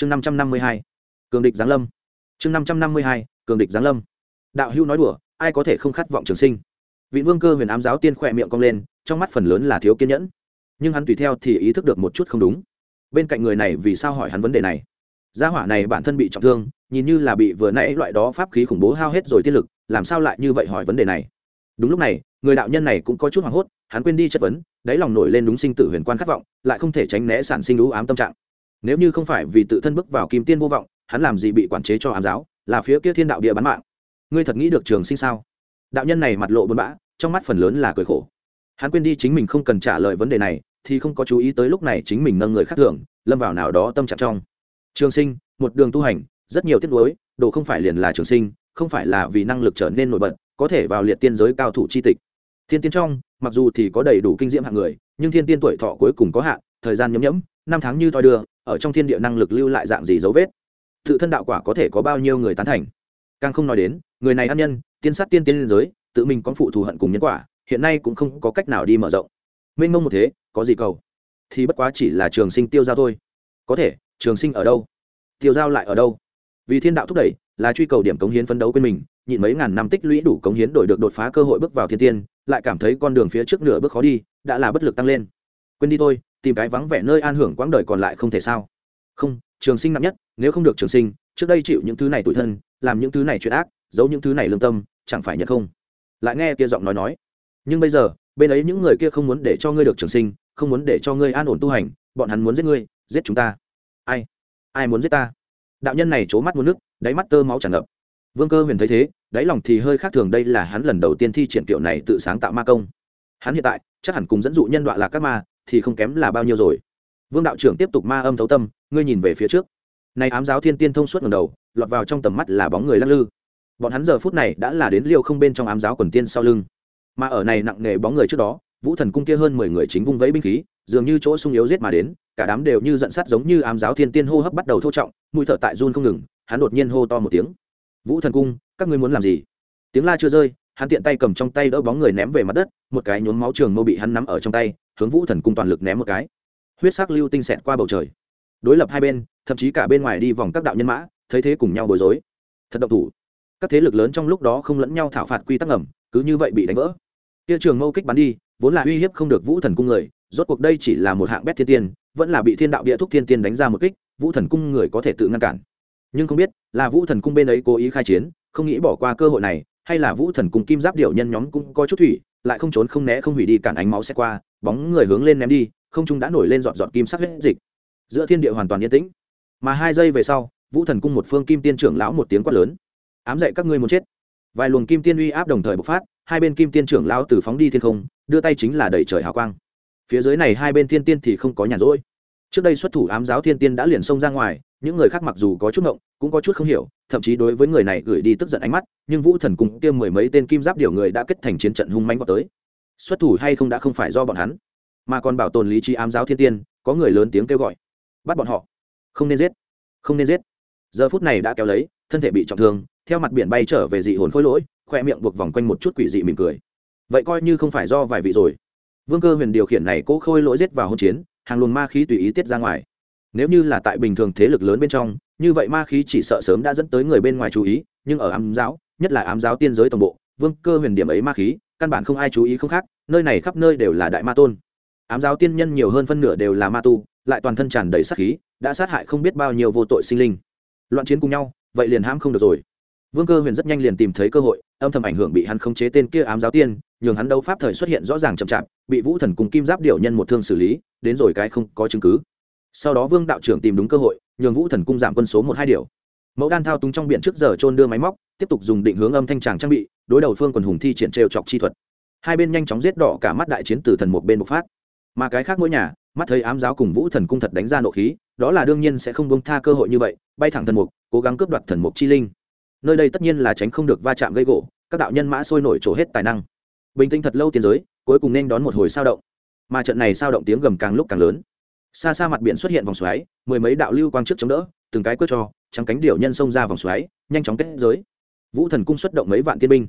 chương năm trăm năm mươi hai, cường địch giáng lâm. Chương năm trăm năm mươi hai, cường địch giáng lâm. Đạo hữu nói đùa, ai có thể không khát vọng trường sinh? Vị vương cơ huyền ám giáo tiên khỏe miệng cong lên, trong mắt phần lớn là thiếu kiên nhẫn. Nhưng hắn tùy theo thì ý thức được một chút không đúng. Bên cạnh người này vì sao hỏi hắn vấn đề này? Gia hỏa này bản thân bị trọng thương, nhìn như là bị vừa nãy loại đó pháp khí khủng bố hao hết rồi tiên lực, làm sao lại như vậy hỏi vấn đề này? Đúng lúc này, người đạo nhân này cũng có chút hoảng hốt, hắn quên đi chất vấn, đáy lòng nổi lên đúng sinh tử huyền quan khát vọng, lại không thể tránh né sản sinh lũ ám tâm trạng nếu như không phải vì tự thân bước vào kim tiên vô vọng, hắn làm gì bị quản chế cho ám giáo, là phía kia thiên đạo địa bán mạng. Ngươi thật nghĩ được trường sinh sao? Đạo nhân này mặt lộ buồn bã, trong mắt phần lớn là cười khổ. Hắn quên đi chính mình không cần trả lời vấn đề này, thì không có chú ý tới lúc này chính mình nâng người khác thường, lâm vào nào đó tâm trạng trong. Trường sinh, một đường tu hành, rất nhiều tiết đối đồ không phải liền là trường sinh, không phải là vì năng lực trở nên nổi bật, có thể vào liệt tiên giới cao thủ chi tịch. Thiên tiên trong, mặc dù thì có đầy đủ kinh diễm hạng người, nhưng thiên tiên tuổi thọ cuối cùng có hạn, thời gian nhấm nhẫm, năm tháng như thoi đưa ở trong thiên địa năng lực lưu lại dạng gì dấu vết? Tự thân đạo quả có thể có bao nhiêu người tán thành? Càng không nói đến, người này ăn nhân, tiên sát tiên tiên liên giới, tự mình có phụ thù hận cùng nhân quả, hiện nay cũng không có cách nào đi mở rộng. Mênh mông một thế, có gì cầu? Thì bất quá chỉ là trường sinh tiêu giao thôi. Có thể, trường sinh ở đâu? Tiêu giao lại ở đâu? Vì thiên đạo thúc đẩy, là truy cầu điểm cống hiến phấn đấu quên mình, nhịn mấy ngàn năm tích lũy đủ cống hiến đổi được đột phá cơ hội bước vào thiên tiên, lại cảm thấy con đường phía trước nửa bước khó đi, đã là bất lực tăng lên. Quên đi thôi tìm cái vắng vẻ nơi an hưởng quãng đời còn lại không thể sao? Không, trường sinh nặng nhất, nếu không được trường sinh, trước đây chịu những thứ này tủi thân, làm những thứ này chuyện ác, giấu những thứ này lương tâm, chẳng phải nhận không? Lại nghe kia giọng nói nói, nhưng bây giờ, bên ấy những người kia không muốn để cho ngươi được trường sinh, không muốn để cho ngươi an ổn tu hành, bọn hắn muốn giết ngươi, giết chúng ta. Ai? Ai muốn giết ta? Đạo nhân này c mắt muốn nước, đáy mắt tơ máu tràn ngập. Vương cơ huyền thấy thế, đáy lòng thì hơi khác thường, đây là hắn lần đầu tiên thi triển kiểu này tự sáng tạo ma công. Hắn hiện tại, chắc hẳn cùng dẫn dụ nhân đoạn là các ma thì không kém là bao nhiêu rồi. Vương đạo trưởng tiếp tục ma âm thấu tâm, ngươi nhìn về phía trước. Nay ám giáo thiên tiên thông suốt ngầm đầu, lọt vào trong tầm mắt là bóng người lắc lư. Bọn hắn giờ phút này đã là đến liêu không bên trong ám giáo quần tiên sau lưng. Mà ở này nặng nề bóng người trước đó, vũ thần cung kia hơn mười người chính vung vẫy binh khí, dường như chỗ sung yếu giết mà đến, cả đám đều như giận sắt giống như ám giáo thiên tiên hô hấp bắt đầu thô trọng, mũi thở tại run không ngừng, hắn đột nhiên hô to một tiếng. Vũ thần cung, các ngươi muốn làm gì? Tiếng la chưa rơi, hắn tiện tay cầm trong tay đỡ bóng người ném về mặt đất, một cái nhốn máu trường mâu bị hắn nắm ở trong tay hướng vũ thần cung toàn lực ném một cái. Huyết sắc lưu tinh xẹt qua bầu trời. Đối lập hai bên, thậm chí cả bên ngoài đi vòng các đạo nhân mã, thấy thế cùng nhau bối rối. Thật độc thủ. Các thế lực lớn trong lúc đó không lẫn nhau thảo phạt quy tắc ngầm, cứ như vậy bị đánh vỡ. Kia trường mâu kích bắn đi, vốn là uy hiếp không được vũ thần cung người, rốt cuộc đây chỉ là một hạng bét thiên tiên, vẫn là bị thiên đạo địa thúc thiên tiên đánh ra một kích, vũ thần cung người có thể tự ngăn cản. Nhưng không biết là vũ thần cung bên ấy cố ý khai chiến, không nghĩ bỏ qua cơ hội này, hay là vũ thần cung kim giáp điệu nhân nhóm cũng có chút thủy, lại không trốn không né không hủy đi cản ánh máu xe qua bóng người hướng lên ném đi, không trung đã nổi lên dọn dọn kim sắc huyết dịch. Giữa thiên địa hoàn toàn yên tĩnh. Mà hai giây về sau, vũ thần cung một phương kim tiên trưởng lão một tiếng quát lớn. Ám dạy các ngươi muốn chết. Vài luồng kim tiên uy áp đồng thời bộc phát, hai bên kim tiên trưởng lão từ phóng đi thiên không, đưa tay chính là đẩy trời hào quang. Phía dưới này hai bên thiên tiên thì không có nhàn rỗi. Trước đây xuất thủ ám giáo thiên tiên đã liền xông ra ngoài, những người khác mặc dù có chút ngộng, cũng có chút không hiểu, thậm chí đối với người này gửi đi tức giận ánh mắt, nhưng vũ thần cung kia mười mấy tên kim giáp điều người đã kết thành chiến trận hung mánh vào tới xuất thủ hay không đã không phải do bọn hắn, mà còn bảo tồn lý trí ám giáo thiên tiên, có người lớn tiếng kêu gọi, bắt bọn họ. Không nên giết, không nên giết. Giờ phút này đã kéo lấy, thân thể bị trọng thương, theo mặt biển bay trở về dị hồn khối lỗi, khoe miệng buộc vòng quanh một chút quỷ dị mỉm cười. Vậy coi như không phải do vài vị rồi. Vương cơ huyền điều khiển này cố khôi lỗi giết vào hôn chiến, hàng luồng ma khí tùy ý tiết ra ngoài. Nếu như là tại bình thường thế lực lớn bên trong, như vậy ma khí chỉ sợ sớm đã dẫn tới người bên ngoài chú ý, nhưng ở ám giáo, nhất là ám giáo tiên giới tổng bộ vương cơ huyền điểm ấy ma khí, căn bản không ai chú ý không khác, nơi này khắp nơi đều là đại ma tôn. Ám giáo tiên nhân nhiều hơn phân nửa đều là ma tu, lại toàn thân tràn đầy sát khí, đã sát hại không biết bao nhiêu vô tội sinh linh. Loạn chiến cùng nhau, vậy liền hãm không được rồi. Vương cơ huyền rất nhanh liền tìm thấy cơ hội, âm thầm ảnh hưởng bị hắn khống chế tên kia ám giáo tiên, nhường hắn đấu pháp thời xuất hiện rõ ràng chậm chạp, bị vũ thần cùng kim giáp điều nhân một thương xử lý, đến rồi cái không có chứng cứ. Sau đó vương đạo trưởng tìm đúng cơ hội, nhường vũ thần cung giảm quân số một hai điều mẫu đan thao túng trong biển trước giờ trôn đưa máy móc, tiếp tục dùng định hướng âm thanh tràng trang bị, đối đầu phương quần hùng thi triển trêu chọc chi thuật. Hai bên nhanh chóng giết đỏ cả mắt đại chiến từ thần một bên bộc phát. Mà cái khác mỗi nhà, mắt thấy ám giáo cùng vũ thần cung thật đánh ra nộ khí, đó là đương nhiên sẽ không bông tha cơ hội như vậy, bay thẳng thần mục, cố gắng cướp đoạt thần mục chi linh. Nơi đây tất nhiên là tránh không được va chạm gây gỗ, các đạo nhân mã sôi nổi trổ hết tài năng. Bình tĩnh thật lâu tiến giới, cuối cùng nên đón một hồi sao động. Mà trận này sao động tiếng gầm càng lúc càng lớn xa xa mặt biển xuất hiện vòng xoáy, mười mấy đạo lưu quang trước chống đỡ, từng cái quất cho, trắng cánh điều nhân xông ra vòng xoáy, nhanh chóng kết giới. Vũ thần cung xuất động mấy vạn tiên binh.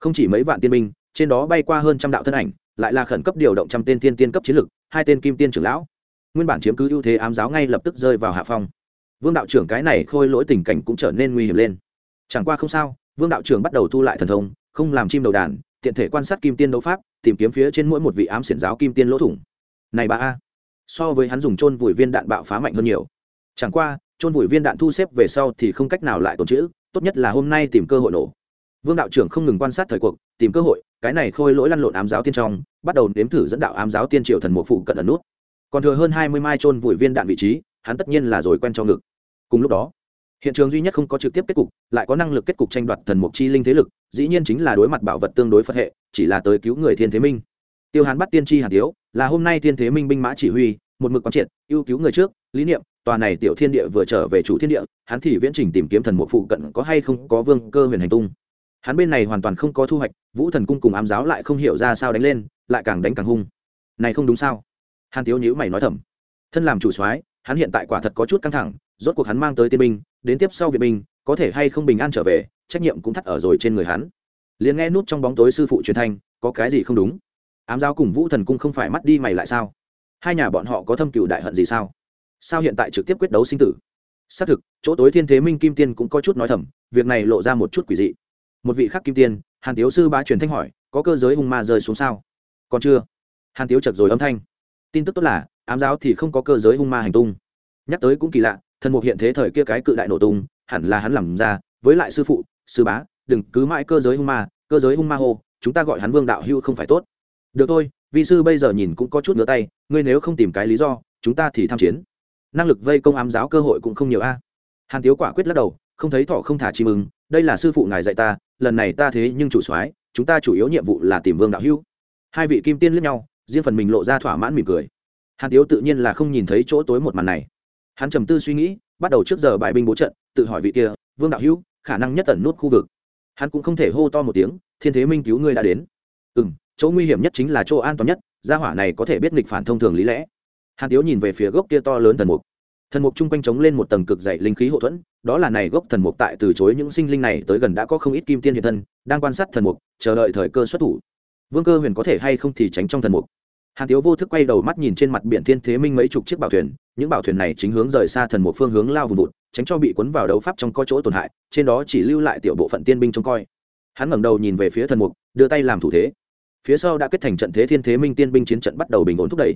Không chỉ mấy vạn tiên binh, trên đó bay qua hơn trăm đạo thân ảnh, lại là khẩn cấp điều động trăm tên tiên tiên cấp chiến lực, hai tên kim tiên trưởng lão. Nguyên bản chiếm cứ ưu thế ám giáo ngay lập tức rơi vào hạ phong. Vương đạo trưởng cái này khôi lỗi tình cảnh cũng trở nên nguy hiểm lên. Chẳng qua không sao, vương đạo trưởng bắt đầu thu lại thần thông, không làm chim đầu đàn, tiện thể quan sát kim tiên đấu pháp, tìm kiếm phía trên mỗi một vị ám xiển giáo kim tiên lỗ thủng. Này ba a so với hắn dùng chôn vùi viên đạn bạo phá mạnh hơn nhiều. Chẳng qua, chôn vùi viên đạn thu xếp về sau thì không cách nào lại tồn chữ tốt nhất là hôm nay tìm cơ hội nổ. Vương đạo trưởng không ngừng quan sát thời cuộc, tìm cơ hội, cái này khôi lỗi lăn lộn ám giáo tiên trong, bắt đầu nếm thử dẫn đạo ám giáo tiên triều thần mục phụ cận ẩn nút. Còn thừa hơn hai mươi mai chôn vùi viên đạn vị trí, hắn tất nhiên là rồi quen cho ngực. Cùng lúc đó, hiện trường duy nhất không có trực tiếp kết cục, lại có năng lực kết cục tranh đoạt thần mục chi linh thế lực, dĩ nhiên chính là đối mặt bảo vật tương đối phật hệ, chỉ là tới cứu người thiên thế minh tiêu hán bắt tiên tri hàn thiếu là hôm nay thiên thế minh binh mã chỉ huy, một mực quán triệt, ưu cứu người trước, lý niệm, tòa này tiểu thiên địa vừa trở về chủ thiên địa, hắn thì viễn trình tìm kiếm thần mục phụ cận có hay không có vương cơ huyền hành tung. Hắn bên này hoàn toàn không có thu hoạch, vũ thần cung cùng ám giáo lại không hiểu ra sao đánh lên, lại càng đánh càng hung. Này không đúng sao? Hàn thiếu nhữ mày nói thầm. Thân làm chủ soái, hắn hiện tại quả thật có chút căng thẳng, rốt cuộc hắn mang tới tiên binh, đến tiếp sau việt binh, có thể hay không bình an trở về, trách nhiệm cũng thắt ở rồi trên người hắn. Liền nghe nút trong bóng tối sư phụ truyền thanh, có cái gì không đúng? Ám giáo cùng vũ thần cung không phải mắt đi mày lại sao? Hai nhà bọn họ có thâm cựu đại hận gì sao? Sao hiện tại trực tiếp quyết đấu sinh tử? Xác thực, chỗ tối thiên thế minh kim tiên cũng có chút nói thầm, việc này lộ ra một chút quỷ dị. Một vị khác kim tiên, hàn tiếu sư ba truyền thanh hỏi, có cơ giới hung ma rơi xuống sao? Còn chưa. Hàn tiếu chật rồi âm thanh. Tin tức tốt là, ám giáo thì không có cơ giới hung ma hành tung. Nhắc tới cũng kỳ lạ, thần mục hiện thế thời kia cái cự đại nổ tung, hẳn là hắn làm ra, với lại sư phụ, sư bá, đừng cứ mãi cơ giới hung ma, cơ giới hung ma hô, chúng ta gọi hắn vương đạo hưu không phải tốt được thôi vị sư bây giờ nhìn cũng có chút ngứa tay, ngươi nếu không tìm cái lý do, chúng ta thì tham chiến. Năng lực vây công ám giáo cơ hội cũng không nhiều a. Hàn tiếu quả quyết lắc đầu, không thấy thọ không thả chi mừng đây là sư phụ ngài dạy ta, lần này ta thế nhưng chủ soái, chúng ta chủ yếu nhiệm vụ là tìm vương đạo hưu hai vị kim tiên lướt nhau, riêng phần mình lộ ra thỏa mãn mỉm cười. Hàn tiếu tự nhiên là không nhìn thấy chỗ tối một màn này. Hắn trầm tư suy nghĩ, bắt đầu trước giờ bài binh bố trận, tự hỏi vị kia, vương đạo hữu, khả năng nhất tẩn nút khu vực. Hắn cũng không thể hô to một tiếng, thiên thế minh cứu ngươi đã đến. Ừ m chỗ nguy hiểm nhất chính là chỗ an toàn nhất, gia hỏa này có thể biết nghịch phản thông thường lý lẽ. Hàn tiếu nhìn về phía gốc kia to lớn thần mục. Thần mục chung quanh trống lên một tầng cực dày linh khí hậu thuẫn, đó là này gốc thần mục tại từ chối những sinh linh này tới gần đã có không ít kim tiên hiện thân, đang quan sát thần mục, chờ đợi thời cơ xuất thủ. Vương cơ huyền có thể hay không thì tránh trong thần mục. Hàn tiếu vô thức quay đầu mắt nhìn trên mặt biển thiên thế minh mấy chục chiếc bảo thuyền, những bảo thuyền này chính hướng rời xa thần mục phương hướng lao vùng vụt, tránh cho bị cuốn vào đấu pháp trong có chỗ tổn hại, trên đó chỉ lưu lại tiểu bộ phận tiên binh trông coi. Hắn ngẩng đầu nhìn về phía thần mục, đưa tay làm thủ thế phía sau đã kết thành trận thế thiên thế minh tiên binh chiến trận bắt đầu bình ổn thúc đẩy.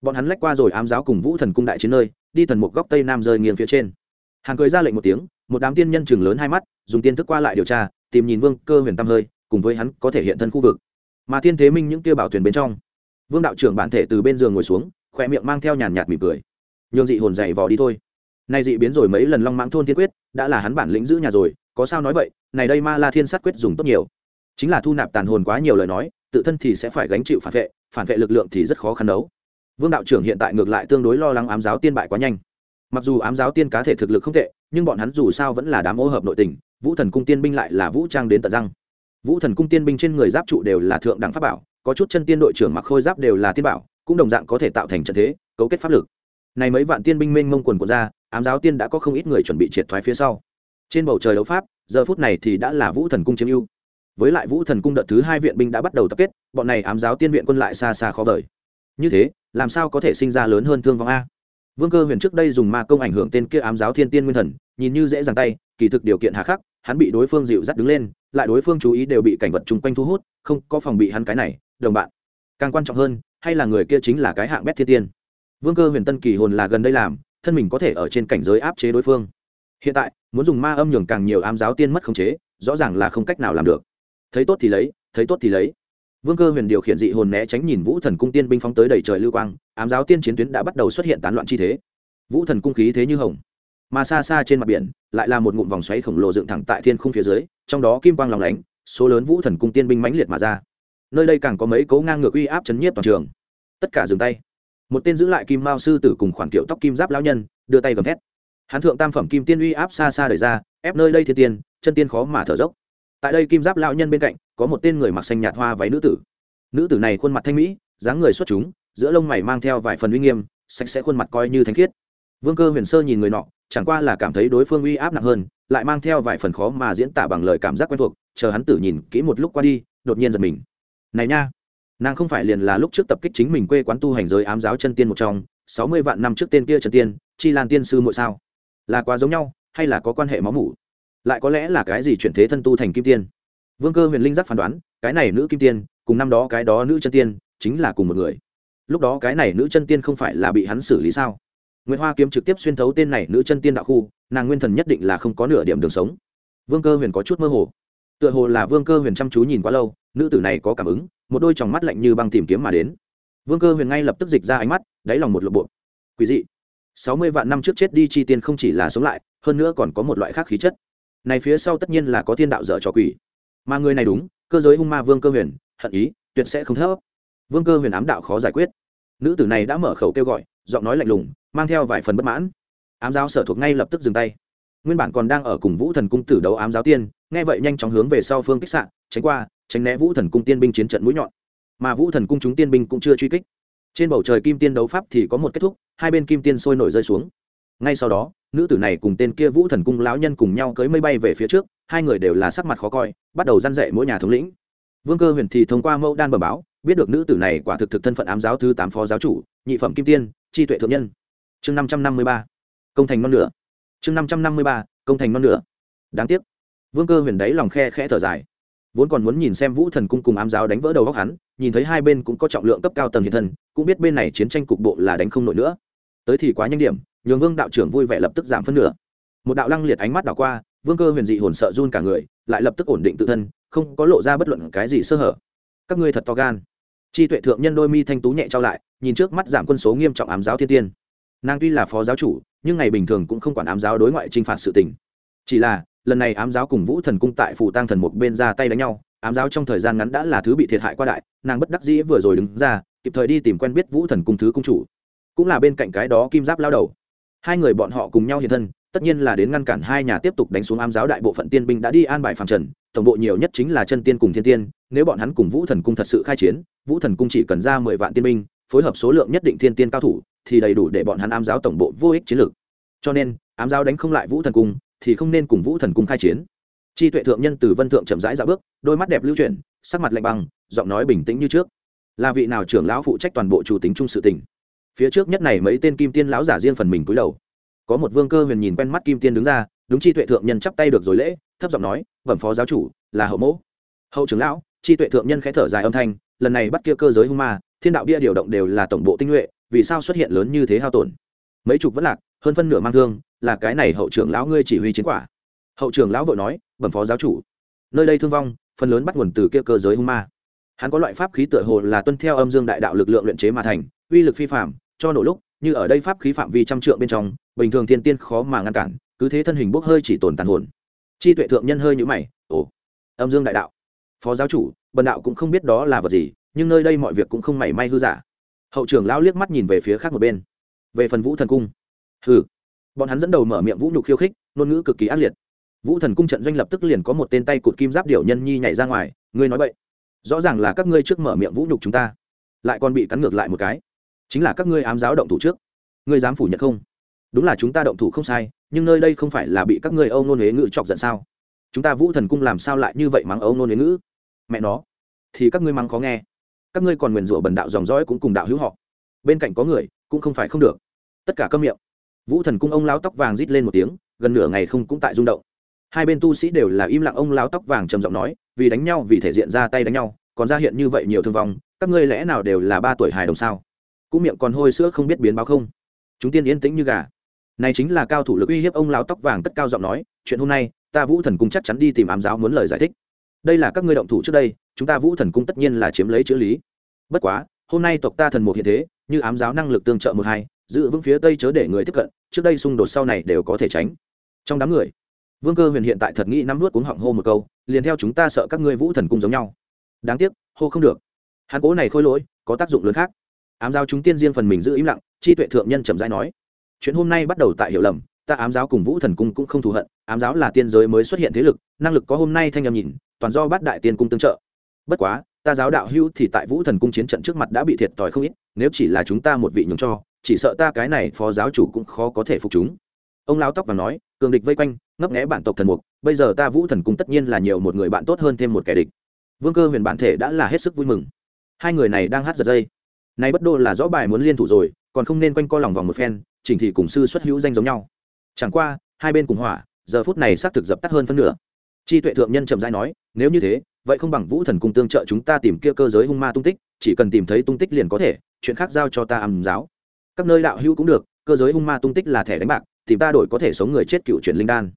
Bọn hắn lách qua rồi ám giáo cùng vũ thần cung đại chiến nơi, đi thần một góc tây nam rơi nghiêng phía trên. Hàng cười ra lệnh một tiếng, một đám tiên nhân chừng lớn hai mắt, dùng tiên thức qua lại điều tra, tìm nhìn vương cơ huyền tâm hơi, cùng với hắn có thể hiện thân khu vực. Mà thiên thế minh những kia bảo thuyền bên trong, vương đạo trưởng bản thể từ bên giường ngồi xuống, khỏe miệng mang theo nhàn nhạt mỉm cười. Nhường dị hồn dày vò đi thôi. Nay dị biến rồi mấy lần long mãng thôn thiên quyết, đã là hắn bản lĩnh giữ nhà rồi, có sao nói vậy, này đây ma la thiên sát quyết dùng tốt nhiều. Chính là thu nạp tàn hồn quá nhiều lời nói tự thân thì sẽ phải gánh chịu phản vệ phản vệ lực lượng thì rất khó khăn đấu. Vương đạo trưởng hiện tại ngược lại tương đối lo lắng ám giáo tiên bại quá nhanh. Mặc dù ám giáo tiên cá thể thực lực không tệ, nhưng bọn hắn dù sao vẫn là đám ô hợp nội tình, vũ thần cung tiên binh lại là vũ trang đến tận răng. Vũ thần cung tiên binh trên người giáp trụ đều là thượng đẳng pháp bảo, có chút chân tiên đội trưởng mặc khôi giáp đều là tiên bảo, cũng đồng dạng có thể tạo thành trận thế, cấu kết pháp lực. Này mấy vạn tiên binh mênh mông quần của ra, ám giáo tiên đã có không ít người chuẩn bị triệt thoái phía sau. Trên bầu trời đấu pháp, giờ phút này thì đã là vũ thần cung chiếm ưu với lại vũ thần cung đợt thứ hai viện binh đã bắt đầu tập kết, bọn này ám giáo tiên viện quân lại xa xa khó vời. Như thế, làm sao có thể sinh ra lớn hơn thương vong a? Vương cơ huyền trước đây dùng ma công ảnh hưởng tên kia ám giáo thiên tiên nguyên thần, nhìn như dễ dàng tay, kỳ thực điều kiện hà khắc, hắn bị đối phương dịu dắt đứng lên, lại đối phương chú ý đều bị cảnh vật chung quanh thu hút, không có phòng bị hắn cái này, đồng bạn. Càng quan trọng hơn, hay là người kia chính là cái hạng bét thiên tiên. Vương cơ huyền tân kỳ hồn là gần đây làm, thân mình có thể ở trên cảnh giới áp chế đối phương. Hiện tại, muốn dùng ma âm nhường càng nhiều ám giáo tiên mất khống chế, rõ ràng là không cách nào làm được thấy tốt thì lấy, thấy tốt thì lấy. Vương cơ huyền điều khiển dị hồn né tránh nhìn vũ thần cung tiên binh phóng tới đầy trời lưu quang, ám giáo tiên chiến tuyến đã bắt đầu xuất hiện tán loạn chi thế. Vũ thần cung khí thế như hồng, mà xa xa trên mặt biển lại là một ngụm vòng xoáy khổng lồ dựng thẳng tại thiên khung phía dưới, trong đó kim quang lòng lánh, số lớn vũ thần cung tiên binh mãnh liệt mà ra. Nơi đây càng có mấy cố ngang ngược uy áp chấn nhiếp toàn trường. Tất cả dừng tay. Một tên giữ lại kim mao sư tử cùng khoản kiểu tóc kim giáp lão nhân, đưa tay gầm thét. Hán thượng tam phẩm kim tiên uy áp xa xa đẩy ra, ép nơi đây thiên tiên, chân tiên khó mà thở dốc tại đây kim giáp lão nhân bên cạnh, có một tên người mặc xanh nhạt hoa váy nữ tử. Nữ tử này khuôn mặt thanh mỹ, dáng người xuất chúng, giữa lông mày mang theo vài phần uy nghiêm, sạch sẽ khuôn mặt coi như thanh khiết. Vương cơ huyền sơ nhìn người nọ, chẳng qua là cảm thấy đối phương uy áp nặng hơn, lại mang theo vài phần khó mà diễn tả bằng lời cảm giác quen thuộc, chờ hắn tử nhìn kỹ một lúc qua đi, đột nhiên giật mình. Này nha, nàng không phải liền là lúc trước tập kích chính mình quê quán tu hành giới ám giáo chân tiên một trong, sáu mươi vạn năm trước tên kia trần tiên, chi lan tiên sư muội sao? Là quá giống nhau, hay là có quan hệ máu mủ? Lại có lẽ là cái gì chuyển thế thân tu thành kim tiên. Vương cơ huyền linh giác phán đoán, cái này nữ kim tiên, cùng năm đó cái đó nữ chân tiên, chính là cùng một người. Lúc đó cái này nữ chân tiên không phải là bị hắn xử lý sao? Nguyễn hoa kiếm trực tiếp xuyên thấu tên này nữ chân tiên đạo khu, nàng nguyên thần nhất định là không có nửa điểm đường sống. Vương cơ huyền có chút mơ hồ. Tựa hồ là vương cơ huyền chăm chú nhìn quá lâu, nữ tử này có cảm ứng, một đôi tròng mắt lạnh như băng tìm kiếm mà đến. Vương cơ huyền ngay lập tức dịch ra ánh mắt, đáy lòng một lộp bộ quý dị. Sáu mươi vạn năm trước chết đi chi tiên không chỉ là sống lại, hơn nữa còn có một loại khác khí chất này phía sau tất nhiên là có thiên đạo dở trò quỷ. Mà người này đúng, cơ giới hung ma vương cơ huyền, hận ý, tuyệt sẽ không thấp. Vương cơ huyền ám đạo khó giải quyết. Nữ tử này đã mở khẩu kêu gọi, giọng nói lạnh lùng, mang theo vài phần bất mãn. Ám giáo sở thuộc ngay lập tức dừng tay. Nguyên bản còn đang ở cùng vũ thần cung tử đấu ám giáo tiên, nghe vậy nhanh chóng hướng về sau phương kích sạn tránh qua, tránh né vũ thần cung tiên binh chiến trận mũi nhọn. Mà vũ thần cung chúng tiên binh cũng chưa truy kích. Trên bầu trời kim tiên đấu pháp thì có một kết thúc, hai bên kim tiên sôi nổi rơi xuống. Ngay sau đó nữ tử này cùng tên kia vũ thần cung lão nhân cùng nhau cưới mây bay về phía trước, hai người đều là sắc mặt khó coi, bắt đầu răn dậy mỗi nhà thống lĩnh. Vương cơ huyền thì thông qua mẫu đan bờ báo, biết được nữ tử này quả thực thực thân phận ám giáo thứ tám phó giáo chủ, nhị phẩm kim tiên tri tuệ thượng nhân. Chương năm trăm năm mươi ba, công thành non lửa chương năm trăm năm mươi ba, công thành non lửa đáng tiếc. Vương cơ huyền đáy lòng khe khẽ thở dài. Vốn còn muốn nhìn xem vũ thần cung cùng ám giáo đánh vỡ đầu góc hắn, nhìn thấy hai bên cũng có trọng lượng cấp cao tầng hiện thân, cũng biết bên này chiến tranh cục bộ là đánh không nổi nữa. Tới thì quá nhanh điểm nhường vương đạo trưởng vui vẻ lập tức giảm phân nửa. Một đạo lăng liệt ánh mắt đảo qua, vương cơ huyền dị hồn sợ run cả người, lại lập tức ổn định tự thân, không có lộ ra bất luận cái gì sơ hở. Các ngươi thật to gan. Chi tuệ thượng nhân đôi mi thanh tú nhẹ trao lại, nhìn trước mắt giảm quân số nghiêm trọng ám giáo thiên tiên. Nàng tuy là phó giáo chủ, nhưng ngày bình thường cũng không quản ám giáo đối ngoại t r i n h phạt sự tình. Chỉ là, lần này ám giáo cùng vũ thần cung tại phủ tăng thần một bên ra tay đánh nhau, ám giáo trong thời gian ngắn đã là thứ bị thiệt hại qua đại, nàng bất đắc dĩ vừa rồi đứng ra, kịp thời đi tìm quen biết vũ thần cung thứ cung chủ. Cũng là bên cạnh cái đó kim giáp lao đầu hai người bọn họ cùng nhau hiện thân, tất nhiên là đến ngăn cản hai nhà tiếp tục đánh xuống ám giáo đại bộ phận tiên binh đã đi an bài phàm trần, tổng bộ nhiều nhất chính là chân tiên cùng thiên tiên, nếu bọn hắn cùng vũ thần cung thật sự khai chiến, vũ thần cung chỉ cần ra mười vạn tiên binh, phối hợp số lượng nhất định thiên tiên cao thủ, thì đầy đủ để bọn hắn ám giáo tổng bộ vô ích chiến lược. Cho nên, ám giáo đánh không lại vũ thần cung, thì không nên cùng vũ thần cung khai chiến. Chi tuệ thượng nhân từ vân thượng chậm rãi dạo bước, đôi mắt đẹp lưu chuyển, sắc mặt lạnh băng, giọng nói bình tĩnh như trước. Là vị nào trưởng lão phụ trách toàn bộ chủ tính chung sự tình phía trước nhất này mấy tên kim tiên lão giả riêng phần mình cúi đầu. Có một vương cơ huyền nhìn quen mắt kim tiên đứng ra, đúng chi tuệ thượng nhân chắp tay được rồi lễ, thấp giọng nói vẩm phó giáo chủ, là hậu mẫu. Hậu trưởng lão, chi tuệ thượng nhân khẽ thở dài âm thanh, lần này bắt kia cơ giới hung ma, thiên đạo bia điều động đều là tổng bộ tinh nhuệ, vì sao xuất hiện lớn như thế hao tổn? Mấy chục vẫn lạc, hơn phân nửa mang thương, là cái này hậu trưởng lão ngươi chỉ huy chiến quả. Hậu trưởng lão vội nói, bẩm phó giáo chủ. Nơi đây thương vong, phần lớn bắt nguồn từ kia cơ giới hung ma. Hắn có loại pháp khí tựa hồ là tuân theo âm dương đại đạo lực lượng luyện chế mà thành uy lực phi phạm, cho nổ lúc, như ở đây pháp khí phạm vi trăm trượng bên trong, bình thường thiên tiên khó mà ngăn cản, cứ thế thân hình bốc hơi chỉ tồn tàn hồn. Chi tuệ thượng nhân hơi nhũ mày, ồ, âm dương đại đạo. Phó giáo chủ, bần đạo cũng không biết đó là vật gì, nhưng nơi đây mọi việc cũng không mảy may hư giả. Hậu trưởng lão liếc mắt nhìn về phía khác một bên. Về phần vũ thần cung. Hừ. Bọn hắn dẫn đầu mở miệng vũ nhục khiêu khích, ngôn ngữ cực kỳ ác liệt. Vũ thần cung trận doanh lập tức liền có một tên tay cụt kim giáp điểu nhân nhi nhảy ra ngoài, ngươi nói vậy rõ ràng là các ngươi trước mở miệng vũ nhục chúng ta, lại còn bị cắn ngược lại một cái chính là các ngươi ám giáo động thủ trước. Ngươi dám phủ nhận không? Đúng là chúng ta động thủ không sai, nhưng nơi đây không phải là bị các ngươi âu nôn huế ngữ chọc giận sao? Chúng ta vũ thần cung làm sao lại như vậy mắng âu nôn huế ngữ? Mẹ nó! Thì các ngươi mắng khó nghe. Các ngươi còn nguyền rủa bần đạo dòng dõi cũng cùng đạo hữu họ. Bên cạnh có người, cũng không phải không được. Tất cả câm miệng. Vũ thần cung ông lao tóc vàng rít lên một tiếng, gần nửa ngày không cũng tại rung động. Hai bên tu sĩ đều là im lặng, ông lao tóc vàng trầm giọng nói, vì đánh nhau, vì thể diện ra tay đánh nhau, còn ra hiện như vậy nhiều thương vong, các ngươi lẽ nào đều là ba tuổi hài đồng sao? Cũng miệng còn hôi sữa không biết biến báo không. Chúng tiên yên tĩnh như gà. Này chính là cao thủ lực uy hiếp ông lao tóc vàng tất cao giọng nói, chuyện hôm nay, ta vũ thần cung chắc chắn đi tìm ám giáo muốn lời giải thích. Đây là các ngươi động thủ trước đây, chúng ta vũ thần cung tất nhiên là chiếm lấy chữ lý. Bất quá, hôm nay tộc ta thần một hiện thế, như ám giáo năng lực tương trợ một hai, giữ vững phía tây chớ để người tiếp cận, trước đây xung đột sau này đều có thể tránh. Trong đám người, vương cơ huyền hiện tại thật nghĩ nắm nuốt cuống họng hô một câu, liền theo chúng ta sợ các ngươi vũ thần cung giống nhau. Đáng tiếc, hô không được. Hắn cố này khôi lỗi, có tác dụng lớn khác ám giáo chúng tiên riêng phần mình giữ im lặng, chi tuệ thượng nhân trầm rãi nói. Chuyện hôm nay bắt đầu tại hiểu lầm, ta ám giáo cùng vũ thần cung cũng không thù hận, ám giáo là tiên giới mới xuất hiện thế lực, năng lực có hôm nay thanh âm nhìn, toàn do bát đại tiên cung tương trợ. Bất quá, ta giáo đạo hữu thì tại vũ thần cung chiến trận trước mặt đã bị thiệt thòi không ít, nếu chỉ là chúng ta một vị nhường cho, chỉ sợ ta cái này phó giáo chủ cũng khó có thể phục chúng. Ông lao tóc và nói, cường địch vây quanh, ngấp nghé bản tộc thần mục, bây giờ ta vũ thần cung tất nhiên là nhiều một người bạn tốt hơn thêm một kẻ địch. Vương cơ huyền bản thể đã là hết sức vui mừng. Hai người này đang hát giật dây nay bất đô là rõ bài muốn liên thủ rồi, còn không nên quanh co lòng vòng một phen, chỉnh thị cùng sư xuất hữu danh giống nhau. Chẳng qua, hai bên cùng hỏa, giờ phút này xác thực dập tắt hơn phân nửa. Chi tuệ thượng nhân chậm rãi nói, nếu như thế, vậy không bằng vũ thần cung tương trợ chúng ta tìm kia cơ giới hung ma tung tích, chỉ cần tìm thấy tung tích liền có thể, chuyện khác giao cho ta ầm giáo. Các nơi đạo hữu cũng được, cơ giới hung ma tung tích là thẻ đánh bạc, tìm ta đổi có thể sống người chết cựu chuyển linh đan.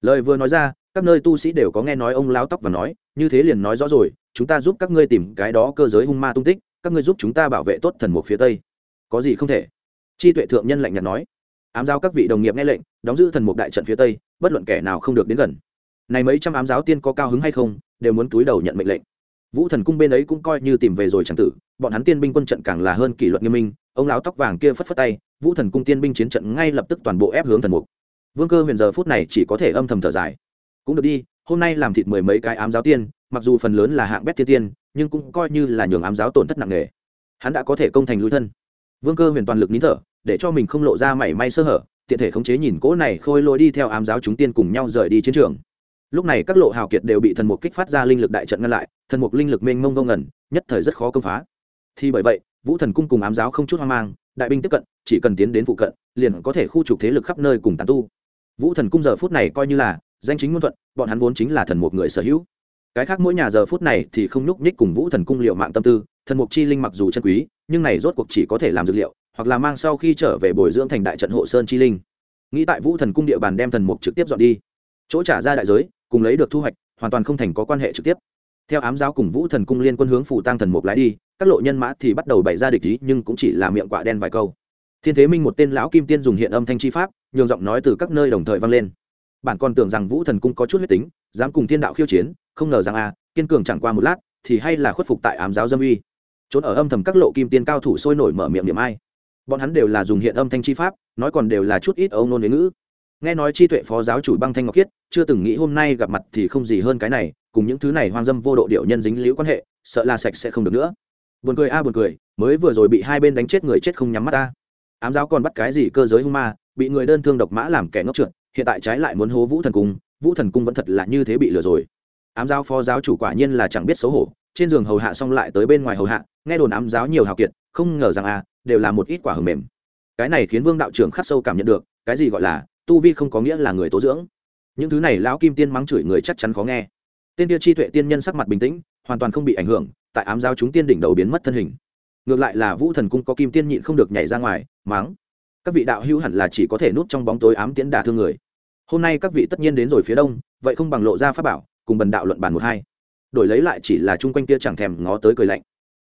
Lời vừa nói ra, các nơi tu sĩ đều có nghe nói ông lao tóc và nói, như thế liền nói rõ rồi, chúng ta giúp các ngươi tìm cái đó cơ giới hung ma tung tích các ngươi giúp chúng ta bảo vệ tốt thần mục phía tây. Có gì không thể? Chi tuệ thượng nhân lạnh nhạt nói. Ám giáo các vị đồng nghiệp nghe lệnh, đóng giữ thần mục đại trận phía tây, bất luận kẻ nào không được đến gần. Này mấy trăm ám giáo tiên có cao hứng hay không, đều muốn túi đầu nhận mệnh lệnh. Vũ thần cung bên ấy cũng coi như tìm về rồi chẳng tử, bọn hắn tiên binh quân trận càng là hơn kỷ luật nghiêm minh, ông lão tóc vàng kia phất phất tay, vũ thần cung tiên binh chiến trận ngay lập tức toàn bộ ép hướng thần mục. Vương cơ huyền giờ phút này chỉ có thể âm thầm thở dài. Cũng được đi, hôm nay làm thịt mười mấy cái ám giáo tiên, mặc dù phần lớn là hạng bét tiên tiên nhưng cũng coi như là nhường ám giáo tổn thất nặng nề. Hắn đã có thể công thành lui thân. Vương cơ huyền toàn lực nín thở, để cho mình không lộ ra mảy may sơ hở, tiện thể khống chế nhìn cỗ này khôi lôi đi theo ám giáo chúng tiên cùng nhau rời đi chiến trường. Lúc này các lộ hào kiệt đều bị thần mục kích phát ra linh lực đại trận ngăn lại, thần mục linh lực mênh mông vô ngẩn nhất thời rất khó công phá. Thì bởi vậy, vũ thần cung cùng ám giáo không chút hoang mang, đại binh tiếp cận, chỉ cần tiến đến phụ cận, liền có thể khu trục thế lực khắp nơi cùng tàn tu. Vũ thần cung giờ phút này coi như là danh chính ngôn thuận, bọn hắn vốn chính là thần mục người sở hữu cái khác mỗi nhà giờ phút này thì không nhúc nhích cùng vũ thần cung liệu mạng tâm tư, thần mục chi linh mặc dù chân quý, nhưng này rốt cuộc chỉ có thể làm dược liệu, hoặc là mang sau khi trở về bồi dưỡng thành đại trận hộ sơn chi linh. Nghĩ tại vũ thần cung địa bàn đem thần mục trực tiếp dọn đi. Chỗ trả ra đại giới, cùng lấy được thu hoạch, hoàn toàn không thành có quan hệ trực tiếp. Theo ám giáo cùng vũ thần cung liên quân hướng phủ tăng thần mục lái đi, các lộ nhân mã thì bắt đầu bày ra địch ý, nhưng cũng chỉ là miệng quạ đen vài câu. Thiên thế minh một tên lão kim tiên dùng hiện âm thanh chi pháp, nhường giọng nói từ các nơi đồng thời vang lên. Bản còn tưởng rằng vũ thần cung có chút huyết tính dám cùng thiên đạo khiêu chiến, không ngờ rằng a, kiên cường chẳng qua một lát, thì hay là khuất phục tại ám giáo dâm uy. Trốn ở âm thầm các lộ kim tiên cao thủ sôi nổi mở miệng niệm ai. Bọn hắn đều là dùng hiện âm thanh chi pháp, nói còn đều là chút ít âu nôn với ngữ. Nghe nói chi tuệ phó giáo chủ băng thanh ngọc khiết, chưa từng nghĩ hôm nay gặp mặt thì không gì hơn cái này, cùng những thứ này hoang dâm vô độ điệu nhân dính liễu quan hệ, sợ là sạch sẽ không được nữa. Buồn cười a, buồn cười, mới vừa rồi bị hai bên đánh chết người chết không nhắm mắt ta. Ám giáo còn bắt cái gì cơ giới hung ma, bị người đơn thương độc mã làm kẻ ngốc trượt, hiện tại trái lại muốn hố vũ thần cung vũ thần cung vẫn thật là như thế bị lừa rồi. Ám giáo phó giáo chủ quả nhiên là chẳng biết xấu hổ, trên giường hầu hạ xong lại tới bên ngoài hầu hạ, nghe đồn ám giáo nhiều hào kiệt, không ngờ rằng a đều là một ít quả hầm mềm. Cái này khiến vương đạo trưởng khắc sâu cảm nhận được, cái gì gọi là, tu vi không có nghĩa là người tố dưỡng. Những thứ này lão kim tiên mắng chửi người chắc chắn khó nghe. Tên tiêu chi tuệ tiên nhân sắc mặt bình tĩnh, hoàn toàn không bị ảnh hưởng, tại ám giáo chúng tiên đỉnh đầu biến mất thân hình. Ngược lại là vũ thần cung có kim tiên nhịn không được nhảy ra ngoài, mắng. Các vị đạo hữu hẳn là chỉ có thể núp trong bóng tối ám tiễn đả thương người hôm nay các vị tất nhiên đến rồi phía đông, vậy không bằng lộ ra pháp bảo, cùng bần đạo luận bàn một hai. Đổi lấy lại chỉ là chung quanh kia chẳng thèm ngó tới cười lạnh.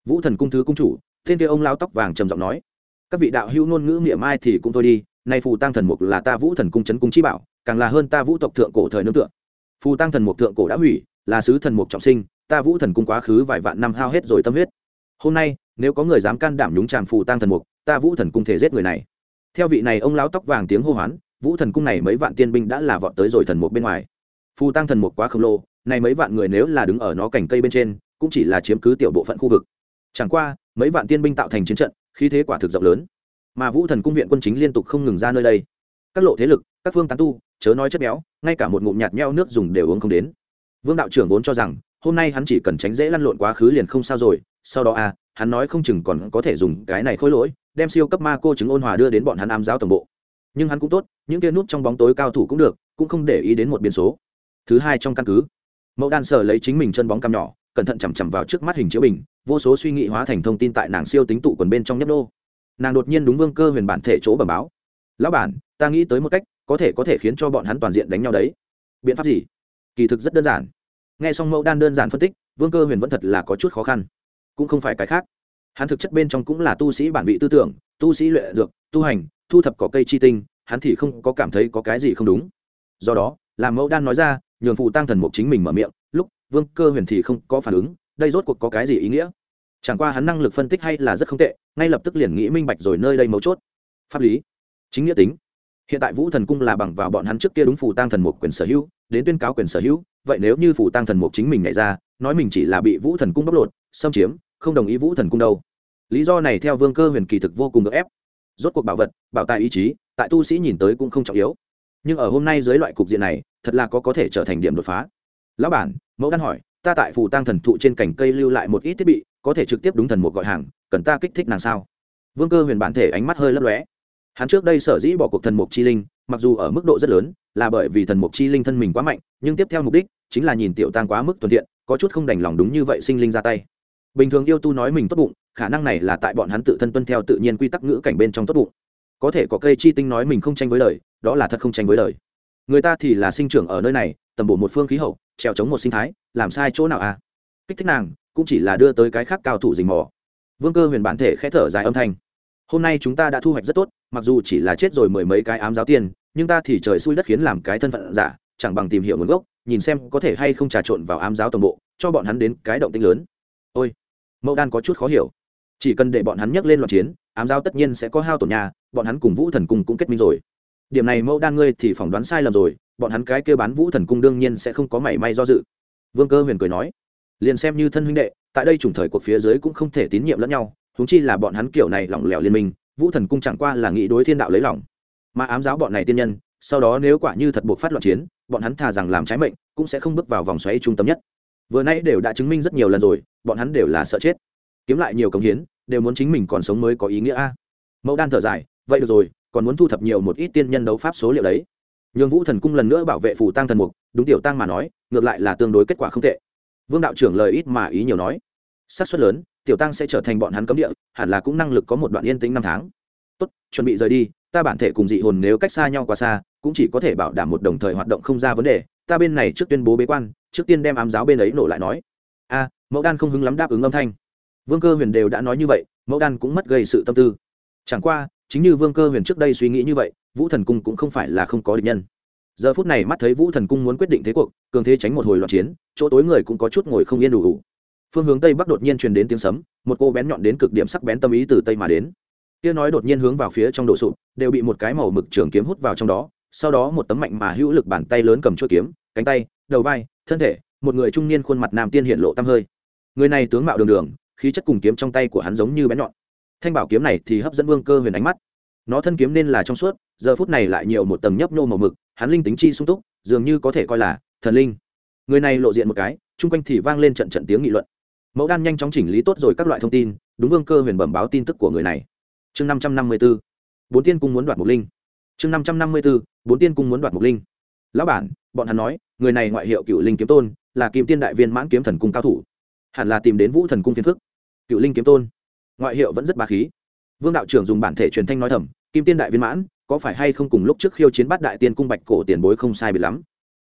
Vũ thần cung thứ cung chủ, tên kia ông lao tóc vàng trầm giọng nói, các vị đạo hữu ngôn ngữ miệng mai thì cũng thôi đi, nay phù tăng thần mục là ta vũ thần cung chấn cung chi bảo, càng là hơn ta vũ tộc thượng cổ thời nương tựa. Phù tăng thần mục thượng cổ đã hủy, là sứ thần mục trọng sinh, ta vũ thần cung quá khứ vài vạn năm hao hết rồi tâm huyết. Hôm nay, nếu có người dám can đảm nhúng tràm phù tăng thần mục, ta vũ thần cung thể giết người này. Theo vị này ông lão tóc vàng tiếng hô hoán vũ thần cung này mấy vạn tiên binh đã là vọt tới rồi thần mục bên ngoài. Phù tăng thần mục quá khổng lồ, này mấy vạn người nếu là đứng ở nó cành cây bên trên, cũng chỉ là chiếm cứ tiểu bộ phận khu vực. Chẳng qua, mấy vạn tiên binh tạo thành chiến trận, khí thế quả thực rộng lớn. Mà vũ thần cung viện quân chính liên tục không ngừng ra nơi đây. Các lộ thế lực, các phương tán tu, chớ nói chất béo, ngay cả một ngụm nhạt nheo nước dùng đều uống không đến. Vương đạo trưởng vốn cho rằng, hôm nay hắn chỉ cần tránh dễ lăn lộn quá khứ liền không sao rồi, sau đó à hắn nói không chừng còn có thể dùng cái này khôi lỗi, đem siêu cấp ma cô chứng ôn hòa đưa đến bọn hắn am giáo tổng bộ nhưng hắn cũng tốt, những kia nút trong bóng tối cao thủ cũng được, cũng không để ý đến một biến số. Thứ hai trong căn cứ mẫu đan sở lấy chính mình chân bóng cam nhỏ, cẩn thận chằm chằm vào trước mắt hình chiếu bình, vô số suy nghĩ hóa thành thông tin tại nàng siêu tính tụ quần bên trong nhấp đô nàng đột nhiên đúng vương cơ huyền bản thể chỗ bẩm báo. Lão bản, ta nghĩ tới một cách, có thể có thể khiến cho bọn hắn toàn diện đánh nhau đấy. Biện pháp gì? Kỳ thực rất đơn giản. Nghe xong mẫu đan đơn giản phân tích, vương cơ huyền vẫn thật là có chút khó khăn. Cũng không phải cái khác. Hắn thực chất bên trong cũng là tu sĩ bản vị tư tưởng, tu sĩ luyện dược, tu hành thu thập có cây chi tinh, hắn thì không có cảm thấy có cái gì không đúng. Do đó, làm mẫu đan nói ra, nhường phụ tăng thần mục chính mình mở miệng, lúc, vương cơ huyền thì không có phản ứng, đây rốt cuộc có cái gì ý nghĩa? Chẳng qua hắn năng lực phân tích hay là rất không tệ, ngay lập tức liền nghĩ minh bạch rồi nơi đây mấu chốt. Pháp lý, chính nghĩa tính. Hiện tại vũ thần cung là bằng vào bọn hắn trước kia đúng phù tăng thần mục quyền sở hữu, đến tuyên cáo quyền sở hữu, vậy nếu như phù tăng thần mục chính mình nhảy ra, nói mình chỉ là bị vũ thần cung bóc lột, xâm chiếm, không đồng ý vũ thần cung đâu. Lý do này theo vương cơ huyền kỳ thực vô cùng được ép rốt cuộc bảo vật, bảo tài ý chí, tại tu sĩ nhìn tới cũng không trọng yếu. Nhưng ở hôm nay dưới loại cục diện này, thật là có có thể trở thành điểm đột phá. Lão bản, mẫu đan hỏi, ta tại phù tăng thần thụ trên cành cây lưu lại một ít thiết bị, có thể trực tiếp đúng thần mục gọi hàng, cần ta kích thích nàng sao? Vương cơ huyền bản thể ánh mắt hơi lấp lóe. Hắn trước đây sở dĩ bỏ cuộc thần mục chi linh, mặc dù ở mức độ rất lớn, là bởi vì thần mục chi linh thân mình quá mạnh, nhưng tiếp theo mục đích chính là nhìn tiểu tăng quá mức thuận tiện có chút không đành lòng đúng như vậy sinh linh ra tay. Bình thường yêu tu nói mình tốt bụng khả năng này là tại bọn hắn tự thân tuân theo tự nhiên quy tắc ngữ cảnh bên trong tốt bụng. Có thể có cây chi tinh nói mình không tranh với lời đó là thật không tranh với lời người ta thì là sinh trưởng ở nơi này, tầm bổ một phương khí hậu, trèo chống một sinh thái, làm sai chỗ nào à? Kích thích nàng, cũng chỉ là đưa tới cái khác cao thủ rình mò. Vương cơ huyền bản thể khẽ thở dài âm thanh. Hôm nay chúng ta đã thu hoạch rất tốt, mặc dù chỉ là chết rồi mười mấy cái ám giáo tiên, nhưng ta thì trời xui đất khiến làm cái thân phận giả, chẳng bằng tìm hiểu nguồn gốc, nhìn xem có thể hay không trà trộn vào ám giáo toàn bộ, cho bọn hắn đến cái động tinh lớn. Ôi, mẫu đan có chút khó hiểu chỉ cần để bọn hắn nhắc lên loạn chiến, ám giáo tất nhiên sẽ có hao tổn nhà, bọn hắn cùng vũ thần cung cũng kết minh rồi. Điểm này mẫu đan ngươi thì phỏng đoán sai lầm rồi, bọn hắn cái kêu bán vũ thần cung đương nhiên sẽ không có mảy may do dự. Vương cơ huyền cười nói, liền xem như thân huynh đệ, tại đây trùng thời cuộc phía dưới cũng không thể tín nhiệm lẫn nhau thúng chi là bọn hắn kiểu này lỏng lẻo liên minh, vũ thần cung chẳng qua là nghĩ đối thiên đạo lấy lòng. Mà ám giáo bọn này tiên nhân, sau đó nếu quả như thật buộc phát loạn chiến, bọn hắn thà rằng làm trái mệnh, cũng sẽ không bước vào vòng xoáy trung tâm nhất. Vừa nãy đều đã chứng minh rất nhiều lần rồi, bọn hắn đều là sợ chết. Kiếm lại nhiều công hiến đều muốn chính mình còn sống mới có ý nghĩa a. Mẫu đan thở dài, vậy được rồi, còn muốn thu thập nhiều một ít tiên nhân đấu pháp số liệu đấy. Nhường vũ thần cung lần nữa bảo vệ phủ tăng thần mục, đúng tiểu tăng mà nói, ngược lại là tương đối kết quả không tệ. Vương đạo trưởng lời ít mà ý nhiều nói. Xác suất lớn, tiểu tăng sẽ trở thành bọn hắn cấm địa, hẳn là cũng năng lực có một đoạn yên tĩnh năm tháng. Tốt, chuẩn bị rời đi, ta bản thể cùng dị hồn nếu cách xa nhau quá xa, cũng chỉ có thể bảo đảm một đồng thời hoạt động không ra vấn đề. Ta bên này trước tuyên bố bế quan, trước tiên đem ám giáo bên ấy nổ lại nói. A, mẫu đan không hứng lắm đáp ứng âm thanh vương cơ huyền đều đã nói như vậy, mẫu đan cũng mất gây sự tâm tư. Chẳng qua, chính như vương cơ huyền trước đây suy nghĩ như vậy, vũ thần cung cũng không phải là không có địch nhân. Giờ phút này mắt thấy vũ thần cung muốn quyết định thế cuộc, cường thế tránh một hồi loạn chiến, chỗ tối người cũng có chút ngồi không yên đủ đủ. Phương hướng tây bắc đột nhiên truyền đến tiếng sấm, một cô bén nhọn đến cực điểm sắc bén tâm ý từ tây mà đến. Kia nói đột nhiên hướng vào phía trong đổ sụp, đều bị một cái màu mực trường kiếm hút vào trong đó, sau đó một tấm mạnh mà hữu lực bàn tay lớn cầm chuôi kiếm, cánh tay, đầu vai, thân thể, một người trung niên khuôn mặt nam tiên hiện lộ tăm hơi. Người này tướng mạo đường đường khí chất cùng kiếm trong tay của hắn giống như bén nhọn. Thanh bảo kiếm này thì hấp dẫn vương cơ huyền ánh mắt. Nó thân kiếm nên là trong suốt, giờ phút này lại nhiều một tầng nhấp nhô màu mực, hắn linh tính chi sung túc, dường như có thể coi là thần linh. Người này lộ diện một cái, chung quanh thì vang lên trận trận tiếng nghị luận. Mẫu đan nhanh chóng chỉnh lý tốt rồi các loại thông tin, đúng vương cơ huyền bẩm báo tin tức của người này. Chương năm trăm năm mươi b ố bốn tiên cung muốn đoạt mục linh. Chương năm trăm năm mươi b ố bốn tiên cung muốn đoạt mục linh. Lão bản, bọn hắn nói, người này ngoại hiệu cựu linh kiếm tôn, là kim tiên đại viên mãn kiếm thần cung cao thủ. Hẳn là tìm đến vũ thần cung phiền phức cựu linh kiếm tôn. Ngoại hiệu vẫn rất bà khí. Vương đạo trưởng dùng bản thể truyền thanh nói thầm, kim tiên đại viên mãn, có phải hay không cùng lúc trước khiêu chiến bắt đại tiên cung bạch cổ tiền bối không sai biệt lắm?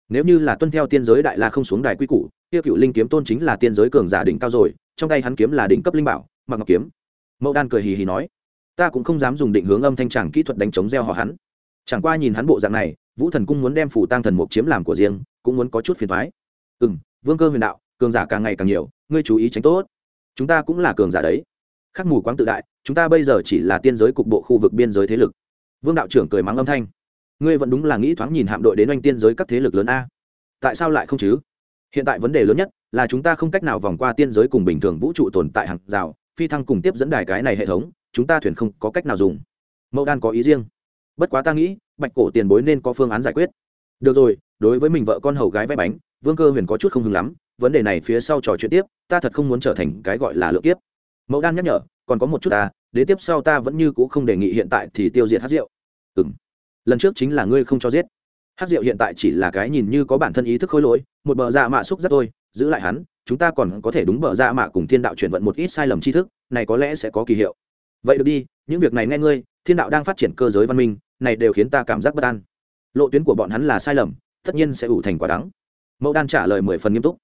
Nếu như là tuân theo tiên giới đại la không xuống đài quy củ, kia cựu linh kiếm tôn chính là tiên giới cường giả đỉnh cao rồi, trong tay hắn kiếm là đỉnh cấp linh bảo, mặc ngọc kiếm. Mẫu đan cười hì hì nói, ta cũng không dám dùng định hướng âm thanh tràng kỹ thuật đánh chống gieo họ hắn. Chẳng qua nhìn hắn bộ dạng này, vũ thần cung muốn đem phủ tăng thần mục chiếm làm của riêng, cũng muốn có chút phiền thoái ừ m vương cơ huyền đạo, cường giả càng ngày càng nhiều, ngươi chú ý tránh tốt chúng ta cũng là cường giả đấy. Khắc mù quáng tự đại, chúng ta bây giờ chỉ là tiên giới cục bộ khu vực biên giới thế lực. Vương đạo trưởng cười mắng âm thanh. Ngươi vẫn đúng là nghĩ thoáng nhìn hạm đội đến oanh tiên giới các thế lực lớn a? Tại sao lại không chứ? Hiện tại vấn đề lớn nhất là chúng ta không cách nào vòng qua tiên giới cùng bình thường vũ trụ tồn tại hàng rào, phi thăng cùng tiếp dẫn đài cái này hệ thống, chúng ta thuyền không có cách nào dùng. Mẫu đan có ý riêng. Bất quá ta nghĩ, bạch cổ tiền bối nên có phương án giải quyết. Được rồi, đối với mình vợ con hầu gái vẽ bánh, vương cơ huyền có chút không hứng lắm vấn đề này phía sau trò chuyện tiếp, ta thật không muốn trở thành cái gọi là lượng kiếp. Mẫu đan nhắc nhở, còn có một chút ta, đến tiếp sau ta vẫn như c ũ không đề nghị hiện tại thì tiêu diệt hát rượu ừ m lần trước chính là ngươi không cho giết. Hát rượu hiện tại chỉ là cái nhìn như có bản thân ý thức khôi lỗi, một bờ dạ mạ xúc rất tôi, giữ lại hắn, chúng ta còn có thể đúng bờ dạ mạ cùng thiên đạo chuyển vận một ít sai lầm tri thức, này có lẽ sẽ có kỳ hiệu. Vậy được đi, những việc này nghe ngươi, thiên đạo đang phát triển cơ giới văn minh, này đều khiến ta cảm giác bất an. Lộ tuyến của bọn hắn là sai lầm, tất nhiên sẽ ủ thành quả đắng. Mẫu đan trả lời mười phần nghiêm túc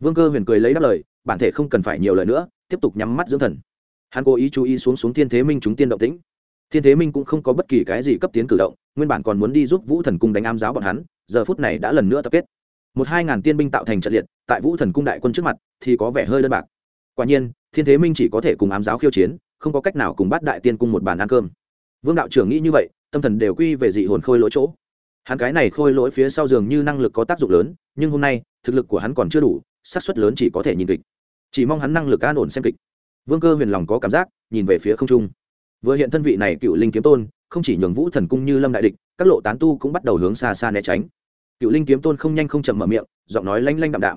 vương cơ huyền cười lấy đáp lời, bản thể không cần phải nhiều lời nữa, tiếp tục nhắm mắt dưỡng thần. Hắn cố ý chú ý xuống xuống thiên thế minh chúng tiên động tĩnh. Thiên thế minh cũng không có bất kỳ cái gì cấp tiến cử động, nguyên bản còn muốn đi giúp vũ thần cung đánh am giáo bọn hắn, giờ phút này đã lần nữa tập kết. Một hai ngàn tiên binh tạo thành trận liệt, tại vũ thần cung đại quân trước mặt thì có vẻ hơi đơn bạc. Quả nhiên, thiên thế minh chỉ có thể cùng ám giáo khiêu chiến, không có cách nào cùng bắt đại tiên cung một bàn ăn cơm. Vương đạo trưởng nghĩ như vậy, tâm thần đều quy về dị hồn khôi lỗi chỗ. Hắn cái này khôi lỗi phía sau giường như năng lực có tác dụng lớn, nhưng hôm nay, thực lực của hắn còn chưa đủ xác suất lớn chỉ có thể nhìn kịch. Chỉ mong hắn năng lực an ổn xem kịch. Vương cơ huyền lòng có cảm giác, nhìn về phía không trung. Vừa hiện thân vị này cựu linh kiếm tôn, không chỉ nhường vũ thần cung như lâm đại địch, các lộ tán tu cũng bắt đầu hướng xa xa né tránh. Cựu linh kiếm tôn không nhanh không chậm mở miệng, giọng nói lanh lanh đạm đạm.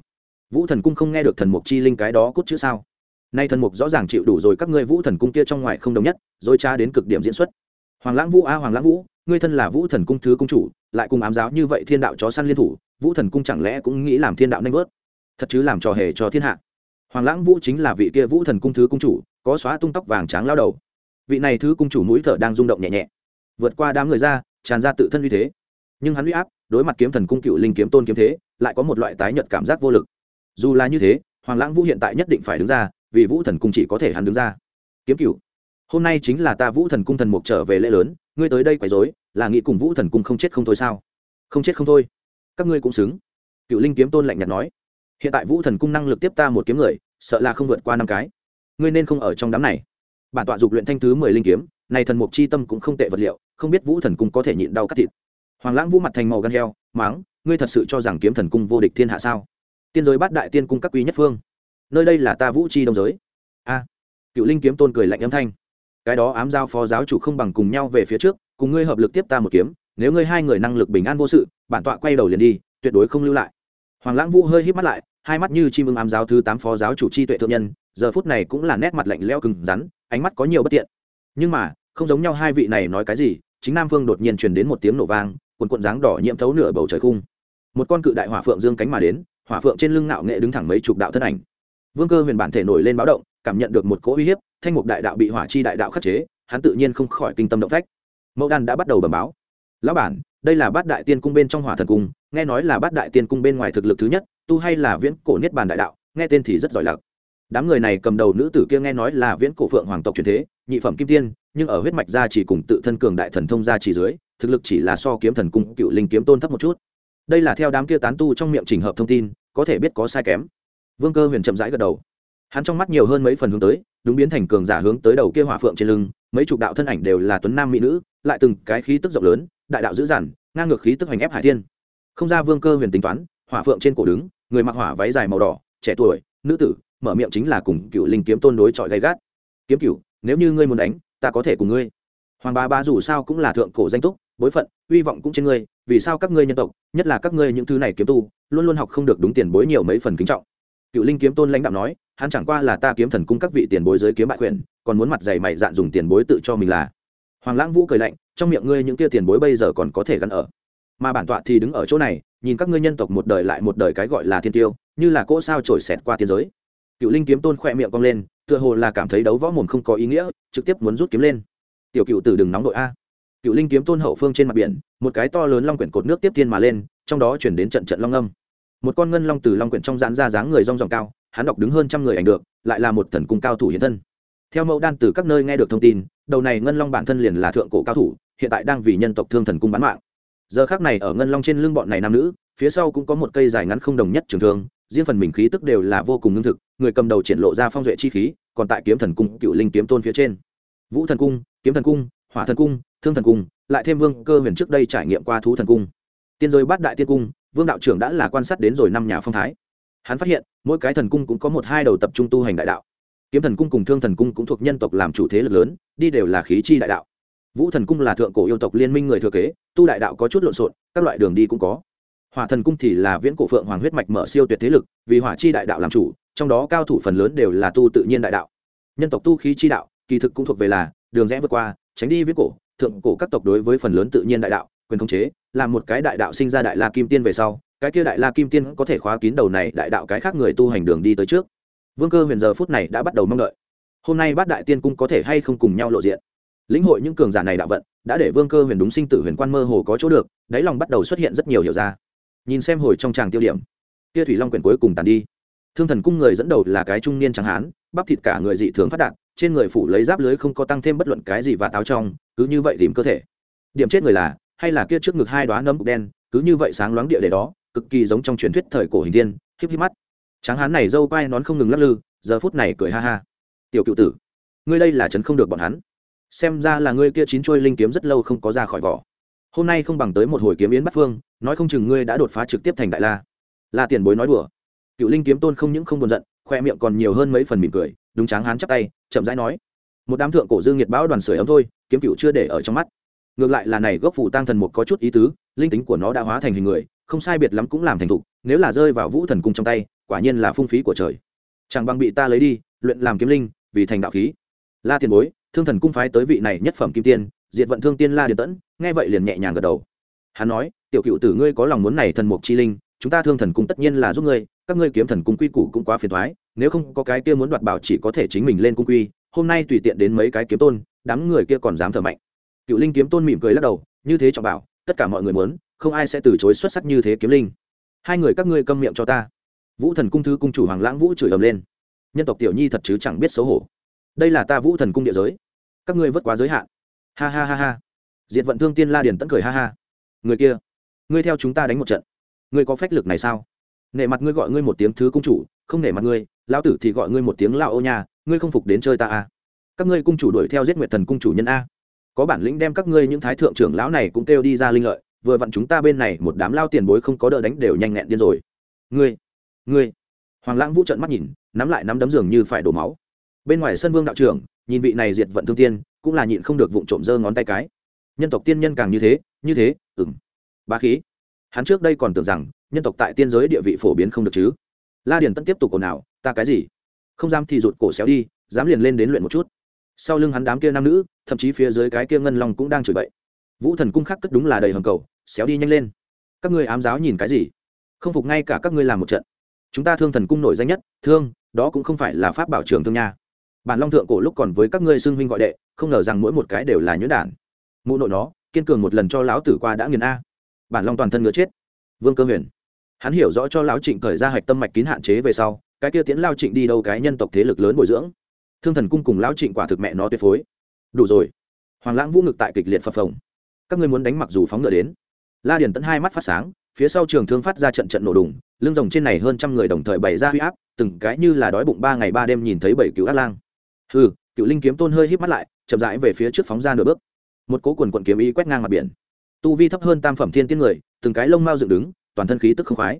Vũ thần cung không nghe được thần mục chi linh cái đó cốt chữ sao? Nay thần mục rõ ràng chịu đủ rồi các ngươi vũ thần cung kia trong ngoài không đồng nhất rồi tra đến cực điểm diễn xuất. Hoàng lãng vũ a, hoàng lãng vũ, ngươi thân là vũ thần cung thứ cung chủ, lại cùng ám giáo như vậy thiên đạo chó săn liên thủ, vũ thần cung chẳng lẽ cũng nghĩ làm thiên đạo nanh vớt? Thật chứ làm trò hề cho thiên hạ. Hoàng lãng vũ chính là vị kia vũ thần cung thứ cung chủ, có xóa tung tóc vàng trắng lao đầu. Vị này thứ cung chủ mũi thở đang rung động nhẹ nhẹ. Vượt qua đám người ra, tràn ra tự thân uy thế. Nhưng hắn uy áp, đối mặt kiếm thần cung cựu linh kiếm tôn kiếm thế, lại có một loại tái nhận cảm giác vô lực. Dù là như thế, hoàng lãng vũ hiện tại nhất định phải đứng ra, vì vũ thần cung chỉ có thể hắn đứng ra. Kiếm cựu, hôm nay chính là ta vũ thần cung thần mục trở về lễ lớn, ngươi tới đây quấy dối là nghĩ cùng vũ thần cung không chết không thôi sao? Không chết không thôi. Các ngươi cũng xứng. Cựu linh kiếm tôn lạnh nhạt nói hiện tại vũ thần cung năng lực tiếp ta một kiếm người, sợ là không vượt qua năm cái. Ngươi nên không ở trong đám này. Bản tọa dục luyện thanh thứ mười linh kiếm, này thần mục chi tâm cũng không tệ vật liệu, không biết vũ thần cung có thể nhịn đau cắt thịt. Hoàng lãng vũ mặt thành màu gan heo, máng, ngươi thật sự cho rằng kiếm thần cung vô địch thiên hạ sao? Tiên giới bát đại tiên cung các quý nhất phương, nơi đây là ta vũ chi đông giới. A. Cựu linh kiếm tôn cười lạnh âm thanh. Cái đó ám giao phó giáo chủ không bằng cùng nhau về phía trước, cùng ngươi hợp lực tiếp ta một kiếm, nếu ngươi hai người năng lực bình an vô sự, bản tọa quay đầu liền đi, tuyệt đối không lưu lại hoàng lãng vũ hơi hít mắt lại, hai mắt như chim ưng ám giáo thứ tám phó giáo chủ chi tuệ thượng nhân, giờ phút này cũng là nét mặt lạnh lẽo cứng rắn, ánh mắt có nhiều bất tiện. Nhưng mà, không giống nhau hai vị này nói cái gì, chính nam phương đột nhiên truyền đến một tiếng nổ vang quần cuộn dáng đỏ nhiễm thấu nửa bầu trời khung. Một con cự đại hỏa phượng dương cánh mà đến, hỏa phượng trên lưng ngạo nghệ đứng thẳng mấy chục đạo thân ảnh. Vương cơ huyền bản thể nổi lên báo động, cảm nhận được một cỗ uy hiếp, thanh mục đại đạo bị hỏa chi đại đạo khắc chế, hắn tự nhiên không khỏi kinh tâm động phách. Mẫu đan đã bắt đầu bẩm báo. Lão bản đây là bát đại tiên cung bên trong hỏa thần cung, nghe nói là bát đại tiên cung bên ngoài thực lực thứ nhất, tu hay là viễn cổ niết bàn đại đạo, nghe tên thì rất giỏi lặc. Đám người này cầm đầu nữ tử kia nghe nói là viễn cổ phượng hoàng tộc truyền thế, nhị phẩm kim tiên, nhưng ở huyết mạch gia chỉ cùng tự thân cường đại thần thông gia chỉ dưới, thực lực chỉ là so kiếm thần cung cựu linh kiếm tôn thấp một chút. Đây là theo đám kia tán tu trong miệng trình hợp thông tin, có thể biết có sai kém. Vương cơ huyền chậm rãi gật đầu. Hắn trong mắt nhiều hơn mấy phần hướng tới, đúng biến thành cường giả hướng tới đầu kia hỏa phượng trên lưng, mấy chục đạo thân ảnh đều là tuấn nam mỹ nữ, lại từng cái khí tức rộng lớn đại đạo dữ dằn, ngang ngược khí tức hoành ép hải thiên. Không ra vương cơ huyền tính toán, hỏa phượng trên cổ đứng, người mặc hỏa váy dài màu đỏ, trẻ tuổi, nữ tử, mở miệng chính là cùng cựu linh kiếm tôn đối chọi gay gắt. Kiếm cựu nếu như ngươi muốn đánh, ta có thể cùng ngươi. Hoàng ba ba dù sao cũng là thượng cổ danh túc, bối phận, uy vọng cũng trên ngươi, vì sao các ngươi nhân tộc, nhất là các ngươi những thứ này kiếm tu, luôn luôn học không được đúng tiền bối nhiều mấy phần kính trọng. Cựu linh kiếm tôn lãnh đạo nói, hắn chẳng qua là ta kiếm thần cung các vị tiền bối giới kiếm bại quyền, còn muốn mặt dày mày dạn dùng tiền bối tự cho mình là. Hoàng lãng vũ cười lạnh trong miệng ngươi những kia tiền bối bây giờ còn có thể gắn ở. Mà bản tọa thì đứng ở chỗ này, nhìn các ngươi nhân tộc một đời lại một đời cái gọi là thiên tiêu, như là cỗ sao trổi xẹt qua thiên giới. Cựu linh kiếm tôn khỏe miệng cong lên, tựa hồ là cảm thấy đấu võ mồm không có ý nghĩa, trực tiếp muốn rút kiếm lên. Tiểu cựu tử đừng nóng đội a. Cựu linh kiếm tôn hậu phương trên mặt biển, một cái to lớn long quyển cột nước tiếp thiên mà lên, trong đó chuyển đến trận trận long âm. Một con ngân long từ long quyển trong giãn ra dáng người rong ròng cao, hắn đọc đứng hơn trăm người ảnh được, lại là một thần cung cao thủ hiện thân. Theo mẫu đan từ các nơi nghe được thông tin, đầu này ngân long bản thân liền là thượng cổ cao thủ hiện tại đang vì nhân tộc thương thần cung bán mạng. Giờ khác này ở ngân long trên lưng bọn này nam nữ, phía sau cũng có một cây dài ngắn không đồng nhất trường thương, riêng phần mình khí tức đều là vô cùng ngưng thực, người cầm đầu triển lộ ra phong duệ chi khí, còn tại kiếm thần cung, cựu linh kiếm tôn phía trên. Vũ thần cung, kiếm thần cung, hỏa thần cung, thương thần cung, lại thêm vương cơ huyền trước đây trải nghiệm qua thú thần cung. Tiên giới bát đại tiên cung, vương đạo trưởng đã là quan sát đến rồi năm nhà phong thái. Hắn phát hiện, mỗi cái thần cung cũng có một hai đầu tập trung tu hành đại đạo. Kiếm thần cung cùng thương thần cung cũng thuộc nhân tộc làm chủ thế lực lớn, đi đều là khí chi đại đạo vũ thần cung là thượng cổ yêu tộc liên minh người thừa kế, tu đại đạo có chút lộn xộn, các loại đường đi cũng có. Hỏa thần cung thì là viễn cổ phượng hoàng huyết mạch mở siêu tuyệt thế lực, vì hỏa chi đại đạo làm chủ, trong đó cao thủ phần lớn đều là tu tự nhiên đại đạo. Nhân tộc tu khí chi đạo, kỳ thực cũng thuộc về là đường rẽ vượt qua, tránh đi viễn cổ, thượng cổ các tộc đối với phần lớn tự nhiên đại đạo, quyền thống chế, làm một cái đại đạo sinh ra đại la kim tiên về sau, cái kia đại la kim tiên có thể khóa kín đầu này đại đạo cái khác người tu hành đường đi tới trước. Vương cơ huyền giờ phút này đã bắt đầu mong đợi. Hôm nay bát đại tiên cung có thể hay không cùng nhau lộ diện? Lĩnh hội những cường giả này đạo vận, đã để vương cơ huyền đúng sinh tử huyền quan mơ hồ có chỗ được, đáy lòng bắt đầu xuất hiện rất nhiều hiểu ra. Nhìn xem hồi trong tràng tiêu điểm kia thủy long quyển cuối cùng tàn đi. Thương thần cung người dẫn đầu là cái trung niên trắng hán, bắp thịt cả người dị thường phát đạt, trên người phủ lấy giáp lưới không có tăng thêm bất luận cái gì và táo trong, cứ như vậy tìm cơ thể. Điểm chết người là, hay là kia trước ngực hai đoá nấm cục đen, cứ như vậy sáng loáng địa để đó, cực kỳ giống trong truyền thuyết thời cổ hình tiên híp híp mắt. Tráng hán này dâu quai nón không ngừng lắc lư, giờ phút này cười ha ha. Tiểu cựu tử, ngươi đây là chấn không được bọn hắn xem ra là ngươi kia chín trôi linh kiếm rất lâu không có ra khỏi vỏ. Hôm nay không bằng tới một hồi kiếm yến bắt phương, nói không chừng ngươi đã đột phá trực tiếp thành đại la. La tiền bối nói đùa. Cựu linh kiếm tôn không những không buồn giận, khoe miệng còn nhiều hơn mấy phần mỉm cười, đúng tráng hán chắp tay, chậm rãi nói. Một đám thượng cổ dương nhiệt bão đoàn sưởi ấm thôi, kiếm cựu chưa để ở trong mắt. Ngược lại là này gốc phủ tăng thần một có chút ý tứ, linh tính của nó đã hóa thành hình người, không sai biệt lắm cũng làm thành thục, nếu là rơi vào vũ thần cung trong tay, quả nhiên là phung phí của trời. Chẳng bằng bị ta lấy đi, luyện làm kiếm linh, vì thành đạo khí. La tiền bối thương thần cung phái tới vị này nhất phẩm kim tiên, diệt vận thương tiên la điền tẫn, nghe vậy liền nhẹ nhàng gật đầu. Hắn nói, tiểu cựu tử, ngươi có lòng muốn này thần mục chi linh, chúng ta thương thần cung tất nhiên là giúp ngươi, các ngươi kiếm thần cung quy củ cũng quá phiền thoái nếu không có cái kia muốn đoạt bảo chỉ có thể chính mình lên cung quy, hôm nay tùy tiện đến mấy cái kiếm tôn, đám người kia còn dám thở mạnh. Cựu linh kiếm tôn mỉm cười lắc đầu, như thế trọng bảo, tất cả mọi người muốn, không ai sẽ từ chối xuất sắc như thế kiếm linh. Hai người các ngươi câm miệng cho ta. Vũ thần cung thư cung chủ hoàng lãng vũ chửi ầm lên. Nhân tộc tiểu nhi thật chứ chẳng biết xấu hổ. Đây là ta vũ thần cung địa giới các ngươi vất quá giới hạn. Ha ha ha ha. Diệt vận thương tiên la điền tẫn cười ha ha. Người kia, ngươi theo chúng ta đánh một trận. Ngươi có phách lực này sao? Nể mặt ngươi gọi ngươi một tiếng thứ cung chủ, không nể mặt ngươi, lão tử thì gọi ngươi một tiếng lao ô nhà ngươi không phục đến chơi ta à. các ngươi cung chủ đuổi theo giết nguyệt thần cung chủ nhân a. Có bản lĩnh đem các ngươi những thái thượng trưởng lão này cũng kêu đi ra linh lợi, vừa vặn chúng ta bên này một đám lao tiền bối không có đỡ đánh đều nhanh nhẹn điên rồi. Ngươi ngươi. Hoàng lãng vũ trận mắt nhìn, nắm lại nắm đấm giường như phải đổ máu. Bên ngoài sân vương đạo trưởng nhìn vị này diệt vận thương tiên, cũng là nhịn không được vụng trộm giơ ngón tay cái. Nhân tộc tiên nhân càng như thế như thế ừng ba khí. Hắn trước đây còn tưởng rằng, nhân tộc tại tiên giới địa vị phổ biến không được chứ. La điền tân tiếp tục ồn ào, ta cái gì? Không dám thì rụt cổ xéo đi, dám liền lên đến luyện một chút. Sau lưng hắn đám kia nam nữ, thậm chí phía dưới cái kia ngân long cũng đang chửi bậy. Vũ thần cung khắc cất đúng là đầy hầm cầu, xéo đi nhanh lên. Các ngươi ám giáo nhìn cái gì? Không phục ngay cả các ngươi làm một trận. Chúng ta thương thần cung nổi danh nhất, thương, đó cũng không phải là pháp bảo trường thương nha bản long thượng cổ lúc còn với các ngươi xưng huynh gọi đệ, không ngờ rằng mỗi một cái đều là nhuyễn đản. Mụ nội nó, kiên cường một lần cho lão tử qua đã nghiền a. Bản long toàn thân ngứa chết. Vương cơ huyền. Hắn hiểu rõ cho lão trịnh khởi ra hạch tâm mạch kín hạn chế về sau, cái kia tiến lao trịnh đi đâu cái nhân tộc thế lực lớn bồi dưỡng. Thương thần cung cùng lão trịnh quả thực mẹ nó tuyệt phối. Đủ rồi. Hoàng lãng vũ ngực tại kịch liệt phập phồng. Các ngươi muốn đánh mặc dù phóng ngựa đến. La điền tẫn hai mắt phát sáng, phía sau trường thương phát ra trận trận nổ đùng, lưng rồng trên này hơn trăm người đồng thời bày ra huy áp, từng cái như là đói bụng ba ngày ba đêm nhìn thấy bảy cứu ác lang hừ, cựu linh kiếm tôn hơi híp mắt lại, chậm rãi về phía trước phóng ra nửa bước. Một cố quần quận kiếm ý quét ngang mặt biển. Tu vi thấp hơn tam phẩm thiên tiên người, từng cái lông mao dựng đứng, toàn thân khí tức không khoái.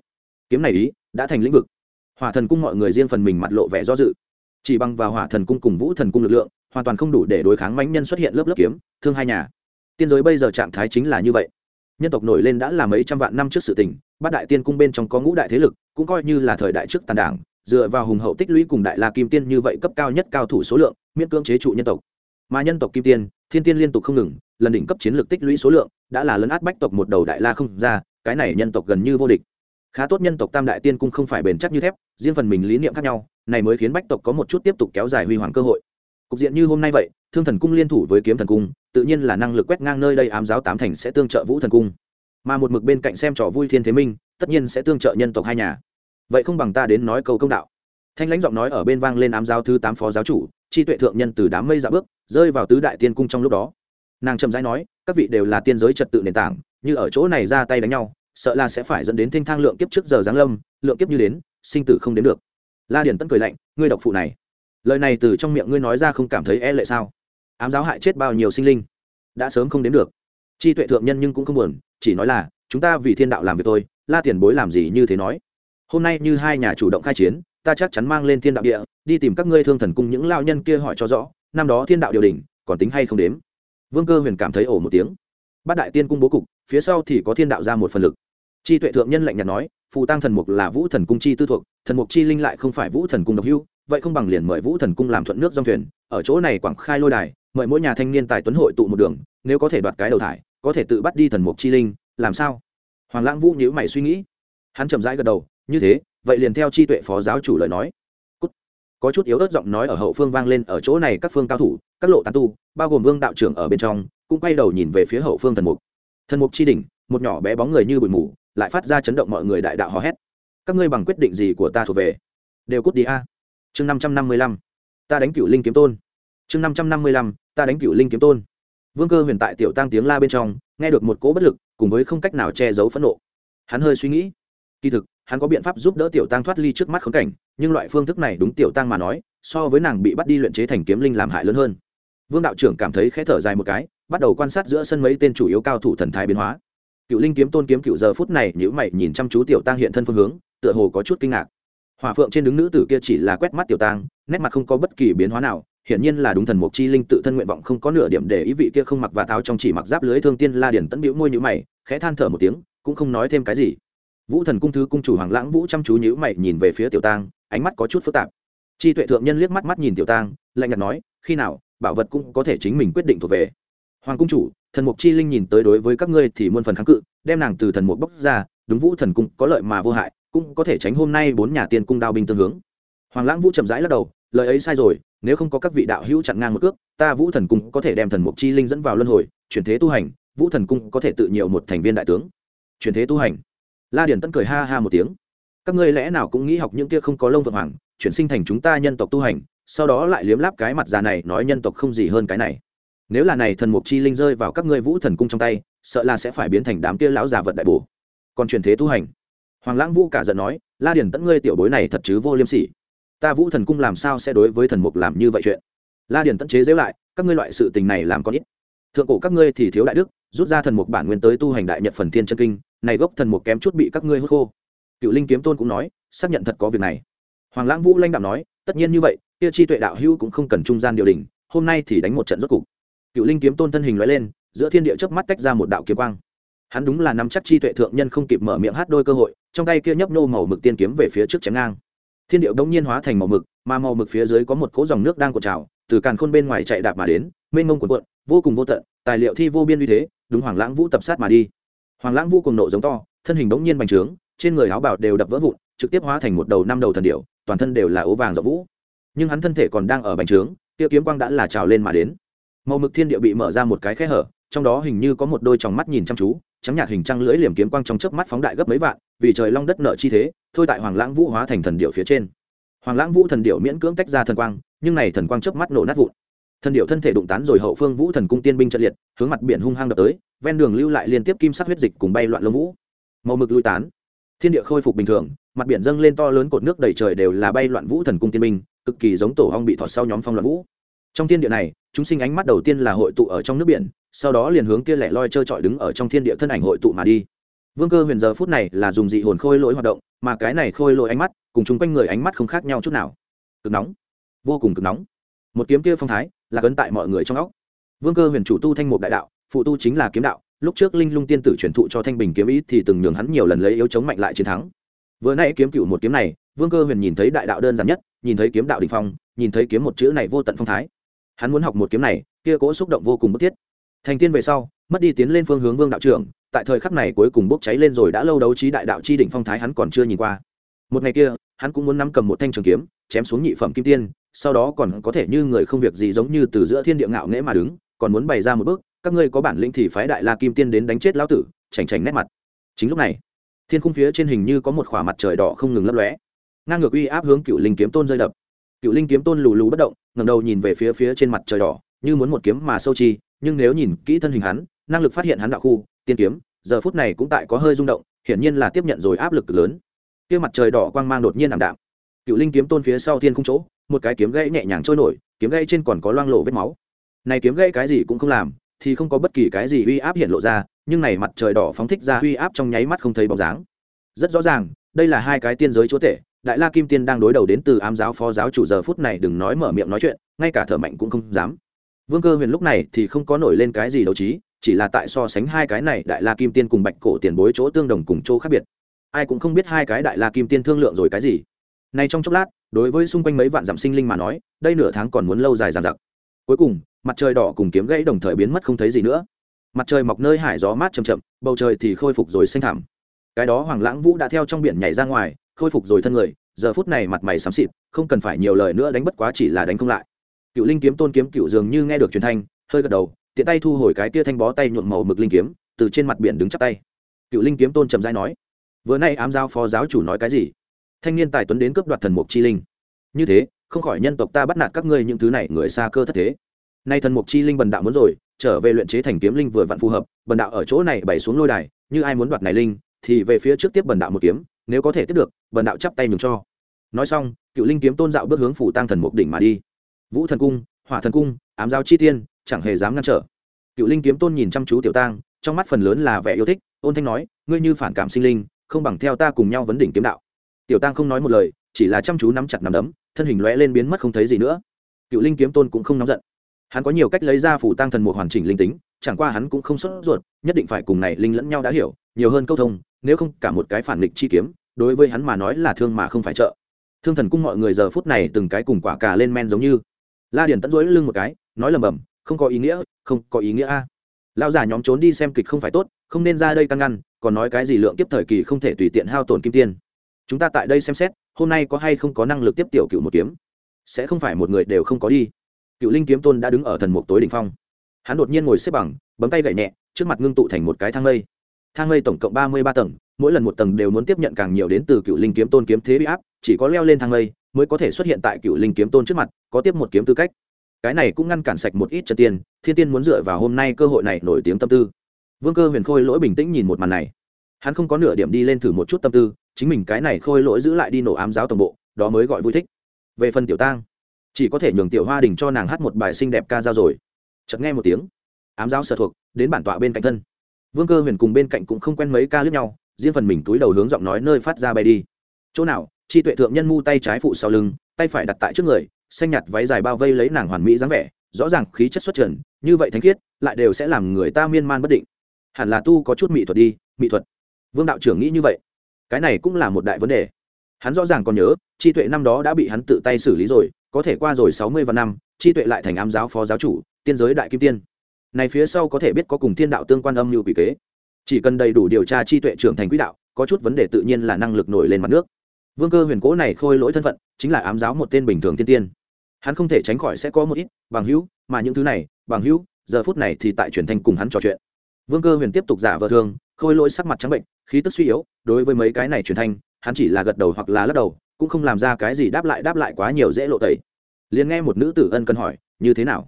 Kiếm này ý, đã thành lĩnh vực. Hỏa thần cung mọi người riêng phần mình mặt lộ vẻ do dự. Chỉ bằng vào hỏa thần cung cùng vũ thần cung lực lượng, hoàn toàn không đủ để đối kháng mãnh nhân xuất hiện lớp lớp kiếm, thương hai nhà. Tiên giới bây giờ trạng thái chính là như vậy. Nhân tộc nổi lên đã là mấy trăm vạn năm trước sự tình, bát đại tiên cung bên trong có ngũ đại thế lực, cũng coi như là thời đại trước tàn đảng dựa vào hùng hậu tích lũy cùng đại la kim tiên như vậy cấp cao nhất cao thủ số lượng, miễn cưỡng chế trụ nhân tộc. Mà nhân tộc kim tiên, thiên tiên liên tục không ngừng, lần đỉnh cấp chiến lược tích lũy số lượng đã là lấn át bách tộc một đầu đại la không ra, cái này nhân tộc gần như vô địch. Khá tốt nhân tộc tam đại tiên cung không phải bền chắc như thép, riêng phần mình lý niệm khác nhau, này mới khiến bách tộc có một chút tiếp tục kéo dài huy hoàng cơ hội. Cục diện như hôm nay vậy, thương thần cung liên thủ với kiếm thần cung, tự nhiên là năng lực quét ngang nơi đây ám giáo tám thành sẽ tương trợ vũ thần cung. Mà một mực bên cạnh xem trò vui thiên thế minh, tất nhiên sẽ tương trợ nhân tộc hai nhà vậy không bằng ta đến nói câu công đạo. Thanh lãnh giọng nói ở bên vang lên ám giáo thứ tám phó giáo chủ, chi tuệ thượng nhân từ đám mây dạ bước, rơi vào tứ đại tiên cung trong lúc đó. Nàng chậm rãi nói, các vị đều là tiên giới trật tự nền tảng, như ở chỗ này ra tay đánh nhau, sợ là sẽ phải dẫn đến thanh thang lượng kiếp trước giờ giáng lâm, lượng kiếp như đến, sinh tử không đến được. La điển tân cười lạnh, ngươi độc phụ này. Lời này từ trong miệng ngươi nói ra không cảm thấy e lệ sao? Ám giáo hại chết bao nhiêu sinh linh? Đã sớm không đến được. Chi tuệ thượng nhân nhưng cũng không buồn, chỉ nói là, chúng ta vì thiên đạo làm việc thôi, la tiền bối làm gì như thế nói? Hôm nay như hai nhà chủ động khai chiến, ta chắc chắn mang lên thiên đạo địa, đi tìm các ngươi thương thần cung những lao nhân kia hỏi cho rõ, năm đó thiên đạo điều đình, còn tính hay không đếm. Vương cơ huyền cảm thấy ổ một tiếng. Bát đại tiên cung bố cục, phía sau thì có thiên đạo ra một phần lực. Chi tuệ thượng nhân lạnh nhạt nói, phù tăng thần mục là vũ thần cung chi tư thuộc, thần mục chi linh lại không phải vũ thần cung độc hưu vậy không bằng liền mời vũ thần cung làm thuận nước dòng thuyền, ở chỗ này quảng khai lôi đài, mời mỗi nhà thanh niên tài tuấn hội tụ một đường, nếu có thể đoạt cái đầu thải, có thể tự bắt đi thần mục chi linh, làm sao? Hoàng lãng vũ nhíu mày suy nghĩ. Hắn chậm rãi gật đầu như thế, vậy liền theo chi tuệ phó giáo chủ lời nói. Cút. có chút yếu ớt giọng nói ở hậu phương vang lên ở chỗ này các phương cao thủ, các lộ tán tu, bao gồm vương đạo trưởng ở bên trong, cũng quay đầu nhìn về phía hậu phương thần mục. Thần mục chi đỉnh, một nhỏ bé bóng người như bụi mù, lại phát ra chấn động mọi người đại đạo hò hét. Các ngươi bằng quyết định gì của ta thuộc về? Đều cút đi a. Chương năm trăm năm mươi lăm. Ta đánh cựu linh kiếm tôn. Chương năm trăm năm mươi lăm. Ta đánh cựu linh kiếm tôn. Vương cơ huyền tại tiểu tăng tiếng la bên trong, nghe được một cỗ bất lực, cùng với không cách nào che giấu phẫn nộ. Hắn hơi suy nghĩ. Kỳ thực hắn có biện pháp giúp đỡ tiểu tăng thoát ly trước mắt khốn cảnh, nhưng loại phương thức này đúng tiểu tăng mà nói, so với nàng bị bắt đi luyện chế thành kiếm linh làm hại lớn hơn. Vương đạo trưởng cảm thấy khẽ thở dài một cái, bắt đầu quan sát giữa sân mấy tên chủ yếu cao thủ thần thái biến hóa. Cựu linh kiếm tôn kiếm cựu giờ phút này nhữ mày nhìn chăm chú tiểu tăng hiện thân phương hướng, tựa hồ có chút kinh ngạc. Hòa phượng trên đứng nữ tử kia chỉ là quét mắt tiểu tăng nét mặt không có bất kỳ biến hóa nào, hiển nhiên là đúng thần mục chi linh tự thân nguyện vọng không có nửa điểm để ý vị kia không mặc và tháo trong chỉ mặc giáp lưới thương tiên la điển tẫn biểu môi nhữ mày, khẽ than thở một tiếng, cũng không nói thêm cái gì vũ thần cung thứ cung chủ hoàng lãng vũ chăm chú nhữ mày nhìn về phía tiểu tang, ánh mắt có chút phức tạp. Chi tuệ thượng nhân liếc mắt mắt nhìn tiểu tang, lạnh nhạt nói, khi nào, bảo vật cũng có thể chính mình quyết định thuộc về. Hoàng cung chủ, thần mục chi linh nhìn tới đối với các ngươi thì muôn phần kháng cự, đem nàng từ thần mục bốc ra, đúng vũ thần cung có lợi mà vô hại, cũng có thể tránh hôm nay bốn nhà tiên cung đao binh tương hướng. Hoàng lãng vũ chậm rãi lắc đầu, lời ấy sai rồi, nếu không có các vị đạo hữu chặn ngang một cước, ta vũ thần cung có thể đem thần mục chi linh dẫn vào luân hồi, chuyển thế tu hành, vũ thần cung có thể tự nhiều một thành viên đại tướng. Chuyển thế tu hành la điển tân cười ha ha một tiếng. Các ngươi lẽ nào cũng nghĩ học những kia không có lông vượng hoàng, chuyển sinh thành chúng ta nhân tộc tu hành, sau đó lại liếm láp cái mặt già này nói nhân tộc không gì hơn cái này. Nếu là này thần mục chi linh rơi vào các ngươi vũ thần cung trong tay, sợ là sẽ phải biến thành đám kia lão già vật đại bổ. Còn truyền thế tu hành. Hoàng lãng vũ cả giận nói, la điển tẫn ngươi tiểu bối này thật chứ vô liêm sỉ. Ta vũ thần cung làm sao sẽ đối với thần mục làm như vậy chuyện? La điển tẫn chế dễu lại, các ngươi loại sự tình này làm có ít. Thượng cổ các ngươi thì thiếu đại đức, rút ra thần mục bản nguyên tới tu hành đại nhật phần thiên chân kinh này gốc thần mục kém chút bị các ngươi hút khô. Cựu linh kiếm tôn cũng nói, xác nhận thật có việc này. Hoàng lãng vũ lanh đạo nói, tất nhiên như vậy Tiêu chi tuệ đạo hữu cũng không cần trung gian điều đình, hôm nay thì đánh một trận rốt cục. Cựu linh kiếm tôn thân hình nói lên, giữa thiên địa chớp mắt tách ra một đạo kiếm quang. Hắn đúng là nắm chắc chi tuệ thượng nhân không kịp mở miệng hát đôi cơ hội, trong tay kia nhấp nô màu mực tiên kiếm về phía trước chém ngang. Thiên điệu đông nhiên hóa thành màu mực, mà màu mực phía dưới có một cỗ dòng nước đang cột trào, từ càn khôn bên ngoài chạy đạp mà đến, mênh mông cuộn cuộn, vô cùng vô tận, tài liệu thi vô biên uy thế, đúng hoàng lãng vũ tập sát mà đi hoàng lãng vũ cùng nộ giống to, thân hình bỗng nhiên bành trướng, trên người áo bảo đều đập vỡ vụn, trực tiếp hóa thành một đầu năm đầu thần điệu toàn thân đều là ố vàng rộng vũ. Nhưng hắn thân thể còn đang ở bành trướng tiêu kiếm quang đã là trào lên mà đến. Màu mực thiên địa bị mở ra một cái khe hở, trong đó hình như có một đôi tròng mắt nhìn chăm chú, trắng nhạt hình trăng lưỡi liềm kiếm quang trong chớp mắt phóng đại gấp mấy vạn, vì trời long đất nợ chi thế, thôi tại hoàng lãng vũ hóa thành thần điệu phía trên. Hoàng lãng vũ thần điệu miễn cưỡng tách ra thần quang, nhưng này thần quang chớp mắt nổ nát vụn thần điệu thân thể đụng tán rồi hậu phương vũ thần cung tiên binh trận liệt, hướng mặt biển hung hăng đập tới, ven đường lưu lại liên tiếp kim sắc huyết dịch cùng bay loạn lông vũ. Màu mực lui tán. Thiên địa khôi phục bình thường, mặt biển dâng lên to lớn cột nước đầy trời đều là bay loạn vũ thần cung tiên binh, cực kỳ giống tổ hong bị thọt sau nhóm phong loạn vũ. Trong thiên địa này, chúng sinh ánh mắt đầu tiên là hội tụ ở trong nước biển, sau đó liền hướng kia lẻ loi trơ trọi đứng ở trong thiên địa thân ảnh hội tụ mà đi. Vương cơ huyền giờ phút này là dùng dị hồn khôi lỗi hoạt động, mà cái này khôi lỗi ánh mắt, cùng chung quanh người ánh mắt không khác nhau chút nào. Cực nóng. Vô cùng cực nóng. Một kiếm kia phong thái là cấn tại mọi người trong óc. Vương cơ huyền chủ tu thanh mục đại đạo, phụ tu chính là kiếm đạo, lúc trước linh lung tiên tử truyền thụ cho thanh bình kiếm ý thì từng nhường hắn nhiều lần lấy yếu chống mạnh lại chiến thắng. Vừa nãy kiếm cựu một kiếm này, vương cơ huyền nhìn thấy đại đạo đơn giản nhất, nhìn thấy kiếm đạo đình phong, nhìn thấy kiếm một chữ này vô tận phong thái. Hắn muốn học một kiếm này, kia cố xúc động vô cùng bức thiết. Thành tiên về sau, mất đi tiến lên phương hướng vương đạo trưởng, tại thời khắc này cuối cùng bốc cháy lên rồi đã lâu đấu trí đại đạo chi đỉnh phong thái hắn còn chưa nhìn qua. Một ngày kia, hắn cũng muốn nắm cầm một thanh trường kiếm, chém xuống nhị phẩm kim tiên sau đó còn có thể như người không việc gì giống như từ giữa thiên địa ngạo nghễ mà đứng, còn muốn bày ra một bước, các ngươi có bản lĩnh thì phái đại la kim tiên đến đánh chết lão tử, chảnh chảnh nét mặt. Chính lúc này, thiên khung phía trên hình như có một khỏa mặt trời đỏ không ngừng lấp lóe. Ngang ngược uy áp hướng cựu linh kiếm tôn rơi đập. Cựu linh kiếm tôn lù lù bất động ngầm đầu nhìn về phía phía trên mặt trời đỏ, như muốn một kiếm mà sâu chi, nhưng nếu nhìn kỹ thân hình hắn, năng lực phát hiện hắn đạo khu, tiên kiếm, giờ phút này cũng tại có hơi rung động, hiển nhiên là tiếp nhận rồi áp lực lớn. Kia mặt trời đỏ quang mang đột nhiên ảm đạm. Cựu linh kiếm tôn phía sau thiên khung chỗ một cái kiếm gãy nhẹ nhàng trôi nổi, kiếm gãy trên còn có loang lộ vết máu. Này kiếm gãy cái gì cũng không làm, thì không có bất kỳ cái gì uy áp hiện lộ ra, nhưng này mặt trời đỏ phóng thích ra uy áp trong nháy mắt không thấy bóng dáng. Rất rõ ràng, đây là hai cái tiên giới chúa tể, đại la kim tiên đang đối đầu đến từ ám giáo phó giáo chủ giờ phút này đừng nói mở miệng nói chuyện, ngay cả thở mạnh cũng không dám. Vương cơ huyền lúc này thì không có nổi lên cái gì đấu trí, chỉ là tại so sánh hai cái này đại la kim tiên cùng bạch cổ tiền bối chỗ tương đồng cùng chỗ khác biệt. Ai cũng không biết hai cái đại la kim tiên thương lượng rồi cái gì. Nay trong chốc lát đối với xung quanh mấy vạn dặm sinh linh mà nói, đây nửa tháng còn muốn lâu dài dàn giặc cuối cùng, mặt trời đỏ cùng kiếm gãy đồng thời biến mất không thấy gì nữa. Mặt trời mọc nơi hải gió mát chầm chậm, bầu trời thì khôi phục rồi xanh thảm cái đó hoàng lãng vũ đã theo trong biển nhảy ra ngoài, khôi phục rồi thân người, giờ phút này mặt mày xám xịt, không cần phải nhiều lời nữa đánh bất quá chỉ là đánh không lại. Cựu linh kiếm tôn kiếm cựu dường như nghe được truyền thanh, hơi gật đầu, tiện tay thu hồi cái tia thanh bó tay nhuộm màu mực linh kiếm, từ trên mặt biển đứng chắp tay. Cựu linh kiếm tôn trầm dai nói, vừa nay ám giao phó giáo chủ nói cái gì? Thanh niên tài tuấn đến cướp đoạt thần mục chi linh. Như thế, không khỏi nhân tộc ta bắt nạt các ngươi những thứ này, người xa cơ thất thế. Nay thần mục chi linh bần đạo muốn rồi, trở về luyện chế thành kiếm linh vừa vặn phù hợp, bần đạo ở chỗ này bày xuống lôi đài, như ai muốn đoạt này linh, thì về phía trước tiếp bần đạo một kiếm, nếu có thể tiếp được, bần đạo chắp tay nhường cho. Nói xong, cựu linh kiếm tôn dạo bước hướng phủ tăng thần mục đỉnh mà đi. Vũ thần cung, hỏa thần cung, ám giao chi tiên, chẳng hề dám ngăn trở. Cựu linh kiếm tôn nhìn chăm chú tiểu tang, trong mắt phần lớn là vẻ yêu thích, ôn thanh nói, ngươi như phản cảm sinh linh, không bằng theo ta cùng nhau vấn đỉnh kiếm đạo tiểu tăng không nói một lời, chỉ là chăm chú nắm chặt nắm đấm, thân hình lóe lên biến mất không thấy gì nữa. Cựu linh kiếm tôn cũng không nóng giận. Hắn có nhiều cách lấy ra phủ tăng thần một hoàn chỉnh linh tính, chẳng qua hắn cũng không sốt ruột, nhất định phải cùng này linh lẫn nhau đã hiểu, nhiều hơn câu thông, nếu không cả một cái phản nghịch chi kiếm, đối với hắn mà nói là thương mà không phải trợ. Thương thần cung mọi người giờ phút này từng cái cùng quả cà lên men giống như. La điển tẫn rối lưng một cái, nói lầm bầm, không có ý nghĩa, không có ý nghĩa a. Lão già nhóm trốn đi xem kịch không phải tốt, không nên ra đây căn ngăn, còn nói cái gì lượng kiếp thời kỳ không thể tùy tiện hao tổn kim tiên chúng ta tại đây xem xét, hôm nay có hay không có năng lực tiếp tiểu cựu một kiếm? Sẽ không phải một người đều không có đi. Cựu linh kiếm tôn đã đứng ở thần mục tối đỉnh phong. Hắn đột nhiên ngồi xếp bằng, bấm tay gậy nhẹ, trước mặt ngưng tụ thành một cái thang lây. thang lây tổng cộng ba mươi ba tầng, mỗi lần một tầng đều muốn tiếp nhận càng nhiều đến từ cựu linh kiếm tôn kiếm thế bị áp, chỉ có leo lên thang lây mới có thể xuất hiện tại cựu linh kiếm tôn trước mặt, có tiếp một kiếm tư cách. Cái này cũng ngăn cản sạch một ít chân tiên, thiên tiên muốn dựa vào hôm nay cơ hội này nổi tiếng tâm tư. Vương cơ huyền khôi lỗi bình tĩnh nhìn một màn này. Hắn không có nửa điểm đi lên thử một chút tâm tư chính mình cái này khôi lỗi giữ lại đi nổ ám giáo tổng bộ, đó mới gọi vui thích. Về phần tiểu tang, chỉ có thể nhường tiểu hoa đình cho nàng hát một bài xinh đẹp ca dao rồi. Chợt nghe một tiếng, ám giáo sở thuộc, đến bản tọa bên cạnh thân. Vương cơ huyền cùng bên cạnh cũng không quen mấy ca lướt nhau, riêng phần mình túi đầu hướng giọng nói nơi phát ra bay đi. Chỗ nào, chi tuệ thượng nhân mu tay trái phụ sau lưng, tay phải đặt tại trước người, xanh nhạt váy dài bao vây lấy nàng hoàn mỹ dáng vẻ, rõ ràng khí chất xuất trần, như vậy thánh khiết, lại đều sẽ làm người ta miên man bất định. Hẳn là tu có chút mỹ thuật đi, mỹ thuật. Vương đạo trưởng nghĩ như vậy cái này cũng là một đại vấn đề. Hắn rõ ràng còn nhớ, chi tuệ năm đó đã bị hắn tự tay xử lý rồi, có thể qua rồi sáu mươi vạn năm, chi tuệ lại thành ám giáo phó giáo chủ, tiên giới đại kim tiên. Này phía sau có thể biết có cùng thiên đạo tương quan âm như quỷ kế. Chỉ cần đầy đủ điều tra chi tuệ trưởng thành quỹ đạo, có chút vấn đề tự nhiên là năng lực nổi lên mặt nước. Vương cơ huyền cố này khôi lỗi thân phận, chính là ám giáo một tên bình thường tiên tiên. Hắn không thể tránh khỏi sẽ có một ít bằng hữu, mà những thứ này, bằng hữu, giờ phút này thì tại truyền thanh cùng hắn trò chuyện vương cơ huyền tiếp tục giả vờ thương, khôi lỗi sắc mặt trắng bệnh, khí tức suy yếu, đối với mấy cái này truyền thanh, hắn chỉ là gật đầu hoặc là lắc đầu, cũng không làm ra cái gì đáp lại đáp lại quá nhiều dễ lộ tẩy. Liền nghe một nữ tử ân cần hỏi, như thế nào?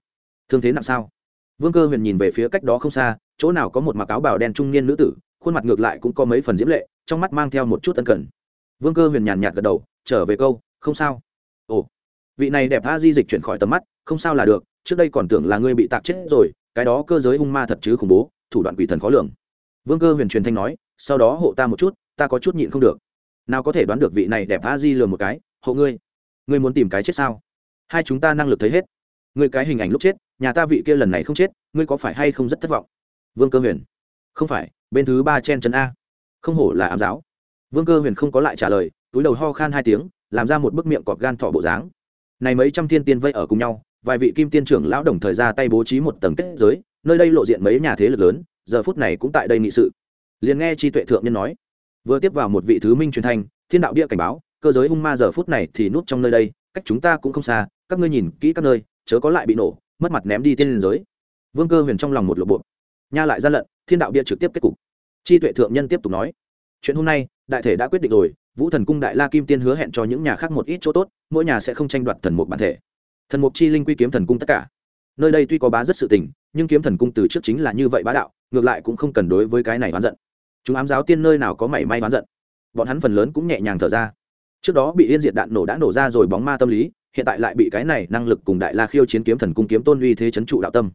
Thương thế nặng sao? Vương cơ huyền nhìn về phía cách đó không xa, chỗ nào có một mặc áo bào đen trung niên nữ tử, khuôn mặt ngược lại cũng có mấy phần diễm lệ, trong mắt mang theo một chút ân cần. Vương cơ huyền nhàn nhạt gật đầu, trở về câu, không sao. Ồ. Vị này đẹp tha di dịch chuyển khỏi tầm mắt, không sao là được, trước đây còn tưởng là ngươi bị tạc chết rồi, cái đó cơ giới hung ma thật chứ khủng bố thủ đoạn quỷ thần khó lường. Vương cơ huyền truyền thanh nói, sau đó hộ ta một chút, ta có chút nhịn không được. Nào có thể đoán được vị này đẹp tha di lừa một cái, hộ ngươi. Ngươi muốn tìm cái chết sao? Hai chúng ta năng lực thấy hết. Ngươi cái hình ảnh lúc chết, nhà ta vị kia lần này không chết, ngươi có phải hay không rất thất vọng? Vương cơ huyền, không phải, bên thứ ba chen chân a. Không hổ là ám giáo. Vương cơ huyền không có lại trả lời, túi đầu ho khan hai tiếng, làm ra một bức miệng cọp gan thọ bộ dáng. Này mấy trăm thiên tiên vây ở cùng nhau, vài vị kim tiên trưởng lão đồng thời ra tay bố trí một tầng kết giới nơi đây lộ diện mấy nhà thế lực lớn, giờ phút này cũng tại đây nghị sự. Liền nghe chi tuệ thượng nhân nói, vừa tiếp vào một vị thứ minh truyền thanh, thiên đạo bia cảnh báo, cơ giới hung ma giờ phút này thì núp trong nơi đây, cách chúng ta cũng không xa, các ngươi nhìn kỹ các nơi, chớ có lại bị nổ, mất mặt ném đi tiên liên giới. Vương cơ huyền trong lòng một lộp bộ, nha lại gian lận, thiên đạo bia trực tiếp kết cục. Chi tuệ thượng nhân tiếp tục nói, chuyện hôm nay, đại thể đã quyết định rồi, vũ thần cung đại la kim tiên hứa hẹn cho những nhà khác một ít chỗ tốt, mỗi nhà sẽ không tranh đoạt thần mục bản thể. Thần mục chi linh quy kiếm thần cung tất cả nơi đây tuy có bá rất sự tình, nhưng kiếm thần cung từ trước chính là như vậy bá đạo, ngược lại cũng không cần đối với cái này oán giận. Chúng ám giáo tiên nơi nào có mảy may oán giận? Bọn hắn phần lớn cũng nhẹ nhàng thở ra. Trước đó bị yên diệt đạn nổ đã nổ ra rồi bóng ma tâm lý, hiện tại lại bị cái này năng lực cùng đại la khiêu chiến kiếm thần cung kiếm tôn uy thế chấn trụ đạo tâm.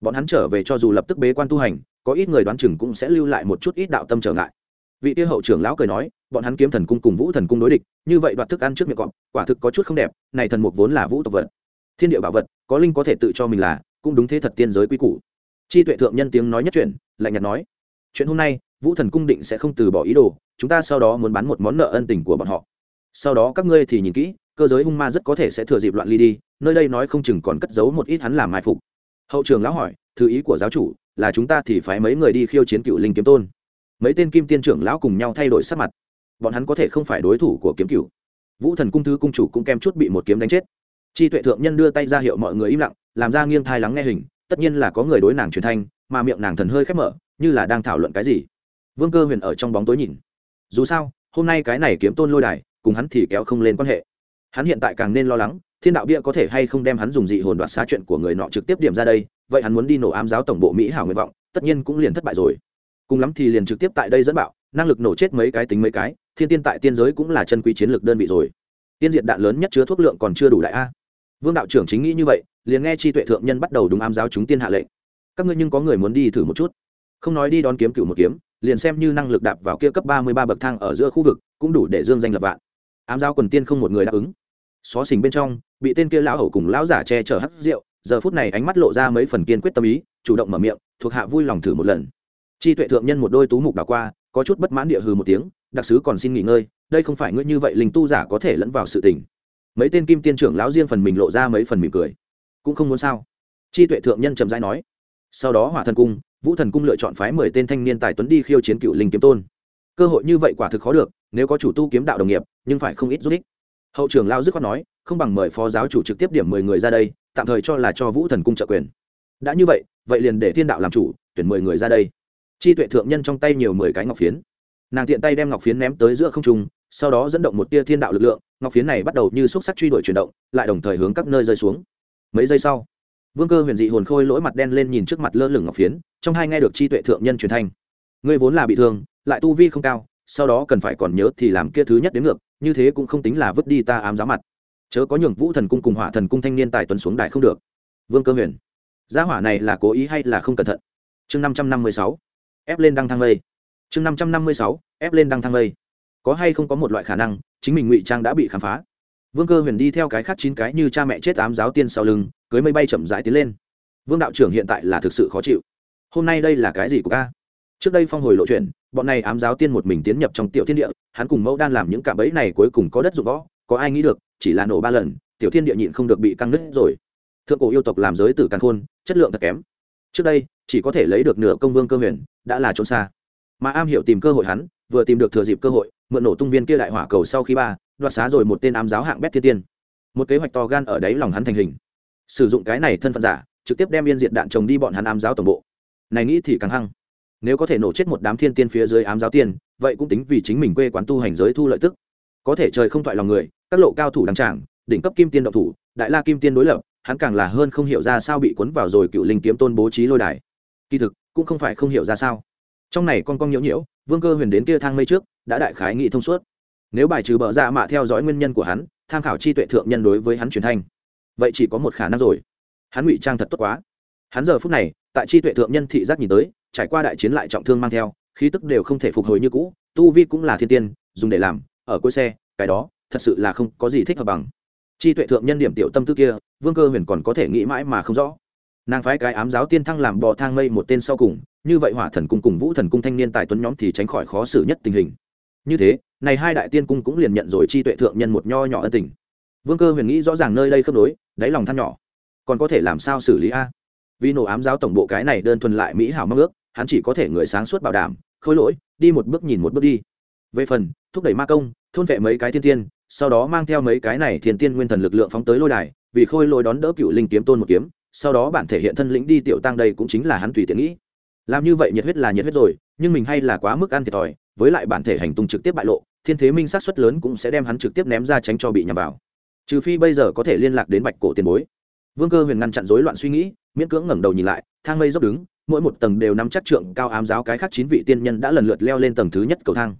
Bọn hắn trở về cho dù lập tức bế quan tu hành, có ít người đoán chừng cũng sẽ lưu lại một chút ít đạo tâm trở ngại. Vị tiêu hậu trưởng lão cười nói, bọn hắn kiếm thần cung cùng vũ thần cung đối địch, như vậy đoạt thức ăn trước miệng cọp, quả thực có chút không đẹp, này thần mục vốn là vũ tộc vật thiên địa bảo vật, có linh có thể tự cho mình là, cũng đúng thế thật tiên giới quy củ. Chi tuệ thượng nhân tiếng nói nhất chuyện lạnh nhạt nói. Chuyện hôm nay, vũ thần cung định sẽ không từ bỏ ý đồ, chúng ta sau đó muốn bán một món nợ ân tình của bọn họ. Sau đó các ngươi thì nhìn kỹ, cơ giới hung ma rất có thể sẽ thừa dịp loạn ly đi, nơi đây nói không chừng còn cất giấu một ít hắn làm mai phục. Hậu trường lão hỏi thư ý của giáo chủ, là chúng ta thì phải mấy người đi khiêu chiến cựu linh kiếm tôn? Mấy tên kim tiên trưởng lão cùng nhau thay đổi sắc mặt. Bọn hắn có thể không phải đối thủ của kiếm cựu vũ thần cung thứ cung chủ cũng kem chút bị một kiếm đánh chết chi tuệ thượng nhân đưa tay ra hiệu mọi người im lặng, làm ra nghiêng thai lắng nghe hình, tất nhiên là có người đối nàng truyền thanh, mà miệng nàng thần hơi khép mở, như là đang thảo luận cái gì. Vương cơ huyền ở trong bóng tối nhìn. Dù sao, hôm nay cái này kiếm tôn lôi đài, cùng hắn thì kéo không lên quan hệ. Hắn hiện tại càng nên lo lắng, thiên đạo bia có thể hay không đem hắn dùng dị hồn đoạt xa chuyện của người nọ trực tiếp điểm ra đây, vậy hắn muốn đi nổ ám giáo tổng bộ mỹ hảo nguyện vọng, tất nhiên cũng liền thất bại rồi. Cùng lắm thì liền trực tiếp tại đây dẫn bạo, năng lực nổ chết mấy cái tính mấy cái, thiên tiên tại tiên giới cũng là chân quý chiến lược đơn vị rồi. Tiên diệt đạn lớn nhất chứa thuốc lượng còn chưa đủ đại a vương đạo trưởng chính nghĩ như vậy, liền nghe chi tuệ thượng nhân bắt đầu đúng ám giáo chúng tiên hạ lệnh. Các ngươi nhưng có người muốn đi thử một chút. Không nói đi đón kiếm cựu một kiếm, liền xem như năng lực đạp vào kia cấp ba mươi ba bậc thang ở giữa khu vực, cũng đủ để dương danh lập vạn. Ám giáo quần tiên không một người đáp ứng. Xó xình bên trong, bị tên kia lão hầu cùng lão giả che chở hắt rượu, giờ phút này ánh mắt lộ ra mấy phần kiên quyết tâm ý, chủ động mở miệng, thuộc hạ vui lòng thử một lần. Chi tuệ thượng nhân một đôi tú mục đảo qua, có chút bất mãn địa hừ một tiếng, đặc sứ còn xin nghỉ ngơi, đây không phải ngươi như vậy linh tu giả có thể lẫn vào sự tình mấy tên kim tiên trưởng lão riêng phần mình lộ ra mấy phần mỉm cười. Cũng không muốn sao? Chi tuệ thượng nhân trầm rãi nói. Sau đó hỏa thần cung, vũ thần cung lựa chọn phái mười tên thanh niên tài tuấn đi khiêu chiến cựu linh kiếm tôn. Cơ hội như vậy quả thực khó được, nếu có chủ tu kiếm đạo đồng nghiệp, nhưng phải không ít giúp ích. Hậu trường lao dứt khoát nói, không bằng mời phó giáo chủ trực tiếp điểm mười người ra đây, tạm thời cho là cho vũ thần cung trợ quyền. Đã như vậy vậy liền để thiên đạo làm chủ, tuyển mười người ra đây. Chi tuệ thượng nhân trong tay nhiều mười cái ngọc phiến. Nàng tiện tay đem ngọc phiến ném tới giữa không trung sau đó dẫn động một tia thiên đạo lực lượng, ngọc phiến này bắt đầu như xúc sắc truy đuổi chuyển động, lại đồng thời hướng các nơi rơi xuống. Mấy giây sau, vương cơ huyền dị hồn khôi lỗi mặt đen lên nhìn trước mặt lơ lửng ngọc phiến, trong hai nghe được chi tuệ thượng nhân truyền thanh. Ngươi vốn là bị thương, lại tu vi không cao, sau đó cần phải còn nhớ thì làm kia thứ nhất đến ngược, như thế cũng không tính là vứt đi ta ám giá mặt. Chớ có nhường vũ thần cung cùng hỏa thần cung thanh niên tài tuấn xuống đại không được. Vương cơ huyền, gia hỏa này là cố ý hay là không cẩn thận? Chương năm trăm năm mươi sáu, ép lên đăng thang lây chương năm trăm năm mươi sáu, ép lên đăng thang lây có hay không có một loại khả năng, chính mình ngụy trang đã bị khám phá. Vương cơ huyền đi theo cái khác chín cái như cha mẹ chết ám giáo tiên sau lưng, cưới mây bay chậm rãi tiến lên. Vương đạo trưởng hiện tại là thực sự khó chịu. Hôm nay đây là cái gì của ca? Trước đây phong hồi lộ chuyện, bọn này ám giáo tiên một mình tiến nhập trong tiểu thiên địa, hắn cùng mẫu đan làm những cạm bẫy này cuối cùng có đất dụng võ, có ai nghĩ được, chỉ là nổ ba lần, tiểu thiên địa nhịn không được bị căng nứt rồi. Thượng cổ yêu tộc làm giới tử càn khôn, chất lượng thật kém. Trước đây, chỉ có thể lấy được nửa công vương cơ huyền, đã là trốn xa. Mà am hiểu tìm cơ hội hắn, vừa tìm được thừa dịp cơ hội mượn nổ tung viên kia đại hỏa cầu sau khi ba, đoạt xá rồi một tên ám giáo hạng bét thiên tiên. Một kế hoạch to gan ở đáy lòng hắn thành hình. Sử dụng cái này thân phận giả, trực tiếp đem yên diện đạn trồng đi bọn hắn ám giáo tổng bộ. Này nghĩ thì càng hăng. Nếu có thể nổ chết một đám thiên tiên phía dưới ám giáo tiên, vậy cũng tính vì chính mình quê quán tu hành giới thu lợi tức. Có thể trời không thoại lòng người, các lộ cao thủ đăng tràng đỉnh cấp kim tiên động thủ, đại la kim tiên đối lập, hắn càng là hơn không hiểu ra sao bị cuốn vào rồi cựu linh kiếm tôn bố trí lôi đài. Kỳ thực, cũng không phải không hiểu ra sao. Trong này con con nhiễu nhiễu vương cơ huyền đến kia thang mây trước, đã đại khái nghị thông suốt. Nếu bài trừ bờ ra mạ theo dõi nguyên nhân của hắn, tham khảo chi tuệ thượng nhân đối với hắn truyền thanh, vậy chỉ có một khả năng rồi. Hắn ngụy trang thật tốt quá. Hắn giờ phút này, tại chi tuệ thượng nhân thị giác nhìn tới, trải qua đại chiến lại trọng thương mang theo, khí tức đều không thể phục hồi như cũ, tu vi cũng là thiên tiên, dùng để làm, ở cuối xe, cái đó, thật sự là không có gì thích hợp bằng. Chi tuệ thượng nhân điểm tiểu tâm tư kia, vương cơ huyền còn có thể nghĩ mãi mà không rõ nàng phái cái ám giáo tiên thăng làm bò thang mây một tên sau cùng, như vậy hỏa thần cung cùng vũ thần cung thanh niên tài tuấn nhóm thì tránh khỏi khó xử nhất tình hình. Như thế, này hai đại tiên cung cũng liền nhận rồi chi tuệ thượng nhân một nho nhỏ ân tình. Vương cơ huyền nghĩ rõ ràng nơi đây khớp nối, đáy lòng than nhỏ. Còn có thể làm sao xử lý a? Vì nổ ám giáo tổng bộ cái này đơn thuần lại mỹ hảo mong ước, hắn chỉ có thể người sáng suốt bảo đảm, khôi lỗi, đi một bước nhìn một bước đi. Về phần, thúc đẩy ma công, thôn vệ mấy cái thiên tiên, sau đó mang theo mấy cái này thiên tiên nguyên thần lực lượng phóng tới lôi đài, vì khôi lỗi đón đỡ cựu linh kiếm tôn một kiếm sau đó bản thể hiện thân lĩnh đi tiểu tăng đây cũng chính là hắn tùy tiện nghĩ. Làm như vậy nhiệt huyết là nhiệt huyết rồi, nhưng mình hay là quá mức ăn thiệt thòi, với lại bản thể hành tung trực tiếp bại lộ, thiên thế minh sát xuất lớn cũng sẽ đem hắn trực tiếp ném ra tránh cho bị nhầm vào. Trừ phi bây giờ có thể liên lạc đến bạch cổ tiền bối. Vương cơ huyền ngăn chặn rối loạn suy nghĩ, miễn cưỡng ngẩng đầu nhìn lại, thang mây dốc đứng, mỗi một tầng đều nắm chắc trượng cao ám giáo cái khác chín vị tiên nhân đã lần lượt leo lên tầng thứ nhất cầu thang.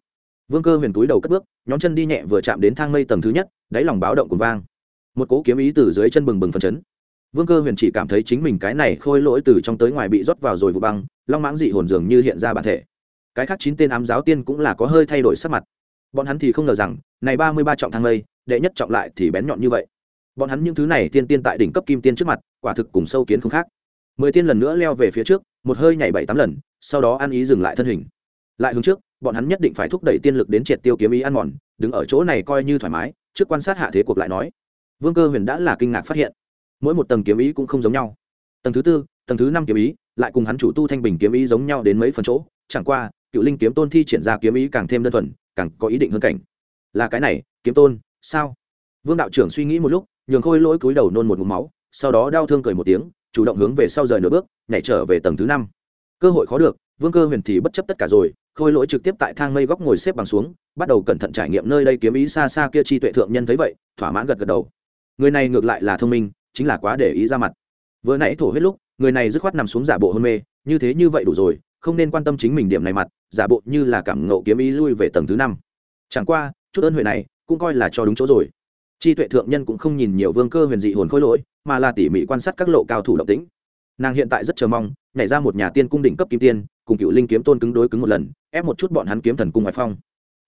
Vương cơ huyền túi đầu cất bước nhóm chân đi nhẹ vừa chạm đến thang mây tầng thứ nhất, đáy lòng báo động cùng vang. Một cố kiếm ý từ dưới chân bừng bừng phần chấn vương cơ huyền chỉ cảm thấy chính mình cái này khôi lỗi từ trong tới ngoài bị rót vào rồi vụ băng, long mãng dị hồn dường như hiện ra bản thể. Cái khác chín tên ám giáo tiên cũng là có hơi thay đổi sắc mặt. Bọn hắn thì không ngờ rằng, này ba mươi ba trọng thang mây đệ nhất trọng lại thì bén nhọn như vậy. Bọn hắn những thứ này tiên tiên tại đỉnh cấp kim tiên trước mặt, quả thực cùng sâu kiến không khác. Mười tiên lần nữa leo về phía trước, một hơi nhảy bảy tám lần, sau đó ăn ý dừng lại thân hình. Lại hướng trước, bọn hắn nhất định phải thúc đẩy tiên lực đến triệt tiêu kiếm ý ăn mòn, đứng ở chỗ này coi như thoải mái, trước quan sát hạ thế cuộc lại nói. Vương cơ huyền đã là kinh ngạc phát hiện mỗi một tầng kiếm ý cũng không giống nhau. Tầng thứ tư, tầng thứ năm kiếm ý, lại cùng hắn chủ tu thanh bình kiếm ý giống nhau đến mấy phần chỗ, chẳng qua, cựu linh kiếm tôn thi triển ra kiếm ý càng thêm đơn thuần, càng có ý định hơn cảnh. Là cái này, kiếm tôn, sao? Vương đạo trưởng suy nghĩ một lúc, nhường khôi lỗi cúi đầu nôn một mụm máu, sau đó đau thương cười một tiếng, chủ động hướng về sau rời nửa bước, nhảy trở về tầng thứ năm. Cơ hội khó được, vương cơ huyền thì bất chấp tất cả rồi, khôi lỗi trực tiếp tại thang mây góc ngồi xếp bằng xuống, bắt đầu cẩn thận trải nghiệm nơi đây kiếm ý xa xa kia chi tuệ thượng nhân thấy vậy, thỏa mãn gật gật đầu. Người này ngược lại là thông minh chính là quá để ý ra mặt. Vừa nãy thổ hết lúc, người này dứt khoát nằm xuống giả bộ hôn mê, như thế như vậy đủ rồi, không nên quan tâm chính mình điểm này mặt, giả bộ như là cảm ngộ kiếm ý lui về tầng thứ năm. Chẳng qua, chút ơn huệ này, cũng coi là cho đúng chỗ rồi. Chi tuệ thượng nhân cũng không nhìn nhiều vương cơ huyền dị hồn khôi lỗi, mà là tỉ mỉ quan sát các lộ cao thủ động tĩnh. Nàng hiện tại rất chờ mong, nhảy ra một nhà tiên cung đỉnh cấp kim tiên, cùng cựu linh kiếm tôn cứng đối cứng một lần, ép một chút bọn hắn kiếm thần cung ngoại phong.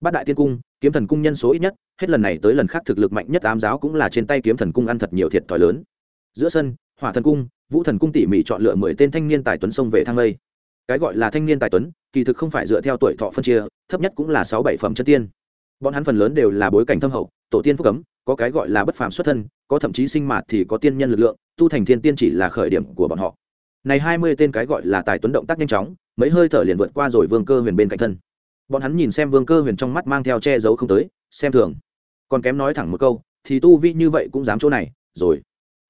Bát đại tiên cung, kiếm thần cung nhân số ít nhất, hết lần này tới lần khác thực lực mạnh nhất ám giáo cũng là trên tay kiếm thần cung ăn thật nhiều thiệt thòi lớn giữa sân, hỏa thần cung, vũ thần cung tỉ mỉ chọn lựa mười tên thanh niên tài tuấn sông về thang lây. Cái gọi là thanh niên tài tuấn, kỳ thực không phải dựa theo tuổi thọ phân chia, thấp nhất cũng là sáu bảy phẩm chân tiên. Bọn hắn phần lớn đều là bối cảnh thâm hậu, tổ tiên phúc cấm, có cái gọi là bất phàm xuất thân, có thậm chí sinh mạt thì có tiên nhân lực lượng, tu thành thiên tiên chỉ là khởi điểm của bọn họ. Này hai mươi tên cái gọi là tài tuấn động tác nhanh chóng, mấy hơi thở liền vượt qua rồi vương cơ huyền bên cạnh thân. Bọn hắn nhìn xem vương cơ huyền trong mắt mang theo che giấu không tới, xem thường. Còn kém nói thẳng một câu, thì tu vi như vậy cũng dám chỗ này, rồi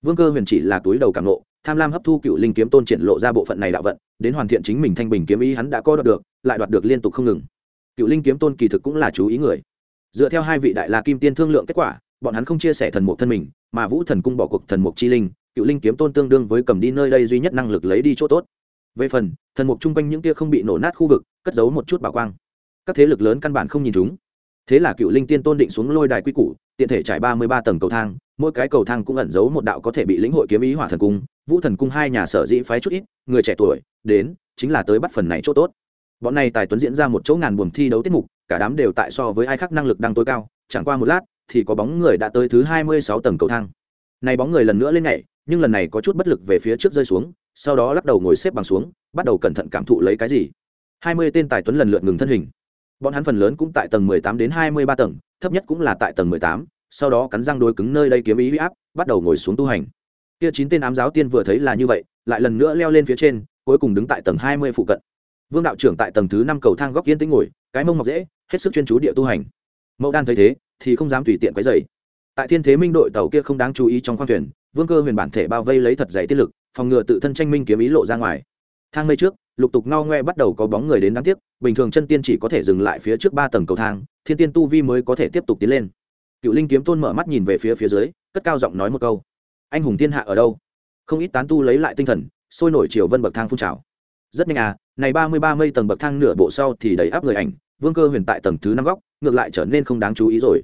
vương cơ huyền chỉ là túi đầu cảm nộ, tham lam hấp thu cựu linh kiếm tôn triển lộ ra bộ phận này đạo vận, đến hoàn thiện chính mình thanh bình kiếm ý hắn đã có đoạt được, lại đoạt được liên tục không ngừng. Cựu linh kiếm tôn kỳ thực cũng là chú ý người. Dựa theo hai vị đại la kim tiên thương lượng kết quả, bọn hắn không chia sẻ thần mục thân mình, mà vũ thần cung bỏ cuộc thần mục chi linh, cựu linh kiếm tôn tương đương với cầm đi nơi đây duy nhất năng lực lấy đi chỗ tốt. Về phần, thần mục chung quanh những kia không bị nổ nát khu vực, cất giấu một chút bảo quang. Các thế lực lớn căn bản không nhìn chúng. Thế là cựu linh tiên tôn định xuống lôi đài quy củ, tiện thể trải ba mươi ba tầng cầu thang mỗi cái cầu thang cũng ẩn giấu một đạo có thể bị lĩnh hội kiếm ý hỏa thần cung, vũ thần cung hai nhà sở dĩ phái chút ít, người trẻ tuổi, đến, chính là tới bắt phần này chỗ tốt. Bọn này tài tuấn diễn ra một chỗ ngàn buồng thi đấu tiết mục, cả đám đều tại so với ai khác năng lực đang tối cao, chẳng qua một lát, thì có bóng người đã tới thứ hai mươi sáu tầng cầu thang. Này bóng người lần nữa lên nhảy, nhưng lần này có chút bất lực về phía trước rơi xuống, sau đó lắc đầu ngồi xếp bằng xuống, bắt đầu cẩn thận cảm thụ lấy cái gì. Hai mươi tên tài tuấn lần lượt ngừng thân hình. Bọn hắn phần lớn cũng tại tầng mười tám đến hai mươi ba tầng, thấp nhất cũng là tại tầng mười tám sau đó cắn răng đối cứng nơi đây kiếm ý huy áp, bắt đầu ngồi xuống tu hành. Kia chín tên ám giáo tiên vừa thấy là như vậy, lại lần nữa leo lên phía trên, cuối cùng đứng tại tầng hai mươi phụ cận. Vương đạo trưởng tại tầng thứ năm cầu thang góc yên tĩnh ngồi, cái mông mọc dễ, hết sức chuyên chú địa tu hành. Mẫu đan thấy thế, thì không dám tùy tiện quấy dày tại thiên thế minh đội tàu kia không đáng chú ý trong khoang thuyền, vương cơ huyền bản thể bao vây lấy thật dày tiết lực, phòng ngừa tự thân tranh minh kiếm ý lộ ra ngoài. Thang mây trước, lục tục ngao ngoe bắt đầu có bóng người đến đáng tiếc, bình thường chân tiên chỉ có thể dừng lại phía trước ba tầng cầu thang, thiên tiên tu vi mới có thể tiếp tục tiến lên cựu linh kiếm tôn mở mắt nhìn về phía phía dưới, cất cao giọng nói một câu. Anh hùng thiên hạ ở đâu? Không ít tán tu lấy lại tinh thần, sôi nổi chiều vân bậc thang phun trào. Rất nhanh à này ba mươi ba mây tầng bậc thang nửa bộ sau thì đầy áp người ảnh, vương cơ huyền tại tầng thứ năm góc, ngược lại trở nên không đáng chú ý rồi.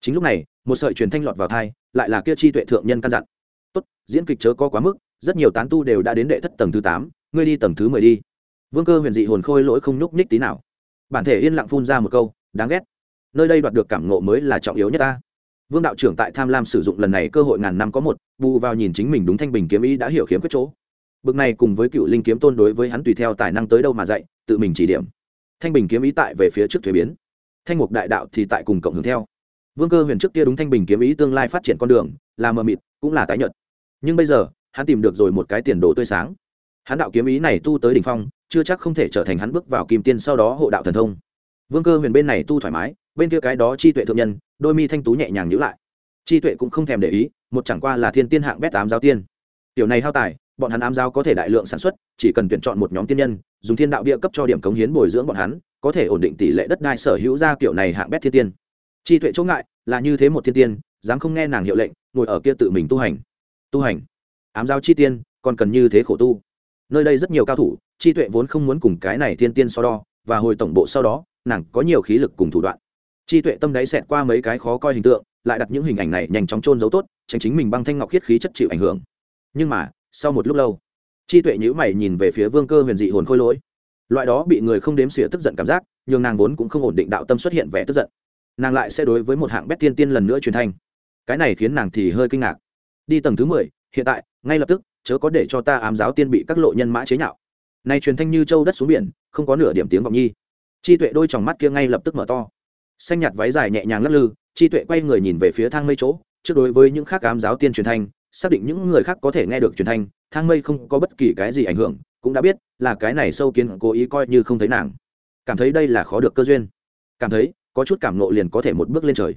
Chính lúc này, một sợi truyền thanh lọt vào thai, lại là kia chi tuệ thượng nhân căn dặn. Tốt, diễn kịch chớ có quá mức, rất nhiều tán tu đều đã đến đệ thất tầng thứ tám, ngươi đi tầng thứ mười đi. Vương cơ huyền dị hồn khôi lỗi không nhúc nhích tí nào. Bản thể yên lặng phun ra một câu, đáng ghét nơi đây đoạt được cảm ngộ mới là trọng yếu nhất ta. Vương đạo trưởng tại tham lam sử dụng lần này cơ hội ngàn năm có một, bù vào nhìn chính mình đúng thanh bình kiếm ý đã hiểu khiếm quyết chỗ. Bực này cùng với cựu linh kiếm tôn đối với hắn tùy theo tài năng tới đâu mà dạy, tự mình chỉ điểm. Thanh bình kiếm ý tại về phía trước thuế biến. Thanh mục đại đạo thì tại cùng cộng hưởng theo. Vương cơ huyền trước kia đúng thanh bình kiếm ý tương lai phát triển con đường, là mờ mịt, cũng là tái nhợt. Nhưng bây giờ, hắn tìm được rồi một cái tiền đồ tươi sáng. Hắn đạo kiếm ý này tu tới đ ỉ n h phong, chưa chắc không thể trở thành hắn bước vào kim tiên sau đó hộ đạo thần thông. Vương cơ huyền bên này tu thoải mái bên kia cái đó chi tuệ thượng nhân, đôi mi thanh tú nhẹ nhàng nhữ lại. Chi tuệ cũng không thèm để ý, một chẳng qua là thiên tiên hạng bét tám giáo tiên. Tiểu này hao tài, bọn hắn ám giáo có thể đại lượng sản xuất, chỉ cần tuyển chọn một nhóm tiên nhân, dùng thiên đạo bia cấp cho điểm cống hiến bồi dưỡng bọn hắn, có thể ổn định tỷ lệ đất đai sở hữu ra kiểu này hạng bét thiên tiên. Chi tuệ chỗ ngại là như thế một thiên tiên, dám không nghe nàng hiệu lệnh, ngồi ở kia tự mình tu hành. Tu hành. Ám giáo chi tiên, còn cần như thế khổ tu. Nơi đây rất nhiều cao thủ, chi tuệ vốn không muốn cùng cái này thiên tiên so đo, và hồi tổng bộ sau đó, nàng có nhiều khí lực cùng thủ đoạn chi tuệ tâm đáy xẹt qua mấy cái khó coi hình tượng, lại đặt những hình ảnh này nhanh chóng trôn giấu tốt, tránh chính mình băng thanh ngọc khiết khí chất chịu ảnh hưởng. Nhưng mà, sau một lúc lâu, chi tuệ nhữ mày nhìn về phía vương cơ huyền dị hồn khôi lỗi. Loại đó bị người không đếm xỉa tức giận cảm giác nhưng nàng vốn cũng không ổn định đạo tâm xuất hiện vẻ tức giận. Nàng lại sẽ đối với một hạng bét tiên tiên lần nữa truyền thanh. Cái này khiến nàng thì hơi kinh ngạc. Đi tầng thứ mười, hiện tại, ngay lập tức, chớ có để cho ta ám giáo tiên bị các lộ nhân mã chế nhạo. Này truyền thanh như châu đất xuống biển, không có nửa điểm tiếng vọng nhi. Chi tuệ đôi tròng mắt kia ngay lập tức mở to xanh nhạt váy dài nhẹ nhàng lắc lư, chi tuệ quay người nhìn về phía thang mây chỗ, trước đối với những khác ám giáo tiên truyền thanh, xác định những người khác có thể nghe được truyền thanh, thang mây không có bất kỳ cái gì ảnh hưởng, cũng đã biết là cái này sâu kiến cố ý coi như không thấy nàng. Cảm thấy đây là khó được cơ duyên. Cảm thấy, có chút cảm nộ liền có thể một bước lên trời.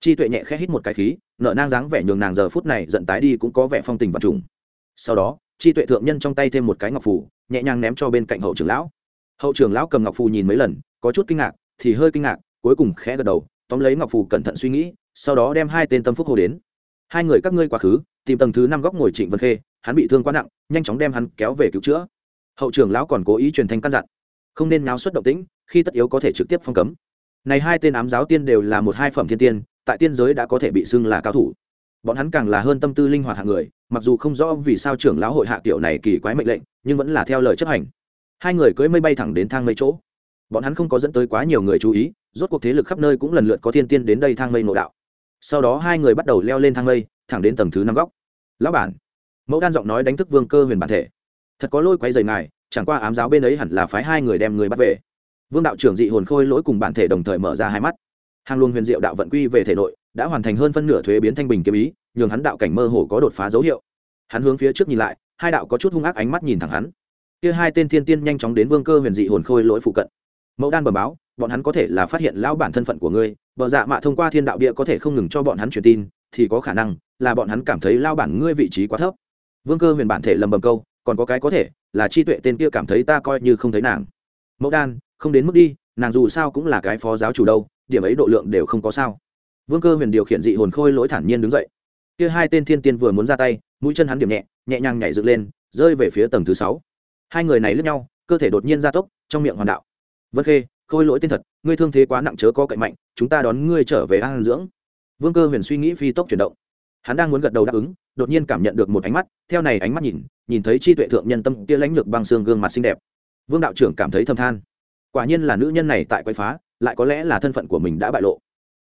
Chi tuệ nhẹ khẽ hít một cái khí nợ nang dáng vẻ nhường nàng giờ phút này giận tái đi cũng có vẻ phong tình và trùng. Sau đó, chi tuệ thượng nhân trong tay thêm một cái ngọc phù, nhẹ nhàng ném cho bên cạnh hậu trưởng lão. Hậu trưởng lão cầm ngọc phù nhìn mấy lần, có chút kinh ngạc, thì hơi kinh ngạc cuối cùng khẽ gật đầu, tóm lấy ngọc phù cẩn thận suy nghĩ, sau đó đem hai tên tâm phúc hồ đến. Hai người các ngươi quá khứ, tìm tầng thứ năm góc ngồi trịnh vân khê, hắn bị thương quá nặng, nhanh chóng đem hắn kéo về cứu chữa. Hậu trưởng lão còn cố ý truyền thanh căn dặn, không nên náo xuất động tĩnh, khi tất yếu có thể trực tiếp phong cấm. Này hai tên ám giáo tiên đều là một hai phẩm thiên tiên, tại tiên giới đã có thể bị xưng là cao thủ. Bọn hắn càng là hơn tâm tư linh hoạt hạng người, mặc dù không rõ vì sao trưởng lão hội hạ tiểu này kỳ quái mệnh lệnh, nhưng vẫn là theo lời chấp hành. Hai người cưỡi mây bay thẳng đến thang mây chỗ bọn hắn không có dẫn tới quá nhiều người chú ý, rốt cuộc thế lực khắp nơi cũng lần lượt có thiên tiên đến đây thang mây nội đạo. Sau đó hai người bắt đầu leo lên thang mây, thẳng đến tầng thứ năm góc. Lão bản, mẫu đan giọng nói đánh thức vương cơ huyền bản thể. Thật có lôi quay dày ngài, chẳng qua ám giáo bên ấy hẳn là phái hai người đem người bắt về. Vương đạo trưởng dị hồn khôi lỗi cùng bản thể đồng thời mở ra hai mắt. Hàng luồng huyền diệu đạo vận quy về thể nội, đã hoàn thành hơn phân nửa thuế biến thanh bình kiếm ý, nhường hắn đạo cảnh mơ hồ có đột phá dấu hiệu. Hắn hướng phía trước nhìn lại, hai đạo có chút hung ác ánh mắt nhìn thẳng hắn. Kia hai tên thiên tiên nhanh chóng đến vương cơ huyền dị hồn khôi lỗi phụ cận mẫu đan bẩm báo, bọn hắn có thể là phát hiện lão bản thân phận của ngươi vợ dạ mạ thông qua thiên đạo địa có thể không ngừng cho bọn hắn truyền tin, thì có khả năng là bọn hắn cảm thấy lao bản ngươi vị trí quá thấp. Vương cơ huyền bản thể lầm bầm câu, còn có cái có thể là chi tuệ tên kia cảm thấy ta coi như không thấy nàng. Mẫu đan, không đến mức đi, nàng dù sao cũng là cái phó giáo chủ đâu, điểm ấy độ lượng đều không có sao. Vương cơ huyền điều khiển dị hồn khôi lỗi thản nhiên đứng dậy. Kia hai tên thiên tiên vừa muốn ra tay, mũi chân hắn điểm nhẹ nhẹ nhàng nhảy dựng lên, rơi về phía tầng thứ sáu. Hai người này lướt nhau, cơ thể đột nhiên gia tốc, trong miệng hoàn đạo vân khê, khôi lỗi tên thật, ngươi thương thế quá nặng chớ có cậy mạnh, chúng ta đón ngươi trở về an dưỡng. Vương cơ huyền suy nghĩ phi tốc chuyển động. Hắn đang muốn gật đầu đáp ứng, đột nhiên cảm nhận được một ánh mắt, theo này ánh mắt nhìn nhìn thấy chi tuệ thượng nhân tâm kia lãnh lược băng xương gương mặt xinh đẹp. Vương đạo trưởng cảm thấy thâm than. Quả nhiên là nữ nhân này tại quậy phá, lại có lẽ là thân phận của mình đã bại lộ.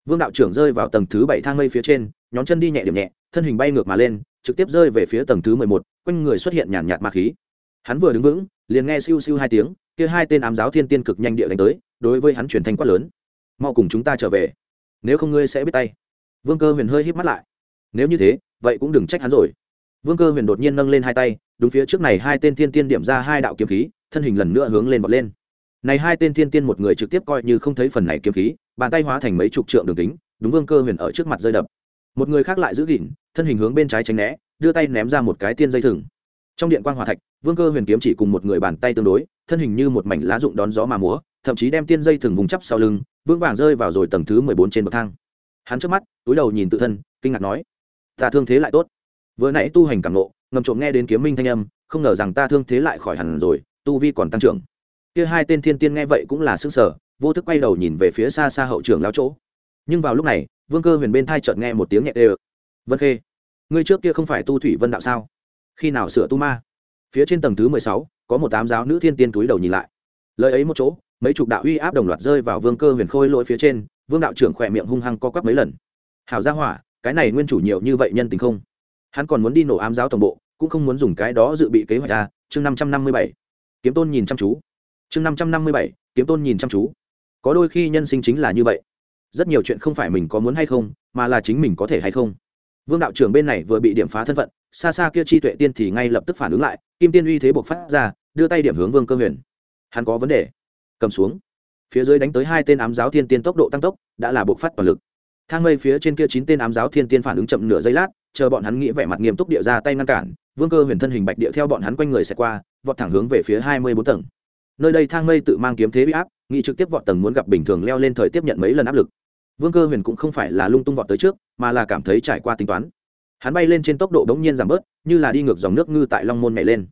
Vương đạo trưởng rơi vào tầng thứ bảy thang mây phía trên, nhón chân đi nhẹ điểm nhẹ, thân hình bay ngược mà lên, trực tiếp rơi về phía tầng thứ mười một, quanh người xuất hiện nhàn nhạt ma khí. Hắn vừa đứng vững, liền nghe siêu siêu hai tiếng kia hai tên ám giáo thiên tiên cực nhanh địa đánh tới, đối với hắn truyền thanh quát lớn. Mau cùng chúng ta trở về. Nếu không ngươi sẽ biết tay. Vương cơ huyền hơi híp mắt lại. Nếu như thế, vậy cũng đừng trách hắn rồi. Vương cơ huyền đột nhiên nâng lên hai tay, đúng phía trước này hai tên thiên tiên điểm ra hai đạo kiếm khí, thân hình lần nữa hướng lên vọt lên. Này hai tên thiên tiên một người trực tiếp coi như không thấy phần này kiếm khí, bàn tay hóa thành mấy chục trượng đường kính, đúng vương cơ huyền ở trước mặt rơi đập. Một người khác lại giữ gìn, thân hình hướng bên trái tránh né, đưa tay ném ra một cái tiên dây thừng trong điện quan hòa thạch, vương cơ huyền kiếm chỉ cùng một người bàn tay tương đối, thân hình như một mảnh lá rụng đón gió mà múa, thậm chí đem tiên dây thừng vùng chắp sau lưng vương vàng rơi vào rồi tầng thứ mười bốn trên bậc thang. Hắn trước mắt, túi đầu nhìn tự thân, kinh ngạc nói, ta thương thế lại tốt. Vừa nãy tu hành cảm nộ ngầm trộm nghe đến kiếm minh thanh âm, không ngờ rằng ta thương thế lại khỏi hẳn rồi, tu vi còn tăng trưởng. Kia hai tên thiên tiên nghe vậy cũng là xương sở vô thức quay đầu nhìn về phía xa xa hậu trường lao chỗ. Nhưng vào lúc này, vương cơ huyền bên thai chợt nghe một tiếng nhẹ đê ơ vân khê, ngươi trước kia không phải tu thủy vân đạo sao? Khi nào sửa tu ma? Phía trên tầng thứ mười sáu, có một tám giáo nữ thiên tiên túi đầu nhìn lại. Lời ấy một chỗ, mấy chục đạo uy áp đồng loạt rơi vào vương cơ huyền khôi lỗi phía trên, vương đạo trưởng khỏe miệng hung hăng co quắp mấy lần. Hảo gia hỏa, cái này nguyên chủ nhiều như vậy nhân tình không? Hắn còn muốn đi nổ ám giáo tổng bộ, cũng không muốn dùng cái đó dự bị kế hoạch ra chương năm trăm năm mươi bảy, kiếm tôn nhìn chăm chú. Chương năm trăm năm mươi bảy, kiếm tôn nhìn chăm chú. Có đôi khi nhân sinh chính là như vậy. Rất nhiều chuyện không phải mình có muốn hay không, mà là chính mình có thể hay không. Vương đạo trưởng bên này vừa bị điểm phá thân phận xa xa kia chi tuệ tiên thì ngay lập tức phản ứng lại, kim tiên uy thế buộc phát ra, đưa tay điểm hướng vương cơ huyền. Hắn có vấn đề. Cầm xuống. Phía dưới đánh tới hai tên ám giáo thiên tiên tốc độ tăng tốc, đã là buộc phát toàn lực. Thang mây phía trên kia chín tên ám giáo thiên tiên phản ứng chậm nửa giây lát, chờ bọn hắn nghĩ vẻ mặt nghiêm túc địa ra tay ngăn cản, vương cơ huyền thân hình bạch địa theo bọn hắn quanh người xẹt qua, vọt thẳng hướng về phía hai mươi bốn tầng. Nơi đây thang mây tự mang kiếm thế bị áp nghị trực tiếp vọt tầng muốn gặp bình thường leo lên thời tiếp nhận mấy lần áp lực. Vương cơ huyền cũng không phải là lung tung vọt tới trước, mà là cảm thấy trải qua tính toán hắn bay lên trên tốc độ bỗng nhiên giảm bớt, như là đi ngược dòng nước ngư tại long môn nhảy lên.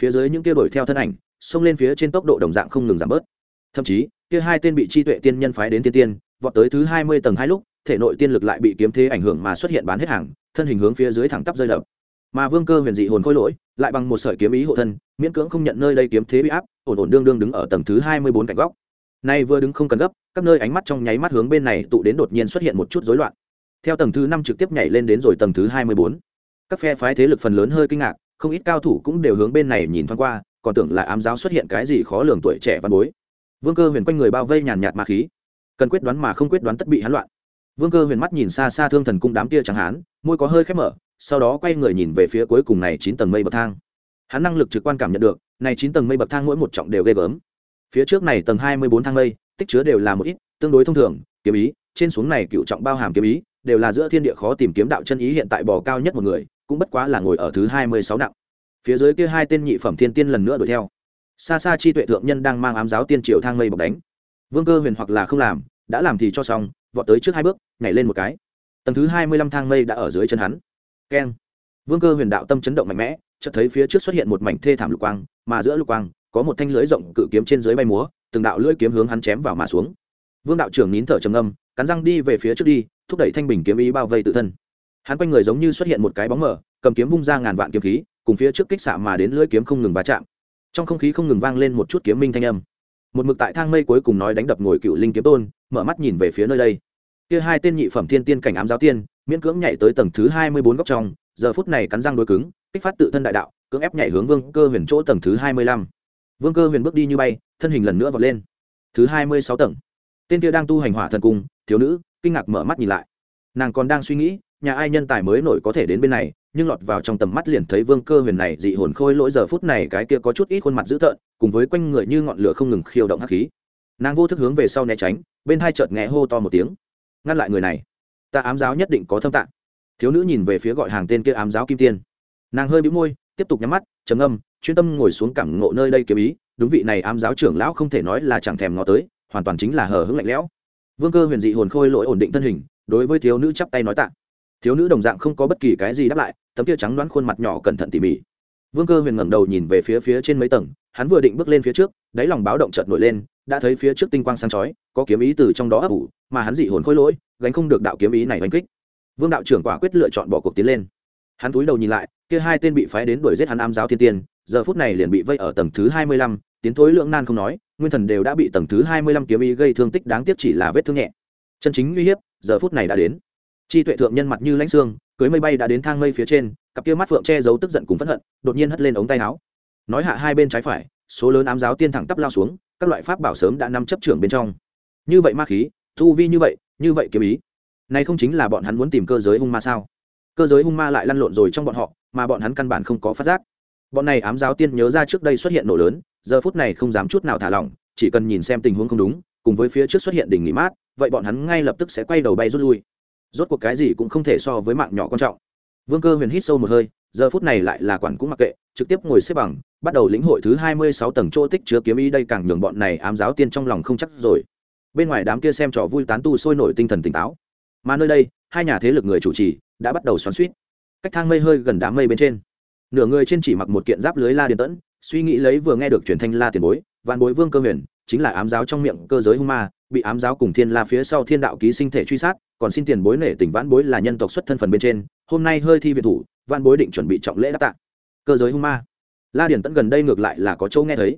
Phía dưới những kia đuổi theo thân ảnh, xông lên phía trên tốc độ đồng dạng không ngừng giảm bớt. Thậm chí, kia hai tên bị chi tuệ tiên nhân phái đến tiên tiên, vọt tới thứ hai mươi tầng hai lúc, thể nội tiên lực lại bị kiếm thế ảnh hưởng mà xuất hiện bán hết hàng, thân hình hướng phía dưới thẳng tắp rơi đập. Mà vương cơ huyền dị hồn khôi lỗi, lại bằng một sợi kiếm ý hộ thân, miễn cưỡng không nhận nơi đây kiếm thế bị áp, ổn ổn đương đương đứng ở tầng thứ hai mươi bốn cạnh góc. Nay vừa đứng không cần gấp, các nơi ánh mắt trong nháy mắt hướng bên này tụ đến đột nhiên xuất hiện một chút rối loạn theo tầng thứ năm trực tiếp nhảy lên đến rồi tầng thứ hai mươi bốn. Các phe phái thế lực phần lớn hơi kinh ngạc, không ít cao thủ cũng đều hướng bên này nhìn thoáng qua, còn tưởng là ám giáo xuất hiện cái gì khó lường tuổi trẻ văn bối. Vương cơ huyền quanh người bao vây nhàn nhạt ma khí. Cần quyết đoán mà không quyết đoán tất bị hắn loạn. Vương cơ huyền mắt nhìn xa xa thương thần cung đám kia chẳng hán, môi có hơi khép mở, sau đó quay người nhìn về phía cuối cùng này chín tầng mây bậc thang. Hắn năng lực trực quan cảm nhận được, này chín tầng mây bậc thang mỗi một trọng đều ghê gớm. Phía trước này tầng hai mươi bốn thang mây, tích chứa đều là một ít, tương đối thông thường, kiếm ý trên xuống này cựu trọng bao hàm kiếm ý, đều là giữa thiên địa khó tìm kiếm đạo chân ý hiện tại bò cao nhất một người, cũng bất quá là ngồi ở thứ hai mươi sáu nặng. Phía dưới kia hai tên nhị phẩm thiên tiên lần nữa đuổi theo. Xa xa chi tuệ thượng nhân đang mang ám giáo tiên triều thang mây bọc đánh. Vương cơ huyền hoặc là không làm, đã làm thì cho xong, vọt tới trước hai bước, nhảy lên một cái. Tầng thứ hai mươi lăm thang mây đã ở dưới chân hắn. Keng. Vương cơ huyền đạo tâm chấn động mạnh mẽ, chợt thấy phía trước xuất hiện một mảnh thê thảm lục quang, mà giữa lục quang, có một thanh lưới rộng cự kiếm trên dưới bay múa, từng đạo lưỡi kiếm hướng hắn chém vào mà xuống. Vương đạo trưởng nín thở trầm âm cắn răng đi về phía trước đi, thúc đẩy thanh bình kiếm ý bao vây tự thân. Hắn quanh người giống như xuất hiện một cái bóng mở cầm kiếm vung ra ngàn vạn kiếm khí, cùng phía trước kích xạ mà đến lưỡi kiếm không ngừng va chạm. Trong không khí không ngừng vang lên một chút kiếm minh thanh âm. Một mực tại thang mây cuối cùng nói đánh đập ngồi cựu linh kiếm tôn, mở mắt nhìn về phía nơi đây. Kia hai tên nhị phẩm thiên tiên cảnh ám giáo tiên, miễn cưỡng nhảy tới tầng thứ hai mươi bốn góc trong, giờ phút này cắn răng đôi cứng, kích phát tự thân đại đạo, cưỡng ép nhảy hướng vương cơ huyền chỗ tầng thứ hai mươi lăm. Vương cơ huyền bước đi như bay, thân hình lần nữa vọt lên. Thứ hai mươi sáu tầng. Tên kia đang tu hành hỏa thần cung thiếu nữ, kinh ngạc mở mắt nhìn lại. Nàng còn đang suy nghĩ, nhà ai nhân tài mới nổi có thể đến bên này, nhưng lọt vào trong tầm mắt liền thấy vương cơ huyền này dị hồn khôi lỗi giờ phút này cái kia có chút ít khuôn mặt dữ tợn, cùng với quanh người như ngọn lửa không ngừng khiêu động hắc khí. Nàng vô thức hướng về sau né tránh, bên hai chợt nghe hô to một tiếng. Ngăn lại người này. Ta ám giáo nhất định có thâm tạng. Thiếu nữ nhìn về phía gọi hàng tên kia ám giáo kim tiên. Nàng hơi bĩu môi, tiếp tục nhắm mắt, trầm âm chuyên tâm ngồi xuống cảm ngộ nơi đây kiếm ý. Đúng vị này ám giáo trưởng lão không thể nói là chẳng thèm ngó tới, hoàn toàn chính là hờ hững lạnh lẽo vương cơ huyền dị hồn khôi lỗi ổn định thân hình, đối với thiếu nữ chắp tay nói tạ. Thiếu nữ đồng dạng không có bất kỳ cái gì đáp lại, tấm kia trắng đoán khuôn mặt nhỏ cẩn thận tỉ mỉ. Vương cơ huyền ngẩng đầu nhìn về phía phía trên mấy tầng, hắn vừa định bước lên phía trước, đáy lòng báo động chợt nổi lên, đã thấy phía trước tinh quang sáng chói, có kiếm ý từ trong đó ấp ủ, mà hắn dị hồn khôi lỗi, gánh không được đạo kiếm ý này oanh kích. Vương đạo trưởng quả quyết lựa chọn bỏ cuộc tiến lên. Hắn túi đầu nhìn lại, kia hai tên bị phái đến đuổi giết hắn am giáo thiên tiên, giờ phút này liền bị vây ở tầng thứ hai mươi lăm tiến thối lượng nan không nói, nguyên thần đều đã bị tầng thứ hai mươi lăm kiếm ý gây thương tích đáng tiếc chỉ là vết thương nhẹ. Chân chính uy hiếp, giờ phút này đã đến. Chi tuệ thượng nhân mặt như lãnh xương, cưới mây bay đã đến thang mây phía trên, cặp kia mắt phượng che giấu tức giận cùng phẫn hận, đột nhiên hất lên ống tay áo. Nói hạ hai bên trái phải, số lớn ám giáo tiên thẳng tắp lao xuống, các loại pháp bảo sớm đã nằm chấp trưởng bên trong. Như vậy ma khí thu vi như vậy như vậy kiếm ý. Này không chính là bọn hắn muốn tìm cơ giới hung ma sao? Cơ giới hung ma lại lăn lộn rồi trong bọn họ, mà bọn hắn căn bản không có phát giác. Bọn này ám giáo tiên nhớ ra trước đây xuất hiện nổ lớn giờ phút này không dám chút nào thả lỏng, chỉ cần nhìn xem tình huống không đúng, cùng với phía trước xuất hiện đỉnh nghỉ mát, vậy bọn hắn ngay lập tức sẽ quay đầu bay rút lui. Rốt cuộc cái gì cũng không thể so với mạng nhỏ quan trọng. Vương cơ huyền hít sâu một hơi, giờ phút này lại là quản cũng mặc kệ, trực tiếp ngồi xếp bằng, bắt đầu lĩnh hội thứ hai mươi sáu tầng chỗ tích chứa kiếm ý đây càng nhường bọn này ám giáo tiên trong lòng không chắc rồi. Bên ngoài đám kia xem trò vui tán tu sôi nổi tinh thần tỉnh táo. Mà nơi đây, hai nhà thế lực người chủ trì đã bắt đầu xoắn suýt cách thang mây hơi gần đám mây bên trên. Nửa người trên chỉ mặc một kiện giáp lưới la điện tẫn suy nghĩ lấy vừa nghe được truyền thanh la tiền bối, vạn bối vương cơ huyền, chính là ám giáo trong miệng cơ giới hung ma, bị ám giáo cùng thiên la phía sau thiên đạo ký sinh thể truy sát, còn xin tiền bối nể tình vãn bối là nhân tộc xuất thân phần bên trên, hôm nay hơi thi viện thủ, vạn bối định chuẩn bị trọng lễ đáp tạ. Cơ giới hung ma. La điển tẫn gần đây ngược lại là có châu nghe thấy.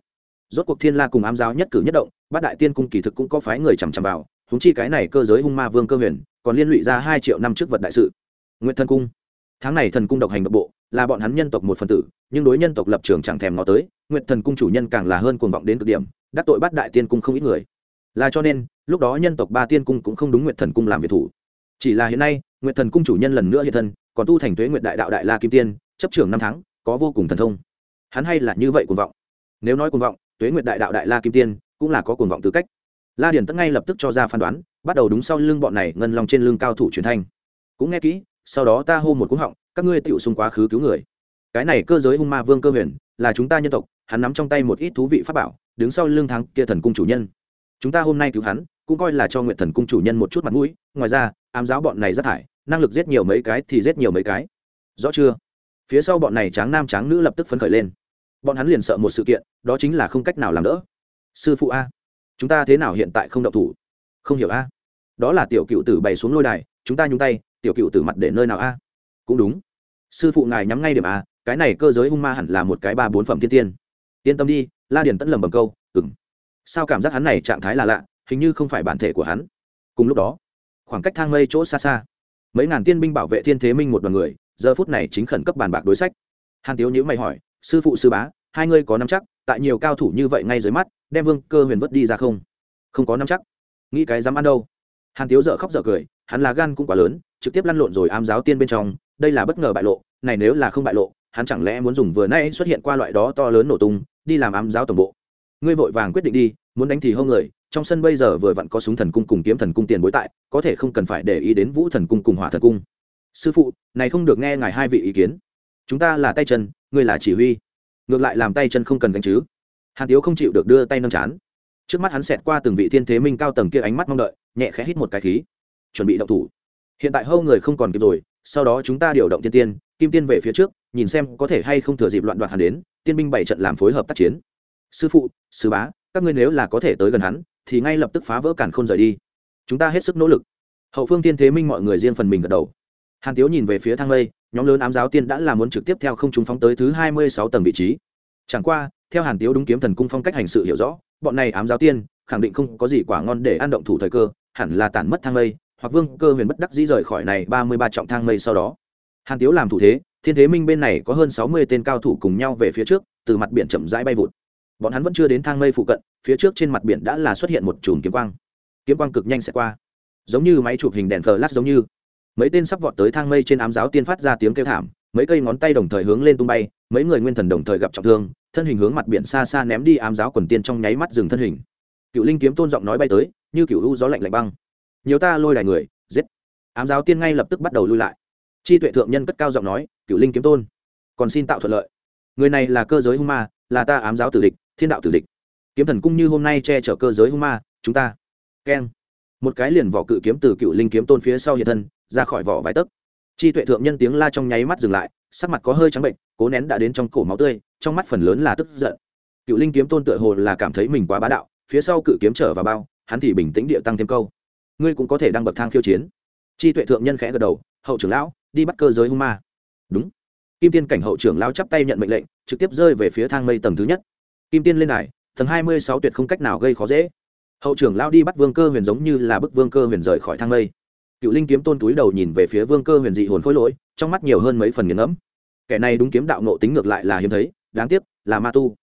Rốt cuộc thiên la cùng ám giáo nhất cử nhất động, bát đại tiên cung kỳ thực cũng có phái người chằm chằm vào húng chi cái này cơ giới hung ma vương cơ huyền, còn liên lụy ra hai triệu năm trước vật đại sự. Nguyễn thân cung. Tháng này thần cung độc hành độc bộ là bọn hắn nhân tộc một phần tử, nhưng đối nhân tộc lập trường chẳng thèm ngó tới nguyện thần cung chủ nhân càng là hơn cuồng vọng đến cực điểm, đắc tội bắt đại tiên cung không ít người. Là cho nên, lúc đó nhân tộc ba tiên cung cũng không đúng nguyện thần cung làm việc thủ. Chỉ là hiện nay nguyện thần cung chủ nhân lần nữa hiện thân, còn tu thành tuế nguyện đại đạo đại la kim tiên, chấp trưởng năm tháng, có vô cùng thần thông. Hắn hay là như vậy cuồng vọng? Nếu nói cuồng vọng, tuế nguyện đại đạo đại la kim tiên cũng là có cuồng vọng tư cách. La điển tất ngay lập tức cho ra phán đoán, bắt đầu đúng sau lưng bọn này ngân lòng trên lưng cao thủ truyền thanh. Cũng nghe kỹ, sau đó ta hô một cú họng các ngươi tựu xung quá khứ cứu người. Cái này cơ giới hung ma vương cơ huyền, là chúng ta nhân tộc, hắn nắm trong tay một ít thú vị pháp bảo, đứng sau lưng thắng kia thần cung chủ nhân. Chúng ta hôm nay cứu hắn, cũng coi là cho nguyện thần cung chủ nhân một chút mặt mũi, ngoài ra, ám giáo bọn này rất thải, năng lực giết nhiều mấy cái thì giết nhiều mấy cái. Rõ chưa? Phía sau bọn này tráng nam tráng nữ lập tức phấn khởi lên. Bọn hắn liền sợ một sự kiện, đó chính là không cách nào làm đỡ. Sư phụ a, chúng ta thế nào hiện tại không động thủ? Không hiểu a. Đó là tiểu cựu tử bày xuống lôi đài, chúng ta nhung tay, tiểu cựu tử mặt để nơi nào a? Cũng đúng. Sư phụ ngài nhắm ngay điểm a, cái này cơ giới hung ma hẳn là một cái ba bốn phẩm thiên tiên. Yên tâm đi, la điền tẫn lầm bầm câu ừng sao cảm giác hắn này trạng thái là lạ, hình như không phải bản thể của hắn. Cùng lúc đó, khoảng cách thang mây chỗ xa xa, mấy ngàn tiên binh bảo vệ thiên thế minh một đoàn người, giờ phút này chính khẩn cấp bàn bạc đối sách. Hàn tiếu nhữ mày hỏi, sư phụ, sư bá, hai ngươi có nắm chắc? Tại nhiều cao thủ như vậy ngay dưới mắt, đem vương cơ huyền vớt đi ra không? Không có nắm chắc. Nghĩ cái dám ăn đâu? Hàn tiếu dợ khóc dợ cười, hắn là gan cũng quá lớn, trực tiếp lăn lộn rồi ám giáo tiên bên trong đây là bất ngờ bại lộ, này nếu là không bại lộ, hắn chẳng lẽ muốn dùng vừa nay xuất hiện qua loại đó to lớn nổ tung, đi làm ám giáo tổng bộ? Ngươi vội vàng quyết định đi, muốn đánh thì hông người, trong sân bây giờ vừa vặn có súng thần cung cùng kiếm thần cung tiền bối tại, có thể không cần phải để ý đến vũ thần cung cùng hỏa thần cung. Sư phụ, này không được nghe ngài hai vị ý kiến. Chúng ta là tay chân, ngươi là chỉ huy. Ngược lại làm tay chân không cần đánh chứ. Hàn tiếu không chịu được đưa tay nâng chán. Trước mắt hắn xẹt qua từng vị thiên thế minh cao tầng kia ánh mắt mong đợi, nhẹ khẽ hít một cái khí. Chuẩn bị động thủ. Hiện tại hâu người không còn kịp rồi sau đó chúng ta điều động tiên tiên, kim tiên về phía trước, nhìn xem có thể hay không thừa dịp loạn đoạt hắn đến, tiên binh bảy trận làm phối hợp tác chiến. Sư phụ, sư bá, các ngươi nếu là có thể tới gần hắn, thì ngay lập tức phá vỡ cản khôn rời đi. Chúng ta hết sức nỗ lực. Hậu phương tiên thế minh mọi người riêng phần mình gật đầu. Hàn tiếu nhìn về phía thang lây, nhóm lớn ám giáo tiên đã là muốn trực tiếp theo không chúng phóng tới thứ hai mươi sáu tầng vị trí. Chẳng qua, theo hàn tiếu đúng kiếm thần cung phong cách hành sự hiểu rõ, bọn này ám giáo tiên, khẳng định không có gì quả ngon để ăn động thủ thời cơ, hẳn là tản mất thang lây hoặc vương cơ huyền bất đắc dĩ rời khỏi này ba mươi ba trọng thang mây sau đó. Hàn tiếu làm thủ thế, thiên thế minh bên này có hơn sáu mươi tên cao thủ cùng nhau về phía trước, từ mặt biển chậm rãi bay vụt. Bọn hắn vẫn chưa đến thang mây phụ cận, phía trước trên mặt biển đã là xuất hiện một chùm kiếm quang. Kiếm quang cực nhanh sẽ qua. Giống như máy chụp hình đèn flash giống như. Mấy tên sắp vọt tới thang mây trên ám giáo tiên phát ra tiếng kêu thảm, mấy cây ngón tay đồng thời hướng lên tung bay, mấy người nguyên thần đồng thời gặp trọng thương, thân hình hướng mặt biển xa xa ném đi ám giáo quần tiên trong nháy mắt dừng thân hình. Cựu linh kiếm tôn giọng nói bay tới, như cựu u gió lạnh lạnh băng nhiều ta lôi đài người, giết. Ám giáo tiên ngay lập tức bắt đầu lui lại. Chi tuệ thượng nhân cất cao giọng nói cựu linh kiếm tôn, còn xin tạo thuận lợi. Người này là cơ giới hung ma, là ta ám giáo tử địch, thiên đạo tử địch. Kiếm thần cung như hôm nay che chở cơ giới hung ma, chúng ta. Keng. Một cái liền vỏ cự kiếm từ cựu linh kiếm tôn phía sau hiện thân, ra khỏi vỏ vài tấc. Chi tuệ thượng nhân tiếng la trong nháy mắt dừng lại, sắc mặt có hơi trắng bệnh, cố nén đã đến trong cổ máu tươi, trong mắt phần lớn là tức giận. Cựu linh kiếm tôn tựa hồ là cảm thấy mình quá bá đạo, phía sau cự kiếm trở vào bao, hắn thì bình tĩnh địa tăng thêm câu ngươi cũng có thể đăng bậc thang khiêu chiến. Chi tuệ thượng nhân khẽ gật đầu, hậu trưởng lão, đi bắt cơ giới hung ma. Đúng. Kim tiên cảnh hậu trưởng lão chắp tay nhận mệnh lệnh, trực tiếp rơi về phía thang mây tầng thứ nhất. Kim tiên lên đài, tầng hai mươi sáu tuyệt không cách nào gây khó dễ. Hậu trưởng lão đi bắt vương cơ huyền giống như là bức vương cơ huyền rời khỏi thang mây. Cựu linh kiếm tôn túi đầu nhìn về phía vương cơ huyền dị hồn khôi lỗi, trong mắt nhiều hơn mấy phần nghiền ngẫm. Kẻ này đúng kiếm đạo nộ tính ngược lại là hiếm thấy, đáng tiếc, là ma tu.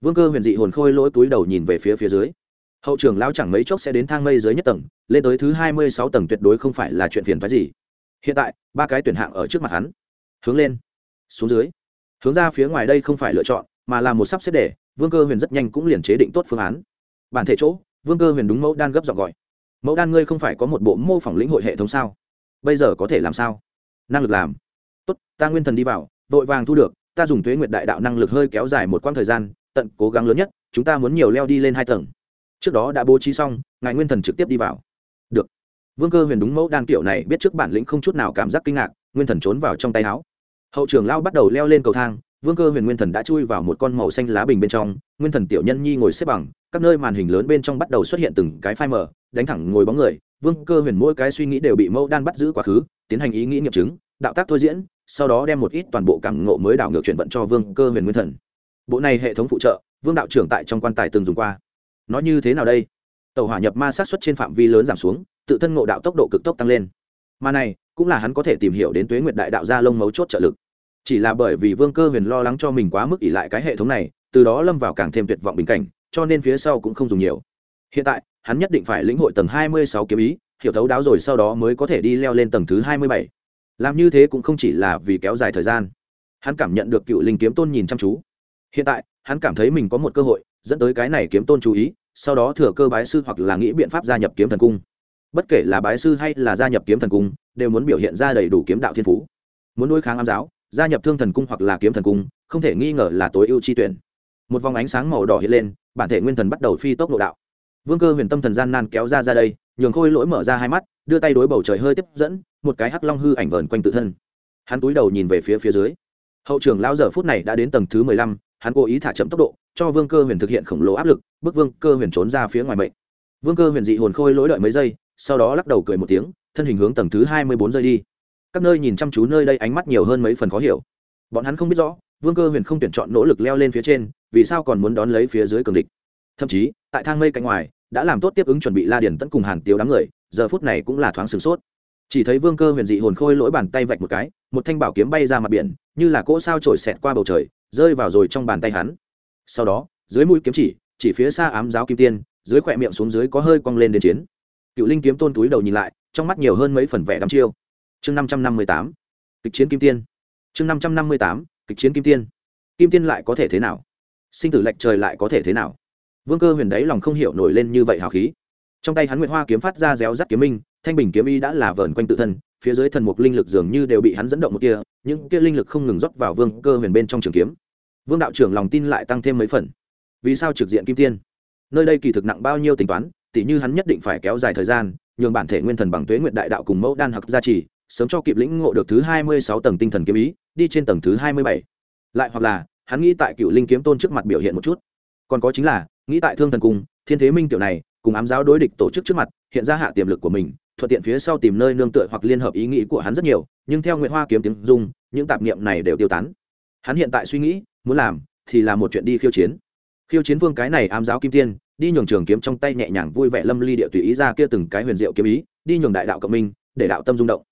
Vương cơ huyền dị hồn khôi lỗi túi đầu nhìn về phía phía dưới hậu trưởng lão chẳng mấy chốc sẽ đến thang mây dưới nhất tầng, lên tới thứ hai mươi sáu tầng tuyệt đối không phải là chuyện phiền phái gì. Hiện tại, ba cái tuyển hạng ở trước mặt hắn. Hướng lên, xuống dưới. Hướng ra phía ngoài đây không phải lựa chọn, mà là một sắp xếp để, vương cơ huyền rất nhanh cũng liền chế định tốt phương án. Bản thể chỗ, vương cơ huyền đúng mẫu đan gấp dọn gọi. Mẫu đan ngươi không phải có một bộ mô phỏng lĩnh hội hệ thống sao? Bây giờ có thể làm sao? Năng lực làm. Tốt, ta nguyên thần đi vào, vội vàng thu được, ta dùng thuế nguyệt đại đạo năng lực hơi kéo dài một quãng thời gian, tận cố gắng lớn nhất, chúng ta muốn nhiều leo đi lên hai tầng trước đó đã bố trí xong, ngài nguyên thần trực tiếp đi vào. Được. Vương cơ huyền đúng mẫu đan kiểu này biết trước bản lĩnh không chút nào cảm giác kinh ngạc, nguyên thần trốn vào trong tay áo. Hậu trưởng lao bắt đầu leo lên cầu thang, vương cơ huyền nguyên thần đã chui vào một con màu xanh lá bình bên trong, nguyên thần tiểu nhân nhi ngồi xếp bằng, các nơi màn hình lớn bên trong bắt đầu xuất hiện từng cái phai mờ, đánh thẳng ngồi bóng người. Vương cơ huyền mỗi cái suy nghĩ đều bị mẫu đan bắt giữ quá khứ, tiến hành ý nghĩ nghiệm chứng, đạo tác thôi diễn, sau đó đem một ít toàn bộ cảm ngộ mới đảo ngược chuyển vận cho vương cơ huyền nguyên thần. Bộ này hệ thống phụ trợ, vương đạo trưởng tại trong quan tài từng dùng qua nó như thế nào đây? Tàu hỏa nhập ma sát xuất trên phạm vi lớn giảm xuống, tự thân ngộ đạo tốc độ cực tốc tăng lên. Mà này, cũng là hắn có thể tìm hiểu đến tuế nguyệt đại đạo gia lông mấu chốt trợ lực. Chỉ là bởi vì vương cơ huyền lo lắng cho mình quá mức ỉ lại cái hệ thống này, từ đó lâm vào càng thêm tuyệt vọng bình cảnh, cho nên phía sau cũng không dùng nhiều. Hiện tại, hắn nhất định phải lĩnh hội tầng hai mươi sáu kiếm ý, hiểu thấu đáo rồi sau đó mới có thể đi leo lên tầng thứ hai mươi bảy. Làm như thế cũng không chỉ là vì kéo dài thời gian. Hắn cảm nhận được cựu linh kiếm tôn nhìn chăm chú. Hiện tại, hắn cảm thấy mình có một cơ hội dẫn tới cái này kiếm tôn chú ý, sau đó thừa cơ bái sư hoặc là nghĩ biện pháp gia nhập kiếm thần cung. Bất kể là bái sư hay là gia nhập kiếm thần cung, đều muốn biểu hiện ra đầy đủ kiếm đạo thiên phú. Muốn nuôi kháng ám giáo, gia nhập thương thần cung hoặc là kiếm thần cung, không thể nghi ngờ là tối ưu chi tuyển. Một vòng ánh sáng màu đỏ hiện lên, bản thể nguyên thần bắt đầu phi tốc nội đạo. Vương cơ huyền tâm thần gian nan kéo ra ra đây, nhường khôi lỗi mở ra hai mắt, đưa tay đối bầu trời hơi tiếp dẫn, một cái hắc long hư ảnh vờn quanh tự thân. Hắn túi đầu nhìn về phía phía dưới. Hậu trưởng lao giờ phút này đã đến tầng thứ mười lăm hắn cố ý thả chậm tốc độ, cho vương cơ huyền thực hiện khổng lồ áp lực, bức vương cơ huyền trốn ra phía ngoài mệnh. Vương cơ huyền dị hồn khôi lỗi đợi mấy giây, sau đó lắc đầu cười một tiếng, thân hình hướng tầng thứ hai mươi bốn rơi đi. Các nơi nhìn chăm chú nơi đây ánh mắt nhiều hơn mấy phần khó hiểu. Bọn hắn không biết rõ, vương cơ huyền không tuyển chọn nỗ lực leo lên phía trên, vì sao còn muốn đón lấy phía dưới cường địch. Thậm chí, tại thang mây cạnh ngoài, đã làm tốt tiếp ứng chuẩn bị la điển tấn cùng hàn tiêu đám người, giờ phút này cũng là thoáng sửng sốt. Chỉ thấy vương cơ huyền dị hồn khôi lỗi bàn tay vạch một cái, một thanh bảo kiếm bay ra mặt biển, như là cỗ sao trổi xẹt qua bầu trời rơi vào rồi trong bàn tay hắn. Sau đó, dưới mũi kiếm chỉ chỉ phía xa ám giáo kim tiên, dưới khỏe miệng xuống dưới có hơi cong lên đến chiến. Cựu linh kiếm tôn túi đầu nhìn lại, trong mắt nhiều hơn mấy phần vẻ đắm chiêu. Chương năm trăm năm mươi tám, kịch chiến kim tiên. Chương năm trăm năm mươi tám, kịch chiến kim tiên. Kim tiên lại có thể thế nào? Sinh tử lệch trời lại có thể thế nào? Vương cơ huyền đấy lòng không hiểu nổi lên như vậy hào khí. Trong tay hắn nguyệt hoa kiếm phát ra réo rắt kiếm minh thanh bình kiếm y đã là vờn quanh tự thân, phía dưới thần mục linh lực dường như đều bị hắn dẫn động một kia, những kia linh lực không ngừng rót vào vương cơ huyền bên trong trường kiếm. Vương đạo trưởng lòng tin lại tăng thêm mấy phần. Vì sao trực diện kim tiên? Nơi đây kỳ thực nặng bao nhiêu tính toán, tỉ như hắn nhất định phải kéo dài thời gian, nhường bản thể nguyên thần bằng tuế nguyện đại đạo cùng mẫu đan hặc gia trì, sớm cho kịp lĩnh ngộ được thứ hai mươi sáu tầng tinh thần kiếm ý, đi trên tầng thứ hai mươi bảy. Lại hoặc là, hắn nghĩ tại cựu linh kiếm tôn trước mặt biểu hiện một chút. Còn có chính là, nghĩ tại thương thần cung, thiên thế minh tiểu này, cùng ám giáo đối địch tổ chức trước mặt, hiện ra hạ tiềm lực của mình thuận tiện phía sau tìm nơi nương tựa hoặc liên hợp ý nghĩ của hắn rất nhiều, nhưng theo nguyễn hoa kiếm tiếng dung những tạp niệm này đều tiêu tán. Hắn hiện tại suy nghĩ, muốn làm thì là một chuyện đi khiêu chiến. Khiêu chiến vương cái này ám giáo kim tiên, đi nhường trường kiếm trong tay nhẹ nhàng vui vẻ lâm ly địa tùy ý ra kia từng cái huyền diệu kiếm ý, đi nhường đại đạo cộng minh, để đạo tâm rung động.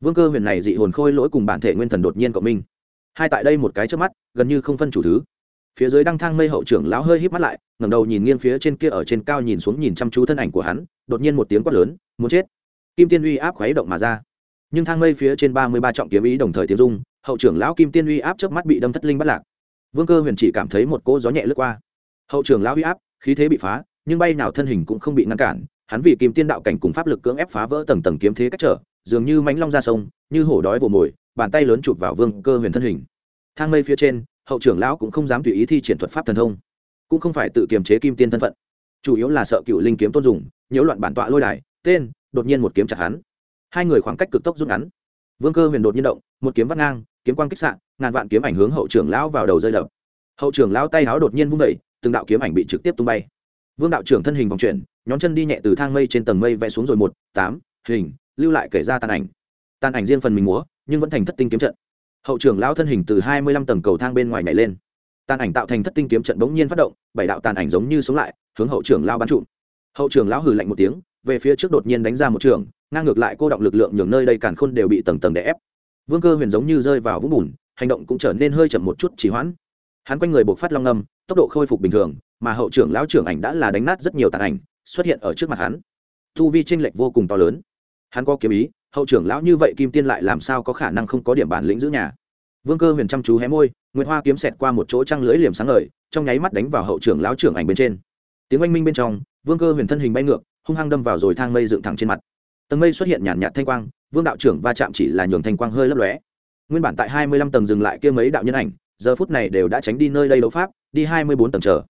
Vương cơ huyền này dị hồn khôi lỗi cùng bản thể nguyên thần đột nhiên cộng minh. Hai tại đây một cái trước mắt, gần như không phân chủ thứ. Phía dưới đăng thang mây hậu trưởng lão hơi híp mắt lại, ngẩng đầu nhìn nghiêng phía trên kia ở trên cao nhìn xuống nhìn chăm chú thân ảnh của hắn, đột nhiên một tiếng quát lớn, muốn chết! Kim tiên uy áp khuấy động mà ra. Nhưng thang mây phía trên ba mươi ba trọng kiếm ý đồng thời tiếng dung hậu trưởng lão kim tiên uy áp trước mắt bị đâm thất linh bắt lạc. Vương cơ huyền chỉ cảm thấy một cỗ gió nhẹ lướt qua. Hậu trưởng lão uy áp, khí thế bị phá, nhưng bay nào thân hình cũng không bị ngăn cản, hắn vì kim tiên đạo cảnh cùng pháp lực cưỡng ép phá vỡ tầng tầng kiếm thế cách trở, dường như mánh long ra sông, như hổ đói vồ mồi, bàn tay lớn chụp vào vương cơ huyền thân hình. Thang mây phía trên, hậu trưởng lão cũng không dám tùy ý thi triển thuật pháp thần thông, cũng không phải tự kiềm chế kim tiên thân phận. Chủ yếu là sợ cựu linh kiếm tôn dùng, nhiễu loạn bản tọa lôi đài, tên đột nhiên một kiếm chặt hắn. Hai người khoảng cách cực tốc rút ngắn. Vương cơ huyền đột nhiên động, một kiếm vắt ngang, kiếm quang kích sạn ngàn vạn kiếm ảnh hướng hậu trưởng lão vào đầu rơi đập. Hậu trưởng lão tay háo đột nhiên vung vẩy từng đạo kiếm ảnh bị trực tiếp tung bay. Vương đạo trưởng thân hình vòng chuyển nhóm chân đi nhẹ từ thang mây trên tầng mây vẽ xuống rồi một, tám, hình, lưu lại kể ra tàn ảnh. Tàn ảnh riêng phần mình múa, nhưng vẫn thành thất tinh kiếm trận. Hậu trưởng lão thân hình từ hai mươi lăm tầng cầu thang bên ngoài nhảy lên. Tàn ảnh tạo thành thất tinh kiếm trận bỗng nhiên phát động, bảy đạo tàn ảnh giống như sống lại, hướng hậu trưởng lao bắn trụm hậu trưởng lão hừ lạnh một tiếng về phía trước đột nhiên đánh ra một trường, ngang ngược lại cô động lực lượng nhường nơi đây càn khôn đều bị tầng tầng đè ép. Vương cơ huyền giống như rơi vào vũng bùn, hành động cũng trở nên hơi chậm một chút trì hoãn. Hắn quanh người buộc phát long ngâm, tốc độ khôi phục bình thường, mà hậu trưởng lão trưởng ảnh đã là đánh nát rất nhiều tàn ảnh, xuất hiện ở trước mặt hắn. Thu vi tranh lệch vô cùng to lớn. Hắn có kiếm ý, hậu trưởng lão như vậy kim tiên lại làm sao có khả năng không có điểm bản lĩnh giữ nhà? Vương cơ huyền chăm chú hé môi nguyễn hoa kiếm xẹt qua một chỗ trăng lưỡi liềm sáng ngời, trong nháy mắt đánh vào hậu trưởng lão trưởng ảnh bên trên. Tiếng oanh minh bên trong, vương cơ huyền thân hình bay ngược hung hăng đâm vào rồi thang mây dựng thẳng trên mặt. Tầng mây xuất hiện nhàn nhạt thanh quang, vương đạo trưởng va chạm chỉ là nhường thanh quang hơi lấp lóe. Nguyên bản tại hai mươi lăm tầng dừng lại kia mấy đạo nhân ảnh, giờ phút này đều đã tránh đi nơi đây đấu pháp, đi hai mươi bốn tầng chờ.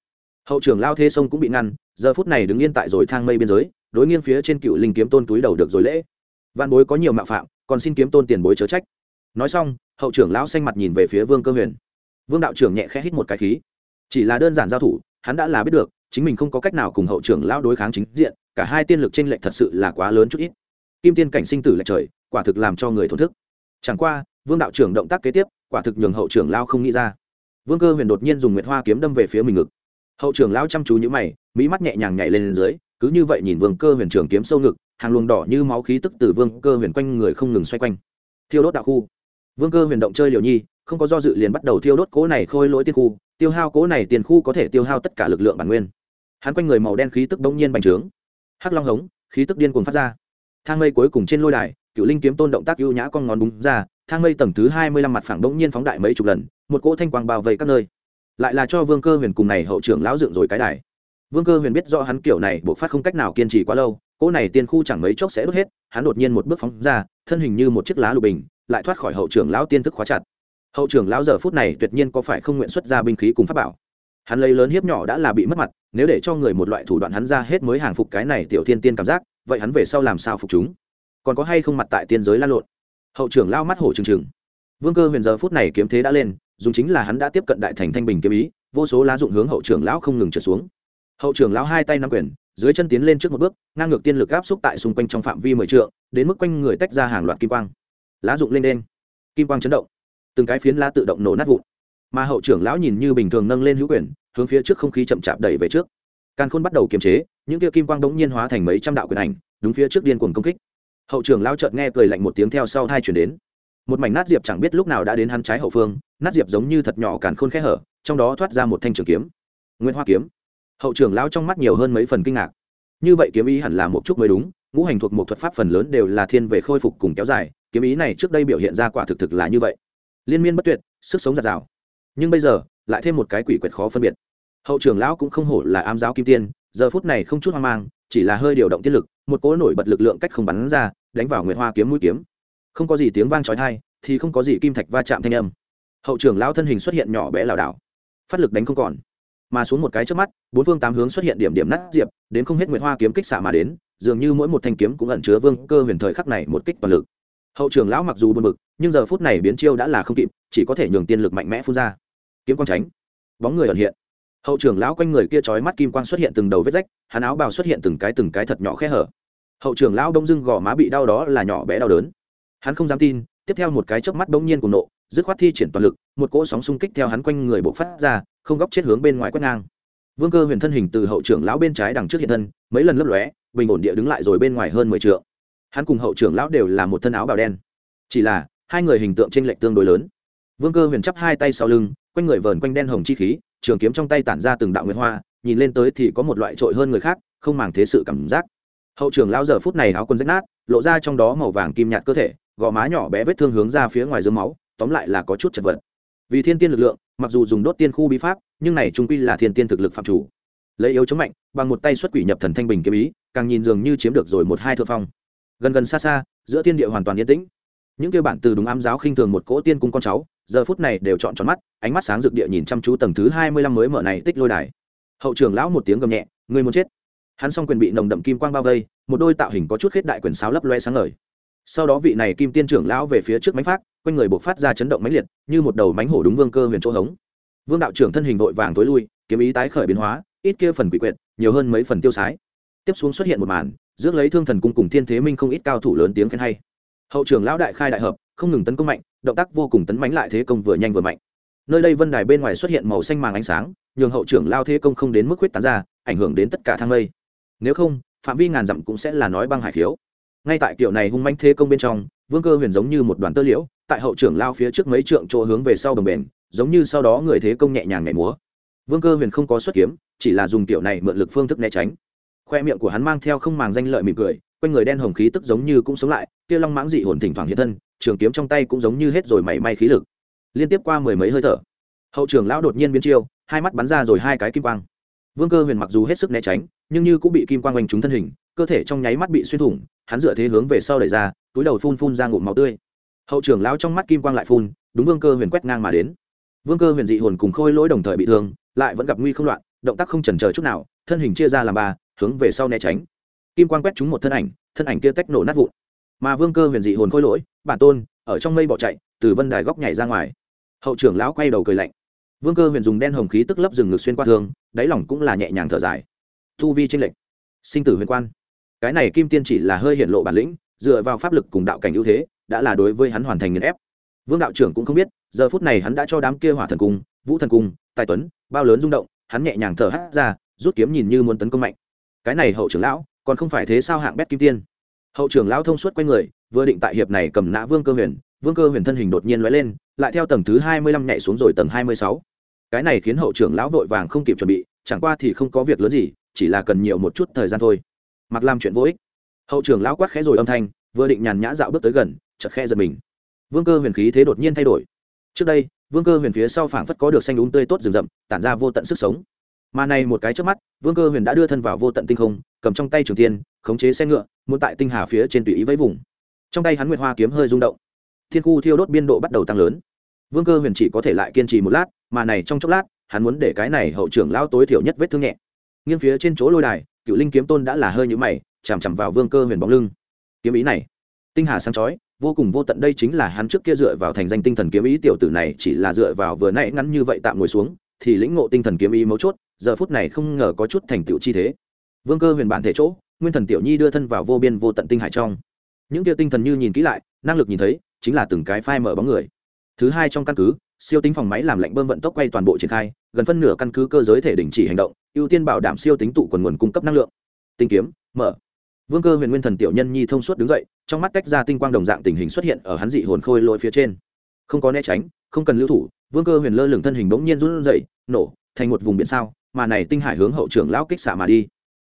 Hậu trưởng lao thê sông cũng bị ngăn, giờ phút này đứng yên tại rồi thang mây biên giới, đối nghiêng phía trên cựu linh kiếm tôn túi đầu được rồi lễ. Văn bối có nhiều mạo phạm, còn xin kiếm tôn tiền bối chớ trách. Nói xong, hậu trưởng lão xanh mặt nhìn về phía vương cơ huyền. Vương đạo trưởng nhẹ khẽ hít một cái khí. Chỉ là đơn giản giao thủ, hắn đã là biết được, chính mình không có cách nào cùng hậu trưởng lão đối kháng chính diện cả hai tiên lực trên lệch thật sự là quá lớn chút ít. Kim tiên cảnh sinh tử lệch trời, quả thực làm cho người thổn thức. Chẳng qua, vương đạo trưởng động tác kế tiếp, quả thực nhường hậu trưởng lao không nghĩ ra. Vương cơ huyền đột nhiên dùng nguyệt hoa kiếm đâm về phía mình ngực. Hậu trưởng lao chăm chú nhíu mày mỹ mắt nhẹ nhàng nhảy lên dưới, cứ như vậy nhìn vương cơ huyền trưởng kiếm sâu ngực, hàng luồng đỏ như máu khí tức từ vương cơ huyền quanh người không ngừng xoay quanh. Thiêu đốt đạo khu. Vương cơ huyền động chơi liều nhi, không có do dự liền bắt đầu thiêu đốt cố này khôi lỗi tiên khu. Tiêu hao cố này tiền khu có thể tiêu hao tất cả lực lượng bản nguyên. Hắn quanh người màu đen khí tức bỗng nhiên bành trướng hắc long hống, khí tức điên cuồng phát ra. Thang mây cuối cùng trên lôi đài cựu linh kiếm tôn động tác ưu nhã con ngón búng ra, thang mây tầng thứ hai mươi lăm mặt phẳng bỗng nhiên phóng đại mấy chục lần, một cỗ thanh quang bao vây các nơi. Lại là cho vương cơ huyền cùng này hậu trưởng lão dựng rồi cái đài. Vương cơ huyền biết rõ hắn kiểu này bộ phát không cách nào kiên trì quá lâu, cỗ này tiên khu chẳng mấy chốc sẽ đốt hết, hắn đột nhiên một bước phóng ra, thân hình như một chiếc lá lục bình, lại thoát khỏi hậu trưởng lão tiên thức khóa chặt. Hậu trưởng lão giờ phút này tuyệt nhiên có phải không nguyện xuất ra binh khí cùng pháp bảo? Hắn lấy lớn hiếp nhỏ đã là bị mất mặt, nếu để cho người một loại thủ đoạn hắn ra hết mới hàng phục cái này tiểu thiên tiên cảm giác, vậy hắn về sau làm sao phục chúng? Còn có hay không mặt tại tiên giới lan lộn? Hậu trưởng lao mắt hổ trừng trừng. Vương cơ huyền giờ phút này kiếm thế đã lên, dùng chính là hắn đã tiếp cận đại thành thanh bình kiếm ý, vô số lá dụng hướng hậu trưởng lão không ngừng trượt xuống. Hậu trưởng lão hai tay nắm quyền, dưới chân tiến lên trước một bước, ngang ngược tiên lực áp xúc tại xung quanh trong phạm vi mười trượng, đến mức quanh người tách ra hàng loạt kim quang. Lá dụng lên đen. Kim quang chấn động. Từng cái phiến lá tự động nổ nát vụn mà hậu trưởng lão nhìn như bình thường nâng lên hữu quyền, hướng phía trước không khí chậm chạp đẩy về trước. Càn khôn bắt đầu kiềm chế, những kia kim quang đống nhiên hóa thành mấy trăm đạo quyền ảnh, đúng phía trước điên cuồng công kích. Hậu trưởng lão chợt nghe cười lạnh một tiếng theo sau hai chuyển đến. Một mảnh nát diệp chẳng biết lúc nào đã đến hắn trái hậu phương, nát diệp giống như thật nhỏ càn khôn khẽ hở, trong đó thoát ra một thanh trường kiếm. Nguyên hoa kiếm. Hậu trưởng lão trong mắt nhiều hơn mấy phần kinh ngạc. Như vậy kiếm ý hẳn là một chút mới đúng, ngũ hành thuộc một thuật pháp phần lớn đều là thiên về khôi phục cùng kéo dài, kiếm ý này trước đây biểu hiện ra quả thực thực là như vậy. Liên miên bất tuyệt, sức sống giạt rào nhưng bây giờ, lại thêm một cái quỷ quyệt khó phân biệt. Hậu trưởng lão cũng không hổ là ám giáo kim tiên, giờ phút này không chút hoang mang, chỉ là hơi điều động tiết lực, một cỗ nổi bật lực lượng cách không bắn ra, đánh vào nguyệt hoa kiếm mũi kiếm. Không có gì tiếng vang trói thai thì không có gì kim thạch va chạm thanh âm. Hậu trưởng lão thân hình xuất hiện nhỏ bé lảo đảo. Phát lực đánh không còn. Mà xuống một cái trước mắt, bốn phương tám hướng xuất hiện điểm điểm nát diệp, đến không hết nguyệt hoa kiếm kích xạ mà đến, dường như mỗi một thanh kiếm cũng ẩn chứa vương cơ huyền thời khắc này một kích toàn lực. Hậu trưởng lão mặc dù buồn bực, nhưng giờ phút này biến chiêu đã là không kịp, chỉ có thể nhường tiên lực mạnh mẽ phun ra kiếm quang tránh. Bóng người ẩn hiện. Hậu trưởng lão quanh người kia trói mắt kim quang xuất hiện từng đầu vết rách, hắn áo bào xuất hiện từng cái từng cái thật nhỏ khe hở. Hậu trưởng lão đông dưng gò má bị đau đó là nhỏ bé đau đớn. Hắn không dám tin, tiếp theo một cái chớp mắt bỗng nhiên cùng nộ, dứt khoát thi triển toàn lực, một cỗ sóng xung kích theo hắn quanh người bộ phát ra, không góc chết hướng bên ngoài quét ngang. Vương cơ huyền thân hình từ hậu trưởng lão bên trái đằng trước hiện thân, mấy lần lấp lóe, bình ổn địa đứng lại rồi bên ngoài hơn mười t hắn cùng hậu trưởng lão đều là một thân áo bào đen. Chỉ là, hai người hình tượng t r ê n lệch tương đối lớn. Vương cơ huyền chắp hai tay sau lưng quanh người vờn quanh đen hồng chi khí, trường kiếm trong tay tản ra từng đạo nguyên hoa, nhìn lên tới thì có một loại trội hơn người khác, không màng thế sự cảm giác. Hậu trưởng lao giờ phút này áo quần rách nát, lộ ra trong đó màu vàng kim nhạt cơ thể, gò má nhỏ bé vết thương hướng ra phía ngoài dưới máu, tóm lại là có chút chật vật. Vì thiên tiên lực lượng, mặc dù dùng đốt tiên khu bí pháp, nhưng này trung quy là thiên tiên thực lực phạm chủ. Lấy yếu chống mạnh, bằng một tay xuất quỷ nhập thần thanh bình kiếm ý, càng nhìn dường như chiếm được rồi một hai thượng phong. Gần gần xa xa, giữa tiên địa hoàn toàn yên tĩnh. Những kêu bản từ đúng ám giáo khinh thường một cỗ tiên cung con cháu giờ phút này đều chọn tròn mắt, ánh mắt sáng rực địa nhìn chăm chú tầng thứ hai mươi lăm mới mở này tích lôi đài. Hậu trưởng lão một tiếng gầm nhẹ người muốn chết? Hắn s o n g quyền bị nồng đậm kim quang bao vây, một đôi tạo hình có chút khết đại quyền sáo lấp loe sáng ngời. Sau đó vị này kim tiên trưởng lão về phía trước mánh phát, quanh người buộc phát ra chấn động mãnh liệt, như một đầu mánh hổ đúng vương cơ huyền chỗ hống. Vương đạo trưởng thân hình vội vàng tối lui, kiếm ý tái khởi biến hóa, ít kia phần quỷ quyệt, nhiều hơn mấy phần tiêu sái. Tiếp xuống xuất hiện một màn, rước lấy thương thần cung cùng thiên thế minh không ít cao thủ lớn tiếng khen hay. Hậu trưởng lão đại khai đại hợp không ngừng tấn công mạnh, động tác vô cùng tấn mánh lại thế công vừa nhanh vừa mạnh. Nơi đây vân đài bên ngoài xuất hiện màu xanh màng ánh sáng, nhường hậu trưởng lao thế công không đến mức huyết tán ra, ảnh hưởng đến tất cả thang lây nếu không, phạm vi ngàn dặm cũng sẽ là nói băng hải khiếu. Ngay tại kiểu này hung manh thế công bên trong, vương cơ huyền giống như một đoàn tơ liễu, tại hậu trưởng lao phía trước mấy trượng chỗ hướng về sau đồng bền, giống như sau đó người thế công nhẹ nhàng nhảy múa. Vương cơ huyền không có xuất kiếm, chỉ là dùng kiểu này mượn lực phương thức né tránh. Khoe miệng của hắn mang theo không màng danh lợi mỉm cười quanh người đen hồng khí tức giống như cũng sống lại, kia long mãng dị hồn thỉnh thoảng hiện thân, trường kiếm trong tay cũng giống như hết rồi mảy may khí lực. Liên tiếp qua mười mấy hơi thở, hậu trưởng lão đột nhiên biến chiêu, hai mắt bắn ra rồi hai cái kim quang. Vương cơ huyền mặc dù hết sức né tránh, nhưng như cũng bị kim quang oanh trúng thân hình, cơ thể trong nháy mắt bị xuyên thủng, hắn dựa thế hướng về sau đẩy ra, túi đầu phun phun ra ngụm máu tươi. Hậu trưởng lão trong mắt kim quang lại phun, đúng vương cơ huyền quét ngang mà đến. Vương cơ huyền dị hồn cùng khôi lỗi đồng thời bị thương, lại vẫn gặp nguy không loạn, động tác không chần chờ chút nào, thân hình chia ra làm ba, hướng về sau né tránh kim quang quét trúng một thân ảnh thân ảnh kia tách nổ nát vụn. Mà vương cơ huyền dị hồn khôi lỗi, bản tôn, ở trong mây bỏ chạy, từ vân đài góc nhảy ra ngoài. Hậu trưởng lão quay đầu cười lạnh. Vương cơ huyền dùng đen hồng khí tức lấp rừng ngực xuyên qua thương, đáy lỏng cũng là nhẹ nhàng thở dài. Thu vi tranh lệch. Sinh tử huyền quan. Cái này kim tiên chỉ là hơi hiện lộ bản lĩnh, dựa vào pháp lực cùng đạo cảnh ưu thế, đã là đối với hắn hoàn thành nghiền ép. Vương đạo trưởng cũng không biết, giờ phút này hắn đã cho đám kia hỏa thần cung, vũ thần cung, tài tuấn, bao lớn rung động, hắn nhẹ nhàng thở hát ra, rút kiếm nhìn như muốn tấn công mạnh. Cái này hậu trưởng lão còn không phải thế sao hạng bét kim tiên? Hậu trưởng lão thông suốt q u a y người, vừa định tại hiệp này cầm nã vương cơ huyền, vương cơ huyền thân hình đột nhiên l lên, lại theo tầng thứ hai mươi lăm nhảy xuống rồi tầng hai mươi sáu. Cái này khiến hậu trưởng lão vội vàng không kịp chuẩn bị, chẳng qua thì không có việc lớn gì, chỉ là cần nhiều một chút thời gian thôi. Mặc làm chuyện vô ích. Hậu trưởng lão quát khẽ rồi âm thanh, vừa định nhàn nhã dạo bước tới gần chật khe giật mình. Vương cơ huyền khí thế đột nhiên thay đổi. Trước đây, vương cơ huyền phía sau phảng phất có được xanh đúng tươi tốt rừng rậm, tản ra vô tận sức sống. Mà này một cái trước mắt, vương cơ huyền đã đưa thân vào vô tận tinh không cầm trong tay trường tiên, khống chế xe ngựa, muốn tại tinh hà phía trên tùy ý vẫy vùng. Trong tay hắn nguyệt hoa kiếm hơi rung động. Thiên khu thiêu đốt biên độ bắt đầu tăng lớn. Vương cơ huyền chỉ có thể lại kiên trì một lát, mà này trong chốc lát, hắn muốn để cái này hậu trưởng lao tối thiểu nhất vết thương nhẹ. Nghiêng phía trên chỗ lôi đài, cựu linh kiếm tôn đã là hơi nhũ mày, chằm chằm vào vương cơ huyền bóng lưng. Kiếm ý này, tinh hà sáng chói, vô cùng vô tận đây chính là hắn trước kia dựa vào thành danh tinh thần kiếm ý tiểu tử này chỉ là dựa vào vừa nãy ngắn như vậy tạm ngồi xuống, thì lĩnh ngộ tinh thần kiếm ý mấu chốt, giờ phút này không ngờ có chút thành tựu chi thế vương cơ huyền bản thể chỗ, nguyên thần tiểu nhi đưa thân vào vô biên vô tận tinh hải trong. Những kia tinh thần như nhìn kỹ lại, năng lực nhìn thấy, chính là từng cái phai mở bóng người. Thứ hai trong căn cứ, siêu tính phòng máy làm lạnh bơm vận tốc quay toàn bộ triển khai, gần phân nửa căn cứ cơ giới thể đình chỉ hành động, ưu tiên bảo đảm siêu tính tụ quần nguồn cung cấp năng lượng. Tinh kiếm, mở. Vương cơ huyền nguyên thần tiểu nhân nhi thông suốt đứng dậy, trong mắt tách ra tinh quang đồng dạng tình hình xuất hiện ở hắn dị hồn khôi lỗi phía trên. Không có né tránh, không cần lưu thủ, vương cơ huyền lơ lửng thân hình bỗng nhiên run dậy nổ, thành một vùng biển sao, mà này tinh hải hướng hậu trưởng lão kích xạ mà đi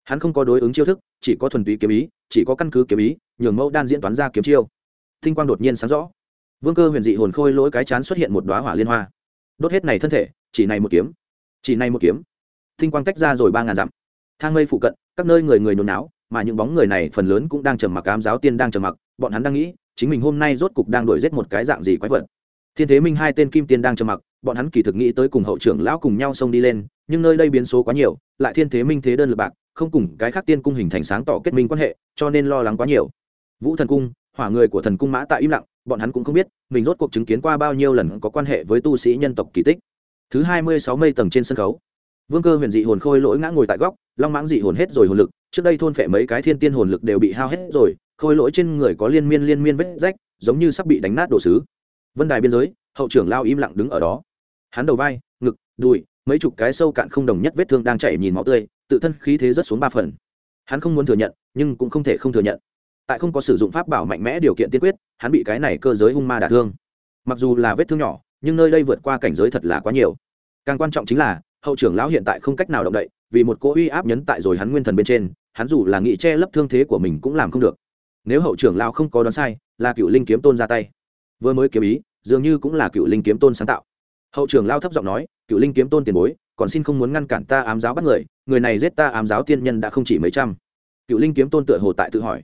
hắn không có đối ứng chiêu thức, chỉ có thuần túy kiếm ý, chỉ có căn cứ kiếm ý, nhường mẫu đan diễn toán ra kiếm chiêu. Tinh quang đột nhiên sáng rõ. Vương cơ huyền dị hồn khôi lỗi cái chán xuất hiện một đoá hỏa liên hoa. Đốt hết này thân thể, chỉ này một kiếm. Chỉ này một kiếm. Tinh quang tách ra rồi ba ngàn dặm. Thang mây phụ cận, các nơi người người nhốn náo, mà những bóng người này phần lớn cũng đang trầm mặc, ám giáo tiên đang trầm mặc, bọn hắn đang nghĩ, chính mình hôm nay rốt cục đang đuổi giết một cái dạng gì quái vật. Thiên thế minh hai tên kim tiên đang trầm mặc, bọn hắn kỳ thực nghĩ tới cùng hậu trưởng lão cùng nhau xông đi lên, nhưng nơi đây biến số quá nhiều, lại thiên thế minh thế đơn lực bạc không cùng cái khác tiên cung hình thành sáng tỏ kết minh quan hệ, cho nên lo lắng quá nhiều. Vũ thần cung, hỏa người của thần cung mã tại im lặng, bọn hắn cũng không biết, mình rốt cuộc chứng kiến qua bao nhiêu lần có quan hệ với tu sĩ nhân tộc kỳ tích. Thứ hai mươi sáu mây tầng trên sân khấu. Vương cơ huyền dị hồn khôi lỗi ngã ngồi tại góc, long mãng dị hồn hết rồi hồn lực, trước đây thôn phệ mấy cái thiên tiên hồn lực đều bị hao hết rồi, khôi lỗi trên người có liên miên liên miên vết rách, giống như sắp bị đánh nát đồ sứ. Vân đài biên giới, hậu trưởng lao im lặng đứng ở đó. Hắn đầu vai, ngực, đùi mấy chục cái sâu cạn không đồng nhất vết thương đang chảy nhìn máu tươi, tự thân khí thế rất xuống ba phần. Hắn không muốn thừa nhận, nhưng cũng không thể không thừa nhận. Tại không có sử dụng pháp bảo mạnh mẽ điều kiện tiên quyết, hắn bị cái này cơ giới hung ma đả thương. Mặc dù là vết thương nhỏ, nhưng nơi đây vượt qua cảnh giới thật là quá nhiều. Càng quan trọng chính là, hậu trưởng lão hiện tại không cách nào động đậy, vì một cỗ uy áp nhấn tại rồi hắn nguyên thần bên trên, hắn dù là nghĩ che lấp thương thế của mình cũng làm không được. Nếu hậu trưởng lão không có đoán sai, là cựu linh kiếm tôn ra tay. Vừa mới kiếm ý, dường như cũng là cựu linh kiếm tôn sáng tạo hậu trường lao thấp giọng nói cựu linh kiếm tôn tiền bối, còn xin không muốn ngăn cản ta ám giáo bắt người người này giết ta ám giáo tiên nhân đã không chỉ mấy trăm. Cựu linh kiếm tôn tựa hồ tại tự hỏi.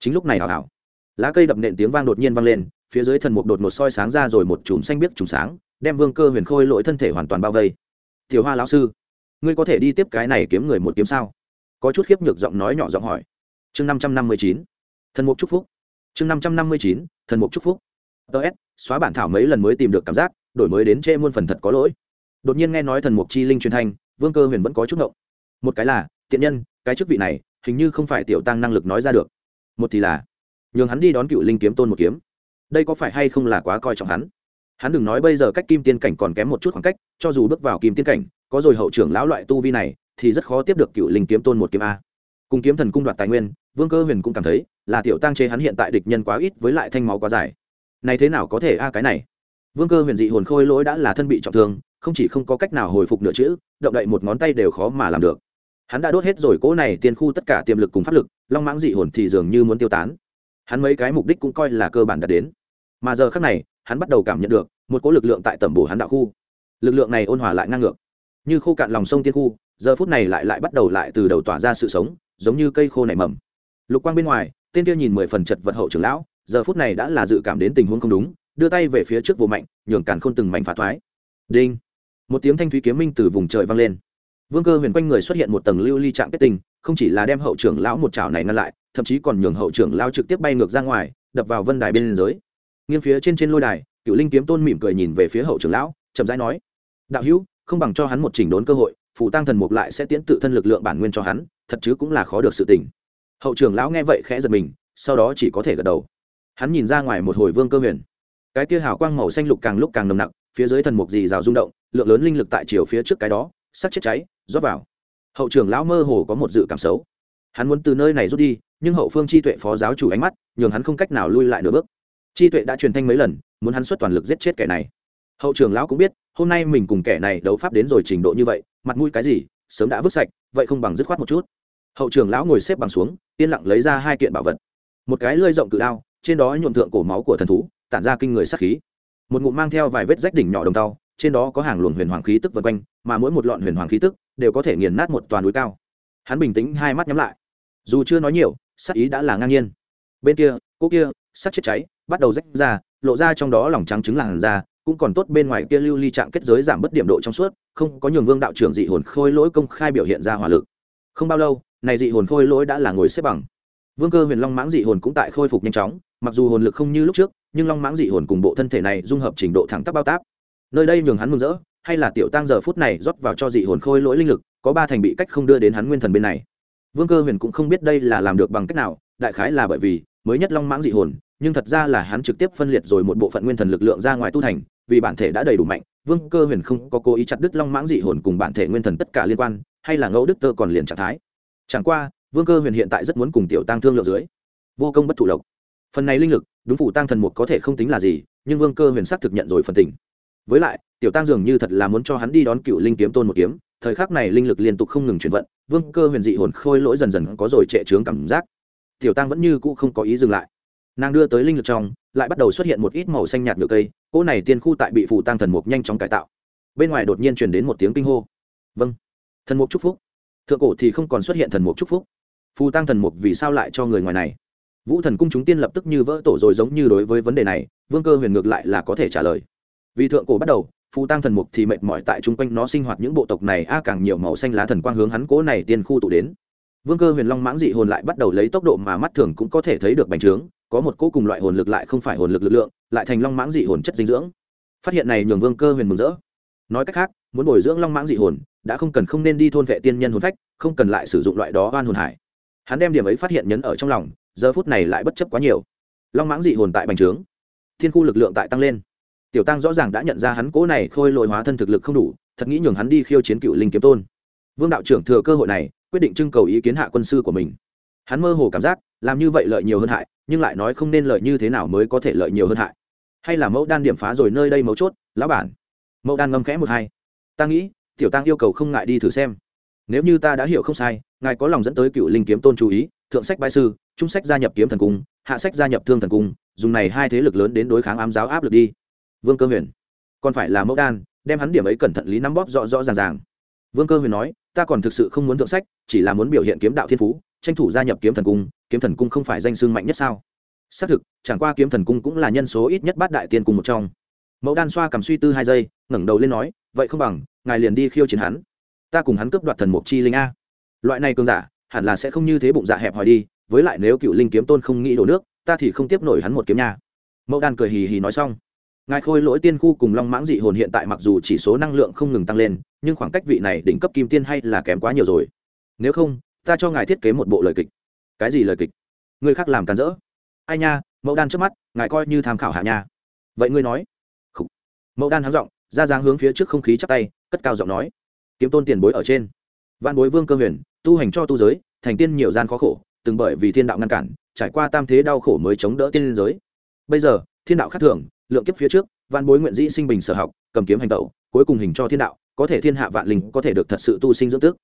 Chính lúc này hào hào, lá cây đập nện tiếng vang đột nhiên vang lên, phía dưới thần mục đột một soi sáng ra rồi một chùm xanh biếc chùm sáng, đem vương cơ huyền khôi lỗi thân thể hoàn toàn bao vây. Tiểu hoa lão sư, ngươi có thể đi tiếp cái này kiếm người một kiếm sao? Có chút khiếp nhược giọng nói nhỏ giọng hỏi. Chương năm trăm năm mươi chín, thần mục chúc phúc. Chương năm trăm năm mươi chín, thần mục chúc phúc. Ts xóa bản thảo mấy lần mới tìm được cảm giác đổi mới đến chê muôn phần thật có lỗi. Đột nhiên nghe nói thần mục chi linh truyền thanh, vương cơ huyền vẫn có chút ngộng. Một cái là, tiện nhân, cái chức vị này, hình như không phải tiểu tăng năng lực nói ra được. Một thì là, nhường hắn đi đón cựu linh kiếm tôn một kiếm. Đây có phải hay không là quá coi trọng hắn? Hắn đừng nói bây giờ cách kim tiên cảnh còn kém một chút khoảng cách, cho dù bước vào kim tiên cảnh, có rồi hậu trưởng lão loại tu vi này, thì rất khó tiếp được cựu linh kiếm tôn một kiếm a. Cùng kiếm thần cung đoạt tài nguyên, vương cơ huyền cũng cảm thấy là tiểu tăng chế hắn hiện tại địch nhân quá ít với lại thanh máu quá dài. Này thế nào có thể a cái này? Vương cơ huyền dị hồn khôi lỗi đã là thân bị trọng thương, không chỉ không có cách nào hồi phục nửa chữ, động đậy một ngón tay đều khó mà làm được. Hắn đã đốt hết rồi cỗ này tiên khu tất cả tiềm lực cùng pháp lực, long mãng dị hồn thì dường như muốn tiêu tán. Hắn mấy cái mục đích cũng coi là cơ bản đạt đến. Mà giờ khác này, hắn bắt đầu cảm nhận được, một cỗ lực lượng tại tầm bổ hắn đạo khu. Lực lượng này ôn hòa lại ngang ngược. Như khô cạn lòng sông tiên khu, giờ phút này lại lại bắt đầu lại từ đầu tỏa ra sự sống, giống như cây khô nảy mầm. Lục quang bên ngoài tên kia nhìn mười phần chật vật hậu trưởng lão, giờ phút này đã là dự cảm đến tình huống không đúng đưa tay về phía trước vô mạnh, nhường càn khôn từng mảnh phá thoái. Đinh! Một tiếng thanh thúy kiếm minh từ vùng trời vang lên. Vương cơ huyền quanh người xuất hiện một tầng lưu ly trạng kết tinh, không chỉ là đem hậu trưởng lão một chảo này ngăn lại, thậm chí còn nhường hậu trưởng lao trực tiếp bay ngược ra ngoài, đập vào vân đài bên giới. Nghiêng phía trên trên lôi đài cựu linh kiếm tôn mỉm cười nhìn về phía hậu trưởng lão, chậm rãi nói, đạo hữu, không bằng cho hắn một chỉnh đốn cơ hội, phụ tăng thần mục lại sẽ tiễn tự thân lực lượng bản nguyên cho hắn, thật chứ cũng là khó được sự tình. Hậu trưởng lão nghe vậy khẽ giật mình, sau đó chỉ có thể gật đầu. Hắn nhìn ra ngoài một hồi vương cơ huyền cái kia hào quang màu xanh lục càng lúc càng nồng nặc, phía dưới thần mục dì rào rung động, lượng lớn linh lực tại chiều phía trước cái đó sắc chết cháy, rót vào. Hậu trưởng lão mơ hồ có một dự cảm xấu. Hắn muốn từ nơi này rút đi, nhưng hậu phương chi tuệ phó giáo chủ ánh mắt, nhường hắn không cách nào lui lại nửa bước. Chi tuệ đã truyền thanh mấy lần, muốn hắn xuất toàn lực giết chết kẻ này. Hậu trưởng lão cũng biết, hôm nay mình cùng kẻ này đấu pháp đến rồi trình độ như vậy, mặt mũi cái gì, sớm đã vứt sạch, vậy không bằng dứt khoát một chút. Hậu trưởng lão ngồi xếp bằng xuống, yên lặng lấy ra hai kiện bảo vật. Một cái lơi rộng cự đao, trên đó nhuộm thượng cổ máu của thần thú tản ra kinh người sắc khí. Một ngụm mang theo vài vết rách đỉnh nhỏ đồng tàu trên đó có hàng luồng huyền hoàng khí tức vân quanh, mà mỗi một lọn huyền hoàng khí tức đều có thể nghiền nát một toàn núi cao. Hắn bình tĩnh hai mắt nhắm lại. Dù chưa nói nhiều sắc ý đã là ngang nhiên. Bên kia, cô kia, sát chết cháy, bắt đầu rách ra, lộ ra trong đó lòng trắng trứng làn ra cũng còn tốt bên ngoài kia lưu ly trạng kết giới giảm bất điểm độ trong suốt, không có nhường vương đạo trưởng dị hồn khôi lỗi công khai biểu hiện ra hỏa lực. Không bao lâu, này dị hồn khôi lỗi đã là ngồi xếp bằng. Vương cơ huyền long mãng dị hồn cũng tại khôi phục nhanh chóng, mặc dù hồn lực không như lúc trước nhưng long mãng dị hồn cùng bộ thân thể này dung hợp trình độ thẳng tắp bao táp. Nơi đây nhường hắn mừng rỡ, hay là tiểu tăng giờ phút này rót vào cho dị hồn khôi lỗi linh lực, có ba thành bị cách không đưa đến hắn nguyên thần bên này. Vương cơ huyền cũng không biết đây là làm được bằng cách nào, đại khái là bởi vì, mới nhất long mãng dị hồn, nhưng thật ra là hắn trực tiếp phân liệt rồi một bộ phận nguyên thần lực lượng ra ngoài tu thành, vì bản thể đã đầy đủ mạnh, vương cơ huyền không có cố ý chặt đứt long mãng dị hồn cùng bản thể nguyên thần tất cả liên quan, hay là ngẫu đức tơ còn liền trạng thái. Chẳng qua, vương cơ huyền hiện tại rất muốn cùng tiểu tăng thương lượng dưới. Vô công bất thủ lộc. Phần này linh lực đúng phủ tăng thần mục có thể không tính là gì, nhưng vương cơ huyền sắc thực nhận rồi phần tình. Với lại, tiểu tăng dường như thật là muốn cho hắn đi đón cựu linh kiếm tôn một kiếm, thời khắc này linh lực liên tục không ngừng chuyển vận, vương cơ huyền dị hồn khôi lỗi dần dần có rồi trệ trướng cảm giác. Tiểu tăng vẫn như cũ không có ý dừng lại. Nàng đưa tới linh lực trong, lại bắt đầu xuất hiện một ít màu xanh nhạt nhựa cây, cỗ này tiên khu tại bị phủ tăng thần mục nhanh chóng cải tạo. Bên ngoài đột nhiên chuyển đến một tiếng kinh hô. Vâng. Thần mục chúc phúc. Thượng cổ thì không còn xuất hiện thần mục chúc phúc. Phù tăng thần mục vì sao lại cho người ngoài này? Vũ thần cung chúng tiên lập tức như vỡ tổ rồi giống như đối với vấn đề này, vương cơ huyền ngược lại là có thể trả lời. Vì thượng cổ bắt đầu, phù tăng thần mục thì mệt mỏi tại chung quanh nó sinh hoạt những bộ tộc này, a càng nhiều màu xanh lá thần quang hướng hắn cố này tiên khu tụ đến. Vương cơ huyền long mãng dị hồn lại bắt đầu lấy tốc độ mà mắt thường cũng có thể thấy được bành trướng, có một cỗ cùng loại hồn lực lại không phải hồn lực lực lượng, lại thành long mãng dị hồn chất dinh dưỡng. Phát hiện này nhường vương cơ huyền mừng rỡ. Nói cách khác, muốn bồi dưỡng long mãng dị hồn, đã không cần không nên đi thôn vệ tiên nhân hồn phách, không cần lại sử dụng loại đó oan hồn hải hắn đem điểm ấy phát hiện nhấn ở trong lòng, giờ phút này lại bất chấp quá nhiều. Long mãng dị hồn tại bành trướng. Thiên khu lực lượng tại tăng lên. Tiểu tăng rõ ràng đã nhận ra hắn cố này khôi lội hóa thân thực lực không đủ, thật nghĩ nhường hắn đi khiêu chiến cựu linh kiếm tôn. Vương đạo trưởng thừa cơ hội này, quyết định trưng cầu ý kiến hạ quân sư của mình. Hắn mơ hồ cảm giác, làm như vậy lợi nhiều hơn hại, nhưng lại nói không nên lợi như thế nào mới có thể lợi nhiều hơn hại. Hay là mẫu đan điểm phá rồi nơi đây mấu chốt, lão bản. Mẫu đan ngâm khẽ một hai. Ta nghĩ, tiểu tăng yêu cầu không ngại đi thử xem. Nếu như ta đã hiểu không sai ngài có lòng dẫn tới cựu linh kiếm tôn chú ý, thượng sách bãi sư, trung sách gia nhập kiếm thần cung, hạ sách gia nhập thương thần cung, dùng này hai thế lực lớn đến đối kháng ám giáo áp lực đi. Vương cơ huyền, còn phải là mẫu đan, đem hắn điểm ấy cẩn thận lý nắm bóp rõ rõ ràng ràng. Vương cơ huyền nói, ta còn thực sự không muốn thượng sách, chỉ là muốn biểu hiện kiếm đạo thiên phú, tranh thủ gia nhập kiếm thần cung, kiếm thần cung không phải danh sương mạnh nhất sao? Xác thực, chẳng qua kiếm thần cung cũng là nhân số ít nhất bát đại tiên cùng một trong. Mẫu đan xoa cầm suy tư hai giây, ngẩng đầu lên nói, vậy không bằng, ngài liền đi khiêu chiến hắn. Ta cùng hắn cướp đoạt thần mục chi linh a loại này cường giả, hẳn là sẽ không như thế bụng dạ hẹp hòi đi, với lại nếu cựu linh kiếm tôn không nghĩ đổ nước, ta thì không tiếp nổi hắn một kiếm nha. Mẫu đan cười hì hì nói xong. Ngài khôi lỗi tiên khu cùng long mãng dị hồn hiện tại mặc dù chỉ số năng lượng không ngừng tăng lên, nhưng khoảng cách vị này đỉnh cấp kim tiên hay là kém quá nhiều rồi. Nếu không, ta cho ngài thiết kế một bộ lời kịch. Cái gì lời kịch? Người khác làm càn rỡ. Ai nha mẫu đan trước mắt, ngài coi như tham khảo hạ nha. Vậy ngươi nói. Khủ. mẫu đan háng giọng, ra dáng hướng phía trước không khí chắp tay, cất cao giọng nói. Kiếm tôn tiền bối ở trên. Văn bối vương cơ huyền tu hành cho tu giới, thành tiên nhiều gian khó khổ, từng bởi vì thiên đạo ngăn cản, trải qua tam thế đau khổ mới chống đỡ tiên giới. Bây giờ, thiên đạo khác thường, lượng kiếp phía trước văn bối nguyện dĩ sinh bình sở học, cầm kiếm hành tẩu, cuối cùng hình cho thiên đạo, có thể thiên hạ vạn linh có thể được thật sự tu sinh dưỡng tước.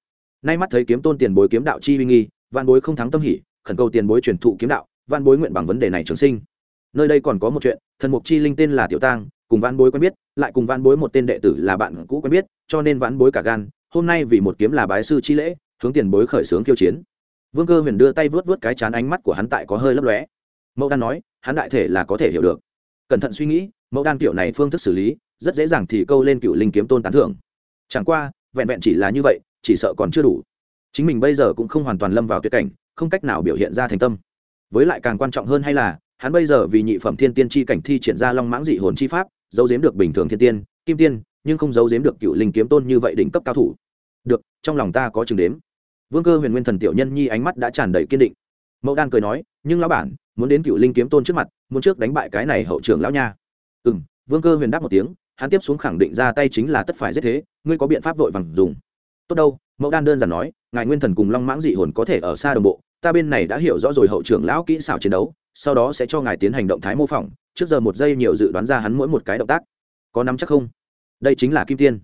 Nay mắt thấy kiếm tôn tiền bối kiếm đạo chi uy nghi văn bối không thắng tâm hỉ, khẩn cầu tiền bối truyền thụ kiếm đạo văn bối nguyện bằng vấn đề này trường sinh. Nơi đây còn có một chuyện, thần mục chi linh tên là tiểu tang, cùng văn bối quen biết, lại cùng văn bối một tên đệ tử là bạn cũ quen biết, cho nên văn bối cả gan, hôm nay vì một kiếm là bái sư chi lễ hướng tiền bối khởi xướng khiêu chiến. Vương cơ huyền đưa tay vớt vớt cái chán ánh mắt của hắn tại có hơi lấp lóe. Mẫu đan nói, hắn đại thể là có thể hiểu được. Cẩn thận suy nghĩ, mẫu đan kiểu này phương thức xử lý, rất dễ dàng thì câu lên cựu linh kiếm tôn tán thưởng. Chẳng qua, vẹn vẹn chỉ là như vậy, chỉ sợ còn chưa đủ. Chính mình bây giờ cũng không hoàn toàn lâm vào tuyệt cảnh, không cách nào biểu hiện ra thành tâm. Với lại càng quan trọng hơn hay là, hắn bây giờ vì nhị phẩm thiên tiên chi cảnh thi triển ra long mãng dị hồn chi pháp, giấu giếm được bình thường thiên tiên, kim tiên, nhưng không giấu giếm được cựu linh kiếm tôn như vậy đỉnh cấp cao thủ. Được, trong lòng ta có chừng đếm vương cơ huyền nguyên thần tiểu nhân nhi ánh mắt đã tràn đầy kiên định. Mẫu đan cười nói, nhưng lão bản, muốn đến cựu linh kiếm tôn trước mặt, muốn trước đánh bại cái này hậu trưởng lão nha. Ừ m vương cơ huyền đáp một tiếng, hắn tiếp xuống khẳng định ra tay chính là tất phải giết thế, ngươi có biện pháp vội vàng dùng. Tốt đâu mẫu đan đơn giản nói, ngài nguyên thần cùng long mãng dị hồn có thể ở xa đồng bộ, ta bên này đã hiểu rõ rồi hậu trưởng lão kỹ xảo chiến đấu, sau đó sẽ cho ngài tiến hành động thái mô phỏng, trước giờ một giây nhiều dự đoán ra hắn mỗi một cái động tác. Có nắm chắc không? Đây chính là kim tiên.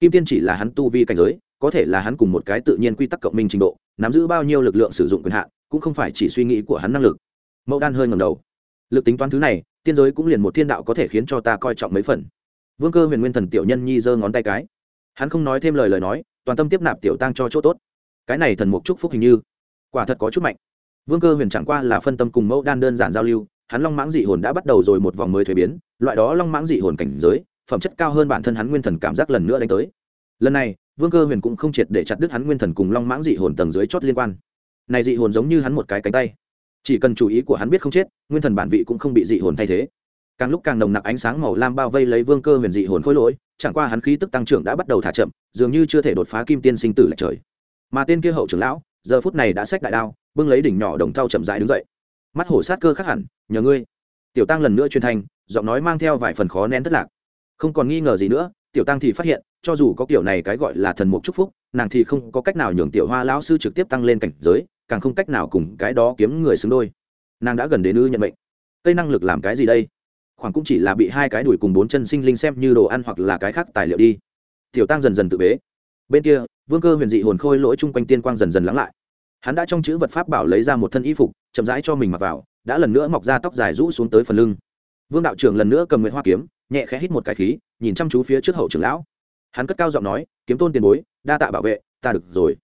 Kim tiên chỉ là hắn tu vi cảnh giới có thể là hắn cùng một cái tự nhiên quy tắc cộng minh trình độ, nắm giữ bao nhiêu lực lượng sử dụng quyền hạn, cũng không phải chỉ suy nghĩ của hắn năng lực. Mẫu đan hơi ngầm đầu. Lực tính toán thứ này, tiên giới cũng liền một thiên đạo có thể khiến cho ta coi trọng mấy phần. Vương cơ huyền nguyên thần tiểu nhân nhi giơ ngón tay cái. Hắn không nói thêm lời lời nói, toàn tâm tiếp nạp tiểu tăng cho chỗ tốt. Cái này thần mục trúc phúc hình như, quả thật có chút mạnh. Vương cơ huyền chẳng qua là phân tâm cùng mẫu đan đơn giản giao lưu, hắn long mãng dị hồn đã bắt đầu rồi một vòng mới thuế biến, loại đó long mãng dị hồn cảnh giới, phẩm chất cao hơn bản thân hắn nguyên thần cảm giác lần nữa đánh tới lần này, vương cơ huyền cũng không triệt để chặt đứt hắn nguyên thần cùng long mãng dị hồn tầng dưới chót liên quan. Này dị hồn giống như hắn một cái cánh tay. Chỉ cần chú ý của hắn biết không chết, nguyên thần bản vị cũng không bị dị hồn thay thế. Càng lúc càng nồng nặc ánh sáng màu lam bao vây lấy vương cơ huyền dị hồn khối lỗi, chẳng qua hắn khí tức tăng trưởng đã bắt đầu thả chậm, dường như chưa thể đột phá kim tiên sinh tử lệch trời. Mà tên kia hậu trưởng lão, giờ phút này đã xách đại đao, bưng lấy đỉnh nhỏ đồng thau chậm rãi đứng dậy. Mắt hổ sát cơ khắc hẳn, nhờ ngươi. Tiểu tăng lần nữa truyền thanh giọng nói mang theo vài phần khó nén thất lạc. Không còn nghi ngờ gì nữa, tiểu tăng thì phát hiện cho dù có kiểu này cái gọi là thần mục chúc phúc, nàng thì không có cách nào nhường tiểu hoa lão sư trực tiếp tăng lên cảnh giới, càng không cách nào cùng cái đó kiếm người xứng đôi. Nàng đã gần đến ư nhận mệnh. Cây năng lực làm cái gì đây? Khoảng cũng chỉ là bị hai cái đuổi cùng bốn chân sinh linh xem như đồ ăn hoặc là cái khác tài liệu đi. Tiểu tăng dần dần tự bế. Bên kia, vương cơ huyền dị hồn khôi lỗi chung quanh tiên quang dần dần lắng lại. Hắn đã trong chữ vật pháp bảo lấy ra một thân y phục, chậm rãi cho mình mặc vào, đã lần nữa mọc ra tóc dài rũ xuống tới phần lưng. Vương đạo trưởng lần nữa cầm nguyện hoa kiếm, nhẹ khẽ hít một cái khí, nhìn chăm chú phía trước hậu trưởng lão hắn cất cao giọng nói, kiếm tôn tiền bối, đa tạ bảo vệ, ta được rồi.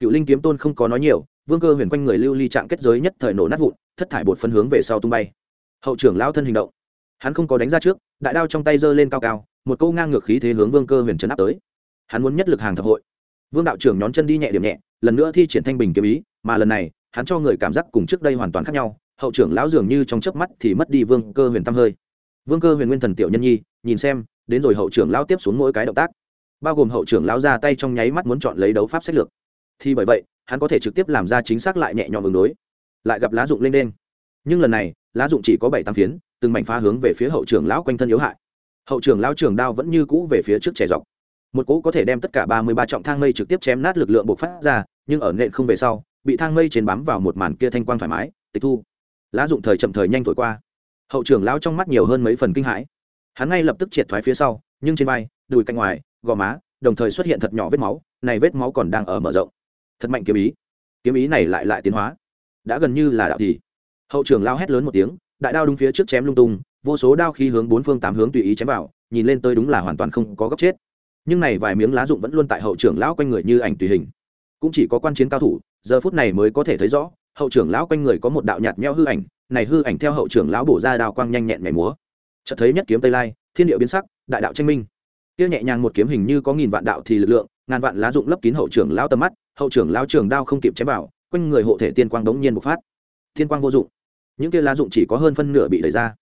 Cựu linh kiếm tôn không có nói nhiều, vương cơ huyền quanh người lưu ly trạng kết giới nhất thời nổ nát vụn, thất thải bột phân hướng về sau tung bay. Hậu trưởng lão thân hình động. Hắn không có đánh ra trước, đại đao trong tay giơ lên cao cao, một câu ngang ngược khí thế hướng vương cơ huyền trấn áp tới. Hắn muốn nhất lực hàng thập hội. Vương đạo trưởng nhón chân đi nhẹ điểm nhẹ, lần nữa thi triển thanh bình kiếm ý, mà lần này, hắn cho người cảm giác cùng trước đây hoàn toàn khác nhau, hậu trưởng lão dường như trong chớp mắt thì mất đi vương cơ huyền tâm hơi. Vương cơ huyền nguyên thần tiểu nhân nhi, nhìn xem, đến rồi hậu trưởng lão tiếp xuống mỗi cái động tác bao gồm hậu trưởng lão ra tay trong nháy mắt muốn chọn lấy đấu pháp sách lược. Thì bởi vậy, hắn có thể trực tiếp làm ra chính xác lại nhẹ nhõm ứng đối, lại gặp lá dụng lên đen. Nhưng lần này, lá dụng chỉ có bảy tám phiến, từng mảnh phá hướng về phía hậu trưởng lão quanh thân yếu hại. Hậu trưởng lão trường đao vẫn như cũ về phía trước trẻ dọc. Một cỗ có thể đem tất cả ba mươi ba trọng thang mây trực tiếp chém nát lực lượng bộc phát ra, nhưng ở nện không về sau, bị thang mây trên bám vào một màn kia thanh quang thoải mái, tịch thu. Lá dụng thời chậm thời nhanh thổi qua. Hậu trưởng lão trong mắt nhiều hơn mấy phần kinh hãi. Hắn ngay lập tức triệt thoái phía sau, nhưng trên vai, đùi cạnh ngoài gò má, đồng thời xuất hiện thật nhỏ vết máu, này vết máu còn đang ở mở rộng. Thật mạnh kiếm ý. Kiếm ý này lại lại tiến hóa. Đã gần như là đạo thì. Hậu trưởng lao hét lớn một tiếng, đại đao đúng phía trước chém lung tung, vô số đao khí hướng bốn phương tám hướng tùy ý chém vào, nhìn lên tới đúng là hoàn toàn không có góc chết. Nhưng này vài miếng lá dụng vẫn luôn tại hậu trưởng lão quanh người như ảnh tùy hình. Cũng chỉ có quan chiến cao thủ, giờ phút này mới có thể thấy rõ, hậu trưởng lão quanh người có một đạo nhạt nhẽo hư ảnh, này hư ảnh theo hậu trưởng lão bổ ra đao quang nhanh nhẹn nhảy múa. Chợt thấy nhất kiếm tây lai, thiên địa biến sắc, đại đạo tranh minh kia nhẹ nhàng một kiếm hình như có nghìn vạn đạo thì lực lượng, ngàn vạn lá dụng lấp kín hậu trưởng lão tầm mắt, hậu trưởng lão trường đao không kịp chém vào, quanh người hộ thể tiên quang đống nhiên bộc phát. Thiên quang vô dụng. Những kia lá dụng chỉ có hơn phân nửa bị đẩy ra.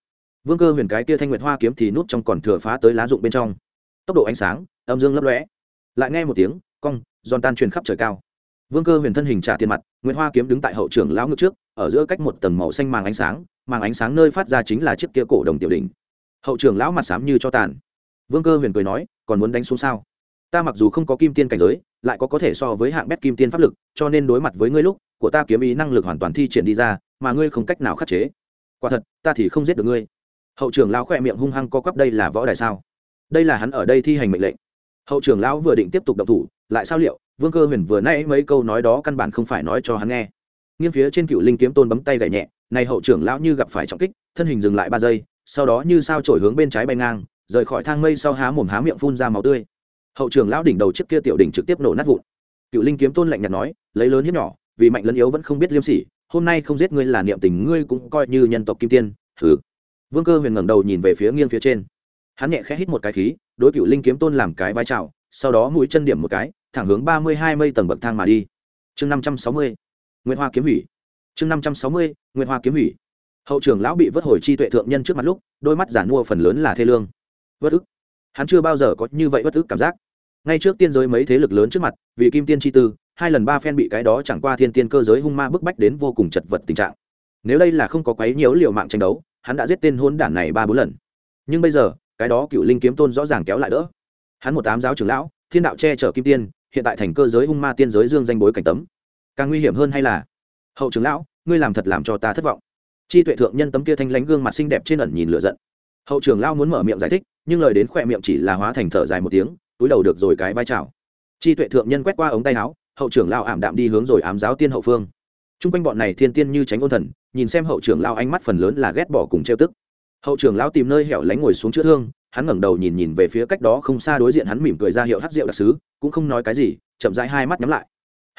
Vương cơ huyền cái kia thanh nguyệt hoa kiếm thì nút trong còn thừa phá tới lá dụng bên trong. Tốc độ ánh sáng, âm dương lấp lóe. Lại nghe một tiếng, cong, giòn tan truyền khắp trời cao. Vương cơ huyền thân hình trả tiền mặt nguyễn hoa kiếm đứng tại hậu trưởng lão ngực trước, ở giữa cách một tầng màu xanh màng ánh sáng, màng ánh sáng nơi phát ra chính là chiếc kia cổ đồng tiểu đỉnh. Hậu trưởng lão mặt xám như cho tàn vương cơ huyền cười nói, còn muốn đánh xuống sao? Ta mặc dù không có kim tiên cảnh giới, lại có có thể so với hạng bét kim tiên pháp lực, cho nên đối mặt với ngươi lúc, của ta kiếm ý năng lực hoàn toàn thi triển đi ra, mà ngươi không cách nào khắc chế. Quả thật, ta thì không giết được ngươi. Hậu trưởng lão khỏe miệng hung hăng co quắp, đây là võ đài sao? Đây là hắn ở đây thi hành mệnh lệnh. Hậu trưởng lão vừa định tiếp tục động thủ, lại sao liệu, vương cơ huyền vừa nãy mấy câu nói đó căn bản không phải nói cho hắn nghe. Nghiêng phía trên cựu linh kiếm tôn bấm tay gậy nhẹ, này hậu trưởng lão như gặp phải trọng kích, thân hình dừng lại ba giây, sau đó như sao trổi hướng bên trái bay ngang rời khỏi thang mây sau há mồm há miệng phun ra máu tươi. Hậu trưởng lão đỉnh đầu trước kia tiểu đỉnh trực tiếp nổ nát vụn. Cựu linh kiếm tôn lạnh nhạt nói, lấy lớn hiếp nhỏ, vì mạnh lẫn yếu vẫn không biết liêm sỉ, hôm nay không giết ngươi là niệm tình, ngươi cũng coi như nhân tộc kim tiên thử vương cơ huyền ngẩng đầu nhìn về phía nghiêng phía trên. Hắn nhẹ khẽ hít một cái khí, đối cựu linh kiếm tôn làm cái vai trào sau đó mũi chân điểm một cái, thẳng hướng ba mươi hai mây tầng bậc thang mà đi. Chương năm trăm sáu mươi nguyễn hoa kiếm hủy. Chương năm trăm sáu mươi nguyễn hoa kiếm hủy. Hậu trưởng lão bị vớt hồi chi tuệ thượng nhân trước mặt lúc, đôi mắt giản mua phần lớn là thê lương bất ức. Hắn chưa bao giờ có như vậy bất ức cảm giác. Ngay trước tiên giới mấy thế lực lớn trước mặt, vì kim tiên chi tư, hai lần ba phen bị cái đó chẳng qua thiên tiên cơ giới hung ma bức bách đến vô cùng chật vật tình trạng. Nếu đây là không có quấy nhiễu liều mạng tranh đấu, hắn đã giết tên hôn đản này ba bốn lần. Nhưng bây giờ, cái đó cựu linh kiếm tôn rõ ràng kéo lại đỡ. Hắn một tám giáo trưởng lão, thiên đạo che chở kim tiên, hiện tại thành cơ giới hung ma tiên giới dương danh bối cảnh tấm. Càng nguy hiểm hơn hay là, hậu trưởng lão, ngươi làm thật làm cho ta thất vọng. Chi tuệ thượng nhân tấm kia thanh lánh gương mặt xinh đẹp trên ẩn nhìn lựa giận. Hậu trưởng lão muốn mở miệng giải thích nhưng lời đến khỏe miệng chỉ là hóa thành thở dài một tiếng, túi đầu được rồi cái vai trào chi tuệ thượng nhân quét qua ống tay áo, hậu trưởng lão ảm đạm đi hướng rồi ám giáo tiên hậu phương. T r u n g quanh bọn này thiên tiên như tránh ôn thần, nhìn xem hậu trưởng lão ánh mắt phần lớn là ghét bỏ cùng trêu tức. Hậu trưởng lão tìm nơi hẻo lánh ngồi xuống chữa thương, hắn ngẩng đầu nhìn nhìn về phía cách đó không xa đối diện hắn mỉm cười ra hiệu hát rượu đặc sứ, cũng không nói cái gì, chậm rãi hai mắt nhắm lại.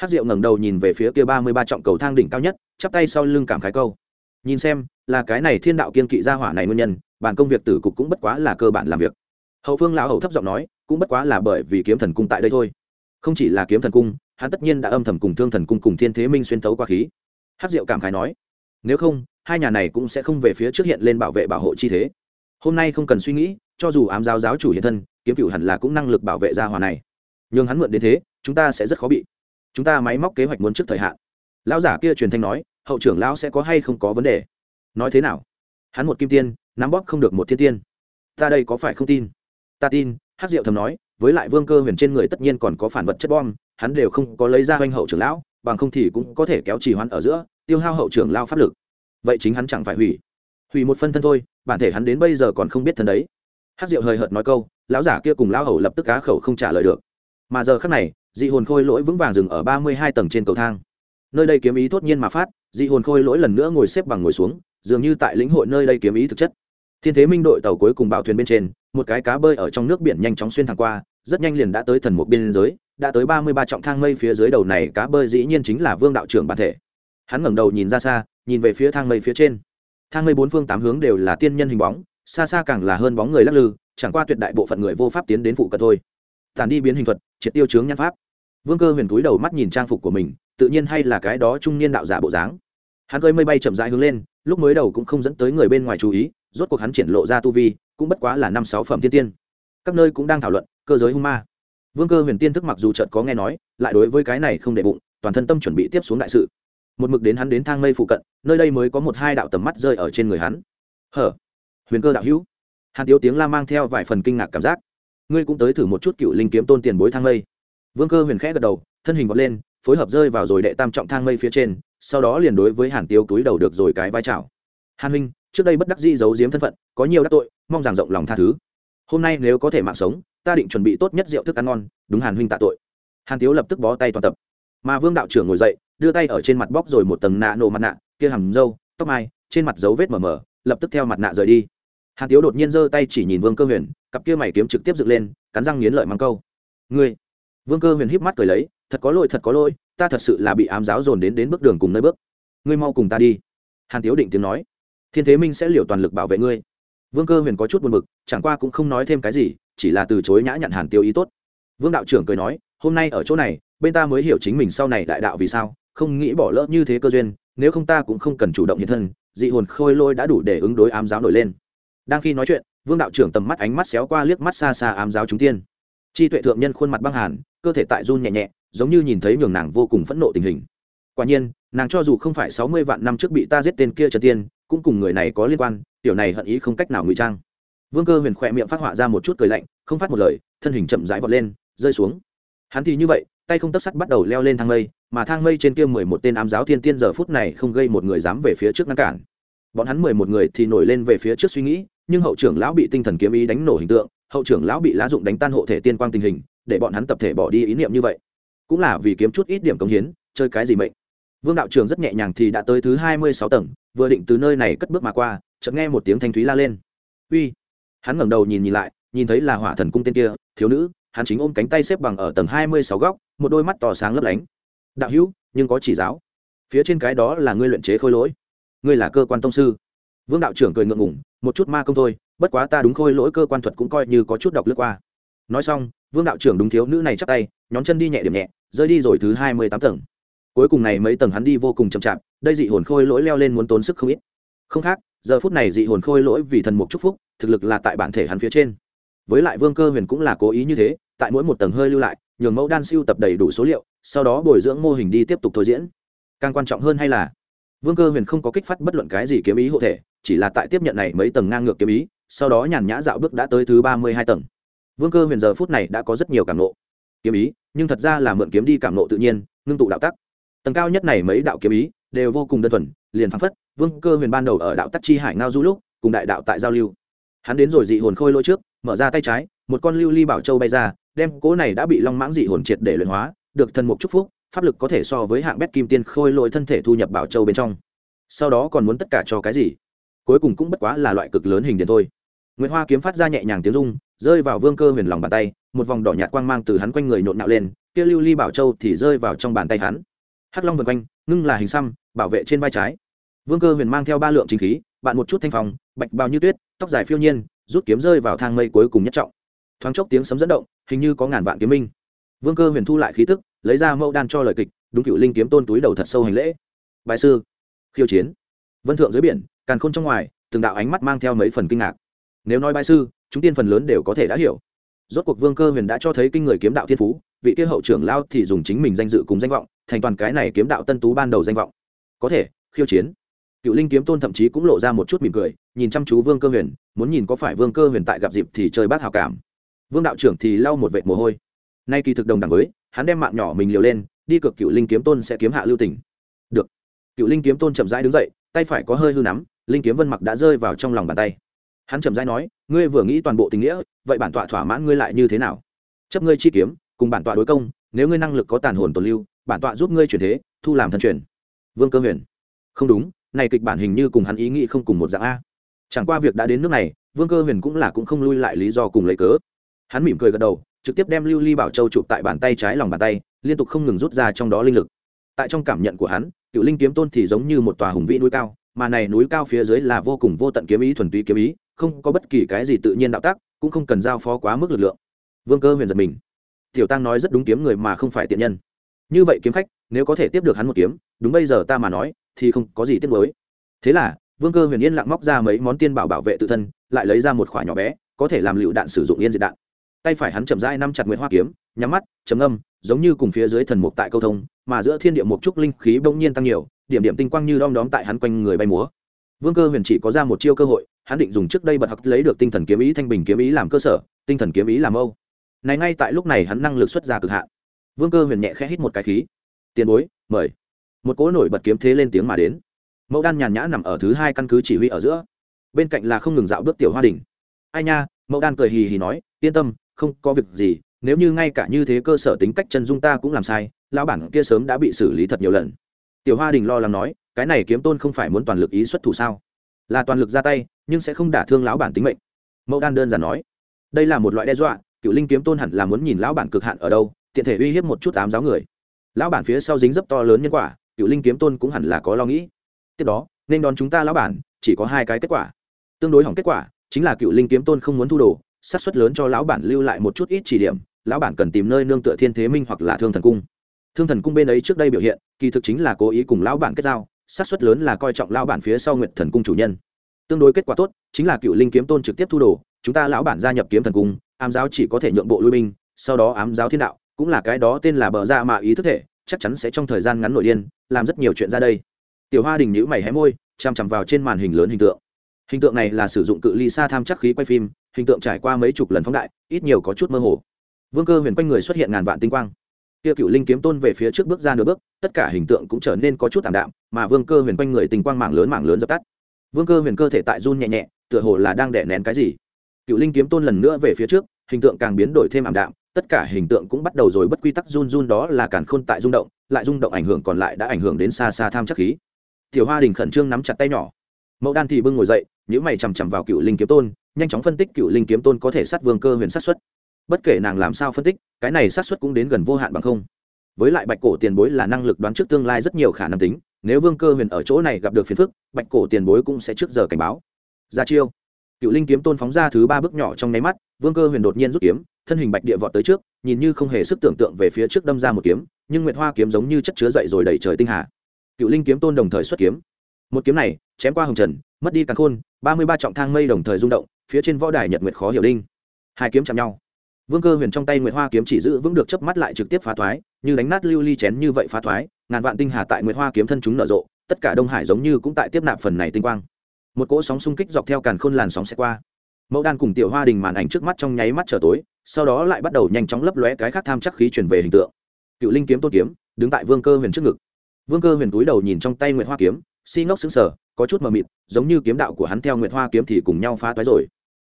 Hát rượu ngẩng đầu nhìn về phía kia ba mươi ba trọng cầu thang đỉnh cao nhất, chắp tay sau lưng cảm khái câu. Nhìn xem, là cái này thiên đạo kiên kỵ gia hỏa này nguyên nhân bản công việc tử cục cũng bất quá là cơ bản làm việc. Hậu phương lão hầu thấp giọng nói, cũng bất quá là bởi vì kiếm thần cung tại đây thôi. Không chỉ là kiếm thần cung, hắn tất nhiên đã âm thầm cùng thương thần cung cùng thiên thế minh xuyên tấu qua khí. Hát diệu cảm khái nói, nếu không, hai nhà này cũng sẽ không về phía trước hiện lên bảo vệ bảo hộ chi thế. Hôm nay không cần suy nghĩ, cho dù ám giáo giáo chủ hiện thân, kiếm cựu hẳn là cũng năng lực bảo vệ gia hòa này. Nhưng hắn mượn đến thế, chúng ta sẽ rất khó bị. Chúng ta máy móc kế hoạch muốn trước thời hạn. Lão giả kia truyền thanh nói, hậu trưởng lão sẽ có hay không có vấn đề? Nói thế nào? Hắn một kim tiên nắm bóp không được một thiên tiên. Ta đây có phải không tin? Ta tin hát diệu thầm nói, với lại vương cơ huyền trên người tất nhiên còn có phản vật chất bom, hắn đều không có lấy ra oanh hậu trưởng lão, bằng không thì cũng có thể kéo trì hoãn ở giữa, tiêu hao hậu trưởng lao pháp lực. Vậy chính hắn chẳng phải hủy. Hủy một phân thân thôi, bản thể hắn đến bây giờ còn không biết thân đấy. Hát diệu hời hợt nói câu, lão giả kia cùng lão hầu lập tức cá khẩu không trả lời được. Mà giờ khắc này, dị hồn khôi lỗi vững vàng dừng ở ba mươi hai tầng trên cầu thang. Nơi đây kiếm ý thốt nhiên mà phát, dị hồn khôi lỗi lần nữa ngồi xếp bằng ngồi xuống, dường như tại lĩnh hội nơi đây kiếm ý thực chất thiên thế minh đội tàu cuối cùng bảo thuyền bên trên, một cái cá bơi ở trong nước biển nhanh chóng xuyên thẳng qua, rất nhanh liền đã tới thần một biên giới, đã tới ba mươi ba trọng thang mây phía dưới đầu này cá bơi dĩ nhiên chính là vương đạo trưởng bản thể. Hắn ngẩng đầu nhìn ra xa, nhìn về phía thang mây phía trên. Thang mây bốn phương tám hướng đều là tiên nhân hình bóng, xa xa càng là hơn bóng người lắc lư, chẳng qua tuyệt đại bộ phận người vô pháp tiến đến phụ cận thôi. Tàn đi biến hình thuật, triệt tiêu chướng nhan pháp. Vương cơ huyền túi đầu mắt nhìn trang phục của mình, tự nhiên hay là cái đó trung niên đạo giả bộ dáng. Hắn cơi mây bay chậm rãi hướng lên, lúc mới đầu cũng không dẫn tới người bên ngoài chú ý rốt cuộc hắn triển lộ ra tu vi, cũng bất quá là năm sáu phẩm thiên tiên. Các nơi cũng đang thảo luận, cơ giới hung ma. Vương cơ huyền tiên thức mặc dù chợt có nghe nói, lại đối với cái này không để bụng, toàn thân tâm chuẩn bị tiếp xuống đại sự. Một mực đến hắn đến thang mây phụ cận, nơi đây mới có một hai đạo tầm mắt rơi ở trên người hắn. Hở? Huyền cơ đạo hữu. Hàn tiếu tiếng la mang theo vài phần kinh ngạc cảm giác. Ngươi cũng tới thử một chút cựu linh kiếm tôn tiền bối thang mây. Vương cơ huyền khẽ gật đầu, thân hình vọt lên, phối hợp rơi vào rồi đệ tam trọng thang mây phía trên, sau đó liền đối với hàn tiếu túi đầu được rồi cái vai trào hàn huynh trước đây bất đắc dĩ giấu giếm thân phận, có nhiều đắc tội, mong rằng rộng lòng tha thứ. Hôm nay nếu có thể mạng sống, ta định chuẩn bị tốt nhất rượu thức ăn ngon, đúng hàn huynh tạ tội. Hàn tiếu lập tức bó tay toàn tập. Mà vương đạo trưởng ngồi dậy, đưa tay ở trên mặt bóc rồi một tầng nạ nổ mặt nạ, kia hầm râu, tóc mai, trên mặt dấu vết mờ mờ, lập tức theo mặt nạ rời đi. Hàn tiếu đột nhiên giơ tay chỉ nhìn vương cơ huyền, cặp kia mày kiếm trực tiếp dựng lên, cắn răng nghiến lợi mắng câu. Ngươi. Vương cơ huyền híp mắt cười lấy, thật có lỗi, thật có lỗi, ta thật sự là bị ám giáo dồn đến đến bước đường cùng nơi bước. Ngươi mau cùng ta đi. Hàn tiếu định tiếng nói thiên thế minh sẽ liều toàn lực bảo vệ ngươi. Vương cơ huyền có chút buồn b ự c chẳng qua cũng không nói thêm cái gì, chỉ là từ chối nhã nhận hàn tiêu ý tốt. Vương đạo trưởng cười nói, hôm nay ở chỗ này, bên ta mới hiểu chính mình sau này đại đạo vì sao, không nghĩ bỏ lỡ như thế cơ duyên, nếu không ta cũng không cần chủ động hiện thân, dị hồn khôi lôi đã đủ để ứng đối ám giáo nổi lên. Đang khi nói chuyện, vương đạo trưởng tầm mắt ánh mắt xéo qua liếc mắt xa xa ám giáo chúng tiên. Chi tuệ thượng nhân khuôn mặt băng hàn, cơ thể tại run nhẹ nhẹ, giống như nhìn thấy nhường nàng vô cùng phẫn nộ tình hình. Quả nhiên, nàng cho dù không phải sáu mươi vạn năm trước bị ta giết tên kia trần tiên cũng cùng người này có liên quan, tiểu này hận ý không cách nào ngụy trang. Vương cơ huyền khỏe miệng phát họa ra một chút cười lạnh, không phát một lời, thân hình chậm rãi vọt lên, rơi xuống. Hắn thì như vậy, tay không tấc sắt bắt đầu leo lên thang mây, mà thang mây trên kia mười một tên ám giáo thiên tiên giờ phút này không gây một người dám về phía trước ngăn cản. Bọn hắn mười một người thì nổi lên về phía trước suy nghĩ, nhưng hậu trưởng lão bị tinh thần kiếm ý đánh nổ hình tượng, hậu trưởng lão bị lá dụng đánh tan hộ thể tiên quang tình hình, để bọn hắn tập thể bỏ đi ý niệm như vậy. Cũng là vì kiếm chút ít điểm công hiến, chơi cái gì mệnh. Vương đạo trưởng rất nhẹ nhàng thì đã tới thứ hai mươi sáu tầng vừa định từ nơi này cất bước mà qua, chợt nghe một tiếng thanh thúy la lên. Uy! Hắn ngẩng đầu nhìn nhìn lại, nhìn thấy là hỏa thần cung tên kia, thiếu nữ, hắn chính ôm cánh tay xếp bằng ở tầng hai mươi sáu góc, một đôi mắt tỏ sáng lấp lánh. Đạo hữu, nhưng có chỉ giáo. Phía trên cái đó là ngươi luyện chế khôi lỗi. Ngươi là cơ quan tông sư. Vương đạo trưởng cười ngượng ngủng một chút ma công thôi, bất quá ta đúng khôi lỗi cơ quan thuật cũng coi như có chút đọc lướt qua. Nói xong, vương đạo trưởng đúng thiếu nữ này chắc tay, nhón chân đi nhẹ điểm nhẹ, rơi đi rồi thứ hai mươi tám tầng cuối cùng này mấy tầng hắn đi vô cùng chậm chạp, đây dị hồn khôi lỗi leo lên muốn tốn sức không ít. Không khác, giờ phút này dị hồn khôi lỗi vì thần mục chúc phúc, thực lực là tại bản thể hắn phía trên. Với lại vương cơ huyền cũng là cố ý như thế, tại mỗi một tầng hơi lưu lại, nhường mẫu đan siêu tập đầy đủ số liệu, sau đó bồi dưỡng mô hình đi tiếp tục thôi diễn. Càng quan trọng hơn hay là, vương cơ huyền không có kích phát bất luận cái gì kiếm ý hộ thể, chỉ là tại tiếp nhận này mấy tầng ngang ngược kiếm ý, sau đó nhàn nhã dạo bước đã tới thứ ba mươi hai tầng. Vương cơ huyền giờ phút này đã có rất nhiều cảm nộ. Kiếm ý, nhưng thật ra là mượn kiếm đi cảm nộ tự nhiên, ngưng tụ đạo tắc tầng cao nhất này mấy đạo kiếm ý đều vô cùng đơn thuần, liền phăng phất, vương cơ huyền ban đầu ở đạo tắc chi hải ngao du lúc, cùng đại đạo tại giao lưu. Hắn đến rồi dị hồn khôi lỗi trước, mở ra tay trái, một con lưu ly bảo châu bay ra, đem cố này đã bị long mãng dị hồn triệt để luyện hóa, được thần mục chúc phúc, pháp lực có thể so với hạng bét kim tiên khôi lỗi thân thể thu nhập bảo châu bên trong. Sau đó còn muốn tất cả cho cái gì? Cuối cùng cũng bất quá là loại cực lớn hình điện thôi. Nguyễn hoa kiếm phát ra nhẹ nhàng tiếng rung, rơi vào vương cơ huyền lòng bàn tay, một vòng đỏ nhạt quang mang từ hắn quanh người nhộn nạo lên, kia lưu ly bảo châu thì rơi vào trong bàn tay hắn hắc long vần quanh, ngưng là hình xăm, bảo vệ trên vai trái. Vương cơ huyền mang theo ba lượng chính khí, bạn một chút thanh phòng bạch bao như tuyết, tóc dài phiêu nhiên, rút kiếm rơi vào thang mây cuối cùng nhất trọng. Thoáng chốc tiếng sấm dẫn động, hình như có ngàn vạn kiếm minh. Vương cơ huyền thu lại khí tức, lấy ra mẫu đan cho lời kịch, đúng cựu linh kiếm tôn túi đầu thật sâu hành lễ. Bài sư, khiêu chiến. Vân thượng dưới biển, càn khôn trong ngoài, từng đạo ánh mắt mang theo mấy phần kinh ngạc. Nếu nói bài sư, chúng tiên phần lớn đều có thể đã hiểu. Rốt cuộc vương cơ huyền đã cho thấy kinh người kiếm đạo thiên phú vị kia hậu trưởng lao thì dùng chính mình danh dự cùng danh vọng, thành toàn cái này kiếm đạo tân tú ban đầu danh vọng. Có thể, khiêu chiến. Cựu linh kiếm tôn thậm chí cũng lộ ra một chút mỉm cười, nhìn chăm chú vương cơ huyền, muốn nhìn có phải vương cơ huyền tại gặp dịp thì chơi bác hào cảm. Vương đạo trưởng thì lau một vệt mồ hôi. Nay kỳ thực đồng đẳng với, hắn đem mạng nhỏ mình liều lên, đi cực cựu linh kiếm tôn sẽ kiếm hạ lưu tỉnh được. Cựu linh kiếm tôn chậm rãi đứng dậy, tay phải có hơi hư nắm, linh kiếm vân mặc đã rơi vào trong lòng bàn tay. Hắn chậm rãi nói, ngươi vừa nghĩ toàn bộ tình nghĩa, vậy bản tọa thỏa mãn ngươi lại như thế nào? Chấp ngươi chi kiếm cùng bản tọa đối công, nếu ngươi năng lực có tàn hồn tồn lưu, bản tọa giúp ngươi chuyển thế, thu làm thân truyền. Vương cơ huyền. Không đúng, này kịch bản hình như cùng hắn ý nghĩ không cùng một dạng a. Chẳng qua việc đã đến nước này, vương cơ huyền cũng là cũng không lui lại lý do cùng lấy cớ. Hắn mỉm cười gật đầu, trực tiếp đem lưu ly bảo châu chụp tại bàn tay trái lòng bàn tay, liên tục không ngừng rút ra trong đó linh lực. Tại trong cảm nhận của hắn, cựu linh kiếm tôn thì giống như một tòa hùng vĩ núi cao, mà này núi cao phía dưới là vô cùng vô tận kiếm ý, thuần túy kiếm ý, không có bất kỳ cái gì tự nhiên đạo tác, cũng không cần giao phó quá mức lực lượng. Vương cơ huyền giật mình tiểu tăng nói rất đúng kiếm người mà không phải tiện nhân. Như vậy kiếm khách, nếu có thể tiếp được hắn một kiếm, đúng bây giờ ta mà nói, thì không có gì tiếc mới thế là, vương cơ huyền yên lặng móc ra mấy món tiên bảo bảo vệ tự thân, lại lấy ra một khoả nhỏ bé, có thể làm lựu đạn sử dụng yên diệt đạn. Tay phải hắn chậm rãi năm chặt nguyễn hoa kiếm, nhắm mắt chấm âm giống như cùng phía dưới thần mục tại câu thông, mà giữa thiên địa mục trúc linh khí bỗng nhiên tăng nhiều, điểm điểm tinh quang như đom đóm tại hắn quanh người bay múa. Vương cơ huyền chỉ có ra một chiêu cơ hội, hắn định dùng trước đây bật học lấy được tinh thần kiếm ý thanh bình kiếm ý làm cơ sở, tinh thần kiếm ý làm âu này ngay tại lúc này hắn năng lực xuất ra cực hạn. Vương cơ huyền nhẹ khẽ hít một cái khí. Tiền bối, mời. Một cỗ nổi bật kiếm thế lên tiếng mà đến. Mẫu đan nhàn nhã nằm ở thứ hai căn cứ chỉ huy ở giữa. Bên cạnh là không ngừng dạo bước tiểu hoa đình ai nha, mẫu đan cười hì hì nói, yên tâm, không có việc gì, nếu như ngay cả như thế cơ sở tính cách chân dung ta cũng làm sai, lão bản kia sớm đã bị xử lý thật nhiều lần. Tiểu hoa đình lo lắng nói, cái này kiếm tôn không phải muốn toàn lực ý xuất thủ sao? Là toàn lực ra tay, nhưng sẽ không đả thương lão bản tính mệnh. Mẫu đan đơn giản nói, đây là một loại đe dọa cựu linh kiếm tôn hẳn là muốn nhìn lão bản cực hạn ở đâu, tiện thể uy hiếp một chút ám giáo người. Lão bản phía sau dính dấp to lớn nhân quả cựu linh kiếm tôn cũng hẳn là có lo nghĩ. Tiếp đó, nên đón chúng ta lão bản, chỉ có hai cái kết quả. Tương đối hỏng kết quả, chính là cựu linh kiếm tôn không muốn thu đồ sát xuất lớn cho lão bản lưu lại một chút ít chỉ điểm, lão bản cần tìm nơi nương tựa thiên thế minh hoặc là thương thần cung. Thương thần cung bên ấy trước đây biểu hiện, kỳ thực chính là cố ý cùng lão bản kết giao sát xuất lớn là coi trọng lão bản phía sau nguyện thần cung chủ nhân. Tương đối kết quả tốt, chính là cựu linh kiếm tôn trực tiếp thu đồ, chúng ta lão bản gia nhập kiếm thần cung ám giáo chỉ có thể nhượng bộ lui binh, sau đó ám giáo thiên đạo, cũng là cái đó tên là bờ ra mạ ý thức thể, chắc chắn sẽ trong thời gian ngắn nổi điên, làm rất nhiều chuyện ra đây. Tiểu hoa đình nhữ mày hé môi chằm chằm vào trên màn hình lớn hình tượng. Hình tượng này là sử dụng cự ly xa tham chắc khí quay phim, hình tượng trải qua mấy chục lần phóng đại, ít nhiều có chút mơ hồ. Vương cơ huyền quanh người xuất hiện ngàn vạn tinh quang. Kia cựu linh kiếm tôn về phía trước bước ra nửa bước, tất cả hình tượng cũng trở nên có chút tạm đạm, mà vương cơ huyền quanh người tinh quang mạng lớn mạng lớn dập tắt. Vương cơ huyền cơ thể tại run nhẹ nhẹ, tựa hồ là đang đẻ nén cái gì cựu linh kiếm tôn lần nữa về phía trước, hình tượng càng biến đổi thêm ảm đạm, tất cả hình tượng cũng bắt đầu rồi bất quy tắc run run, đó là càn khôn tại rung động, lại rung động ảnh hưởng còn lại đã ảnh hưởng đến xa xa tham chắc khí. Tiểu hoa đình khẩn trương nắm chặt tay nhỏ. Mẫu đan thì bưng ngồi dậy những mày chằm chằm vào cựu linh kiếm tôn, nhanh chóng phân tích cựu linh kiếm tôn có thể sát vương cơ huyền sát xuất. Bất kể nàng làm sao phân tích, cái này sát xuất cũng đến gần vô hạn bằng không. Với lại bạch cổ tiền bối là năng lực đoán trước tương lai rất nhiều khả năng tính, nếu vương cơ huyền ở chỗ này gặp được phiền phức, bạch cổ tiền bối cũng sẽ trước giờ cảnh báo. Ra chiêu cựu linh kiếm tôn phóng ra thứ ba bước nhỏ trong nháy mắt, vương cơ huyền đột nhiên rút kiếm, thân hình bạch địa vọt tới trước, nhìn như không hề sức tưởng tượng về phía trước đâm ra một kiếm, nhưng nguyệt hoa kiếm giống như chất chứa dậy rồi đẩy trời tinh hà. Cựu linh kiếm tôn đồng thời xuất kiếm. Một kiếm này, chém qua hồng trần, mất đi càng khôn, ba mươi ba trọng thang mây đồng thời rung động, phía trên võ đài nhật nguyệt khó hiểu đinh. Hai kiếm chạm nhau. Vương cơ huyền trong tay nguyệt hoa kiếm chỉ giữ vững được chớp mắt lại trực tiếp phá thoái, như đánh nát lưu ly chén như vậy phá thoái, ngàn vạn tinh hà tại nguyệt hoa kiếm thân chúng nở rộ, tất cả đông hải giống như cũng tại tiếp nạp phần này tinh quang một cỗ sóng xung kích dọc theo càn khôn làn sóng sẽ qua. Mẫu đan cùng tiểu hoa đình màn ảnh trước mắt trong nháy mắt trở tối, sau đó lại bắt đầu nhanh chóng lấp lóe cái khác tham chắc khí chuyển về hình tượng. Cựu linh kiếm tôn kiếm, đứng tại vương cơ huyền trước ngực. Vương cơ huyền túi đầu nhìn trong tay nguyệt hoa kiếm, si ngốc xứng sở có chút mờ mịt, giống như kiếm đạo của hắn theo nguyệt hoa kiếm thì cùng nhau phá toái rồi.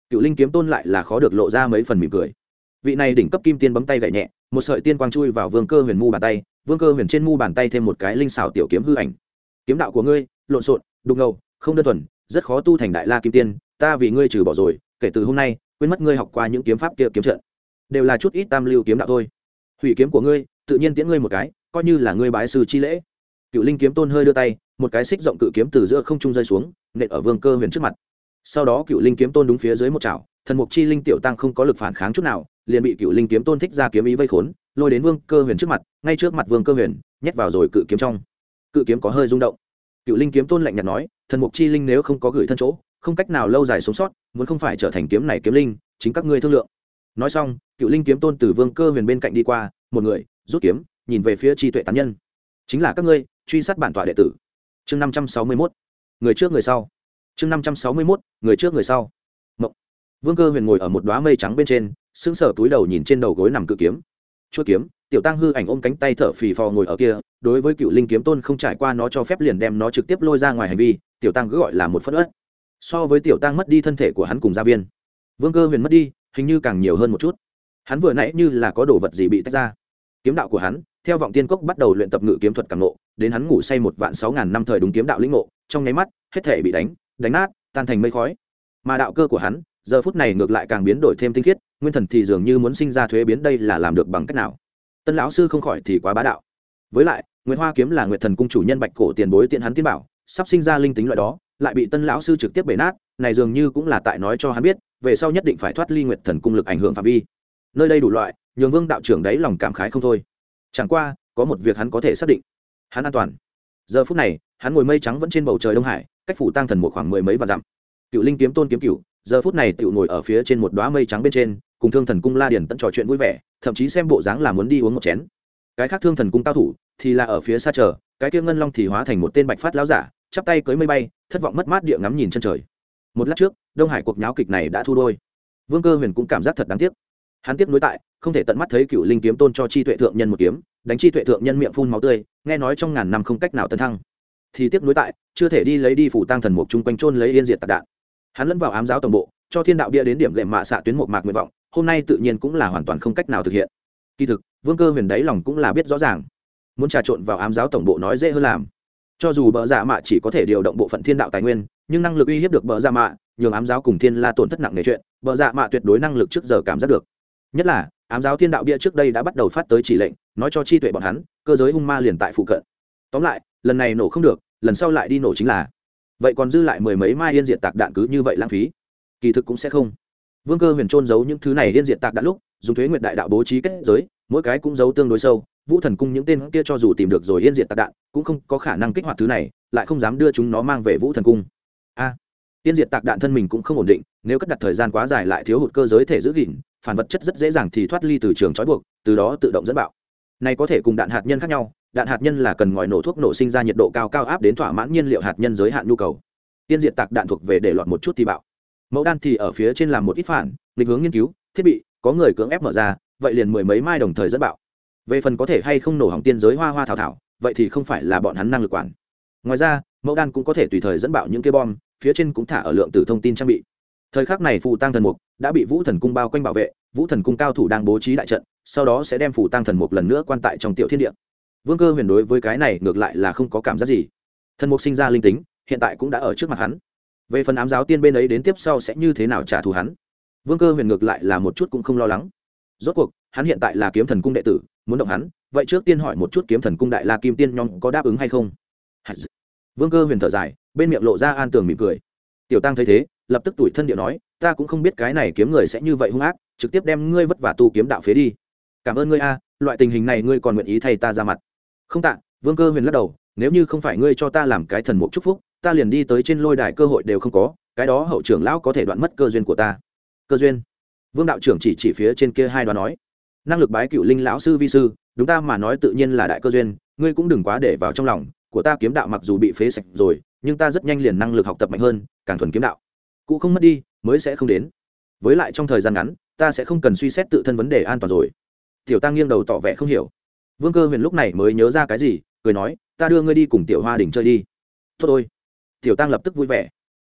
Cựu linh kiếm tôn lại là khó được lộ ra mấy phần mỉm cười. Vị này đỉnh cấp kim tiên bấm tay gậy nhẹ, một sợi tiên quang chui vào vương cơ huyền mu bàn tay, vương cơ huyền trên mu bàn tay thêm một cái linh xảo tiểu kiếm hư ảnh. Kiếm đạo của ngươi, lộn xộn, đục ngầu, không đơn thuần rất khó tu thành đại la kim tiên, ta vì ngươi trừ bỏ rồi, kể từ hôm nay, quên mất ngươi học qua những kiếm pháp kia kiếm trận. Đều là chút ít tam lưu kiếm đạo thôi. Hủy kiếm của ngươi, tự nhiên tiễn ngươi một cái, coi như là ngươi bái sư chi lễ. Cựu linh kiếm tôn hơi đưa tay, một cái xích rộng cự kiếm từ giữa không trung rơi xuống, nện ở vương cơ huyền trước mặt. Sau đó cựu linh kiếm tôn đúng phía dưới một chảo, thần mục chi linh tiểu tăng không có lực phản kháng chút nào, liền bị cựu linh kiếm tôn thích ra kiếm ý vây khốn, lôi đến vương cơ huyền trước mặt, ngay trước mặt vương cơ huyền, nhét vào rồi cự kiếm trong. Cự kiếm có hơi rung động. Cựu linh kiếm tôn lạnh nhạt nói thần mục chi linh nếu không có gửi thân chỗ, không cách nào lâu dài sống sót, muốn không phải trở thành kiếm này kiếm linh, chính các ngươi thương lượng. Nói xong, cựu linh kiếm tôn từ vương cơ huyền bên cạnh đi qua, một người, rút kiếm, nhìn về phía tri tuệ tán nhân. Chính là các ngươi, truy sát bản tọa đệ tử. Chương năm trăm sáu mươi mốt, người trước người sau. Chương năm trăm sáu mươi mốt, người trước người sau. Mộng. vương cơ huyền ngồi ở một đoá mây trắng bên trên, sững sờ túi đầu nhìn trên đầu gối nằm cự kiếm. Chua kiếm, tiểu tăng hư ảnh ôm cánh tay thở phì phò ngồi ở kia, đối với cựu linh kiếm tôn không trải qua nó cho phép liền đem nó trực tiếp lôi ra ngoài hành vi tiểu tăng cứ gọi là một phân ớt. So với tiểu tăng mất đi thân thể của hắn cùng gia viên. Vương cơ huyền mất đi, hình như càng nhiều hơn một chút. Hắn vừa nãy như là có đồ vật gì bị tách ra. Kiếm đạo của hắn, theo vọng tiên cốc bắt đầu luyện tập ngự kiếm thuật càng nộ đến hắn ngủ say một vạn sáu ngàn năm thời đúng kiếm đạo lĩnh ngộ, trong nháy mắt, hết thể bị đánh đánh nát, tan thành mây khói. Mà đạo cơ của hắn, giờ phút này ngược lại càng biến đổi thêm tinh khiết, nguyên thần thì dường như muốn sinh ra thuế biến đây là làm được bằng cách nào? Tân lão sư không khỏi thì quá bá đạo. Với lại nguyễn hoa kiếm là nguyệt thần cung chủ nhân bạch cổ tiền bối tiện hắn tiên bảo sắp sinh ra linh tính loại đó, lại bị tân lão sư trực tiếp bể nát, này dường như cũng là tại nói cho hắn biết, về sau nhất định phải thoát ly nguyệt thần cung lực ảnh hưởng phạm vi. Nơi đây đủ loại, nhường vương đạo trưởng đấy lòng cảm khái không thôi. Chẳng qua, có một việc hắn có thể xác định. Hắn an toàn. Giờ phút này, hắn ngồi mây trắng vẫn trên bầu trời đông hải, cách phủ tăng thần một khoảng mười mấy và dặm. Cựu linh kiếm tôn kiếm cựu giờ phút này tự ngồi ở phía trên một đoá mây trắng bên trên, cùng thương thần cung la điền tận trò chuyện vui vẻ, thậm chí xem bộ dáng là muốn đi uống một chén. Cái khác thương thần cung cao thủ, thì là ở phía xa chờ cái kia ngân long thì hóa thành một tên bạch phát lão giả, chắp tay cưới mây bay, thất vọng mất mát địa ngắm nhìn chân trời. Một lát trước, đông hải cuộc nháo kịch này đã thu đôi. Vương cơ huyền cũng cảm giác thật đáng tiếc. Hắn tiếc nối tại, không thể tận mắt thấy cựu linh kiếm tôn cho chi tuệ thượng nhân một kiếm, đánh chi tuệ thượng nhân miệng phun máu tươi, nghe nói trong ngàn năm không cách nào tấn thăng. Thì tiếc nối tại, chưa thể đi lấy đi phủ tăng thần mục chung quanh trôn lấy yên diệt tạc đạn. Hắn lẫn vào ám giáo tổng bộ, cho thiên đạo bia đến điểm lệ mạ xạ tuyến một mạc nguyện vọng, hôm nay tự nhiên cũng là hoàn toàn không cách nào thực hiện. Kỳ thực, vương cơ huyền đáy lòng cũng là biết rõ ràng muốn trà trộn vào ám giáo tổng bộ nói dễ hơn làm. Cho dù bờ dạ mạ chỉ có thể điều động bộ phận thiên đạo tài nguyên, nhưng năng lực uy hiếp được bờ dạ mạ, nhường ám giáo cùng thiên la tổn thất nặng nề chuyện, bờ dạ mạ tuyệt đối năng lực trước giờ cảm giác được. Nhất là, ám giáo thiên đạo bia trước đây đã bắt đầu phát tới chỉ lệnh, nói cho chi tuệ bọn hắn, cơ giới hung ma liền tại phụ cận. Tóm lại, lần này nổ không được, lần sau lại đi nổ chính là. Vậy còn dư lại mười mấy mai yên diện tạc đạn cứ như vậy lãng phí. Kỳ thực cũng sẽ không. Vương cơ huyền trôn giấu những thứ này yên diện tạc đạn lúc, dùng thuế nguyệt đại đạo bố trí kết giới, mỗi cái cũng giấu tương đối sâu vũ thần cung những tên kia cho dù tìm được rồi yên diệt tạc đạn cũng không có khả năng kích hoạt thứ này lại không dám đưa chúng nó mang về vũ thần cung. A à, yên diệt tạc đạn thân mình cũng không ổn định nếu cất đặt thời gian quá dài lại thiếu hụt cơ giới thể giữ gìn phản vật chất rất dễ dàng thì thoát ly từ trường trói buộc từ đó tự động dẫn bạo. Này có thể cùng đạn hạt nhân khác nhau đạn hạt nhân là cần ngòi nổ thuốc nổ sinh ra nhiệt độ cao cao áp đến thỏa mãn nhiên liệu hạt nhân giới hạn nhu cầu. Tiên diệt tạc đạn thuộc về để lọt một chút thì bạo. Mẫu đan thì ở phía trên làm một ít phản định hướng nghiên cứu thiết bị có người cưỡng ép mở ra vậy liền mười mấy mai đồng thời dẫn bạo về phần có thể hay không nổ hỏng tiên giới hoa hoa thảo thảo, vậy thì không phải là bọn hắn năng lực quản. Ngoài ra, mẫu đan cũng có thể tùy thời dẫn bạo những cái bom, phía trên cũng thả ở lượng từ thông tin trang bị. Thời khắc này phù tăng thần mục đã bị vũ thần cung bao quanh bảo vệ, vũ thần cung cao thủ đang bố trí đại trận, sau đó sẽ đem phù tăng thần mục lần nữa quan tại trong tiểu thiên địa. Vương cơ huyền đối với cái này ngược lại là không có cảm giác gì. Thần mục sinh ra linh tính, hiện tại cũng đã ở trước mặt hắn. Về phần ám giáo tiên bên ấy đến tiếp sau sẽ như thế nào trả thù hắn? Vương cơ huyền ngược lại là một chút cũng không lo lắng. Rốt cuộc, hắn hiện tại là kiếm thần cung đệ tử muốn động hắn, vậy trước tiên hỏi một chút kiếm thần cung đại la kim tiên nhóm có đáp ứng hay không? Vương cơ huyền thở dài, bên miệng lộ ra an tường mỉm cười. Tiểu tăng thấy thế, lập tức tủi thân điệu nói, ta cũng không biết cái này kiếm người sẽ như vậy hung ác, trực tiếp đem ngươi vất vả tu kiếm đạo phế đi. Cảm ơn ngươi a, loại tình hình này ngươi còn nguyện ý thay ta ra mặt? Không tạ. Vương cơ huyền lắc đầu, nếu như không phải ngươi cho ta làm cái thần mục chúc phúc, ta liền đi tới trên lôi đài cơ hội đều không có, cái đó hậu trưởng lão có thể đoạn mất cơ duyên của ta. Cơ duyên? Vương đạo trưởng chỉ chỉ phía trên kia hai đoán nói năng lực bái cựu linh lão sư vi sư, đúng ta mà nói tự nhiên là đại cơ duyên, ngươi cũng đừng quá để vào trong lòng, của ta kiếm đạo mặc dù bị phế sạch rồi, nhưng ta rất nhanh liền năng lực học tập mạnh hơn, càng thuần kiếm đạo. Cụ không mất đi, mới sẽ không đến. Với lại trong thời gian ngắn, ta sẽ không cần suy xét tự thân vấn đề an toàn rồi. Tiểu tăng nghiêng đầu tỏ vẻ không hiểu. Vương cơ huyền lúc này mới nhớ ra cái gì, cười nói, ta đưa ngươi đi cùng tiểu hoa đình chơi đi. Thôi thôi. Tiểu tăng lập tức vui vẻ.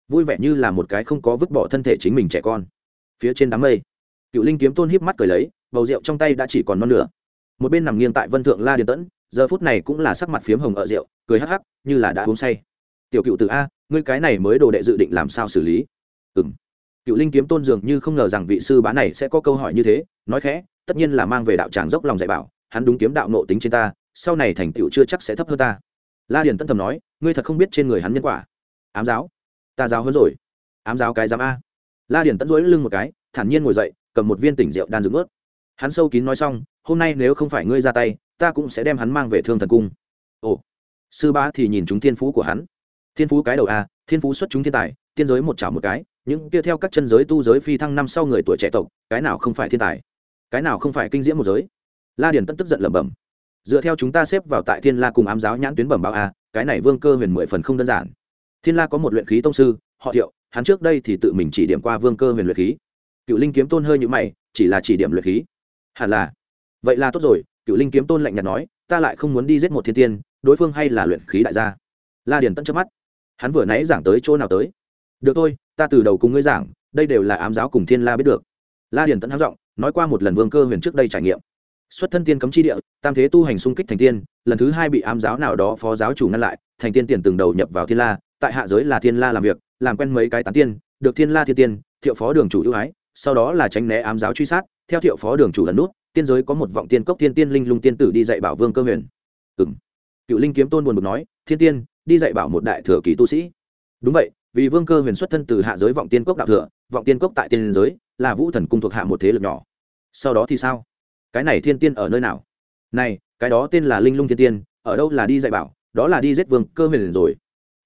Vui vẻ như là một cái không có vứt bỏ thân thể chính mình trẻ con. Phía trên đám mây cựu linh kiếm tôn híp mắt cười lấy bầu rượu trong tay đã chỉ còn non nửa. Một bên nằm nghiêng tại vân thượng la điền tẫn, giờ phút này cũng là sắc mặt phiếm hồng ở rượu, cười hắc hắc, như là đã uống say. Tiểu cựu Tử a, ngươi cái này mới đồ đệ dự định làm sao xử lý? Ừ m cựu linh kiếm tôn dường như không ngờ rằng vị sư bá này sẽ có câu hỏi như thế, nói khẽ, tất nhiên là mang về đạo tràng dốc lòng dạy bảo, hắn đúng kiếm đạo nộ tính trên ta, sau này thành tựu chưa chắc sẽ thấp hơn ta. La điền tân thầm nói, ngươi thật không biết trên người hắn nhân quả. Ám giáo, ta giáo hơn rồi. Ám giáo cái giám a. La điền tẫn dối lưng một cái, thản nhiên ngồi dậy, cầm một viên tỉnh rượu đan dựng ướt hắn sâu kín nói xong, hôm nay nếu không phải ngươi ra tay, ta cũng sẽ đem hắn mang về thương thần cung. Ồ, sư bá thì nhìn chúng thiên phú của hắn. Thiên phú cái đầu a, thiên phú xuất chúng thiên tài, tiên giới một chảo một cái, những kia theo các chân giới tu giới phi thăng năm sau người tuổi trẻ tộc, cái nào không phải thiên tài? Cái nào không phải kinh diễm một giới? La điền tân tức giận lẩm bẩm. Dựa theo chúng ta xếp vào tại thiên la cùng ám giáo nhãn tuyến bẩm báo a, cái này vương cơ huyền mười phần không đơn giản. Thiên la có một luyện khí tông sư, họ thiệu, hắn trước đây thì tự mình chỉ điểm qua vương cơ huyền luyện khí. Cựu linh kiếm tôn hơi như mày, chỉ là chỉ điểm luyện khí hẳn là. Vậy là tốt rồi, cựu linh kiếm tôn lạnh nhạt nói, ta lại không muốn đi giết một thiên tiên, đối phương hay là luyện khí đại gia. La điền tân chớp mắt. Hắn vừa nãy giảng tới chỗ nào tới? Được thôi, ta từ đầu cùng ngươi giảng, đây đều là ám giáo cùng thiên la biết được. La điền tận háo giọng, nói qua một lần vương cơ huyền trước đây trải nghiệm. Xuất thân tiên cấm chi địa, tam thế tu hành xung kích thành tiên, lần thứ hai bị ám giáo nào đó phó giáo chủ ngăn lại, thành tiên tiền từng đầu nhập vào thiên la, tại hạ giới là thiên la làm việc, làm quen mấy cái tán tiên, được thiên la thiên tiên, thiệu phó đường chủ ưu ái, sau đó là tránh né ám giáo truy sát theo thiệu phó đường chủ lần nút, tiên giới có một vọng tiên cốc tiên tiên linh lung tiên tử đi dạy bảo vương cơ huyền. Ừng cựu linh kiếm tôn buồn bực nói, thiên tiên, đi dạy bảo một đại thừa kỳ tu sĩ. Đúng vậy, vì vương cơ huyền xuất thân từ hạ giới vọng tiên cốc đạo thừa, vọng tiên cốc tại tiên giới là vũ thần cung thuộc hạ một thế lực nhỏ. Sau đó thì sao? Cái này thiên tiên ở nơi nào? Này, cái đó tên là linh lung thiên tiên, ở đâu là đi dạy bảo, đó là đi giết vương cơ huyền rồi.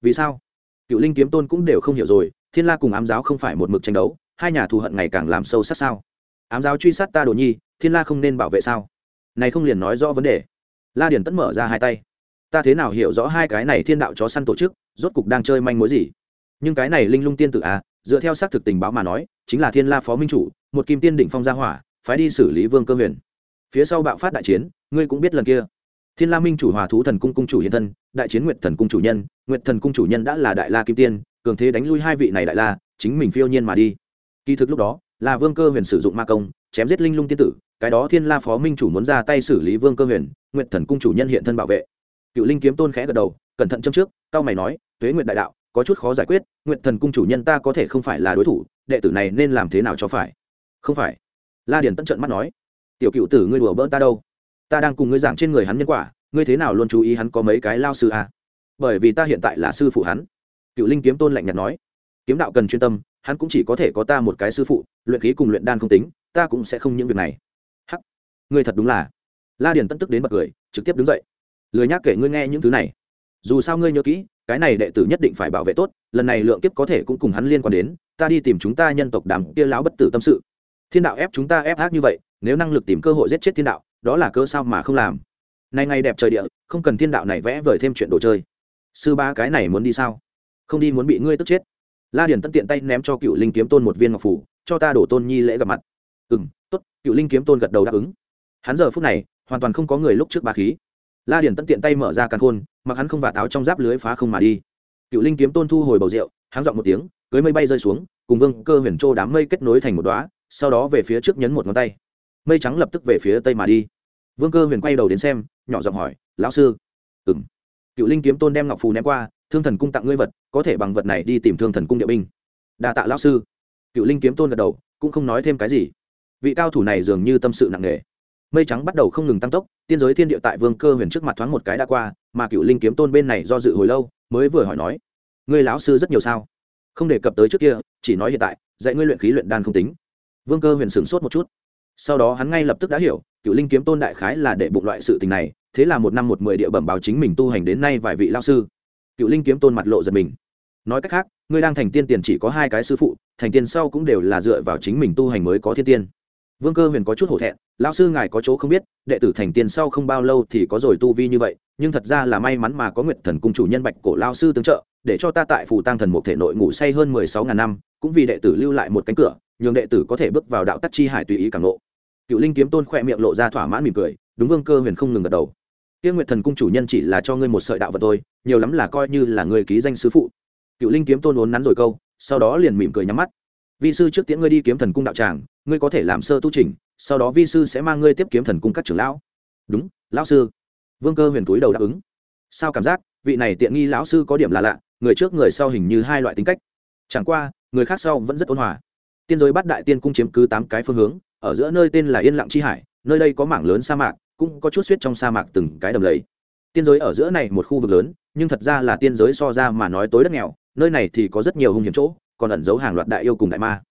Vì sao? Cựu linh kiếm tôn cũng đều không hiểu rồi, thiên la cùng ám giáo không phải một mực tranh đấu, hai nhà thù hận ngày càng làm sâu sắc sao? Ám giáo truy sát ta đồ nhi, thiên la không nên bảo vệ sao? Này không liền nói rõ vấn đề. La điển tẫn mở ra hai tay. Ta thế nào hiểu rõ hai cái này thiên đạo chó săn tổ chức, rốt cục đang chơi manh mối gì? Nhưng cái này linh lung tiên tử à dựa theo xác thực tình báo mà nói, chính là thiên la phó minh chủ, một kim tiên đỉnh phong gia hỏa, phái đi xử lý vương cơ huyền. Phía sau bạo phát đại chiến, ngươi cũng biết lần kia. Thiên la minh chủ hòa thú thần cung cung chủ hiện thân, đại chiến nguyệt thần cung chủ nhân, nguyệt thần cung chủ nhân đã là đại la kim tiên, cường thế đánh lui hai vị này đại la, chính mình phiêu nhiên mà đi. Kỳ thực lúc đó là vương cơ huyền sử dụng ma công, chém giết linh lung tiên tử, cái đó thiên la phó minh chủ muốn ra tay xử lý vương cơ huyền, nguyệt thần cung chủ nhân hiện thân bảo vệ. Cựu linh kiếm tôn khẽ gật đầu, cẩn thận châm trước, cao mày nói, tuế nguyện đại đạo, có chút khó giải quyết nguyện thần cung chủ nhân ta có thể không phải là đối thủ, đệ tử này nên làm thế nào cho phải? Không phải. La điền tận trận mắt nói, tiểu cựu tử ngươi đùa bỡn ta đâu? Ta đang cùng ngươi giảng trên người hắn nhân quả, ngươi thế nào luôn chú ý hắn có mấy cái lao sư à? bởi vì ta hiện tại là sư phụ hắn. Cựu linh kiếm tôn lạnh nhạt nói, kiếm đạo cần chuyên tâm hắn cũng chỉ có thể có ta một cái sư phụ, luyện khí cùng luyện đan không tính, ta cũng sẽ không những việc này. Hắc, ngươi thật đúng là. La điền tân tức đến bật cười, trực tiếp đứng dậy. Lười nhác kể ngươi nghe những thứ này. Dù sao ngươi nhớ kỹ, cái này đệ tử nhất định phải bảo vệ tốt, lần này lượng kiếp có thể cũng cùng hắn liên quan đến, ta đi tìm chúng ta nhân tộc đàm kia lão bất tử tâm sự. Thiên đạo ép chúng ta ép ác như vậy, nếu năng lực tìm cơ hội giết chết thiên đạo, đó là cơ sao mà không làm. Này ngày đẹp trời địa, không cần thiên đạo này vẽ vời thêm chuyện đồ chơi. Sư ba cái này muốn đi sao? Không đi muốn bị ngươi tức chết la Điền tân tiện tay ném cho cựu linh kiếm tôn một viên ngọc phủ, cho ta đổ tôn nhi lễ gặp mặt. Ừ m t ố t cựu linh kiếm tôn gật đầu đáp ứng. Hắn giờ phút này, hoàn toàn không có người lúc trước ba khí. La Điền tân tiện tay mở ra căn khôn, mặc hắn không vả táo trong giáp lưới phá không mà đi. Cựu linh kiếm tôn thu hồi bầu rượu hắn dọn một tiếng, cưới mây bay rơi xuống, cùng vương cơ huyền trô đám mây kết nối thành một đoá sau đó về phía trước nhấn một ngón tay. Mây trắng lập tức về phía tây mà đi. Vương cơ huyền quay đầu đến xem, nhỏ giọng hỏi, lão sư? Ừng cựu linh kiếm tôn đem ngọc phù ném qua thương thần cung tặng ngươi vật, có thể bằng vật này đi tìm thương thần cung địa binh. Đa tạ lão sư. Cựu linh kiếm tôn gật đầu, cũng không nói thêm cái gì. Vị cao thủ này dường như tâm sự nặng nề. Mây trắng bắt đầu không ngừng tăng tốc, tiên giới thiên địa tại vương cơ huyền trước mặt thoáng một cái đã qua, mà cựu linh kiếm tôn bên này do dự hồi lâu, mới vừa hỏi nói, ngươi lão sư rất nhiều sao? Không đề cập tới trước kia, chỉ nói hiện tại, dạy ngươi luyện khí luyện đan không tính. Vương cơ huyền sửng sốt một chút. Sau đó hắn ngay lập tức đã hiểu, cựu linh kiếm tôn đại khái là để bụng loại sự tình này, thế là một năm một mười địa bẩm báo chính mình tu hành đến nay vài vị lao sư cựu linh kiếm tôn mặt lộ giật mình. Nói cách khác, ngươi đang thành tiên tiền chỉ có hai cái sư phụ, thành tiên sau cũng đều là dựa vào chính mình tu hành mới có thiên tiên. Vương cơ huyền có chút hổ thẹn lao sư ngài có chỗ không biết, đệ tử thành tiên sau không bao lâu thì có rồi tu vi như vậy, nhưng thật ra là may mắn mà có nguyệt thần cung chủ nhân bạch cổ lao sư tương trợ, để cho ta tại phù tăng thần một thể nội ngủ say hơn mười sáu ngàn năm, cũng vì đệ tử lưu lại một cánh cửa, nhường đệ tử có thể bước vào đạo tắc chi hải tùy ý càng lộ cựu linh kiếm tôn khỏe miệng lộ ra thỏa mãn mỉm cười, đúng vương cơ huyền không ngừng gật đầu tiên nguyệt thần cung chủ nhân chỉ là cho ngươi một sợi đạo vật thôi, nhiều lắm là coi như là người ký danh sứ phụ. Cựu linh kiếm tôn uốn nắn rồi câu, sau đó liền mỉm cười nhắm mắt. Vi sư trước tiễn ngươi đi kiếm thần cung đạo tràng, ngươi có thể làm sơ tu trình, sau đó vi sư sẽ mang ngươi tiếp kiếm thần cung các trưởng lão. Đúng, lão sư. Vương cơ huyền túi đầu đáp ứng. Sao cảm giác, vị này tiện nghi lão sư có điểm là lạ, người trước người sau hình như hai loại tính cách. Chẳng qua, người khác sau vẫn rất ôn hòa. Tiên giới bắt đại tiên cung chiếm cứ tám cái phương hướng, ở giữa nơi tên là yên lặng chi hải nơi đây có mảng lớn sa mạc, cũng có chút suýt trong sa mạc từng cái đầm lầy. Tiên giới ở giữa này một khu vực lớn, nhưng thật ra là tiên giới so ra mà nói tối đất nghèo, nơi này thì có rất nhiều hung hiểm chỗ, còn ẩn giấu hàng loạt đại yêu cùng đại ma.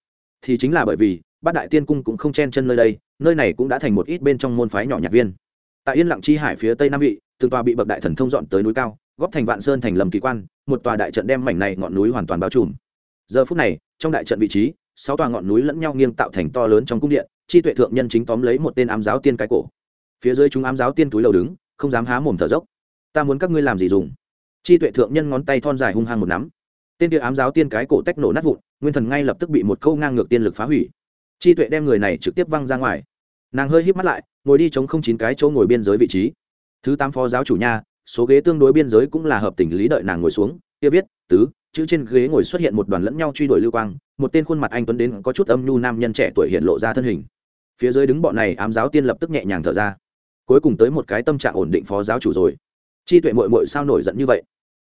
Thì chính là bởi vì, bát đại tiên cung cũng không chen chân nơi đây, nơi này cũng đã thành một ít bên trong môn phái nhỏ nhạc viên. Tại yên lặng chi hải phía tây nam vị, từng tòa bị bậc đại thần thông dọn tới núi cao, góp thành vạn sơn thành lầm kỳ quan, một tòa đại trận đem mảnh này ngọn núi hoàn toàn bao trùm. Giờ phút này, trong đại trận vị trí, sáu tòa ngọn núi lẫn nhau nghiêng tạo thành to lớn trong cung điện chi tuệ thượng nhân chính tóm lấy một tên ám giáo tiên cái cổ. Phía dưới chúng ám giáo tiên túi lầu đứng, không dám há mồm thở dốc. Ta muốn các ngươi làm gì dùng? Chi tuệ thượng nhân ngón tay thon dài hung hăng một nắm. Tên kia ám giáo tiên cái cổ tách nổ nát vụn, nguyên thần ngay lập tức bị một câu ngang ngược tiên lực phá hủy. Chi tuệ đem người này trực tiếp văng ra ngoài. Nàng hơi híp mắt lại, ngồi đi chống không chín cái chỗ ngồi biên giới vị trí. Thứ tám phó giáo chủ nha, số ghế tương đối biên giới cũng là hợp tình lý đợi nàng ngồi xuống. Kia viết, tứ, chữ trên ghế ngồi xuất hiện một đoàn lẫn nhau truy đuổi lưu quang, một tên khuôn mặt anh tuấn đến có chút âm nhu nam nhân trẻ tuổi hiện lộ ra thân hình phía dưới đứng bọn này ám giáo tiên lập tức nhẹ nhàng thở ra. Cuối cùng tới một cái tâm trạng ổn định phó giáo chủ rồi. Chi tuệ mội mội sao nổi giận như vậy?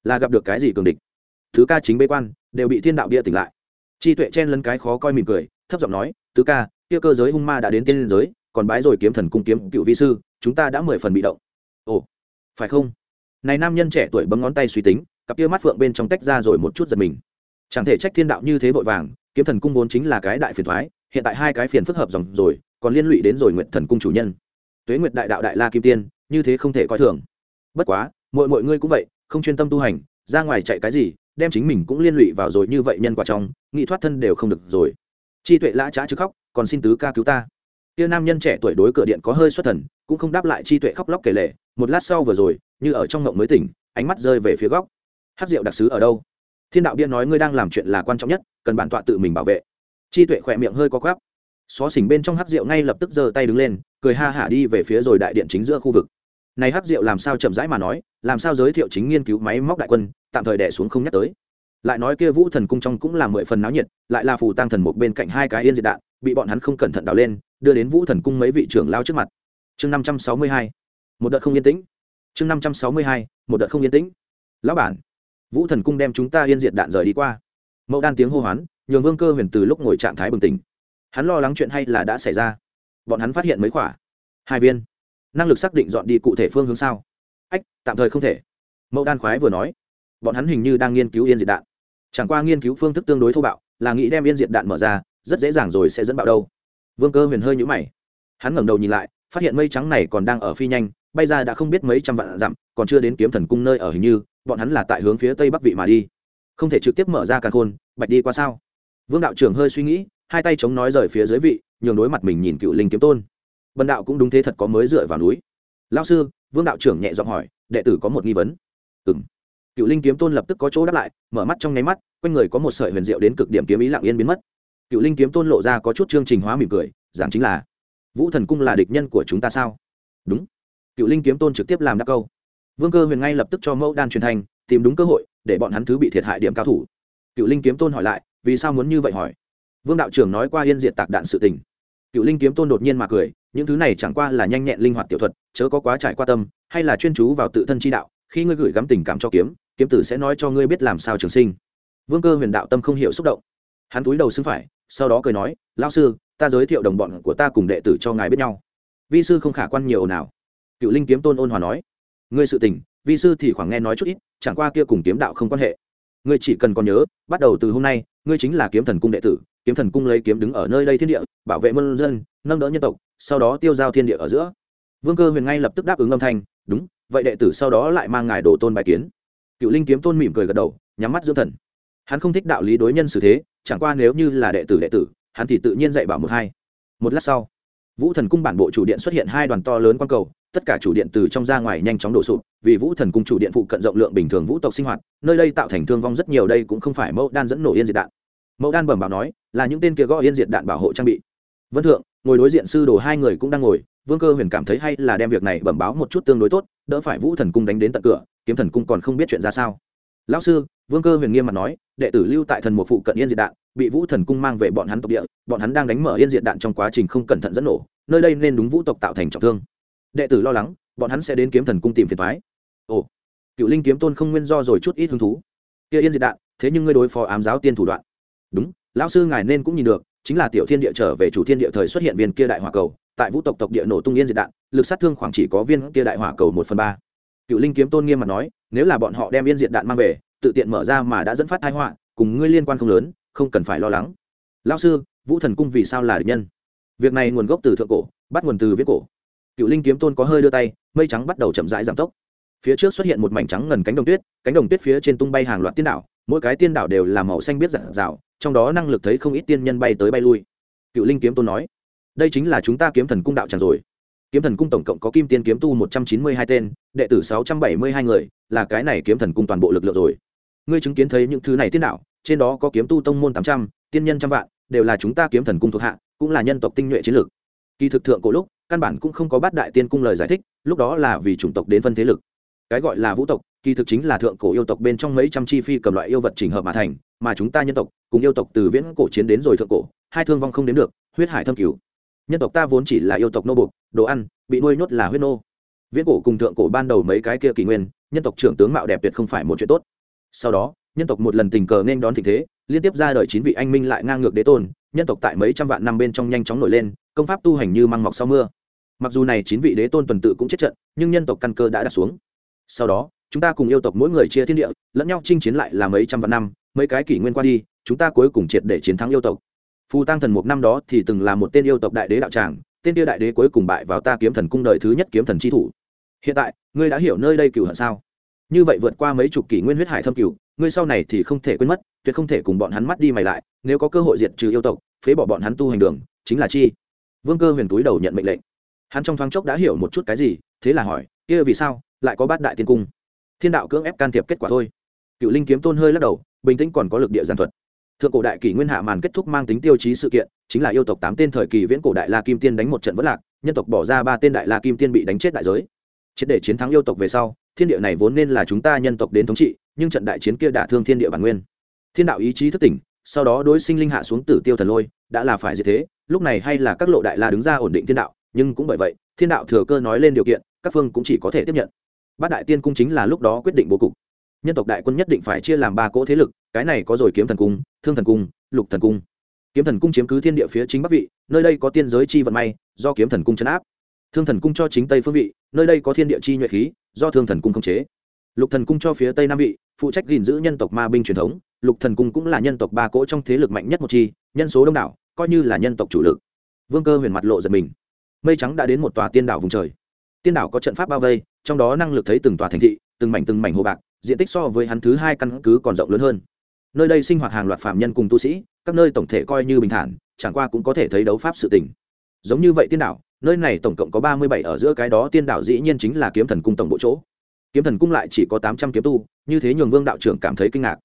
Là gặp được cái gì cường địch? Thứ ca chính bế quan, đều bị thiên đạo bia tỉnh lại. Chi tuệ chen lấn cái khó coi mỉm cười, thấp giọng nói tứ ca, kia cơ giới hung ma đã đến tiên liên giới, còn bái rồi kiếm thần cung kiếm cựu vi sư, chúng ta đã mười phần bị động. Ồ, phải không? Này nam nhân trẻ tuổi bấm ngón tay suy tính, cặp kia mắt phượng bên trong tách ra rồi một chút giật mình. Chẳng thể trách thiên đạo như thế vội vàng, kiếm thần cung vốn chính là cái đại phiền thoái, hiện tại hai cái phiền phức hợp dòng rồi còn liên lụy đến rồi nguyện thần cung chủ nhân. Tuế nguyệt đại đạo đại la kim tiên, như thế không thể coi thường. Bất quá mọi mọi ngươi cũng vậy, không chuyên tâm tu hành, ra ngoài chạy cái gì, đem chính mình cũng liên lụy vào rồi như vậy nhân quả trong, nghị thoát thân đều không được rồi. Chi tuệ lã trá chứ khóc, còn xin tứ ca cứu ta. Tia nam nhân trẻ tuổi đối cửa điện có hơi xuất thần, cũng không đáp lại chi tuệ khóc lóc kể lệ một lát sau vừa rồi, như ở trong ngộng mới tỉnh, ánh mắt rơi về phía góc. Hát rượu đặc sứ ở đâu? Thiên đạo biên nói ngươi đang làm chuyện là quan trọng nhất, cần bản tọa tự mình bảo vệ. Chi tuệ khỏe miệng hơi có quáp xó xỉnh bên trong hát rượu ngay lập tức giơ tay đứng lên, cười ha hả đi về phía rồi đại điện chính giữa khu vực. Này hát rượu làm sao chậm rãi mà nói, làm sao giới thiệu chính nghiên cứu máy móc đại quân, tạm thời đẻ xuống không nhắc tới. Lại nói kia vũ thần cung trong cũng là mười phần náo nhiệt, lại là phù tăng thần một bên cạnh hai cái yên diệt đạn, bị bọn hắn không cẩn thận đào lên, đưa đến vũ thần cung mấy vị trưởng lao trước mặt. Chương năm trăm sáu mươi hai, một đợt không yên tĩnh. Chương năm trăm sáu mươi hai, một đợt không yên tĩnh. Lão bản, vũ thần cung đem chúng ta yên diệt đạn rời đi qua. Mẫu đan tiếng hô hoán, nhường vương cơ huyền từ lúc ngồi trạng thái bừng tỉnh hắn lo lắng chuyện hay là đã xảy ra? Bọn hắn phát hiện mấy quả, hai viên. Năng lực xác định dọn đi cụ thể phương hướng sao? Ách tạm thời không thể. Mẫu đan khoái vừa nói. Bọn hắn hình như đang nghiên cứu yên diệt đạn. Chẳng qua nghiên cứu phương thức tương đối thô bạo là nghĩ đem yên diệt đạn mở ra rất dễ dàng rồi sẽ dẫn bạo đâu. Vương cơ huyền hơi nhũ mày. Hắn ngẩng đầu nhìn lại phát hiện mây trắng này còn đang ở phi nhanh bay ra đã không biết mấy trăm vạn dặm còn chưa đến kiếm thần cung nơi ở hình như bọn hắn là tại hướng phía tây bắc vị mà đi. Không thể trực tiếp mở ra càng khôn bạch đi qua sao? Vương đạo trưởng hơi suy nghĩ hai tay chống nói rời phía dưới vị, nhường đối mặt mình nhìn cựu linh kiếm tôn. Bần đạo cũng đúng thế thật có mới dựa vào núi. Lao sư, vương đạo trưởng nhẹ giọng hỏi, đệ tử có một nghi vấn. Ừng cựu linh kiếm tôn lập tức có chỗ đáp lại, mở mắt trong nháy mắt, quanh người có một sợi huyền diệu đến cực điểm kiếm ý lặng yên biến mất. Cựu linh kiếm tôn lộ ra có chút chương trình hóa mỉm cười, giảng chính là, vũ thần cung là địch nhân của chúng ta sao? Đúng. Cựu linh kiếm tôn trực tiếp làm đáp câu. Vương cơ huyền ngay lập tức cho mẫu đan truyền thành, tìm đúng cơ hội, để bọn hắn thứ bị thiệt hại điểm cao thủ. Cựu linh kiếm tôn hỏi lại, vì sao muốn như vậy? hỏi vương đạo trưởng nói qua yên diện tạc đạn sự tình. Cựu linh kiếm tôn đột nhiên mà cười, những thứ này chẳng qua là nhanh nhẹn linh hoạt tiểu thuật, chớ có quá trải qua tâm, hay là chuyên chú vào tự thân chi đạo, khi ngươi gửi gắm tình cảm cho kiếm kiếm tử sẽ nói cho ngươi biết làm sao trường sinh. Vương cơ huyền đạo tâm không hiểu xúc động. Hắn túi đầu xưng phải, sau đó cười nói lao sư, ta giới thiệu đồng bọn của ta cùng đệ tử cho ngài biết nhau. Vi sư không khả quan nhiều nào cựu linh kiếm tôn ôn hòa nói, ngươi sự tình, vi sư thì khoảng nghe nói chút ít, chẳng qua kia cùng kiếm đạo không quan hệ. Ngươi chỉ cần còn nhớ, bắt đầu từ hôm nay, ngươi chính là kiếm thần cung đệ tử kiếm thần cung lấy kiếm đứng ở nơi đây thiên địa, bảo vệ mân dân, nâng đỡ nhân tộc, sau đó tiêu giao thiên địa ở giữa. Vương cơ huyền ngay lập tức đáp ứng âm thanh, đúng, vậy đệ tử sau đó lại mang ngài đồ tôn bài kiến. Cựu linh kiếm tôn mỉm cười gật đầu, nhắm mắt dưỡng thần. Hắn không thích đạo lý đối nhân xử thế, chẳng qua nếu như là đệ tử đệ tử, hắn thì tự nhiên dạy bảo một hai. Một lát sau, vũ thần cung bản bộ chủ điện xuất hiện hai đoàn to lớn quang cầu, tất cả chủ điện từ trong ra ngoài nhanh chóng đổ sụp, vì vũ thần cung chủ điện phụ cận rộng lượng bình thường vũ tộc sinh hoạt, nơi đây tạo thành thương vong rất nhiều, đây cũng không phải mẫu đan dẫn nổ yên diệt đạn. Mẫu đan bẩm bảo nói là những tên kia gõ yên diệt đạn bảo hộ trang bị. Vân thượng, ngồi đối diện sư đồ hai người cũng đang ngồi, vương cơ huyền cảm thấy hay là đem việc này bẩm báo một chút tương đối tốt, đỡ phải vũ thần cung đánh đến tận cửa, kiếm thần cung còn không biết chuyện ra sao. Lão sư, vương cơ huyền nghiêm mặt nói, đệ tử lưu tại thần một phụ cận yên diệt đạn, bị vũ thần cung mang về bọn hắn tộc địa, bọn hắn đang đánh mở yên diệt đạn trong quá trình không cẩn thận dẫn nổ, nơi đây nên đúng vũ tộc tạo thành trọng thương. Đệ tử lo lắng, bọn hắn sẽ đến kiếm thần cung tìm phiền thoái ồ, cựu linh kiếm tôn không nguyên do rồi chút ít hứng thú. Kia yên diệt đạn, thế nhưng ngươi đối phó ám giáo tiên thủ đoạn. Đúng lão sư ngài nên cũng nhìn được, chính là tiểu thiên địa trở về chủ thiên địa thời xuất hiện viên kia đại hỏa cầu, tại vũ tộc tộc địa nổ tung yên diệt đạn, lực sát thương khoảng chỉ có viên kia đại hỏa cầu một phần ba. Cựu linh kiếm tôn nghiêm mặt nói, nếu là bọn họ đem yên diệt đạn mang về, tự tiện mở ra mà đã dẫn phát thái họa, cùng ngươi liên quan không lớn, không cần phải lo lắng. Lão sư, vũ thần cung vì sao là địch nhân? Việc này nguồn gốc từ thượng cổ, bắt nguồn từ viết cổ. Cựu linh kiếm tôn có hơi đưa tay, mây trắng bắt đầu chậm rãi giảm tốc. Phía trước xuất hiện một mảnh trắng ngần cánh đồng tuyết, cánh đồng tuyết phía trên tung bay hàng loạt tiên đảo, mỗi cái tiên đảo đều là màu xanh biết rạng rào trong đó năng lực thấy không ít tiên nhân bay tới bay lui. Cựu linh kiếm tôn nói, đây chính là chúng ta kiếm thần cung đạo tràng rồi. Kiếm thần cung tổng cộng có kim tiên kiếm tu một trăm chín mươi hai tên, đệ tử sáu trăm bảy mươi hai người, là cái này kiếm thần cung toàn bộ lực lượng rồi. Ngươi chứng kiến thấy những thứ này tiên đạo, trên đó có kiếm tu tông môn tám trăm, tiên nhân trăm vạn, đều là chúng ta kiếm thần cung thuộc hạ, cũng là nhân tộc tinh nhuệ chiến lược. Kỳ thực thượng cổ lúc, căn bản cũng không có bát đại tiên cung lời giải thích, lúc đó là vì chủng tộc đến phân thế lực. Cái gọi là vũ tộc kỳ thực chính là thượng cổ yêu tộc bên trong mấy trăm chi phi cầm loại yêu vật trình hợp mà thành, mà chúng ta nhân tộc, cùng yêu tộc từ viễn cổ chiến đến rồi thượng cổ, hai thương vong không đến được, huyết hải thâm cứu nhân tộc ta vốn chỉ là yêu tộc nô bục đồ ăn, bị nuôi nhốt là huyết nô. Viễn cổ cùng thượng cổ ban đầu mấy cái kia kỷ nguyên, nhân tộc trưởng tướng mạo đẹp tuyệt không phải một chuyện tốt. Sau đó, nhân tộc một lần tình cờ nên đón tình thế, liên tiếp ra đời chín vị anh minh lại ngang ngược đế tôn, nhân tộc tại mấy trăm vạn năm bên trong nhanh chóng nổi lên, công pháp tu hành như măng mọc sau mưa. Mặc dù này chín vị đế tôn tuần tự cũng chết trận, nhưng nhân tộc căn cơ đã đặt xuống. Sau đó chúng ta cùng yêu tộc mỗi người chia thiên địa, lẫn nhau chinh chiến lại là mấy trăm vạn năm, mấy cái kỷ nguyên qua đi, chúng ta cuối cùng triệt để chiến thắng yêu tộc. Phù tăng thần một năm đó thì từng là một tên yêu tộc đại đế đạo tràng, tên tiêu đại đế cuối cùng bại vào ta kiếm thần cung đời thứ nhất kiếm thần chi thủ. Hiện tại, ngươi đã hiểu nơi đây cựu hận sao? Như vậy vượt qua mấy chục kỷ nguyên huyết hải thâm cựu ngươi sau này thì không thể quên mất, tuyệt không thể cùng bọn hắn mắt đi mày lại, nếu có cơ hội diệt trừ yêu tộc, phế bỏ bọn hắn tu hành đường, chính là chi? Vương cơ huyền túi đầu nhận mệnh lệnh. Hắn trong thoáng chốc đã hiểu một chút cái gì, thế là hỏi, kia vì sao lại có bát đại tiên cung? Thiên đạo cưỡng ép can thiệp kết quả thôi. Cựu linh kiếm tôn hơi lắc đầu, bình tĩnh còn có lực địa giàn thuật. Thượng cổ đại kỷ nguyên hạ màn kết thúc mang tính tiêu chí sự kiện, chính là yêu tộc tám tên thời kỳ viễn cổ đại la kim tiên đánh một trận vất lạc, nhân tộc bỏ ra ba tên đại la kim tiên bị đánh chết đại giới. Triệt để chiến thắng yêu tộc về sau, thiên địa này vốn nên là chúng ta nhân tộc đến thống trị, nhưng trận đại chiến kia đả thương thiên địa bản nguyên. Thiên đạo ý chí thất tỉnh, sau đó đối sinh linh hạ xuống tử tiêu thần lôi, đã là phải như thế, lúc này hay là các lộ đại la đứng ra ổn định thiên đạo, nhưng cũng bởi vậy, thiên đạo thừa cơ nói lên điều kiện, các phương cũng chỉ có thể tiếp nhận bát đại tiên cung chính là lúc đó quyết định bố cục. Nhân tộc đại quân nhất định phải chia làm ba cỗ thế lực, cái này có rồi kiếm thần cung, thương thần cung, lục thần cung. Kiếm thần cung chiếm cứ thiên địa phía chính bắc vị, nơi đây có tiên giới chi vận may, do kiếm thần cung chấn áp. Thương thần cung cho chính tây phương vị, nơi đây có thiên địa chi nhuệ khí, do thương thần cung khống chế. Lục thần cung cho phía tây nam vị, phụ trách gìn giữ nhân tộc ma binh truyền thống, lục thần cung cũng là nhân tộc ba cỗ trong thế lực mạnh nhất một chi, nhân số đông đảo, coi như là nhân tộc chủ lực. Vương cơ huyền mặt lộ giật mình. Mây trắng đã đến một tòa tiên đảo vùng trời tiên đảo có trận pháp bao vây, trong đó năng lực thấy từng tòa thành thị, từng mảnh từng mảnh hồ bạc, diện tích so với hắn thứ hai căn cứ còn rộng lớn hơn. Nơi đây sinh hoạt hàng loạt phạm nhân cùng tu sĩ, các nơi tổng thể coi như bình thản, chẳng qua cũng có thể thấy đấu pháp sự tình. Giống như vậy tiên đảo, nơi này tổng cộng có ba mươi bảy ở giữa cái đó tiên đảo dĩ nhiên chính là kiếm thần cung tổng bộ chỗ. Kiếm thần cung lại chỉ có tám trăm kiếm tu, như thế nhường vương đạo trưởng cảm thấy kinh ngạc.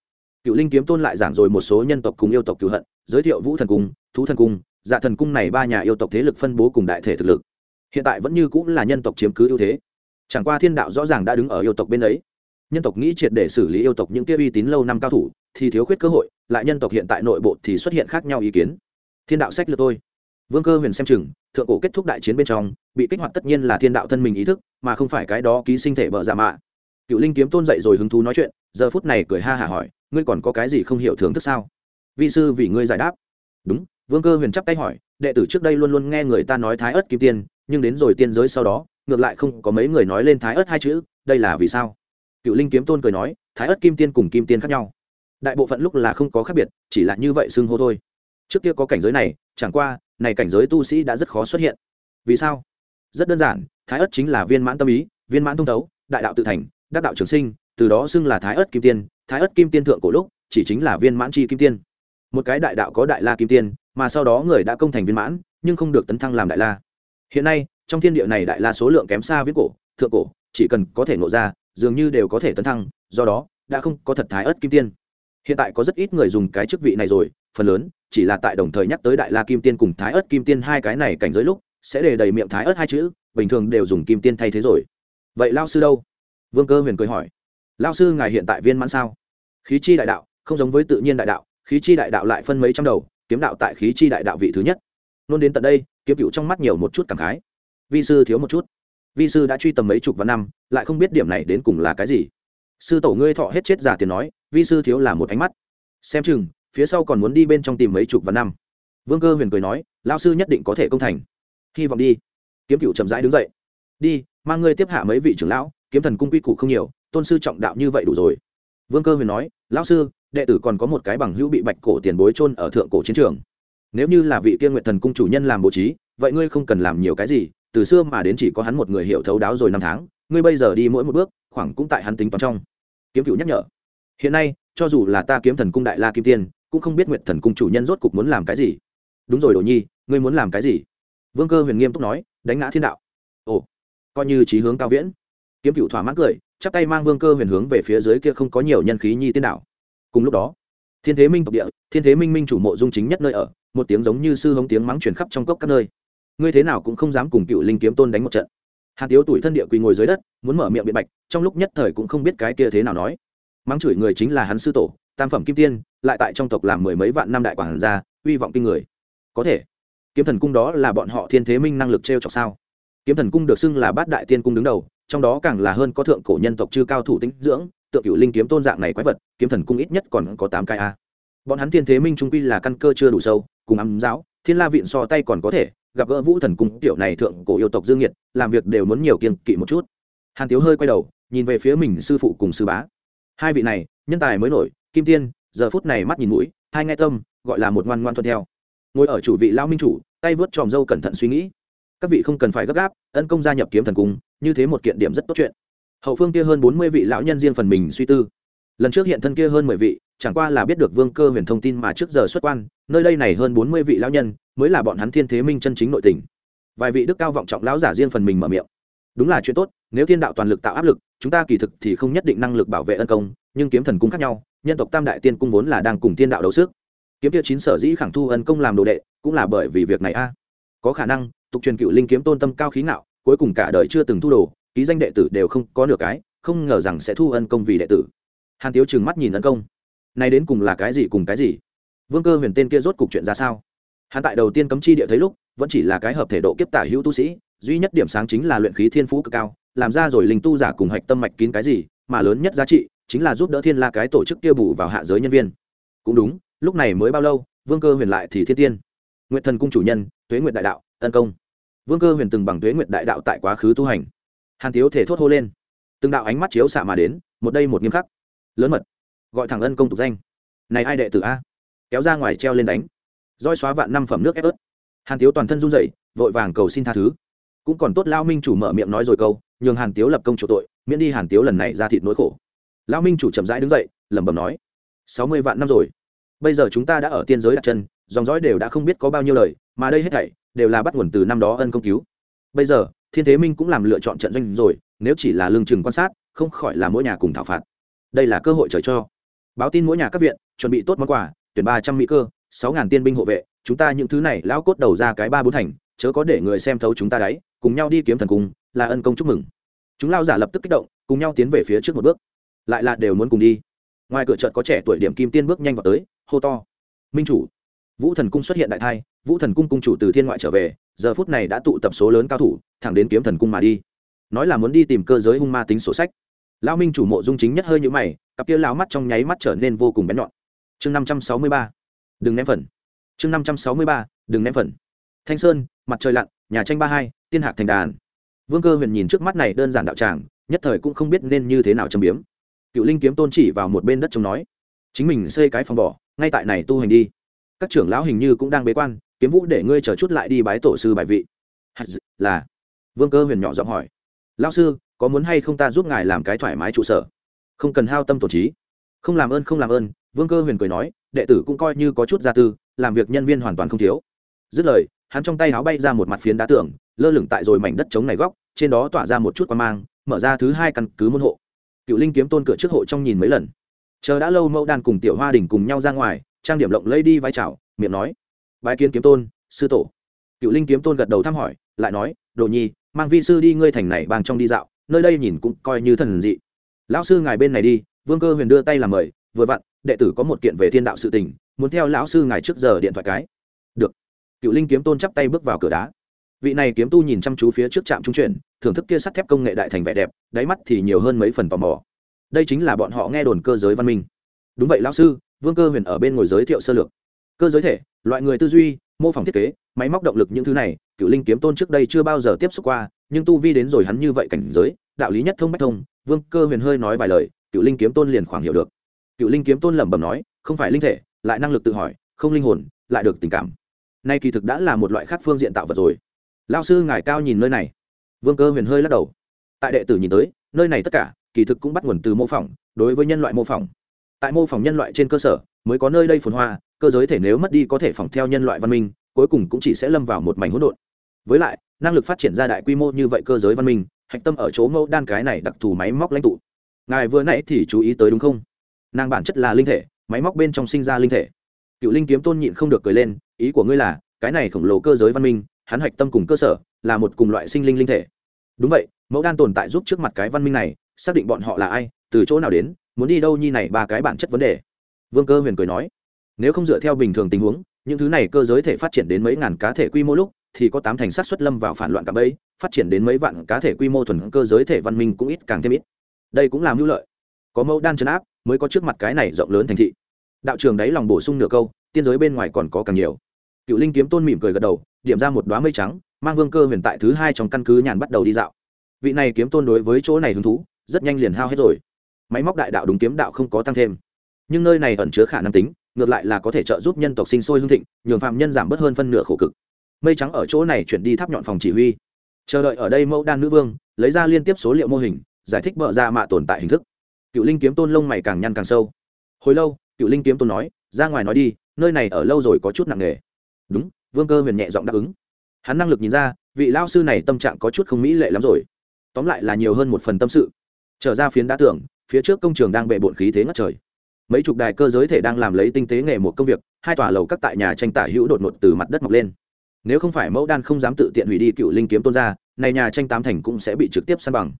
Cựu linh kiếm tôn lại giảng rồi một số nhân tộc cùng yêu tộc cựu hận, giới thiệu vũ thần cung, thú thần cung dạ thần cung này ba nhà yêu tộc thế lực phân bố cùng đại thể thực lực hiện tại vẫn như cũng là nhân tộc chiếm cứ ưu thế. Chẳng qua thiên đạo rõ ràng đã đứng ở yêu tộc bên ấy. Nhân tộc nghĩ triệt để xử lý yêu tộc những kia uy tín lâu năm cao thủ, thì thiếu khuyết cơ hội, lại nhân tộc hiện tại nội bộ thì xuất hiện khác nhau ý kiến. Thiên đạo sách lược tôi vương cơ huyền xem chừng, thượng cổ kết thúc đại chiến bên trong, bị kích hoạt tất nhiên là thiên đạo thân mình ý thức, mà không phải cái đó ký sinh thể bợ giả mạ. Cựu linh kiếm tôn dậy rồi hứng thú nói chuyện, giờ phút này cười ha hả hỏi, ngươi còn có cái gì không hiểu thưởng thức sao? Vị sư, vì ngươi giải đáp. Đúng, vương cơ huyền chắp tay hỏi, đệ tử trước đây luôn luôn nghe người ta nói thái ớt kim tiên nhưng đến rồi tiên giới sau đó, ngược lại không có mấy người nói lên thái ớt hai chữ, đây là vì sao? Cựu linh kiếm tôn cười nói, thái ớt kim tiên cùng kim tiên khác nhau. Đại bộ phận lúc là không có khác biệt, chỉ là như vậy xưng hô thôi. Trước kia có cảnh giới này, chẳng qua, này cảnh giới tu sĩ đã rất khó xuất hiện. Vì sao? Rất đơn giản, thái ớt chính là viên mãn tâm ý, viên mãn thông thấu, đại đạo tự thành, đắc đạo trường sinh, từ đó xưng là thái ớt kim tiên, thái ớt kim tiên thượng cổ lúc, chỉ chính là viên mãn chi kim tiên. Một cái đại đạo có đại la kim tiên, mà sau đó người đã công thành viên mãn, nhưng không được tấn thăng làm đại la hiện nay, trong thiên địa này đại la số lượng kém xa viết cổ, thượng cổ, chỉ cần có thể nộ ra, dường như đều có thể tấn thăng, do đó, đã không có thật thái ớt kim tiên. Hiện tại có rất ít người dùng cái chức vị này rồi, phần lớn, chỉ là tại đồng thời nhắc tới đại la kim tiên cùng thái ớt kim tiên hai cái này cảnh giới lúc, sẽ để đầy miệng thái ớt hai chữ, bình thường đều dùng kim tiên thay thế rồi. Vậy lao sư đâu? Vương cơ huyền cười hỏi. Lao sư ngài hiện tại viên mãn sao? Khí chi đại đạo, không giống với tự nhiên đại đạo, khí chi đại đạo lại phân mấy trăm đầu, kiếm đạo tại khí chi đại đạo vị thứ nhất. Luôn đến tận đây kiếm cựu trong mắt nhiều một chút cảm khái. Vi sư thiếu một chút. Vi sư đã truy tầm mấy chục vạn năm, lại không biết điểm này đến cùng là cái gì. Sư tổ ngươi thọ hết chết giả tiền nói, vi sư thiếu là một ánh mắt. Xem chừng, phía sau còn muốn đi bên trong tìm mấy chục vạn năm. Vương cơ huyền cười nói lao sư nhất định có thể công thành. Hy vọng đi. Kiếm cựu chậm rãi đứng dậy. Đi, mang ngươi tiếp hạ mấy vị trưởng lão, kiếm thần cung quy củ không nhiều, tôn sư trọng đạo như vậy đủ rồi. Vương cơ huyền nói, lão sư, đệ tử còn có một cái bằng hữu bị bạch cổ tiền bối trôn ở thượng cổ chiến trường nếu như là vị tiên nguyện thần cung chủ nhân làm bố trí, vậy ngươi không cần làm nhiều cái gì, từ xưa mà đến chỉ có hắn một người hiểu thấu đáo rồi năm tháng, ngươi bây giờ đi mỗi một bước, khoảng cũng tại hắn tính toán trong. Kiếm cựu nhắc nhở. Hiện nay, cho dù là ta kiếm thần cung đại la kim tiên, cũng không biết nguyện thần cung chủ nhân rốt cục muốn làm cái gì. Đúng rồi đồ nhi, ngươi muốn làm cái gì? Vương cơ huyền nghiêm túc nói, đánh ngã thiên đạo. Ồ, coi như trí hướng cao viễn. Kiếm cựu thỏa mãn cười, chắp tay mang vương cơ huyền hướng về phía dưới kia không có nhiều nhân khí nhi tiên đạo. Cùng lúc đó, thiên thế minh tộc địa, thiên thế minh minh chủ mộ dung chính nhất nơi ở một tiếng giống như sư hống tiếng mắng truyền khắp trong cốc các nơi. Ngươi thế nào cũng không dám cùng cựu linh kiếm tôn đánh một trận. Hàn tiếu tuổi thân địa quỳ ngồi dưới đất, muốn mở miệng biện bạch, trong lúc nhất thời cũng không biết cái kia thế nào nói. Mắng chửi người chính là hắn sư tổ, tam phẩm kim tiên, lại tại trong tộc làm mười mấy vạn năm đại quản gia, uy vọng kinh người. Có thể. Kiếm thần cung đó là bọn họ thiên thế minh năng lực t r e o chọc sao? Kiếm thần cung được xưng là bát đại tiên cung đứng đầu, trong đó càng là hơn có thượng cổ nhân tộc chư cao thủ tĩnh dưỡng, tượng cựu linh kiếm tôn dạng này quái vật, kiếm thần cung ít nhất còn có tám cái a. Bọn hắn thiên thế minh trung quy là căn cơ chưa đủ sâu cùng ám giáo, thiên la viện so tay còn có thể, gặp gỡ vũ thần cung, tiểu này thượng cổ yêu tộc dương nhiệt làm việc đều muốn nhiều kiên kỵ một chút. Hàn tiếu hơi quay đầu, nhìn về phía mình sư phụ cùng sư bá. Hai vị này, nhân tài mới nổi, kim tiên, giờ phút này mắt nhìn mũi, hai nghe tâm, gọi là một ngoan ngoan thuận theo. Ngồi ở chủ vị lao minh chủ, tay vớt tròm dâu cẩn thận suy nghĩ. Các vị không cần phải gấp gáp, ân công gia nhập kiếm thần cung, như thế một kiện điểm rất tốt chuyện. Hậu phương kia hơn bốn mươi vị lão nhân riêng phần mình suy tư. Lần trước hiện thân kia hơn mười vị chẳng qua là biết được vương cơ huyền thông tin mà trước giờ xuất quan, nơi đây này hơn bốn mươi vị lão nhân mới là bọn hắn thiên thế minh chân chính nội tình. Vài vị đức cao vọng trọng lão giả riêng phần mình mở miệng. Đúng là chuyện tốt, nếu thiên đạo toàn lực tạo áp lực, chúng ta kỳ thực thì không nhất định năng lực bảo vệ ân công, nhưng kiếm thần cung khác nhau, nhân tộc tam đại tiên cung vốn là đang cùng thiên đạo đấu sức. Kiếm kia chín sở dĩ khẳng thu ân công làm đồ đệ, cũng là bởi vì việc này a. Có khả năng, tục truyền cựu linh kiếm tôn tâm cao khí ngạo, cuối cùng cả đời chưa từng thu đồ, ký danh đệ tử đều không có nửa cái, không ngờ rằng sẽ thu ân công vì đệ tử. Hàn tiếu trừng mắt nhìn ân công nay đến cùng là cái gì cùng cái gì? Vương cơ huyền tên kia rốt cục chuyện ra sao? Hắn tại đầu tiên cấm chi địa thấy lúc, vẫn chỉ là cái hợp thể độ kiếp tả hữu tu sĩ, duy nhất điểm sáng chính là luyện khí thiên phú cực cao, làm ra rồi linh tu giả cùng hạch tâm mạch kín cái gì, mà lớn nhất giá trị chính là giúp đỡ thiên la cái tổ chức kia bù vào hạ giới nhân viên. Cũng đúng, lúc này mới bao lâu, vương cơ huyền lại thì thiên tiên. Nguyện thần cung chủ nhân, tuế nguyện đại đạo ân công. Vương cơ huyền từng bằng tuế nguyện đại đạo tại quá khứ tu hành. Hàn thiếu thể thốt hô lên. Từng đạo ánh mắt chiếu xạ mà đến, một đây một nghiêm khắc. Lớn mật gọi thẳng ân công tục danh. Này ai đệ tử a? Kéo ra ngoài treo lên đánh. Roi xóa vạn năm phẩm nước ép ớt. Hàn tiếu toàn thân run rẩy, vội vàng cầu xin tha thứ. Cũng còn tốt lao minh chủ mở miệng nói rồi câu, nhường hàn tiếu lập công chủ tội, miễn đi hàn tiếu lần này ra thịt nỗi khổ. Lao minh chủ chậm rãi đứng dậy, lẩm bẩm nói, sáu mươi vạn năm rồi. Bây giờ chúng ta đã ở tiên giới đặt chân, dòng dõi đều đã không biết có bao nhiêu lời, mà đây hết thảy đều là bắt nguồn từ năm đó ân công cứu. Bây giờ, thiên thế minh cũng làm lựa chọn trận doanh rồi, nếu chỉ là lương chừng quan sát, không khỏi là mỗi nhà cùng thảo phạt. Đây là cơ hội trời cho báo tin mỗi nhà các viện, chuẩn bị tốt món quà, tuyển ba trăm mỹ cơ, sáu ngàn tiên binh hộ vệ, chúng ta những thứ này lão cốt đầu ra cái ba bốn thành, chớ có để người xem thấu chúng ta đấy, cùng nhau đi kiếm thần cung, là ân công chúc mừng. Chúng lao giả lập tức kích động, cùng nhau tiến về phía trước một bước. Lại là đều muốn cùng đi. Ngoài cửa trận có trẻ tuổi điểm kim tiên bước nhanh vào tới, hô to. Minh chủ, vũ thần cung xuất hiện đại thai, vũ thần cung cung chủ từ thiên ngoại trở về, giờ phút này đã tụ tập số lớn cao thủ, thẳng đến kiếm thần cung mà đi. Nói là muốn đi tìm cơ giới hung ma tính sổ sách lão minh chủ mộ dung chính nhất hơi nhũ mày, cặp kia lão mắt trong nháy mắt trở nên vô cùng bén nhọn. Chương năm trăm sáu mươi ba. Đừng ném phần. Chương năm trăm sáu mươi ba. Đừng ném phần. Thanh sơn, mặt trời lặn, nhà tranh ba hai, tiên hạc thành đàn. Vương cơ huyền nhìn trước mắt này đơn giản đạo tràng, nhất thời cũng không biết nên như thế nào châm biếm. Cựu linh kiếm tôn chỉ vào một bên đất trống nói, chính mình xây cái phòng bỏ, ngay tại này tu hành đi. Các trưởng lão hình như cũng đang bế quan, kiếm vũ để ngươi chờ chút lại đi bái tổ sư bài vị. Là. Vương cơ huyền nhỏ giọng hỏi, lão sư có muốn hay không ta giúp ngài làm cái thoải mái trụ sở? Không cần hao tâm tổ trí. Không làm ơn, không làm ơn, vương cơ huyền cười nói, đệ tử cũng coi như có chút gia tư, làm việc nhân viên hoàn toàn không thiếu. Dứt lời, hắn trong tay áo bay ra một mặt phiến đá tường, lơ lửng tại rồi mảnh đất trống này góc, trên đó tỏa ra một chút quan mang, mở ra thứ hai căn cứ môn hộ. Cựu linh kiếm tôn cửa trước hộ trong nhìn mấy lần. Chờ đã lâu mẫu đan cùng tiểu hoa đình cùng nhau ra ngoài, trang điểm lộng lấy đi vai trào miệng nói bài kiến kiếm tôn, sư tổ. Cựu linh kiếm tôn gật đầu thăm hỏi, lại nói, đồ nhi, mang vi sư đi ngươi thành này bang trong đi dạo nơi đây nhìn cũng coi như thần dị. Lão sư ngài bên này đi, vương cơ huyền đưa tay làm mời, vừa vặn, đệ tử có một kiện về thiên đạo sự tình, muốn theo lão sư ngài trước giờ điện thoại cái. Được. Cựu linh kiếm tôn chắp tay bước vào cửa đá. Vị này kiếm tu nhìn chăm chú phía trước trạm trung chuyển, thưởng thức kia sắt thép công nghệ đại thành vẻ đẹp, đáy mắt thì nhiều hơn mấy phần tò mò. Đây chính là bọn họ nghe đồn cơ giới văn minh. Đúng vậy, lão sư, vương cơ huyền ở bên ngồi giới thiệu sơ lược. Cơ giới thể, loại người tư duy mô phỏng thiết kế, máy móc động lực những thứ này cựu linh kiếm tôn trước đây chưa bao giờ tiếp xúc qua, nhưng tu vi đến rồi hắn như vậy cảnh giới, đạo lý nhất thông bách thông, vương cơ huyền hơi nói vài lời cựu linh kiếm tôn liền khoảng hiểu được. Cựu linh kiếm tôn lẩm bẩm nói, không phải linh thể, lại năng lực tự hỏi, không linh hồn, lại được tình cảm. Nay kỳ thực đã là một loại khác phương diện tạo vật rồi. Lao sư, ngài cao nhìn nơi này. Vương cơ huyền hơi lắc đầu. Tại đệ tử nhìn tới, nơi này tất cả, kỳ thực cũng bắt nguồn từ mô phỏng, đối với nhân loại mô phỏng. Tại mô phỏng nhân loại trên cơ sở, mới có nơi đây phồn hoa cơ giới thể nếu mất đi có thể phỏng theo nhân loại văn minh, cuối cùng cũng chỉ sẽ lâm vào một mảnh hỗn độn. Với lại, năng lực phát triển ra đại quy mô như vậy cơ giới văn minh, hạch tâm ở chỗ mẫu đan cái này đặc thù máy móc lãnh tụ. Ngài vừa nãy thì chú ý tới đúng không? Nàng bản chất là linh thể, máy móc bên trong sinh ra linh thể. Cựu linh kiếm tôn nhịn không được cười lên, ý của ngươi là, cái này khổng lồ cơ giới văn minh, hắn hạch tâm cùng cơ sở, là một cùng loại sinh linh linh thể. Đúng vậy, mẫu đan tồn tại giúp trước mặt cái văn minh này, xác định bọn họ là ai, từ chỗ nào đến, muốn đi đâu nhi này ba cái bản chất vấn đề. Vương cơ huyền cười nói nếu không dựa theo bình thường tình huống, những thứ này cơ giới thể phát triển đến mấy ngàn cá thể quy mô lúc, thì có tám thành sát xuất lâm vào phản loạn cả bấy phát triển đến mấy vạn cá thể quy mô thuần cơ giới thể văn minh cũng ít càng thêm ít. Đây cũng làm hữu lợi. Có mẫu đan chấn áp, mới có trước mặt cái này rộng lớn thành thị. Đạo trường đấy lòng bổ sung nửa câu, tiên giới bên ngoài còn có càng nhiều. Cựu linh kiếm tôn mỉm cười gật đầu, điểm ra một đoá mây trắng, mang vương cơ huyền tại thứ hai trong căn cứ nhàn bắt đầu đi dạo. Vị này kiếm tôn đối với chỗ này hứng thú, rất nhanh liền hao hết rồi. Máy móc đại đạo đúng kiếm đạo không có tăng thêm. Nhưng nơi này ẩn chứa khả năng tính ngược lại là có thể trợ giúp nhân tộc sinh sôi hương thịnh, nhường phạm nhân giảm bớt hơn phân nửa khổ cực. Mây trắng ở chỗ này chuyển đi tháp nhọn phòng chỉ huy. Chờ đợi ở đây mẫu đan nữ vương, lấy ra liên tiếp số liệu mô hình, giải thích bợ ra mạ tồn tại hình thức. Cựu linh kiếm tôn lông mày càng nhăn càng sâu. Hồi lâu, cựu linh kiếm tôn nói, ra ngoài nói đi, nơi này ở lâu rồi có chút nặng nề. Đúng, vương cơ huyền nhẹ giọng đáp ứng. Hắn năng lực nhìn ra, vị lao sư này tâm trạng có chút không mỹ lệ lắm rồi. Tóm lại là nhiều hơn một phần tâm sự. Trở ra phiến đá tưởng phía trước công trường đang bệ bộn khí thế ngất trời mấy chục đài cơ giới thể đang làm lấy tinh tế nghề một công việc, hai tòa lầu các tại nhà tranh tả hữu đột ngột từ mặt đất mọc lên. Nếu không phải mẫu đan không dám tự tiện hủy đi cựu linh kiếm tôn ra, này nhà tranh tám thành cũng sẽ bị trực tiếp săn bằng.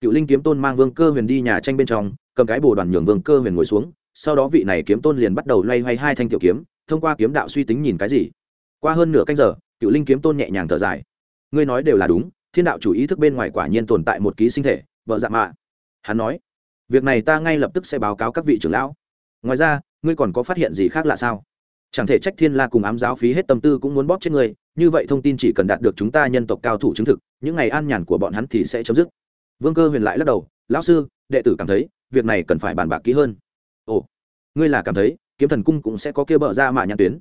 Cựu linh kiếm tôn mang vương cơ huyền đi nhà tranh bên trong, cầm cái bồ đoàn nhường vương cơ huyền ngồi xuống, sau đó vị này kiếm tôn liền bắt đầu loay hoay hai thanh tiểu kiếm, thông qua kiếm đạo suy tính nhìn cái gì. Qua hơn nửa canh giờ, cựu linh kiếm tôn nhẹ nhàng thở dài. Ngươi nói đều là đúng, thiên đạo chủ ý thức bên ngoài quả nhiên tồn tại một ký sinh thể, vợ dạ mạ. Hắn nói, việc này ta ngay lập tức sẽ báo cáo các vị trưởng lão ngoài ra ngươi còn có phát hiện gì khác lạ sao? Chẳng thể trách thiên la cùng ám giáo phí hết tâm tư cũng muốn bóp chết ngươi như vậy thông tin chỉ cần đạt được chúng ta nhân tộc cao thủ chứng thực những ngày an nhàn của bọn hắn thì sẽ chấm dứt. Vương cơ huyền lại lắc đầu lão sư đệ tử cảm thấy việc này cần phải bàn bạc kỹ hơn. Ồ ngươi là cảm thấy kiếm thần cung cũng sẽ có kia bợ ra mà nhãn tuyến?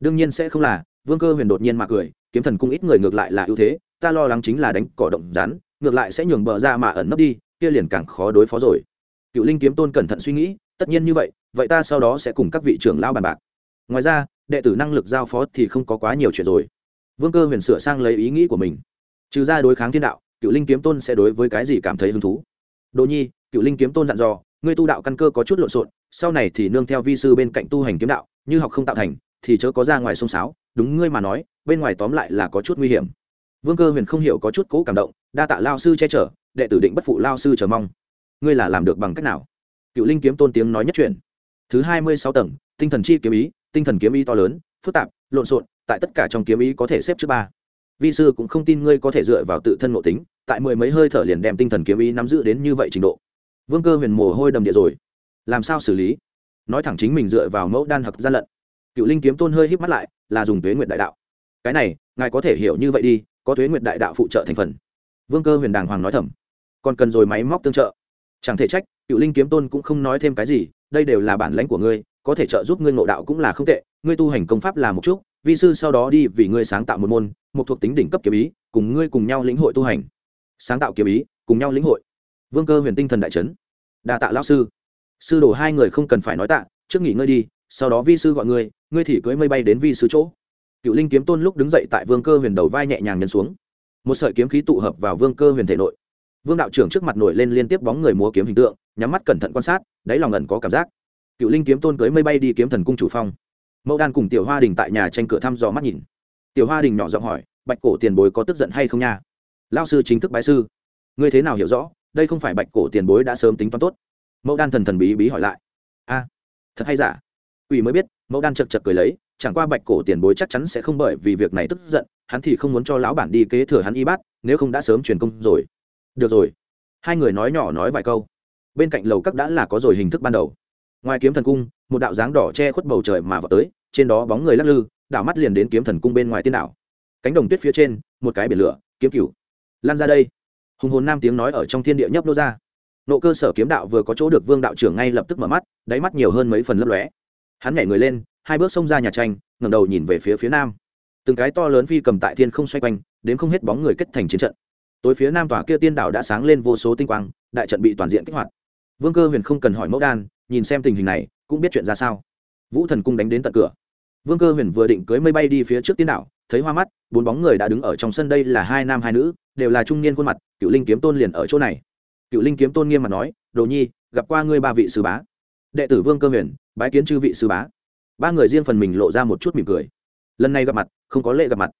Đương nhiên sẽ không là. Vương cơ huyền đột nhiên mà cười kiếm thần cung ít người ngược lại là ưu thế ta lo lắng chính là đánh cỏ động rán, ngược lại sẽ nhường bợ ra mà ẩn nấp đi kia liền càng khó đối phó rồi. Cựu linh kiếm tôn cẩn thận suy nghĩ tất nhiên như vậy vậy ta sau đó sẽ cùng các vị trưởng lao bàn bạc. Ngoài ra, đệ tử năng lực giao phó thì không có quá nhiều chuyện rồi. Vương cơ huyền sửa sang lấy ý nghĩ của mình. Trừ ra đối kháng thiên đạo, cựu linh kiếm tôn sẽ đối với cái gì cảm thấy hứng thú? Đồ nhi, cựu linh kiếm tôn dặn dò, ngươi tu đạo căn cơ có chút lộn xộn, sau này thì nương theo vi sư bên cạnh tu hành kiếm đạo, như học không tạo thành, thì chớ có ra ngoài sông sáo, đúng ngươi mà nói, bên ngoài tóm lại là có chút nguy hiểm. Vương cơ huyền không hiểu có chút cố cảm động, đa tạ lao sư che chở, đệ tử định bất phụ lao sư chờ mong. Ngươi là làm được bằng cách nào? Cựu linh kiếm tôn tiếng nói nhất truyền thứ hai mươi sáu tầng, tinh thần chi kiếm ý, tinh thần kiếm ý to lớn, phức tạp, lộn xộn, tại tất cả trong kiếm ý có thể xếp trước ba. Vi sư cũng không tin ngươi có thể dựa vào tự thân ngộ tính, tại mười mấy hơi thở liền đem tinh thần kiếm ý nắm giữ đến như vậy trình độ. Vương cơ huyền mồ hôi đầm địa rồi. Làm sao xử lý? Nói thẳng chính mình dựa vào mẫu đan hặc gian lận. Cựu linh kiếm tôn hơi híp mắt lại, là dùng tuế nguyện đại đạo. Cái này, ngài có thể hiểu như vậy đi, có tuế nguyện đại đạo phụ trợ thành phần. Vương cơ huyền đàng hoàng nói thầm. Còn cần rồi máy móc tương trợ chẳng thể trách, cựu linh kiếm tôn cũng không nói thêm cái gì, đây đều là bản lãnh của ngươi, có thể trợ giúp ngươi ngộ đạo cũng là không tệ, ngươi tu hành công pháp là một chút, vi sư sau đó đi vì ngươi sáng tạo một môn, một thuộc tính đỉnh cấp kiếm ý, cùng ngươi cùng nhau lĩnh hội tu hành. Sáng tạo kiếm ý, cùng nhau lĩnh hội. Vương cơ huyền tinh thần đại trấn đa tạ lão sư. Sư đồ hai người không cần phải nói tạ, trước nghỉ ngơi đi, sau đó vi sư gọi ngươi ngươi thì cưới mây bay đến vi sư chỗ. Cựu linh kiếm tôn lúc đứng dậy tại vương cơ huyền đầu vai nhẹ nhàng nhân xuống. Một sợi kiếm khí tụ hợp vào vương cơ huyền thể nội vương đạo trưởng trước mặt nổi lên liên tiếp bóng người múa kiếm hình tượng, nhắm mắt cẩn thận quan sát, đáy lòng ẩn có cảm giác. Cựu linh kiếm tôn cưới mây bay đi kiếm thần cung chủ phong. Mẫu đan cùng tiểu hoa đình tại nhà tranh cửa thăm dò mắt nhìn. Tiểu hoa đình nhỏ giọng hỏi, bạch cổ tiền bối có tức giận hay không nha? Lao sư chính thức bái sư. Ngươi thế nào hiểu rõ, đây không phải bạch cổ tiền bối đã sớm tính toán tốt. Mẫu đan thần thần bí bí hỏi lại. A, thật hay giả? Ủy mới biết, mẫu đan chật chật cười lấy, chẳng qua bạch cổ tiền bối chắc chắn sẽ không bởi vì việc này tức giận, hắn thì không muốn cho lão bản đi kế thừa hắn y bát, nếu không đã sớm truyền công rồi được rồi. Hai người nói nhỏ nói vài câu. Bên cạnh lầu các đã là có rồi hình thức ban đầu. Ngoài kiếm thần cung, một đạo dáng đỏ che khuất bầu trời mà vào tới, trên đó bóng người lắc lư, đảo mắt liền đến kiếm thần cung bên ngoài tiên đảo. Cánh đồng tuyết phía trên, một cái biển lửa, kiếm cửu. Lan ra đây. Hùng hồn nam tiếng nói ở trong thiên địa nhấp nô ra. Nộ cơ sở kiếm đạo vừa có chỗ được vương đạo trưởng ngay lập tức mở mắt, đáy mắt nhiều hơn mấy phần lấp lóe. Hắn nhảy người lên, hai bước xông ra nhà tranh, ngẩng đầu nhìn về phía phía nam. Từng cái to lớn phi cầm tại thiên không xoay quanh đến không hết bóng người kết thành chiến trận tối phía nam tòa kia tiên đảo đã sáng lên vô số tinh quang, đại trận bị toàn diện kích hoạt. Vương cơ huyền không cần hỏi mẫu đan, nhìn xem tình hình này, cũng biết chuyện ra sao. Vũ thần cung đánh đến tận cửa. Vương cơ huyền vừa định cưới mây bay đi phía trước tiên đảo, thấy hoa mắt, bốn bóng người đã đứng ở trong sân đây là hai nam hai nữ, đều là trung niên khuôn mặt, cựu linh kiếm tôn liền ở chỗ này. Cựu linh kiếm tôn nghiêm mặt nói, đồ nhi, gặp qua ngươi ba vị sư bá. Đệ tử vương cơ huyền, bái kiến chư vị sư bá. Ba người riêng phần mình lộ ra một chút mỉm cười. Lần này gặp mặt, không có lệ gặp mặt.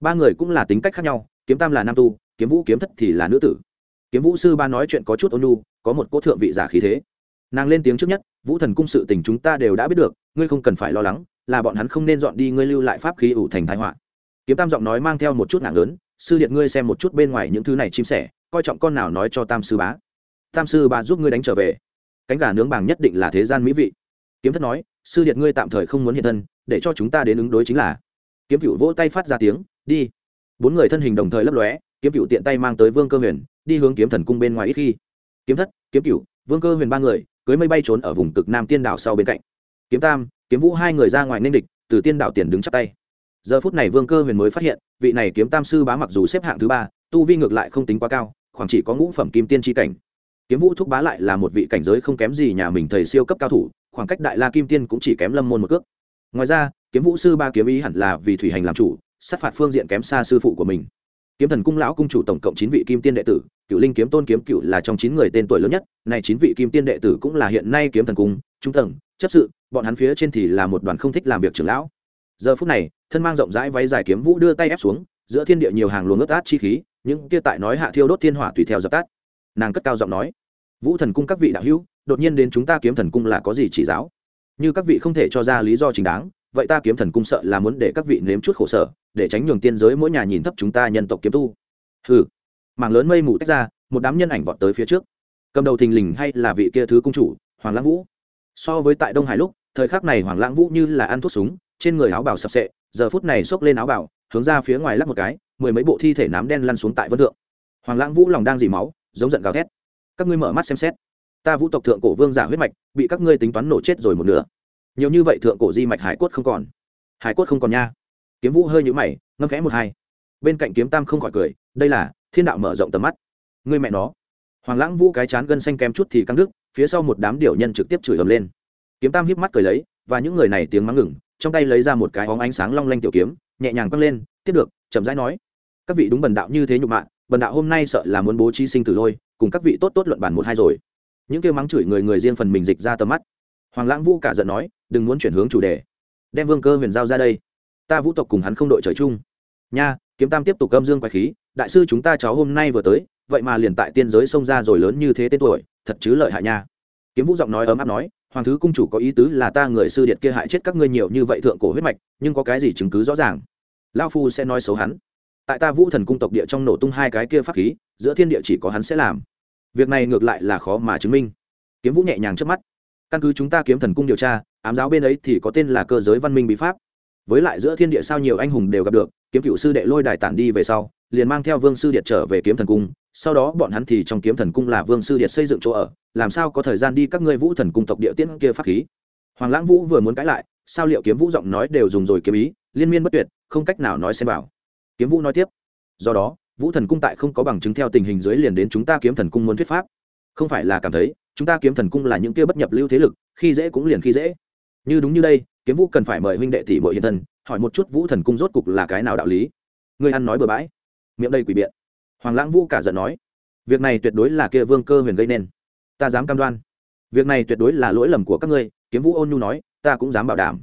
Ba người cũng là tính cách khác nhau, kiếm tam là nam tu kiếm vũ kiếm thất thì là nữ tử. Kiếm vũ sư ba nói chuyện có chút ôn nhu, có một cỗ thượng vị giả khí thế. Nàng lên tiếng trước nhất, vũ thần cung sự tình chúng ta đều đã biết được, ngươi không cần phải lo lắng, là bọn hắn không nên dọn đi, ngươi lưu lại pháp khí ủ thành thái họa. Kiếm tam giọng nói mang theo một chút nặng lớn, sư điện ngươi xem một chút bên ngoài những thứ này chim sẻ, coi trọng con nào nói cho tam sư bá. Tam sư bá giúp ngươi đánh trở về. Cánh gà nướng bàng nhất định là thế gian mỹ vị. Kiếm thất nói, sư điện ngươi tạm thời không muốn hiện thân, để cho chúng ta đến ứng đối chính là. Kiếm cựu vỗ tay phát ra tiếng, đi. Bốn người thân hình đồng thời lấp lóe kiếm cựu tiện tay mang tới vương cơ huyền, đi hướng kiếm thần cung bên ngoài ít khi. Kiếm thất, kiếm cựu vương cơ huyền ba người, cưới mây bay trốn ở vùng cực nam tiên đảo sau bên cạnh. Kiếm tam, kiếm vũ hai người ra ngoài nên địch, từ tiên đảo tiền đứng chắp tay. Giờ phút này vương cơ huyền mới phát hiện, vị này kiếm tam sư bá mặc dù xếp hạng thứ ba, tu vi ngược lại không tính quá cao, khoảng chỉ có ngũ phẩm kim tiên tri cảnh. Kiếm vũ thúc bá lại là một vị cảnh giới không kém gì nhà mình thầy siêu cấp cao thủ, khoảng cách đại la kim tiên cũng chỉ kém lâm môn một cước. Ngoài ra, kiếm vũ sư ba kiếm ý hẳn là vì thủy hành làm chủ, sát phạt phương diện kém xa sư phụ của mình kiếm thần cung lão cung chủ tổng cộng chín vị kim tiên đệ tử cựu linh kiếm tôn kiếm cựu là trong chín người tên tuổi lớn nhất, này chín vị kim tiên đệ tử cũng là hiện nay kiếm thần cung, trung tầng, chấp sự, bọn hắn phía trên thì là một đoàn không thích làm việc trưởng lão. Giờ phút này, thân mang rộng rãi váy dài kiếm vũ đưa tay ép xuống, giữa thiên địa nhiều hàng luồng ướt át chi khí, những kia tại nói hạ thiêu đốt thiên hỏa tùy theo dập tắt. Nàng cất cao giọng nói, vũ thần cung các vị đạo hữu, đột nhiên đến chúng ta kiếm thần cung là có gì chỉ giáo? Như các vị không thể cho ra lý do chính đáng, vậy ta kiếm thần cung sợ là muốn để các vị nếm chút khổ sở để tránh nhường tiên giới mỗi nhà nhìn thấp chúng ta nhân tộc kiếm tu. Hừ. Mảng lớn mây mù tách ra, một đám nhân ảnh vọt tới phía trước. Cầm đầu thình lình hay là vị kia thứ cung chủ, hoàng lãng vũ. So với tại đông hải lúc, thời khắc này hoàng lãng vũ như là ăn thuốc súng, trên người áo bào sập sệ, giờ phút này xốc lên áo bào, hướng ra phía ngoài lắc một cái, mười mấy bộ thi thể nám đen lăn xuống tại vân thượng. Hoàng lãng vũ lòng đang dì máu, giống giận gào thét. Các ngươi mở mắt xem xét. Ta vũ tộc thượng cổ vương giả huyết mạch, bị các ngươi tính toán nổ chết rồi một nửa. Nhiều như vậy thượng cổ di mạch hải cốt không còn. Hải cốt không còn nha kiếm vũ hơi nhũ mày, ngâm khẽ một hai. Bên cạnh kiếm tam không khỏi cười, đây là, thiên đạo mở rộng tầm mắt. Ngươi mẹ nó. Hoàng lãng vũ cái chán gân xanh kém chút thì căng đức phía sau một đám điều nhân trực tiếp chửi ầm lên. Kiếm tam híp mắt cười lấy, và những người này tiếng mắng ngừng, trong tay lấy ra một cái óng ánh sáng long lanh tiểu kiếm, nhẹ nhàng quăng lên, tiếp được, chậm rãi nói. Các vị đúng bần đạo như thế nhục mạ, bần đạo hôm nay sợ là muốn bố trí sinh tử lôi, cùng các vị tốt tốt luận bản một hai rồi. Những kêu mắng chửi người người riêng phần mình dịch ra tầm mắt. Hoàng lãng vũ cả giận nói, đừng muốn chuyển hướng chủ đề. Đem vương cơ huyền giao ra đây ta vũ tộc cùng hắn không đội trời chung. Nha, kiếm tam tiếp tục gâm dương quái khí, đại sư chúng ta cháu hôm nay vừa tới, vậy mà liền tại tiên giới xông ra rồi lớn như thế tên tuổi, thật chứ lợi hại nha. Kiếm vũ giọng nói ấm áp nói, hoàng thứ cung chủ có ý tứ là ta người sư điện kia hại chết các ngươi nhiều như vậy thượng cổ huyết mạch, nhưng có cái gì chứng cứ rõ ràng? Lao phu sẽ nói xấu hắn. Tại ta vũ thần cung tộc địa trong nổ tung hai cái kia pháp khí, giữa thiên địa chỉ có hắn sẽ làm. Việc này ngược lại là khó mà chứng minh. Kiếm vũ nhẹ nhàng trước mắt. Căn cứ chúng ta kiếm thần cung điều tra, ám giáo bên ấy thì có tên là cơ giới văn minh bí pháp với lại giữa thiên địa sao nhiều anh hùng đều gặp được, kiếm cựu sư đệ lôi đài tản đi về sau, liền mang theo vương sư điện trở về kiếm thần cung. Sau đó bọn hắn thì trong kiếm thần cung là vương sư điện xây dựng chỗ ở, làm sao có thời gian đi các ngươi vũ thần cung tộc địa tiễn kia pháp khí? Hoàng lãng vũ vừa muốn cãi lại, sao liệu kiếm vũ giọng nói đều dùng rồi kiếm ý, liên miên bất tuyệt, không cách nào nói xem vào. Kiếm vũ nói tiếp, do đó, vũ thần cung tại không có bằng chứng theo tình hình dưới liền đến chúng ta kiếm thần cung muốn thuyết pháp. Không phải là cảm thấy, chúng ta kiếm thần cung là những kia bất nhập lưu thế lực, khi dễ cũng liền khi dễ. Như đúng như đây kiếm vũ cần phải mời huynh đệ tỷ bội hiện thân, hỏi một chút vũ thần cung rốt cục là cái nào đạo lý. Người ăn nói bừa bãi. Miệng đây quỷ biện. Hoàng lãng vũ cả giận nói, việc này tuyệt đối là kia vương cơ huyền gây nên. Ta dám cam đoan. Việc này tuyệt đối là lỗi lầm của các ngươi. Kiếm vũ ôn nhu nói, ta cũng dám bảo đảm.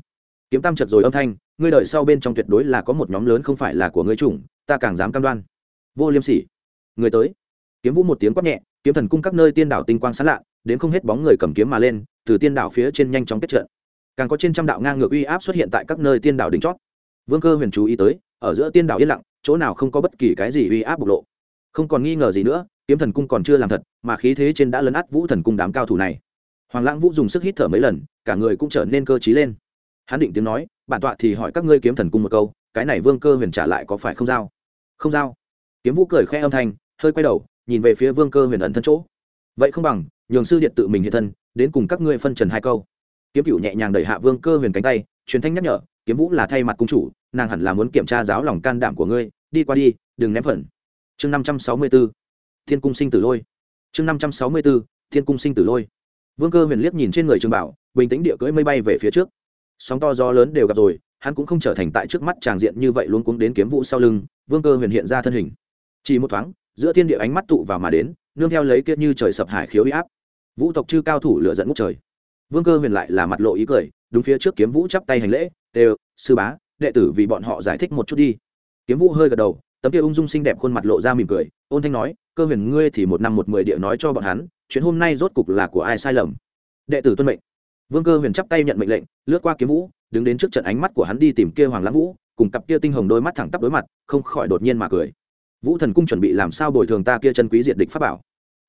Kiếm tam chật rồi âm thanh, ngươi đợi sau bên trong tuyệt đối là có một nhóm lớn không phải là của ngươi chủng, ta càng dám cam đoan. Vô liêm sỉ, người tới. Kiếm vũ một tiếng quát nhẹ, kiếm thần cung các nơi tiên đảo tinh quang sán lạ, đến không hết bóng người cầm kiếm mà lên, từ tiên đảo phía trên nhanh chóng kết trận càng có trên trăm đạo ngang ngược uy áp xuất hiện tại các nơi tiên đảo đỉnh chót. Vương cơ huyền chú ý tới, ở giữa tiên đảo yên lặng, chỗ nào không có bất kỳ cái gì uy áp bộc lộ. Không còn nghi ngờ gì nữa, kiếm thần cung còn chưa làm thật, mà khí thế trên đã lấn át vũ thần cung đám cao thủ này. Hoàng lãng vũ dùng sức hít thở mấy lần, cả người cũng trở nên cơ t lên. Hắn định tiếng nói, bản tọa thì hỏi các ngươi kiếm thần cung một câu, cái này vương cơ huyền trả lại có phải không giao? Không giao. Kiếm vũ cười khẽ âm thanh, hơi quay đầu, nhìn về phía vương cơ huyền ẩn thân chỗ. Vậy không bằng, nhường sư điện tự mình hiện thân, đến cùng các ngươi phân trần hai câu kiếm cựu nhẹ nhàng đẩy hạ vương cơ huyền cánh tay, truyền thanh nhắc nhở, kiếm vũ là thay mặt cung chủ, nàng hẳn là muốn kiểm tra giáo lòng can đảm của ngươi, đi qua đi, đừng ném phần. Chương năm trăm sáu mươi b ố thiên cung sinh tử lôi. Chương năm trăm sáu mươi b ố thiên cung sinh tử lôi. Vương cơ huyền liếc nhìn trên người trường bảo, bình tĩnh địa cưỡi mây bay về phía trước. Sóng to gió lớn đều gặp rồi, hắn cũng không trở thành tại trước mắt tràng diện như vậy luôn cuống đến kiếm vũ sau lưng, vương cơ huyền hiện ra thân hình. Chỉ một thoáng, giữa thiên địa ánh mắt tụ vào mà đến, nương theo lấy kiết như trời sập hải khiếu huy áp. Vũ tộc chư cao thủ lựa dẫn ngút trời vương cơ huyền lại là mặt lộ ý cười, đúng phía trước kiếm vũ chắp tay hành lễ đều sư bá, đệ tử vì bọn họ giải thích một chút đi. Kiếm vũ hơi gật đầu, tấm kia ung dung xinh đẹp khuôn mặt lộ ra mỉm cười, ôn thanh nói, cơ huyền, ngươi thì một năm một mười địa nói cho bọn hắn, chuyện hôm nay rốt cục là của ai sai lầm? Đệ tử tuân mệnh. Vương cơ huyền chắp tay nhận mệnh lệnh, lướt qua kiếm vũ, đứng đến trước trận ánh mắt của hắn đi tìm kia hoàng lãng vũ, cùng cặp kia tinh hồng đôi mắt thẳng tắp đối mặt, không khỏi đột nhiên mà cười. Vũ thần cung chuẩn bị làm sao bồi thường ta kia chân quý diệt địch pháp bảo?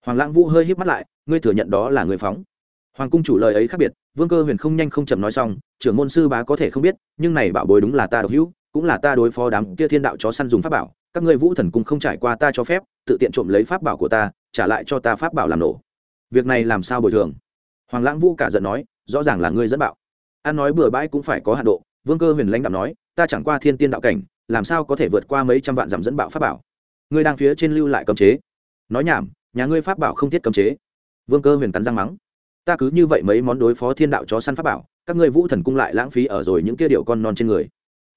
Hoàng lãng vũ hơi híp mắt lại, ngươi thừa nhận đó là người phóng hoàng cung chủ lời ấy khác biệt, vương cơ huyền không nhanh không chậm nói xong, trưởng môn sư bá có thể không biết, nhưng này bảo bối đúng là ta độc hữu, cũng là ta đối phó đám kia thiên đạo chó săn dùng pháp bảo, các ngươi vũ thần cung không trải qua ta cho phép, tự tiện trộm lấy pháp bảo của ta, trả lại cho ta pháp bảo làm nổ. Việc này làm sao bồi thường? Hoàng lãng vũ cả giận nói, rõ ràng là ngươi dẫn bạo. An nói bừa bãi cũng phải có hạ độ, vương cơ huyền lãnh đạo nói, ta chẳng qua thiên tiên đạo cảnh, làm sao có thể vượt qua mấy trăm vạn dặm dẫn bạo pháp bảo? Ngươi đang phía trên lưu lại cấm chế. Nói nhảm, nhà ngươi pháp bảo không thiết cấm chế. Vương cơ huyền cắn răng mắng ta cứ như vậy mấy món đối phó thiên đạo chó săn pháp bảo, các ngươi vũ thần cung lại lãng phí ở rồi những kia điệu con non trên người.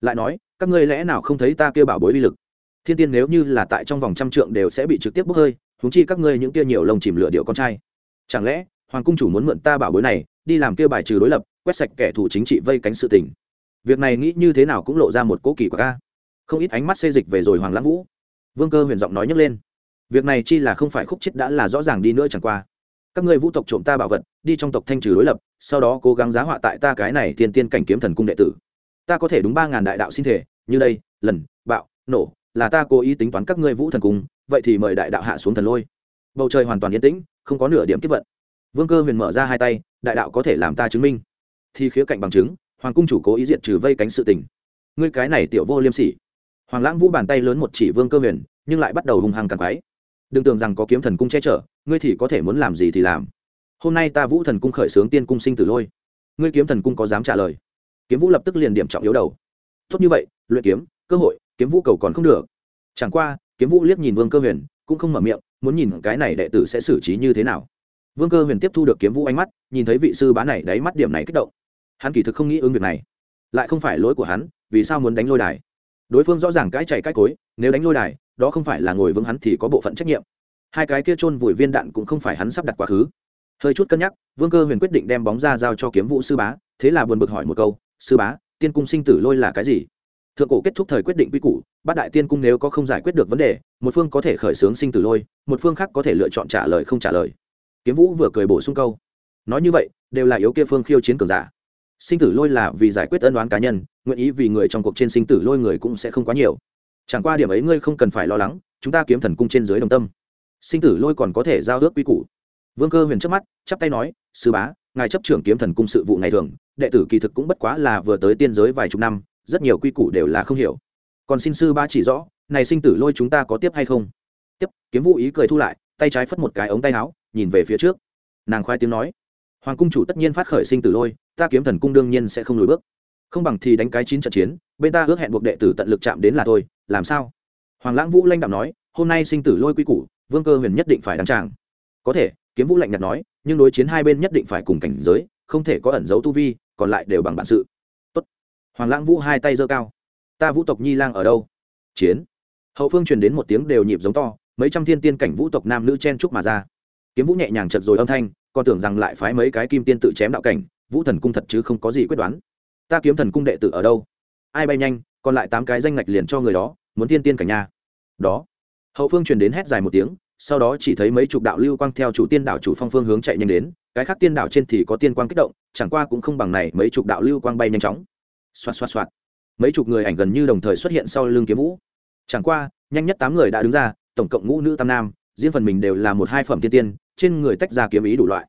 Lại nói, các ngươi lẽ nào không thấy ta kia bảo bối uy lực? Thiên tiên nếu như là tại trong vòng trăm trượng đều sẽ bị trực tiếp bốc hơi húng chi các ngươi những kia nhiều lồng chìm lửa điệu con trai. Chẳng lẽ, hoàng cung chủ muốn mượn ta bảo bối này, đi làm kia bài trừ đối lập, quét sạch kẻ thù chính trị vây cánh sự tình? Việc này nghĩ như thế nào cũng lộ ra một cố kỳ của ca không ít ánh mắt xê dịch về rồi hoàng lãng vũ. Vương cơ huyền giọng nói nhấc lên. Việc này chi là không phải khúc chết đã là rõ ràng đi nữa chẳng qua các ngươi vũ tộc trộm ta bảo vật, đi trong tộc thanh trừ đối lập, sau đó cố gắng giá họa tại ta cái này thiên tiên cảnh kiếm thần cung đệ tử. Ta có thể đúng ba ngàn đại đạo sinh thể, như đây, lần, bạo, nổ, là ta cố ý tính toán các ngươi vũ thần cung, vậy thì mời đại đạo hạ xuống thần lôi. Bầu trời hoàn toàn yên tĩnh, không có nửa điểm tiếp vận. Vương cơ huyền mở ra hai tay, đại đạo có thể làm ta chứng minh. Thì khía cạnh bằng chứng, hoàng cung chủ cố ý diện trừ vây cánh sự tình. Ngươi cái này tiểu vô liêm sỉ. Hoàng lãng vũ bàn tay lớn một chỉ vương cơ huyền, nhưng lại bắt đầu hung hăng càng quái đừng tưởng rằng có kiếm thần cung che chở, ngươi thì có thể muốn làm gì thì làm. Hôm nay ta vũ thần cung khởi xướng tiên cung sinh tử lôi. Ngươi kiếm thần cung có dám trả lời? Kiếm vũ lập tức liền điểm trọng yếu đầu. Tốt như vậy, luyện kiếm, cơ hội, kiếm vũ cầu còn không được. Chẳng qua, kiếm vũ liếc nhìn vương cơ huyền, cũng không mở miệng, muốn nhìn cái này đệ tử sẽ xử trí như thế nào. Vương cơ huyền tiếp thu được kiếm vũ ánh mắt, nhìn thấy vị sư bá này đáy mắt điểm này kích động. Hắn kỳ thực không nghĩ ứng việc này. Lại không phải lỗi của hắn, vì sao muốn đánh lôi đài? Đối phương rõ ràng cái chạy cái cối, nếu đánh lôi đài đó không phải là ngồi vững hắn thì có bộ phận trách nhiệm. Hai cái kia chôn vùi viên đạn cũng không phải hắn sắp đặt quá khứ. Hơi chút cân nhắc, vương cơ huyền quyết định đem bóng ra giao cho kiếm vũ sư bá, thế là buồn bực hỏi một câu, sư bá, tiên cung sinh tử lôi là cái gì? Thượng cổ kết thúc thời quyết định quy củ, bát đại tiên cung nếu có không giải quyết được vấn đề, một phương có thể khởi xướng sinh tử lôi, một phương khác có thể lựa chọn trả lời không trả lời. Kiếm vũ vừa cười bổ sung câu, nói như vậy, đều là yếu kia phương khiêu chiến cường giả. Sinh tử lôi là vì giải quyết ân đoán cá nhân, nguyện ý vì người trong cuộc trên sinh tử lôi người cũng sẽ không quá nhiều chẳng qua điểm ấy ngươi không cần phải lo lắng, chúng ta kiếm thần cung trên dưới đồng tâm. Sinh tử lôi còn có thể giao ước quy củ. Vương cơ huyền trước mắt, chắp tay nói, sư bá, ngài chấp trưởng kiếm thần cung sự vụ ngày thường, đệ tử kỳ thực cũng bất quá là vừa tới tiên giới vài chục năm, rất nhiều quy củ đều là không hiểu. Còn xin sư ba chỉ rõ, này sinh tử lôi chúng ta có tiếp hay không? Tiếp, kiếm vũ ý cười thu lại, tay trái phất một cái ống tay áo, nhìn về phía trước. Nàng khoai tiếng nói, hoàng cung chủ tất nhiên phát khởi sinh tử lôi, ta kiếm thần cung đương nhiên sẽ không lùi bước không bằng thì đánh cái chín trận chiến, bên ta ước hẹn buộc đệ tử tận lực chạm đến là thôi, làm sao? Hoàng lãng vũ lanh đạo nói, hôm nay sinh tử lôi quy củ, vương cơ huyền nhất định phải đăng tràng. Có thể, kiếm vũ lạnh nhạt nói, nhưng đối chiến hai bên nhất định phải cùng cảnh giới, không thể có ẩn dấu tu vi, còn lại đều bằng bản sự. Tốt. hoàng lãng vũ hai tay giơ cao. Ta vũ tộc nhi lang ở đâu? Chiến. Hậu phương truyền đến một tiếng đều nhịp giống to, mấy trăm thiên tiên cảnh vũ tộc nam nữ chen trúc mà ra. Kiếm vũ nhẹ nhàng chật rồi âm thanh, còn tưởng rằng lại phái mấy cái kim tiên tự chém đạo cảnh, vũ thần cung thật chứ không có gì quyết đoán ta kiếm thần cung đệ tử ở đâu? Ai bay nhanh, còn lại tám cái danh ngạch liền cho người đó, muốn tiên tiên cảnh nha. Đó. Hậu phương truyền đến hét dài một tiếng, sau đó chỉ thấy mấy chục đạo lưu quang theo chủ tiên đảo chủ phong phương hướng chạy nhanh đến, cái khác tiên đảo trên thì có tiên quang kích động, chẳng qua cũng không bằng này mấy chục đạo lưu quang bay nhanh chóng. Xoạt xoạt xoạt. Mấy chục người ảnh gần như đồng thời xuất hiện sau lưng kiếm vũ. Chẳng qua, nhanh nhất tám người đã đứng ra, tổng cộng ngũ nữ tam nam, riêng phần mình đều là một hai phẩm tiên tiên, trên người tách ra kiếm ý đủ loại.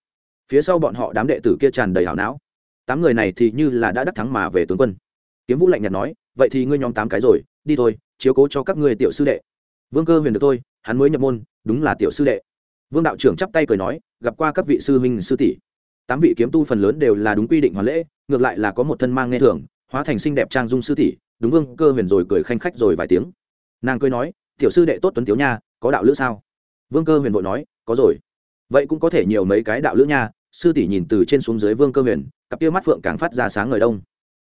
Phía sau bọn họ đám đệ tử kia tràn đầy hảo não tám người này thì như là đã đắc thắng mà về tướng quân. Kiếm vũ lạnh nhạt nói, vậy thì ngươi nhóm tám cái rồi, đi thôi, chiếu cố cho các ngươi tiểu sư đệ. Vương cơ huyền được thôi, hắn mới nhập môn, đúng là tiểu sư đệ. Vương đạo trưởng chắp tay cười nói, gặp qua các vị sư huynh, sư tỷ. Tám vị kiếm tu phần lớn đều là đúng quy định hoàn lễ, ngược lại là có một thân mang nghe thường, hóa thành xinh đẹp trang dung sư tỷ, đúng vương cơ huyền rồi cười khanh khách rồi vài tiếng. Nàng cười nói, tiểu sư đệ tốt tuấn tiếu nha, có đạo lữ sao? Vương cơ huyền vội nói, có rồi. Vậy cũng có thể nhiều mấy cái đạo lữ nha sư tỷ nhìn từ trên xuống dưới vương cơ huyền, cặp kia mắt phượng càng phát ra sáng ngời đông.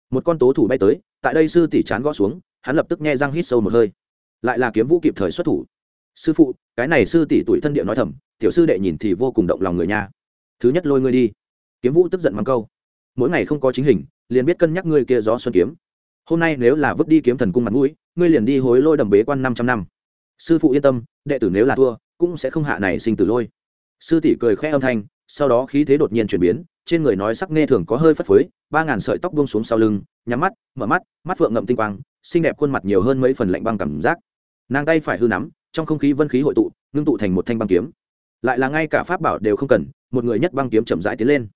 Một con tố thủ bay tới, tại đây sư tỷ chán gõ xuống, hắn lập tức nghe răng hít sâu một hơi. Lại là kiếm vũ kịp thời xuất thủ. Sư phụ, cái này sư tỷ tuổi thân địa nói thầm, tiểu sư đệ nhìn thì vô cùng động lòng người nha. Thứ nhất lôi ngươi đi. Kiếm vũ tức giận mắng câu. Mỗi ngày không có chính hình, liền biết cân nhắc ngươi kia gió xuân kiếm. Hôm nay nếu là vứt đi kiếm thần cung mặt mũi, ngươi liền đi hối lôi đầm bế quan năm trăm năm. Sư phụ yên tâm, đệ tử nếu là thua, cũng sẽ không hạ này sinh tử lôi. Sư tỷ cười khẽ âm thanh sau đó khí thế đột nhiên chuyển biến, trên người nói sắc nghe thường có hơi phất phới, ba ngàn sợi tóc buông xuống sau lưng, nhắm mắt, mở mắt mắt phượng ngậm tinh quang, xinh đẹp khuôn mặt nhiều hơn mấy phần lạnh băng cảm giác. Nàng tay phải hư nắm, trong không khí vân khí hội tụ, ngưng tụ thành một thanh băng kiếm. Lại là ngay cả pháp bảo đều không cần, một người nhất băng kiếm chậm rãi tiến lên.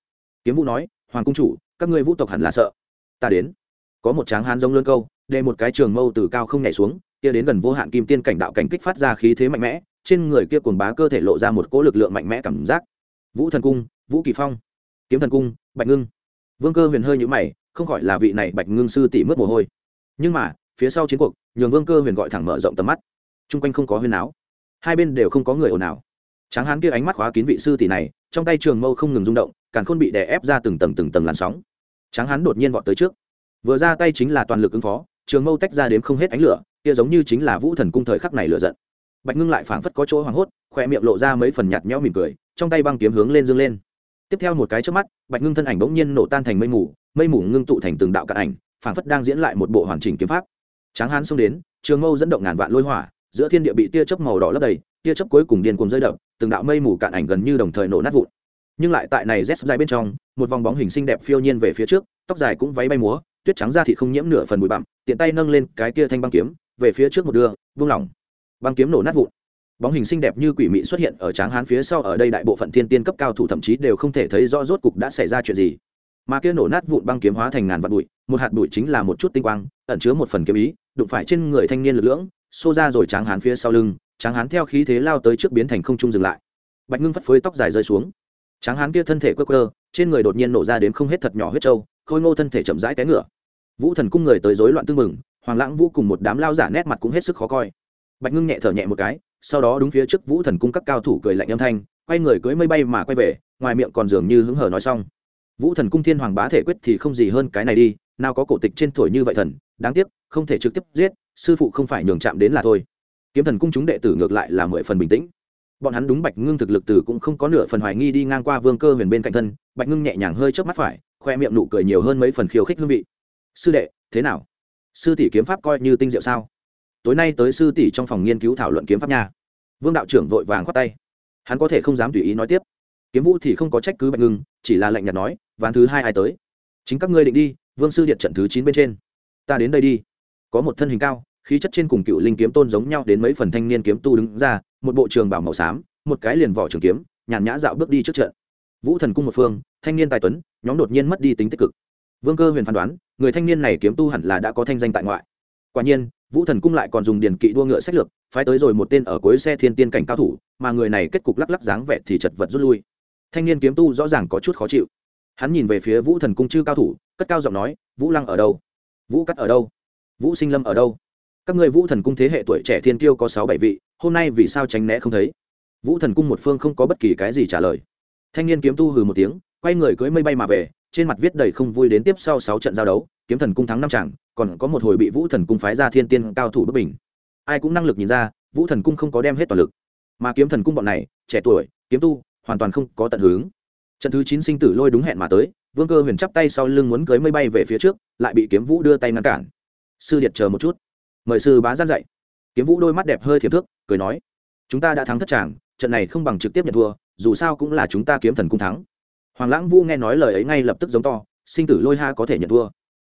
Kiếm vũ nói, hoàng cung chủ, các ngươi vũ tộc hẳn là sợ. Ta đến. Có một tráng hán giống lơn câu, để một cái trường mâu từ cao không nhảy xuống, kia đến gần vô hạn kim tiên cảnh đạo cảnh kích phát ra khí thế mạnh mẽ, trên người kia cuồng bá cơ thể lộ ra một cỗ lực lượng mạnh mẽ cảm giác vũ thần cung, vũ kỳ phong, kiếm thần cung, bạch ngưng. Vương cơ huyền hơi nhũ mày, không khỏi là vị này bạch ngưng sư tỷ mất mồ hôi. Nhưng mà, phía sau chiến cuộc, nhường vương cơ huyền gọi thẳng mở rộng tầm mắt. Chung quanh không có huyền áo. Hai bên đều không có người ồn ào. Tráng hán kia ánh mắt khóa kín vị sư tỷ này, trong tay trường mâu không ngừng rung động càng khôn bị đè ép ra từng tầng từng tầng làn sóng. Tráng hán đột nhiên vọt tới trước. Vừa ra tay chính là toàn lực ứng phó, trường mâu tách ra đếm không hết ánh lửa, kia giống như chính là vũ thần cung thời khắc này lửa giận. Bạch ngưng lại phảng phất có chỗ hoảng hốt, khoe miệng lộ ra mấy phần nhạt nhẽo mỉm cười trong tay băng kiếm hướng lên dương lên. Tiếp theo một cái trước mắt, bạch ngưng thân ảnh bỗng nhiên nổ tan thành mây mù mây mù ngưng tụ thành từng đạo cạn ảnh, phảng phất đang diễn lại một bộ hoàn chỉnh kiếm pháp. Tráng hán xông đến, trường mâu dẫn động ngàn vạn lôi hỏa, giữa thiên địa bị tia chớp màu đỏ lấp đầy, tia chớp cuối cùng điên cuồng rơi đập, từng đạo mây mù cạn ảnh gần như đồng thời nổ nát vụn. Nhưng lại tại này rét dài bên trong, một vòng bóng hình xinh đẹp phiêu nhiên về phía trước, tóc dài cũng váy bay múa, tuyết trắng ra thì không nhiễm nửa phần bụi bặm, tiện tay nâng lên cái kia thanh băng kiếm, về phía trước một đưa vung lỏng băng kiếm nổ nát vụn bóng hình xinh đẹp như quỷ mị xuất hiện ở tráng hán phía sau ở đây đại bộ phận thiên tiên cấp cao thủ thậm chí đều không thể thấy rõ rốt cục đã xảy ra chuyện gì. Mà kia nổ nát vụn băng kiếm hóa thành ngàn vạn bụi, một hạt bụi chính là một chút tinh quang, ẩn chứa một phần kiếm ý, đụng phải trên người thanh niên lực lưỡng, xô ra rồi tráng hán phía sau lưng, tráng hán theo khí thế lao tới trước biến thành không trung dừng lại. Bạch ngưng phất phới tóc dài rơi xuống. Tráng hán kia thân thể quơ quơ, trên người đột nhiên nổ ra đến không hết thật nhỏ huyết trâu, khôi ngô thân thể chậm rãi té ngựa vũ thần cung người tới rối loạn tương mừng hoàng lãng vũ cùng một đám lao giả nét mặt cũng hết sức khó coi. Bạch ngưng nhẹ thở nhẹ một cái sau đó đúng phía trước vũ thần cung các cao thủ cười lạnh âm thanh, quay người cưới mây bay mà quay về, ngoài miệng còn dường như hứng hở nói xong. Vũ thần cung thiên hoàng bá thể quyết thì không gì hơn cái này đi, nào có cổ tịch trên thổi như vậy thần, đáng tiếc, không thể trực tiếp giết, sư phụ không phải nhường chạm đến là thôi. Kiếm thần cung chúng đệ tử ngược lại là mười phần bình tĩnh. Bọn hắn đúng bạch ngưng thực lực từ cũng không có nửa phần hoài nghi đi ngang qua vương cơ huyền bên cạnh thân, bạch ngưng nhẹ nhàng hơi trước mắt phải, khoe miệng nụ cười nhiều hơn mấy phần khiêu khích hương vị. Sư đệ, thế nào? Sư tỷ kiếm pháp coi như tinh diệu sao? Tối nay tới sư tỷ trong phòng nghiên cứu thảo luận kiếm pháp nha. Vương đạo trưởng vội vàng khoát tay. Hắn có thể không dám tùy ý nói tiếp. Kiếm vũ thì không có trách cứ bạch ngưng, chỉ là lạnh nhạt nói, ván thứ hai ai tới? Chính các ngươi định đi, vương sư điện trận thứ chín bên trên. Ta đến đây đi. Có một thân hình cao, khí chất trên cùng cựu linh kiếm tôn giống nhau đến mấy phần thanh niên kiếm tu đứng ra, một bộ trường bảo màu xám, một cái liền vỏ trường kiếm, nhàn nhã dạo bước đi trước trận. Vũ thần cung một phương, thanh niên tài tuấn, nhóm đột nhiên mất đi tính tích cực. Vương cơ huyền phán đoán, người thanh niên này kiếm tu hẳn là đã có thanh danh tại ngoại. Quả nhiên vũ thần cung lại còn dùng điền kỵ đua ngựa sách lược, phái tới rồi một tên ở cuối xe thiên tiên cảnh cao thủ, mà người này kết cục lắc lắc dáng vẻ thì chật vật rút lui. Thanh niên kiếm tu rõ ràng có chút khó chịu. Hắn nhìn về phía vũ thần cung chư cao thủ, cất cao giọng nói, vũ lăng ở đâu? Vũ cắt ở đâu? Vũ sinh lâm ở đâu? Các người vũ thần cung thế hệ tuổi trẻ thiên kiêu có sáu bảy vị, hôm nay vì sao tránh né không thấy? Vũ thần cung một phương không có bất kỳ cái gì trả lời. Thanh niên kiếm tu hừ một tiếng, quay người cưới mây bay mà về, trên mặt viết đầy không vui đến tiếp sau sáu trận giao đấu, kiếm thần cung thắng năm chàng còn có một hồi bị vũ thần cung phái ra thiên tiên cao thủ bất bình. Ai cũng năng lực nhìn ra, vũ thần cung không có đem hết toàn lực. Mà kiếm thần cung bọn này, trẻ tuổi, kiếm tu, hoàn toàn không có tận hướng trận thứ chín sinh tử lôi đúng hẹn mà tới, vương cơ huyền chắp tay sau lưng muốn cưới mây bay về phía trước, lại bị kiếm vũ đưa tay ngăn cản. Sư điệt chờ một chút. Mời sư bá gian dạy. Kiếm vũ đôi mắt đẹp hơi thiệp thước, cười nói, chúng ta đã thắng thất tràng, trận này không bằng trực tiếp nhận thua, dù sao cũng là chúng ta kiếm thần cung thắng. Hoàng lãng vũ nghe nói lời ấy ngay lập tức giống to, sinh tử lôi ha có thể nhận thua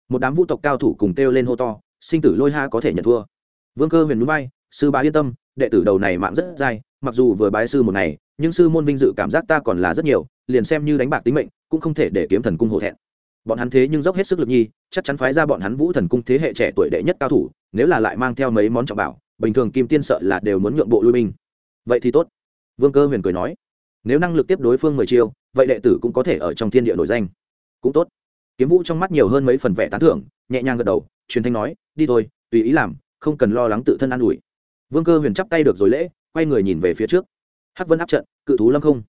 một đám vũ tộc cao thủ cùng kêu lên hô to, sinh tử lôi ha có thể nhận thua. Vương cơ huyền núi bay, sư bá yên tâm, đệ tử đầu này mạng rất dai, mặc dù vừa bái sư một ngày, nhưng sư môn vinh dự cảm giác ta còn là rất nhiều, liền xem như đánh bạc tính mệnh, cũng không thể để kiếm thần cung hổ thẹn. Bọn hắn thế nhưng dốc hết sức lực nhi, chắc chắn phái ra bọn hắn vũ thần cung thế hệ trẻ tuổi đệ nhất cao thủ, nếu là lại mang theo mấy món trọng bảo, bình thường kim tiên sợ là đều muốn nhượng bộ lui binh. Vậy thì tốt. Vương cơ huyền cười nói, nếu năng lực tiếp đối phương mười chiêu, vậy đệ tử cũng có thể ở trong thiên địa nổi danh. Cũng tốt kiếm vũ trong mắt nhiều hơn mấy phần vẻ tán thưởng, nhẹ nhàng gật đầu, truyền thanh nói, đi thôi, tùy ý làm, không cần lo lắng tự thân an ủi. Vương cơ huyền chắp tay được rồi lễ, quay người nhìn về phía trước. Hắc vân áp trận, cự thú lâm không.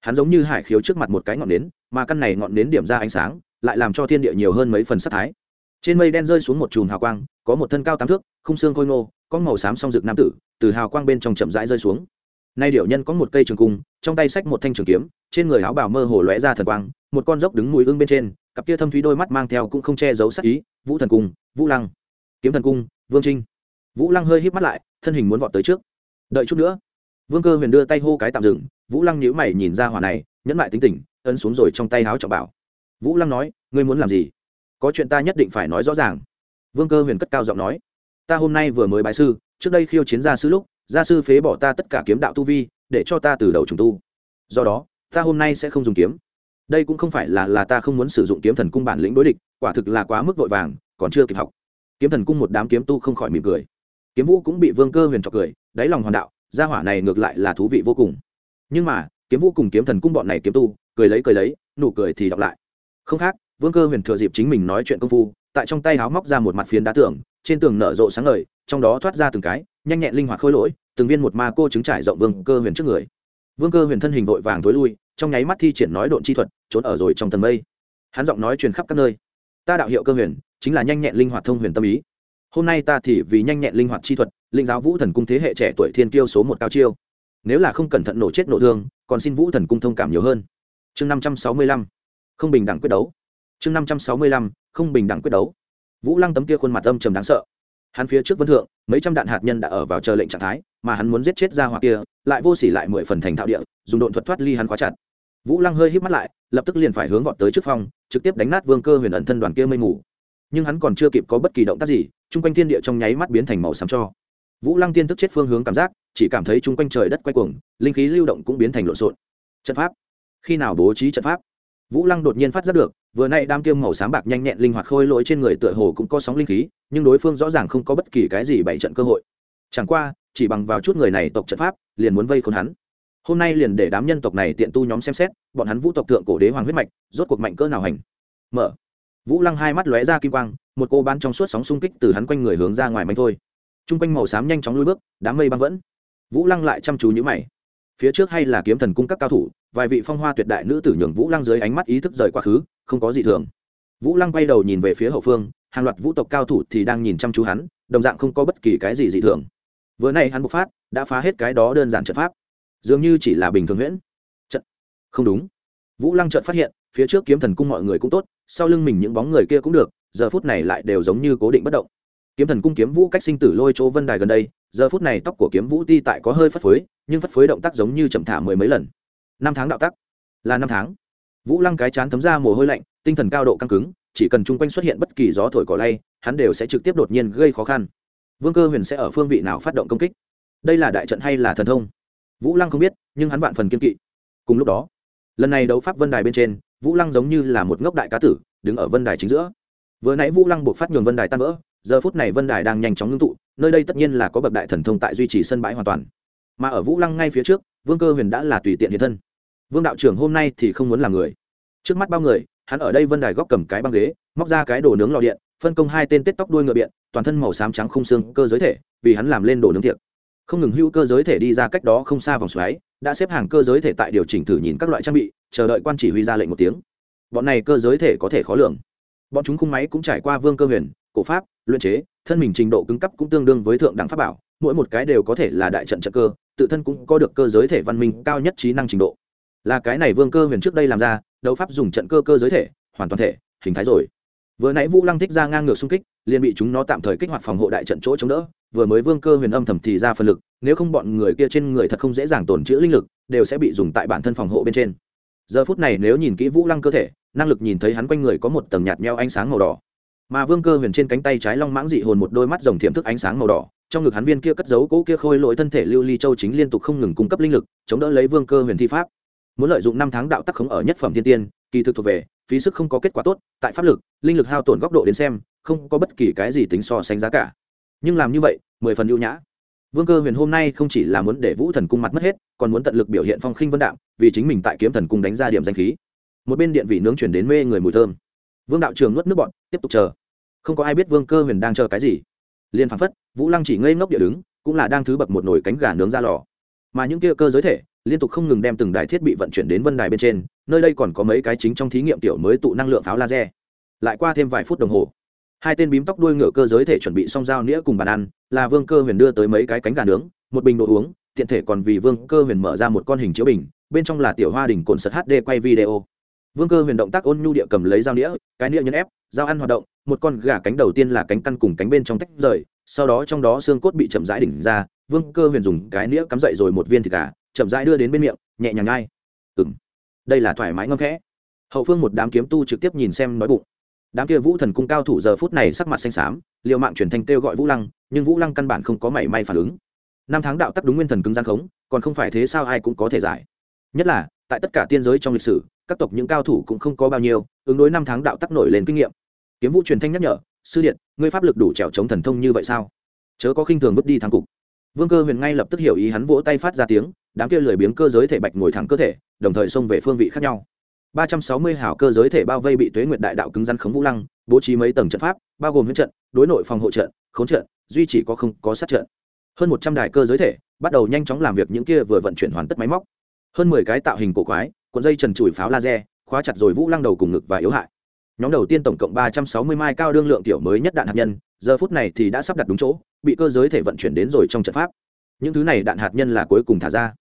Hắn giống như hải khiếu trước mặt một cái ngọn nến, mà căn này ngọn nến điểm ra ánh sáng, lại làm cho thiên địa nhiều hơn mấy phần sắc thái. Trên mây đen rơi xuống một chùm hào quang, có một thân cao tám thước, khung xương khôi ngô, có màu xám song rực nam tử, từ hào quang bên trong chậm rãi rơi xuống nay điệu nhân có một cây trường cung, trong tay xách một thanh trường kiếm, trên người áo bào mơ hồ lóe ra thần quang, một con dốc đứng mùi ương bên trên, cặp kia thâm thúy đôi mắt mang theo cũng không che giấu sắc ý, vũ thần cung, vũ lăng. Kiếm thần cung, vương trinh. Vũ lăng hơi híp mắt lại, thân hình muốn vọt tới trước. Đợi chút nữa. Vương cơ huyền đưa tay hô cái tạm dừng, vũ lăng nhíu mày nhìn ra hỏa này, nhẫn lại tính tình, ấn xuống rồi trong tay áo trọng bảo. Vũ lăng nói, ngươi muốn làm gì? Có chuyện ta nhất định phải nói rõ ràng. Vương cơ huyền cất cao giọng nói, ta hôm nay vừa mới bái sư, trước đây khiêu chiến gia sư lúc gia sư phế bỏ ta tất cả kiếm đạo tu vi, để cho ta từ đầu trùng tu. Do đó, ta hôm nay sẽ không dùng kiếm. Đây cũng không phải là là ta không muốn sử dụng kiếm thần cung bản lĩnh đối địch, quả thực là quá mức vội vàng, còn chưa kịp học. Kiếm thần cung một đám kiếm tu không khỏi mỉm cười. Kiếm vũ cũng bị vương cơ huyền trọc cười, đáy lòng hoàn đạo, gia hỏa này ngược lại là thú vị vô cùng. Nhưng mà, kiếm vũ cùng kiếm thần cung bọn này kiếm tu, cười lấy cười lấy, nụ cười thì đọc lại. Không khác, vương cơ huyền thừa dịp chính mình nói chuyện công phu, tại trong tay háo móc ra một mặt phiến đá tưởng trên tường nở rộ sáng ngời, trong đó thoát ra từng cái, nhanh nhẹn linh hoạt khôi lỗi, từng viên một ma cô chứng trải rộng vương cơ huyền trước người. Vương cơ huyền thân hình vội vàng thối lui, trong nháy mắt thi triển nói độn chi thuật, trốn ở rồi trong tầng mây. Hắn giọng nói truyền khắp các nơi. Ta đạo hiệu cơ huyền, chính là nhanh nhẹn linh hoạt thông huyền tâm ý. Hôm nay ta thì vì nhanh nhẹn linh hoạt chi thuật, linh giáo vũ thần cung thế hệ trẻ tuổi thiên kiêu số một cao chiêu. Nếu là không cẩn thận nổ chết nổ thương, còn xin vũ thần cung thông cảm nhiều hơn. Chương năm trăm sáu mươi lăm. Không bình đẳng quyết đấu. Chương năm trăm sáu mươi lăm. Không bình đẳng quyết đấu vũ lăng tấm kia khuôn mặt âm trầm đáng sợ. Hắn phía trước vân thượng, mấy trăm đạn hạt nhân đã ở vào chờ lệnh trạng thái, mà hắn muốn giết chết ra hoặc kia, lại vô s ỉ lại mười phần thành thạo địa, dùng độn thuật thoát ly hắn khóa chặt. Vũ lăng hơi hít mắt lại, lập tức liền phải hướng vọt tới trước phong trực tiếp đánh nát vương cơ huyền ẩn thân đoàn kia mây mù. Nhưng hắn còn chưa kịp có bất kỳ động tác gì, chung quanh thiên địa trong nháy mắt biến thành màu xám cho. Vũ lăng tiên thức chết phương hướng cảm giác, chỉ cảm thấy chung quanh trời đất quay cuồng, linh khí lưu động cũng biến thành lộn xộn. Trận pháp. Khi nào bố trí trận pháp? Vũ lăng đột nhiên phát giác được, vừa nay đam kiêm màu sáng bạc nhanh nhẹn linh hoạt khôi lỗi trên người tựa hồ cũng có sóng linh khí, nhưng đối phương rõ ràng không có bất kỳ cái gì bày trận cơ hội. Chẳng qua, chỉ bằng vào chút người này tộc trận pháp, liền muốn vây khốn hắn. Hôm nay liền để đám nhân tộc này tiện tu nhóm xem xét, bọn hắn vũ tộc thượng cổ đế hoàng huyết mạch, rốt cuộc mạnh cỡ nào hành? Mở. Vũ lăng hai mắt lóe ra kim quang, một cô bán trong suốt sóng xung kích từ hắn quanh người hướng ra ngoài manh thôi. T r u n g quanh màu xám nhanh chóng lui bước, đám mây băng vẫn. Vũ lăng lại chăm chú nhữ mày. Phía trước hay là kiếm thần cung các cao thủ vài vị phong hoa tuyệt đại nữ tử nhường vũ lăng dưới ánh mắt ý thức rời quá khứ, không có gì thường. Vũ lăng quay đầu nhìn về phía hậu phương, hàng loạt vũ tộc cao thủ thì đang nhìn chăm chú hắn, đồng dạng không có bất kỳ cái gì dị thường. Vừa nay hắn bộc phát, đã phá hết cái đó đơn giản trận pháp. Dường như chỉ là bình thường huyễn. Trận. Không đúng. Vũ lăng trận phát hiện, phía trước kiếm thần cung mọi người cũng tốt, sau lưng mình những bóng người kia cũng được, giờ phút này lại đều giống như cố định bất động. Kiếm thần cung kiếm vũ cách sinh tử lôi chỗ vân đài gần đây, giờ phút này tóc của kiếm vũ ti tại có hơi phất phới, nhưng phất phới động tác giống như chậm thả mười mấy lần năm tháng đạo tắc. Là năm tháng. Vũ lăng cái chán thấm ra mồ hôi lạnh, tinh thần cao độ căng cứng, chỉ cần chung quanh xuất hiện bất kỳ gió thổi cỏ lay, hắn đều sẽ trực tiếp đột nhiên gây khó khăn. Vương cơ huyền sẽ ở phương vị nào phát động công kích? Đây là đại trận hay là thần thông? Vũ lăng không biết, nhưng hắn vạn phần kiên kỵ. Cùng lúc đó, lần này đấu pháp vân đài bên trên, vũ lăng giống như là một ngốc đại cá tử, đứng ở vân đài chính giữa. Vừa nãy vũ lăng buộc phát nhường vân đài tan vỡ, giờ phút này vân đài đang nhanh chóng ngưng tụ, nơi đây tất nhiên là có bậc đại thần thông tại duy trì sân bãi hoàn toàn. Mà ở vũ lăng ngay phía trước, vương cơ huyền đã là tùy tiện hiện thân vương đạo trưởng hôm nay thì không muốn làm người. Trước mắt bao người, hắn ở đây vân đài góc cầm cái băng ghế, móc ra cái đồ nướng lò điện, phân công hai tên tết tóc đuôi ngựa biện, toàn thân màu xám trắng không xương cơ giới thể, vì hắn làm lên đồ nướng tiệc. Không ngừng hữu cơ giới thể đi ra cách đó không xa vòng xoáy, đã xếp hàng cơ giới thể tại điều chỉnh thử nhìn các loại trang bị, chờ đợi quan chỉ huy ra lệnh một tiếng. Bọn này cơ giới thể có thể khó lường. Bọn chúng khung máy cũng trải qua vương cơ huyền, cổ pháp, luyện chế, thân mình trình độ cứng cấp cũng tương đương với thượng đẳng pháp bảo, mỗi một cái đều có thể là đại trận trận cơ, tự thân cũng có được cơ giới thể văn minh cao nhất trí năng trình độ là cái này vương cơ huyền trước đây làm ra, đấu pháp dùng trận cơ cơ giới thể, hoàn toàn thể, hình thái rồi. Vừa nãy vũ lăng thích ra ngang ngược xung kích, liền bị chúng nó tạm thời kích hoạt phòng hộ đại trận chỗ chống đỡ, vừa mới vương cơ huyền âm thầm thì ra phần lực, nếu không bọn người kia trên người thật không dễ dàng tồn chữ linh lực, đều sẽ bị dùng tại bản thân phòng hộ bên trên. Giờ phút này nếu nhìn kỹ vũ lăng cơ thể, năng lực nhìn thấy hắn quanh người có một tầng nhạt nheo ánh sáng màu đỏ. Mà vương cơ huyền trên cánh tay trái long mãng dị hồn một đôi mắt rồng thiểm thức ánh sáng màu đỏ, trong ngực hắn viên kia cất giấu cỗ kia khôi lỗi thân thể lưu ly châu chính liên tục không ngừng cung cấp linh lực, chống đỡ lấy vương cơ huyền thi pháp muốn lợi dụng năm tháng đạo tắc khống ở nhất phẩm thiên tiên, kỳ thực thuộc về, phí sức không có kết quả tốt, tại pháp lực, linh lực hao tổn góc độ đến xem, không có bất kỳ cái gì tính so sánh giá cả. Nhưng làm như vậy, mười phần ưu nhã. Vương cơ huyền hôm nay không chỉ là muốn để vũ thần cung mặt mất hết, còn muốn tận lực biểu hiện phong khinh vân đạo, vì chính mình tại kiếm thần cung đánh ra điểm danh khí. Một bên điện vị nướng chuyển đến mê người mùi thơm. Vương đạo trường nuốt nước bọn tiếp tục chờ. Không có ai biết vương cơ huyền đang chờ cái gì. Liền phán phất, vũ lăng chỉ ngây ngốc địa đứng, cũng là đang thứ bậc một nồi cánh gà nướng ra lò. Mà những kia cơ giới thể liên tục không ngừng đem từng đài thiết bị vận chuyển đến vân đài bên trên, nơi đây còn có mấy cái chính trong thí nghiệm tiểu mới tụ năng lượng pháo laser. Lại qua thêm vài phút đồng hồ, hai tên bím tóc đuôi ngựa cơ giới thể chuẩn bị xong dao nĩa cùng bàn ăn, là vương cơ huyền đưa tới mấy cái cánh gà nướng, một bình đồ uống, tiện thể còn vì vương cơ huyền mở ra một con hình chiếu bình, bên trong là tiểu hoa đình cồn sật hd quay video. Vương cơ huyền động tác ôn nhu địa cầm lấy dao nĩa, cái nĩa nhấn ép dao ăn hoạt động, một con gà cánh đầu tiên là cánh căn cùng cánh bên trong tách rời, sau đó trong đó xương cốt bị chậm rãi đỉnh ra, vương cơ huyền dùng cái nĩa cắm dậy rồi một viên thịt gà chậm rãi đưa đến bên miệng, nhẹ nhàng ngay ừng đây là thoải mái ngâm khẽ. Hậu phương một đám kiếm tu trực tiếp nhìn xem nói bụng. Đám kia vũ thần cung cao thủ giờ phút này sắc mặt xanh xám liệu mạng truyền thanh kêu gọi vũ lăng, nhưng vũ lăng căn bản không có mảy may phản ứng. Năm tháng đạo tắc đúng nguyên thần cứng gian khống, còn không phải thế sao ai cũng có thể giải. Nhất là, tại tất cả tiên giới trong lịch sử, các tộc những cao thủ cũng không có bao nhiêu, ứng đối năm tháng đạo tắc nổi lên kinh nghiệm. Kiếm vũ truyền thanh nhắc nhở, sư điện, ngươi pháp lực đủ trèo chống thần thông như vậy sao? Chớ có khinh thường vứt đi thắng cục. Vương cơ huyền ngay lập tức hiểu ý hắn vỗ tay phát ra tiếng đám kia lười biếng cơ giới thể bạch ngồi thẳng cơ thể, đồng thời xông về phương vị khác nhau. Ba trăm sáu mươi hảo cơ giới thể bao vây bị tuế nguyệt đại đạo cứng rắn khống vũ lăng, bố trí mấy tầng trận pháp, bao gồm huyết trận, đối nội phòng hộ trận, khống trận, duy chỉ có không có sát trận. Hơn một trăm đài cơ giới thể, bắt đầu nhanh chóng làm việc những kia vừa vận chuyển hoàn tất máy móc. Hơn mười cái tạo hình cổ quái, cuộn dây trần chùi pháo laser, khóa chặt rồi vũ lăng đầu cùng ngực và yếu hại. Nhóm đầu tiên tổng cộng ba trăm sáu mươi mai cao đương lượng tiểu mới nhất đạn hạt nhân, giờ phút này thì đã sắp đặt đúng chỗ, bị cơ giới thể vận chuyển đến rồi trong trận pháp. Những thứ này đạn hạt nhân là cuối cùng thả ra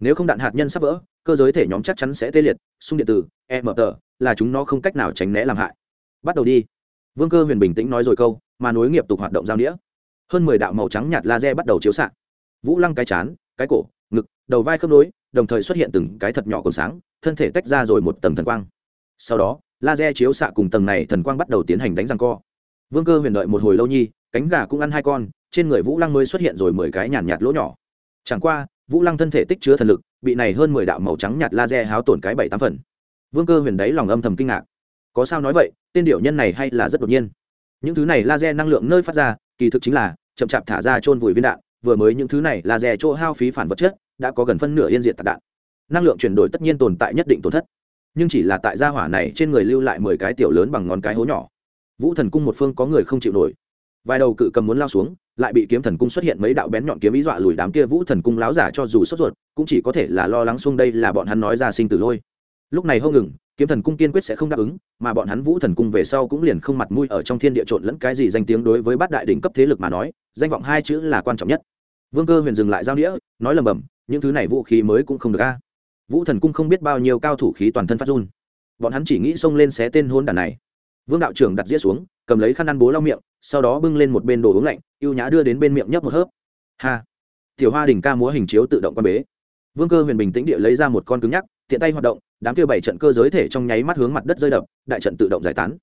nếu không đạn hạt nhân sắp vỡ, cơ giới thể nhóm chắc chắn sẽ tê liệt xung điện tử e mở tờ là chúng nó không cách nào tránh né làm hại. Bắt đầu đi. Vương cơ huyền bình tĩnh nói rồi câu, mà nối nghiệp tục hoạt động giao nghĩa hơn mười đạo màu trắng nhạt laser bắt đầu chiếu xạ. Vũ lăng cái chán, cái cổ, ngực, đầu vai khớp nối, đồng thời xuất hiện từng cái thật nhỏ còn sáng, thân thể tách ra rồi một tầng thần quang. Sau đó, laser chiếu xạ cùng tầng này thần quang bắt đầu tiến hành đánh răng co. Vương cơ huyền đợi một hồi lâu nhi, cánh gà cũng ăn hai con, trên người vũ lăng mới xuất hiện rồi mười cái nhàn nhạt lỗ nhỏ. Chẳng qua vũ lăng thân thể tích chứa thần lực, bị này hơn mười đạo màu trắng nhạt laser háo tổn cái bảy tám phần. Vương cơ huyền đáy lòng âm thầm kinh ngạc. Có sao nói vậy, tên điệu nhân này hay là rất đột nhiên. Những thứ này laser năng lượng nơi phát ra, kỳ thực chính là chậm chạp thả ra trôn vùi viên đạn, vừa mới những thứ này laser chỗ hao phí phản vật chất, đã có gần phân nửa yên diện tạc đạn. Năng lượng chuyển đổi tất nhiên tồn tại nhất định tổn thất, nhưng chỉ là tại gia hỏa này trên người lưu lại mười cái tiểu lớn bằng ngón cái hố nhỏ. Vũ thần cung một phương có người không chịu nổi. Vài đầu cự cầm muốn lao xuống lại bị kiếm thần cung xuất hiện mấy đạo bén nhọn kiếm ý dọa lùi đám kia vũ thần cung láo giả cho dù sốt ruột, cũng chỉ có thể là lo lắng xung đây là bọn hắn nói ra sinh tử lôi. Lúc này hông ngừng, kiếm thần cung kiên quyết sẽ không đáp ứng, mà bọn hắn vũ thần cung về sau cũng liền không mặt mũi ở trong thiên địa trộn lẫn cái gì danh tiếng đối với bát đại đỉnh cấp thế lực mà nói, danh vọng hai chữ là quan trọng nhất. Vương cơ huyền dừng lại giao nghĩa nói lầm bầm, những thứ này vũ khí mới cũng không được a. Vũ thần cung không biết bao nhiêu cao thủ khí toàn thân phát run. Bọn hắn chỉ nghĩ xông lên xé tên hôn đàn này. Vương đạo trưởng đặt dĩa xuống, cầm lấy khăn ăn bố lau miệng sau đó bưng lên một bên đồ uống lạnh y ê u nhã đưa đến bên miệng nhấp một hớp. Ha! Tiểu hoa đình ca múa hình chiếu tự động quan bế. Vương cơ huyền bình tĩnh địa lấy ra một con cứng nhắc, tiện tay hoạt động, đám kia bảy trận cơ giới thể trong nháy mắt hướng mặt đất rơi đập, đại trận tự động giải tán.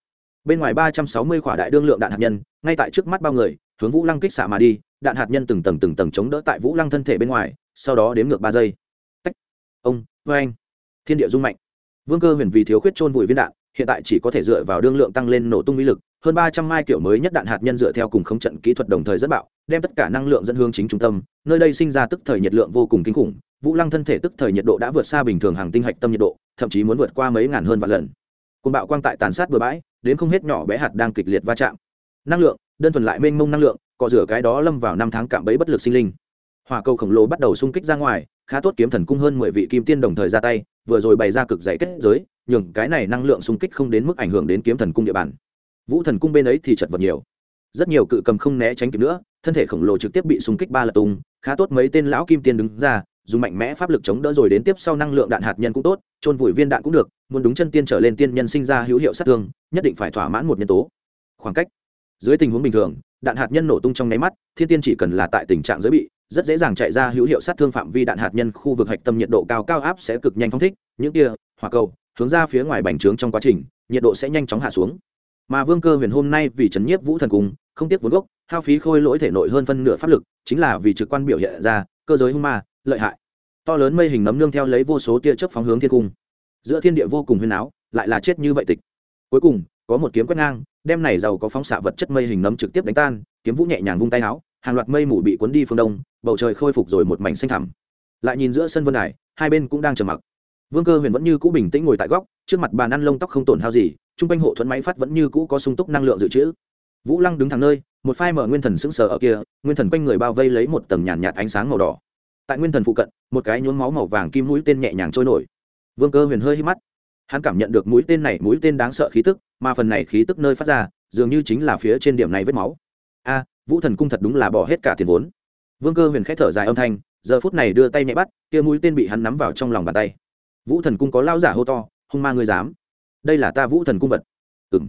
Bên ngoài ba trăm sáu mươi khỏa đại đương lượng đạn hạt nhân, ngay tại trước mắt bao người, hướng vũ lăng kích xạ mà đi, đạn hạt nhân từng tầng từng tầng chống đỡ tại vũ lăng thân thể bên ngoài, sau đó đếm ngược ba giây. Tách! Ông! Vê anh thiên địa dung mạnh. Vương cơ huyền vì thiếu khuyết trôn vùi viên đạn, hiện tại chỉ có thể dựa vào đương lượng tăng lên nổ tung uy lực hơn ba trăm mai kiểu mới nhất đạn hạt nhân dựa theo cùng không trận kỹ thuật đồng thời dẫn bạo, đem tất cả năng lượng dẫn hướng chính trung tâm, nơi đây sinh ra tức thời nhiệt lượng vô cùng kinh khủng, vũ lăng thân thể tức thời nhiệt độ đã vượt xa bình thường hàng tinh hạch tâm nhiệt độ, thậm chí muốn vượt qua mấy ngàn hơn vạn lần. Côn bạo quang tại tàn sát bừa bãi, đến không hết nhỏ bé hạt đang kịch liệt va chạm. Năng lượng, đơn thuần lại mênh mông năng lượng cọ rửa cái đó lâm vào năm tháng cạm bẫy bất lực sinh linh. Hỏa cầu khổng lồ bắt đầu xung kích ra ngoài, khá tốt kiếm thần cung hơn mười vị kim tiên đồng thời ra tay, vừa rồi bày ra cực dày kết giới, nhường cái này năng lượng xung kích không đến mức ảnh hưởng đến kiếm thần cung địa bàn vũ thần cung bên ấy thì chật vật nhiều. Rất nhiều cự cầm không né tránh kịp nữa, thân thể khổng lồ trực tiếp bị xung kích ba lật tung, khá tốt mấy tên lão kim tiên đứng ra, dùng mạnh mẽ pháp lực chống đỡ rồi đến tiếp sau năng lượng đạn hạt nhân cũng tốt trôn vùi viên đạn cũng được, muốn đúng chân tiên trở lên tiên nhân sinh ra hữu hiệu sát thương, nhất định phải thỏa mãn một nhân tố. Khoảng cách. Dưới tình huống bình thường, đạn hạt nhân nổ tung trong nháy mắt, thiên tiên chỉ cần là tại tình trạng giới bị, rất dễ dàng chạy ra hữu hiệu sát thương phạm vi đạn hạt nhân khu vực hạch tâm nhiệt độ cao cao áp sẽ cực nhanh phóng thích, những kia, hỏa cầu, hướng ra phía ngoài bành trướng trong quá trình, nhiệt độ sẽ nhanh chóng hạ xuống mà vương cơ huyền hôm nay vì trấn nhiếp vũ thần cung, không tiếc vốn gốc, hao phí khôi lỗi thể nội hơn phân nửa pháp lực, chính là vì trực quan biểu hiện ra, cơ giới hung ma, lợi hại. To lớn mây hình nấm nương theo lấy vô số tia chớp phóng hướng thiên cung. Giữa thiên địa vô cùng huyền áo, lại là chết như vậy tịch. Cuối cùng, có một kiếm quét ngang, đem này giàu có phóng xạ vật chất mây hình nấm trực tiếp đánh tan, kiếm vũ nhẹ nhàng vung tay áo, hàng loạt mây mù bị cuốn đi phương đông, bầu trời khôi phục rồi một mảnh xanh thẳm. Lại nhìn giữa sân vân đài, hai bên cũng đang trầm mặc. Vương cơ huyền vẫn như cũ bình tĩnh ngồi tại góc trước mặt bàn ăn lông tóc không tổn hao gì chung quanh hộ thuẫn máy phát vẫn như cũ có sung túc năng lượng dự trữ. Vũ lăng đứng thẳng nơi một phai mở nguyên thần sững sờ ở kia nguyên thần quanh người bao vây lấy một tầng nhàn nhạt, nhạt ánh sáng màu đỏ. Tại nguyên thần phụ cận một cái nhốn máu màu vàng kim mũi tên nhẹ nhàng trôi nổi. Vương cơ huyền hơi hít mắt. Hắn cảm nhận được mũi tên này mũi tên đáng sợ khí tức mà phần này khí tức nơi phát ra dường như chính là phía trên điểm này vết máu. A vũ thần cung thật đúng là bỏ hết cả tiền vốn. Vương cơ huyền k h ẽ thở dài âm thanh giờ phút này đưa tay nhẹ bắt kia mũi tên bị hắn nắm vào trong lòng bàn tay. Vũ thần cung có lao giả hô to hung ma ngươi dám. Đây là ta vũ thần cung vật. Ừ m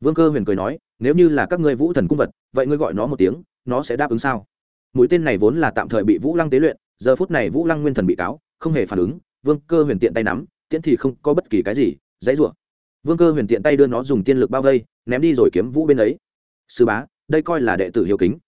vương cơ huyền cười nói, nếu như là các ngươi vũ thần cung vật, vậy ngươi gọi nó một tiếng, nó sẽ đáp ứng sao? Mũi tên này vốn là tạm thời bị vũ lăng tế luyện, giờ phút này vũ lăng nguyên thần bị cáo, không hề phản ứng. Vương cơ huyền tiện tay nắm, tiễn thì không có bất kỳ cái gì, dãy rủa. Vương cơ huyền tiện tay đưa nó dùng tiên lực bao vây, ném đi rồi kiếm vũ bên ấy. Sư bá, đây coi là đệ tử hiếu kính.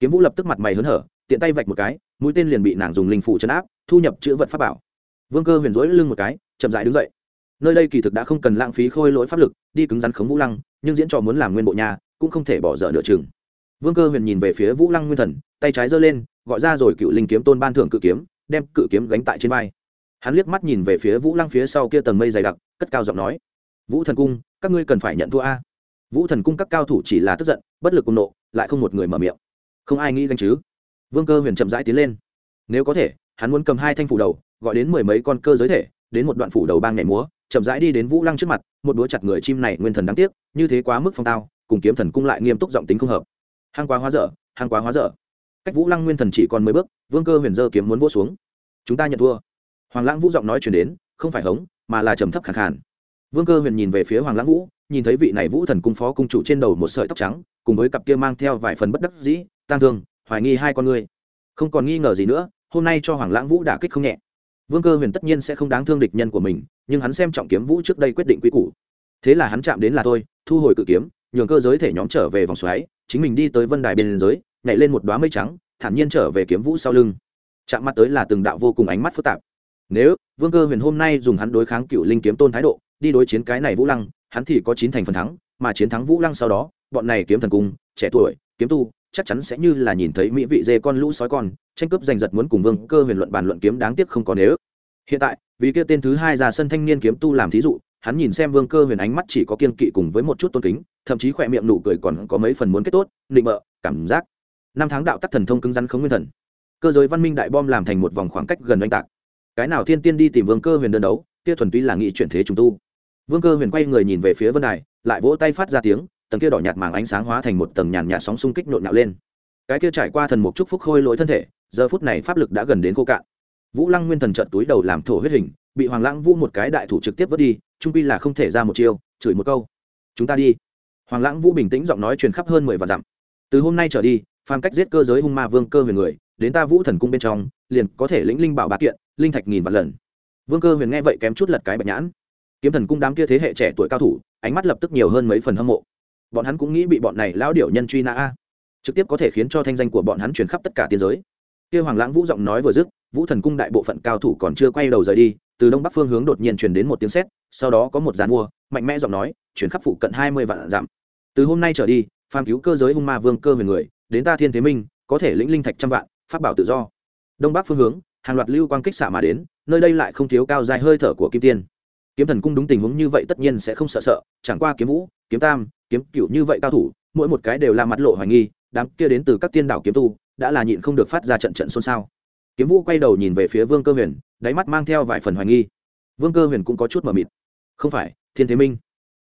Kiếm vũ lập tức mặt mày hớn hở, tiện tay vạch một cái, mũi tên liền bị nàng dùng linh phụ chấn áp, thu nhập chữ vật pháp bảo. Vương cơ huyền rỗi lưng một cái, chậm dại đứng dậy nơi đây kỳ thực đã không cần lãng phí khôi lỗi pháp lực, đi cứng rắn khống vũ lăng, nhưng diễn trò muốn làm nguyên bộ nhà, cũng không thể bỏ dở nửa chừng. Vương cơ huyền nhìn về phía vũ lăng nguyên thần, tay trái giơ lên, gọi ra rồi cựu linh kiếm tôn ban thưởng cự kiếm, đem cự kiếm gánh tại trên vai. Hắn liếc mắt nhìn về phía vũ lăng phía sau kia tầng mây dày đặc, cất cao giọng nói, vũ thần cung, các ngươi cần phải nhận thua a. Vũ thần cung các cao thủ chỉ là tức giận, bất lực cùng nộ, lại không một người mở miệng. Không ai nghĩ gánh chứ? Vương cơ huyền chậm rãi tiến lên. Nếu có thể, hắn muốn cầm hai thanh phủ đầu, gọi đến mười mấy con cơ giới thể, đến một đoạn phủ đầu bang nhảy múa chậm rãi đi đến vũ lăng trước mặt, một đũa chặt người chim này nguyên thần đáng tiếc, như thế quá mức phong tao, cùng kiếm thần cung lại nghiêm túc giọng tính không hợp. Hang quá hóa dở, hang quá hóa dở. Cách vũ lăng nguyên thần chỉ còn mười bước, vương cơ huyền dơ kiếm muốn vỗ xuống. Chúng ta nhận thua. Hoàng lãng vũ giọng nói chuyển đến, không phải hống, mà là trầm thấp khẳng khàn. Vương cơ huyền nhìn về phía hoàng lãng vũ, nhìn thấy vị này vũ thần cung phó cung chủ trên đầu một sợi tóc trắng, cùng với cặp kia mang theo vài phần bất đắc dĩ, tang thương, hoài nghi hai con ngươi không còn nghi ngờ gì nữa, hôm nay cho hoàng lãng vũ đả kích không nhẹ vương cơ huyền tất nhiên sẽ không đáng thương địch nhân của mình, nhưng hắn xem trọng kiếm vũ trước đây quyết định quy củ. Thế là hắn chạm đến là thôi, thu hồi cự kiếm, nhường cơ giới thể nhóm trở về vòng xoáy, chính mình đi tới vân đài bên giới, nhảy lên một đoá mây trắng, thản nhiên trở về kiếm vũ sau lưng. Chạm mặt tới là từng đạo vô cùng ánh mắt phức tạp. Nếu vương cơ huyền hôm nay dùng hắn đối kháng cựu linh kiếm tôn thái độ, đi đối chiến cái này vũ lăng, hắn thì có chín thành phần thắng, mà chiến thắng vũ lăng sau đó, bọn này kiếm thần cung, trẻ tuổi, kiếm tu chắc chắn sẽ như là nhìn thấy mỹ vị dê con lũ sói con, tranh cướp giành giật muốn cùng vương cơ huyền luận bàn luận kiếm đáng tiếc không có nếu. Hiện tại, vì kia tên thứ hai ra sân thanh niên kiếm tu làm thí dụ, hắn nhìn xem vương cơ huyền ánh mắt chỉ có kiên kỵ cùng với một chút tôn kính, thậm chí khỏe miệng nụ cười còn có mấy phần muốn kết tốt, nịnh bợ, cảm giác. Năm tháng đạo tắc thần thông cứng rắn không nguyên thần. Cơ giới văn minh đại bom làm thành một vòng khoảng cách gần oanh tạc. Cái nào thiên tiên đi tìm vương cơ huyền đơn đấu, kia thuần túy là nghị chuyển thế trùng tu. Vương cơ huyền quay người nhìn về phía vân đài, lại vỗ tay phát ra tiếng tầng kia đỏ nhạt màng ánh sáng hóa thành một tầng nhàn nhạt sóng xung kích nhộn nhạo lên. Cái kia trải qua thần mục trúc phúc khôi lỗi thân thể, giờ phút này pháp lực đã gần đến cô cạn. Vũ lăng nguyên thần trận túi đầu làm thổ huyết hình, bị hoàng lãng vũ một cái đại thủ trực tiếp vớt đi, trung pi là không thể ra một chiêu, chửi một câu. Chúng ta đi. Hoàng lãng vũ bình tĩnh giọng nói truyền khắp hơn mười vạn dặm. Từ hôm nay trở đi, phàm cách giết cơ giới hung ma vương cơ huyền người, đến ta vũ thần cung bên trong, liền có thể lĩnh linh bảo bá kiện, linh thạch nghìn vạn lần. Vương cơ huyền nghe vậy kém chút lật cái bạch nhãn. Kiếm thần cung đám kia thế hệ trẻ tuổi cao thủ, ánh mắt lập tức nhiều hơn mấy phần hâm mộ bọn hắn cũng nghĩ bị bọn này lão điểu nhân truy nã a. Trực tiếp có thể khiến cho thanh danh của bọn hắn truyền khắp tất cả tiên giới. Kia hoàng lãng vũ giọng nói vừa dứt, vũ thần cung đại bộ phận cao thủ còn chưa quay đầu rời đi, từ đông bắc phương hướng đột nhiên truyền đến một tiếng sét, sau đó có một dàn mua, mạnh mẽ giọng nói, chuyển khắp phụ cận hai mươi vạn giảm từ hôm nay trở đi, phàm cứu cơ giới hung ma vương cơ về người, đến ta thiên thế minh, có thể lĩnh linh thạch trăm vạn phát bảo tự do. Đông bắc phương hướng, hàng loạt lưu quang kích xạ mà đến, nơi đây lại không thiếu cao dài hơi thở của kim tiên kiếm thần cung đúng tình huống như vậy tất nhiên sẽ không sợ sợ, chẳng qua kiếm vũ, kiếm tam, kiếm cựu như vậy cao thủ, mỗi một cái đều là mặt lộ hoài nghi, đám kia đến từ các tiên đảo kiếm tu, đã là nhịn không được phát ra trận trận xôn xao. Kiếm vũ quay đầu nhìn về phía vương cơ huyền, đáy mắt mang theo vài phần hoài nghi. Vương cơ huyền cũng có chút mờ mịt. Không phải, thiên thế minh.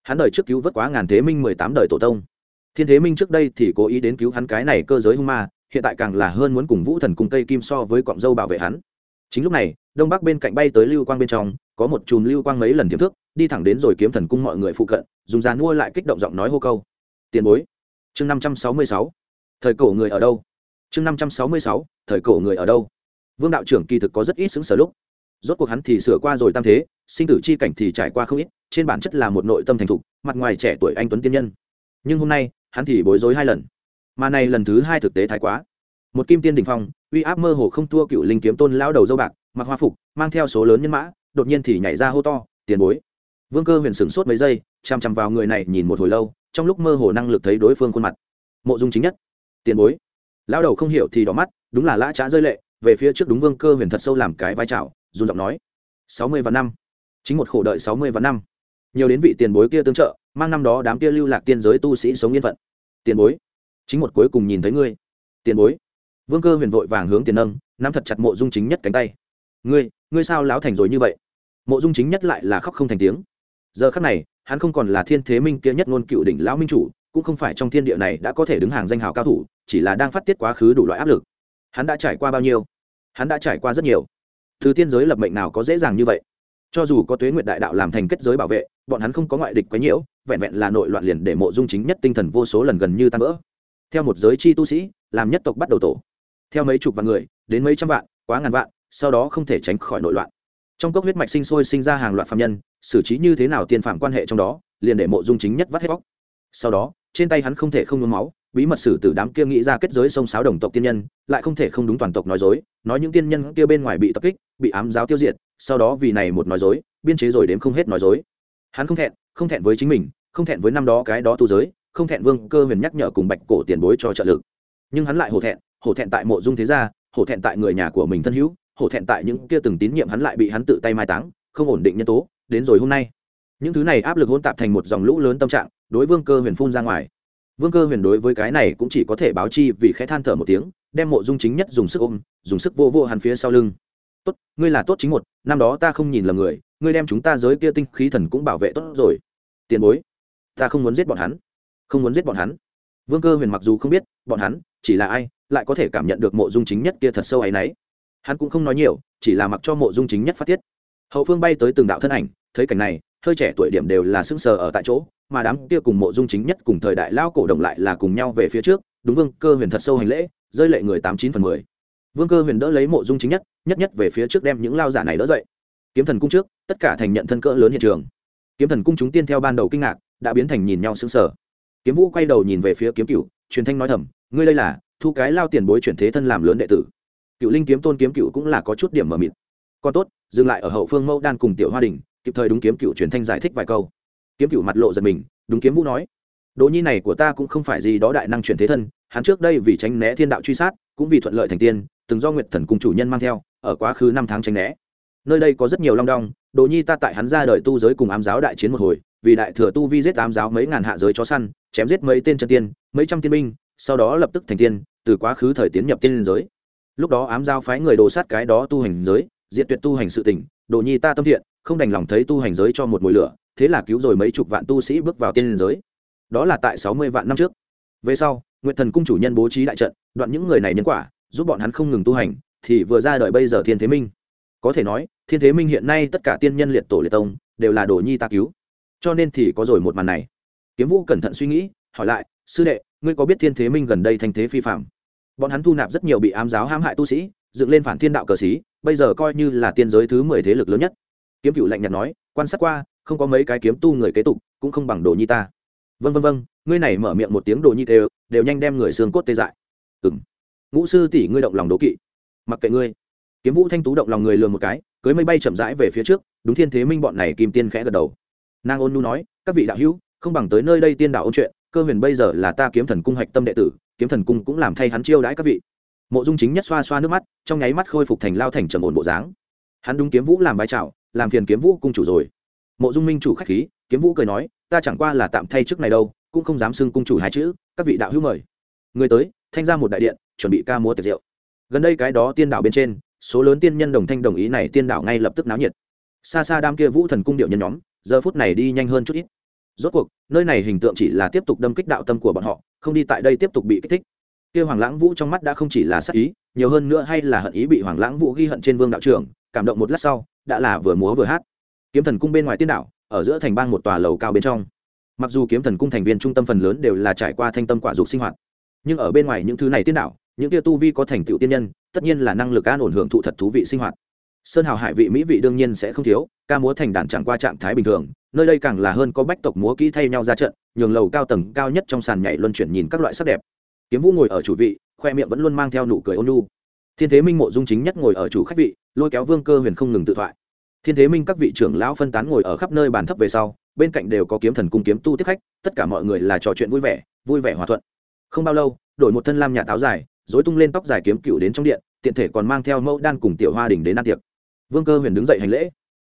Hắn đời trước cứu vớt quá ngàn thế minh mười tám đời tổ tông. Thiên thế minh trước đây thì cố ý đến cứu hắn cái này cơ giới hung ma, hiện tại càng là hơn muốn cùng vũ thần cùng cây kim so với cọng dâu bảo vệ hắn chính lúc này, đông bắc bên cạnh bay tới lưu quang bên trong, có một chùm lưu quang mấy lần tiềm thức, đi thẳng đến rồi kiếm thần cung mọi người phụ cận, dùng dàn mua lại kích động giọng nói hô câu. Tiền bối. Chương năm trăm sáu mươi sáu. Thời cổ người ở đâu? Chương năm trăm sáu mươi sáu. Thời cổ người ở đâu? Vương đạo trưởng kỳ thực có rất ít xứng sở lúc. Rốt cuộc hắn thì sửa qua rồi tam thế, sinh tử chi cảnh thì trải qua không ít, trên bản chất là một nội tâm thành thục, mặt ngoài trẻ tuổi anh tuấn tiên nhân. Nhưng hôm nay, hắn thì bối rối hai lần. Mà này lần thứ hai thực tế thái quá một kim tiên đình phong, uy áp mơ hồ không thua cựu linh kiếm tôn lão đầu dâu bạc, mặc hoa phục, mang theo số lớn nhân mã, đột nhiên thì nhảy ra hô to, tiền bối! Vương cơ huyền sửng sốt mấy giây chằm chằm vào người này nhìn một hồi lâu, trong lúc mơ hồ năng lực thấy đối phương khuôn mặt. Mộ dung chính nhất. Tiền bối! Lão đầu không hiểu thì đỏ mắt, đúng là lã trá rơi lệ, về phía trước đúng vương cơ huyền thật sâu làm cái vai trào run giọng nói, sáu mươi và năm, chính một khổ đợi sáu mươi và năm. Nhiều đến vị tiền bối kia tương trợ, mang năm đó đám kia lưu lạc tiên giới tu sĩ sống yên phận. Tiền bối, chính một cuối cùng nhìn thấy ngươi. Tiền bối vương cơ huyền vội vàng hướng tiền nâng, nắm thật chặt mộ dung chính nhất cánh tay. Ngươi ngươi sao láo thành rồi như vậy? Mộ dung chính nhất lại là khóc không thành tiếng. Giờ khắc này, hắn không còn là thiên thế minh kia nhất ngôn cựu đỉnh lão minh chủ, cũng không phải trong thiên địa này đã có thể đứng hàng danh hào cao thủ, chỉ là đang phát tiết quá khứ đủ loại áp lực. Hắn đã trải qua bao nhiêu? Hắn đã trải qua rất nhiều. Thứ tiên giới lập mệnh nào có dễ dàng như vậy? Cho dù có tuế nguyệt đại đạo làm thành kết giới bảo vệ, bọn hắn không có ngoại địch quấy nhiễu, vẹn vẹn là nội loạn liền để mộ dung chính nhất tinh thần vô số lần gần như tan vỡ. Theo một giới chi tu sĩ, làm nhất tộc bắt đầu tổ theo mấy chục vạn người, đến mấy trăm vạn, quá ngàn vạn, sau đó không thể tránh khỏi nội loạn. Trong cốc huyết mạch sinh sôi sinh ra hàng loạt phạm nhân, xử trí như thế nào tiên phạm quan hệ trong đó, liền để mộ dung chính nhất vắt hết bóc sau đó, trên tay hắn không thể không nhuốm máu, bí mật sử tử đám kia nghĩ ra kết giới sông sáo đồng tộc tiên nhân, lại không thể không đúng toàn tộc nói dối, nói những tiên nhân kia bên ngoài bị tập kích, bị ám giáo tiêu diệt, sau đó vì này một nói dối, biên chế rồi đếm không hết nói dối. Hắn không thẹn không thẹn với chính mình, không thẹn với năm đó cái đó tu giới, không thẹn vương cơ huyền nhắc nhở cùng bạch cổ tiền bối cho trợ lực. Nhưng hắn lại hổ thẹn hổ thẹn tại mộ dung thế gia, hổ thẹn tại người nhà của mình thân hữu, hổ thẹn tại những kia từng tín nhiệm hắn lại bị hắn tự tay mai táng, không ổn định nhân tố, đến rồi hôm nay. Những thứ này áp lực hỗn tạp thành một dòng lũ lớn tâm trạng, đối vương cơ huyền phun ra ngoài. Vương cơ huyền đối với cái này cũng chỉ có thể báo chi vì khẽ than thở một tiếng, đem mộ dung chính nhất dùng sức ôm, dùng sức vô vô hắn phía sau lưng. Tốt, ngươi là tốt chính một, năm đó ta không nhìn lầm người, ngươi đem chúng ta giới kia tinh khí thần cũng bảo vệ tốt rồi. Tiền bối, ta không muốn giết bọn hắn. Không muốn giết bọn hắn. Vương cơ huyền mặc dù không biết, bọn hắn chỉ là ai lại có thể cảm nhận được mộ dung chính nhất kia thật sâu áy náy. Hắn cũng không nói nhiều, chỉ là mặc cho mộ dung chính nhất phát tiết. Hậu phương bay tới từng đạo thân ảnh, thấy cảnh này, hơi trẻ tuổi điểm đều là sững sờ ở tại chỗ, mà đám kia cùng mộ dung chính nhất cùng thời đại lao cổ động lại là cùng nhau về phía trước, đúng vương cơ huyền thật sâu hành lễ, rơi lệ người tám chín phần mười. Vương cơ huyền đỡ lấy mộ dung chính nhất nhất nhất về phía trước đem những lao giả này đỡ dậy. Kiếm thần cung trước, tất cả thành nhận thân cỡ lớn hiện trường. Kiếm thần cung chúng tiên theo ban đầu kinh ngạc, đã biến thành nhìn nhau sững sờ. Kiếm vũ quay đầu nhìn về phía kiếm cựu truyền thanh nói thầm, ngươi đây là thu cái lao tiền bối chuyển thế thân làm lớn đệ tử. Cựu linh kiếm tôn kiếm cựu cũng là có chút điểm mờ mịt. Còn tốt, dừng lại ở hậu phương mẫu đan cùng tiểu hoa đình, kịp thời đúng kiếm cựu truyền thanh giải thích vài câu. Kiếm cựu mặt lộ giật mình, đúng kiếm vũ nói. Đồ nhi này của ta cũng không phải gì đó đại năng chuyển thế thân, hắn trước đây vì tránh né thiên đạo truy sát, cũng vì thuận lợi thành tiên, từng do nguyệt thần cùng chủ nhân mang theo, ở quá khứ năm tháng tránh né. Nơi đây có rất nhiều long đong đồ nhi ta tại hắn ra đời tu giới cùng ám giáo đại chiến một hồi, vì đại thừa tu vi giết ám giáo mấy ngàn hạ giới chó săn, chém giết mấy tên chân tiên, mấy trăm tiên binh, sau đó lập tức thành tiên từ quá khứ thời tiến nhập tiên giới. Lúc đó ám giao phái người đồ sát cái đó tu hành giới diện tuyệt tu hành sự tỉnh đồ nhi ta tâm thiện, không đành lòng thấy tu hành giới cho một mùi lửa, thế là cứu rồi mấy chục vạn tu sĩ bước vào tiên giới. Đó là tại sáu mươi vạn năm trước. Về sau nguyện thần cung chủ nhân bố trí đại trận, đoạn những người này nhân quả, giúp bọn hắn không ngừng tu hành, thì vừa ra đời bây giờ thiên thế minh. Có thể nói, thiên thế minh hiện nay tất cả tiên nhân liệt tổ liệt tông, đều là đồ nhi ta cứu. Cho nên thì có rồi một màn này. Kiếm vũ cẩn thận suy nghĩ, hỏi lại, sư đệ ngươi có biết thiên thế minh gần đây thanh thế phi phạm? Bọn hắn thu nạp rất nhiều bị ám giáo hãm hại tu sĩ dựng lên phản thiên đạo cờ sĩ, bây giờ coi như là tiên giới thứ mười thế lực lớn nhất. Kiếm cựu lạnh nhạt nói quan sát qua không có mấy cái kiếm tu người kế tục cũng không bằng đồ nhi ta. Vân vân vân ngươi này mở miệng một tiếng đồ nhi đều đều nhanh đem người xương cốt tê dại. Ừng ngũ sư tỷ ngươi động lòng đố kỵ. Mặc kệ ngươi. Kiếm vũ thanh tú động lòng người lường một cái cưới mây bay chậm rãi về phía trước đúng thiên thế minh bọn này kim tiên khẽ gật đầu. Nàng ôn nu nói các vị đạo hữu không bằng tới nơi đây tiên đạo ôn chuyện cơ huyền bây giờ là ta kiếm thần cung hạch tâm đệ tử, kiếm thần cung cũng làm thay hắn chiêu đãi các vị. Mộ dung chính nhất xoa xoa nước mắt, trong nháy mắt khôi phục thành lao thành trầm ổn bộ dáng. Hắn đúng kiếm vũ làm vai trào, làm phiền kiếm vũ cung chủ rồi. Mộ dung minh chủ khách khí, kiếm vũ cười nói, ta chẳng qua là tạm thay chức này đâu, cũng không dám xưng cung chủ hai chữ, các vị đạo hữu mời. Người tới, thanh ra một đại điện, chuẩn bị ca múa tiệc rượu. Gần đây cái đó tiên đạo bên trên, số lớn tiên nhân đồng thanh đồng ý này tiên đạo ngay lập tức náo nhiệt. Xa xa đám kia vũ thần cung điệu nhân nhóm, giờ phút này đi nhanh hơn chút ít rốt cuộc, nơi này hình tượng chỉ là tiếp tục đâm kích đạo tâm của bọn họ, không đi tại đây tiếp tục bị kích thích. Kia hoàng lãng vũ trong mắt đã không chỉ là sắc ý, nhiều hơn nữa hay là hận ý bị hoàng lãng vũ ghi hận trên vương đạo trưởng, cảm động một lát sau, đã là vừa múa vừa hát. Kiếm thần cung bên ngoài tiên đạo ở giữa thành bang một tòa lầu cao bên trong. Mặc dù kiếm thần cung thành viên trung tâm phần lớn đều là trải qua thanh tâm quả dục sinh hoạt, nhưng ở bên ngoài những thứ này tiên đạo những kia tu vi có thành tựu tiên nhân, tất nhiên là năng lực an ổn hưởng thụ thật thú vị sinh hoạt sơn hào hải vị mỹ vị đương nhiên sẽ không thiếu, ca múa thành đàn chẳng qua trạng thái bình thường, nơi đây càng là hơn có bách tộc múa kỹ thay nhau ra trận, nhường lầu cao tầng cao nhất trong sàn nhảy luân chuyển nhìn các loại sắc đẹp. Kiếm vũ ngồi ở chủ vị, khoe miệng vẫn luôn mang theo nụ cười ôn nhu. Thiên thế minh mộ dung chính nhất ngồi ở chủ khách vị, lôi kéo vương cơ huyền không ngừng tự thoại. Thiên thế minh các vị trưởng lão phân tán ngồi ở khắp nơi bàn thấp về sau, bên cạnh đều có kiếm thần cung kiếm tu tiếp khách, tất cả mọi người là trò chuyện vui vẻ vui vẻ hòa thuận. Không bao lâu, đổi một thân lam nhà táo dài dối tung lên tóc dài kiếm cựu đến trong điện, tiện thể còn mang theo mẫu đan cùng tiểu hoa đình đến ăn tiệc vương cơ huyền đứng dậy hành lễ.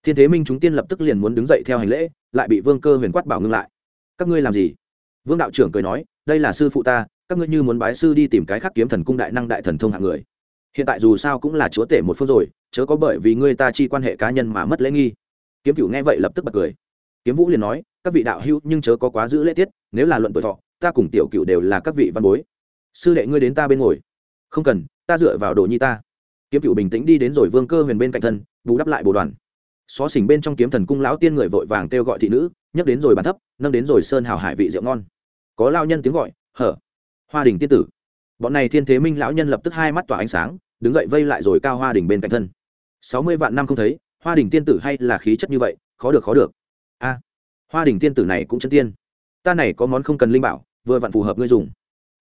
Thiên thế minh chúng tiên lập tức liền muốn đứng dậy theo hành lễ, lại bị vương cơ huyền quát bảo ngưng lại. Các ngươi làm gì? Vương đạo trưởng cười nói, đây là sư phụ ta, các ngươi như muốn bái sư đi tìm cái khác kiếm thần cung đại năng đại thần thông hạng người. Hiện tại dù sao cũng là chúa tể một phương rồi, chớ có bởi vì ngươi ta chi quan hệ cá nhân mà mất lễ nghi. Kiếm cửu nghe vậy lập tức bật cười. Kiếm vũ liền nói, các vị đạo hữu nhưng chớ có quá giữ lễ tiết, nếu là luận tuổi thọ, ta cùng tiểu cửu đều là các vị văn bối. Sư đệ ngươi đến ta bên ngồi. Không cần, ta dựa vào đồ nhi ta kiếm cựu bình tĩnh đi đến rồi vương cơ huyền bên cạnh thân, bù đắp lại bồ đoàn. Xó xỉnh bên trong kiếm thần cung lão tiên người vội vàng kêu gọi thị nữ, nhấc đến rồi bàn thấp, nâng đến rồi sơn hào hải vị rượu ngon. Có lao nhân tiếng gọi, hở, hoa đình tiên tử. Bọn này thiên thế minh lão nhân lập tức hai mắt tỏa ánh sáng, đứng dậy vây lại rồi cao hoa đình bên cạnh thân. Sáu mươi vạn năm không thấy, hoa đình tiên tử hay là khí chất như vậy, khó được khó được. A, hoa đình tiên tử này cũng chân tiên. Ta này có món không cần linh bảo, vừa vặn phù hợp ngươi dùng.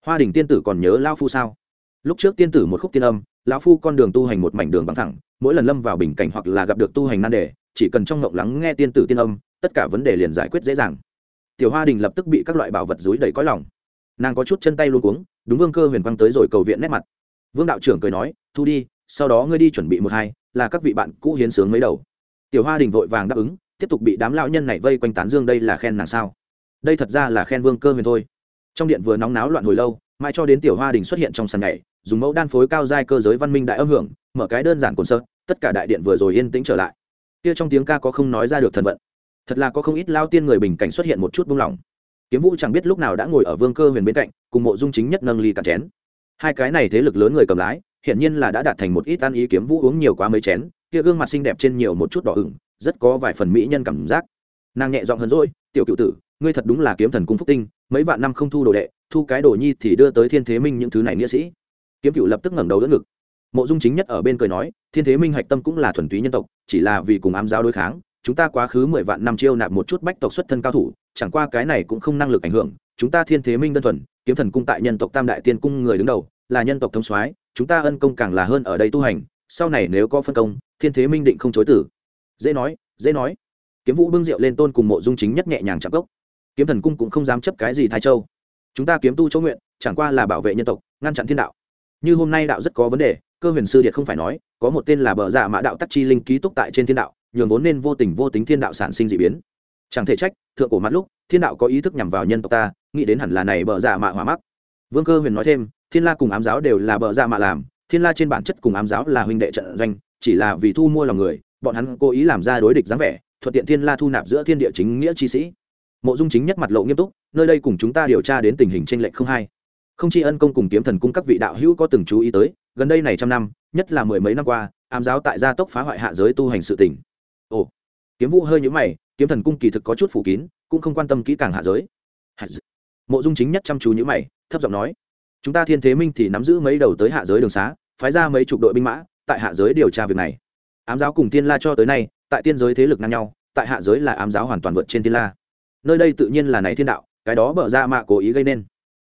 Hoa đình tiên tử còn nhớ lao phu sao? Lúc trước tiên tử một khúc tiên âm lão phu con đường tu hành một mảnh đường bằng thẳng, mỗi lần lâm vào bình cảnh hoặc là gặp được tu hành nan đề, chỉ cần trong ngộng lắng nghe tiên tử tiên âm, tất cả vấn đề liền giải quyết dễ dàng. Tiểu hoa đình lập tức bị các loại bảo vật dối đầy cõi lòng. Nàng có chút chân tay luôn cuống, đúng vương cơ huyền quang tới rồi cầu viện nét mặt. Vương đạo trưởng cười nói, thu đi, sau đó ngươi đi chuẩn bị một hai, là các vị bạn cũ hiến sướng mấy đầu. Tiểu hoa đình vội vàng đáp ứng, tiếp tục bị đám lão nhân này vây quanh tán dương đây là khen nàng sao? Đây thật ra là khen vương cơ huyền thôi. Trong điện vừa nóng náo loạn hồi lâu, mãi cho đến tiểu hoa đình xuất hiện trong sàn nhảy dùng mẫu đan phối cao giai cơ giới văn minh đại âm hưởng, mở cái đơn giản cồn sơ, tất cả đại điện vừa rồi yên tĩnh trở lại. Kia trong tiếng ca có không nói ra được thần vận. Thật là có không ít lao tiên người bình cảnh xuất hiện một chút buông lỏng kiếm vũ chẳng biết lúc nào đã ngồi ở vương cơ huyền bên cạnh, cùng mộ dung chính nhất nâng ly cạn chén. Hai cái này thế lực lớn người cầm lái, hiển nhiên là đã đạt thành một ít ăn ý kiếm vũ uống nhiều quá mấy chén, kia gương mặt xinh đẹp trên nhiều một chút đỏ ửng, rất có vài phần mỹ nhân cảm giác. Nàng nhẹ giọng hơn rồi tiểu cựu tử, ngươi thật đúng là kiếm thần cung phúc tinh, mấy vạn năm không thu đồ đệ, thu cái đồ nhi thì đưa tới thiên thế minh những thứ này nghĩa sĩ kiếm cựu lập tức ngẩng đầu đỡ ngực. Mộ dung chính nhất ở bên cười nói, thiên thế minh hạch tâm cũng là thuần túy nhân tộc, chỉ là vì cùng ám giáo đối kháng, chúng ta quá khứ mười vạn năm chiêu nạp một chút bách tộc xuất thân cao thủ, chẳng qua cái này cũng không năng lực ảnh hưởng, chúng ta thiên thế minh đơn thuần, kiếm thần cung tại nhân tộc tam đại tiên cung người đứng đầu, là nhân tộc thông soái, chúng ta ân công càng là hơn ở đây tu hành, sau này nếu có phân công, thiên thế minh định không chối tử. Dễ nói dễ nói. Kiếm vũ bưng rượu lên tôn cùng mộ dung chính nhất nhẹ nhàng chạm gốc kiếm thần cung cũng không dám chấp cái gì thái châu. Chúng ta kiếm tu chỗ nguyện, chẳng qua là bảo vệ nhân tộc, ngăn chặn thiên đạo như hôm nay đạo rất có vấn đề, cơ huyền sư điện không phải nói, có một tên là bờ dạ mã đạo tắc chi linh ký túc tại trên thiên đạo, nhường vốn nên vô tình vô tính thiên đạo sản sinh d ị biến. Chẳng thể trách, thượng cổ mắt lúc, thiên đạo có ý thức nhằm vào nhân tộc ta, nghĩ đến hẳn là này bờ dạ mạ hỏa mắc. Vương cơ huyền nói thêm, thiên la cùng ám giáo đều là bờ dạ mạ làm, thiên la trên bản chất cùng ám giáo là huynh đệ trận doanh, chỉ là vì thu mua lòng người, bọn hắn cố ý làm ra đối địch dáng vẻ, thuận tiện thiên la thu nạp giữa thiên địa chính nghĩa chi sĩ. Mộ dung chính nhất mặt lộ nghiêm túc, nơi đây cùng chúng ta điều tra đến tình hình tranh lệch không hay không chỉ ân công cùng kiếm thần cung các vị đạo hữu có từng chú ý tới, gần đây này trăm năm, nhất là mười mấy năm qua, ám giáo tại gia tốc phá hoại hạ giới tu hành sự tỉnh ồ, kiếm vũ hơi nhũ mày, kiếm thần cung kỳ thực có chút phủ kín, cũng không quan tâm kỹ càng hạ giới. Mộ dung chính nhất chăm chú nhữ mày, thấp giọng nói, chúng ta thiên thế minh thì nắm giữ mấy đầu tới hạ giới đường xá, phái ra mấy chục đội binh mã, tại hạ giới điều tra việc này. Ám giáo cùng tiên la cho tới nay, tại tiên giới thế lực ngang nhau, tại hạ giới là ám giáo hoàn toàn vượt trên tiên la. Nơi đây tự nhiên là này thiên đạo, cái đó bở ra mạ cố ý gây nên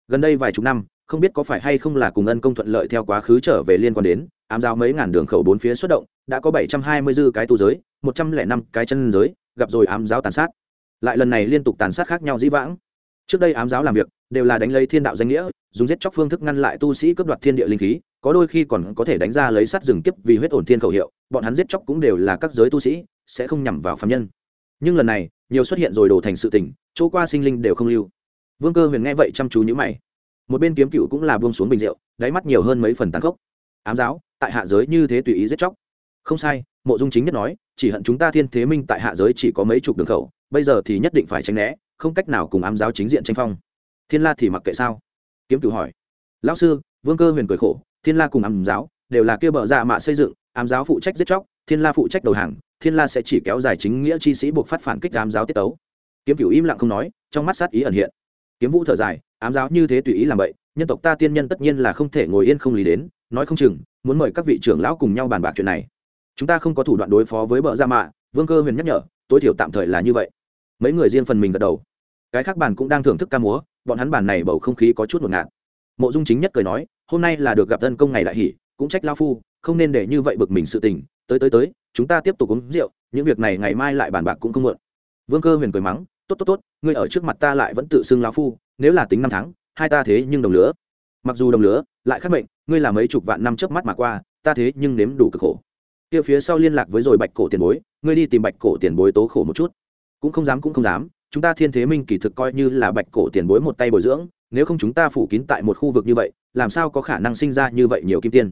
gần đây vài chục năm, không biết có phải hay không là cùng ân công thuận lợi theo quá khứ trở về liên quan đến, ám giáo mấy ngàn đường khẩu bốn phía xuất động, đã có bảy trăm hai mươi dư cái tu giới, một trăm lẻ năm cái chân giới, gặp rồi ám giáo tàn sát. Lại lần này liên tục tàn sát khác nhau dĩ vãng. Trước đây ám giáo làm việc, đều là đánh lấy thiên đạo danh nghĩa, dùng giết chóc phương thức ngăn lại tu sĩ cướp đoạt thiên địa linh khí, có đôi khi còn có thể đánh ra lấy sát rừng kiếp vì huyết ổn thiên khẩu hiệu, bọn hắn giết chóc cũng đều là các giới tu sĩ, sẽ không nhằm vào phạm nhân. Nhưng lần này, nhiều xuất hiện rồi đổ thành sự tình, chỗ qua sinh linh đều không lưu vương cơ huyền nghe vậy chăm chú nhữ mày. Một bên kiếm cựu cũng là buông xuống bình rượu, đáy mắt nhiều hơn mấy phần tàn khốc. Ám giáo, tại hạ giới như thế tùy ý giết chóc. Không sai, mộ dung chính nhất nói, chỉ hận chúng ta thiên thế minh tại hạ giới chỉ có mấy chục đường khẩu, bây giờ thì nhất định phải tránh né, không cách nào cùng ám giáo chính diện tranh phong. Thiên la thì mặc kệ sao? Kiếm cửu hỏi. Lão sư, vương cơ huyền cười khổ, thiên la cùng ám giáo đều là kia bờ dạ mạ xây dựng, ám giáo phụ trách giết chóc, thiên la phụ trách đầu hàng, thiên la sẽ chỉ kéo dài chính nghĩa chi sĩ buộc phát phản kích ám giáo tiết tấu. Kiếm cửu im lặng không nói, trong mắt sát ý ẩn hiện kiếm vũ thở dài, ám giáo như thế tùy ý làm vậy nhân tộc ta tiên nhân tất nhiên là không thể ngồi yên không lý đến, nói không chừng, muốn mời các vị trưởng lão cùng nhau bàn bạc chuyện này. Chúng ta không có thủ đoạn đối phó với bợ gia dạ mạ, vương cơ huyền nhắc nhở, tối thiểu tạm thời là như vậy. Mấy người riêng phần mình gật đầu. Cái khác bàn cũng đang thưởng thức ca múa, bọn hắn bàn này bầu không khí có chút ngột ngạt. Mộ dung chính nhất cười nói, hôm nay là được gặp thân công ngày đại hỷ, cũng trách lao phu, không nên để như vậy bực mình sự tình, tới tới tới, chúng ta tiếp tục uống rượu, những việc này ngày mai lại bàn bạc cũng không muộn. Vương cơ huyền cười mắng tốt tốt tốt, ngươi ở trước mặt ta lại vẫn tự xưng lao phu, nếu là tính năm tháng, hai ta thế nhưng đồng lứa. Mặc dù đồng lứa, lại khác mệnh, ngươi là mấy chục vạn năm trước mắt mà qua, ta thế nhưng nếm đủ cực khổ. Kia phía sau liên lạc với rồi bạch cổ tiền bối, ngươi đi tìm bạch cổ tiền bối tố khổ một chút. Cũng không dám cũng không dám, chúng ta thiên thế minh kỳ thực coi như là bạch cổ tiền bối một tay bồi dưỡng, nếu không chúng ta phủ kín tại một khu vực như vậy, làm sao có khả năng sinh ra như vậy nhiều kim tiên?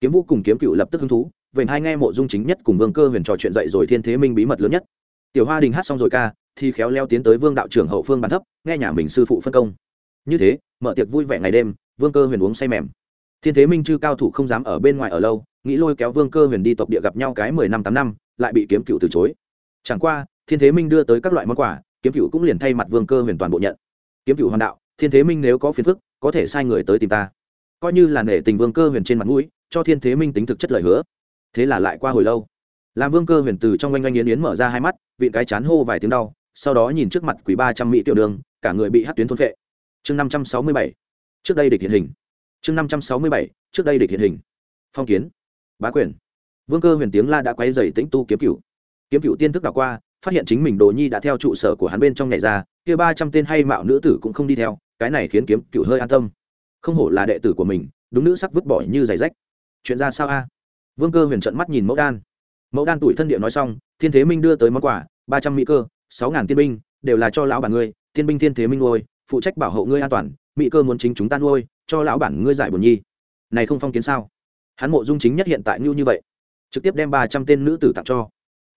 Kiếm vũ cùng kiếm cựu lập tức hứng thú vậy hai nghe mộ dung chính nhất cùng vương cơ huyền trò chuyện dậy rồi thiên thế minh bí mật lớn nhất tiểu hoa đình hát xong rồi ca, thì khéo leo tiến tới vương đạo trưởng hậu phương bàn thấp, nghe nhà mình sư phụ phân công. Như thế, mở tiệc vui vẻ ngày đêm, vương cơ huyền uống say mềm. Thiên thế minh chư cao thủ không dám ở bên ngoài ở lâu, nghĩ lôi kéo vương cơ huyền đi tộc địa gặp nhau cái mười năm tám năm, lại bị kiếm cựu từ chối. Chẳng qua, thiên thế minh đưa tới các loại món quà, kiếm cựu cũng liền thay mặt vương cơ huyền toàn bộ nhận. Kiếm cựu hoàn đạo, thiên thế minh nếu có phiền phức, có thể sai người tới tìm ta. Coi như là nể tình vương cơ huyền trên mặt mũi, cho thiên thế minh tính thực chất lời hứa. Thế là lại qua hồi lâu làm vương cơ huyền từ trong oanh oanh yến yến mở ra hai mắt, vịn cái chán hô vài tiếng đau, sau đó nhìn trước mặt quý ba trăm mỹ tiểu đường, cả người bị hát tuyến thôn vệ chương năm trăm sáu mươi bảy, trước đây địch hiện hình. Chương năm trăm sáu mươi bảy, trước đây địch hiện hình. Phong kiến. Bá quyền. Vương cơ huyền tiếng la đã quay dày tĩnh tu kiếm cựu kiếm cựu tiên thức đảo qua, phát hiện chính mình đồ nhi đã theo trụ sở của hắn bên trong nhảy ra, kia ba trăm tên hay mạo nữ tử cũng không đi theo, cái này khiến kiếm cựu hơi an tâm. Không hổ là đệ tử của mình, đúng nữ sắc vứt bỏ như giày rách. Chuyện ra sao a? Vương cơ huyền trận mắt nhìn mẫu đan mẫu đan tuổi thân địa nói xong, thiên thế minh đưa tới món quà, ba trăm mỹ cơ, sáu ngàn tiên binh, đều là cho lão bản ngươi, tiên binh thiên thế minh nuôi, phụ trách bảo hộ ngươi an toàn, mỹ cơ muốn chính chúng ta nuôi, cho lão bản ngươi giải buồn nhi. Này không phong kiến sao? Hắn mộ dung chính nhất hiện tại như như vậy, trực tiếp đem ba trăm tên nữ tử tặng cho.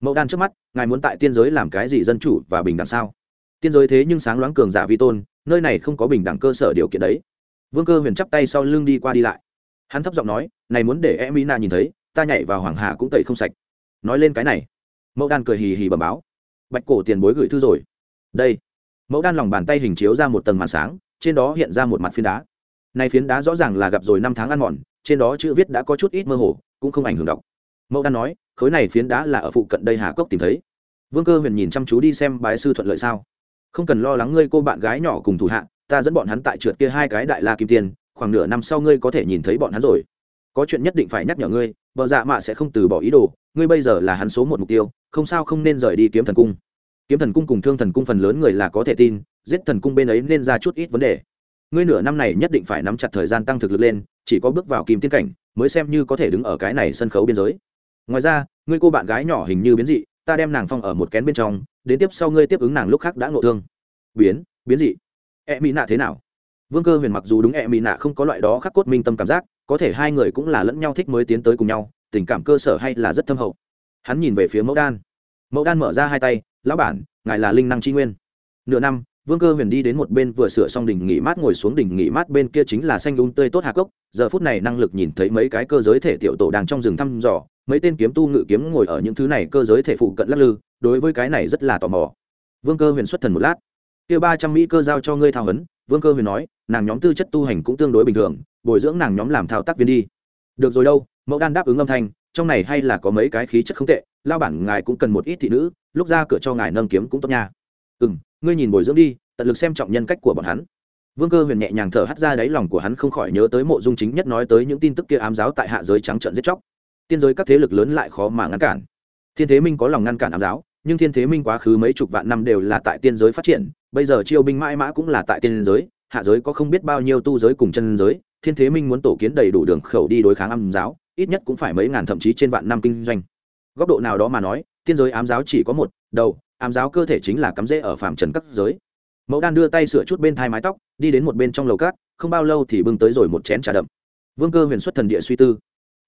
Mẫu đan trước mắt, ngài muốn tại tiên giới làm cái gì dân chủ và bình đẳng sao? Tiên giới thế nhưng sáng loáng cường giả vi tôn, nơi này không có bình đẳng cơ sở điều kiện đấy. Vương cơ huyền chắp tay sau lưng đi qua đi lại. Hắn thấp giọng nói, này muốn để em Na nhìn thấy, ta nhảy vào hoàng hà cũng tẩy không sạch nói lên cái này. Mẫu đan cười hì hì bẩm báo. Bạch cổ tiền bối gửi thư rồi. Đây. Mẫu đan lòng bàn tay hình chiếu ra một tầng màn sáng trên đó hiện ra một mặt phiến đá. Này phiến đá rõ ràng là gặp rồi năm tháng ăn mòn trên đó chữ viết đã có chút ít mơ hồ cũng không ảnh hưởng đọc. Mẫu đan nói khối này phiến đá là ở phụ cận đây hà cốc tìm thấy. Vương cơ huyền nhìn chăm chú đi xem bái sư thuận lợi sao. Không cần lo lắng ngươi cô bạn gái nhỏ cùng thủ hạ ta dẫn bọn hắn tại trượt kia hai cái đại la kim tiền, khoảng nửa năm sau ngươi có thể nhìn thấy bọn hắn rồi có chuyện nhất định phải nhắc nhở ngươi, vợ dạ mạ sẽ không từ bỏ ý đồ, ngươi bây giờ là hắn số một mục tiêu, không sao không nên rời đi kiếm thần cung. Kiếm thần cung cùng thương thần cung phần lớn người là có thể tin, giết thần cung bên ấy nên ra chút ít vấn đề. Ngươi nửa năm này nhất định phải nắm chặt thời gian tăng thực lực lên, chỉ có bước vào kim tiên cảnh, mới xem như có thể đứng ở cái này sân khấu biên giới. Ngoài ra, ngươi cô bạn gái nhỏ hình như biến dị, ta đem nàng phong ở một kén bên trong, đến tiếp sau ngươi tiếp ứng nàng lúc khác đã ngộ thương. Biến biến dị. E mỹ nạ thế nào? Vương cơ huyền mặc dù đúng e mỹ nạ không có loại đó khắc cốt minh tâm cảm giác có thể hai người cũng là lẫn nhau thích mới tiến tới cùng nhau, tình cảm cơ sở hay là rất thâm hậu. Hắn nhìn về phía mẫu đan. Mẫu đan mở ra hai tay, lão bản, ngài là linh năng tri nguyên. Nửa năm, vương cơ huyền đi đến một bên vừa sửa xong đỉnh nghỉ mát ngồi xuống đỉnh nghỉ mát bên kia chính là xanh đun tươi tốt hạ cốc giờ phút này năng lực nhìn thấy mấy cái cơ giới thể tiểu tổ đang trong rừng thăm dò, mấy tên kiếm tu ngự kiếm ngồi ở những thứ này cơ giới thể phụ cận lắc lư, đối với cái này rất là tò mò. Vương cơ huyền xuất thần một lát. Kia ba trăm mỹ cơ giao cho ngươi thao hấn vương cơ huyền nói, nàng nhóm tư chất tu hành cũng tương đối bình thường bồi dưỡng nàng nhóm làm thao tác viên đi. Được rồi đâu, mẫu đan đáp ứng âm thanh, trong này hay là có mấy cái khí chất không tệ, lao bản ngài cũng cần một ít thị nữ, lúc ra cửa cho ngài nâng kiếm cũng tốt nha. Ừ m ngươi nhìn bồi dưỡng đi, tận lực xem trọng nhân cách của bọn hắn. Vương cơ huyền nhẹ nhàng thở hắt ra đáy lòng của hắn không khỏi nhớ tới mộ dung chính nhất nói tới những tin tức kia ám giáo tại hạ giới trắng trợn giết chóc. Tiên giới các thế lực lớn lại khó mà ngăn cản. Thiên thế minh có lòng ngăn cản ám giáo, nhưng thiên thế minh quá khứ mấy chục vạn năm đều là tại tiên giới phát triển, bây giờ chiêu binh mãi mã cũng là tại tiên giới hạ giới có không biết bao nhiêu tu giới cùng chân giới, thiên thế minh muốn tổ kiến đầy đủ đường khẩu đi đối kháng ám giáo, ít nhất cũng phải mấy ngàn thậm chí trên vạn năm kinh doanh. Góc độ nào đó mà nói, tiên giới ám giáo chỉ có một, đầu, ám giáo cơ thể chính là cắm rễ ở phạm trần các giới. Mẫu đan đưa tay sửa chút bên thai mái tóc, đi đến một bên trong lầu cát, không bao lâu thì bưng tới rồi một chén trà đậm. Vương cơ huyền xuất thần địa suy tư.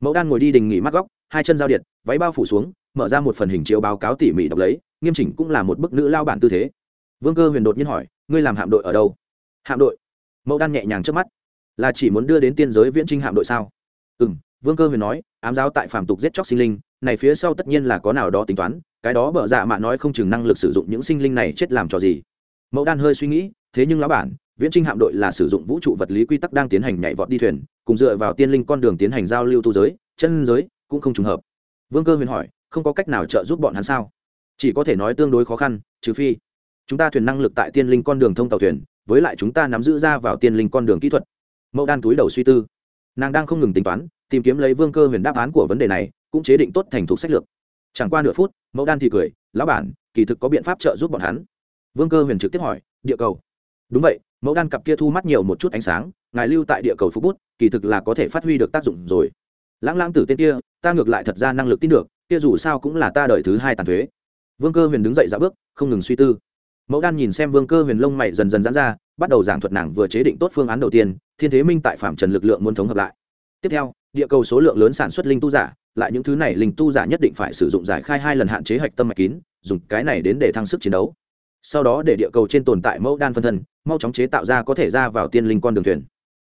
Mẫu đan ngồi đi đình nghỉ mắt góc, hai chân giao điện, váy bao phủ xuống, mở ra một phần hình chiếu báo cáo tỉ mỉ đọc lấy, nghiêm chỉnh cũng là một bức nữ lao bản tư thế. Vương cơ huyền đột nhiên hỏi, ngươi làm hạm đội ở đâu? Hạm đội. Mẫu đan nhẹ nhàng trước mắt. Là chỉ muốn đưa đến tiên giới viễn trinh hạm đội sao? Ừ m vương cơ huyền nói, ám giáo tại phàm tục giết chóc sinh linh, này phía sau tất nhiên là có nào đó tính toán, cái đó bở dạ mạ nói không chừng năng lực sử dụng những sinh linh này chết làm trò gì. Mẫu đan hơi suy nghĩ, thế nhưng lão bản, viễn trinh hạm đội là sử dụng vũ trụ vật lý quy tắc đang tiến hành nhảy vọt đi thuyền, cùng dựa vào tiên linh con đường tiến hành giao lưu tu giới, chân giới cũng không trùng hợp. Vương cơ huyền hỏi, không có cách nào trợ giúp bọn hắn sao? Chỉ có thể nói tương đối khó khăn, trừ phi chúng ta thuyền năng lực tại tiên linh con đường thông tàu thuyền với lại chúng ta nắm giữ ra vào tiên linh con đường kỹ thuật. Mẫu đan túi đầu suy tư. Nàng đang không ngừng tính toán, tìm kiếm lấy vương cơ huyền đáp án của vấn đề này, cũng chế định tốt thành thục sách lược. Chẳng qua nửa phút, mẫu đan thì cười, lão bản, kỳ thực có biện pháp trợ giúp bọn hắn. Vương cơ huyền trực tiếp hỏi, địa cầu? Đúng vậy, mẫu đan cặp kia thu mắt nhiều một chút ánh sáng, ngài lưu tại địa cầu phú bút, kỳ thực là có thể phát huy được tác dụng rồi. Lãng lãng tử tên kia, ta ngược lại thật ra năng lực tin được, kia dù sao cũng là ta đợi thứ hai tàn thuế. Vương cơ huyền đứng dậy dạo bước, không ngừng suy tư mẫu đan nhìn xem vương cơ huyền lông mày dần dần dán ra, bắt đầu giảng thuật nàng vừa chế định tốt phương án đầu tiên, thiên thế minh tại phạm trần lực lượng muốn thống hợp lại. Tiếp theo, địa cầu số lượng lớn sản xuất linh tu giả, lại những thứ này linh tu giả nhất định phải sử dụng giải khai hai lần hạn chế hạch tâm mạch kín, dùng cái này đến để thăng sức chiến đấu. Sau đó để địa cầu trên tồn tại mẫu đan phân thân, mau chóng chế tạo ra có thể ra vào tiên linh con đường thuyền.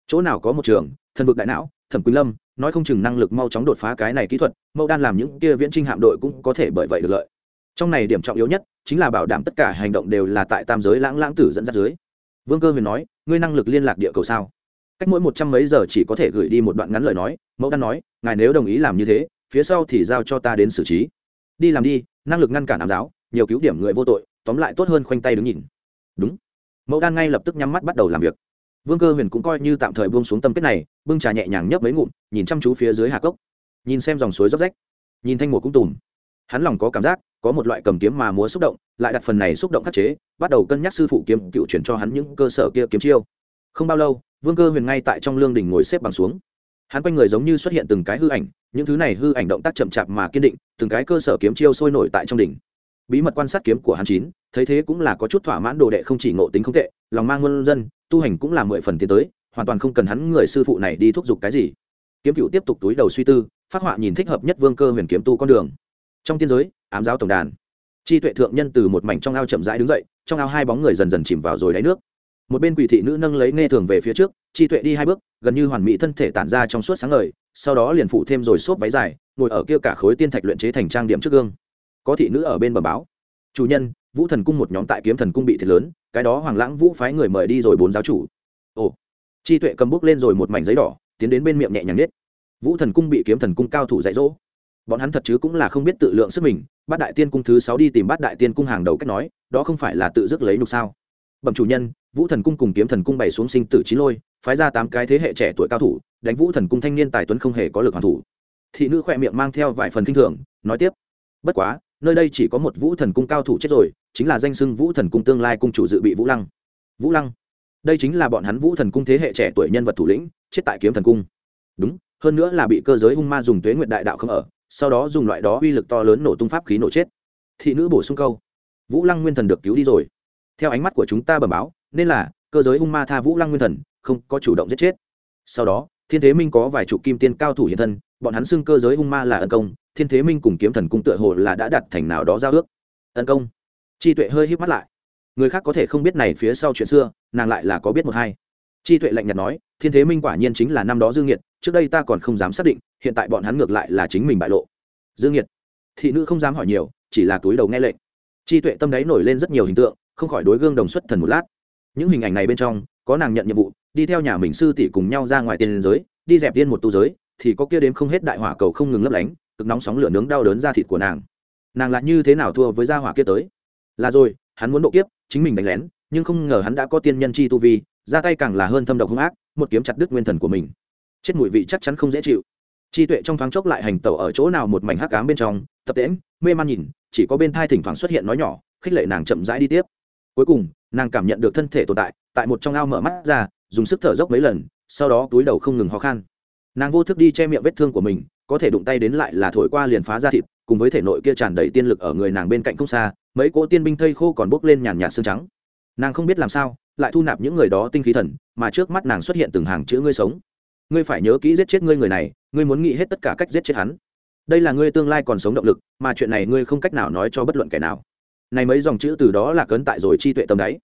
Chỗ nào có một trường, thần vực đại não, thẩm quỳnh lâm, nói không chừng năng lực mau chóng đột phá cái này kỹ thuật, mẫu đan làm những kia viễn trinh hạm đội cũng có thể bởi vậy được lợi. Trong này điểm trọng yếu nhất chính là bảo đảm tất cả hành động đều là tại tam giới lãng lãng tử dẫn dắt dưới. Vương cơ huyền nói, ngươi năng lực liên lạc địa cầu sao? Cách mỗi một trăm mấy giờ chỉ có thể gửi đi một đoạn ngắn lời nói, mẫu đan nói, ngài nếu đồng ý làm như thế, phía sau thì giao cho ta đến xử trí. Đi làm đi, năng lực ngăn cản ám giáo, nhiều cứu điểm người vô tội, tóm lại tốt hơn khoanh tay đứng nhìn. Đúng. Mẫu đan ngay lập tức nhắm mắt bắt đầu làm việc. Vương cơ huyền cũng coi như tạm thời buông xuống tâm kết này, bưng trà nhẹ nhàng nhấp mấy ngụm, nhìn chăm chú phía dưới hà cốc. Nhìn xem dòng suối róc rách. Nhìn thanh mùa cũng tùm. Hắn lòng có cảm giác có một loại cầm kiếm mà múa xúc động, lại đặt phần này xúc động khắc chế, bắt đầu cân nhắc sư phụ kiếm cựu chuyển cho hắn những cơ sở kia kiếm chiêu. Không bao lâu, vương cơ huyền ngay tại trong lương đình ngồi xếp bằng xuống. Hắn quanh người giống như xuất hiện từng cái hư ảnh, những thứ này hư ảnh động tác chậm chạp mà kiên định, từng cái cơ sở kiếm chiêu sôi nổi tại trong đỉnh. Bí mật quan sát kiếm của hắn chín, thấy thế cũng là có chút thỏa mãn đồ đệ không chỉ ngộ tính không tệ, lòng mang ngôn dân, tu hành cũng là mười phần tiến tới, hoàn toàn không cần hắn người sư phụ này đi thúc giục cái gì. Kiếm cựu tiếp tục túi đầu suy tư, phát họa nhìn thích hợp nhất vương cơ huyền kiếm tu con đường. Trong tiên giới ám giáo tổng đàn. Chi tuệ thượng nhân từ một mảnh trong ao chậm rãi đứng dậy, trong ao hai bóng người dần dần chìm vào rồi đáy nước. Một bên quỷ thị nữ nâng lấy nghe thường về phía trước, chi tuệ đi hai bước, gần như hoàn mỹ thân thể tản ra trong suốt sáng ngời, sau đó liền phụ thêm rồi xốp váy dài, ngồi ở kia cả khối tiên thạch luyện chế thành trang điểm trước gương. Có thị nữ ở bên bờ báo, chủ nhân, vũ thần cung một nhóm tại kiếm thần cung bị thiệt lớn, cái đó hoàng lãng vũ phái người mời đi rồi bốn giáo chủ. Ồ. Chi tuệ cầm bút lên rồi một mảnh giấy đỏ, tiến đến bên miệng nhẹ nhàng nết vũ thần cung bị kiếm thần cung cao thủ dạy dỗ bọn hắn thật chứ cũng là không biết tự lượng sức mình, bát đại tiên cung thứ sáu đi tìm bát đại tiên cung hàng đầu cách nói, đó không phải là tự dứt lấy nhục sao? Bẩm chủ nhân, vũ thần cung cùng kiếm thần cung bày xuống sinh tử trí lôi, phái ra tám cái thế hệ trẻ tuổi cao thủ, đánh vũ thần cung thanh niên tài tuấn không hề có lực hoàn thủ. Thị nữ khỏe miệng mang theo vài phần kinh thường, nói tiếp. Bất quá, nơi đây chỉ có một vũ thần cung cao thủ chết rồi, chính là danh sưng vũ thần cung tương lai cung chủ dự bị vũ lăng. Vũ lăng? Đây chính là bọn hắn vũ thần cung thế hệ trẻ tuổi nhân vật thủ lĩnh, chết tại kiếm thần cung. Đúng, hơn nữa là bị cơ giới hung ma dùng tuế nguyện đại đạo không ở sau đó dùng loại đó uy lực to lớn nổ tung pháp khí nổ chết. Thị nữ bổ sung câu, vũ lăng nguyên thần được cứu đi rồi. Theo ánh mắt của chúng ta bẩm báo, nên là, cơ giới hung ma tha vũ lăng nguyên thần, không có chủ động giết chết. Sau đó, thiên thế minh có vài chục kim tiên cao thủ hiện thân, bọn hắn xưng cơ giới hung ma là ân công, thiên thế minh cùng kiếm thần cung tựa hồ là đã đặt thành nào đó giao ước. Ân công. Chi tuệ hơi híp mắt lại. Người khác có thể không biết này phía sau chuyện xưa, nàng lại là có biết một hai chi tuệ lạnh nhạt nói, thiên thế minh quả nhiên chính là năm đó dương nhiệt trước đây ta còn không dám xác định, hiện tại bọn hắn ngược lại là chính mình bại lộ. Dương nhiệt thị nữ không dám hỏi nhiều, chỉ là túi đầu nghe lệnh. Chi tuệ tâm đáy nổi lên rất nhiều hình tượng, không khỏi đối gương đồng xuất thần một lát. Những hình ảnh này bên trong, có nàng nhận nhiệm vụ, đi theo nhà mình sư tỷ cùng nhau ra ngoài tiền giới, đi dẹp tiên một tu giới, thì có kia đếm không hết đại hỏa cầu không ngừng lấp lánh, cực nóng sóng lửa nướng đau đớn ra thịt của nàng. Nàng lại như thế nào thua với gia hỏa kia tới? Là rồi, hắn muốn độ kiếp, chính mình đánh lén, nhưng không ngờ hắn đã có tiên nhân chi tu vi ra tay càng là hơn thâm độc hung ác, một kiếm chặt đứt nguyên thần của mình. Chết mùi vị chắc chắn không dễ chịu. Chi tuệ trong thoáng chốc lại hành tẩu ở chỗ nào một mảnh hắc cám bên trong, tập tễm mê man nhìn, chỉ có bên thai thỉnh thoảng xuất hiện nói nhỏ, khích lệ nàng chậm rãi đi tiếp. Cuối cùng, nàng cảm nhận được thân thể tồn tại tại một trong ao mở mắt ra, dùng sức thở dốc mấy lần, sau đó túi đầu không ngừng ho khan. Nàng vô thức đi che miệng vết thương của mình, có thể đụng tay đến lại là thổi qua liền phá ra thịt, cùng với thể nội kia tràn đầy tiên lực ở người nàng bên cạnh không xa, mấy cỗ tiên binh thây khô còn bốc lên nhàn nhạt xương trắng. Nàng không biết làm sao lại thu nạp những người đó tinh khí thần, mà trước mắt nàng xuất hiện từng hàng chữ ngươi sống. Ngươi phải nhớ kỹ giết chết ngươi người này, ngươi muốn nghĩ hết tất cả cách giết chết hắn. Đây là ngươi tương lai còn sống động lực, mà chuyện này ngươi không cách nào nói cho bất luận kẻ nào. Này mấy dòng chữ từ đó là cấn tại rồi chi tuệ tâm đáy.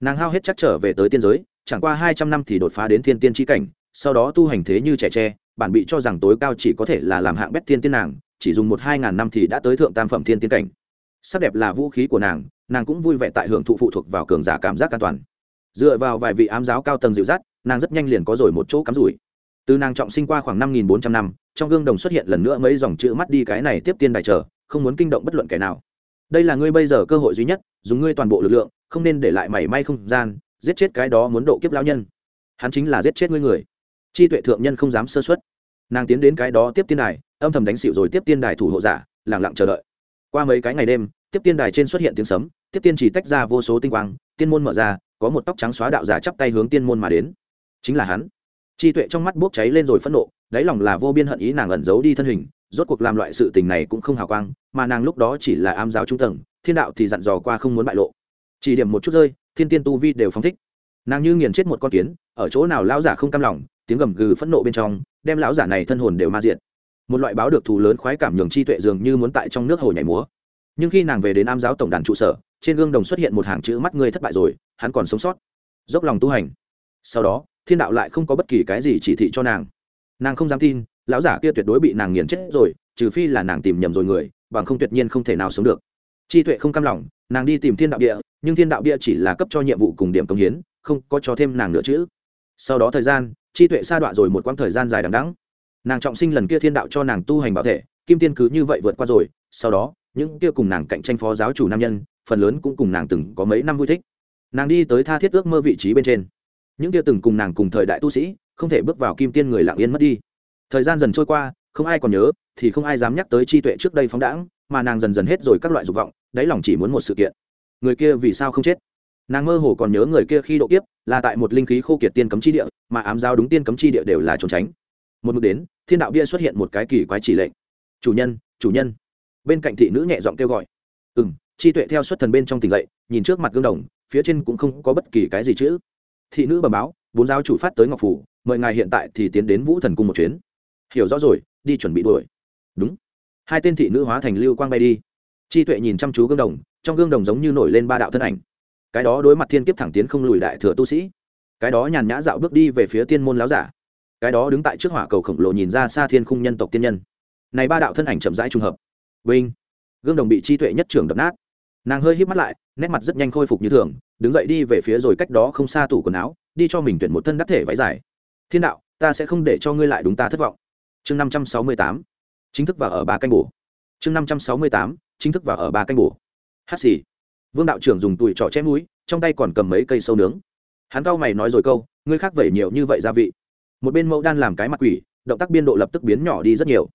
Nàng hao hết chắc trở về tới tiên giới, chẳng qua hai trăm năm thì đột phá đến thiên tiên tri cảnh, sau đó tu hành thế như trẻ tre, bản bị cho rằng tối cao chỉ có thể là làm hạng bét thiên tiên nàng, chỉ dùng một hai ngàn năm thì đã tới thượng tam phẩm thiên tiên cảnh. Sắc đẹp là vũ khí của nàng nàng cũng vui vẻ tại hưởng thụ phụ thuộc vào cường giả cảm giác an toàn dựa vào vài vị ám giáo cao tầng dịu dắt, nàng rất nhanh liền có rồi một chỗ cắm rủi. Từ nàng trọng sinh qua khoảng năm nghìn bốn trăm năm, trong gương đồng xuất hiện lần nữa mấy dòng chữ mắt đi cái này tiếp tiên đài trở không muốn kinh động bất luận kẻ nào. Đây là ngươi bây giờ cơ hội duy nhất, dùng ngươi toàn bộ lực lượng, không nên để lại mảy may không gian, giết chết cái đó muốn độ kiếp lao nhân. Hắn chính là giết chết ngươi người. Chi tuệ thượng nhân không dám sơ xuất nàng tiến đến cái đó tiếp tiên đài, âm thầm đánh xịu rồi tiếp tiên đài thủ hộ giả lẳng lặng chờ đợi. Qua mấy cái ngày đêm, tiếp tiên đài trên xuất hiện tiếng sấm, tiếp tiên chỉ tách ra vô số tinh quang, tiên môn mở ra có một tóc trắng xóa đạo giả chắp tay hướng tiên môn mà đến. Chính là hắn. Chi tuệ trong mắt bốc cháy lên rồi phẫn nộ, đáy lòng là vô biên hận ý nàng ẩn giấu đi thân hình, rốt cuộc làm loại sự tình này cũng không hào quang, mà nàng lúc đó chỉ là ám giáo trung tầng, thiên đạo thì dặn dò qua không muốn bại lộ. Chỉ điểm một chút rơi, thiên tiên tu vi đều phóng thích. Nàng như nghiền chết một con kiến, ở chỗ nào lão giả không cam lòng, tiếng gầm gừ phẫn nộ bên trong, đem lão giả này thân hồn đều ma diện một loại báo được thù lớn khoái cảm nhường chi tuệ dường như muốn tại trong nước hồ nhảy múa. Nhưng khi nàng về đến am giáo tổng đàn trụ sở, trên gương đồng xuất hiện một hàng chữ mắt ngươi thất bại rồi hắn còn sống sót. Dốc lòng tu hành. Sau đó, thiên đạo lại không có bất kỳ cái gì chỉ thị cho nàng. Nàng không dám tin, lão giả kia tuyệt đối bị nàng nghiền chết rồi, trừ phi là nàng tìm nhầm rồi người, bằng không tuyệt nhiên không thể nào sống được. Chi tuệ không cam lòng, nàng đi tìm thiên đạo địa, nhưng thiên đạo địa chỉ là cấp cho nhiệm vụ cùng điểm công hiến, không có cho thêm nàng nữa chữ sau đó thời gian, chi tuệ sa đọa rồi một quãng thời gian dài đằng đẵng. Nàng trọng sinh lần kia thiên đạo cho nàng tu hành bảo thể, kim tiên cứ như vậy vượt qua rồi, sau đó, những kia cùng nàng cạnh tranh phó giáo chủ nam nhân, phần lớn cũng cùng nàng từng có mấy năm vui thích nàng đi tới tha thiết ước mơ vị trí bên trên. Những kia từng cùng nàng cùng thời đại tu sĩ, không thể bước vào kim tiên người lặng yên mất đi. Thời gian dần trôi qua, không ai còn nhớ, thì không ai dám nhắc tới chi tuệ trước đây phóng đãng, mà nàng dần dần hết rồi các loại dục vọng, đáy lòng chỉ muốn một sự kiện. Người kia vì sao không chết? Nàng mơ hồ còn nhớ người kia khi độ kiếp, là tại một linh khí khô kiệt tiên cấm chi địa, mà ám giao đúng tiên cấm chi địa đều là trốn tránh. Một mực đến, thiên đạo bia xuất hiện một cái kỳ quái chỉ lệnh. Chủ nhân chủ nhân. Bên cạnh thị nữ nhẹ giọng kêu gọi. Ừ m chi tuệ theo xuất thần bên trong tỉnh dậy, nhìn trước mặt gương đồng phía trên cũng không có bất kỳ cái gì chữ. Thị nữ bẩm báo, bốn giáo chủ phát tới ngọc phủ, mời ngài hiện tại thì tiến đến vũ thần cung một chuyến. Hiểu rõ rồi, đi chuẩn bị đuổi. Đúng. Hai tên thị nữ hóa thành lưu quang bay đi. Chi tuệ nhìn chăm chú gương đồng, trong gương đồng giống như nổi lên ba đạo thân ảnh. Cái đó đối mặt thiên kiếp thẳng tiến không lùi đại thừa tu sĩ. Cái đó nhàn nhã dạo bước đi về phía tiên môn láo giả. Cái đó đứng tại trước hỏa cầu khổng lồ nhìn ra xa thiên khung nhân tộc tiên nhân. Này ba đạo thân ảnh chậm rãi trùng hợp. Vinh. Gương đồng bị chi tuệ nhất trưởng đập nát nàng hơi hít mắt lại, nét mặt rất nhanh khôi phục như thường, đứng dậy đi về phía rồi cách đó không xa tủ quần áo, đi cho mình tuyển một thân đắc thể váy dài. Thiên đạo, ta sẽ không để cho ngươi lại đúng ta thất vọng. Chương năm trăm sáu mươi tám. Chính thức vào ở ba canh bổ. Chương năm trăm sáu mươi tám. Chính thức vào ở ba canh bổ. Hát xì. Vương đạo trưởng dùng tùi trọ chém núi trong tay còn cầm mấy cây sâu nướng. Hắn cau mày nói rồi câu, ngươi khác vẩy nhiều như vậy gia vị. Một bên mẫu đan làm cái mặt quỷ, động tác biên độ lập tức biến nhỏ đi rất nhiều.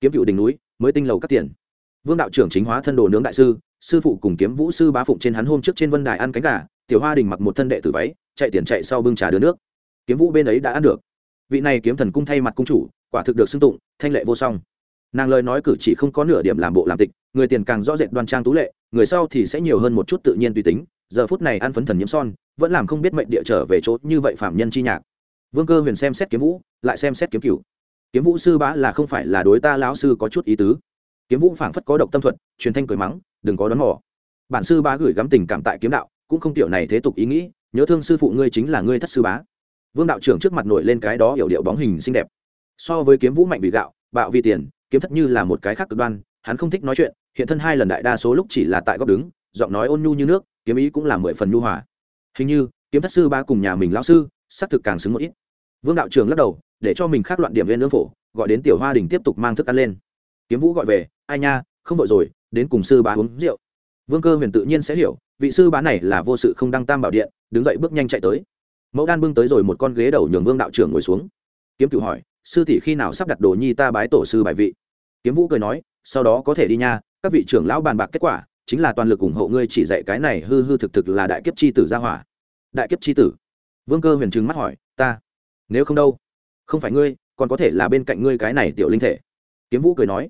Kiếm cựu đỉnh núi, mới tinh lầu các tiền. Vương đạo trưởng chính hóa thân đồ nướng đại sư sư phụ cùng kiếm vũ sư bá phụng trên hắn hôm trước trên vân đài ăn cánh gà, tiểu hoa đình mặc một thân đệ tử váy, chạy tiền chạy sau bưng trà đưa nước. Kiếm vũ bên ấy đã ăn được. Vị này kiếm thần cung thay mặt cung chủ, quả thực được xưng tụng, thanh lệ vô song. Nàng lời nói cử chỉ không có nửa điểm làm bộ làm tịch, người tiền càng rõ rệt đoan trang tú lệ, người sau thì sẽ nhiều hơn một chút tự nhiên tùy tính, giờ phút này ăn phấn thần nhiễm son, vẫn làm không biết mệnh địa trở về chỗ như vậy phạm nhân chi nhạc. Vương cơ huyền xem xét kiếm vũ, lại xem xét kiếm cửu. Kiếm vũ sư bá là không phải là đối ta lão sư có chút ý tứ kiếm vũ phảng phất có độc tâm thuật, truyền thanh cười mắng, đừng có đón mỏ bản sư bá gửi gắm tình cảm tại kiếm đạo, cũng không tiểu này thế tục ý nghĩ, nhớ thương sư phụ ngươi chính là ngươi thất sư bá. Vương đạo trưởng trước mặt nổi lên cái đó hiểu điệu bóng hình xinh đẹp. So với kiếm vũ mạnh vì gạo, bạo vì tiền, kiếm thất như là một cái khác cực đoan, hắn không thích nói chuyện, hiện thân hai lần đại đa số lúc chỉ là tại góc đứng, giọng nói ôn nhu như nước, kiếm ý cũng là mười phần nhu hòa. Hình như, kiếm thất sư ba cùng nhà mình lão sư, xác thực càng xứng một ít. Vương đạo trưởng lắc đầu, để cho mình khác loạn điểm lên lương phổ, gọi đến tiểu hoa đình tiếp tục mang thức ăn lên. Kiếm vũ gọi về ai nha, không vội rồi, đến cùng sư bá uống rượu. Vương cơ huyền tự nhiên sẽ hiểu, vị sư bá này là vô sự không đăng tam bảo điện, đứng dậy bước nhanh chạy tới. Mẫu đan bưng tới rồi một con ghế đầu nhường vương đạo trưởng ngồi xuống. Kiếm cựu hỏi, sư tỷ khi nào sắp đặt đồ nhi ta bái tổ sư bài vị? Kiếm vũ cười nói, sau đó có thể đi nha, các vị trưởng lão bàn bạc kết quả, chính là toàn lực ủng hộ ngươi chỉ dạy cái này hư hư thực thực là đại kiếp chi tử gia hỏa. Đại kiếp chi tử? Vương cơ huyền trừng mắt hỏi, ta? Nếu không đâu? Không phải ngươi, còn có thể là bên cạnh ngươi cái này tiểu linh thể. Kiếm vũ cười nói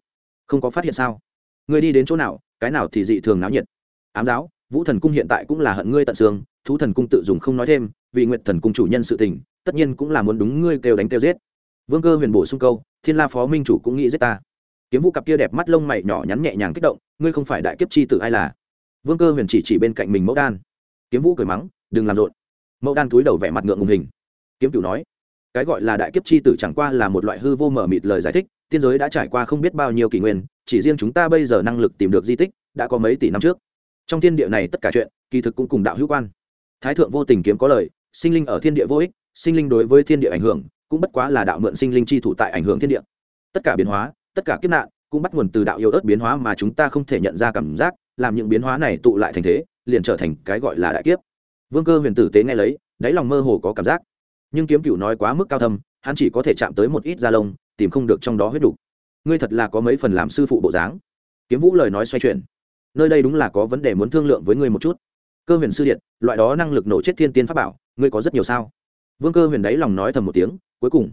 không có phát hiện sao? Ngươi đi đến chỗ nào, cái nào thì dị thường náo nhiệt? Ám giáo, vũ thần cung hiện tại cũng là hận ngươi tận xương, thú thần cung tự dùng không nói thêm, vì nguyện thần cung chủ nhân sự tình, tất nhiên cũng là muốn đúng ngươi kêu đánh kêu giết. Vương cơ huyền bổ sung câu, thiên la phó minh chủ cũng nghĩ giết ta. Kiếm vũ cặp kia đẹp mắt lông mày nhỏ nhắn nhẹ nhàng kích động, ngươi không phải đại kiếp chi tử ai là? Vương cơ huyền chỉ chỉ bên cạnh mình mẫu đan. Kiếm vũ cười mắng, đừng làm rộn. Mẫu đan túi đầu vẻ mặt ngượng ngùng hình. Kiếm cửu nói cái gọi là đại kiếp chi tử chẳng qua là một loại hư vô mở mịt lời giải thích, tiên giới đã trải qua không biết bao nhiêu kỷ nguyên, chỉ riêng chúng ta bây giờ năng lực tìm được di tích, đã có mấy tỷ năm trước. Trong thiên địa này tất cả chuyện, kỳ thực cũng cùng đạo hữu quan. Thái thượng vô tình kiếm có lời, sinh linh ở thiên địa vô ích, sinh linh đối với thiên địa ảnh hưởng, cũng bất quá là đạo mượn sinh linh chi thủ tại ảnh hưởng thiên địa. Tất cả biến hóa, tất cả kiếp nạn, cũng bắt nguồn từ đạo yêu ớt biến hóa mà chúng ta không thể nhận ra cảm giác, làm những biến hóa này tụ lại thành thế, liền trở thành cái gọi là đại kiếp. Vương cơ huyền tử tế nghe lấy, đáy lòng mơ hồ có cảm giác nhưng kiếm cựu nói quá mức cao thâm, hắn chỉ có thể chạm tới một ít da lông, tìm không được trong đó huyết đủ. ngươi thật là có mấy phần làm sư phụ bộ dáng. Kiếm vũ lời nói xoay chuyển. Nơi đây đúng là có vấn đề muốn thương lượng với ngươi một chút. Cơ huyền sư điện, loại đó năng lực nổ chết thiên tiên pháp bảo, ngươi có rất nhiều sao? Vương cơ huyền đáy lòng nói thầm một tiếng, cuối cùng,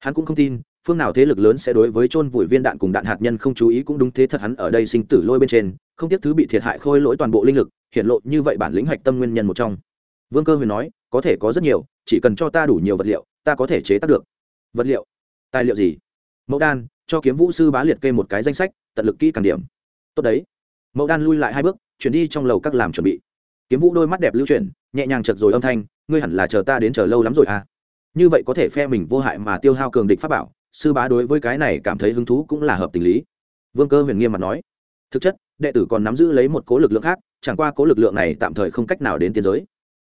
hắn cũng không tin, phương nào thế lực lớn sẽ đối với chôn vùi viên đạn cùng đạn hạt nhân không chú ý cũng đúng thế thật hắn ở đây sinh tử lôi bên trên, không tiếc thứ bị thiệt hại khôi lỗi toàn bộ linh lực, hiện lộ như vậy bản lĩnh hạch tâm nguyên nhân một trong. Vương cơ huyền nói có thể có rất nhiều, chỉ cần cho ta đủ nhiều vật liệu, ta có thể chế tác được. Vật liệu? Tài liệu gì? Mẫu đan, cho kiếm vũ sư bá liệt kê một cái danh sách, tận lực kỹ càng điểm. Tốt đấy. Mẫu đan lui lại hai bước, chuyển đi trong lầu các làm chuẩn bị. Kiếm vũ đôi mắt đẹp lưu chuyển, nhẹ nhàng chật rồi âm thanh, ngươi hẳn là chờ ta đến chờ lâu lắm rồi à? Như vậy có thể phe mình vô hại mà tiêu hao cường địch pháp bảo, sư bá đối với cái này cảm thấy hứng thú cũng là hợp tình lý. Vương cơ huyền nghiêm mặt nói, thực chất, đệ tử còn nắm giữ lấy một cố lực lượng khác, chẳng qua cố lực lượng này tạm thời không cách nào đến tiến giới.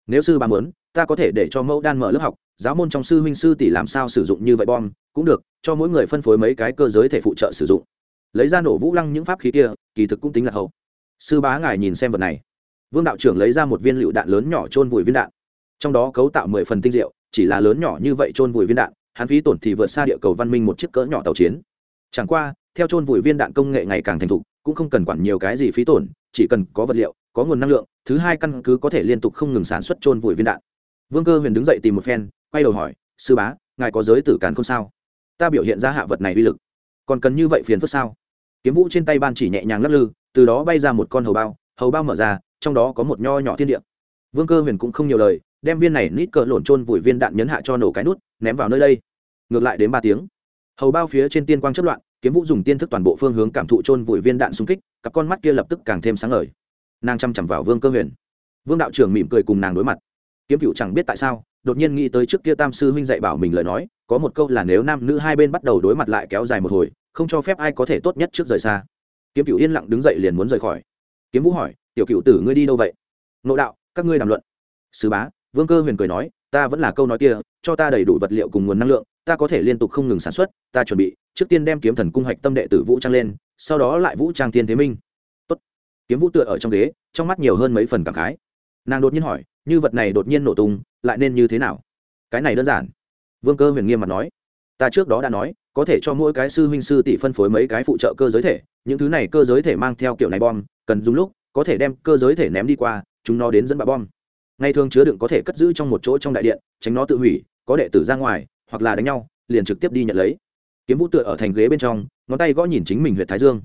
Nếu sư bá muốn ta có thể để cho mẫu đan mở lớp học, giáo môn trong sư huynh sư tỷ làm sao sử dụng như vậy bom, cũng được, cho mỗi người phân phối mấy cái cơ giới thể phụ trợ sử dụng. Lấy ra nổ vũ lăng những pháp khí kia, kỳ thực cũng tính là hậu. Sư bá ngài nhìn xem vật này. Vương đạo trưởng lấy ra một viên lựu đạn lớn nhỏ trôn vùi viên đạn. Trong đó cấu tạo mười phần tinh diệu, chỉ là lớn nhỏ như vậy trôn vùi viên đạn, hắn phí tổn thì vượt xa địa cầu văn minh một chiếc cỡ nhỏ tàu chiến. Chẳng qua, theo trôn vùi viên đạn công nghệ ngày càng thành thục, cũng không cần quản nhiều cái gì phí tổn, chỉ cần có vật liệu, có nguồn năng lượng, thứ hai căn cứ có thể liên tục không ngừng sản xuất trôn vùi viên đạn vương cơ huyền đứng dậy tìm một phen, quay đầu hỏi, sư bá, ngài có giới tử càn không sao? Ta biểu hiện ra hạ vật này uy lực. Còn cần như vậy phiền phức sao? Kiếm vũ trên tay ban chỉ nhẹ nhàng lắc lư, từ đó bay ra một con hầu bao hầu bao mở ra, trong đó có một nho nhỏ thiên địa. Vương cơ huyền cũng không nhiều lời, đem viên này nít cỡ lộn trôn vùi viên đạn nhấn hạ cho nổ cái nút, ném vào nơi đây. Ngược lại đến ba tiếng, hầu bao phía trên tiên quang chất loạn, kiếm vũ dùng tiên thức toàn bộ phương hướng cảm thụ trôn vùi viên đạn xung kích, cặp con mắt kia lập tức càng thêm sáng ngời. Nàng chăm chằm vào vương cơ huyền. Vương đạo trưởng mỉm cười cùng nàng đối mặt kiếm cựu chẳng biết tại sao, đột nhiên nghĩ tới trước kia tam sư huynh dạy bảo mình lời nói, có một câu là nếu nam nữ hai bên bắt đầu đối mặt lại kéo dài một hồi, không cho phép ai có thể tốt nhất trước rời xa. Kiếm cựu yên lặng đứng dậy liền muốn rời khỏi. Kiếm vũ hỏi, tiểu cựu tử ngươi đi đâu vậy? Nộ đạo, các ngươi đàm luận. Sứ bá, vương cơ huyền cười nói, ta vẫn là câu nói kia, cho ta đầy đủ vật liệu cùng nguồn năng lượng, ta có thể liên tục không ngừng sản xuất, ta chuẩn bị, trước tiên đem kiếm thần cung hạch tâm đệ tử vũ trang lên, sau đó lại vũ trang tiên thế minh. Tốt. kiếm vũ tựa ở trong ghế, trong mắt nhiều hơn mấy phần cảm khái nàng đột nhiên hỏi, như vật này đột nhiên nổ tung, lại nên như thế nào? Cái này đơn giản. Vương cơ huyền nghiêm mặt nói, ta trước đó đã nói, có thể cho mỗi cái sư huynh sư tỷ phân phối mấy cái phụ trợ cơ giới thể, những thứ này cơ giới thể mang theo kiểu này bom, cần dùng lúc, có thể đem cơ giới thể ném đi qua, chúng nó đến dẫn bạo bom. Ngày thường chứa đựng có thể cất giữ trong một chỗ trong đại điện, tránh nó tự hủy, có đệ tử ra ngoài, hoặc là đánh nhau, liền trực tiếp đi nhận lấy. Kiếm vũ tựa ở thành ghế bên trong, ngón tay gõ nhìn chính mình huyện thái dương.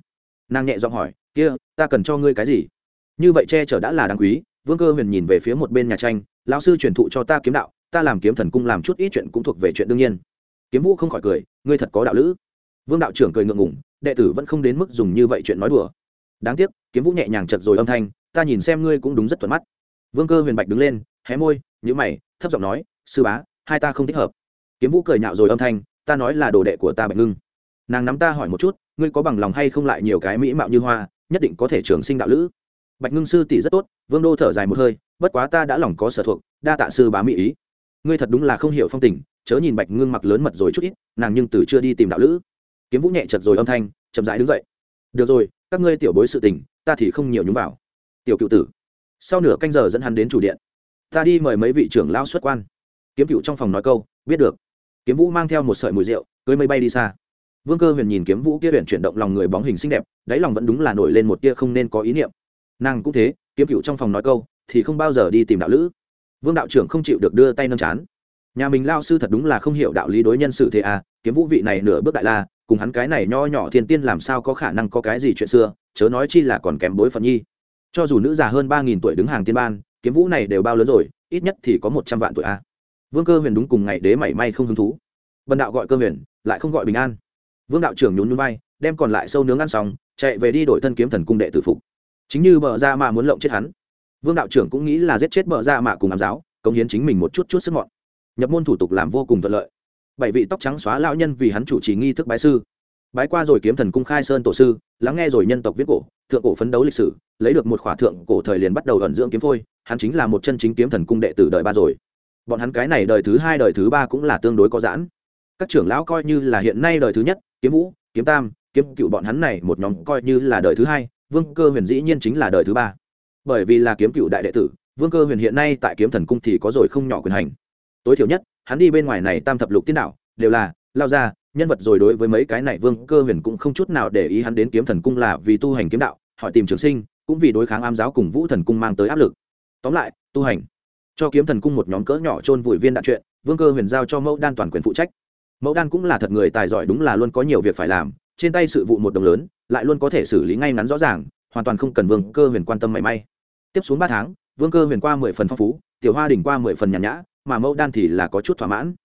Nàng nhẹ giọng hỏi, kia, ta cần cho ngươi cái gì? Như vậy che chở đã là đáng quý vương cơ huyền nhìn về phía một bên nhà tranh, lão sư truyền thụ cho ta kiếm đạo, ta làm kiếm thần cung làm chút ít chuyện cũng thuộc về chuyện đương nhiên. Kiếm vũ không khỏi cười, ngươi thật có đạo lữ. Vương đạo trưởng cười ngượng ngủng đệ tử vẫn không đến mức dùng như vậy chuyện nói đùa. Đáng tiếc. Kiếm vũ nhẹ nhàng chật rồi âm thanh, ta nhìn xem ngươi cũng đúng rất thuận mắt. Vương cơ huyền bạch đứng lên, hé môi nhữ mày, thấp giọng nói, sư bá, hai ta không thích hợp. Kiếm vũ cười nhạo rồi âm thanh, ta nói là đồ đệ của ta bạch ngưng. Nàng nắm ta hỏi một chút, ngươi có bằng lòng hay không lại nhiều cái mỹ mạo như hoa, nhất định có thể trường sinh đạo lữ bạch ngưng sư tỷ rất tốt, vương đô thở dài một hơi, bất quá ta đã lòng có sở thuộc, đa tạ sư bá mỹ ý. Ngươi thật đúng là không hiểu phong tình, chớ nhìn bạch ngưng mặc lớn mật rồi chút ít, nàng nhưng từ chưa đi tìm đạo lữ. Kiếm vũ nhẹ chật rồi âm thanh, chậm rãi đứng dậy. Được rồi, các ngươi tiểu bối sự tình, ta thì không nhiều nhúng vào. Tiểu cựu tử. Sau nửa canh giờ dẫn hắn đến chủ điện. Ta đi mời mấy vị trưởng lao xuất quan. Kiếm cựu trong phòng nói câu, biết được. Kiếm vũ mang theo một sợi mùi rượu, cưới mây bay đi xa. Vương cơ huyền nhìn kiếm vũ kia huyền chuyển động lòng người bóng hình xinh đẹp, đáy lòng vẫn đúng là nổi lên một tia không nên có ý niệm nàng cũng thế, kiếm cựu trong phòng nói câu, thì không bao giờ đi tìm đạo lữ. Vương đạo trưởng không chịu được đưa tay nâng chán. Nhà mình lao sư thật đúng là không hiểu đạo lý đối nhân sự thế à kiếm vũ vị này nửa bước đại la, cùng hắn cái này nho nhỏ thiên tiên làm sao có khả năng có cái gì chuyện xưa, chớ nói chi là còn kém bối phận nhi. Cho dù nữ già hơn ba nghìn tuổi đứng hàng tiên ban, kiếm vũ này đều bao lớn rồi, ít nhất thì có một trăm vạn tuổi a vương cơ huyền đúng cùng ngày đế mảy may không hứng thú. Bần đạo gọi cơ huyền, lại không gọi bình an. Vương đạo trưởng nhún nhún vai, đem còn lại sâu nướng ăn xong, chạy về đi đổi thân kiếm thần cung đệ tử phục chính như bờ ra mạ muốn lộng chết hắn. Vương đạo trưởng cũng nghĩ là giết chết bờ ra mạ cùng ám giáo, cống hiến chính mình một chút chút sức mọn. Nhập môn thủ tục làm vô cùng thuận lợi. Bảy vị tóc trắng xóa lão nhân vì hắn chủ trì nghi thức bái sư. Bái qua rồi kiếm thần cung khai sơn tổ sư, lắng nghe rồi nhân tộc viết cổ, thượng cổ phấn đấu lịch sử, lấy được một khỏa thượng cổ thời liền bắt đầu ẩn dưỡng kiếm phôi, hắn chính là một chân chính kiếm thần cung đệ tử đời ba rồi. Bọn hắn cái này đời thứ hai, đời thứ ba cũng là tương đối có giãn. Các trưởng lão coi như là hiện nay đời thứ nhất, kiếm vũ, kiếm tam, kiếm cựu bọn hắn này một nhóm coi như là đời thứ hai vương cơ huyền dĩ nhiên chính là đời thứ ba. Bởi vì là kiếm cựu đại đệ tử, vương cơ huyền hiện nay tại kiếm thần cung thì có rồi không nhỏ quyền hành. Tối thiểu nhất, hắn đi bên ngoài này tam thập lục tiên đạo, đều là lao ra nhân vật rồi đối với mấy cái này vương cơ huyền cũng không chút nào để ý hắn đến kiếm thần cung là vì tu hành kiếm đạo, hỏi tìm trường sinh, cũng vì đối kháng ám giáo cùng vũ thần cung mang tới áp lực. Tóm lại, tu hành. Cho kiếm thần cung một nhóm cỡ nhỏ chôn vùi viên đạn chuyện, vương cơ huyền giao cho mẫu đan toàn quyền phụ trách. Mẫu đan cũng là thật người tài giỏi đúng là luôn có nhiều việc phải làm trên tay sự vụ một đồng lớn, lại luôn có thể xử lý ngay ngắn rõ ràng, hoàn toàn không cần vương cơ huyền quan tâm mảy may. Tiếp xuống ba tháng, vương cơ huyền qua mười phần phong phú, tiểu hoa đình qua mười phần nhàn nhã, mà mẫu đan thì là có chút thỏa mãn.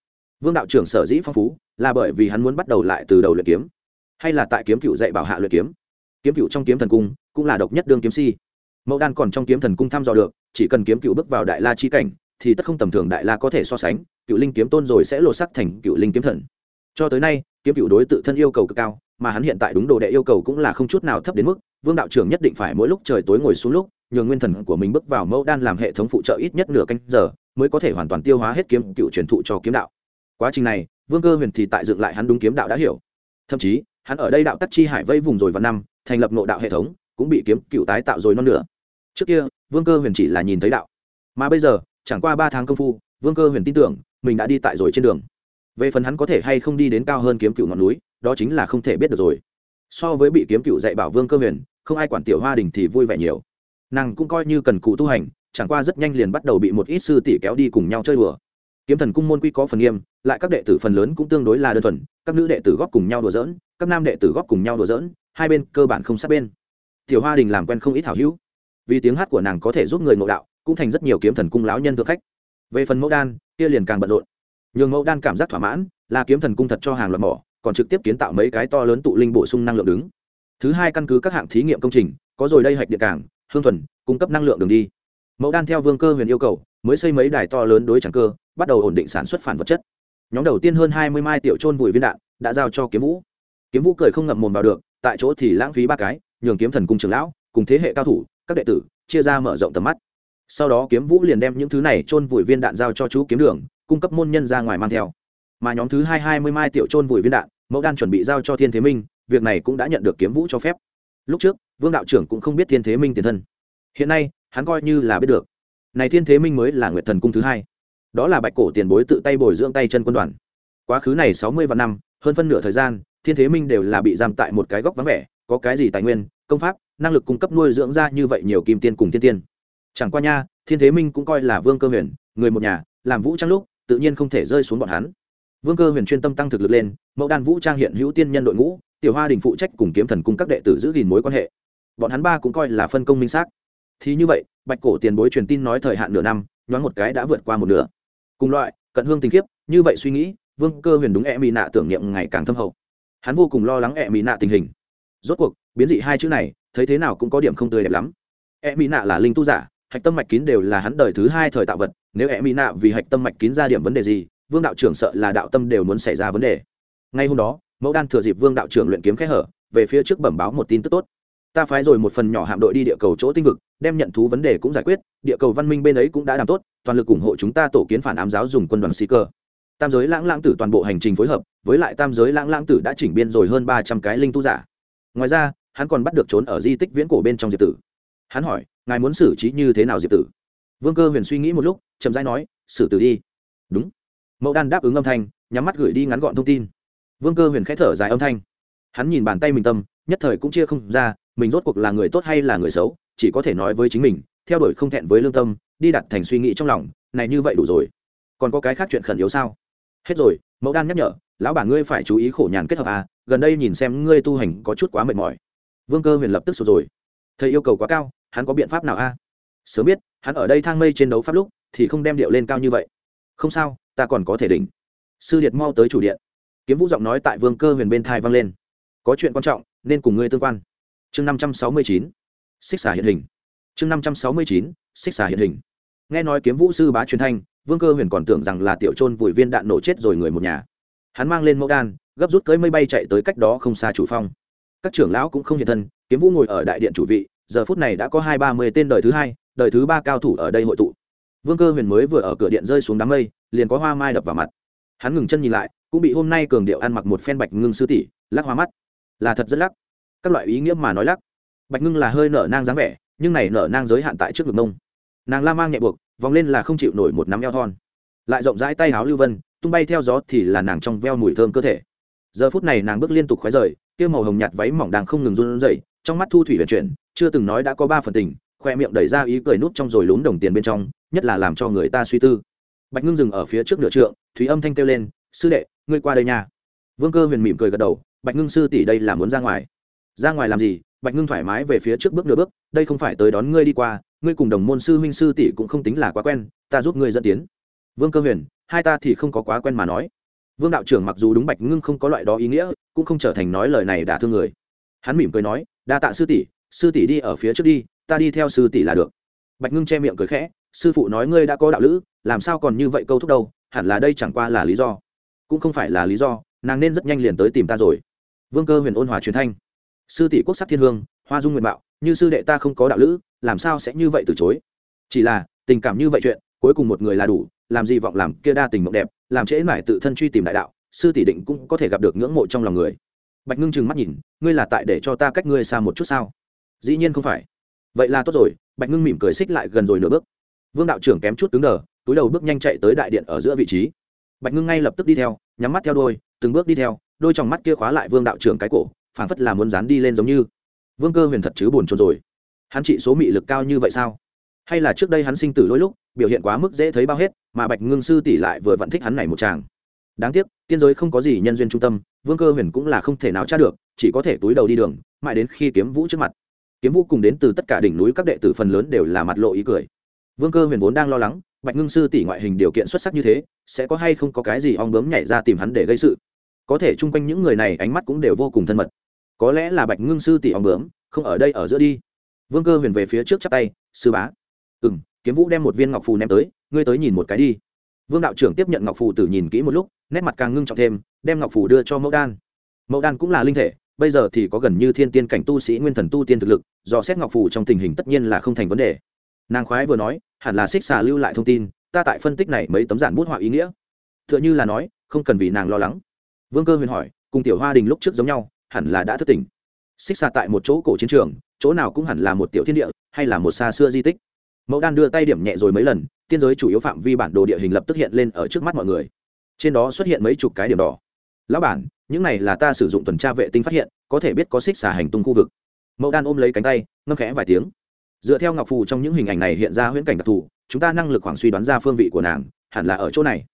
Vương đạo trưởng sở dĩ phong phú, là bởi vì hắn muốn bắt đầu lại từ đầu luyện kiếm, hay là tại kiếm cựu dạy bảo hạ luyện kiếm. Kiếm cựu trong kiếm thần cung, cũng là độc nhất đương kiếm si. Mẫu đan còn trong kiếm thần cung thăm dò được, chỉ cần kiếm cựu bước vào đại la chi cảnh, thì tất không tầm thường đại la có thể so sánh, cựu linh kiếm tôn rồi sẽ lột sắc thành cựu linh kiếm thần. Cho tới nay, kiếm cựu đối tự thân yêu cầu cực cao mà hắn hiện tại đúng đồ đệ yêu cầu cũng là không chút nào thấp đến mức, vương đạo trưởng nhất định phải mỗi lúc trời tối ngồi xuống lúc nhường nguyên thần của mình bước vào mẫu đan làm hệ thống phụ trợ ít nhất nửa canh giờ, mới có thể hoàn toàn tiêu hóa hết kiếm cựu truyền thụ cho kiếm đạo. Quá trình này, vương cơ huyền thì tại dựng lại hắn đúng kiếm đạo đã hiểu. Thậm chí, hắn ở đây đạo tắc chi hải vây vùng rồi vào năm, thành lập nộ đạo hệ thống, cũng bị kiếm cựu tái tạo rồi non nữa trước kia, vương cơ huyền chỉ là nhìn thấy đạo. Mà bây giờ, chẳng qua ba tháng công phu, vương cơ huyền tin tưởng, mình đã đi tại rồi trên đường. Về phần hắn có thể hay không đi đến cao hơn kiếm cựu ngọn núi đó chính là không thể biết được rồi. So với bị kiếm cựu dạy bảo vương cơ huyền không ai quản tiểu hoa đình thì vui vẻ nhiều. Nàng cũng coi như cần cụ tu hành chẳng qua rất nhanh liền bắt đầu bị một ít sư tỷ kéo đi cùng nhau chơi đùa. Kiếm thần cung môn quy có phần nghiêm lại các đệ tử phần lớn cũng tương đối là đơn thuần các nữ đệ tử góp cùng nhau đùa giỡn, các nam đệ tử góp cùng nhau đùa giỡn, hai bên cơ bản không sát bên. Tiểu hoa đình làm quen không ít hảo hữu. Vì tiếng hát của nàng có thể giúp người ngộ đạo cũng thành rất nhiều kiếm thần cung lão nhân thượng khách. Về phần mẫu đan kia liền càng bận rộn. Nhường mẫu đan cảm giác thỏa mãn là kiếm thần cung thật cho hàng loạt mỏ còn trực tiếp kiến tạo mấy cái to lớn tụ linh bổ sung năng lượng đứng. Thứ hai căn cứ các hạng thí nghiệm công trình, có rồi đây hạch điện cảng, hương thuần, cung cấp năng lượng đường đi. Mẫu đan theo vương cơ huyền yêu cầu, mới xây mấy đài to lớn đối tràng cơ, bắt đầu ổn định sản xuất phản vật chất. Nhóm đầu tiên hơn hai mươi mai tiểu trôn vùi viên đạn, đã giao cho kiếm vũ. Kiếm vũ cười không ngậm mồm vào được, tại chỗ thì lãng phí ba cái, nhường kiếm thần cung trường lão, cùng thế hệ cao thủ, các đệ tử, chia ra mở rộng tầm mắt. Sau đó kiếm vũ liền đem những thứ này trôn vùi viên đạn giao cho chú kiếm đường, cung cấp môn nhân ra ngoài mang theo mà nhóm thứ hai hai mươi mai tiểu trôn vùi viên đạn, mẫu đan chuẩn bị giao cho thiên thế minh, việc này cũng đã nhận được kiếm vũ cho phép. Lúc trước, vương đạo trưởng cũng không biết thiên thế minh tiền thân. Hiện nay, hắn coi như là biết được. Này thiên thế minh mới là nguyệt thần cung thứ hai. Đó là bạch cổ tiền bối tự tay bồi dưỡng tay chân quân đoàn. Quá khứ này sáu mươi vạn năm, hơn phân nửa thời gian, thiên thế minh đều là bị giam tại một cái góc vắng vẻ, có cái gì tài nguyên, công pháp, năng lực cung cấp nuôi dưỡng ra như vậy nhiều kim tiên cùng thiên tiên. Chẳng qua nha, thiên thế minh cũng coi là vương cơ huyền, người một nhà, làm vũ trang lúc, tự nhiên không thể rơi xuống bọn hắn vương cơ huyền chuyên tâm tăng thực lực lên, mẫu đan vũ trang hiện hữu tiên nhân đội ngũ, tiểu hoa đình phụ trách cùng kiếm thần cung các đệ tử giữ gìn mối quan hệ. Bọn hắn ba cũng coi là phân công minh xác. Thì như vậy, bạch cổ tiền bối truyền tin nói thời hạn nửa năm, nhoáng một cái đã vượt qua một nửa. Cùng loại, cận hương tình kiếp, như vậy suy nghĩ, vương cơ huyền đúng e mỹ nạ tưởng niệm ngày càng thâm hậu. Hắn vô cùng lo lắng e mỹ nạ tình hình. Rốt cuộc, biến dị hai chữ này, thấy thế nào cũng có điểm không tươi đẹp lắm. E mỹ nạ là linh tu giả, hạch tâm mạch kín đều là hắn đời thứ hai thời tạo vật, nếu e mỹ nạ vì hạch tâm mạch kín ra điểm vấn đề gì vương đạo trưởng sợ là đạo tâm đều muốn xảy ra vấn đề. Ngay hôm đó, mẫu đan thừa dịp vương đạo trưởng luyện kiếm khẽ hở, về phía trước bẩm báo một tin tức tốt. Ta phái rồi một phần nhỏ hạm đội đi địa cầu chỗ tinh vực, đem nhận thú vấn đề cũng giải quyết, địa cầu văn minh bên ấy cũng đã làm tốt, toàn lực ủng hộ chúng ta tổ kiến phản ám giáo dùng quân đoàn sĩ cơ tam giới lãng lãng tử toàn bộ hành trình phối hợp, với lại tam giới lãng lãng tử đã chỉnh biên rồi hơn ba trăm cái linh tu giả. Ngoài ra, hắn còn bắt được trốn ở di tích viễn cổ bên trong diệp tử. Hắn hỏi, ngài muốn xử trí như thế nào diệp tử? Vương cơ huyền suy nghĩ một lúc, chậm rãi nói, xử tử đi. Đúng mẫu đan đáp ứng âm thanh, nhắm mắt gửi đi ngắn gọn thông tin. Vương cơ huyền k h ẽ thở dài âm thanh. Hắn nhìn bàn tay mình tâm, nhất thời cũng chia không ra, mình rốt cuộc là người tốt hay là người xấu, chỉ có thể nói với chính mình, theo đuổi không thẹn với lương tâm, đi đặt thành suy nghĩ trong lòng, này như vậy đủ rồi. Còn có cái khác chuyện khẩn yếu sao? Hết rồi, mẫu đan nhắc nhở, lão bà ngươi phải chú ý khổ nhàn kết hợp à gần đây nhìn xem ngươi tu hành có chút quá mệt mỏi. Vương cơ huyền lập tức sụt rồi. Thầy yêu cầu quá cao, hắn có biện pháp nào a sớm biết, hắn ở đây thang mây trên đấu pháp lúc, thì không đem điệu lên cao như vậy. Không sao ta còn có thể đỉnh. Sư điệt mau tới chủ điện. Kiếm vũ giọng nói tại vương cơ huyền bên thai vang lên. Có chuyện quan trọng, nên cùng ngươi tương quan. Chương năm trăm sáu mươi chín, xích xả hiện hình. Chương năm trăm sáu mươi chín, xích xả hiện hình. Nghe nói kiếm vũ sư bá truyền thanh, vương cơ huyền còn tưởng rằng là tiểu trôn vùi viên đạn nổ chết rồi người một nhà. Hắn mang lên mẫu đan, gấp rút cưới mây bay chạy tới cách đó không xa chủ phong. Các trưởng lão cũng không hiện thân, kiếm vũ ngồi ở đại điện chủ vị, giờ phút này đã có hai ba mươi tên đời thứ hai, đời thứ ba cao thủ ở đây hội tụ. Vương cơ huyền mới vừa ở cửa điện rơi xuống đám mây liền có hoa mai đập vào mặt. Hắn ngừng chân nhìn lại cũng bị hôm nay cường điệu ăn mặc một phen bạch ngưng sư tỷ lắc hoa mắt. Là thật rất lắc. Các loại ý nghĩa mà nói lắc. Bạch ngưng là hơi nở nang dáng vẻ nhưng này nở nang giới hạn tại trước ngực nông, nàng la mang nhẹ buộc vòng lên là không chịu nổi một nắm eo thon. Lại rộng rãi tay áo lưu vân tung bay theo gió thì là nàng trong veo mùi thơm cơ thể. Giờ phút này nàng bước liên tục khói rời kia màu hồng nhạt váy mỏng đang không ngừng run rẩy trong mắt thu thủy vận chuyển chưa từng nói đã có ba phần tình khoe miệng đẩy ra ý cười nút trong rồi lún đồng tiền bên trong nhất là làm cho người ta suy tư bạch ngưng dừng ở phía trước nửa trượng thúy âm thanh kêu lên, sư đệ, ngươi qua đây nha. Vương cơ huyền mỉm cười gật đầu, bạch ngưng sư tỷ đây là muốn ra ngoài. Ra ngoài làm gì? Bạch ngưng thoải mái về phía trước bước nửa bước, đây không phải tới đón ngươi đi qua, ngươi cùng đồng môn sư huynh sư tỷ cũng không tính là quá quen, ta giúp ngươi dẫn tiến. Vương cơ huyền, hai ta thì không có quá quen mà nói. Vương đạo trưởng mặc dù đúng bạch ngưng không có loại đó ý nghĩa, cũng không trở thành nói lời này đả thương người. Hắn mỉm cười nói, đa tạ sư tỷ sư tỷ đi ở phía trước đi, ta đi theo sư tỷ là được. Bạch ngưng che miệng cười khẽ sư phụ nói ngươi đã có đạo lữ, làm sao còn như vậy câu thúc đâu, hẳn là đây chẳng qua là lý do. Cũng không phải là lý do, nàng nên rất nhanh liền tới tìm ta rồi. Vương cơ huyền ôn hòa truyền thanh. Sư tỷ quốc sắc thiên hương, hoa dung nguyện bạo như sư đệ ta không có đạo lữ, làm sao sẽ như vậy từ chối? Chỉ là, tình cảm như vậy chuyện, cuối cùng một người là đủ, làm gì vọng làm kia đa tình mộng đẹp, làm trễ mải tự thân truy tìm đại đạo, sư tỷ định cũng có thể gặp được ngưỡng mộ trong lòng người. Bạch ngưng chừng mắt nhìn, ngươi là tại để cho ta cách ngươi xa một chút sao? Dĩ nhiên không phải. Vậy là tốt rồi, bạch ngưng mỉm cười xích lại gần rồi nửa bước vương đạo trưởng kém chút cứng đờ, túi đầu bước nhanh chạy tới đại điện ở giữa vị trí. Bạch ngưng ngay lập tức đi theo, nhắm mắt theo đôi, từng bước đi theo, đôi trong mắt kia khóa lại vương đạo trưởng cái cổ, phảng phất là muốn dán đi lên giống như. Vương cơ huyền thật chứ buồn trồn rồi. Hắn trị số mị lực cao như vậy sao? Hay là trước đây hắn sinh tử lỗi lúc, biểu hiện quá mức dễ thấy bao hết, mà bạch ngưng sư tỷ lại vừa vẫn thích hắn này một chàng đáng tiếc, tiên giới không có gì nhân duyên trung tâm, vương cơ huyền cũng là không thể nào tra được, chỉ có thể túi đầu đi đường, mãi đến khi kiếm vũ trước mặt. Kiếm vũ cùng đến từ tất cả đỉnh núi các đệ tử phần lớn đều là mặt lộ ý cười vương cơ huyền vốn đang lo lắng, bạch ngưng sư tỷ ngoại hình điều kiện xuất sắc như thế, sẽ có hay không có cái gì ong bướm nhảy ra tìm hắn để gây sự? Có thể chung quanh những người này ánh mắt cũng đều vô cùng thân mật. Có lẽ là bạch ngưng sư tỷ ong bướm, không ở đây ở giữa đi. Vương cơ huyền về phía trước chắp tay, sư bá. Ừ m kiếm vũ đem một viên ngọc phù ném tới, ngươi tới nhìn một cái đi. Vương đạo trưởng tiếp nhận ngọc phù tử nhìn kỹ một lúc, nét mặt càng ngưng trọng thêm, đem ngọc phù đưa cho mẫu đan. Mẫu đan cũng là linh thể, bây giờ thì có gần như thiên tiên cảnh tu sĩ nguyên thần tu tiên thực lực, do xét ngọc phù trong tình hình tất nhiên là không thành vấn đề nàng khoái vừa nói, hẳn là xích xà lưu lại thông tin, ta tại phân tích này mấy tấm giản bút họa ý nghĩa. T h ư ợ n h ư là nói, không cần vì nàng lo lắng. Vương cơ huyền hỏi, cùng tiểu hoa đình lúc trước giống nhau, hẳn là đã thất tình xích xà tại một chỗ cổ chiến trường, chỗ nào cũng hẳn là một tiểu thiên địa, hay là một xa xưa di tích. Mẫu đan đưa tay điểm nhẹ rồi mấy lần, tiên giới chủ yếu phạm vi bản đồ địa hình lập tức hiện lên ở trước mắt mọi người. Trên đó xuất hiện mấy chục cái điểm đỏ. Lão bản, những này là ta sử dụng tuần tra vệ tinh phát hiện, có thể biết có xích xà hành tung khu vực. Mẫu đan ôm lấy cánh tay, ngâm khẽ vài tiếng dựa theo ngọc phù trong những hình ảnh này hiện ra huyễn cảnh đặc thù, chúng ta năng lực khoảng suy đoán ra phương vị của nàng, hẳn là ở chỗ này.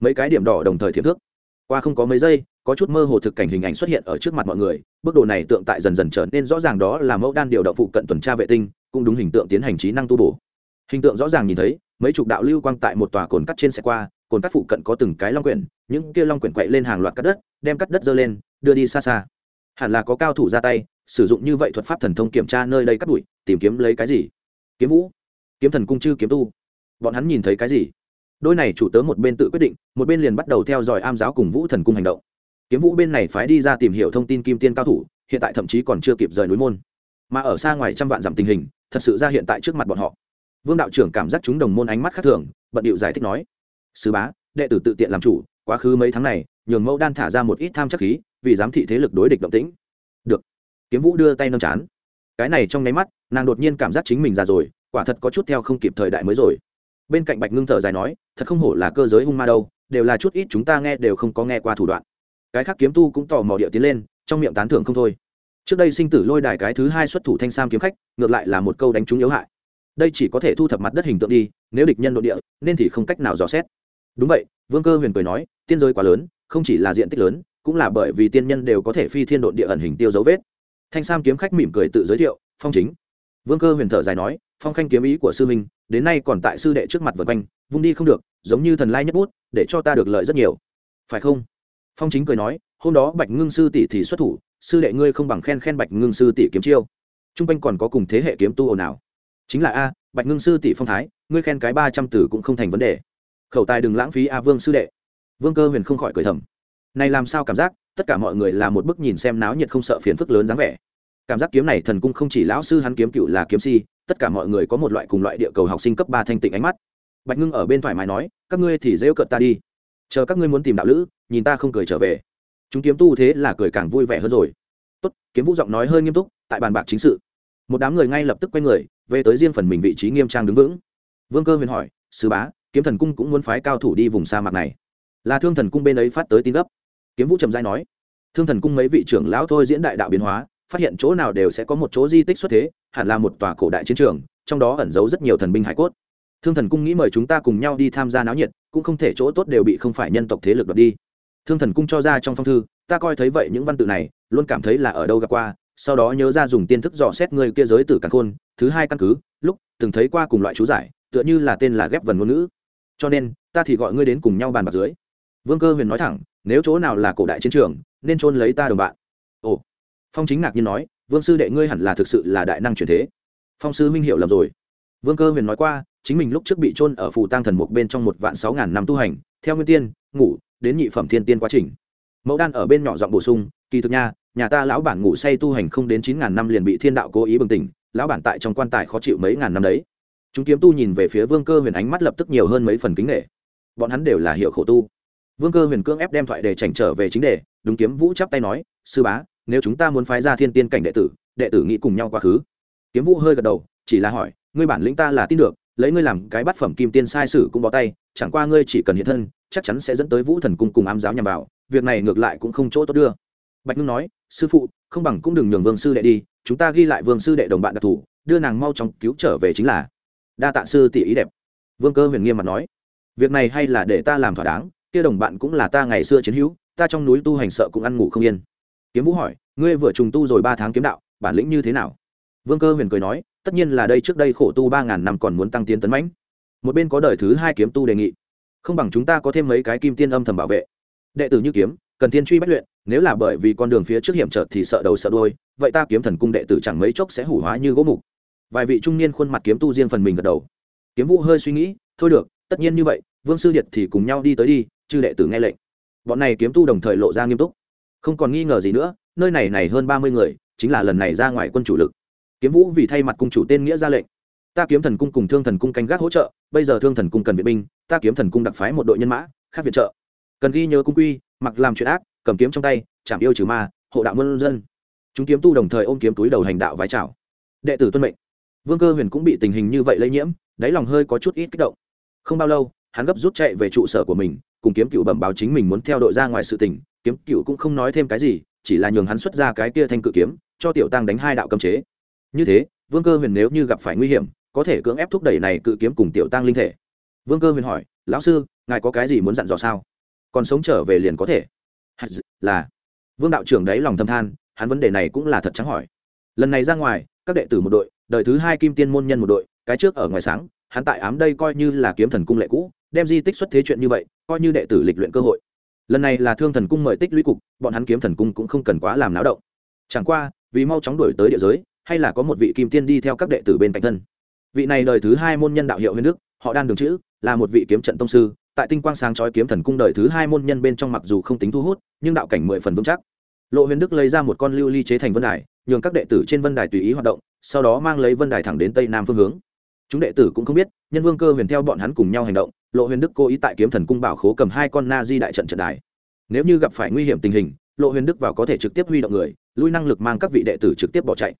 Mấy cái điểm đỏ đồng thời thiệp thước. Qua không có mấy giây, có chút mơ hồ thực cảnh hình ảnh xuất hiện ở trước mặt mọi người, bước đồ này tượng tại dần dần trở nên rõ ràng đó là mẫu đan điều động phụ cận tuần tra vệ tinh, cũng đúng hình tượng tiến hành trí năng tu bổ. Hình tượng rõ ràng nhìn thấy, mấy chục đạo lưu quang tại một tòa cồn cắt trên xe qua, cồn cắt phụ cận có từng cái long quyển, những kia long quyển quậy lên hàng loạt cắt đất, đem cắt đất dơ lên, đưa đi xa xa. Hẳn là có cao thủ ra tay sử dụng như vậy thuật pháp thần thông kiểm tra nơi đây cắt đuổi, tìm kiếm lấy cái gì? Kiếm vũ, kiếm thần cung chư kiếm tu. Bọn hắn nhìn thấy cái gì? Đôi này chủ tớ một bên tự quyết định, một bên liền bắt đầu theo dõi am giáo cùng vũ thần cung hành động. Kiếm vũ bên này phái đi ra tìm hiểu thông tin kim tiên cao thủ, hiện tại thậm chí còn chưa kịp rời núi môn. Mà ở xa ngoài trăm vạn dặm tình hình, thật sự ra hiện tại trước mặt bọn họ. Vương đạo trưởng cảm giác chúng đồng môn ánh mắt khác thường, bận điệu giải thích nói sứ bá, đệ tử tự tiện làm chủ, quá khứ mấy tháng này, nhường mẫu đan thả ra một ít tham chắc khí, vì giám thị thế lực đối địch động tĩnh kiếm vũ đưa tay nâng chán. Cái này trong nháy mắt, nàng đột nhiên cảm giác chính mình già rồi, quả thật có chút theo không kịp thời đại mới rồi. Bên cạnh bạch ngưng thở dài nói, thật không hổ là cơ giới hung ma đâu, đều là chút ít chúng ta nghe đều không có nghe qua thủ đoạn. Cái khác kiếm tu cũng tò mò địa tiến lên, trong miệng tán thưởng không thôi. Trước đây sinh tử lôi đài cái thứ hai xuất thủ thanh sam kiếm khách, ngược lại là một câu đánh trúng yếu hại. Đây chỉ có thể thu thập mặt đất hình tượng đi, nếu địch nhân nội địa, nên thì không cách nào dò xét. Đúng vậy, vương cơ huyền cười nói, tiên giới quá lớn, không chỉ là diện tích lớn, cũng là bởi vì tiên nhân đều có thể phi thiên độn địa ẩn hình tiêu dấu vết thanh sam kiếm khách mỉm cười tự giới thiệu, phong chính. Vương cơ huyền thở dài nói, phong khanh kiếm ý của sư minh đến nay còn tại sư đệ trước mặt vật quanh, vung đi không được, giống như thần lai nhất bút, để cho ta được lợi rất nhiều. Phải không? Phong chính cười nói, hôm đó bạch ngưng sư tỷ thì xuất thủ, sư đệ ngươi không bằng khen khen bạch ngưng sư tỷ kiếm chiêu. T r u n g quanh còn có cùng thế hệ kiếm tu ồn ào. Chính là a, bạch ngưng sư tỷ phong thái, ngươi khen cái ba trăm tử cũng không thành vấn đề. Khẩu tài đừng lãng phí a vương sư đệ. Vương cơ huyền không khỏi cười thầm. Này làm sao cảm giác tất cả mọi người là một bức nhìn xem náo nhiệt không sợ phiền phức lớn dáng vẻ. Cảm giác kiếm này thần cung không chỉ lão sư hắn kiếm cựu là kiếm si, tất cả mọi người có một loại cùng loại địa cầu học sinh cấp ba thanh tịnh ánh mắt. Bạch ngưng ở bên thoải mái nói, các ngươi thì dễ cợt ta đi. Chờ các ngươi muốn tìm đạo lữ, nhìn ta không cười trở về. Chúng kiếm tu thế là cười càng vui vẻ hơn rồi. Tốt. Kiếm vũ giọng nói hơi nghiêm túc, tại bàn bạc chính sự. Một đám người ngay lập tức quay người, về tới riêng phần mình vị trí nghiêm trang đứng vững. Vương cơ huyền hỏi sứ bá, kiếm thần cung cũng muốn phái cao thủ đi vùng sa mạc này? Là thương thần cung bên ấy phát tới tin gấp kiếm vũ trầm giai nói, thương thần cung mấy vị trưởng lão thôi diễn đại đạo biến hóa, phát hiện chỗ nào đều sẽ có một chỗ di tích xuất thế, hẳn là một tòa cổ đại chiến trường, trong đó ẩn giấu rất nhiều thần binh hải cốt. Thương thần cung nghĩ mời chúng ta cùng nhau đi tham gia náo nhiệt, cũng không thể chỗ tốt đều bị không phải nhân tộc thế lực đoạt đi. Thương thần cung cho ra trong phong thư, ta coi thấy vậy những văn tự này, luôn cảm thấy là ở đâu gặp qua, sau đó nhớ ra dùng tiên thức dò xét người kia giới tử càng khôn, thứ hai căn cứ, lúc từng thấy qua cùng loại chú giải, tựa như là tên là ghép vần ngôn ngữ. Cho nên, ta thì gọi ngươi đến cùng nhau bàn bạc dưới. Vương cơ huyền nói thẳng nếu chỗ nào là cổ đại chiến trường, nên trôn lấy ta đồng bạn. Ồ, phong chính ngạc nhiên nói, vương sư đệ ngươi hẳn là thực sự là đại năng truyền thế. Phong sư minh hiểu lầm rồi. Vương cơ huyền nói qua, chính mình lúc trước bị trôn ở phù tăng thần mục bên trong một vạn sáu ngàn năm tu hành, theo nguyên tiên, ngủ, đến nhị phẩm thiên tiên quá trình. Mẫu đan ở bên nhỏ giọng bổ sung, kỳ thực nha, nhà ta lão bản ngủ say tu hành không đến chín ngàn năm liền bị thiên đạo cố ý bừng tỉnh, lão bản tại trong quan tài khó chịu mấy ngàn năm đấy. Chúng kiếm tu nhìn về phía vương cơ huyền ánh mắt lập tức nhiều hơn mấy phần kính nghệ bọn hắn đều là hiệu khổ tu vương cơ huyền cương ép đem thoại để chảnh trở về chính đề, đúng kiếm vũ chắp tay nói, sư bá, nếu chúng ta muốn phái ra thiên tiên cảnh đệ tử đệ tử nghĩ cùng nhau quá khứ. Kiếm vũ hơi gật đầu, chỉ là hỏi, ngươi bản lĩnh ta là tin được, lấy ngươi làm cái bát phẩm kim tiên sai sử cũng bó tay, chẳng qua ngươi chỉ cần hiện thân, chắc chắn sẽ dẫn tới vũ thần cung cùng ám giáo nhằm vào, việc này ngược lại cũng không chỗ tốt đưa. Bạch ngưng nói, sư phụ, không bằng cũng đừng nhường vương sư đệ đi, chúng ta ghi lại vương sư đệ đồng bạn đặc thù, đưa nàng mau chóng cứu trở về chính là. Đa tạ sư tỷ ý đẹp. Vương cơ huyền nghiêm mặt nói, việc này hay là để ta làm thỏa đáng kia đồng bạn cũng là ta ngày xưa chiến hữu, ta trong núi tu hành sợ cũng ăn ngủ không yên. Kiếm vũ hỏi, ngươi vừa trùng tu rồi ba tháng kiếm đạo, bản lĩnh như thế nào? Vương cơ huyền cười nói, tất nhiên là đây trước đây khổ tu ba ngàn năm còn muốn tăng tiến tấn mãnh. Một bên có đời thứ hai kiếm tu đề nghị. Không bằng chúng ta có thêm mấy cái kim tiên âm thầm bảo vệ. Đệ tử như kiếm, cần tiên truy bất luyện, nếu là bởi vì con đường phía trước hiểm trở thì sợ đầu sợ đôi vậy ta kiếm thần cung đệ tử chẳng mấy chốc sẽ hủ hóa như gỗ mục. Vài vị trung niên khuôn mặt kiếm tu riêng phần mình gật đầu. Kiếm vũ hơi suy nghĩ, thôi được, tất nhiên như vậy, vương sư điệt thì cùng nhau đi tới đi chư đệ tử nghe lệnh. Bọn này kiếm tu đồng thời lộ ra nghiêm túc. Không còn nghi ngờ gì nữa, nơi này này hơn ba mươi người, chính là lần này ra ngoài quân chủ lực. Kiếm vũ vì thay mặt cung chủ tên nghĩa ra lệnh. Ta kiếm thần cung cùng thương thần cung canh gác hỗ trợ, bây giờ thương thần cung cần viện binh, ta kiếm thần cung đặc phái một đội nhân mã, khác viện trợ. Cần ghi nhớ cung quy, mặc làm chuyện ác, cầm kiếm trong tay, chạm yêu trừ ma, hộ đạo mân dân. Chúng kiếm tu đồng thời ôm kiếm túi đầu hành đạo vái chào. Đệ tử tuân mệnh. Vương cơ huyền cũng bị tình hình như vậy lây nhiễm, đáy lòng hơi có chút ít kích động. Không bao lâu, hắn gấp rút chạy về trụ sở của mình cùng kiếm cựu bẩm báo chính mình muốn theo đội ra ngoài sự tình, kiếm cựu cũng không nói thêm cái gì, chỉ là nhường hắn xuất ra cái kia thanh cự kiếm, cho tiểu tăng đánh hai đạo cấm chế. Như thế, vương cơ huyền nếu như gặp phải nguy hiểm, có thể cưỡng ép thúc đẩy này cự kiếm cùng tiểu tăng linh thể. Vương cơ huyền hỏi, lão sư, ngài có cái gì muốn dặn dò sao? Còn sống trở về liền có thể. Là. Vương đạo trưởng đấy lòng thâm than, hắn vấn đề này cũng là thật trắng hỏi. Lần này ra ngoài, các đệ tử một đội, đời thứ hai kim tiên môn nhân một đội, cái trước ở ngoài sáng, hắn tại ám đây coi như là kiếm thần cung lệ cũ đem di tích xuất thế chuyện như vậy, coi như đệ tử lịch luyện cơ hội. Lần này là thương thần cung mời tích lũy cục, bọn hắn kiếm thần cung cũng không cần quá làm náo động. Chẳng qua, vì mau chóng đổi tới địa giới, hay là có một vị kim tiên đi theo các đệ tử bên cạnh thân. Vị này đời thứ hai môn nhân đạo hiệu huyền đức, họ đan đường chữ, là một vị kiếm trận tông sư, tại tinh quang sáng chói kiếm thần cung đời thứ hai môn nhân bên trong mặc dù không tính thu hút, nhưng đạo cảnh mười phần vững chắc. Lộ huyền đức lấy ra một con lưu ly chế thành vân đài, nhường các đệ tử trên vân đài tùy ý hoạt động, sau đó mang lấy vân đài thẳng đến tây nam phương hướng chúng đệ tử cũng không biết, nhân vương cơ huyền theo bọn hắn cùng nhau hành động, lộ huyền đức cố ý tại kiếm thần cung bảo khố cầm hai con na di đại trận trận đài. Nếu như gặp phải nguy hiểm tình hình, lộ huyền đức vào có thể trực tiếp huy động người, lui năng lực mang các vị đệ tử trực tiếp bỏ chạy.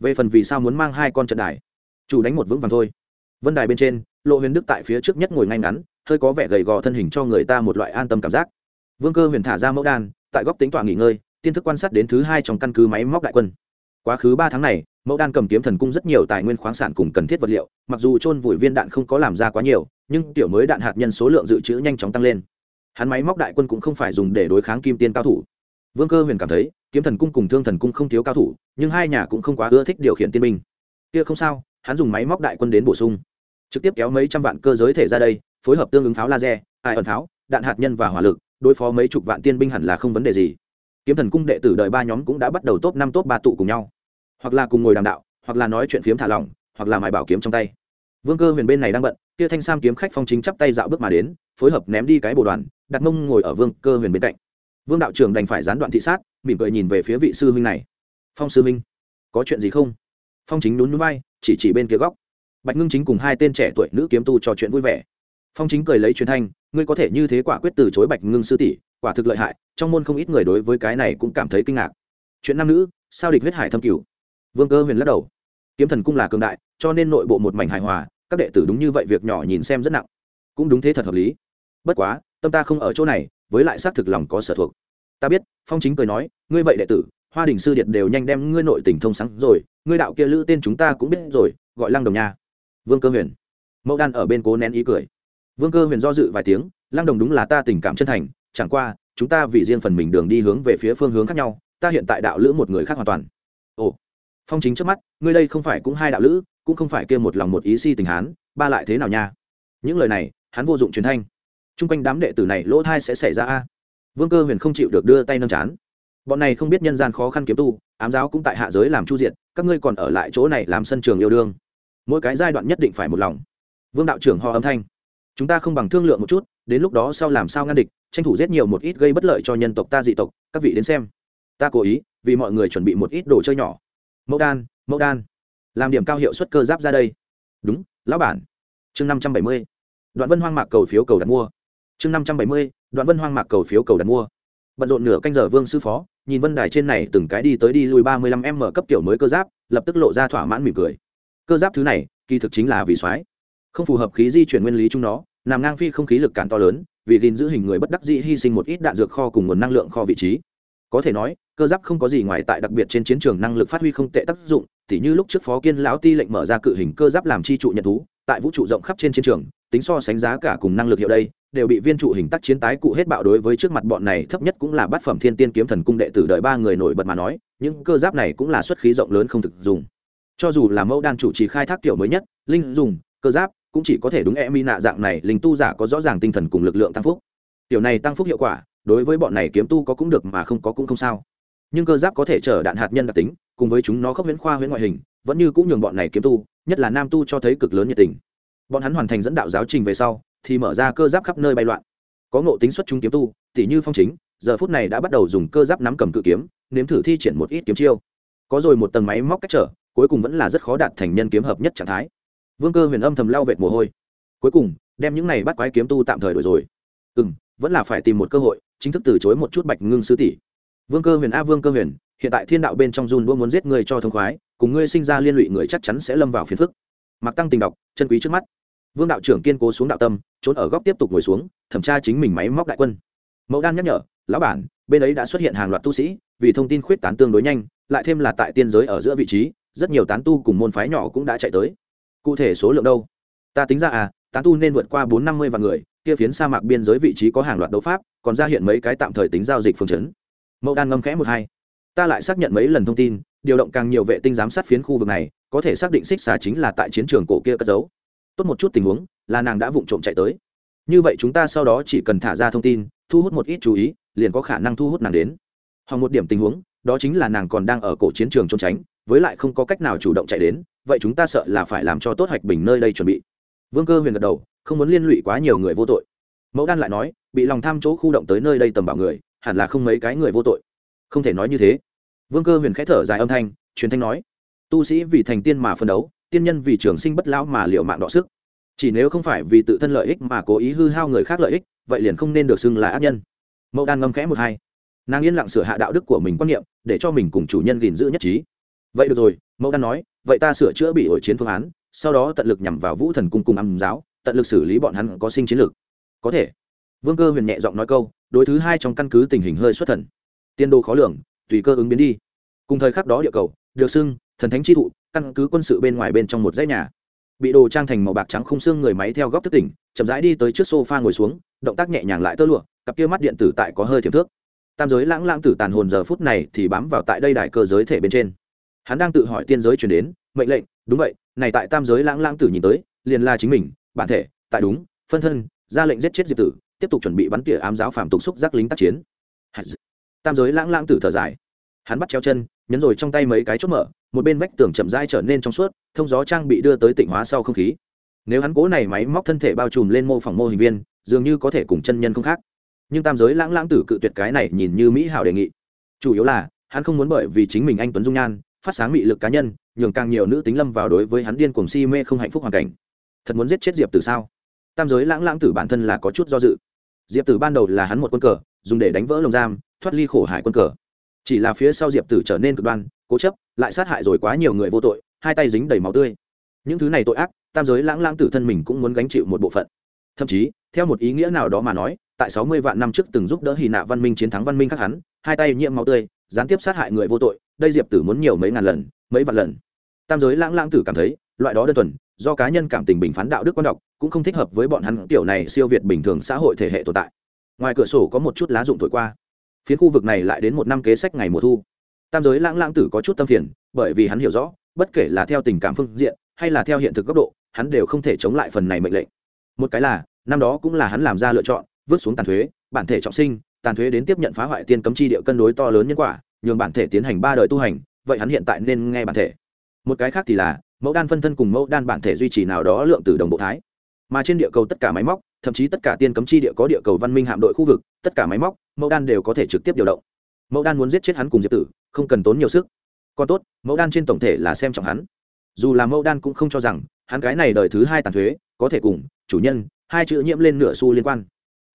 Về phần vì sao muốn mang hai con trận đài, chủ đánh một vững vàng thôi. Vân đài bên trên, lộ huyền đức tại phía trước nhất ngồi ngay ngắn, hơi có vẻ gầy gò thân hình cho người ta một loại an tâm cảm giác. Vương cơ huyền thả ra mẫu đan, tại góc tính tọa nghỉ ngơi, tiên thức quan sát đến thứ hai trong căn cứ máy móc đại quân. Quá khứ ba tháng này mẫu đan cầm kiếm thần cung rất nhiều tài nguyên khoáng sản cùng cần thiết vật liệu, mặc dù trôn vùi viên đạn không có làm ra quá nhiều, nhưng tiểu mới đạn hạt nhân số lượng dự trữ nhanh chóng tăng lên. Hắn máy móc đại quân cũng không phải dùng để đối kháng kim tiên cao thủ. Vương cơ huyền cảm thấy, kiếm thần cung cùng thương thần cung không thiếu cao thủ, nhưng hai nhà cũng không quá ưa thích điều khiển tiên binh. Kia không sao, hắn dùng máy móc đại quân đến bổ sung. Trực tiếp kéo mấy trăm vạn cơ giới thể ra đây, phối hợp tương ứng pháo laser ai ẩn pháo, đạn hạt nhân và hỏa lực, đối phó mấy chục vạn tiên binh hẳn là không vấn đề gì. Kiếm thần cung đệ tử đời ba nhóm cũng đã bắt đầu top năm, top ba tụ cùng nhau hoặc là cùng ngồi đàm đạo, hoặc là nói chuyện phiếm thả lỏng, hoặc là mài bảo kiếm trong tay. Vương cơ huyền bên này đang bận, kia thanh sam kiếm khách phong chính chắp tay dạo bước mà đến, phối hợp ném đi cái bồ đoàn, đặt mông ngồi ở vương cơ huyền bên cạnh. Vương đạo trưởng đành phải gián đoạn thị sát, mỉm cười nhìn về phía vị sư huynh này. Phong sư huynh, có chuyện gì không? Phong chính nhún núi bay chỉ chỉ bên kia góc. Bạch ngưng chính cùng hai tên trẻ tuổi nữ kiếm tu trò chuyện vui vẻ. Phong chính cười lấy truyền thanh, ngươi có thể như thế quả quyết từ chối bạch ngưng sư tỷ, quả thực lợi hại, trong môn không ít người đối với cái này cũng cảm thấy kinh ngạc. Chuyện nam nữ, sao địch huyết hải thâm cửu? Vương cơ huyền lắc đầu. Kiếm thần cung là cường đại, cho nên nội bộ một mảnh hài hòa, các đệ tử đúng như vậy việc nhỏ nhìn xem rất nặng. Cũng đúng thế thật hợp lý. Bất quá, tâm ta không ở chỗ này, với lại xác thực lòng có sở thuộc. Ta biết, phong chính cười nói, ngươi vậy đệ tử, hoa đình sư điện đều nhanh đem ngươi nội tình thông sáng rồi, ngươi đạo kia lữ tên chúng ta cũng biết rồi, gọi lăng đồng nha. Vương cơ huyền. Mẫu đan ở bên cố nén ý cười. Vương cơ huyền do dự vài tiếng, lăng đồng đúng là ta tình cảm chân thành, chẳng qua, chúng ta vì riêng phần mình đường đi hướng về phía phương hướng khác nhau, ta hiện tại đạo lữ một người khác hoàn toàn. Ồ phong chính trước mắt, ngươi đây không phải cũng hai đạo lữ, cũng không phải kia một lòng một ý si tình hán, ba lại thế nào nha? Những lời này, hắn vô dụng truyền thanh. T r u n g quanh đám đệ tử này lỗ thai sẽ xảy ra a. Vương cơ huyền không chịu được đưa tay nâng chán. Bọn này không biết nhân gian khó khăn kiếm tu, ám giáo cũng tại hạ giới làm chu diện các ngươi còn ở lại chỗ này làm sân trường yêu đương. Mỗi cái giai đoạn nhất định phải một lòng. Vương đạo trưởng ho âm thanh. Chúng ta không bằng thương lượng một chút, đến lúc đó sau làm sao ngăn địch, tranh thủ giết nhiều một ít gây bất lợi cho nhân tộc ta dị tộc, các vị đến xem. Ta cố ý, vì mọi người chuẩn bị một ít đồ chơi nhỏ mẫu đan mẫu đan. Làm điểm cao hiệu suất cơ giáp ra đây. Đúng, lão bản. Chương năm trăm bảy mươi. Đoạn vân hoang mạc cầu phiếu cầu đặt mua. Chương năm trăm bảy mươi, đoạn vân hoang mạc cầu phiếu cầu đặt mua. Bận rộn nửa canh giờ vương sư phó, nhìn vân đài trên này từng cái đi tới đi lui ba mươi lăm m cấp kiểu mới cơ giáp, lập tức lộ ra thỏa mãn mỉm cười. Cơ giáp thứ này, kỳ thực chính là vì soái. Không phù hợp khí di chuyển nguyên lý chung nó, nằm ngang phi không khí lực cản to lớn, vì gìn giữ hình người bất đắc dĩ hy sinh một ít đạn dược kho cùng nguồn năng lượng kho vị trí có thể nói, cơ giáp không có gì ngoài tại đặc biệt trên chiến trường năng lực phát huy không tệ tác dụng, tỉ như lúc trước phó kiên lão ti lệnh mở ra cự hình cơ giáp làm chi trụ nhận thú, tại vũ trụ rộng khắp trên chiến trường, tính so sánh giá cả cùng năng lực hiệu đây, đều bị viên trụ hình tác chiến tái cụ hết bạo đối với trước mặt bọn này thấp nhất cũng là bát phẩm thiên tiên kiếm thần cung đệ tử đợi ba người nổi bật mà nói, những cơ giáp này cũng là xuất khí rộng lớn không thực dùng. Cho dù là mẫu đan chủ trì khai thác kiểu mới nhất, linh dùng, cơ giáp, cũng chỉ có thể đúng e mi nạ dạng này, linh tu giả có rõ ràng tinh thần cùng lực lượng tăng phúc. Tiểu này tăng phúc hiệu quả đối với bọn này kiếm tu có cũng được mà không có cũng không sao. Nhưng cơ giáp có thể chở đạn hạt nhân đặc tính, cùng với chúng nó khốc huyễn khoa huyễn ngoại hình, vẫn như cũng nhường bọn này kiếm tu, nhất là nam tu cho thấy cực lớn nhiệt tình. Bọn hắn hoàn thành dẫn đạo giáo trình về sau, thì mở ra cơ giáp khắp nơi bay loạn. Có ngộ tính xuất chúng kiếm tu tỷ như phong chính, giờ phút này đã bắt đầu dùng cơ giáp nắm cầm cự kiếm, nếm thử thi triển một ít kiếm chiêu. Có rồi một tầng máy móc cách trở, cuối cùng vẫn là rất khó đạt thành nhân kiếm hợp nhất trạng thái. Vương cơ huyền âm thầm lao vệt mồ hôi. Cuối cùng, đem những này bắt quái kiếm tu tạm thời đổi rồi. Ừ m vẫn là phải tìm một cơ hội, chính thức từ chối một chút bạch ngưng sứ tỷ. Vương cơ huyền, a, vương cơ huyền, hiện tại thiên đạo bên trong run đua muốn giết người cho thông khoái, cùng ngươi sinh ra liên lụy người chắc chắn sẽ lâm vào phiền phức. Mặc tăng tình đọc, chân quý trước mắt. Vương đạo trưởng kiên cố xuống đạo tâm, trốn ở góc tiếp tục ngồi xuống, thẩm tra chính mình máy móc đại quân. Mẫu đan nhắc nhở, lão bản, bên ấy đã xuất hiện hàng loạt tu sĩ, vì thông tin khuyết tán tương đối nhanh, lại thêm là tại tiên giới ở giữa vị trí, rất nhiều tán tu cùng môn phái nhỏ cũng đã chạy tới. Cụ thể số lượng đâu? Ta tính ra à tán tu nên vượt qua bốn năm mươi vạn người kia phiến sa mạc biên giới vị trí có hàng loạt đấu pháp, còn ra hiện mấy cái tạm thời tính giao dịch phương chấn. Mẫu đan ngâm khẽ một hai. Ta lại xác nhận mấy lần thông tin, điều động càng nhiều vệ tinh giám sát phiến khu vực này, có thể xác định xích xà chính là tại chiến trường cổ kia cất giấu. Tốt một chút tình huống, là nàng đã vụng trộm chạy tới. Như vậy chúng ta sau đó chỉ cần thả ra thông tin, thu hút một ít chú ý, liền có khả năng thu hút nàng đến. Hoặc một điểm tình huống, đó chính là nàng còn đang ở cổ chiến trường trốn tránh, với lại không có cách nào chủ động chạy đến, vậy chúng ta sợ là phải làm cho tốt hoạch bình nơi đây chuẩn bị. Vương cơ huyền gật đầu không muốn liên lụy quá nhiều người vô tội. Mẫu đan lại nói, bị lòng tham chỗ khu động tới nơi đây tầm bảo người, hẳn là không mấy cái người vô tội. Không thể nói như thế. Vương cơ huyền k h ẽ thở dài âm thanh, truyền thanh nói, tu sĩ vì thành tiên mà phân đấu, tiên nhân vì trường sinh bất lão mà liệu mạng đọ sức. Chỉ nếu không phải vì tự thân lợi ích mà cố ý hư hao người khác lợi ích, vậy liền không nên được xưng là ác nhân. Mẫu đan ngâm khẽ một hai. Nàng yên lặng sửa hạ đạo đức của mình quan niệm, để cho mình cùng chủ nhân gìn giữ nhất trí. Vậy được rồi, mẫu đan nói, vậy ta sửa chữa bị ổi chiến phương án, sau đó tận lực nhằm vào vũ thần cung cùng âm giáo tận lực xử lý bọn hắn có sinh chiến lược có thể. Vương cơ huyền nhẹ giọng nói câu, đối thứ hai trong căn cứ tình hình hơi xuất thần. Tiên đồ khó lường, tùy cơ ứng biến đi. Cùng thời khắc đó địa cầu, được xưng, thần thánh chi thụ, căn cứ quân sự bên ngoài bên trong một dãy nhà. Bị đồ trang thành màu bạc trắng không xương người máy theo góc thức tỉnh, chậm rãi đi tới trước sofa ngồi xuống, động tác nhẹ nhàng lại tơ lụa, cặp kia mắt điện tử tại có hơi thiệp thước. Tam giới lãng lãng tử tàn hồn giờ phút này thì bám vào tại đây đại cơ giới thể bên trên. Hắn đang tự hỏi tiên giới chuyển đến, mệnh lệnh, đúng vậy, này tại tam giới lãng lãng tử nhìn tới, liền là chính mình bản thể, tại đúng, phân thân, ra lệnh giết chết diệp tử, tiếp tục chuẩn bị bắn tỉa ám giáo phạm tục xúc giác lính tác chiến. Tam giới lãng lãng tử thở dài. Hắn bắt treo chân, nhấn rồi trong tay mấy cái chốt mở, một bên vách tường chậm rãi trở nên trong suốt, thông gió trang bị đưa tới tịnh hóa sau không khí. Nếu hắn cố này máy móc thân thể bao trùm lên mô phỏng mô hình viên, dường như có thể cùng chân nhân không khác. Nhưng tam giới lãng lãng tử cự tuyệt cái này nhìn như mỹ hảo đề nghị. Chủ yếu là, hắn không muốn bởi vì chính mình anh tuấn dung nhan, phát sáng mị lực cá nhân, nhường càng nhiều nữ tính lâm vào đối với hắn điên cuồng si mê không hạnh phúc hoàn cảnh thật muốn giết chết diệp tử sao? Tam giới lãng lãng tử bản thân là có chút do dự. Diệp tử ban đầu là hắn một quân cờ, dùng để đánh vỡ lồng giam, thoát ly khổ hải quân cờ. Chỉ là phía sau diệp tử trở nên cực đoan, cố chấp, lại sát hại rồi quá nhiều người vô tội, hai tay dính đầy máu tươi. Những thứ này tội ác, tam giới lãng lãng tử thân mình cũng muốn gánh chịu một bộ phận. Thậm chí, theo một ý nghĩa nào đó mà nói, tại sáu mươi vạn năm trước từng giúp đỡ hy nạ văn minh chiến thắng văn minh khác hắn, hai tay nhiễm máu tươi, gián tiếp sát hại người vô tội, đây diệp tử muốn nhiều mấy ngàn lần, mấy vạn lần. Tam giới lãng lãng tử cảm thấy, loại đó đơn thuần do cá nhân cảm tình bình phán đạo đức quan đọc, cũng không thích hợp với bọn hắn kiểu này siêu việt bình thường xã hội thể hệ tồn tại. Ngoài cửa sổ có một chút lá dụng thổi qua. Phiến khu vực này lại đến một năm kế sách ngày mùa thu. Tam giới lãng lãng tử có chút tâm phiền, bởi vì hắn hiểu rõ, bất kể là theo tình cảm phương diện, hay là theo hiện thực góc độ, hắn đều không thể chống lại phần này mệnh lệnh. Một cái là, năm đó cũng là hắn làm ra lựa chọn, vứt xuống tàn thuế, bản thể trọng sinh, tàn thuế đến tiếp nhận phá hoại tiên cấm chi địa cân đối to lớn nhân quả, nhường bản thể tiến hành ba đời tu hành, vậy hắn hiện tại nên nghe bản thể. Một cái khác thì là mẫu đan phân thân cùng mẫu đan bản thể duy trì nào đó lượng từ đồng bộ thái. Mà trên địa cầu tất cả máy móc, thậm chí tất cả tiên cấm chi địa có địa cầu văn minh hạm đội khu vực, tất cả máy móc, mẫu đan đều có thể trực tiếp điều động. Mẫu đan muốn giết chết hắn cùng diệp tử, không cần tốn nhiều sức. Còn tốt, mẫu đan trên tổng thể là xem trọng hắn. Dù là mẫu đan cũng không cho rằng, hắn cái này đời thứ hai tàn thuế, có thể cùng, chủ nhân, hai chữ nhiễm lên nửa xu liên quan.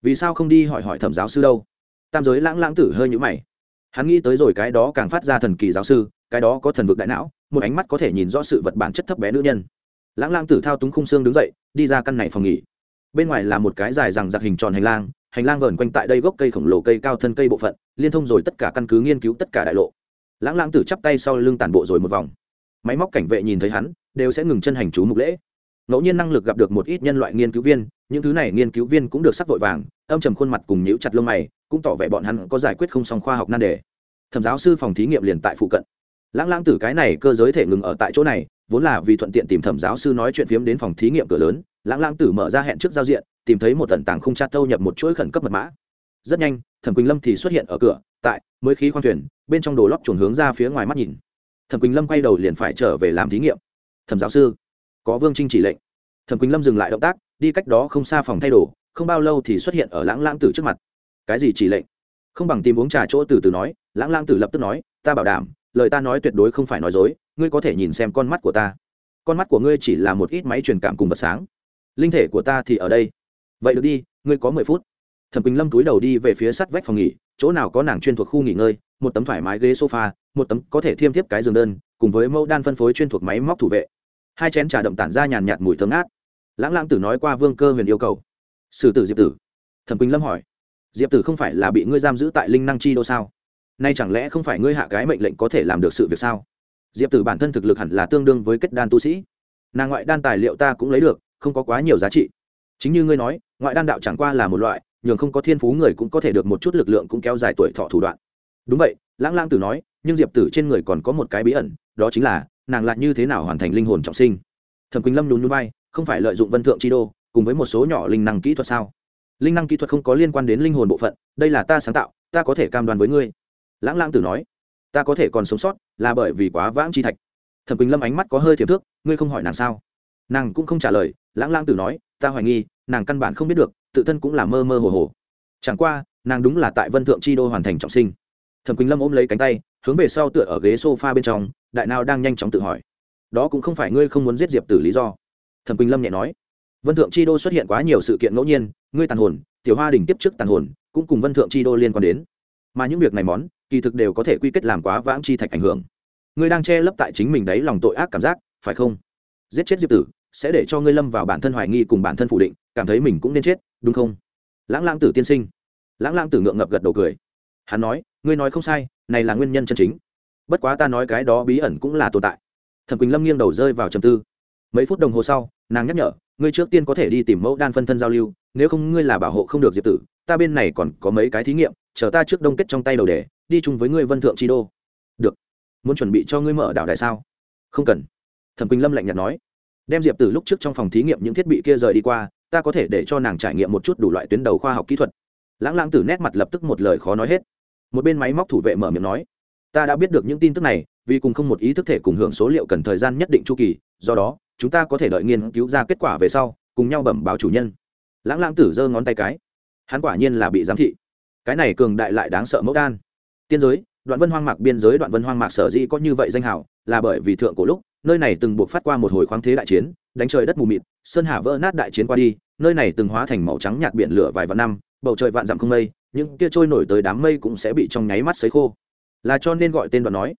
Vì sao không đi hỏi hỏi thẩm giáo sư đâu? Tam giới lãng lãng tử hơi nhũ mày. Hắn nghĩ tới rồi cái đó càng phát ra thần kỳ giáo sư cái đó có thần vực đại não, một ánh mắt có thể nhìn rõ sự vật bản chất thấp bé nữ nhân. Lãng lang tử thao túng khung xương đứng dậy, đi ra căn này phòng nghỉ. Bên ngoài là một cái dài rằng giặc hình tròn hành lang hành lang vờn quanh tại đây gốc cây khổng lồ cây cao thân cây bộ phận, liên thông rồi tất cả căn cứ nghiên cứu tất cả đại lộ. Lãng lang tử chắp tay sau lưng tàn bộ rồi một vòng. Máy móc cảnh vệ nhìn thấy hắn, đều sẽ ngừng chân hành chú mục lễ. Ngẫu nhiên năng lực gặp được một ít nhân loại nghiên cứu viên, những thứ này nghiên cứu viên cũng được sắc vội vàng, âm trầm khuôn mặt cùng nhíu chặt lông mày, cũng tỏ vẻ bọn hắn có giải quyết không xong khoa học nan đề. Thẩm giáo sư phòng thí nghiệm liền tại phụ cận lãng lãng tử cái này cơ giới thể ngừng ở tại chỗ này, vốn là vì thuận tiện tìm thẩm giáo sư nói chuyện phiếm đến phòng thí nghiệm cửa lớn, lãng lãng tử mở ra hẹn trước giao diện, tìm thấy một tận tàng không tra thâu nhập một chuỗi khẩn cấp mật mã. Rất nhanh, thẩm quỳnh lâm thì xuất hiện ở cửa, tại mới khí khoang thuyền, bên trong đồ lóc chuồn hướng ra phía ngoài mắt nhìn. Thẩm quỳnh lâm quay đầu liền phải trở về làm thí nghiệm. Thẩm giáo sư, có vương trinh chỉ lệnh. Thẩm quỳnh lâm dừng lại động tác, đi cách đó không xa phòng thay đồ, không bao lâu thì xuất hiện ở lãng lãng tử trước mặt. Cái gì chỉ lệnh? Không bằng tìm uống trà chỗ từ từ nói. Lãng lãng tử lập tức nói, ta bảo đảm lời ta nói tuyệt đối không phải nói dối, ngươi có thể nhìn xem con mắt của ta. Con mắt của ngươi chỉ là một ít máy truyền cảm cùng vật sáng. Linh thể của ta thì ở đây. Vậy được đi, ngươi có mười phút. Thẩm quỳnh lâm túi đầu đi về phía sắt vách phòng nghỉ, chỗ nào có nàng chuyên thuộc khu nghỉ ngơi, một tấm thoải mái ghế sofa, một tấm có thể thiêm tiếp cái giường đơn, cùng với mẫu đan phân phối chuyên thuộc máy móc thủ vệ. Hai chén trà đậm tản ra nhàn nhạt mùi thơm ngát. Lãng lãng tử nói qua vương cơ huyền yêu cầu. Sử tử diệp tử. Thẩm quỳnh lâm hỏi. Diệp tử không phải là bị ngươi giam giữ tại linh năng chi đô sao? Nay chẳng lẽ không phải ngươi hạ cái mệnh lệnh có thể làm được sự việc sao? Diệp tử bản thân thực lực hẳn là tương đương với kết đan tu sĩ. Nàng ngoại đan tài liệu ta cũng lấy được, không có quá nhiều giá trị. Chính như ngươi nói, ngoại đan đạo chẳng qua là một loại, nhường không có thiên phú người cũng có thể được một chút lực lượng cũng kéo dài tuổi thọ thủ đoạn. Đúng vậy, lãng lãng tử nói, nhưng diệp tử trên người còn có một cái bí ẩn, đó chính là, nàng lại như thế nào hoàn thành linh hồn trọng sinh? Thẩm quỳnh lâm nhún núi bay không phải lợi dụng vân thượng chi đô, cùng với một số nhỏ linh năng kỹ thuật sao? Linh năng kỹ thuật không có liên quan đến linh hồn bộ phận, đây là ta sáng tạo, ta có thể cam đoan với ngươi lãng lãng tử nói, ta có thể còn sống sót là bởi vì quá vãng chi thạch. Thẩm quỳnh lâm ánh mắt có hơi thiệp thước, ngươi không hỏi nàng sao? Nàng cũng không trả lời, lãng lãng tử nói, ta hoài nghi, nàng căn bản không biết được, tự thân cũng là mơ mơ hồ hồ. Chẳng qua, nàng đúng là tại vân thượng chi đô hoàn thành trọng sinh. Thẩm quỳnh lâm ôm lấy cánh tay, hướng về sau tựa ở ghế s o f a bên trong, đại nào đang nhanh chóng tự hỏi, đó cũng không phải ngươi không muốn giết diệp tử lý do. Thẩm quỳnh lâm nhẹ nói, vân thượng chi đô xuất hiện quá nhiều sự kiện ngẫu nhiên, ngươi tàn hồn, tiểu hoa đình tiếp trước tàn hồn, cũng cùng vân thượng chi đô liên quan đến. Mà những việc này món kỳ thực đều có thể quy kết làm quá vãng chi thạch ảnh hưởng. Ngươi đang che lấp tại chính mình đấy lòng tội ác cảm giác, phải không? Giết chết diệp tử, sẽ để cho ngươi lâm vào bản thân hoài nghi cùng bản thân phủ định, cảm thấy mình cũng nên chết, đúng không? Lãng lãng tử tiên sinh. Lãng lãng tử ngượng ngập gật đầu cười. Hắn nói, ngươi nói không sai, này là nguyên nhân chân chính. Bất quá ta nói cái đó bí ẩn cũng là tồn tại. Thẩm quỳnh lâm nghiêng đầu rơi vào trầm tư. Mấy phút đồng hồ sau, nàng nhắc nhở, ngươi trước tiên có thể đi tìm mẫu đan phân thân giao lưu, nếu không ngươi là bảo hộ không được diệp tử, ta bên này còn có mấy cái thí nghiệm, chờ ta trước đông kết trong tay đầu để đi chung với ngươi vân thượng chi đô. Được. Muốn chuẩn bị cho ngươi mở đảo đại sao? Không cần. Thẩm quỳnh lâm lạnh nhạt nói. Đem diệp tử lúc trước trong phòng thí nghiệm những thiết bị kia rời đi qua, ta có thể để cho nàng trải nghiệm một chút đủ loại tuyến đầu khoa học kỹ thuật. Lãng lãng tử nét mặt lập tức một lời khó nói hết. Một bên máy móc thủ vệ mở miệng nói. Ta đã biết được những tin tức này, vì cùng không một ý thức thể cùng hưởng số liệu cần thời gian nhất định chu kỳ, do đó, chúng ta có thể đợi nghiên cứu ra kết quả về sau, cùng nhau bẩm báo chủ nhân. Lãng lãng tử giơ ngón tay cái. Hắn quả nhiên là bị giám thị. Cái này cường đại lại đáng sợ mẫu đan tiên giới, đoạn vân hoang mạc biên giới, đoạn vân hoang mạc sở dĩ có như vậy danh hảo là bởi vì thượng cổ lúc, nơi này từng buộc phát qua một hồi khoáng thế đại chiến, đánh trời đất mù mịt, sơn hà vỡ nát đại chiến qua đi, nơi này từng hóa thành màu trắng nhạt biển lửa vài vạn năm, bầu trời vạn dặm không mây, những kia trôi nổi tới đám mây cũng sẽ bị trong nháy mắt sấy khô. Là cho nên gọi tên đoạn nói.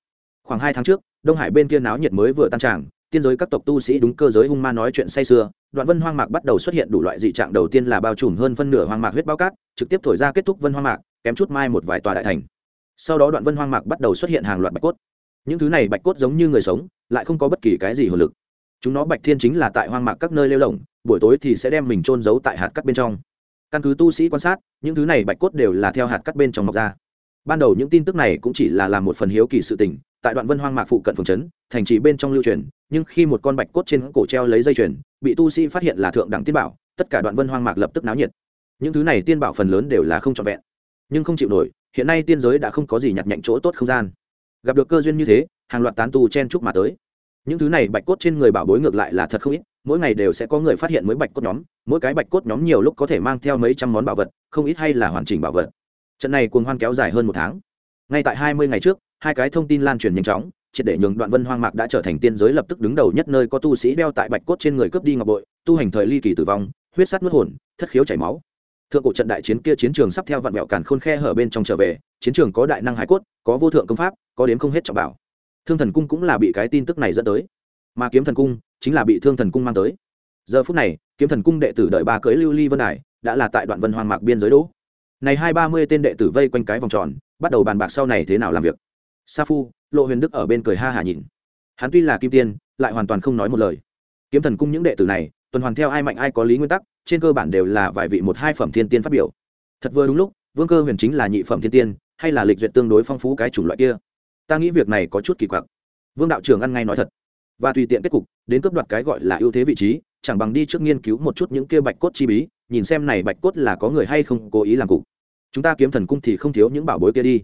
Khoảng hai tháng trước, đông hải bên kia náo nhiệt mới vừa tan tràng, tiên giới các tộc tu sĩ đúng cơ giới hung ma nói chuyện say sưa, đoạn vân hoang mạc bắt đầu xuất hiện đủ loại dị trạng, đầu tiên là bao trùm hơn phân nửa hoang mạc huyết bao cát, trực tiếp thổi ra kết thúc vân hoang mạc, kém chút mai một vài tòa đại thành sau đó đoạn vân hoang mạc bắt đầu xuất hiện hàng loạt bạch cốt. Những thứ này bạch cốt giống như người sống, lại không có bất kỳ cái gì hồn lực. Chúng nó bạch thiên chính là tại hoang mạc các nơi lêu lỏng, buổi tối thì sẽ đem mình trôn giấu tại hạt cắt bên trong. Căn cứ tu sĩ quan sát, những thứ này bạch cốt đều là theo hạt cắt bên trong mọc ra. Ban đầu những tin tức này cũng chỉ là làm một phần hiếu kỳ sự tình, tại đoạn vân hoang mạc phụ cận phường trấn, thành trì bên trong lưu truyền, nhưng khi một con bạch cốt trên cổ treo lấy dây chuyền, bị tu sĩ phát hiện là thượng đẳng tiên bảo, tất cả đoạn vân hoang mạc lập tức náo nhiệt. Những thứ này tiên bảo phần lớn đều là không trọn vẹn, nhưng không chịu nổi hiện nay tiên giới đã không có gì nhặt nhạnh chỗ tốt không gian. Gặp được cơ duyên như thế, hàng loạt tán tu chen chúc mà tới. Những thứ này bạch cốt trên người bảo bối ngược lại là thật không ít, mỗi ngày đều sẽ có người phát hiện mới bạch cốt nhóm, mỗi cái bạch cốt nhóm nhiều lúc có thể mang theo mấy trăm món bảo vật, không ít hay là hoàn chỉnh bảo vật. Trận này cuồng hoan kéo dài hơn một tháng. Ngay tại hai mươi ngày trước, hai cái thông tin lan truyền nhanh chóng, triệt để nhường đoạn vân hoang mạc đã trở thành tiên giới lập tức đứng đầu nhất nơi có tu sĩ đeo tại bạch cốt trên người cướp đi ngọc bội, tu hành thời ly kỳ tử vong, huyết sắt mất hồn, thất khiếu chảy máu thượng cổ trận đại chiến kia chiến trường sắp theo vạn mẹo càn khôn khe hở bên trong trở về, chiến trường có đại năng hải cốt, có vô thượng công pháp, có đếm không hết trọng bảo. Thương thần cung cũng là bị cái tin tức này dẫn tới. Mà kiếm thần cung chính là bị thương thần cung mang tới. Giờ phút này, kiếm thần cung đệ tử đợi ba cưới lưu ly vân đài đã là tại đoạn vân hoang mạc biên giới đỗ. Này hai ba mươi tên đệ tử vây quanh cái vòng tròn, bắt đầu bàn bạc sau này thế nào làm việc. Sa phu, lộ huyền đức ở bên cười ha hả nhìn. Hắn tuy là kim tiên, lại hoàn toàn không nói một lời. Kiếm thần cung những đệ tử này, tuần hoàn theo ai mạnh ai có lý nguyên tắc trên cơ bản đều là vài vị một hai phẩm thiên tiên phát biểu. Thật vừa đúng lúc, vương cơ huyền chính là nhị phẩm thiên tiên, hay là lịch duyệt tương đối phong phú cái chủng loại kia. Ta nghĩ việc này có chút kỳ quặc. Vương đạo trưởng ăn ngay nói thật. Và tùy tiện kết cục, đến cướp đoạt cái gọi là ưu thế vị trí, chẳng bằng đi trước nghiên cứu một chút những kia bạch cốt chi bí, nhìn xem này bạch cốt là có người hay không cố ý làm cục. Chúng ta kiếm thần cung thì không thiếu những bảo bối kia đi.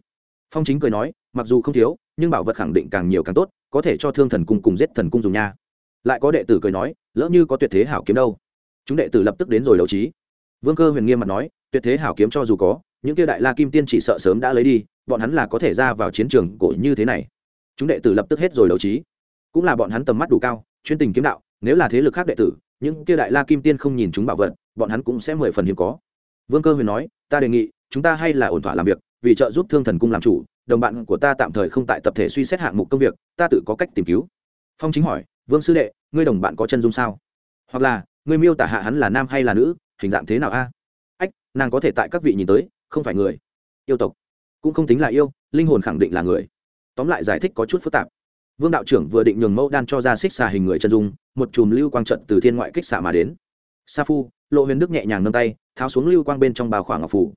Phong chính cười nói, mặc dù không thiếu, nhưng bảo vật khẳng định càng nhiều càng tốt, có thể cho thương thần cung cùng giết thần cung dùng nha. Lại có đệ tử cười nói, lỡ như có tuyệt thế hảo kiếm đâu chúng đệ tử lập tức đến rồi đấu trí. Vương cơ huyền nghiêm mặt nói, tuyệt thế hảo kiếm cho dù có, những kia đại la kim tiên chỉ sợ sớm đã lấy đi, bọn hắn là có thể ra vào chiến trường cổ như thế này. Chúng đệ tử lập tức hết rồi đấu trí. Cũng là bọn hắn tầm mắt đủ cao, chuyên tình kiếm đạo, nếu là thế lực khác đệ tử, những kia đại la kim tiên không nhìn chúng bảo vật, bọn hắn cũng sẽ mười phần hiếm có. Vương cơ huyền nói, ta đề nghị, chúng ta hay là ổn thỏa làm việc, vì trợ giúp thương thần cung làm chủ, đồng bạn của ta tạm thời không tại tập thể suy xét hạng mục công việc, ta tự có cách tìm cứu. Phong chính hỏi, vương sư đệ, ngươi đồng bạn có chân dung sao? Hoặc là ngươi miêu tả hạ hắn là nam hay là nữ, hình dạng thế nào a? Ách, nàng có thể tại các vị nhìn tới, không phải người. Yêu tộc. Cũng không tính là yêu, linh hồn khẳng định là người. Tóm lại giải thích có chút phức tạp. Vương đạo trưởng vừa định nhường mẫu đan cho ra xích xà hình người chân dung, một chùm lưu quang trận từ thiên ngoại kích xạ mà đến. Sa phu, lộ huyền đức nhẹ nhàng nâng tay, tháo xuống lưu quang bên trong bào khoảng ngọc phủ.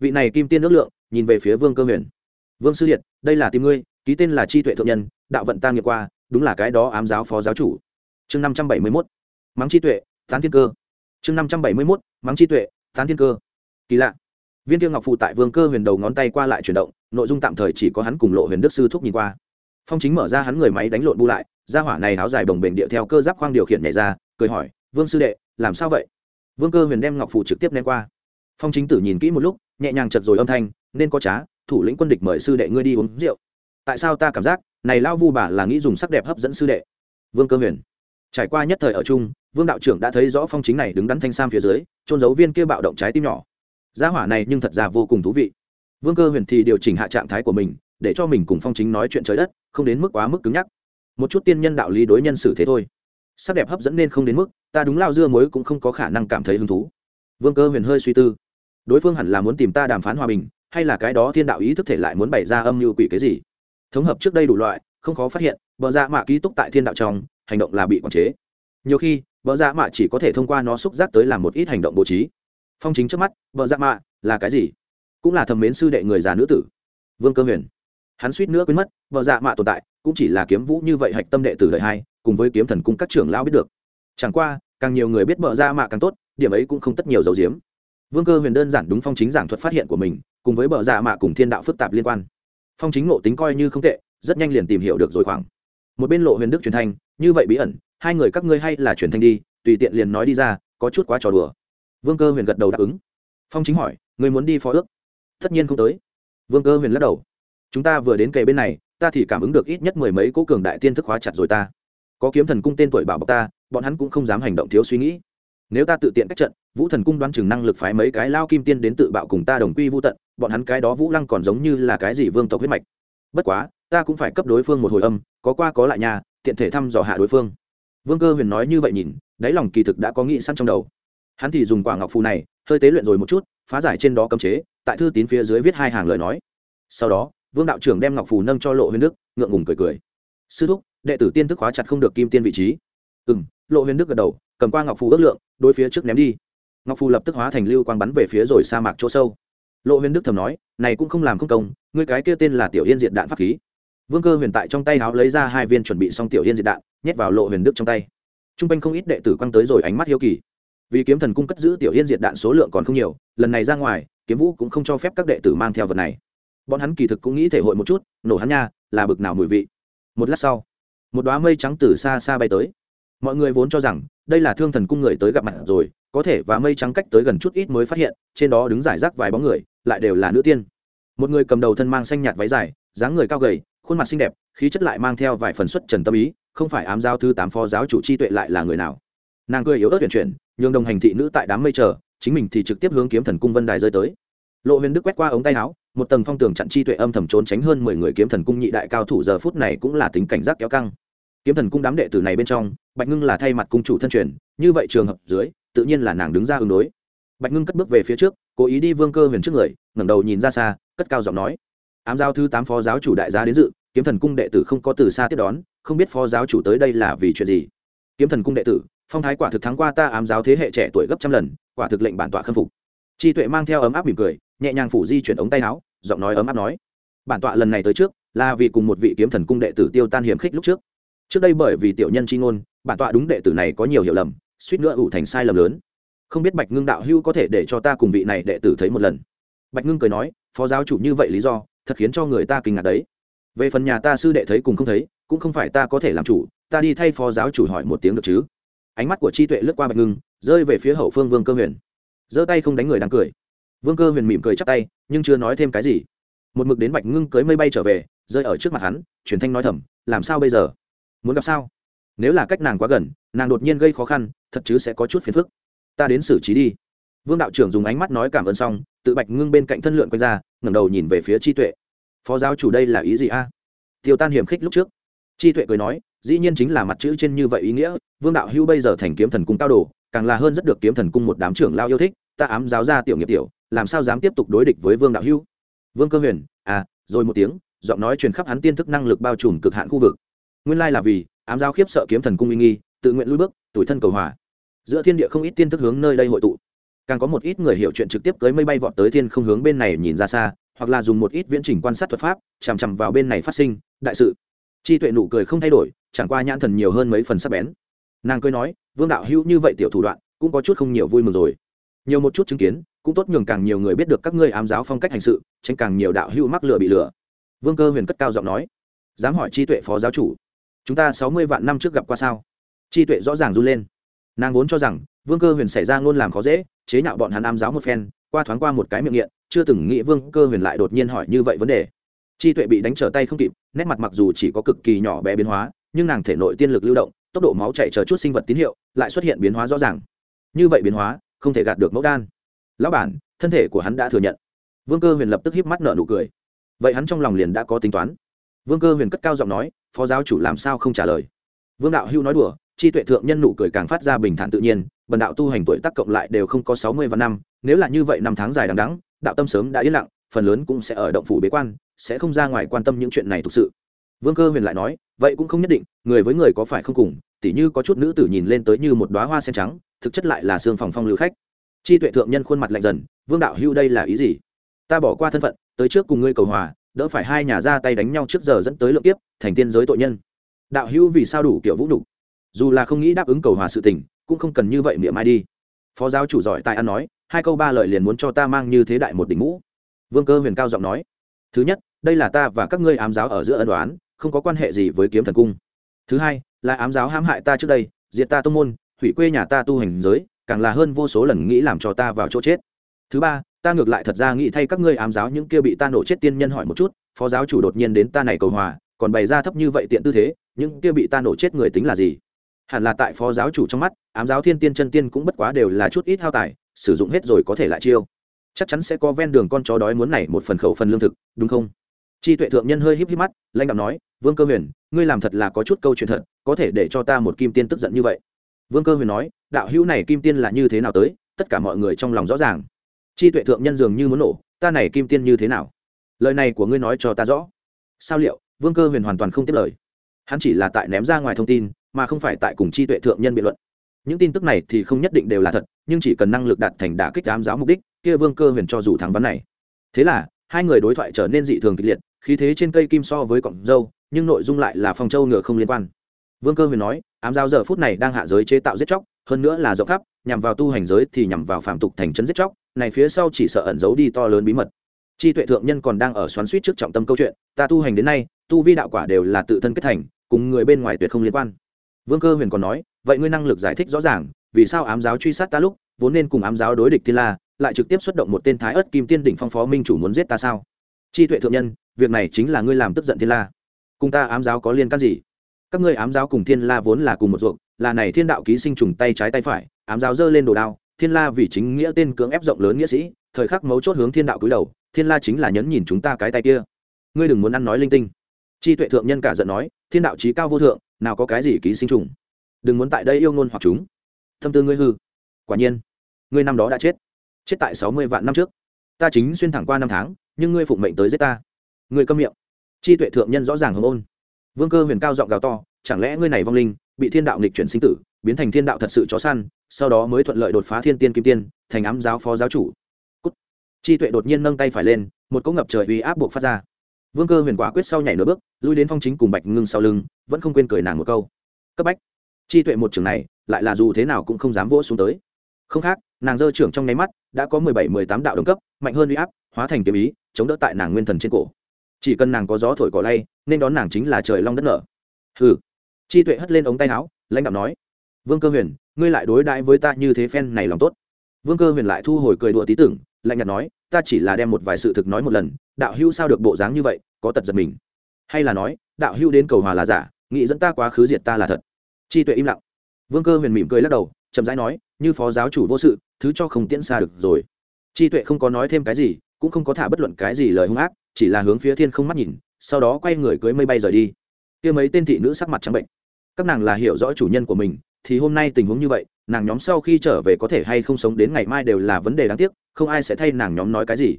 Vị này kim tiên nước lượng, nhìn về phía vương cơ huyền. Vương sư điện, đây là tìm ngươi, ký tên là Tri tuệ thượng nhân, đạo vận ta nghiệp qua, đúng là cái đó ám giáo phó giáo chủ. Chương năm trăm bảy mươi mốt. Mắng Tri tuệ tán thiên cơ. Chương năm trăm bảy mươi mốt, mắng chi tuệ, tán thiên cơ. Kỳ lạ. Viên tiêu ngọc phụ tại vương cơ huyền đầu ngón tay qua lại chuyển động, nội dung tạm thời chỉ có hắn cùng lộ huyền đức sư thúc nhìn qua. Phong chính mở ra hắn người máy đánh lộn bu lại ra hỏa này áo dài bồng bềnh địa theo cơ giáp khoang điều khiển nhảy ra, cười hỏi, vương sư đệ, làm sao vậy? Vương cơ huyền đem ngọc phụ trực tiếp ném qua. Phong chính tử nhìn kỹ một lúc, nhẹ nhàng chật rồi âm thanh, nên có trá, thủ lĩnh quân địch mời sư đệ ngươi đi uống rượu. Tại sao ta cảm giác, này lao vu bà là nghĩ dùng sắc đẹp hấp dẫn sư đệ? Vương cơ huyền trải qua nhất thời ở chung, vương đạo trưởng đã thấy rõ phong chính này đứng đắn thanh sam phía dưới trôn giấu viên kia bạo động trái tim nhỏ. Gia hỏa này nhưng thật ra vô cùng thú vị. Vương cơ huyền thì điều chỉnh hạ trạng thái của mình, để cho mình cùng phong chính nói chuyện trời đất, không đến mức quá mức cứng nhắc. Một chút tiên nhân đạo lý đối nhân xử thế thôi. Sắc đẹp hấp dẫn nên không đến mức, ta đúng lao dưa muối cũng không có khả năng cảm thấy hứng thú. Vương cơ huyền hơi suy tư. Đối phương hẳn là muốn tìm ta đàm phán hòa bình, hay là cái đó thiên đạo ý thức thể lại muốn bày ra âm mưu quỷ cái gì? Thống hợp trước đây đủ loại, không khó phát hiện, bờ ra mạ ký túc tại thiên đạo trong hành động là bị quản chế. Nhiều khi bờ dạ mạ chỉ có thể thông qua nó xúc giác tới làm một ít hành động bố trí. Phong chính trước mắt bờ dạ mạ, là cái gì? Cũng là thầm mến sư đệ người già nữ tử. Vương cơ huyền. Hắn suýt nữa quên mất bờ dạ mạ tồn tại, cũng chỉ là kiếm vũ như vậy hạch tâm đệ tử đời hai, cùng với kiếm thần cung các trưởng lão biết được. Chẳng qua, càng nhiều người biết bờ dạ mạ càng tốt, điểm ấy cũng không tất nhiều dấu diếm. Vương cơ huyền đơn giản đúng phong chính giảng thuật phát hiện của mình, cùng với bờ dạ mạ cùng thiên đạo phức tạp liên quan. Phong chính ngộ tính coi như không tệ, rất nhanh liền tìm hiểu được rồi khoảng. Một bên lộ huyền đức truyền thanh như vậy bí ẩn, hai người các ngươi hay là truyền thanh đi, tùy tiện liền nói đi ra, có chút quá trò đùa. Vương cơ huyền gật đầu đáp ứng. Phong chính hỏi người muốn đi phó ước? Tất nhiên không tới. Vương cơ huyền lắc đầu. Chúng ta vừa đến kề bên này, ta thì cảm ứng được ít nhất mười mấy cỗ cường đại tiên thức hóa chặt rồi ta. Có kiếm thần cung tên tuổi bảo bọc ta, bọn hắn cũng không dám hành động thiếu suy nghĩ. Nếu ta tự tiện cách trận, vũ thần cung đoán chừng năng lực phái mấy cái lao kim tiên đến tự bạo cùng ta đồng quy vô tận, bọn hắn cái đó vũ lăng còn giống như là cái gì vương tộc huyết mạch. Bất quá, ta cũng phải cấp đối phương một hồi âm, có qua có lại nhà tiện thể thăm dò hạ đối phương. Vương cơ huyền nói như vậy nhìn, đáy lòng kỳ thực đã có nghị săn trong đầu. Hắn thì dùng quả ngọc phù này, hơi tế luyện rồi một chút, phá giải trên đó cấm chế, tại thư tín phía dưới viết hai hàng lời nói. Sau đó, vương đạo trưởng đem ngọc phù nâng cho lộ huyền đức, ngượng ngùng cười cười. Sư thúc, đệ tử tiên thức khóa chặt không được kim tiên vị trí. Ừ m lộ huyền đức gật đầu, cầm qua ngọc phù ước lượng, đối phía trước ném đi. Ngọc phù lập tức hóa thành lưu quang bắn về phía rồi sa mạc chỗ sâu. Lộ huyền đức thầm nói, này cũng không làm không công, ngươi cái kia tên là tiểu yên diệt đạn pháp khí vương cơ huyền tại trong tay áo lấy ra hai viên chuẩn bị xong tiểu yên diệt đạn, nhét vào lộ huyền đức trong tay. T r u n g quanh không ít đệ tử quăng tới rồi ánh mắt hiếu kỳ. Vì kiếm thần cung cất giữ tiểu yên diệt đạn số lượng còn không nhiều, lần này ra ngoài, kiếm vũ cũng không cho phép các đệ tử mang theo vật này. Bọn hắn kỳ thực cũng nghĩ thể hội một chút, nổ hắn nha, là bực nào mùi vị. Một lát sau, một đoá mây trắng từ xa xa bay tới. Mọi người vốn cho rằng, đây là thương thần cung người tới gặp mặt rồi, có thể và mây trắng cách tới gần chút ít mới phát hiện, trên đó đứng giải rác vài bóng người, lại đều là nữ tiên. Một người cầm đầu thân mang xanh nhạt váy dài, dáng người cao gầy khuôn mặt xinh đẹp, khí chất lại mang theo vài phần xuất trần tâm ý, không phải ám giao thư tám phó giáo chủ chi tuệ lại là người nào. Nàng cười yếu ớt tuyển chuyển, nhường đồng hành thị nữ tại đám mây chờ, chính mình thì trực tiếp hướng kiếm thần cung vân đài rơi tới. Lộ huyền đức quét qua ống tay áo, một tầng phong tường chặn chi tuệ âm thầm trốn tránh hơn mười người kiếm thần cung nhị đại cao thủ giờ phút này cũng là tính cảnh giác kéo căng. Kiếm thần cung đám đệ tử này bên trong, bạch ngưng là thay mặt cung chủ thân truyền, như vậy trường hợp dưới, tự nhiên là nàng đứng ra ứng đối. Bạch ngưng cất bước về phía trước, cố ý đi vương cơ huyền trước người, ngẩng đầu nhìn ra xa, cất cao giọng nói ám giao thứ tám phó giáo chủ đại gia đến dự, kiếm thần cung đệ tử không có từ xa tiếp đón, không biết phó giáo chủ tới đây là vì chuyện gì. Kiếm thần cung đệ tử, phong thái quả thực thắng qua ta ám giáo thế hệ trẻ tuổi gấp trăm lần, quả thực lệnh bản tọa khâm phục. Chi tuệ mang theo ấm áp mỉm cười, nhẹ nhàng phủ di chuyển ống tay áo, giọng nói ấm áp nói. Bản tọa lần này tới trước, là vì cùng một vị kiếm thần cung đệ tử tiêu tan hiểm khích lúc trước. Trước đây bởi vì tiểu nhân chi ngôn, bản tọa đúng đệ tử này có nhiều hiểu lầm, suýt nữa ủ thành sai lầm lớn. Không biết bạch ngưng đạo hưu có thể để cho ta cùng vị này đệ tử thấy một lần. Bạch ngưng cười nói, phó giáo chủ như vậy lý do thật khiến cho người ta kinh ngạc đấy. Về phần nhà ta sư đệ thấy cùng không thấy, cũng không phải ta có thể làm chủ, ta đi thay phó giáo chủ hỏi một tiếng được chứ? Ánh mắt của chi tuệ lướt qua bạch ngưng, rơi về phía hậu phương vương cơ huyền. Giơ tay không đánh người đang cười. Vương cơ huyền mỉm cười chắp tay, nhưng chưa nói thêm cái gì. Một mực đến bạch ngưng cưới mây bay trở về, rơi ở trước mặt hắn, truyền thanh nói thầm, làm sao bây giờ? Muốn gặp sao? Nếu là cách nàng quá gần, nàng đột nhiên gây khó khăn, thật chứ sẽ có chút phiền phức. Ta đến xử trí đi vương đạo trưởng dùng ánh mắt nói cảm ơn xong, tự bạch ngưng bên cạnh thân lượn quay ra, ngẩng đầu nhìn về phía chi tuệ. Phó giáo chủ đây là ý gì a? Tiêu tan hiểm khích lúc trước. Chi tuệ cười nói, dĩ nhiên chính là mặt chữ trên như vậy ý nghĩa, vương đạo hưu bây giờ thành kiếm thần cung cao đồ, càng là hơn rất được kiếm thần cung một đám trưởng lao yêu thích, ta ám giáo ra tiểu nghiệp tiểu, làm sao dám tiếp tục đối địch với vương đạo hưu vương cơ huyền à rồi một tiếng, giọng nói truyền khắp hắn tiên thức năng lực bao trùm cực hạn khu vực. Nguyên lai là vì, ám giáo khiếp sợ kiếm thần cung uy nghi, tự nguyện lui bước, tuổi thân cầu hòa. Giữa thiên địa không ít tiên thức hướng nơi đây hội tụ càng có một ít người hiểu chuyện trực tiếp cưới mây bay vọt tới thiên không hướng bên này nhìn ra xa, hoặc là dùng một ít viễn trình quan sát thuật pháp, chằm chằm vào bên này phát sinh, đại sự. Chi tuệ nụ cười không thay đổi, chẳng qua nhãn thần nhiều hơn mấy phần sắc bén. Nàng cười nói, vương đạo hữu như vậy tiểu thủ đoạn, cũng có chút không nhiều vui mừng rồi. Nhiều một chút chứng kiến, cũng tốt nhường càng nhiều người biết được các ngươi ám giáo phong cách hành sự, tránh càng nhiều đạo hữu mắc lừa bị lừa. Vương cơ huyền cất cao giọng nói, dám hỏi chi tuệ phó giáo chủ, chúng ta sáu mươi vạn năm trước gặp qua sao? Chi tuệ rõ ràng run lên. Nàng vốn cho rằng vương cơ huyền xảy ra ngôn làm khó dễ, chế nhạo bọn hắn am giáo một phen, qua thoáng qua một cái miệng nghiện, chưa từng nghĩ vương cơ huyền lại đột nhiên hỏi như vậy vấn đề. Chi tuệ bị đánh trở tay không kịp, nét mặt mặc dù chỉ có cực kỳ nhỏ bé biến hóa, nhưng nàng thể nội tiên lực lưu động, tốc độ máu chạy chờ chút sinh vật tín hiệu, lại xuất hiện biến hóa rõ ràng. Như vậy biến hóa, không thể gạt được mẫu đan. Lão bản, thân thể của hắn đã thừa nhận. Vương cơ huyền lập tức híp mắt nở nụ cười. Vậy hắn trong lòng liền đã có tính toán. Vương cơ huyền cất cao giọng nói, phó giáo chủ làm sao không trả lời? Vương đạo hưu nói đùa chi tuệ thượng nhân nụ cười càng phát ra bình thản tự nhiên, bần đạo tu hành tuổi tác cộng lại đều không có sáu mươi vạn năm, nếu là như vậy năm tháng dài đằng đẵng, đạo tâm sớm đã yên lặng, phần lớn cũng sẽ ở động phủ bế quan, sẽ không ra ngoài quan tâm những chuyện này thực sự. Vương cơ huyền lại nói, vậy cũng không nhất định, người với người có phải không cùng, tỉ như có chút nữ tử nhìn lên tới như một đoá hoa sen trắng, thực chất lại là xương phòng phong lưu khách. Chi tuệ thượng nhân khuôn mặt lạnh dần, vương đạo hưu đây là ý gì? Ta bỏ qua thân phận, tới trước cùng ngươi cầu hòa, đỡ phải hai nhà ra tay đánh nhau trước giờ dẫn tới lượng tiếp thành tiên giới tội nhân. Đạo hưu vì sao đủ kiểu vũ đủ dù là không nghĩ đáp ứng cầu hòa sự tình, cũng không cần như vậy miệng mai đi. Phó giáo chủ giỏi tài ăn nói, hai câu ba lời liền muốn cho ta mang như thế đại một đỉnh mũ. Vương cơ huyền cao giọng nói, thứ nhất, đây là ta và các ngươi ám giáo ở giữa ân đoán không có quan hệ gì với kiếm thần cung. Thứ hai, là ám giáo hãm hại ta trước đây, diệt ta tô môn, hủy quê nhà ta tu hành giới, càng là hơn vô số lần nghĩ làm cho ta vào chỗ chết. Thứ ba, ta ngược lại thật ra nghĩ thay các ngươi ám giáo những kia bị ta nổ chết tiên nhân hỏi một chút, phó giáo chủ đột nhiên đến ta này cầu hòa, còn bày ra thấp như vậy tiện tư thế, những kia bị ta nổ chết người tính là gì? Hẳn là tại phó giáo chủ trong mắt, ám giáo thiên tiên chân tiên cũng bất quá đều là chút ít hao tài, sử dụng hết rồi có thể lại chiêu. Chắc chắn sẽ có ven đường con chó đói muốn này một phần khẩu phần lương thực, đúng không? Chi tuệ thượng nhân hơi híp híp mắt, lãnh đạo nói, vương cơ huyền, ngươi làm thật là có chút câu chuyện thật, có thể để cho ta một kim tiên tức giận như vậy. Vương cơ huyền nói, đạo hữu này kim tiên là như thế nào tới, tất cả mọi người trong lòng rõ ràng. Chi tuệ thượng nhân dường như muốn nổ, ta này kim tiên như thế nào? Lời này của ngươi nói cho ta rõ. Sao liệu? Vương cơ huyền hoàn toàn không tiếp lời. Hắn chỉ là tại ném ra ngoài thông tin mà không phải tại cùng chi tuệ thượng nhân biện luận. Những tin tức này thì không nhất định đều là thật, nhưng chỉ cần năng lực đạt thành đả kích ám giáo mục đích, kia vương cơ huyền cho dù thắng vấn này. Thế là, hai người đối thoại trở nên dị thường kịch liệt, khí thế trên cây kim so với cọng dâu, nhưng nội dung lại là phong châu ngựa không liên quan. Vương cơ huyền nói, ám giáo giờ phút này đang hạ giới chế tạo giết chóc, hơn nữa là rộng khắp, nhằm vào tu hành giới thì nhằm vào phạm tục thành trấn giết chóc, này phía sau chỉ sợ ẩn giấu đi to lớn bí mật. Chi tuệ thượng nhân còn đang ở xoắn suýt trước trọng tâm câu chuyện, ta tu hành đến nay, tu vi đạo quả đều là tự thân kết thành, cùng người bên ngoài tuyệt không liên quan vương cơ huyền còn nói, vậy ngươi năng lực giải thích rõ ràng, vì sao ám giáo truy sát ta lúc, vốn nên cùng ám giáo đối địch thiên la, lại trực tiếp xuất động một tên thái ớt kim tiên đỉnh phong phó minh chủ muốn giết ta sao? Chi tuệ thượng nhân, việc này chính là ngươi làm tức giận thiên la. Cùng ta ám giáo có liên can gì? Các ngươi ám giáo cùng thiên la vốn là cùng một ruộng là này thiên đạo ký sinh trùng tay trái tay phải, ám giáo giơ lên đồ đao, thiên la vì chính nghĩa tên cưỡng ép rộng lớn nghĩa sĩ, thời khắc mấu chốt hướng thiên đạo cúi đầu, thiên la chính là nhấn nhìn chúng ta cái tay kia. Ngươi đừng muốn ăn nói linh tinh. Chi tuệ thượng nhân cả giận nói, thiên đạo trí cao vô thượng nào có cái gì ký sinh trùng. Đừng muốn tại đây yêu ngôn hoặc chúng. Thâm tư ngươi hư. Quả nhiên, ngươi năm đó đã chết. Chết tại sáu mươi vạn năm trước. Ta chính xuyên thẳng qua năm tháng, nhưng ngươi phụng mệnh tới giết ta. Ngươi câm miệng. Chi tuệ thượng nhân rõ ràng hồng ôn. Vương cơ huyền cao giọng gào to, chẳng lẽ ngươi này vong linh bị thiên đạo nghịch chuyển sinh tử, biến thành thiên đạo thật sự chó săn, sau đó mới thuận lợi đột phá thiên tiên kim tiên, thành ám giáo phó giáo chủ. Cút. chi tuệ đột nhiên nâng tay phải lên, một cỗ ngập trời uy áp buộc phát ra vương cơ huyền quả quyết sau nhảy nửa bước, lui đến phong chính cùng bạch ngưng sau lưng, vẫn không quên cười nàng một câu. Cấp bách. Chi tuệ một trường này, lại là dù thế nào cũng không dám vỗ xuống tới. Không khác, nàng dơ trưởng trong nháy mắt, đã có mười bảy, mười tám đạo đồng cấp, mạnh hơn uy áp, hóa thành kiếm ý, chống đỡ tại nàng nguyên thần trên cổ. Chỉ cần nàng có gió thổi cỏ lay, nên đón nàng chính là trời long đất nở. Hừ. Chi tuệ hất lên ống tay áo, lãnh đạo nói, vương cơ huyền, ngươi lại đối đãi với ta như thế phen này lòng tốt. Vương cơ huyền lại thu hồi cười đùa tí tưởng, lạnh nhạt nói, ta chỉ là đem một vài sự thực nói một lần, đạo hưu sao được bộ dáng như vậy có tật giật mình. Hay là nói, đạo hưu đến cầu hòa là giả, nghĩ dẫn ta quá khứ diệt ta là thật. Chi tuệ im lặng. Vương cơ huyền mỉm cười lắc đầu, chậm rãi nói, như phó giáo chủ vô sự, thứ cho không tiễn xa được rồi. Chi tuệ không có nói thêm cái gì, cũng không có thả bất luận cái gì lời hung ác, chỉ là hướng phía thiên không mắt nhìn, sau đó quay người cưới mây bay rời đi. Kia mấy tên thị nữ sắc mặt trắng bệnh. Các nàng là hiểu rõ chủ nhân của mình, thì hôm nay tình huống như vậy, nàng nhóm sau khi trở về có thể hay không sống đến ngày mai đều là vấn đề đáng tiếc, không ai sẽ thay nàng nhóm nói cái gì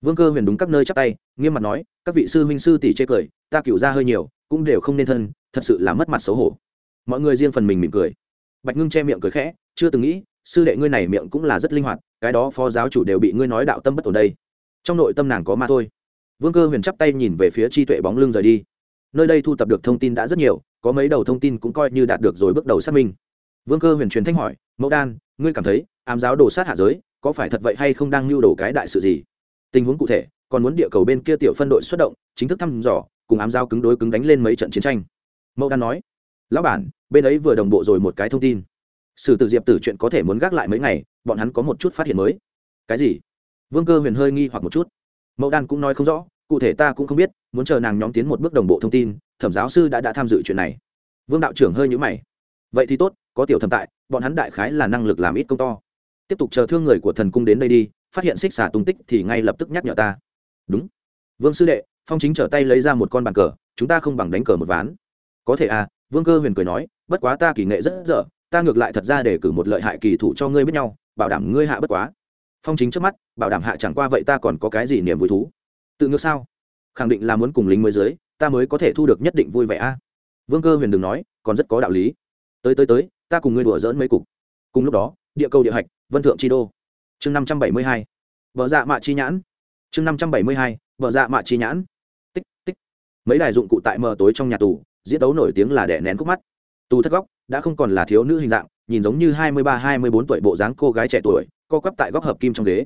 vương cơ huyền đúng các nơi chắp tay, nghiêm mặt nói, các vị sư huynh sư tỷ chê cười, ta cựu ra hơi nhiều, cũng đều không nên thân, thật sự là mất mặt xấu hổ. Mọi người riêng phần mình mỉm cười. Bạch ngưng che miệng cười khẽ, chưa từng nghĩ, sư đệ ngươi này miệng cũng là rất linh hoạt, cái đó phó giáo chủ đều bị ngươi nói đạo tâm bất ổn đây. Trong nội tâm nàng có ma thôi. Vương cơ huyền chắp tay nhìn về phía chi tuệ bóng lưng rời đi. Nơi đây thu tập được thông tin đã rất nhiều, có mấy đầu thông tin cũng coi như đạt được rồi bước đầu xác minh. Vương cơ huyền truyền thanh hỏi, mẫu đan, ngươi cảm thấy, ám giáo đồ sát hạ giới, có phải thật vậy hay không đang lưu đồ cái đại sự gì? Tình huống cụ thể, còn muốn địa cầu bên kia tiểu phân đội xuất động, chính thức thăm dò, cùng ám giao cứng đối cứng đánh lên mấy trận chiến tranh. Mẫu đan nói, lão bản, bên ấy vừa đồng bộ rồi một cái thông tin. Sử tử diệp tử chuyện có thể muốn gác lại mấy ngày, bọn hắn có một chút phát hiện mới. Cái gì? Vương cơ huyền hơi nghi hoặc một chút. Mẫu đan cũng nói không rõ, cụ thể ta cũng không biết, muốn chờ nàng nhóm tiến một bước đồng bộ thông tin, thẩm giáo sư đã đã tham dự chuyện này. Vương đạo trưởng hơi nhữ mày. Vậy thì tốt, có tiểu thẩm tại, bọn hắn đại khái là năng lực làm ít công to. Tiếp tục chờ thương người của thần cung đến đây đi phát hiện xích xả tung tích thì ngay lập tức nhắc nhở ta. Đúng. Vương sư đệ, phong chính trở tay lấy ra một con bàn cờ, chúng ta không bằng đánh cờ một ván. Có thể à vương cơ huyền cười nói, bất quá ta kỳ nghệ rất dở, ta ngược lại thật ra để cử một lợi hại kỳ thủ cho ngươi biết nhau, bảo đảm ngươi hạ bất quá. Phong chính trước mắt, bảo đảm hạ chẳng qua vậy ta còn có cái gì niềm vui thú. Tự ngược sao? Khẳng định là muốn cùng lính mới dưới, ta mới có thể thu được nhất định vui vẻ a vương cơ huyền đừng nói, còn rất có đạo lý. Tới tới tới, ta cùng ngươi đùa dỡn mấy cục. Cùng lúc đó, địa cầu địa hạch, vân thượng chi đô chương năm trăm bảy mươi hai, vợ dạ mạ chi nhãn. Chương năm trăm bảy mươi hai, vợ dạ mạ chi nhãn. Tích tích. Mấy đài dụng cụ tại mờ tối trong nhà tù, diễn đấu nổi tiếng là đẻ nén khúc mắt. Tù thất góc, đã không còn là thiếu nữ hình dạng, nhìn giống như hai mươi ba, hai mươi bốn tuổi bộ dáng cô gái trẻ tuổi, co quắp tại góc hợp kim trong ghế.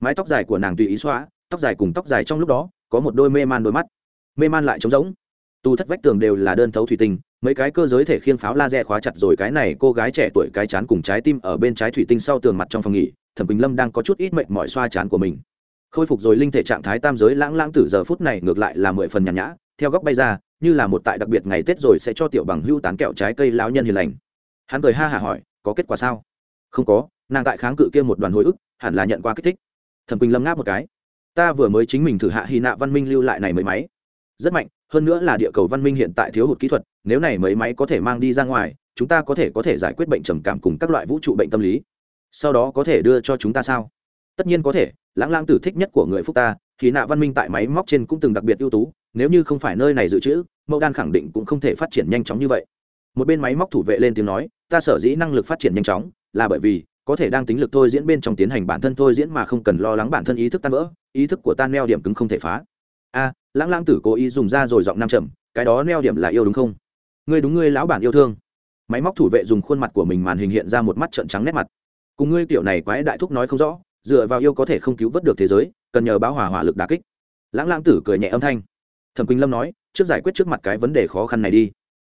Mái tóc dài của nàng tùy ý xóa, tóc dài cùng tóc dài trong lúc đó, có một đôi mê man đôi mắt. Mê man lại trống rỗng. Tù thất vách tường đều là đơn thấu thủy tinh mấy cái cơ giới thể khiên pháo laser khóa chặt rồi cái này cô gái trẻ tuổi cái chán cùng trái tim ở bên trái thủy tinh sau tường mặt trong phòng nghỉ, thẩm bình lâm đang có chút ít mệt mỏi xoa chán của mình. Khôi phục rồi linh thể trạng thái tam giới lãng lãng từ giờ phút này ngược lại là mười phần nhàn nhã, theo góc bay ra, như là một tại đặc biệt ngày tết rồi sẽ cho tiểu bằng hưu tán kẹo trái cây lão nhân hiền lành. Hắn cười ha hả hỏi, có kết quả sao? Không có, nàng tại kháng cự kia một đoàn hồi ức, hẳn là nhận qua kích thích. Thẩm quỳnh lâm ngáp một cái. Ta vừa mới chính mình thử hạ hy nạ văn minh lưu lại này mới máy. Rất mạnh, hơn nữa là địa cầu văn minh hiện tại thiếu hụt kỹ thuật nếu này mấy máy có thể mang đi ra ngoài, chúng ta có thể có thể giải quyết bệnh trầm cảm cùng các loại vũ trụ bệnh tâm lý. Sau đó có thể đưa cho chúng ta sao? Tất nhiên có thể, lãng lãng tử thích nhất của người phúc ta thì nạ văn minh tại máy móc trên cũng từng đặc biệt ưu tú, nếu như không phải nơi này dự trữ mẫu đan khẳng định cũng không thể phát triển nhanh chóng như vậy. Một bên máy móc thủ vệ lên tiếng nói, ta sở dĩ năng lực phát triển nhanh chóng, là bởi vì có thể đang tính lực thôi diễn bên trong tiến hành bản thân thôi diễn mà không cần lo lắng bản thân ý thức tan vỡ, ý thức của ta neo điểm cứng không thể phá. A, lãng lãng tử cố ý dùng ra rồi giọng nam trầm, cái đó neo điểm là yêu đúng không? Ngươi đúng ngươi lão bản yêu thương. Máy móc thủ vệ dùng khuôn mặt của mình màn hình hiện ra một mắt trợn trắng nét mặt. Cùng ngươi tiểu này quái đại thúc nói không rõ, dựa vào yêu có thể không cứu vớt được thế giới, cần nhờ báo hỏa hỏa lực đà kích. Lãng lãng tử cười nhẹ âm thanh. Thẩm quỳnh lâm nói, trước giải quyết trước mặt cái vấn đề khó khăn này đi.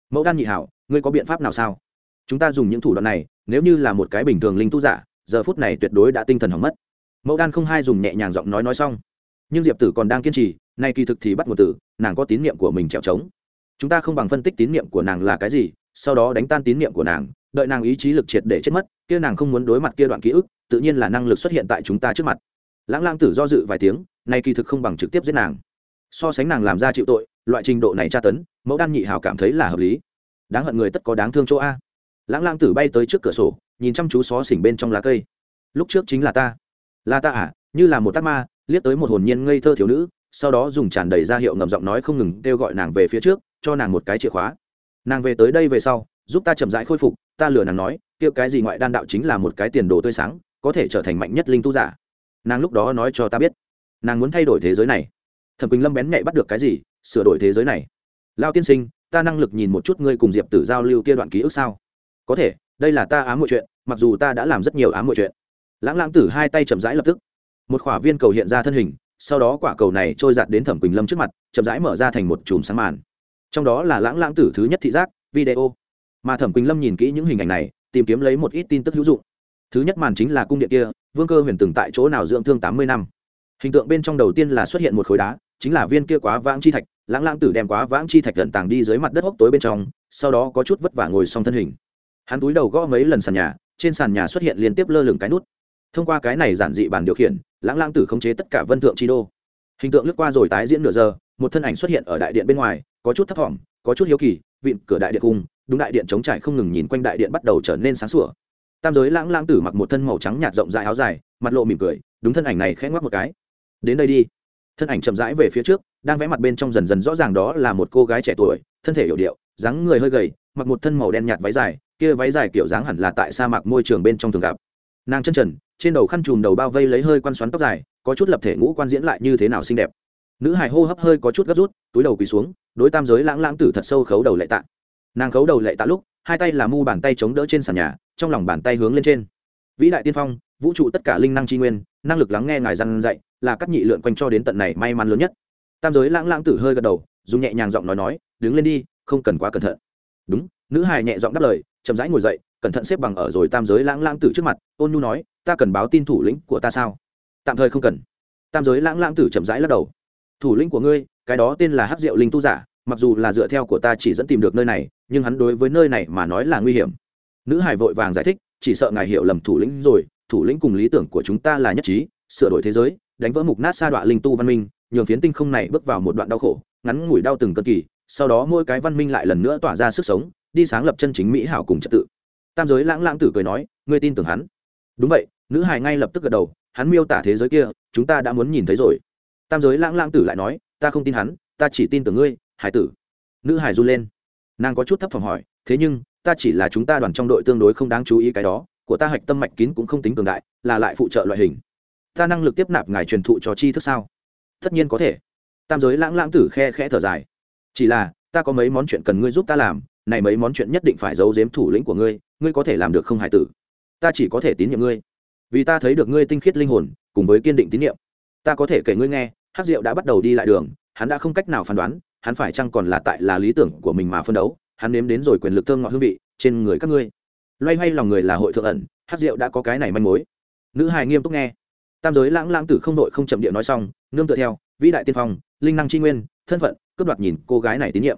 Mẫu đan nhị hảo, ngươi có biện pháp nào sao? Chúng ta dùng những thủ đoạn này, nếu như là một cái bình thường linh tu giả, giờ phút này tuyệt đối đã tinh thần hỏng mất. Mẫu đan không hai dùng nhẹ nhàng giọng nói nói xong. Nhưng diệp tử còn đang kiên trì, nay kỳ thực thì bắt một tử nàng có tín nhiệm của mình trèo trống chúng ta không bằng phân tích tín niệm của nàng là cái gì, sau đó đánh tan tín niệm của nàng, đợi nàng ý chí lực triệt để chết mất, kia nàng không muốn đối mặt kia đoạn ký ức, tự nhiên là năng lực xuất hiện tại chúng ta trước mặt. Lãng lang tử do dự vài tiếng, nay kỳ thực không bằng trực tiếp giết nàng. So sánh nàng làm ra chịu tội, loại trình độ này tra tấn, mẫu đan nhị hào cảm thấy là hợp lý. Đáng hận người tất có đáng thương chỗ a. Lãng lang tử bay tới trước cửa sổ, nhìn chăm chú xó xỉnh bên trong lá cây. Lúc trước chính là ta. Là ta à như là một tác ma, liếc tới một hồn nhiên ngây thơ thiếu nữ, sau đó dùng tràn đầy ra hiệu ngầm giọng nói không ngừng kêu gọi nàng về phía trước cho nàng một cái chìa khóa. Nàng về tới đây về sau, giúp ta chậm rãi khôi phục, ta lừa nàng nói, kia cái gì ngoại đan đạo chính là một cái tiền đồ tươi sáng, có thể trở thành mạnh nhất linh tu giả. Nàng lúc đó nói cho ta biết, nàng muốn thay đổi thế giới này. Thẩm quỳnh lâm bén nhạy bắt được cái gì, sửa đổi thế giới này. Lao tiên sinh, ta năng lực nhìn một chút ngươi cùng diệp tử giao lưu kia đoạn ký ức sao? Có thể, đây là ta ám mọi chuyện, mặc dù ta đã làm rất nhiều ám mọi chuyện. Lãng lãng tử hai tay chậm rãi lập tức. Một khỏa viên cầu hiện ra thân hình, sau đó quả cầu này trôi giạt đến thẩm quỳnh lâm trước mặt, chậm rãi mở ra thành một chùm sáng màn trong đó là lãng lãng tử thứ nhất thị giác, video. Mà thẩm quỳnh lâm nhìn kỹ những hình ảnh này, tìm kiếm lấy một ít tin tức hữu dụng. Thứ nhất màn chính là cung điện kia, vương cơ huyền từng tại chỗ nào dưỡng thương tám mươi năm. Hình tượng bên trong đầu tiên là xuất hiện một khối đá, chính là viên kia quá vãng chi thạch, lãng lãng tử đem quá vãng chi thạch tận tàng đi dưới mặt đất hốc tối bên trong, sau đó có chút vất vả ngồi xong thân hình. Hắn túi đầu gõ mấy lần sàn nhà, trên sàn nhà xuất hiện liên tiếp lơ lửng cái nút. Thông qua cái này giản dị bản điều khiển, lãng lãng tử khống chế tất cả vân thượng chi đô. Hình tượng lướt qua rồi tái diễn nửa giờ, một thân ảnh xuất hiện ở đại điện bên ngoài có chút thấp thỏm, có chút hiếu kỳ, vịn cửa đại điện cung, đúng đại điện chống trải không ngừng nhìn quanh đại điện bắt đầu trở nên sáng sủa. Tam giới lãng lãng tử mặc một thân màu trắng nhạt rộng rãi áo dài, mặt lộ mỉm cười, đúng thân ảnh này khẽ ngoắc một cái. Đến đây đi. Thân ảnh chậm rãi về phía trước, đang vẽ mặt bên trong dần dần rõ ràng đó là một cô gái trẻ tuổi, thân thể hiểu điệu, dáng người hơi gầy, mặc một thân màu đen nhạt váy dài, kia váy dài kiểu dáng hẳn là tại sa mạc môi trường bên trong thường gặp. Nàng chân trần, trên đầu khăn chùm đầu bao vây lấy hơi quan xoắn tóc dài, có chút lập thể ngũ quan diễn lại như thế nào xinh đẹp nữ hài hô hấp hơi có chút gấp rút, túi đầu quỳ xuống, đối tam giới lãng lãng tử thật sâu khấu đầu lệ tạ. Nàng khấu đầu lệ tạ lúc, hai tay là mu bàn tay chống đỡ trên sàn nhà, trong lòng bàn tay hướng lên trên. Vĩ đại tiên phong, vũ trụ tất cả linh năng tri nguyên, năng lực lắng nghe ngài răn dạy, là các nhị lượn quanh cho đến tận này may mắn lớn nhất. Tam giới lãng lãng tử hơi gật đầu, dùng nhẹ nhàng giọng nói nói, đứng lên đi, không cần quá cẩn thận. Đúng, nữ hài nhẹ giọng đáp lời, chậm rãi ngồi dậy, cẩn thận xếp bằng ở rồi tam giới lãng lãng tử trước mặt, ôn nhu nói, ta cần báo tin thủ lĩnh của ta sao? Tạm thời không cần. Tam giới lãng lãng tử chậm rãi lắc đầu thủ lĩnh của ngươi, cái đó tên là hắc diệu linh tu giả, mặc dù là dựa theo của ta chỉ dẫn tìm được nơi này, nhưng hắn đối với nơi này mà nói là nguy hiểm. Nữ hải vội vàng giải thích, chỉ sợ ngài hiểu lầm thủ lĩnh rồi, thủ lĩnh cùng lý tưởng của chúng ta là nhất trí, sửa đổi thế giới, đánh vỡ mục nát sa đoạn linh tu văn minh, nhường phiến tinh không này bước vào một đoạn đau khổ, ngắn ngủi đau từng cơn kỳ, sau đó mỗi cái văn minh lại lần nữa tỏa ra sức sống, đi sáng lập chân chính mỹ hảo cùng trật tự. Tam giới lãng lãng tử cười nói, ngươi tin tưởng hắn. Đúng vậy, nữ Hải ngay lập tức gật đầu, hắn miêu tả thế giới kia, chúng ta đã muốn nhìn thấy rồi tam giới lãng lãng tử lại nói, ta không tin hắn, ta chỉ tin tưởng ngươi, hải tử. Nữ hải run lên. Nàng có chút thấp phòng hỏi, thế nhưng, ta chỉ là chúng ta đoàn trong đội tương đối không đáng chú ý cái đó, của ta hạch tâm mạch kín cũng không tính cường đại, là lại phụ trợ loại hình. Ta năng lực tiếp nạp ngài truyền thụ cho chi thức sao? Tất nhiên có thể. Tam giới lãng lãng tử khe khẽ thở dài. Chỉ là, ta có mấy món chuyện cần ngươi giúp ta làm, này mấy món chuyện nhất định phải giấu giếm thủ lĩnh của ngươi ngươi có thể làm được không hải tử? Ta chỉ có thể tín nhiệm ngươi. Vì ta thấy được ngươi tinh khiết linh hồn, cùng với kiên định tín nhiệm. Ta có thể kể ngươi nghe hát diệu đã bắt đầu đi lại đường, hắn đã không cách nào phán đoán, hắn phải chăng còn là tại là lý tưởng của mình mà phân đấu, hắn nếm đến rồi quyền lực thơm ngọt hương vị, trên người các ngươi. Loay hoay lòng người là hội thượng ẩn hát diệu đã có cái này manh mối. Nữ hài nghiêm túc nghe. Tam giới lãng lãng tử không đội không chậm điện nói xong, nương tựa theo, vĩ đại tiên phong, linh năng tri nguyên, thân phận, cướp đoạt nhìn cô gái này tín nhiệm.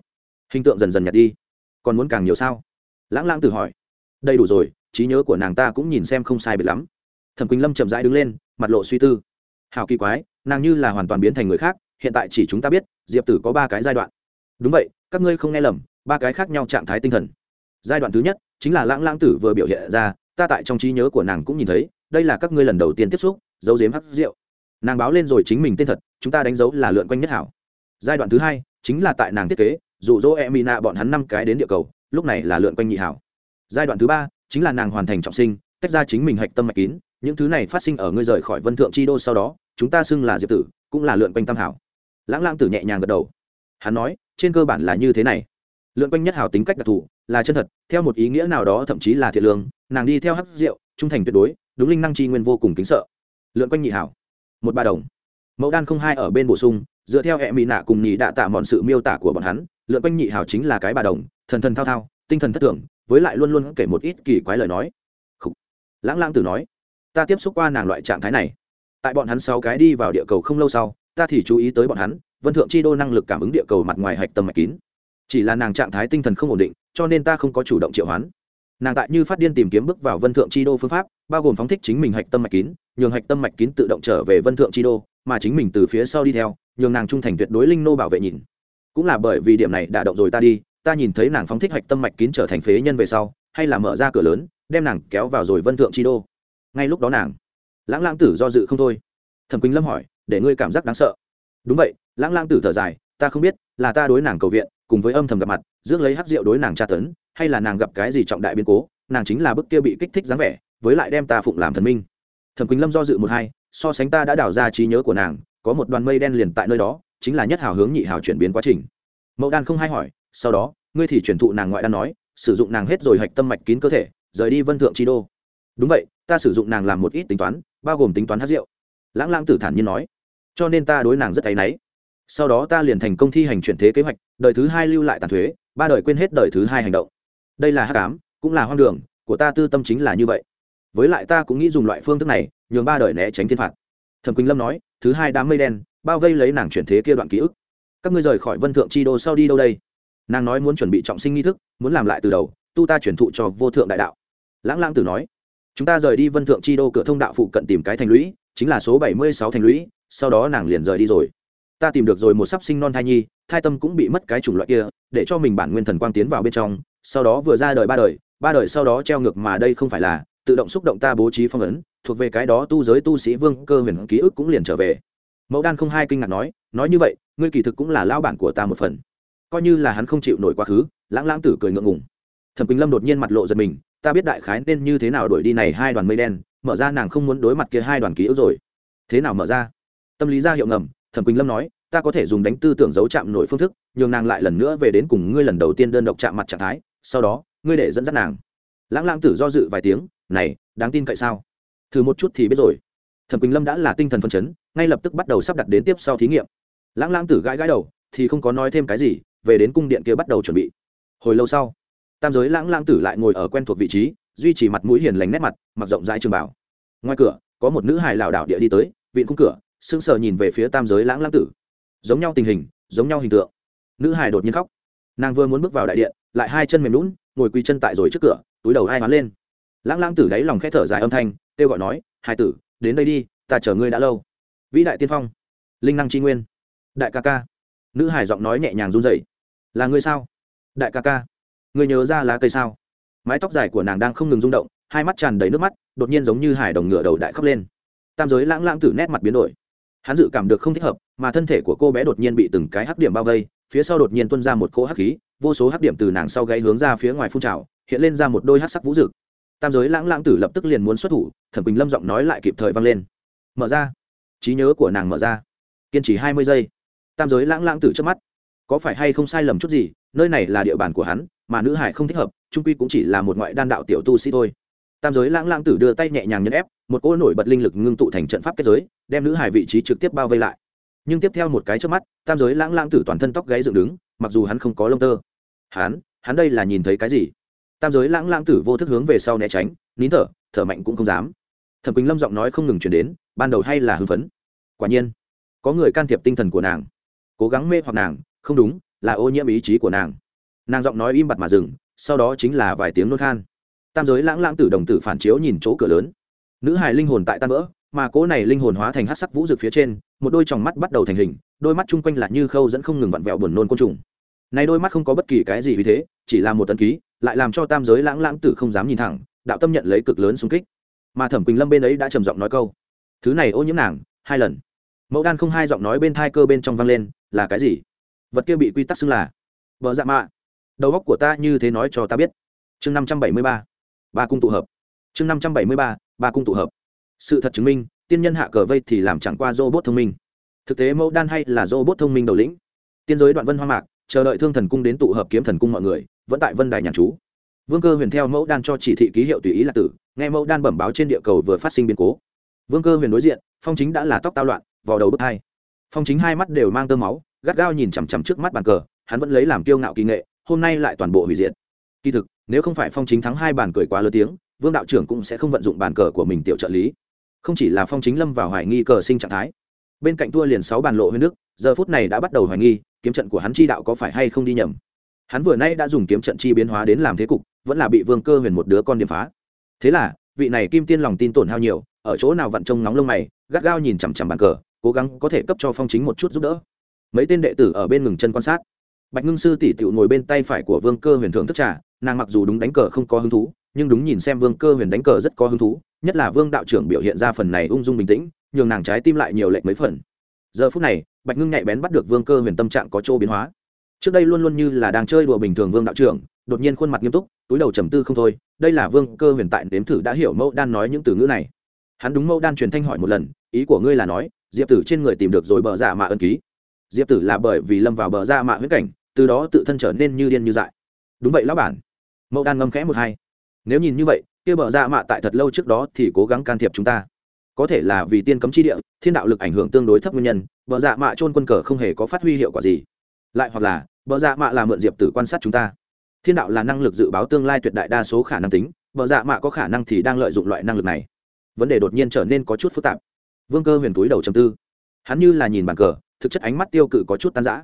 Hình tượng dần dần nhạt đi. Còn muốn càng nhiều sao? Lãng lãng tử hỏi. Đầy đủ rồi, trí nhớ của nàng ta cũng nhìn xem không sai biệt lắm. Thẩm quỳnh lâm chậm rãi đứng lên, mặt lộ suy tư. Hào kỳ quái nàng như là hoàn toàn biến thành người khác, hiện tại chỉ chúng ta biết, diệp tử có ba cái giai đoạn. Đúng vậy, các ngươi không nghe lầm, ba cái khác nhau trạng thái tinh thần. Giai đoạn thứ nhất, chính là lãng lãng tử vừa biểu hiện ra, ta tại trong trí nhớ của nàng cũng nhìn thấy, đây là các ngươi lần đầu tiên tiếp xúc dấu dếm hắc rượu. Nàng báo lên rồi chính mình tên thật, chúng ta đánh dấu là lượn quanh nhất hảo. Giai đoạn thứ hai, chính là tại nàng thiết kế, dụ dỗ e mina bọn hắn năm cái đến địa cầu, lúc này là lượn quanh nhị hảo. Giai đoạn thứ ba, chính là nàng hoàn thành trọng sinh, tách ra chính mình hạch tâm mạch kín, những thứ này phát sinh ở ngươi rời khỏi vân thượng chi đô sau đó chúng ta xưng là diệp tử, cũng là lượn quanh tam hảo. Lãng lãng tử nhẹ nhàng gật đầu. Hắn nói, trên cơ bản là như thế này. Lượn quanh nhất hảo tính cách đặc thù, là chân thật, theo một ý nghĩa nào đó thậm chí là thiện lương, nàng đi theo hắc rượu, trung thành tuyệt đối, đúng linh năng chi nguyên vô cùng kính sợ. Lượn quanh nhị hảo, một ba đồng. Mẫu đan không hai ở bên bổ sung, dựa theo e hệ mỹ nạ cùng nhị đạ tạ mọi sự miêu tả của bọn hắn, lượn quanh nhị hảo chính là cái bà đồng, thần thần thao thao, tinh thần thất tưởng với lại luôn luôn kể một ít kỳ quái lời nói. Khủ. lãng lãng tử nói, ta tiếp xúc qua nàng loại trạng thái này tại bọn hắn sáu cái đi vào địa cầu không lâu sau, ta thì chú ý tới bọn hắn, vân thượng chi đô năng lực cảm ứng địa cầu mặt ngoài hạch tâm mạch kín. Chỉ là nàng trạng thái tinh thần không ổn định, cho nên ta không có chủ động triệu hoán. Nàng tại như phát điên tìm kiếm bước vào vân thượng chi đô phương pháp, bao gồm phóng thích chính mình hạch tâm mạch kín, nhường hạch tâm mạch kín tự động trở về vân thượng chi đô, mà chính mình từ phía sau đi theo, nhường nàng trung thành tuyệt đối linh nô bảo vệ nhìn. Cũng là bởi vì điểm này đã động rồi ta đi, ta nhìn thấy nàng phóng thích hạch tâm mạch kín trở thành phế nhân về sau, hay là mở ra cửa lớn, đem nàng kéo vào rồi vân thượng chi đô. Ngay lúc đó nàng lãng lãng tử do dự không thôi. Thẩm quỳnh lâm hỏi, để ngươi cảm giác đáng sợ. Đúng vậy, lãng lãng tử thở dài, ta không biết, là ta đối nàng cầu viện, cùng với âm thầm gặp mặt, rước lấy hát rượu đối nàng tra tấn, hay là nàng gặp cái gì trọng đại biến cố, nàng chính là bức kia bị kích thích dáng vẻ, với lại đem ta phụng làm thần minh. Thẩm quỳnh lâm do dự một hai, so sánh ta đã đào ra trí nhớ của nàng, có một đoàn mây đen liền tại nơi đó, chính là nhất hào hướng nhị hào chuyển biến quá trình. Mẫu đan không hay hỏi, sau đó, ngươi thì truyền thụ nàng ngoại đan nói, sử dụng nàng hết rồi hạch tâm mạch kín cơ thể, rời đi vân thượng chi đô. Đúng vậy, ta sử dụng nàng làm một ít tính toán bao gồm tính toán hát rượu. Lãng lãng tử thản nhiên nói, cho nên ta đối nàng rất áy náy. Sau đó ta liền thành công thi hành chuyển thế kế hoạch, đời thứ hai lưu lại tàn thuế, ba đời quên hết đời thứ hai hành động. Đây là hát cám cũng là hoang đường, của ta tư tâm chính là như vậy. Với lại ta cũng nghĩ dùng loại phương thức này, nhường ba đời né tránh thiên phạt. Thẩm quỳnh lâm nói, thứ hai đám mây đen, bao vây lấy nàng chuyển thế kia đoạn ký ức. Các ngươi rời khỏi vân thượng chi đô sau đi đâu đây? Nàng nói muốn chuẩn bị trọng sinh nghi thức, muốn làm lại từ đầu, tu ta chuyển thụ cho vô thượng đại đạo. Lãng lãng tử nói chúng ta rời đi vân thượng chi đô cửa thông đạo phụ cận tìm cái thành lũy, chính là số bảy mươi sáu thành lũy, sau đó nàng liền rời đi rồi. Ta tìm được rồi một sắp sinh non thai nhi, thai tâm cũng bị mất cái chủng loại kia, để cho mình bản nguyên thần quang tiến vào bên trong, sau đó vừa ra đời ba đời ba đời sau đó treo ngược mà đây không phải là, tự động xúc động ta bố trí phong ấn, thuộc về cái đó tu giới tu sĩ vương cơ huyền ký ức cũng liền trở về. Mẫu đan không hai kinh ngạc nói nói như vậy, ngươi kỳ thực cũng là lao bản của ta một phần. Coi như là hắn không chịu nổi quá khứ, lãng lãng tử cười ngượng ngùng. Thẩm quỳnh lâm đột nhiên mặt lộ giật mình ta biết đại khái nên như thế nào đuổi đi này hai đoàn mây đen, mở ra nàng không muốn đối mặt kia hai đoàn ký ức rồi. Thế nào mở ra? Tâm lý ra hiệu ngầm, thẩm quỳnh lâm nói, ta có thể dùng đánh tư tưởng giấu chạm nổi phương thức, nhường nàng lại lần nữa về đến cùng ngươi lần đầu tiên đơn độc chạm mặt trạng thái, sau đó, ngươi để dẫn dắt nàng. Lãng lãng tử do dự vài tiếng, này, đáng tin cậy sao? Thử một chút thì biết rồi. Thẩm quỳnh lâm đã là tinh thần phân chấn, ngay lập tức bắt đầu sắp đặt đến tiếp sau thí nghiệm. Lãng lãng tử gãi gãi đầu, thì không có nói thêm cái gì, về đến cung điện kia bắt đầu chuẩn bị. Hồi lâu sau tam giới lãng lãng tử lại ngồi ở quen thuộc vị trí, duy trì mặt mũi hiền lành nét mặt, mặc rộng rãi trường bảo ngoài cửa, có một nữ hài lảo đảo địa đi tới viện cung cửa, sững sờ nhìn về phía tam giới lãng lãng tử. Giống nhau tình hình, giống nhau hình tượng. Nữ hài đột nhiên khóc. Nàng vừa muốn bước vào đại điện, lại hai chân mềm lún ngồi quỳ chân tại rồi trước cửa, túi đầu ai hoán lên. Lãng lãng tử đáy lòng khẽ thở dài âm thanh, kêu gọi nói hai tử, đến đây đi, ta chờ ngươi đã lâu. Vĩ đại tiên phong, linh năng tri nguyên. Đại ca ca. Nữ hải giọng nói nhẹ nhàng run rẩy. Là ngươi sao? Đại ca ca ngươi nhớ ra lá cây sao? Mái tóc dài của nàng đang không ngừng rung động, hai mắt tràn đầy nước mắt, đột nhiên giống như hải đồng ngựa đầu đại khóc lên. Tam giới lãng lãng tử nét mặt biến đổi. Hắn dự cảm được không thích hợp, mà thân thể của cô bé đột nhiên bị từng cái hắc điểm bao vây, phía sau đột nhiên tuân ra một cỗ hắc khí, vô số hắc điểm từ nàng sau gáy hướng ra phía ngoài phun trào, hiện lên ra một đôi hắc sắc vũ rực tam giới lãng lãng tử lập tức liền muốn xuất thủ, thẩm quỳnh lâm giọng nói lại kịp thời vang lên. Mở ra. Trí nhớ của nàng mở ra. Kiên trì hai mươi giây. Tam giới lãng lãng tử trước mắt. Có phải hay không sai lầm chút gì, nơi này là địa bàn của hắn mà nữ hải không thích hợp, trung quy cũng chỉ là một ngoại đan đạo tiểu tu sĩ thôi. Tam giới lãng lãng tử đưa tay nhẹ nhàng nhấn ép, một cỗ nổi bật linh lực ngưng tụ thành trận pháp kết giới, đem nữ hải vị trí trực tiếp bao vây lại. Nhưng tiếp theo một cái trước mắt, tam giới lãng lãng tử toàn thân tóc gáy dựng đứng, mặc dù hắn không có lông tơ. Hắn hắn đây là nhìn thấy cái gì? Tam giới lãng lãng tử vô thức hướng về sau né tránh, nín thở thở mạnh cũng không dám. Thẩm quỳnh lâm giọng nói không ngừng chuyển đến, ban đầu hay là hưng phấn. Quả nhiên, có người can thiệp tinh thần của nàng, cố gắng mê hoặc nàng, không đúng, là ô nhiễm ý chí của nàng nàng giọng nói im bặt mà dừng, sau đó chính là vài tiếng nôn khan. Tam giới lãng lãng tử đồng tử phản chiếu nhìn chỗ cửa lớn. Nữ hài linh hồn tại tan vỡ, mà cỗ này linh hồn hóa thành hát sắc vũ rực phía trên, một đôi tròng mắt bắt đầu thành hình, đôi mắt chung quanh là như khâu dẫn không ngừng vặn vẹo buồn nôn côn trùng. Này đôi mắt không có bất kỳ cái gì vì thế, chỉ là một tân ký, lại làm cho tam giới lãng lãng tử không dám nhìn thẳng, đạo tâm nhận lấy cực lớn xung kích. Mà thẩm quỳnh lâm bên ấy đã trầm giọng nói câu, thứ này ô nhiễm nàng, hai lần. Mẫu đan không hai giọng nói bên thai cơ bên trong vang lên, là cái gì? Vật kia bị quy tắc xưng là vợ dạ mạ đầu góc của ta như thế nói cho ta biết. Chương năm trăm bảy mươi ba ba cung tụ hợp. Chương năm trăm bảy mươi ba ba cung tụ hợp. Sự thật chứng minh, tiên nhân hạ cờ vây thì làm chẳng qua robot thông minh. Thực tế mẫu đan hay là robot thông minh đầu lĩnh. Tiên giới đoạn vân hoa mạc, chờ đợi thương thần cung đến tụ hợp kiếm thần cung mọi người, vẫn tại vân đài nhàn chú. Vương cơ huyền theo mẫu đan cho chỉ thị ký hiệu tùy ý là tử, nghe mẫu đan bẩm báo trên địa cầu vừa phát sinh biến cố. Vương cơ huyền đối diện, phong chính đã là tóc tao loạn vào đầu bước hai. Phong chính hai mắt đều mang tơ máu, gắt gao nhìn chằm chằm trước mắt bàn cờ, hắn vẫn lấy làm kiêu ngạo kỳ nghệ hôm nay lại toàn bộ hủy diệt. Kỳ thực, nếu không phải phong chính thắng hai bàn cười quá lớn tiếng, vương đạo trưởng cũng sẽ không vận dụng bàn cờ của mình tiểu trợ lý. Không chỉ là phong chính lâm vào hoài nghi cờ sinh trạng thái, bên cạnh thua liền sáu bàn lộ huyền đức giờ phút này đã bắt đầu hoài nghi, kiếm trận của hắn chi đạo có phải hay không đi nhầm. Hắn vừa nay đã dùng kiếm trận chi biến hóa đến làm thế cục, vẫn là bị vương cơ huyền một đứa con điểm phá. Thế là, vị này kim tiên lòng tin tổn hao nhiều, ở chỗ nào vặn trông nóng lông mày, gắt gao nhìn chằm chằm bàn cờ, cố gắng có thể cấp cho phong chính một chút giúp đỡ. Mấy tên đệ tử ở bên ngừng chân quan sát bạch ngưng sư tỷ tựu ngồi bên tay phải của vương cơ huyền thượng thức trà, nàng mặc dù đúng đánh cờ không có hứng thú, nhưng đúng nhìn xem vương cơ huyền đánh cờ rất có hứng thú, nhất là vương đạo trưởng biểu hiện ra phần này ung dung bình tĩnh, nhường nàng trái tim lại nhiều lệch mấy phần. Giờ phút này, bạch ngưng nhạy bén bắt được vương cơ huyền tâm trạng có chỗ biến hóa. Trước đây luôn luôn như là đang chơi đùa bình thường vương đạo trưởng, đột nhiên khuôn mặt nghiêm túc, túi đầu trầm tư không thôi, đây là vương cơ huyền tại nếm thử đã hiểu mẫu đan nói những từ ngữ này. Hắn đúng mẫu đan truyền thanh hỏi một lần, ý của ngươi là nói, diệp tử trên người tìm được rồi bờ giả mạ ân ký. Diệp tử là bởi vì lâm vào bờ dạ mạ huyết cảnh từ đó tự thân trở nên như điên như dại. Đúng vậy lão bản. Mẫu đan ngâm khẽ một hai. Nếu nhìn như vậy, kia bờ dạ mạ tại thật lâu trước đó thì cố gắng can thiệp chúng ta. Có thể là vì tiên cấm chi địa, thiên đạo lực ảnh hưởng tương đối thấp nguyên nhân, bờ dạ mạ trôn quân cờ không hề có phát huy hiệu quả gì. Lại hoặc là, bờ dạ mạ là mượn diệp tử quan sát chúng ta. Thiên đạo là năng lực dự báo tương lai tuyệt đại đa số khả năng tính, bờ dạ mạ có khả năng thì đang lợi dụng loại năng lực này. Vấn đề đột nhiên trở nên có chút phức tạp. Vương cơ huyền túi đầu chầm tư. Hắn như là nhìn bàn cờ, thực chất ánh mắt tiêu cự có chút tan rã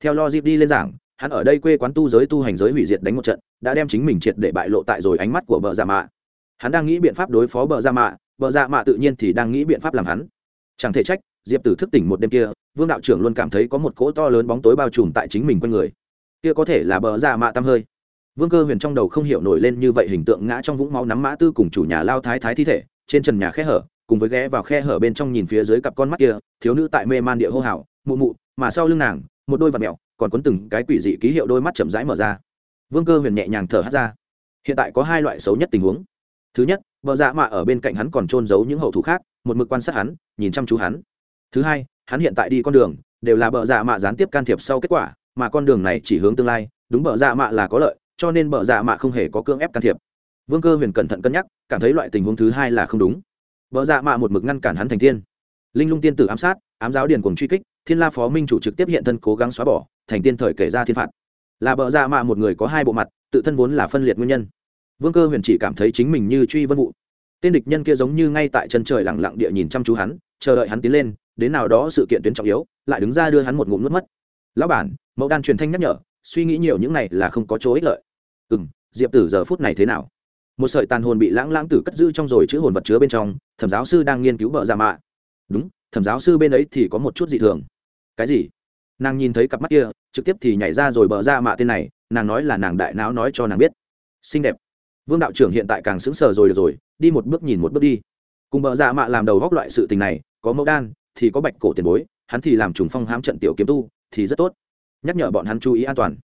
theo lo dịp đi lên giảng, hắn ở đây quê quán tu giới tu hành giới hủy diệt đánh một trận, đã đem chính mình triệt để bại lộ tại rồi ánh mắt của bờ giả mạ. Hắn đang nghĩ biện pháp đối phó bờ giả mạ, bờ giả mạ tự nhiên thì đang nghĩ biện pháp làm hắn. Chẳng thể trách, diệp tử thức tỉnh một đêm kia, vương đạo trưởng luôn cảm thấy có một cỗ to lớn bóng tối bao trùm tại chính mình quanh người. Kia có thể là bờ giả mạ tăm hơi. Vương cơ huyền trong đầu không hiểu nổi lên như vậy hình tượng ngã trong vũng máu nắm mã tư cùng chủ nhà lao thái thái thi thể, trên trần nhà khe hở, cùng với ghé vào khe hở bên trong nhìn phía dưới cặp con mắt kia, thiếu nữ tại mê man địa hô hào, mụ mụ, mà sau lưng nàng một đôi vật mèo, còn cuốn từng cái quỷ dị ký hiệu đôi mắt chậm rãi mở ra. Vương cơ huyền nhẹ nhàng thở hắt ra. Hiện tại có hai loại xấu nhất tình huống. Thứ nhất vợ dạ mạ ở bên cạnh hắn còn trôn giấu những hậu thủ khác một mực quan sát hắn nhìn chăm chú hắn. Thứ hai hắn hiện tại đi con đường đều là bờ dạ mạ gián tiếp can thiệp sau kết quả mà con đường này chỉ hướng tương lai đúng bờ dạ mạ là có lợi cho nên bờ dạ mạ không hề có cưỡng ép can thiệp. Vương cơ huyền cẩn thận cân nhắc cảm thấy loại tình huống thứ hai là không đúng. Bờ dạ mạ một mực ngăn cản hắn thành tiên. Linh lung tiên tử ám sát ám giáo điền cùng truy kích thiên la phó minh chủ trực tiếp hiện thân cố gắng xóa bỏ, thành tiên thời kể ra thiên phạt. Là bợ ra mạ một người có hai bộ mặt, tự thân vốn là phân liệt nguyên nhân. Vương cơ huyền chỉ cảm thấy chính mình như truy vân vụ. Tên địch nhân kia giống như ngay tại chân trời lẳng lặng địa nhìn chăm chú hắn, chờ đợi hắn tiến lên, đến nào đó sự kiện tuyến trọng yếu, lại đứng ra đưa hắn một ngụm nước mất. Lão bản, mẫu đan truyền thanh nhắc nhở, suy nghĩ nhiều những này là không có chỗ ích lợi. Ừ m diệp tử giờ phút này thế nào? Một sợi tàn hồn bị lãng lãng tử cất giữ trong rồi chữ hồn vật chứa bên trong, thẩm giáo sư đang nghiên cứu bợ ra mạ. Đúng, thẩm giáo sư bên ấy thì có một chút dị thường cái gì? Nàng nhìn thấy cặp mắt kia, trực tiếp thì nhảy ra rồi bờ ra mạ tên này, nàng nói là nàng đại não nói cho nàng biết. Xinh đẹp. Vương đạo trưởng hiện tại càng sững sờ rồi được rồi, đi một bước nhìn một bước đi. Cùng bờ ra mạ làm đầu góc loại sự tình này, có mẫu đan, thì có bạch cổ tiền bối, hắn thì làm trùng phong hám trận tiểu kiếm tu, thì rất tốt. Nhắc nhở bọn hắn chú ý an toàn.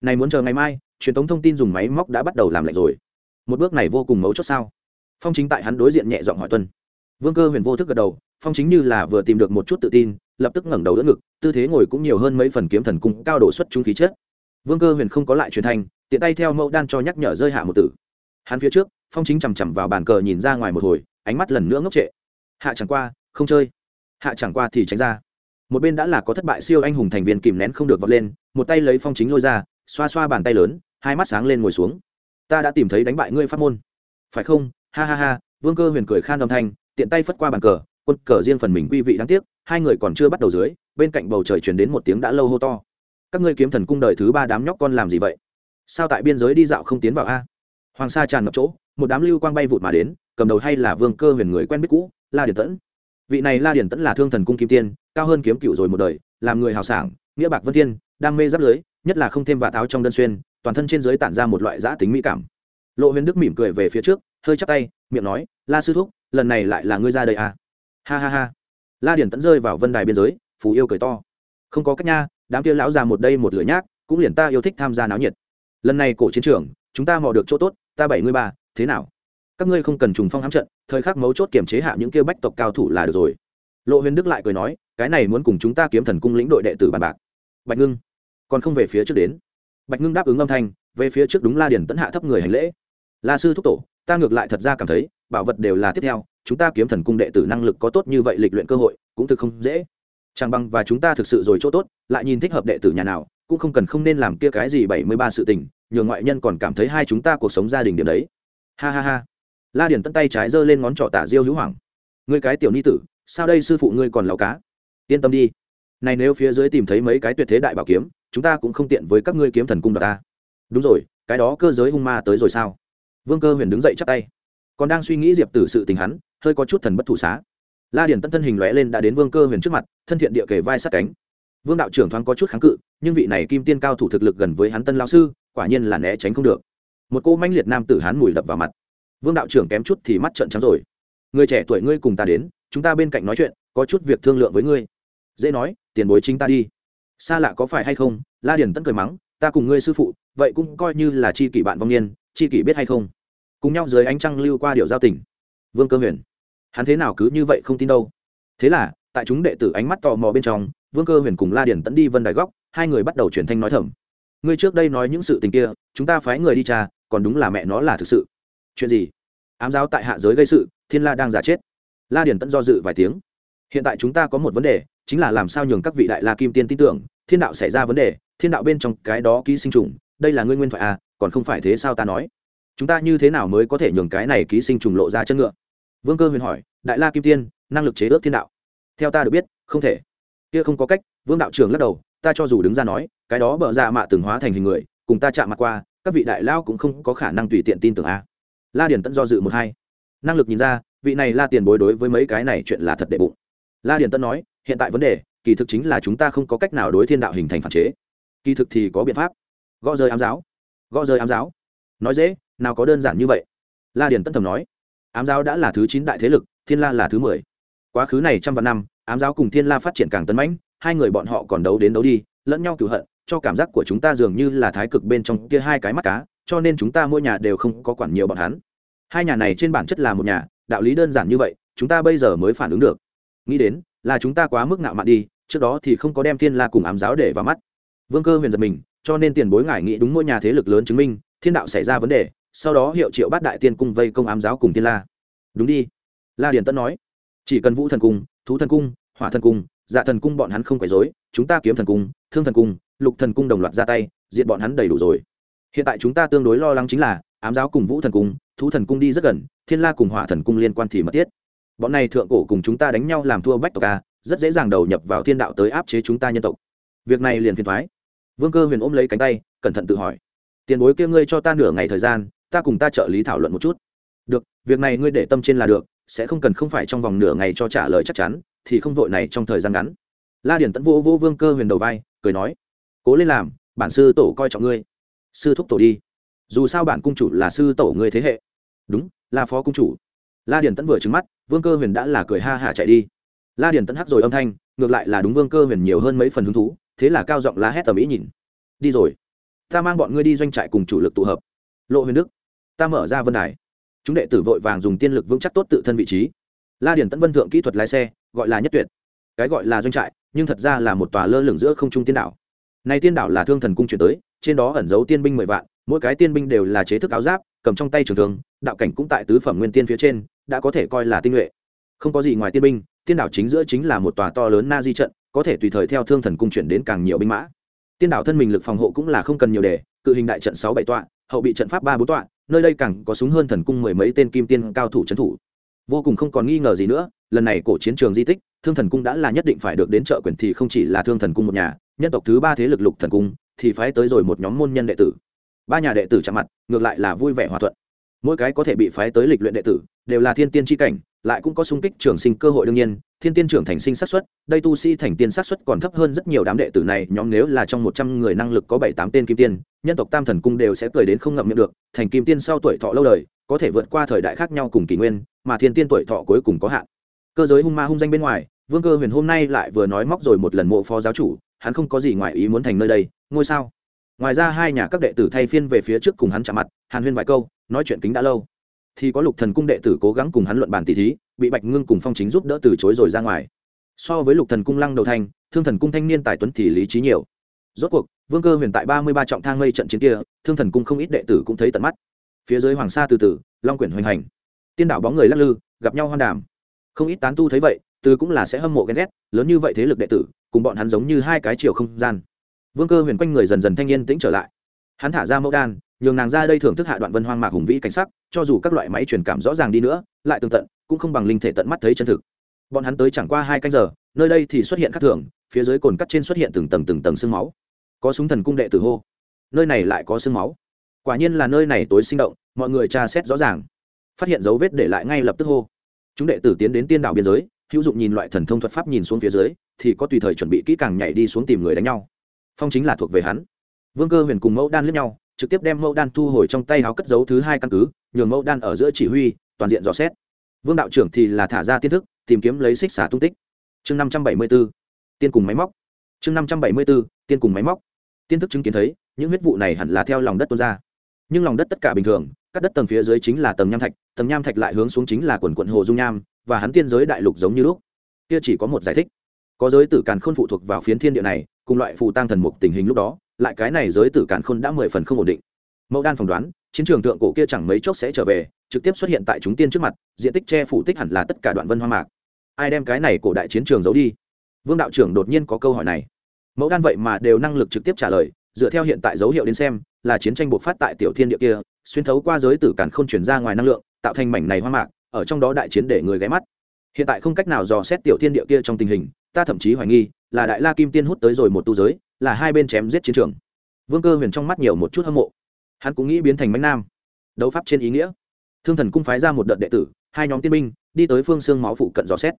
Này muốn chờ ngày mai, truyền thống thông tin dùng máy móc đã bắt đầu làm lạnh rồi. Một bước này vô cùng mấu chốt sao? Phong chính tại hắn đối diện nhẹ giọng hỏi tuân. Vương cơ huyền vô thức gật đầu, phong chính như là vừa tìm được một chút tự tin lập tức ngẩng đầu đỡ ngực, tư thế ngồi cũng nhiều hơn mấy phần kiếm thần cung cao độ xuất trung khí chết vương cơ huyền không có lại truyền thanh, tiện tay theo mẫu đan cho nhắc nhở rơi hạ một tử. Hắn phía trước, phong chính chằm chằm vào bàn cờ nhìn ra ngoài một hồi, ánh mắt lần nữa ngốc trệ. Hạ chẳng qua, không chơi. Hạ chẳng qua thì tránh ra. Một bên đã là có thất bại siêu anh hùng thành viên kìm nén không được vọt lên, một tay lấy phong chính lôi ra, xoa xoa bàn tay lớn, hai mắt sáng lên ngồi xuống. Ta đã tìm thấy đánh bại ngươi phát môn. Phải không? Ha ha ha, vương cơ huyền cười khan âm thanh, tiện tay phất qua bàn cờ, quân cờ riêng phần mình quy vị đáng tiếc hai người còn chưa bắt đầu dưới, bên cạnh bầu trời chuyển đến một tiếng đã lâu hô to. Các ngươi kiếm thần cung đời thứ ba đám nhóc con làm gì vậy? Sao tại biên giới đi dạo không tiến vào a? Hoàng sa tràn ngập chỗ, một đám lưu quang bay vụt mà đến, cầm đầu hay là vương cơ huyền người quen biết cũ, la điển tẫn. Vị này la điển tẫn là thương thần cung kim tiên, cao hơn kiếm cựu rồi một đời, làm người hào sảng, nghĩa bạc vân thiên, đam mê giáp lưới, nhất là không thêm vạt áo trong đơn xuyên, toàn thân trên dưới tản ra một loại giã tính mỹ cảm. Lộ huyền đức mỉm cười về phía trước, hơi chắp tay, miệng nói, la sư thúc, lần này lại là ngươi ra đây à? Ha ha ha la điển tẫn rơi vào vân đài biên giới, phù yêu cười to. Không có cách nha, đám kia lão già một đây một lửa nhác, cũng liền ta yêu thích tham gia náo nhiệt. Lần này cổ chiến trường, chúng ta mò được chỗ tốt, ta bảy mươi ba, thế nào? Các ngươi không cần trùng phong hãm trận, thời khắc mấu chốt kiểm chế hạ những kia bách tộc cao thủ là được rồi. Lộ huyền đức lại cười nói, cái này muốn cùng chúng ta kiếm thần cung lĩnh đội đệ tử bàn bạc. Bạch ngưng, còn không về phía trước đến. Bạch ngưng đáp ứng âm thanh, về phía trước đúng la điển tẫn hạ thấp người hành lễ. La sư thúc tổ, ta ngược lại thật ra cảm thấy, bảo vật đều là tiếp theo chúng ta kiếm thần cung đệ tử năng lực có tốt như vậy lịch luyện cơ hội, cũng thực không dễ. Chẳng bằng và chúng ta thực sự rồi chỗ tốt, lại nhìn thích hợp đệ tử nhà nào, cũng không cần không nên làm kia cái gì bảy mươi ba sự tình, nhường ngoại nhân còn cảm thấy hai chúng ta cuộc sống gia đình điểm đấy. Ha ha ha. La điển tận tay trái giơ lên ngón trỏ tả diêu hữu hoàng ngươi cái tiểu ni tử, sao đây sư phụ ngươi còn lão cá? Yên tâm đi. Này nếu phía dưới tìm thấy mấy cái tuyệt thế đại bảo kiếm, chúng ta cũng không tiện với các ngươi kiếm thần cung đoạt ta. Đúng rồi, cái đó cơ giới hung ma tới rồi sao? Vương cơ huyền đứng dậy chắp tay. Còn đang suy nghĩ diệp tử sự tình hắn hơi có chút thần bất thủ xá. La điển tân thân hình lóe lên đã đến vương cơ huyền trước mặt, thân thiện địa kề vai sát cánh. Vương đạo trưởng thoáng có chút kháng cự, nhưng vị này kim tiên cao thủ thực lực gần với hắn tân lao sư, quả nhiên là né tránh không được. Một cô manh liệt nam tử hán mùi đập vào mặt. Vương đạo trưởng kém chút thì mắt trợn trắng rồi. Người trẻ tuổi ngươi cùng ta đến, chúng ta bên cạnh nói chuyện, có chút việc thương lượng với ngươi. Dễ nói, tiền bối chính ta đi. Xa lạ có phải hay không? La điển tân cười mắng, ta cùng ngươi sư phụ, vậy cũng coi như là chi kỷ bạn vong niên, chi kỷ biết hay không? Cùng nhau dưới ánh trăng lưu qua điệu giao tình. Vương cơ huyền hắn thế nào cứ như vậy không tin đâu. Thế là, tại chúng đệ tử ánh mắt tò mò bên trong, vương cơ huyền cùng la điển tẫn đi vân đài góc, hai người bắt đầu chuyển thanh nói thầm. Ngươi trước đây nói những sự tình kia, chúng ta phái người đi cha còn đúng là mẹ nó là thực sự. Chuyện gì? Ám giáo tại hạ giới gây sự, thiên la đang giả chết. La điển tẫn do dự vài tiếng. Hiện tại chúng ta có một vấn đề, chính là làm sao nhường các vị đại la kim tiên tin tưởng, thiên đạo xảy ra vấn đề, thiên đạo bên trong cái đó ký sinh trùng, đây là ngươi nguyên thoại à còn không phải thế sao ta nói? Chúng ta như thế nào mới có thể nhường cái này ký sinh trùng lộ ra chân ngựa? Vương cơ huyền hỏi, đại la kim tiên, năng lực chế ước thiên đạo? Theo ta được biết, không thể. Kia không có cách, vương đạo trưởng lắc đầu, ta cho dù đứng ra nói, cái đó bợ dạ mạ từng hóa thành hình người, cùng ta chạm mặt qua, các vị đại lao cũng không có khả năng tùy tiện tin tưởng a. La điển tẫn do dự một hai. Năng lực nhìn ra, vị này la tiền bối đối với mấy cái này chuyện là thật đệ bụng. La điển tẫn nói, hiện tại vấn đề, kỳ thực chính là chúng ta không có cách nào đối thiên đạo hình thành phản chế. Kỳ thực thì có biện pháp. Gõ rơi ám giáo. Gõ rơi ám giáo. Nói dễ, nào có đơn giản như vậy. La điền tân thầm nói ám giáo đã là thứ chín đại thế lực, thiên la là thứ mười. Quá khứ này trăm vạn năm, ám giáo cùng thiên la phát triển càng tấn mãnh, hai người bọn họ còn đấu đến đấu đi, lẫn nhau cửu hận, cho cảm giác của chúng ta dường như là thái cực bên trong kia hai cái mắt cá, cho nên chúng ta mỗi nhà đều không có quản nhiều bọn hắn. Hai nhà này trên bản chất là một nhà, đạo lý đơn giản như vậy, chúng ta bây giờ mới phản ứng được. Nghĩ đến, là chúng ta quá mức nạo mạn đi, trước đó thì không có đem thiên la cùng ám giáo để vào mắt. Vương cơ huyền giật mình, cho nên tiền bối ngải nghĩ đúng mỗi nhà thế lực lớn chứng minh, thiên đạo xảy ra vấn đề sau đó hiệu triệu bát đại tiên cung vây công ám giáo cùng thiên la. Đúng đi. La điền tân nói, chỉ cần vũ thần cung, thú thần cung, hỏa thần cung dạ thần cung bọn hắn không quấy dối chúng ta kiếm thần cung, thương thần cung, lục thần cung đồng loạt ra tay diện bọn hắn đầy đủ rồi. Hiện tại chúng ta tương đối lo lắng chính là, ám giáo cùng vũ thần cung, thú thần cung đi rất gần, thiên la cùng hỏa thần cung liên quan thì mất tiết bọn này thượng cổ cùng chúng ta đánh nhau làm thua bách tộc ca rất dễ dàng đầu nhập vào thiên đạo tới áp chế chúng ta nhân tộc. Việc này liền phiền thoái. Vương cơ huyền ôm lấy cánh tay, cẩn thận tự hỏi, tiền bối kia ngươi cho ta nửa ngày thời gian ta cùng ta trợ lý thảo luận một chút. Được, việc này ngươi để tâm trên là được, sẽ không cần không phải trong vòng nửa ngày cho trả lời chắc chắn, thì không vội này trong thời gian ngắn. La điển tẫn vô vô vương cơ huyền đầu vai, cười nói, cố lên làm, bản sư tổ coi trọng ngươi. Sư thúc tổ đi. Dù sao bản cung chủ là sư tổ ngươi thế hệ. Đúng, là phó cung chủ. La điển tẫn vừa trứng mắt, vương cơ huyền đã là cười ha hả chạy đi. La điển tẫn hắc rồi âm thanh, ngược lại là đúng vương cơ huyền nhiều hơn mấy phần hứng thú, thế là cao giọng la hét tầm ý nhìn. Đi rồi. Ta mang bọn ngươi đi doanh trại cùng chủ lực tụ hợp. Lộ huyền đức ta mở ra vân đài. Chúng đệ tử vội vàng dùng tiên lực vững chắc tốt tự thân vị trí. La điển tẫn vân thượng kỹ thuật lái xe, gọi là nhất tuyệt. Cái gọi là doanh trại, nhưng thật ra là một tòa lơ lửng giữa không trung tiên đảo. Này tiên đảo là thương thần cung chuyển tới, trên đó ẩn giấu tiên binh mười vạn, mỗi cái tiên binh đều là chế thức áo giáp, cầm trong tay trường thương, đạo cảnh cũng tại tứ phẩm nguyên tiên phía trên, đã có thể coi là tinh nhuệ. Không có gì ngoài tiên binh, tiên đảo chính giữa chính là một tòa to lớn na di trận, có thể tùy thời theo thương thần cung chuyển đến càng nhiều binh mã. Tiên đảo thân mình lực phòng hộ cũng là không cần nhiều đề, cự hình đại trận sáu bảy tọa, hậu bị trận pháp ba bốn tọa nơi đây càng có súng hơn thần cung mười mấy tên kim tiên cao thủ trấn thủ. Vô cùng không còn nghi ngờ gì nữa, lần này cổ chiến trường di tích, thương thần cung đã là nhất định phải được đến trợ quyền thì không chỉ là thương thần cung một nhà, nhân tộc thứ ba thế lực lục thần cung thì phái tới rồi một nhóm môn nhân đệ tử. Ba nhà đệ tử chạm mặt, ngược lại là vui vẻ hòa thuận. Mỗi cái có thể bị phái tới lịch luyện đệ tử, đều là thiên tiên tri cảnh lại cũng có sung kích trường sinh cơ hội đương nhiên, thiên tiên trưởng thành sinh sát xuất, đây tu sĩ thành tiên sát xuất còn thấp hơn rất nhiều đám đệ tử này, nhóm nếu là trong một trăm người năng lực có bảy tám tên kim tiên, nhân tộc tam thần cung đều sẽ cười đến không ngậm miệng được, thành kim tiên sau tuổi thọ lâu đời, có thể vượt qua thời đại khác nhau cùng kỷ nguyên, mà thiên tiên tuổi thọ cuối cùng có hạn. Cơ giới hung ma hung danh bên ngoài, vương cơ huyền hôm nay lại vừa nói móc rồi một lần mộ phó giáo chủ, hắn không có gì ngoài ý muốn thành nơi đây, ngôi sao? Ngoài ra hai nhà các đệ tử thay phiên về phía trước cùng hắn chạm mặt, hàn huyên vài câu, nói chuyện kính đã lâu thì có lục thần cung đệ tử cố gắng cùng hắn luận bàn tỷ thí, bị bạch ngưng cùng phong chính giúp đỡ từ chối rồi ra ngoài. So với lục thần cung lăng đầu thanh thương thần cung thanh niên tài tuấn thì lý trí nhiều. Rốt cuộc, vương cơ huyền tại ba mươi ba trọng thang mây trận chiến kia, thương thần cung không ít đệ tử cũng thấy tận mắt. Phía dưới hoàng sa từ từ, long quyển hoành hành. Tiên đảo bóng người lắc lư, gặp nhau hoan đàm. Không ít tán tu thấy vậy, từ cũng là sẽ hâm mộ ghen ghét, lớn như vậy thế lực đệ tử, cùng bọn hắn giống như hai cái chiều không gian. Vương cơ huyền quanh người dần dần thanh niên tĩnh trở lại. Hắn thả ra mẫu đan nhường nàng ra đây thưởng thức hạ đoạn vân hoang mạc hùng vĩ cảnh sắc, cho dù các loại máy truyền cảm rõ ràng đi nữa, lại tường tận, cũng không bằng linh thể tận mắt thấy chân thực. Bọn hắn tới chẳng qua hai canh giờ, nơi đây thì xuất hiện các thưởng phía dưới cồn cắt trên xuất hiện từng tầng từng tầng sương máu. Có súng thần cung đệ tử hô. Nơi này lại có sương máu. Quả nhiên là nơi này tối sinh động, mọi người tra xét rõ ràng. Phát hiện dấu vết để lại ngay lập tức hô. Chúng đệ tử tiến đến tiên đảo biên giới, hữu dụng nhìn loại thần thông thuật pháp nhìn xuống phía dưới, thì có tùy thời chuẩn bị kỹ càng nhảy đi xuống tìm người đánh nhau. Phong chính là thuộc về hắn. Vương cơ huyền cùng mẫu đan lướt nhau trực tiếp đem mẫu đan thu hồi trong tay áo cất dấu thứ hai căn cứ, nhường mẫu đan ở giữa chỉ huy, toàn diện dò xét. Vương đạo trưởng thì là thả ra tiên thức, tìm kiếm lấy xích xả tung tích. Chương năm trăm bảy mươi b ố tiên cùng máy móc. Chương năm trăm bảy mươi b ố tiên cùng máy móc. Tiên thức chứng kiến thấy, những huyết vụ này hẳn là theo lòng đất tuôn ra. Nhưng lòng đất tất cả bình thường, các đất tầng phía dưới chính là tầng nham thạch, tầng nham thạch lại hướng xuống chính là quần quận hồ dung nham, và hắn tiên giới đại lục giống như lúc. Kia chỉ có một giải thích. Có giới tử càn khôn phụ thuộc vào phiến thiên địa này, cùng loại phù tăng thần mục tình hình lúc đó lại cái này giới tử càn khôn đã mười phần không ổn định. Mẫu đan phỏng đoán, chiến trường thượng cổ kia chẳng mấy chốc sẽ trở về, trực tiếp xuất hiện tại chúng tiên trước mặt, diện tích che phủ tích hẳn là tất cả đoạn vân hoa mạc. Ai đem cái này cổ đại chiến trường giấu đi? Vương đạo trưởng đột nhiên có câu hỏi này. Mẫu đan vậy mà đều năng lực trực tiếp trả lời, dựa theo hiện tại dấu hiệu đến xem, là chiến tranh bộc phát tại tiểu thiên địa kia, xuyên thấu qua giới tử càn khôn chuyển ra ngoài năng lượng, tạo thành mảnh này hoa mạc, ở trong đó đại chiến để người ghé mắt. Hiện tại không cách nào dò xét tiểu thiên địa kia trong tình hình, ta thậm chí hoài nghi, là đại la kim tiên hút tới rồi một tu giới là hai bên chém giết chiến trường. Vương cơ huyền trong mắt nhiều một chút hâm mộ. Hắn cũng nghĩ biến thành mánh nam. Đấu pháp trên ý nghĩa. Thương thần cung phái ra một đợt đệ tử, hai nhóm tiên binh, đi tới phương xương máu phụ cận dò xét.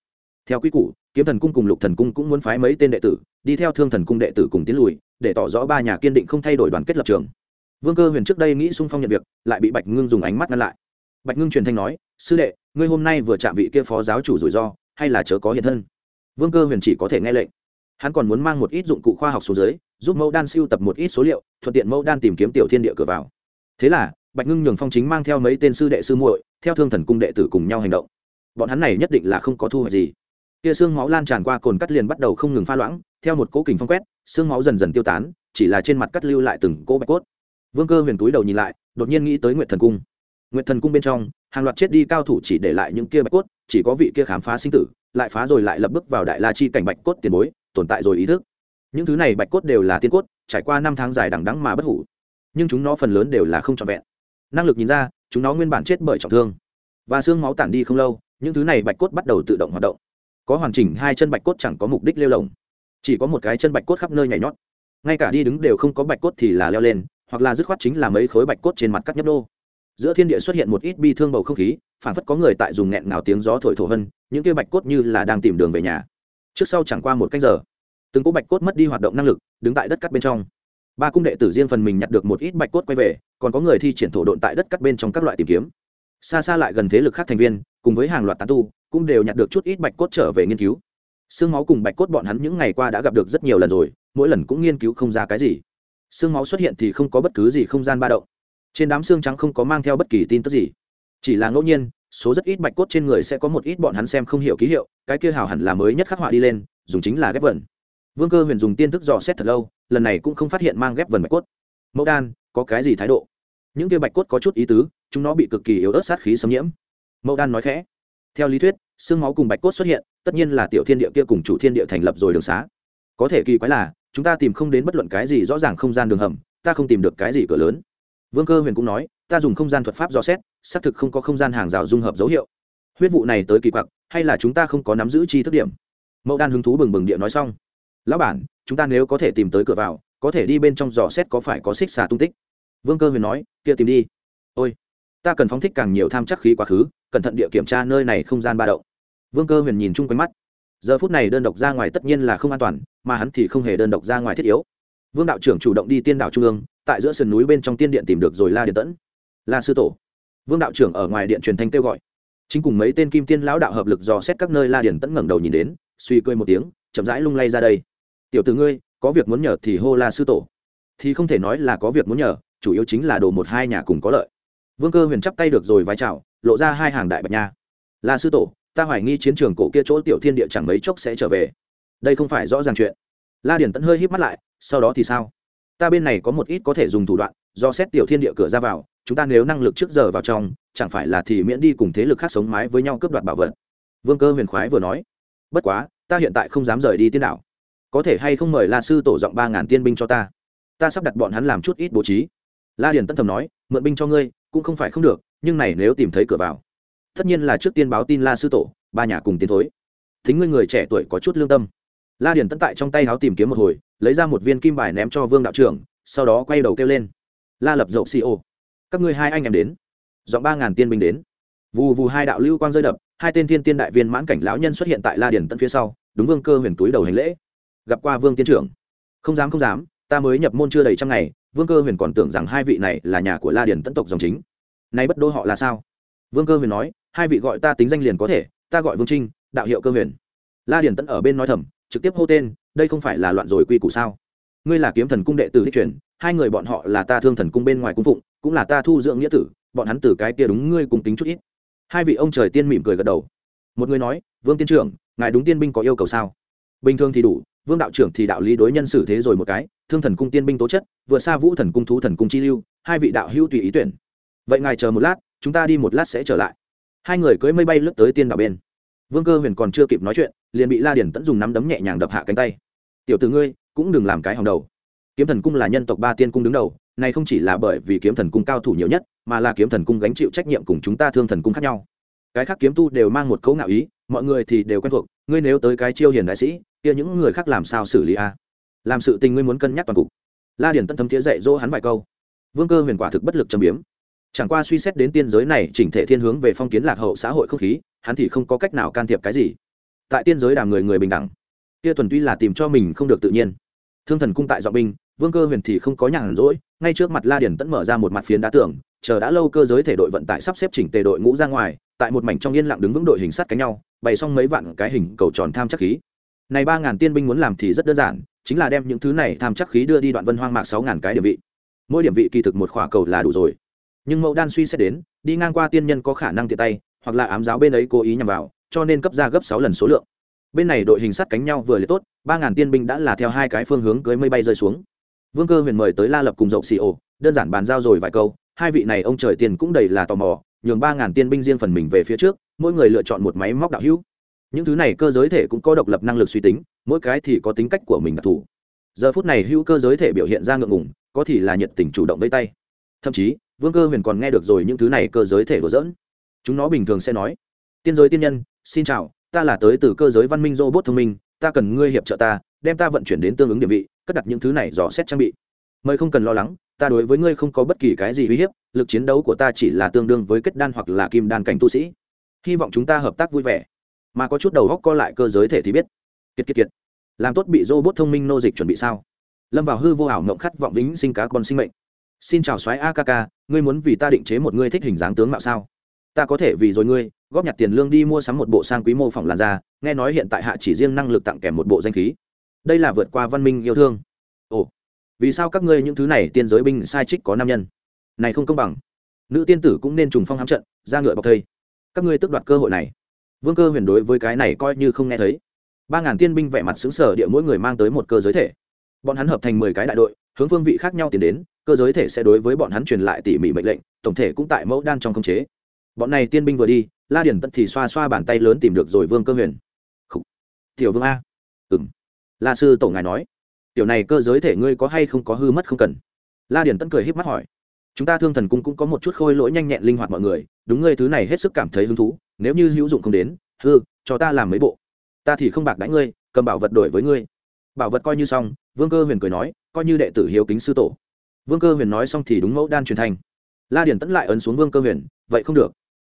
Theo quy củ, kiếm thần cung cùng lục thần cung cũng muốn phái mấy tên đệ tử, đi theo thương thần cung đệ tử cùng tiến lùi, để tỏ rõ ba nhà kiên định không thay đổi đoàn kết lập trường. Vương cơ huyền trước đây nghĩ sung phong nhận việc, lại bị bạch ngưng dùng ánh mắt ngăn lại. Bạch ngưng truyền thanh nói, sư đệ, ngươi hôm nay vừa chạm vị kia phó giáo chủ rủi ro, hay là chớ có hiện thân? Vương cơ huyền chỉ có thể nghe lệnh hắn còn muốn mang một ít dụng cụ khoa học xuống dưới, giúp mẫu đan siêu tập một ít số liệu, thuận tiện mẫu đan tìm kiếm tiểu thiên địa cửa vào. Thế là, bạch ngưng nhường phong chính mang theo mấy tên sư đệ sư muội, theo thương thần cung đệ tử cùng nhau hành động. Bọn hắn này nhất định là không có thu hoạch gì. Kia xương máu lan tràn qua cồn cắt liền bắt đầu không ngừng pha loãng, theo một cố kình phong quét, xương máu dần dần tiêu tán, chỉ là trên mặt cắt lưu lại từng cỗ bạch cốt. Vương cơ huyền túi đầu nhìn lại, đột nhiên nghĩ tới nguyệt thần cung. Nguyệt thần cung bên trong, hàng loạt chết đi cao thủ chỉ để lại những kia bạch cốt, chỉ có vị kia khám phá sinh tử, lại phá rồi lại lập bước vào đại la chi cảnh bạch cốt tiền bối tồn tại rồi ý thức. Những thứ này bạch cốt đều là tiên cốt, trải qua năm tháng dài đằng đắng mà bất hủ. Nhưng chúng nó phần lớn đều là không trọn vẹn. Năng lực nhìn ra, chúng nó nguyên bản chết bởi trọng thương. Và xương máu tản đi không lâu, những thứ này bạch cốt bắt đầu tự động hoạt động. Có hoàn chỉnh hai chân bạch cốt chẳng có mục đích lêu lồng. Chỉ có một cái chân bạch cốt khắp nơi nhảy nhót. Ngay cả đi đứng đều không có bạch cốt thì là leo lên, hoặc là dứt khoát chính là mấy khối bạch cốt trên mặt cắt nhấp đô giữa thiên địa xuất hiện một ít bi thương bầu không khí phản phất có người tại dùng nghẹn ngào tiếng gió thổi thổ hơn những kia bạch cốt như là đang tìm đường về nhà trước sau chẳng qua một cách giờ, từng cỗ bạch cốt mất đi hoạt động năng lực, đứng tại đất cắt bên trong. Ba cung đệ tử riêng phần mình nhặt được một ít bạch cốt quay về, còn có người thi triển thổ độn tại đất cắt bên trong các loại tìm kiếm. Xa xa lại gần thế lực khác thành viên, cùng với hàng loạt tán tu, cũng đều nhặt được chút ít bạch cốt trở về nghiên cứu. Xương máu cùng bạch cốt bọn hắn những ngày qua đã gặp được rất nhiều lần rồi, mỗi lần cũng nghiên cứu không ra cái gì. Xương máu xuất hiện thì không có bất cứ gì không gian ba động. Trên đám xương trắng không có mang theo bất kỳ tin tức gì. Chỉ là ngẫu nhiên số rất ít bạch cốt trên người sẽ có một ít bọn hắn xem không hiểu ký hiệu, cái kia hào hẳn là mới nhất khắc họa đi lên, dùng chính là ghép vần. Vương cơ huyền dùng tiên thức dò xét thật lâu, lần này cũng không phát hiện mang ghép vần bạch cốt. Mẫu đan, có cái gì thái độ? Những kia bạch cốt có chút ý tứ, chúng nó bị cực kỳ yếu ớt sát khí xâm nhiễm. Mẫu đan nói khẽ. Theo lý thuyết, xương máu cùng bạch cốt xuất hiện, tất nhiên là tiểu thiên địa kia cùng chủ thiên địa thành lập rồi đường xá. Có thể kỳ quái là, chúng ta tìm không đến bất luận cái gì rõ ràng không gian đường hầm, ta không tìm được cái gì cửa lớn. Vương cơ huyền cũng nói ta dùng không gian thuật pháp dò xét, xác thực không có không gian hàng rào dung hợp dấu hiệu. Huyết vụ này tới kỳ quặc, hay là chúng ta không có nắm giữ chi thức điểm? Mẫu đan hứng thú bừng bừng địa nói xong. Lão bản, chúng ta nếu có thể tìm tới cửa vào, có thể đi bên trong dò xét có phải có xích xà tung tích? Vương cơ huyền nói, kia tìm đi. Ôi, ta cần phóng thích càng nhiều tham chắc khí quá khứ, cẩn thận địa kiểm tra nơi này không gian ba động. Vương cơ huyền nhìn chung quanh mắt. Giờ phút này đơn độc ra ngoài tất nhiên là không an toàn, mà hắn thì không hề đơn độc ra ngoài thiết yếu. Vương đạo trưởng chủ động đi tiên đảo trung ương, tại giữa sườn núi bên trong tiên điện tìm được rồi la điện tẫn la sư tổ. Vương đạo trưởng ở ngoài điện truyền thanh kêu gọi. Chính cùng mấy tên kim tiên lão đạo hợp lực dò xét các nơi la điển tẫn ngẩng đầu nhìn đến, suy cười một tiếng, chậm rãi lung lay ra đây. Tiểu từ ngươi, có việc muốn nhờ thì hô la sư tổ. Thì không thể nói là có việc muốn nhờ, chủ yếu chính là đồ một hai nhà cùng có lợi. Vương cơ huyền chắp tay được rồi vái chào, lộ ra hai hàng đại bạch nha. La sư tổ, ta hoài nghi chiến trường cổ kia chỗ tiểu thiên địa chẳng mấy chốc sẽ trở về. Đây không phải rõ ràng chuyện. La điển tẫn hơi híp mắt lại, sau đó thì sao? Ta bên này có một ít có thể dùng thủ đoạn do xét tiểu thiên địa cửa ra vào, chúng ta nếu năng lực trước giờ vào trong, chẳng phải là thì miễn đi cùng thế lực khác sống mái với nhau cướp đoạt bảo vật. Vương cơ huyền khoái vừa nói. Bất quá, ta hiện tại không dám rời đi tiên đảo. Có thể hay không mời la sư tổ giọng ba ngàn tiên binh cho ta? Ta sắp đặt bọn hắn làm chút ít bố trí. La điển tân thầm nói, mượn binh cho ngươi, cũng không phải không được, nhưng này nếu tìm thấy cửa vào, tất nhiên là trước tiên báo tin la sư tổ, ba nhà cùng tiến thối. Thính ngươi người trẻ tuổi có chút lương tâm. La điển tân tại trong tay háo tìm kiếm một hồi, lấy ra một viên kim bài ném cho vương đạo trưởng, sau đó quay đầu kêu lên la lập dậu CO. các ngươi hai anh em đến. Dọn ba ngàn tiên binh đến. Vù vù hai đạo lưu quang rơi đập, hai tên thiên tiên đại viên mãn cảnh lão nhân xuất hiện tại la điển tận phía sau, đúng vương cơ huyền túi đầu hành lễ. Gặp qua vương tiên trưởng. Không dám không dám, ta mới nhập môn chưa đầy trăm ngày, vương cơ huyền còn tưởng rằng hai vị này là nhà của la điển tân tộc dòng chính. Nay bất đô họ là sao? Vương cơ huyền nói, hai vị gọi ta tính danh liền có thể, ta gọi vương trinh, đạo hiệu cơ huyền. La điển tận ở bên nói thầm, trực tiếp hô tên, đây không phải là loạn rồi quy củ sao? Ngươi là kiếm thần cung đệ tử đích truyền hai người bọn họ là ta thương thần cung bên ngoài cung phụng, cũng là ta thu dưỡng nghĩa tử, bọn hắn từ cái kia đúng ngươi cùng tính chút ít. Hai vị ông trời tiên mỉm cười gật đầu. Một người nói, vương tiên trưởng, ngài đúng tiên binh có yêu cầu sao? Bình thường thì đủ, vương đạo trưởng thì đạo lý đối nhân xử thế rồi một cái, thương thần cung tiên binh tố chất, vừa xa vũ thần cung thú thần cung chi lưu, hai vị đạo hữu tùy ý tuyển. Vậy ngài chờ một lát, chúng ta đi một lát sẽ trở lại. Hai người cưỡi mây bay lướt tới tiên đạo bên. Vương cơ huyền còn chưa kịp nói chuyện, liền bị la điển tẫn dùng nắm đấm nhẹ nhàng đập hạ cánh tay. Tiểu t ử ngươi, cũng đừng làm cái hòng đầu kiếm thần cung là nhân tộc ba tiên cung đứng đầu, này không chỉ là bởi vì kiếm thần cung cao thủ nhiều nhất, mà là kiếm thần cung gánh chịu trách nhiệm cùng chúng ta thương thần cung khác nhau. Cái khác kiếm tu đều mang một cấu ngạo ý, mọi người thì đều quen thuộc, ngươi nếu tới cái chiêu hiền đại sĩ, kia những người khác làm sao xử lý a? Làm sự tình ngươi muốn cân nhắc toàn cục. La điển tân thấm thiế dạy dỗ hắn vài câu. Vương cơ huyền quả thực bất lực châm biếm. Chẳng qua suy xét đến tiên giới này chỉnh thể thiên hướng về phong kiến lạc hậu xã hội không khí, hắn thì không có cách nào can thiệp cái gì. Tại tiên giới đàm người người bình đẳng. Kia thuần tuy là tìm cho mình không được tự nhiên. Thương thần cung tại dọn binh vương cơ huyền thì không có nhàn rỗi, ngay trước mặt la điền tẫn mở ra một mặt phiến đá tường, chờ đã lâu cơ giới thể đội vận tải sắp xếp chỉnh tề đội ngũ ra ngoài, tại một mảnh trong yên lặng đứng vững đội hình sắt cánh nhau, bày xong mấy vạn cái hình cầu tròn tham chắc khí. Này ba ngàn tiên binh muốn làm thì rất đơn giản, chính là đem những thứ này tham chắc khí đưa đi đoạn vân hoang mạc sáu ngàn cái điểm vị. Mỗi điểm vị kỳ thực một khỏa cầu là đủ rồi. Nhưng mẫu đan suy xét đến, đi ngang qua tiên nhân có khả năng tiện tay, hoặc là ám giáo bên ấy cố ý nhằm vào, cho nên cấp ra gấp sáu lần số lượng. Bên này đội hình sắt cánh nhau vừa liệt tốt, ba ngàn tiên binh đã là theo hai cái phương hướng cưới mây bay rơi xuống vương cơ huyền mời tới la lập cùng dậu xì ổ, đơn giản bàn giao rồi vài câu, hai vị này ông trời tiền cũng đầy là tò mò, nhường ba ngàn tiên binh riêng phần mình về phía trước, mỗi người lựa chọn một máy móc đạo hữu. Những thứ này cơ giới thể cũng có độc lập năng lực suy tính, mỗi cái thì có tính cách của mình đặc thù. Giờ phút này hữu cơ giới thể biểu hiện ra ngượng ngùng, có thì là nhiệt tình chủ động vây tay. Thậm chí, vương cơ huyền còn nghe được rồi những thứ này cơ giới thể đổ dỡn chúng nó bình thường sẽ nói, tiên giới tiên nhân, xin chào, ta là tới từ cơ giới văn minh robot thông minh, ta cần ngươi hiệp trợ ta đem ta vận chuyển đến tương ứng địa vị, cất đặt những thứ này dò xét trang bị. Mời không cần lo lắng, ta đối với ngươi không có bất kỳ cái gì uy hiếp, lực chiến đấu của ta chỉ là tương đương với kết đan hoặc là kim đan cảnh tu sĩ. Hy vọng chúng ta hợp tác vui vẻ. Mà có chút đầu góc co lại cơ giới thể thì biết. Kiệt kiệt kiệt. Làm tốt bị robot thông minh nô dịch chuẩn bị sao? Lâm vào hư vô ảo mộng khát vọng vĩnh sinh cá con sinh mệnh. Xin chào soái akk ngươi muốn vì ta định chế một ngươi thích hình dáng tướng mạo sao? Ta có thể vì rồi ngươi, góp nhặt tiền lương đi mua sắm một bộ sang quý mô phỏng làn da, nghe nói hiện tại hạ chỉ riêng năng lực tặng kèm một bộ danh khí đây là vượt qua văn minh yêu thương. Ồ, vì sao các ngươi những thứ này tiên giới binh sai trích có nam nhân? Này không công bằng. Nữ tiên tử cũng nên trùng phong hám trận, ra ngựa bọc thây. Các ngươi tước đoạt cơ hội này. Vương cơ huyền đối với cái này coi như không nghe thấy. Ba ngàn tiên binh vẻ mặt xứng sở địa mỗi người mang tới một cơ giới thể. Bọn hắn hợp thành mười cái đại đội, hướng phương vị khác nhau tiến đến, cơ giới thể sẽ đối với bọn hắn truyền lại tỉ mỉ mệnh lệnh, tổng thể cũng tại mẫu đan trong khống chế. Bọn này tiên binh vừa đi, la điển tân thì xoa xoa bàn tay lớn tìm được rồi vương cơ huyền. Khủ. tiểu vương a la sư tổ ngài nói, tiểu này cơ giới thể ngươi có hay không có hư mất không cần? La điển tân cười híp mắt hỏi, chúng ta thương thần cung cũng có một chút khôi lỗi nhanh nhẹn linh hoạt mọi người, đúng ngươi thứ này hết sức cảm thấy hứng thú, nếu như hữu dụng không đến, hư, cho ta làm mấy bộ. Ta thì không bạc đánh ngươi, cầm bảo vật đổi với ngươi. Bảo vật coi như xong, vương cơ huyền cười nói, coi như đệ tử hiếu kính sư tổ. Vương cơ huyền nói xong thì đúng mẫu đan truyền thành. La điển tẫn lại ấn xuống vương cơ huyền, vậy không được.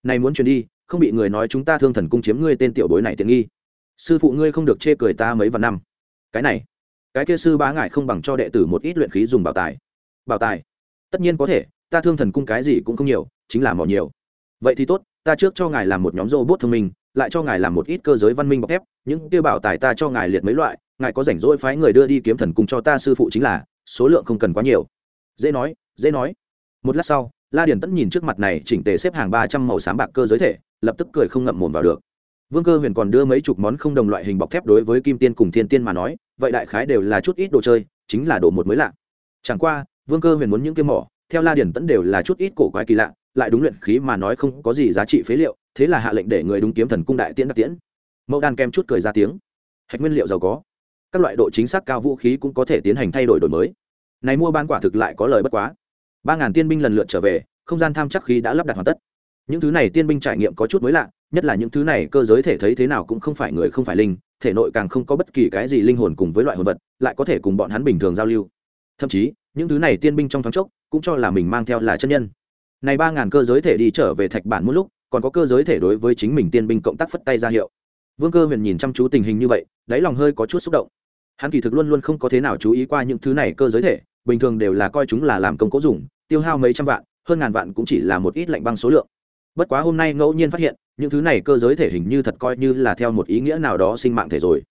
Này muốn truyền đi, không bị người nói chúng ta thương thần cung chiếm ngươi tên tiểu bối này tiện nghi. Sư phụ ngươi không được chê cười ta mấy vạn năm cái này, cái kia sư bá ngại không bằng cho đệ tử một ít luyện khí dùng bảo tài. Bảo tài? Tất nhiên có thể, ta thương thần cung cái gì cũng không nhiều, chính là mỏ nhiều. Vậy thì tốt, ta trước cho ngài làm một nhóm robot thông minh, lại cho ngài làm một ít cơ giới văn minh bọc thép, những kia bảo tài ta cho ngài liệt mấy loại, ngài có rảnh rỗi phái người đưa đi kiếm thần cung cho ta sư phụ chính là, số lượng không cần quá nhiều. Dễ nói dễ nói. Một lát sau, la điền tẫn nhìn trước mặt này chỉnh tề xếp hàng ba trăm màu xám bạc cơ giới thể, lập tức cười không ngậm mồm vào được vương cơ huyền còn đưa mấy chục món không đồng loại hình bọc thép đối với kim tiên cùng thiên tiên mà nói, vậy đại khái đều là chút ít đồ chơi, chính là đồ một mới lạ. Chẳng qua, vương cơ huyền muốn những kiếm mỏ, theo la điền tẫn đều là chút ít cổ quái kỳ lạ, lại đúng luyện khí mà nói không có gì giá trị phế liệu, thế là hạ lệnh để người đúng kiếm thần cung đại tiễn đặc tiễn. Mẫu đan kem chút cười ra tiếng. Hạch nguyên liệu giàu có. Các loại độ chính xác cao vũ khí cũng có thể tiến hành thay đổi đổi mới. Này mua bán quả thực lại có lời bất quá. Ba ngàn tiên binh lần lượt trở về, không gian tham chắc khí đã lắp đặt hoàn tất. Những thứ này tiên binh trải nghiệm có chút mới lạ nhất là những thứ này cơ giới thể thấy thế nào cũng không phải người không phải linh, thể nội càng không có bất kỳ cái gì linh hồn cùng với loại hồn vật, lại có thể cùng bọn hắn bình thường giao lưu. Thậm chí, những thứ này tiên binh trong thoáng chốc cũng cho là mình mang theo là chân nhân. Này ba ngàn cơ giới thể đi trở về thạch bản một lúc, còn có cơ giới thể đối với chính mình tiên binh cộng tác phất tay ra hiệu. Vương cơ huyền nhìn chăm chú tình hình như vậy, đáy lòng hơi có chút xúc động. Hắn kỳ thực luôn luôn không có thế nào chú ý qua những thứ này cơ giới thể, bình thường đều là coi chúng là làm công cố dùng, tiêu hao mấy trăm vạn, hơn ngàn vạn cũng chỉ là một ít lạnh băng số lượng bất quá hôm nay ngẫu nhiên phát hiện, những thứ này cơ giới thể hình như thật coi như là theo một ý nghĩa nào đó sinh mạng thể rồi.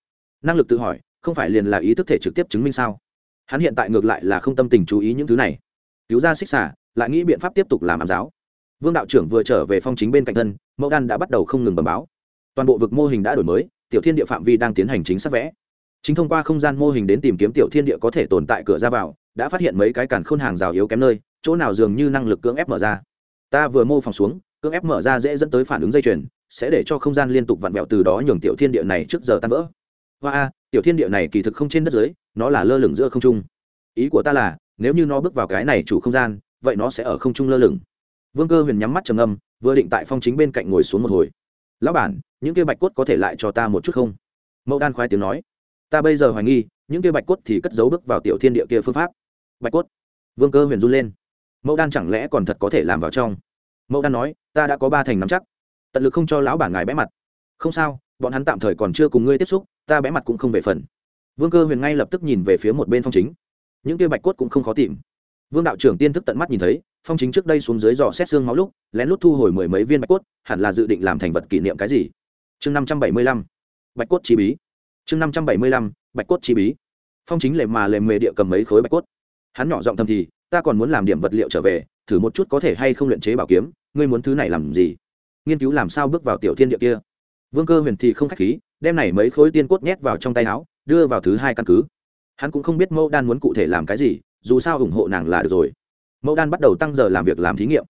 Năng lực tự hỏi, không phải liền là ý thức thể trực tiếp chứng minh sao? Hắn hiện tại ngược lại là không tâm tình chú ý những thứ này. Cứu ra xích xả lại nghĩ biện pháp tiếp tục làm ám giáo. Vương đạo trưởng vừa trở về phong chính bên cạnh thân, mẫu đan đã bắt đầu không ngừng bầm báo. Toàn bộ vực mô hình đã đổi mới, tiểu thiên địa phạm vi đang tiến hành chính xác vẽ. Chính thông qua không gian mô hình đến tìm kiếm tiểu thiên địa có thể tồn tại cửa ra vào, đã phát hiện mấy cái cản khôn hàng rào yếu kém nơi, chỗ nào dường như năng lực cưỡng ép mở ra. Ta vừa mô phỏng xuống cưỡng ép mở ra dễ dẫn tới phản ứng dây chuyền, sẽ để cho không gian liên tục vặn vẹo từ đó nhường tiểu thiên địa này trước giờ tan vỡ. Hoa a, tiểu thiên địa này kỳ thực không trên đất dưới, nó là lơ lửng giữa không trung. Ý của ta là, nếu như nó bước vào cái này chủ không gian, vậy nó sẽ ở không trung lơ lửng. Vương cơ huyền nhắm mắt trầm âm vừa định tại phong chính bên cạnh ngồi xuống một hồi. Lão bản, những kia bạch cốt có thể lại cho ta một chút không? Mẫu đan khoái tiếng nói. Ta bây giờ hoài nghi, những kia bạch cốt thì cất giấu bước vào tiểu thiên địa kia phương pháp. Bạch cốt? Vương cơ huyền run lên. Mẫu đan chẳng lẽ còn thật có thể làm vào trong? Mẫu đan nói ta đã có ba thành nắm chắc. Tận lực không cho lão bản ngài bẽ mặt. Không sao, bọn hắn tạm thời còn chưa cùng ngươi tiếp xúc, ta bẽ mặt cũng không về phần. Vương cơ huyền ngay lập tức nhìn về phía một bên phong chính. Những kia bạch cốt cũng không khó tìm. Vương đạo trưởng tiên thức tận mắt nhìn thấy, phong chính trước đây xuống dưới dò xét xương máu lúc, lén lút thu hồi mười mấy viên bạch cốt, hẳn là dự định làm thành vật kỷ niệm cái gì? Chương năm trăm bảy mươi lăm, bạch cốt chi bí. Chương năm trăm bảy mươi lăm, bạch cốt chi bí. Phong chính lề mà lề mề địa cầm mấy khối bạch cốt. Hắn nhỏ giọng thầm thì, ta còn muốn làm điểm vật liệu trở về, thử một chút có thể hay không luyện chế bảo kiếm ngươi muốn thứ này làm gì? Nghiên cứu làm sao bước vào tiểu thiên địa kia? Vương cơ huyền thì không khách khí, đem này mấy khối tiên cốt nhét vào trong tay áo, đưa vào thứ hai căn cứ. Hắn cũng không biết mẫu đan muốn cụ thể làm cái gì, dù sao ủng hộ nàng là được rồi. Mẫu đan bắt đầu tăng giờ làm việc làm thí nghiệm.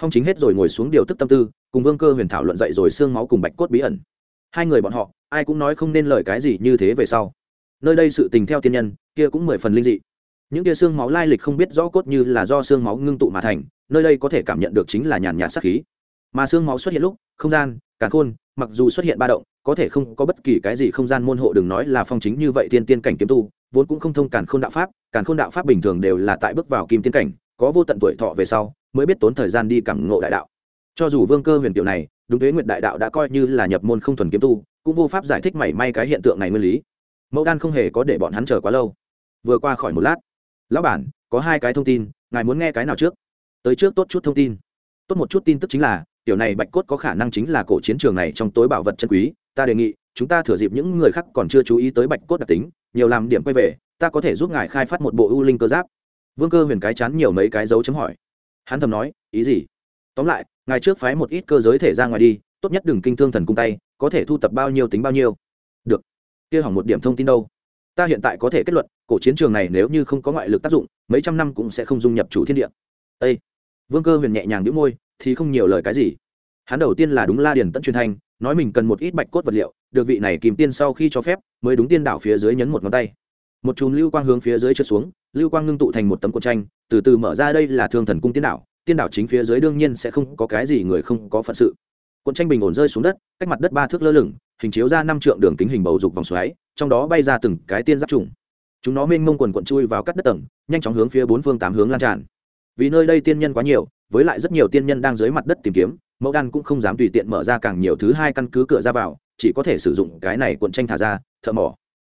Phong chính hết rồi ngồi xuống điều tức tâm tư, cùng vương cơ huyền thảo luận dậy rồi xương máu cùng bạch cốt bí ẩn. Hai người bọn họ, ai cũng nói không nên lời cái gì như thế về sau. Nơi đây sự tình theo tiên nhân, kia cũng mười phần linh dị những kia xương máu lai lịch không biết rõ cốt như là do xương máu ngưng tụ mà thành, nơi đây có thể cảm nhận được chính là nhàn nhạt sắc khí. Mà xương máu xuất hiện lúc, không gian, càn khôn, mặc dù xuất hiện ba động, có thể không có bất kỳ cái gì không gian môn hộ đừng nói là phong chính như vậy tiên tiên cảnh kiếm tu, vốn cũng không thông càn khôn đạo pháp, càn khôn đạo pháp bình thường đều là tại bước vào kim tiên cảnh, có vô tận tuổi thọ về sau, mới biết tốn thời gian đi cảm ngộ đại đạo. Cho dù vương cơ huyền tiểu này, đúng thuế nguyệt đại đạo đã coi như là nhập môn không thuần kiếm tu, cũng vô pháp giải thích mảy may cái hiện tượng này nguyên lý. Mẫu đan không hề có để bọn hắn chờ quá lâu. Vừa qua khỏi một lát lão bản, có hai cái thông tin, ngài muốn nghe cái nào trước? Tới trước tốt chút thông tin. Tốt một chút tin tức chính là, tiểu này bạch cốt có khả năng chính là cổ chiến trường này trong tối bảo vật chân quý. Ta đề nghị, chúng ta thừa dịp những người khác còn chưa chú ý tới bạch cốt đặc tính, nhiều làm điểm quay về, ta có thể giúp ngài khai phát một bộ ưu linh cơ giáp. Vương cơ huyền cái chán nhiều mấy cái dấu chấm hỏi. Hắn thầm nói, ý gì? Tóm lại, ngài trước phái một ít cơ giới thể ra ngoài đi, tốt nhất đừng kinh thương thần cung tay, có thể thu tập bao nhiêu tính bao nhiêu. Được. Kia hỏng một điểm thông tin đâu? Ta hiện tại có thể kết luận, cổ chiến trường này nếu như không có ngoại lực tác dụng, mấy trăm năm cũng sẽ không dung nhập chủ thiên địa. Â vương cơ huyền nhẹ nhàng đĩu môi, thì không nhiều lời cái gì. Hắn đầu tiên là đúng la điền tận truyền thanh, nói mình cần một ít bạch cốt vật liệu, được vị này kìm tiên sau khi cho phép, mới đúng tiên đảo phía dưới nhấn một ngón tay. Một chùm lưu quang hướng phía dưới trượt xuống, lưu quang ngưng tụ thành một tấm cột tranh, từ từ mở ra đây là thương thần cung tiên đảo tiên đảo chính phía dưới đương nhiên sẽ không có cái gì người không có phận sự. Cuộn tranh bình ổn rơi xuống đất, cách mặt đất ba thước lơ lửng, hình chiếu ra năm trượng đường kính hình bầu dục vòng xoáy trong đó bay ra từng cái tiên giáp trùng. Chúng nó mênh mông quần quận chui vào các đất tầng, nhanh chóng hướng phía bốn phương tám hướng lan tràn. Vì nơi đây tiên nhân quá nhiều, với lại rất nhiều tiên nhân đang dưới mặt đất tìm kiếm, mẫu đan cũng không dám tùy tiện mở ra càng nhiều thứ hai căn cứ cửa ra vào, chỉ có thể sử dụng cái này cuộn tranh thả ra, thợ mỏ.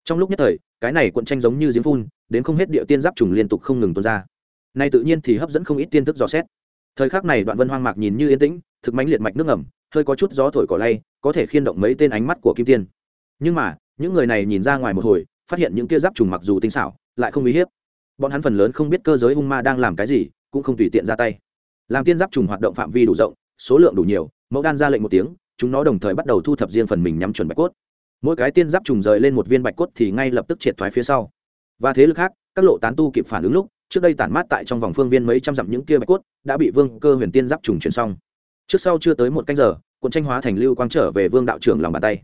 Trong lúc nhất thời, cái này cuộn tranh giống như giếng phun, đến không hết địa tiên giáp trùng liên tục không ngừng tuôn ra. Nay tự nhiên thì hấp dẫn không ít tiên thức dò xét. Thời khắc này đoạn vân hoang mạc nhìn như yên tĩnh, thực mánh liệt mạch nước ngầm, hơi có chút gió thổi cỏ lay, có thể khiên động mấy tên ánh mắt của kim tiên. Nhưng mà những người này nhìn ra ngoài một hồi, phát hiện những kia giáp trùng mặc dù tinh xảo, lại không uy hiếp. Bọn hắn phần lớn không biết cơ giới hung ma đang làm cái gì, cũng không tùy tiện ra tay. Làm tiên giáp trùng hoạt động phạm vi đủ rộng, số lượng đủ nhiều, mẫu đan ra lệnh một tiếng, chúng nó đồng thời bắt đầu thu thập riêng phần mình nhắm chuẩn bạch cốt. Mỗi cái tiên giáp trùng rời lên một viên bạch cốt thì ngay lập tức triệt thoái phía sau. Và thế lực khác, các lộ tán tu kịp phản ứng lúc, trước đây tản mát tại trong vòng phương viên mấy trăm dặm những kia bạch cốt, đã bị vương cơ huyền tiên giáp trùng chuyển xong. Trước sau chưa tới một canh giờ, cuộn tranh hóa thành lưu quang trở về vương đạo trưởng lòng bàn tay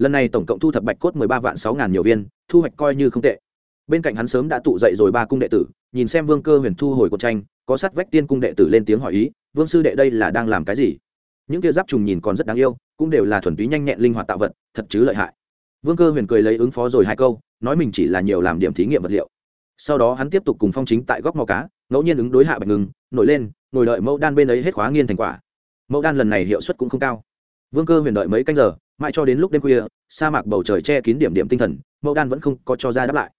lần này tổng cộng thu thập bạch cốt mười ba vạn sáu ngàn nhiều viên, thu hoạch coi như không tệ. Bên cạnh hắn sớm đã tụ dậy rồi ba cung đệ tử, nhìn xem vương cơ huyền thu hồi cuộc tranh, có sát vách tiên cung đệ tử lên tiếng hỏi ý, vương sư đệ đây là đang làm cái gì? Những kia giáp trùng nhìn còn rất đáng yêu, cũng đều là thuần túy nhanh nhẹn linh hoạt tạo vật, thật chứ lợi hại. Vương cơ huyền cười lấy ứng phó rồi hai câu, nói mình chỉ là nhiều làm điểm thí nghiệm vật liệu. Sau đó hắn tiếp tục cùng phong chính tại góc mò cá, ngẫu nhiên ứng đối hạ bạch ngừng nổi lên, ngồi đợi mẫu đan bên ấy hết khóa nghiên thành quả. Mẫu đan lần này hiệu suất cũng không cao. Vương cơ huyền đợi mấy canh giờ mãi cho đến lúc đêm khuya, sa mạc bầu trời che kín điểm điểm tinh thần, mẫu đan vẫn không có cho ra đáp lại.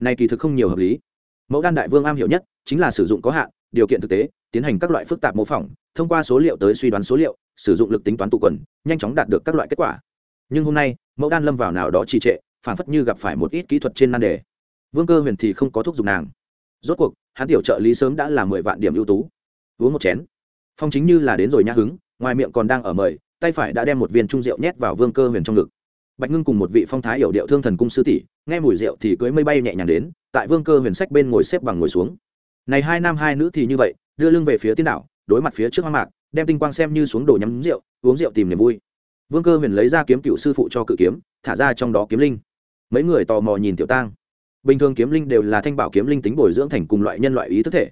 Này kỳ thực không nhiều hợp lý. Mẫu đan đại vương am hiểu nhất chính là sử dụng có hạn, điều kiện thực tế, tiến hành các loại phức tạp mô phỏng, thông qua số liệu tới suy đoán số liệu, sử dụng lực tính toán tụ quần, nhanh chóng đạt được các loại kết quả. Nhưng hôm nay, mẫu đan lâm vào nào đó trì trệ, phản phất như gặp phải một ít kỹ thuật trên nan đề. Vương cơ huyền thì không có thúc giục nàng. Rốt cuộc, hắn tiểu trợ lý sớm đã là mười vạn điểm ưu tú. Uống một chén. Phong chính như là đến rồi nhã hứng, ngoài miệng còn đang ở mời tay phải đã đem một viên trung rượu nhét vào vương cơ huyền trong ngực. Bạch ngưng cùng một vị phong thái hiểu điệu thương thần cung sư tỷ, nghe mùi rượu thì cưới mây bay nhẹ nhàng đến, tại vương cơ huyền sách bên ngồi xếp bằng ngồi xuống. Này hai nam hai nữ thì như vậy, đưa lưng về phía tiên đảo đối mặt phía trước hoang mạc, đem tinh quang xem như xuống đồ nhắm rượu, uống rượu tìm niềm vui. Vương cơ huyền lấy ra kiếm cựu sư phụ cho cự kiếm, thả ra trong đó kiếm linh. Mấy người tò mò nhìn tiểu tang. Bình thường kiếm linh đều là thanh bảo kiếm linh tính bồi dưỡng thành cùng loại nhân loại ý thức thể.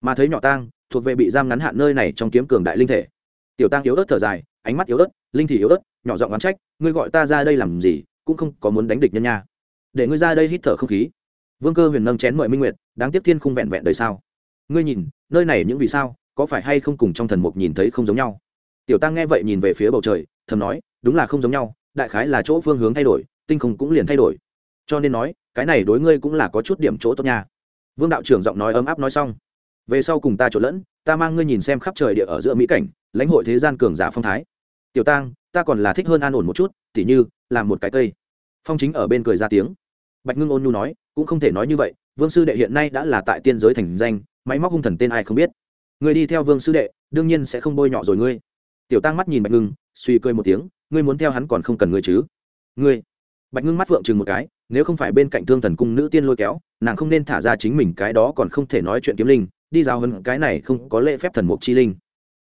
Mà thấy nhỏ tang, thuộc về bị giam ngắn hạn nơi này trong kiếm cường đại linh thể tiểu tăng yếu ớt thở dài, ánh mắt yếu ớt, linh thì yếu ớt, nhỏ giọng oán trách, ngươi gọi ta ra đây làm gì, cũng không có muốn đánh địch nhân nha. Để ngươi ra đây hít thở không khí. Vương cơ huyền nâng chén mời minh nguyệt, đáng tiếc thiên không vẹn vẹn đời sao? Ngươi nhìn, nơi này những vì sao, có phải hay không cùng trong thần mục nhìn thấy không giống nhau? Tiểu tăng nghe vậy nhìn về phía bầu trời, thầm nói, đúng là không giống nhau, đại khái là chỗ phương hướng thay đổi, tinh không cũng liền thay đổi. Cho nên nói, cái này đối ngươi cũng là có chút điểm chỗ tốt nha. Vương đạo trưởng giọng nói ấm áp nói xong về sau cùng ta trộn lẫn, ta mang ngươi nhìn xem khắp trời địa ở giữa mỹ cảnh, lãnh hội thế gian cường giả phong thái. Tiểu tang, ta còn là thích hơn an ổn một chút, tỉ như, làm một cái cây. Phong chính ở bên cười ra tiếng. Bạch ngưng ôn nhu nói, cũng không thể nói như vậy, vương sư đệ hiện nay đã là tại tiên giới thành danh, máy móc hung thần tên ai không biết. Người đi theo vương sư đệ, đương nhiên sẽ không bôi nhọ rồi ngươi. Tiểu tăng mắt nhìn bạch ngưng, suy cười một tiếng, ngươi muốn theo hắn còn không cần ngươi chứ? Ngươi. Bạch ngưng mắt phượng chừng một cái, nếu không phải bên cạnh thương thần cung nữ tiên lôi kéo, nàng không nên thả ra chính mình cái đó còn không thể nói chuyện kiếm linh đi giao hơn cái này không có lễ phép thần mục chi linh.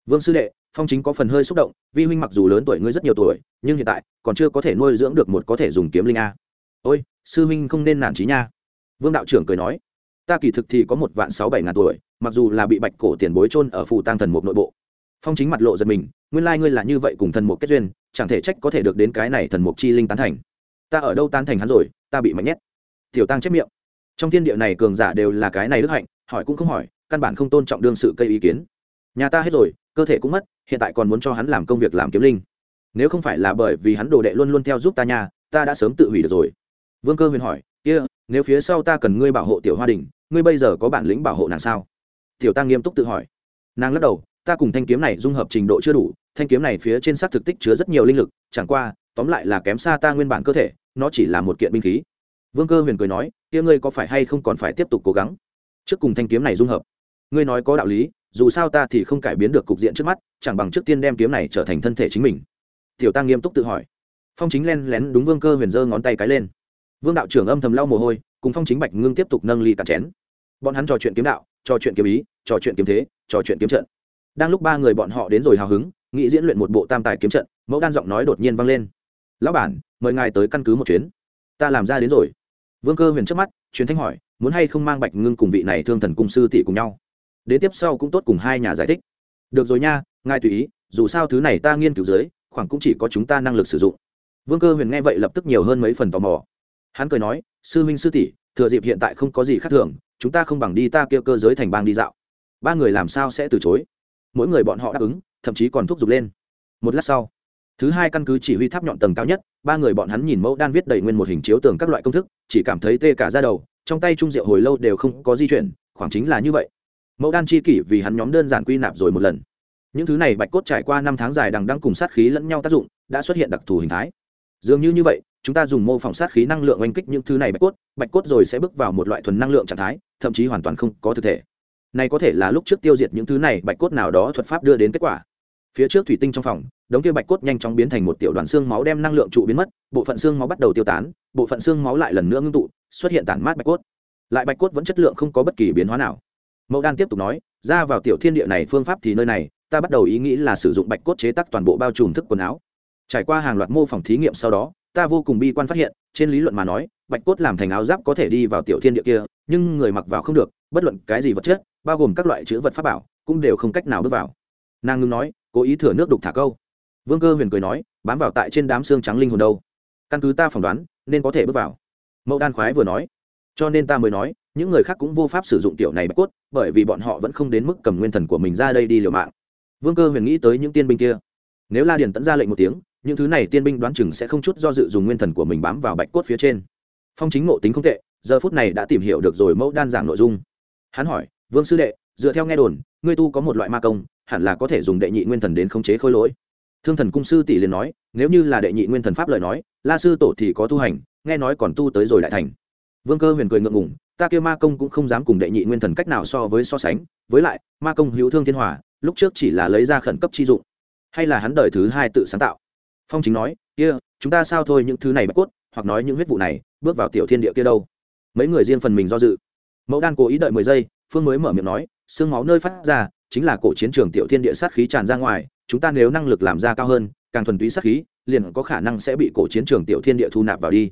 Vương sư đệ, phong chính có phần hơi xúc động, vi huynh mặc dù lớn tuổi ngươi rất nhiều tuổi, nhưng hiện tại, còn chưa có thể nuôi dưỡng được một có thể dùng kiếm linh a. Ôi, sư huynh không nên nản trí nha. Vương đạo trưởng cười nói, ta kỳ thực thì có một vạn sáu bảy ngàn tuổi, mặc dù là bị bạch cổ tiền bối trôn ở phù tăng thần mục nội bộ. Phong chính mặt lộ giật mình, nguyên lai ngươi là như vậy cùng thần mục kết duyên, chẳng thể trách có thể được đến cái này thần mục chi linh tán thành. Ta ở đâu tán thành hắn rồi, ta bị mạnh nhét. Tiểu tăng chép miệng. Trong thiên địa này cường giả đều là cái này đức hạnh, hỏi cũng không hỏi căn bản không tôn trọng đương sự cây ý kiến. Nhà ta hết rồi, cơ thể cũng mất, hiện tại còn muốn cho hắn làm công việc làm kiếm linh. Nếu không phải là bởi vì hắn đồ đệ luôn luôn theo giúp ta nhà ta đã sớm tự hủy được rồi. Vương cơ huyền hỏi, kia, nếu phía sau ta cần ngươi bảo hộ tiểu hoa đình ngươi bây giờ có bản lĩnh bảo hộ nàng sao? Tiểu tăng nghiêm túc tự hỏi. Nàng lắc đầu, ta cùng thanh kiếm này dung hợp trình độ chưa đủ, thanh kiếm này phía trên xác thực tích chứa rất nhiều linh lực, chẳng qua, tóm lại là kém xa ta nguyên bản cơ thể, nó chỉ là một kiện binh khí. Vương cơ huyền cười nói, kia ngươi có phải hay không còn phải tiếp tục cố gắng? Trước cùng thanh kiếm này dung hợp ngươi nói có đạo lý, dù sao ta thì không cải biến được cục diện trước mắt, chẳng bằng trước tiên đem kiếm này trở thành thân thể chính mình. Tiểu tăng nghiêm túc tự hỏi. Phong chính len lén đúng vương cơ huyền giơ ngón tay cái lên. Vương đạo trưởng âm thầm lau mồ hôi, cùng phong chính bạch ngưng tiếp tục nâng ly cả chén. Bọn hắn trò chuyện kiếm đạo, trò chuyện kiếm ý, trò chuyện kiếm thế, trò chuyện kiếm trận. Đang lúc ba người bọn họ đến rồi hào hứng nghĩ diễn luyện một bộ tam tài kiếm trận, mẫu đan giọng nói đột nhiên vang lên. Lão bản, mời ngài tới căn cứ một chuyến. Ta làm ra đến rồi. Vương cơ huyền trước mắt chuyến thanh hỏi, muốn hay không mang bạch ngưng cùng vị này thương thần cung sư tỷ cùng nhau? Đến tiếp sau cũng tốt cùng hai nhà giải thích. Được rồi nha, ngài tùy ý, dù sao thứ này ta nghiên cứu dưới, khoảng cũng chỉ có chúng ta năng lực sử dụng. Vương cơ huyền nghe vậy lập tức nhiều hơn mấy phần tò mò. Hắn cười nói, sư huynh sư tỷ, thừa dịp hiện tại không có gì khác thường, chúng ta không bằng đi ta kêu cơ giới thành bang đi dạo. Ba người làm sao sẽ từ chối? Mỗi người bọn họ đáp ứng, thậm chí còn thúc giục lên. Một lát sau, thứ hai căn cứ chỉ huy tháp nhọn tầng cao nhất, ba người bọn hắn nhìn mẫu đan viết đầy nguyên một hình chiếu tường các loại công thức, chỉ cảm thấy tê cả ra đầu, trong tay trung diệu hồi lâu đều không có di chuyển, khoảng chính là như vậy mẫu đan chi kỷ vì hắn nhóm đơn giản quy nạp rồi một lần. Những thứ này bạch cốt trải qua năm tháng dài đằng đang cùng sát khí lẫn nhau tác dụng, đã xuất hiện đặc thù hình thái. Dường như như vậy, chúng ta dùng mô phỏng sát khí năng lượng oanh kích những thứ này bạch cốt bạch cốt rồi sẽ bước vào một loại thuần năng lượng trạng thái, thậm chí hoàn toàn không có thực thể. Này có thể là lúc trước tiêu diệt những thứ này, bạch cốt nào đó thuật pháp đưa đến kết quả. Phía trước thủy tinh trong phòng, đống kia bạch cốt nhanh chóng biến thành một tiểu đoàn xương máu đem năng lượng trụ biến mất, bộ phận xương máu bắt đầu tiêu tán, bộ phận xương máu lại lần nữa ngưng tụ, xuất hiện tản mát bạch cốt. Lại bạch cốt vẫn chất lượng không có bất kỳ biến hóa nào mẫu đan tiếp tục nói, ra vào tiểu thiên địa này phương pháp thì nơi này, ta bắt đầu ý nghĩ là sử dụng bạch cốt chế tác toàn bộ bao trùm thức quần áo. Trải qua hàng loạt mô phỏng thí nghiệm sau đó, ta vô cùng bi quan phát hiện, trên lý luận mà nói, bạch cốt làm thành áo giáp có thể đi vào tiểu thiên địa kia, nhưng người mặc vào không được, bất luận cái gì vật chất, bao gồm các loại chữ vật pháp bảo, cũng đều không cách nào bước vào. Nàng ngưng nói, cố ý thừa nước đục thả câu. Vương cơ huyền cười nói, bám vào tại trên đám xương trắng linh hồn đâu? Căn cứ ta phỏng đoán, nên có thể bước vào. Mẫu đan khoái vừa nói cho nên ta mới nói, những người khác cũng vô pháp sử dụng tiểu này bạch cốt, bởi vì bọn họ vẫn không đến mức cầm nguyên thần của mình ra đây đi liều mạng. Vương cơ huyền nghĩ tới những tiên binh kia. Nếu la điền tẫn ra lệnh một tiếng, những thứ này tiên binh đoán chừng sẽ không chút do dự dùng nguyên thần của mình bám vào bạch cốt phía trên. Phong chính ngộ tính không tệ, giờ phút này đã tìm hiểu được rồi mẫu đan giảng nội dung. Hắn hỏi, vương sư đệ, dựa theo nghe đồn, ngươi tu có một loại ma công, hẳn là có thể dùng đệ nhị nguyên thần đến khống chế khôi lỗi. Thương thần cung sư tỷ liền nói, nếu như là đệ nhị nguyên thần pháp lời nói, la sư tổ thì có tu hành, nghe nói còn tu tới rồi lại thành vương cơ huyền cười ngượng ngùng ta kêu ma công cũng không dám cùng đệ nhị nguyên thần cách nào so với so sánh với lại ma công hữu thương thiên hòa lúc trước chỉ là lấy ra khẩn cấp chi dụng hay là hắn đời thứ hai tự sáng tạo. Phong chính nói kia、yeah, chúng ta sao thôi những thứ này bất cốt hoặc nói những huyết vụ này bước vào tiểu thiên địa kia đâu? Mấy người riêng phần mình do dự. Mẫu đan cố ý đợi mười giây phương mới mở miệng nói xương máu nơi phát ra chính là cổ chiến trường tiểu thiên địa sát khí tràn ra ngoài chúng ta nếu năng lực làm ra cao hơn càng thuần túy sát khí liền có khả năng sẽ bị cổ chiến trường tiểu thiên địa thu nạp vào đi.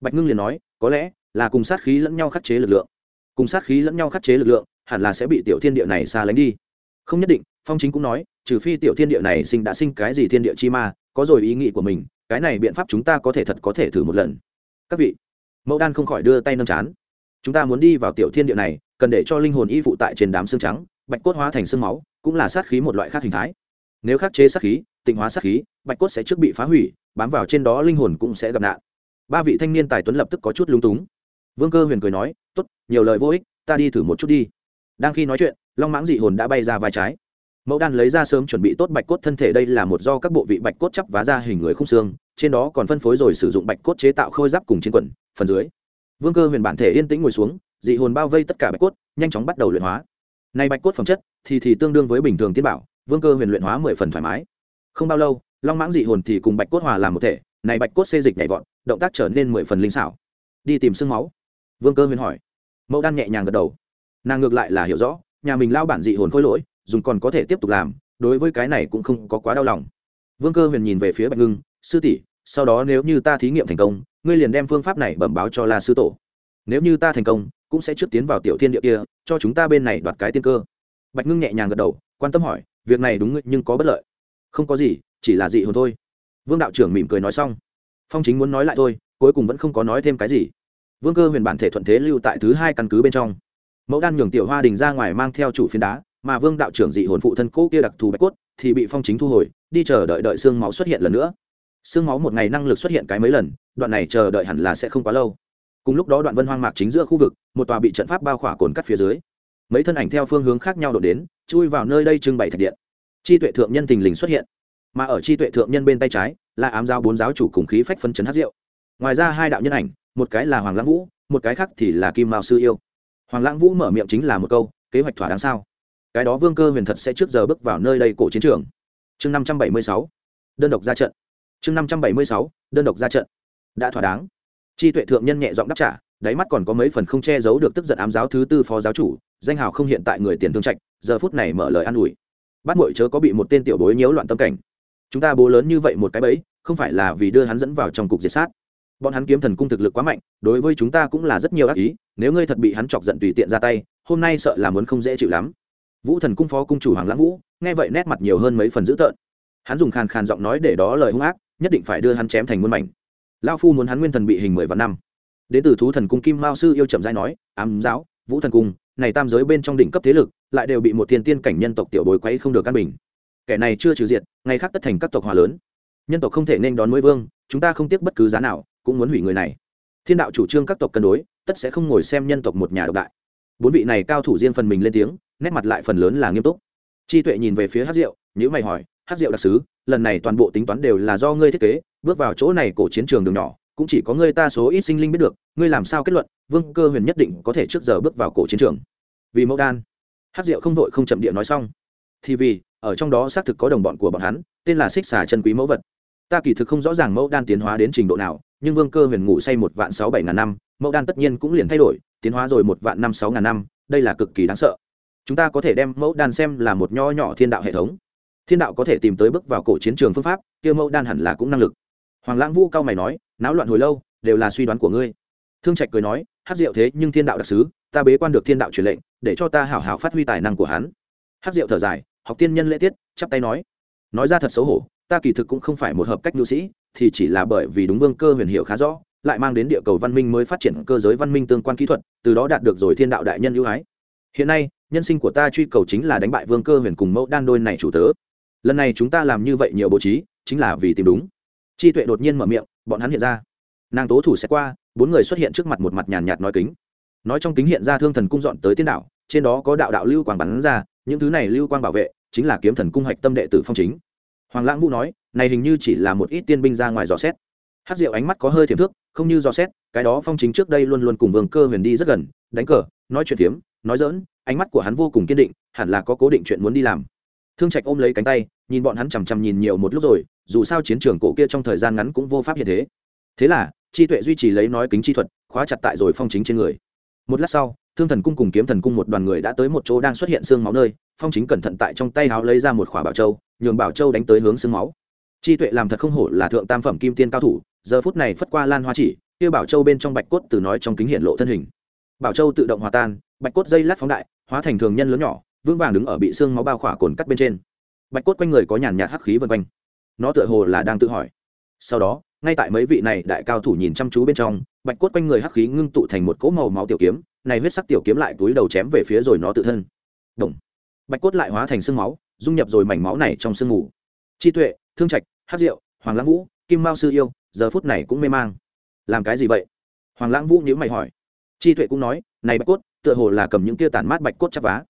Bạch ngưng liền nói có lẽ là cùng sát khí lẫn nhau khắc chế lực lượng. Cùng sát khí lẫn nhau khắc chế lực lượng, hẳn là sẽ bị tiểu thiên địa này xa lánh đi. Không nhất định, phong chính cũng nói, trừ phi tiểu thiên địa này sinh đã sinh cái gì thiên địa chi ma, có rồi ý nghĩ của mình, cái này biện pháp chúng ta có thể thật có thể thử một lần. Các vị, mẫu đan không khỏi đưa tay nâng chán. Chúng ta muốn đi vào tiểu thiên địa này, cần để cho linh hồn y phụ tại trên đám xương trắng, bạch cốt hóa thành xương máu, cũng là sát khí một loại khác hình thái. Nếu khắc chế sát khí, tịnh hóa sát khí, bạch cốt sẽ trước bị phá hủy, bám vào trên đó linh hồn cũng sẽ gặp nạn. Ba vị thanh niên tài tuấn lập tức có chút lung túng vương cơ huyền cười nói t ố t nhiều lời vô ích, ta đi thử một chút đi. Đang khi nói chuyện, long mãng dị hồn đã bay ra vai trái. Mẫu đan lấy ra sớm chuẩn bị tốt bạch cốt thân thể, đây là một do các bộ vị bạch cốt chắp vá ra hình người khung xương, trên đó còn phân phối rồi sử dụng bạch cốt chế tạo khôi giáp cùng trên quần, phần dưới. Vương cơ huyền bản thể yên tĩnh ngồi xuống, dị hồn bao vây tất cả bạch cốt, nhanh chóng bắt đầu luyện hóa. Nay bạch cốt phẩm chất thì thì tương đương với bình thường tiên bảo, vương cơ huyền luyện hóa mười phần thoải mái. Không bao lâu, long mãng dị hồn thì cùng bạch cốt hòa làm một thể, này bạch cốt xê dịch nhảy vọt, động tác trở nên mười phần linh xảo. Đi tìm sương máu vương cơ huyền hỏi. Mẫu đan nhẹ nhàng gật đầu. Nàng ngược lại là hiểu rõ, nhà mình lao bản dị hồn khôi lỗi, dùng còn có thể tiếp tục làm, đối với cái này cũng không có quá đau lòng. Vương cơ huyền nhìn về phía bạch ngưng, sư tỷ, sau đó nếu như ta thí nghiệm thành công, ngươi liền đem phương pháp này bẩm báo cho la sư tổ. Nếu như ta thành công, cũng sẽ trước tiến vào tiểu thiên địa kia, cho chúng ta bên này đoạt cái tiên cơ. Bạch ngưng nhẹ nhàng gật đầu, quan tâm hỏi, việc này đúng nhưng có bất lợi. Không có gì, chỉ là dị hồn thôi. Vương đạo trưởng mỉm cười nói xong. Phong chính muốn nói lại thôi, cuối cùng vẫn không có nói thêm cái gì vương cơ huyền bản thể thuận thế lưu tại thứ hai căn cứ bên trong. Mẫu đan nhường tiểu hoa đình ra ngoài mang theo chủ phiến đá, mà vương đạo trưởng dị hồn phụ thân cỗ kia đặc thù bạch cốt thì bị phong chính thu hồi, đi chờ đợi đợi xương máu xuất hiện lần nữa. Xương máu một ngày năng lực xuất hiện cái mấy lần, đoạn này chờ đợi hẳn là sẽ không quá lâu. Cùng lúc đó đoạn vân hoang mạc chính giữa khu vực, một tòa bị trận pháp bao khỏa cồn cắt phía dưới. Mấy thân ảnh theo phương hướng khác nhau đổ đến, chui vào nơi đây trưng bày thạch điện. Chi tuệ thượng nhân thình lình xuất hiện. Mà ở chi tuệ thượng nhân bên tay trái, là ám giáo bốn giáo chủ cùng khí phách phân chấn hát rượu. Ngoài ra hai đạo nhân ảnh một cái là hoàng lãng vũ, một cái khác thì là kim mao sư yêu. Hoàng lãng vũ mở miệng chính là một câu, kế hoạch thỏa đáng sao? Cái đó vương cơ huyền thật sẽ trước giờ bước vào nơi đây cổ chiến trường. Chương năm trăm bảy mươi sáu, đơn độc ra trận. Chương năm trăm bảy mươi sáu, đơn độc ra trận. Đã thỏa đáng. Chi tuệ thượng nhân nhẹ giọng đáp trả, đáy mắt còn có mấy phần không che giấu được tức giận ám giáo thứ tư phó giáo chủ, danh hào không hiện tại người tiền thương trạch, giờ phút này mở lời an ủi. Bắt mội chớ có bị một tên tiểu bối nhiễu loạn tâm cảnh. Chúng ta bố lớn như vậy một cái bẫy, không phải là vì đưa hắn dẫn vào trong cục diệt sát bọn hắn kiếm thần cung thực lực quá mạnh, đối với chúng ta cũng là rất nhiều ác ý, nếu ngươi thật bị hắn chọc giận tùy tiện ra tay, hôm nay sợ là muốn không dễ chịu lắm. Vũ thần cung phó cung chủ hoàng lãng vũ, nghe vậy nét mặt nhiều hơn mấy phần dữ tợn. Hắn dùng khàn khàn giọng nói để đó lời hung ác, nhất định phải đưa hắn chém thành muôn mảnh. Lao phu muốn hắn nguyên thần bị hình mười vạn năm. Đến từ thú thần cung kim mao sư yêu chậm dai nói, ám giáo, vũ thần cung, này tam giới bên trong đỉnh cấp thế lực, lại đều bị một thiên tiên cảnh nhân tộc tiểu bối quấy không được căn bình. Kẻ này chưa trừ diệt, ngày khác tất thành các tộc hòa lớn. Nhân tộc không thể nên đón mới vương, chúng ta không tiếc bất cứ giá nào cũng muốn hủy người này. Thiên đạo chủ trương các tộc cân đối, tất sẽ không ngồi xem nhân tộc một nhà độc đại. Bốn vị này cao thủ riêng phần mình lên tiếng, nét mặt lại phần lớn là nghiêm túc. Chi tuệ nhìn về phía hát rượu nhữ mày hỏi hát rượu đặc sứ, lần này toàn bộ tính toán đều là do ngươi thiết kế, bước vào chỗ này cổ chiến trường đường nhỏ, cũng chỉ có ngươi ta số ít sinh linh biết được, ngươi làm sao kết luận, vương cơ huyền nhất định có thể trước giờ bước vào cổ chiến trường. Vì mẫu đan hát rượu không vội không chậm địa nói xong, thì vì, ở trong đó xác thực có đồng bọn của bọn hắn, tên là xích xà chân quý mẫu vật. Ta kỳ thực không rõ ràng mẫu đan tiến hóa đến trình độ nào nhưng vương cơ huyền ngủ say một vạn sáu bảy ngàn năm, mẫu đan tất nhiên cũng liền thay đổi, tiến hóa rồi một vạn năm sáu ngàn năm, đây là cực kỳ đáng sợ. Chúng ta có thể đem mẫu đan xem là một nho nhỏ thiên đạo hệ thống. Thiên đạo có thể tìm tới bước vào cổ chiến trường phương pháp, kia mẫu đan hẳn là cũng năng lực. Hoàng lãng vũ cao mày nói, náo loạn hồi lâu, đều là suy đoán của ngươi. Thương trạch cười nói, hát Diệu thế nhưng thiên đạo đặc sứ, ta bế quan được thiên đạo truyền lệnh, để cho ta hảo hảo phát huy tài năng của hắn. Hát Diệu thở dài, học tiên nhân lễ tiết, chắp tay nói. Nói ra thật xấu hổ, ta kỳ thực cũng không phải một hợp cách nhu sĩ thì chỉ là bởi vì đúng vương cơ huyền hiệu khá rõ, lại mang đến địa cầu văn minh mới phát triển cơ giới văn minh tương quan kỹ thuật, từ đó đạt được rồi thiên đạo đại nhân ưu ái. Hiện nay, nhân sinh của ta truy cầu chính là đánh bại vương cơ huyền cùng mẫu đan đôi này chủ tớ. Lần này chúng ta làm như vậy nhiều bố trí, chính là vì tìm đúng. Chi tuệ đột nhiên mở miệng, bọn hắn hiện ra. Nàng tố thủ sẽ qua, bốn người xuất hiện trước mặt một mặt nhàn nhạt nói kính. Nói trong kính hiện ra thương thần cung dọn tới tiên đạo, trên đó có đạo đạo lưu quang bắn ra, những thứ này lưu quang bảo vệ, chính là kiếm thần cung hạch tâm đệ tử phong chính. Hoàng lãng vũ nói này hình như chỉ là một ít tiên binh ra ngoài dò xét. Hát rượu ánh mắt có hơi thiềm thước, không như dò xét, cái đó phong chính trước đây luôn luôn cùng vương cơ huyền đi rất gần, đánh cờ, nói chuyện phiếm, nói dỡn ánh mắt của hắn vô cùng kiên định, hẳn là có cố định chuyện muốn đi làm. Thương trạch ôm lấy cánh tay, nhìn bọn hắn chằm chằm nhìn nhiều một lúc rồi, dù sao chiến trường cổ kia trong thời gian ngắn cũng vô pháp hiện thế. Thế là, chi tuệ duy trì lấy nói kính chi thuật, khóa chặt tại rồi phong chính trên người. Một lát sau, thương thần cung cùng kiếm thần cung một đoàn người đã tới một chỗ đang xuất hiện xương máu nơi, phong chính cẩn thận tại trong tay háo lấy ra một khỏa bảo châu, nhường bảo châu đánh tới hướng xương máu chi tuệ làm thật không hổ là thượng tam phẩm kim tiên cao thủ, giờ phút này phất qua lan hoa chỉ, kia bảo châu bên trong bạch cốt từ nói trong kính hiện lộ thân hình. Bảo châu tự động hòa tan, bạch cốt dây lát phóng đại, hóa thành thường nhân lớn nhỏ, vững vàng đứng ở bị xương máu bao khỏa cồn cắt bên trên. Bạch cốt quanh người có nhàn nhạt hắc khí vân quanh. Nó tựa hồ là đang tự hỏi. Sau đó, ngay tại mấy vị này đại cao thủ nhìn chăm chú bên trong, bạch cốt quanh người hắc khí ngưng tụ thành một cỗ màu máu tiểu kiếm, này huyết sắc tiểu kiếm lại túi đầu chém về phía rồi nó tự thân. Động. bạch cốt lại hóa thành xương máu, dung nhập rồi mảnh máu này trong sương mù. Chi tuệ thương trạch, hát diệu hoàng lãng vũ, kim mao sư yêu, giờ phút này cũng mê mang. Làm cái gì vậy? Hoàng lãng vũ nhữ mày hỏi. Chi tuệ cũng nói, này bạch cốt, tựa hồ là cầm những kia tản mát bạch cốt chắp vá.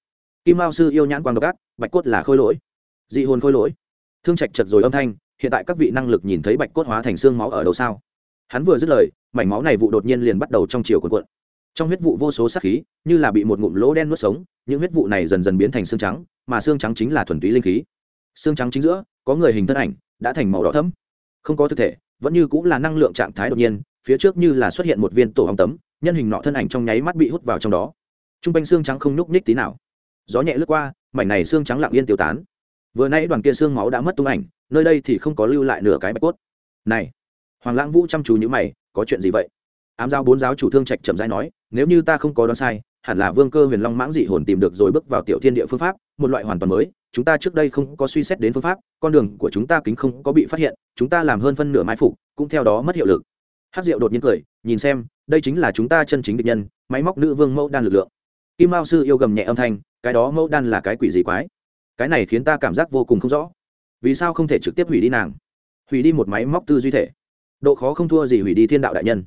Kim mao sư yêu nhãn quang độc ác, bạch cốt là khôi lỗi. Dị hồn khôi lỗi. Thương trạch chật rồi âm thanh, hiện tại các vị năng lực nhìn thấy bạch cốt hóa thành xương máu ở đầu sao? Hắn vừa dứt lời, mảnh máu này vụ đột nhiên liền bắt đầu trong chiều cuộn cuộn. Trong huyết vụ vô số sát khí, như là bị một ngụm lỗ đen nuốt sống, những huyết vụ này dần dần biến thành xương trắng, mà xương trắng chính là thuần túy linh khí xương trắng chính giữa, có người hình thân ảnh, đã thành màu đỏ thẫm. Không có thực thể, vẫn như cũng là năng lượng trạng thái đột nhiên, phía trước như là xuất hiện một viên tổ hồng tấm, nhân hình nọ thân ảnh trong nháy mắt bị hút vào trong đó. T r u n g quanh xương trắng không nhúc nhích tí nào. Gió nhẹ lướt qua, mảnh này xương trắng lặng yên tiêu tán. Vừa nãy đoàn kia xương máu đã mất tung ảnh, nơi đây thì không có lưu lại nửa cái bạch cốt. Này, hoàng lãng vũ chăm chú nhữ mày, có chuyện gì vậy? Ám giáo bốn giáo chủ thương trạch chậm rãi nói, nếu như ta không có đoán sai, hẳn là vương cơ huyền long mãng dị hồn tìm được rồi bước vào tiểu thiên địa phương pháp, một loại hoàn toàn mới, chúng ta trước đây không có suy xét đến phương pháp, con đường của chúng ta kính không có bị phát hiện, chúng ta làm hơn phân nửa mai phục, cũng theo đó mất hiệu lực. Hát diệu đột nhiên cười, nhìn xem, đây chính là chúng ta chân chính địch nhân, máy móc nữ vương mẫu đan lực lượng. Kim mao sư yêu gầm nhẹ âm thanh, cái đó mẫu đan là cái quỷ gì quái? Cái này khiến ta cảm giác vô cùng không rõ. Vì sao không thể trực tiếp hủy đi nàng? Hủy đi một máy móc tư duy thể. Độ khó không thua gì hủy đi thiên đạo đại nhân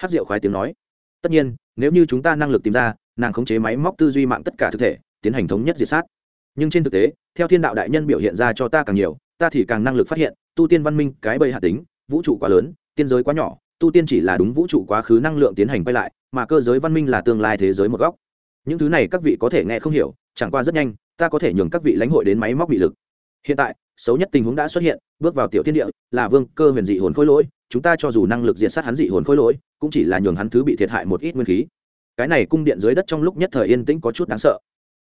hát diệu khoái tiếng nói. Tất nhiên, nếu như chúng ta năng lực tìm ra, nàng khống chế máy móc tư duy mạng tất cả thực thể, tiến hành thống nhất diệt sát. Nhưng trên thực tế, theo thiên đạo đại nhân biểu hiện ra cho ta càng nhiều, ta thì càng năng lực phát hiện, tu tiên văn minh cái bầy hạ tính, vũ trụ quá lớn, tiên giới quá nhỏ, tu tiên chỉ là đúng vũ trụ quá khứ năng lượng tiến hành quay lại, mà cơ giới văn minh là tương lai thế giới một góc. Những thứ này các vị có thể nghe không hiểu, chẳng qua rất nhanh, ta có thể nhường các vị lãnh hội đến máy móc bị lực. Hiện tại, xấu nhất tình huống đã xuất hiện, bước vào tiểu thiên địa, là vương cơ huyền dị hồn khối lỗi chúng ta cho dù năng lực diện sát hắn dị hồn khối lỗi, cũng chỉ là nhường hắn thứ bị thiệt hại một ít nguyên khí. Cái này cung điện dưới đất trong lúc nhất thời yên tĩnh có chút đáng sợ.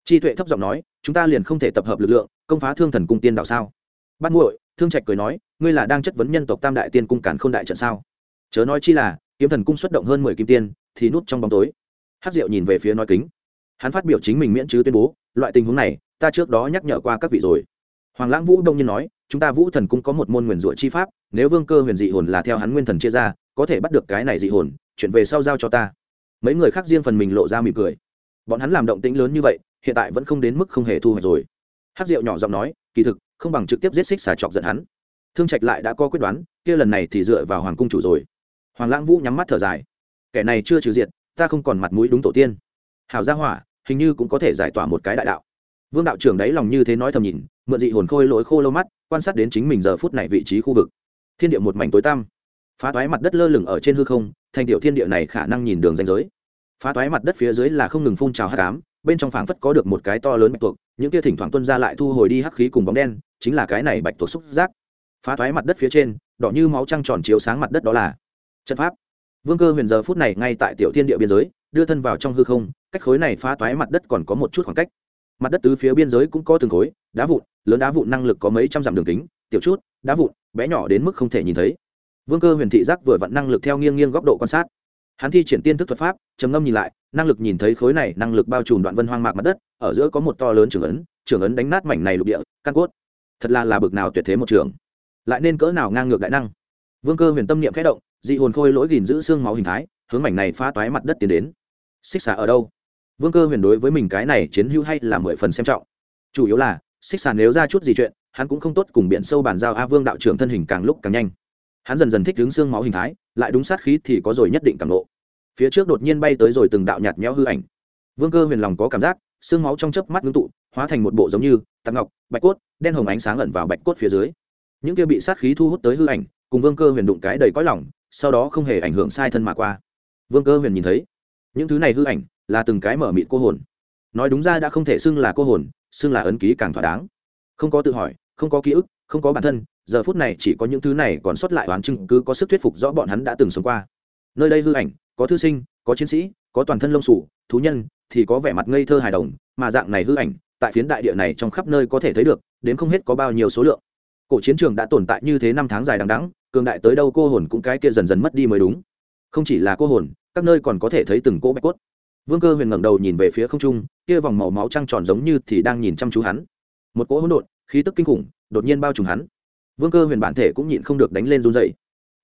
Chi tuệ thấp giọng nói, chúng ta liền không thể tập hợp lực lượng, công phá thương thần cung tiên đạo sao? Bắt nguội thương trạch cười nói, ngươi là đang chất vấn nhân tộc tam đại tiên cung cản k h ô n đại trận sao? Chớ nói chi là, kiếm thần cung xuất động hơn mười kim tiên, thì nút trong bóng tối. Hát diệu nhìn về phía nói kính. Hắn phát biểu chính mình miễn chứ tuyên bố, loại tình huống này, ta trước đó nhắc nhở qua các vị rồi. Hoàng lãng vũ đông nhiên nói chúng ta vũ thần cũng có một môn nguyền rủa chi pháp, nếu vương cơ huyền dị hồn là theo hắn nguyên thần chia ra, có thể bắt được cái này dị hồn chuyện về sau giao cho ta. Mấy người khác riêng phần mình lộ ra mỉm cười. Bọn hắn làm động tĩnh lớn như vậy, hiện tại vẫn không đến mức không hề thu hoạch rồi. Hát diệu nhỏ giọng nói, kỳ thực, không bằng trực tiếp giết xích xà chọc giận hắn. Thương trạch lại đã có quyết đoán, kia lần này thì dựa vào hoàng cung chủ rồi. Hoàng lãng vũ nhắm mắt thở dài. Kẻ này chưa trừ diệt, ta không còn mặt mũi đúng tổ tiên. Hào gia hỏa, hình như cũng có thể giải tỏa một cái đại đạo. Vương đạo trưởng đấy lòng như thế nói thầm nhìn, mượn dị hồn khôi lỗi khô lâu mắt quan sát đến chính mình giờ phút này vị trí khu vực. Thiên địa một mảnh tối tăm. Phá toái mặt đất lơ lửng ở trên hư không, thành tiểu thiên địa này khả năng nhìn đường danh giới. Phá toái mặt đất phía dưới là không ngừng phun trào hát cám bên trong phảng phất có được một cái to lớn bạch tuộc, những kia thỉnh thoảng tuân ra lại thu hồi đi hắc khí cùng bóng đen, chính là cái này bạch tuộc xúc giác. Phá toái mặt đất phía trên, đỏ như máu trăng tròn chiếu sáng mặt đất đó là trận pháp. Vương cơ huyền giờ phút này ngay tại tiểu thiên địa biên giới, đưa thân vào trong hư không, cách khối này phá toái mặt đất còn có một chút khoảng cách mặt đất tứ phía biên giới cũng có từng khối, đá vụn, lớn đá vụn năng lực có mấy trăm dặm đường kính, tiểu chút, đá vụn, bé nhỏ đến mức không thể nhìn thấy. Vương cơ huyền thị giác vừa vặn năng lực theo nghiêng nghiêng góc độ quan sát. Hắn thi triển tiên thức thuật pháp, trầm ngâm nhìn lại, năng lực nhìn thấy khối này năng lực bao trùm đoạn vân hoang mạc mặt đất, ở giữa có một to lớn trường ấn trường ấn đánh nát mảnh này lục địa, căn cốt. Thật là là bực nào tuyệt thế một trường. Lại nên cỡ nào ngang ngược đại năng? Vương cơ huyền tâm niệm khẽ động, dị hồn khôi lỗi gìn giữ xương máu hình thái, hướng mảnh này phá toái mặt đất tiến đến. Xích xả ở đâu? Vương cơ huyền đối với mình cái này chiến hữu hay là mười phần xem trọng. Chủ yếu là xích Sàn nếu ra chút gì chuyện, hắn cũng không tốt cùng biển sâu bàn giao a vương đạo trưởng thân hình càng lúc càng nhanh. Hắn dần dần thích đứng xương máu hình thái, lại đúng sát khí thì có rồi nhất định cảm lộ phía trước đột nhiên bay tới rồi từng đạo nhạt nhẽo hư ảnh. Vương cơ huyền lòng có cảm giác, xương máu trong chớp mắt ngưng tụ, hóa thành một bộ giống như tạc ngọc, bạch cốt, đen hồng ánh sáng ẩn vào bạch cốt phía dưới. Những kia bị sát khí thu hút tới hư ảnh, cùng vương cơ huyền đụng cái đầy cõi lỏng sau đó không hề ảnh hưởng sai thân mà qua. Vương cơ huyền nhìn thấy, những thứ này hư ảnh là từng cái mở mịt cô hồn. Nói đúng ra đã không thể xưng là cô hồn, xưng là ấn ký càng thỏa đáng. Không có tự hỏi, không có ký ức, không có bản thân, giờ phút này chỉ có những thứ này còn sót lại oán chứng cứ có sức thuyết phục rõ bọn hắn đã từng sống qua. Nơi đây hư ảnh, có thư sinh, có chiến sĩ, có toàn thân lông sủ thú nhân, thì có vẻ mặt ngây thơ hài đồng, mà dạng này hư ảnh, tại phiến đại địa này trong khắp nơi có thể thấy được, đến không hết có bao nhiêu số lượng. Cổ chiến trường đã tồn tại như thế năm tháng dài đằng đẵng, cường đại tới đâu cô hồn cũng cái kia dần dần mất đi mới đúng. Không chỉ là cô hồn, các nơi còn có thể thấy từng cỗ bạch cốt vương cơ huyền ngẩng đầu nhìn về phía không trung, kia vòng màu máu trăng tròn giống như thì đang nhìn chăm chú hắn. Một cỗ hỗn độn, khí tức kinh khủng, đột nhiên bao trùm hắn. Vương cơ huyền bản thể cũng nhịn không được đánh lên run dậy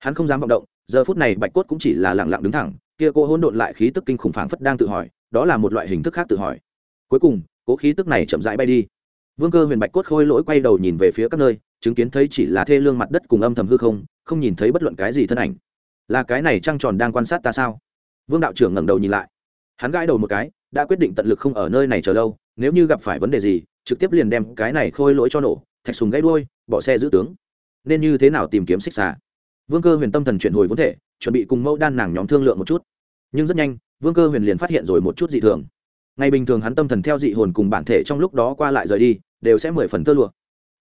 hắn không dám vọng động, giờ phút này bạch cốt cũng chỉ là lẳng lặng đứng thẳng, kia cỗ hỗn độn lại khí tức kinh khủng phảng phất đang tự hỏi, đó là một loại hình thức khác tự hỏi. Cuối cùng, cỗ khí tức này chậm rãi bay đi. Vương cơ huyền bạch cốt khôi lỗi quay đầu nhìn về phía các nơi, chứng kiến thấy chỉ là thê lương mặt đất cùng âm thầm hư không không nhìn thấy bất luận cái gì thân ảnh. Là cái này trăng tròn đang quan sát ta sao? Vương đạo trưởng ngẩng đầu nhìn lại hắn gãi đầu một cái, đã quyết định tận lực không ở nơi này chờ lâu, nếu như gặp phải vấn đề gì, trực tiếp liền đem cái này khôi lỗi cho nổ, thạch sùng gãy đuôi, bỏ xe giữ tướng. Nên như thế nào tìm kiếm xích xà? Vương cơ huyền tâm thần chuyển hồi vốn thể, chuẩn bị cùng mẫu đan nàng nhóm thương lượng một chút. Nhưng rất nhanh, vương cơ huyền liền phát hiện rồi một chút dị thường. Ngày bình thường hắn tâm thần theo dị hồn cùng bản thể trong lúc đó qua lại rời đi, đều sẽ mười phần tơ lụa.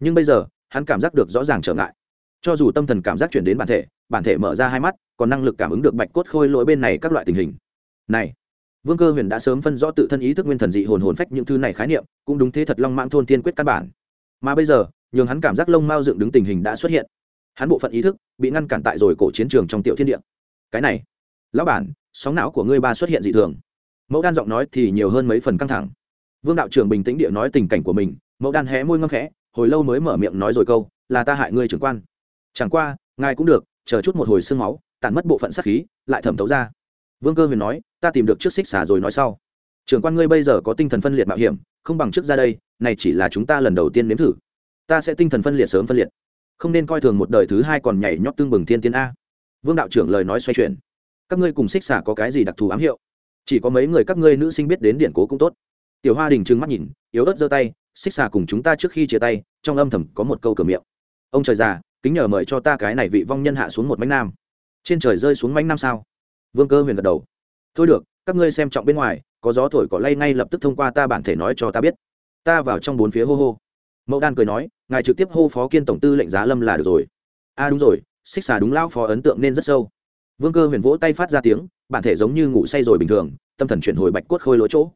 Nhưng bây giờ, hắn cảm giác được rõ ràng trở ngại. Cho dù tâm thần cảm giác chuyển đến bản thể bản thể mở ra hai mắt, còn năng lực cảm ứng được bạch cốt khôi lỗi bên này các loại tình hình. Này vương cơ huyền đã sớm phân rõ tự thân ý thức nguyên thần dị hồn hồn phách những thứ này khái niệm, cũng đúng thế thật long mãng thôn tiên quyết căn bản. Mà bây giờ, nhường hắn cảm giác lông mao dựng đứng tình hình đã xuất hiện. Hắn bộ phận ý thức bị ngăn cản tại rồi cổ chiến trường trong tiểu thiên địa. Cái này, lão bản, sóng não của ngươi ba xuất hiện dị thường. Mẫu đan giọng nói thì nhiều hơn mấy phần căng thẳng. Vương đạo trưởng bình tĩnh địa nói tình cảnh của mình, mẫu đan hé môi ngâm khẽ, hồi lâu mới mở miệng nói rồi câu, là ta hại ngươi trưởng quan. Chẳng qua, ngài cũng được, chờ chút một hồi sương máu tàn mất bộ phận sát khí, lại thẩm thấu ra. Vương cơ huyền nói ta tìm được trước xích xả rồi nói sau. Trưởng quan ngươi bây giờ có tinh thần phân liệt mạo hiểm, không bằng trước ra đây, này chỉ là chúng ta lần đầu tiên nếm thử. Ta sẽ tinh thần phân liệt sớm phân liệt. Không nên coi thường một đời thứ hai còn nhảy nhót tương bừng thiên tiên a. Vương đạo trưởng lời nói xoay chuyển. Các ngươi cùng xích xả có cái gì đặc thù ám hiệu? Chỉ có mấy người các ngươi nữ sinh biết đến điện cố cũng tốt. Tiểu hoa đình trừng mắt nhìn, yếu ớt giơ tay, xích xà cùng chúng ta trước khi chia tay, trong âm thầm có một câu cửa miệng. Ông trời già, kính nhờ mời cho ta cái này vị vong nhân hạ xuống một mánh nam. Trên trời rơi xuống mánh nam sao? Vương cơ huyền gật đầu thôi được, các ngươi xem trọng bên ngoài, có gió thổi cỏ lay ngay lập tức thông qua ta bản thể nói cho ta biết. Ta vào trong bốn phía hô hô. Mẫu đan cười nói, ngài trực tiếp hô phó kiên tổng tư lệnh giá lâm là được rồi. A à đúng rồi, xích xà đúng lao phó ấn tượng nên rất sâu. Vương cơ huyền vỗ tay phát ra tiếng, bản thể giống như ngủ say rồi bình thường, tâm thần chuyển hồi bạch cốt khôi lỗi chỗ.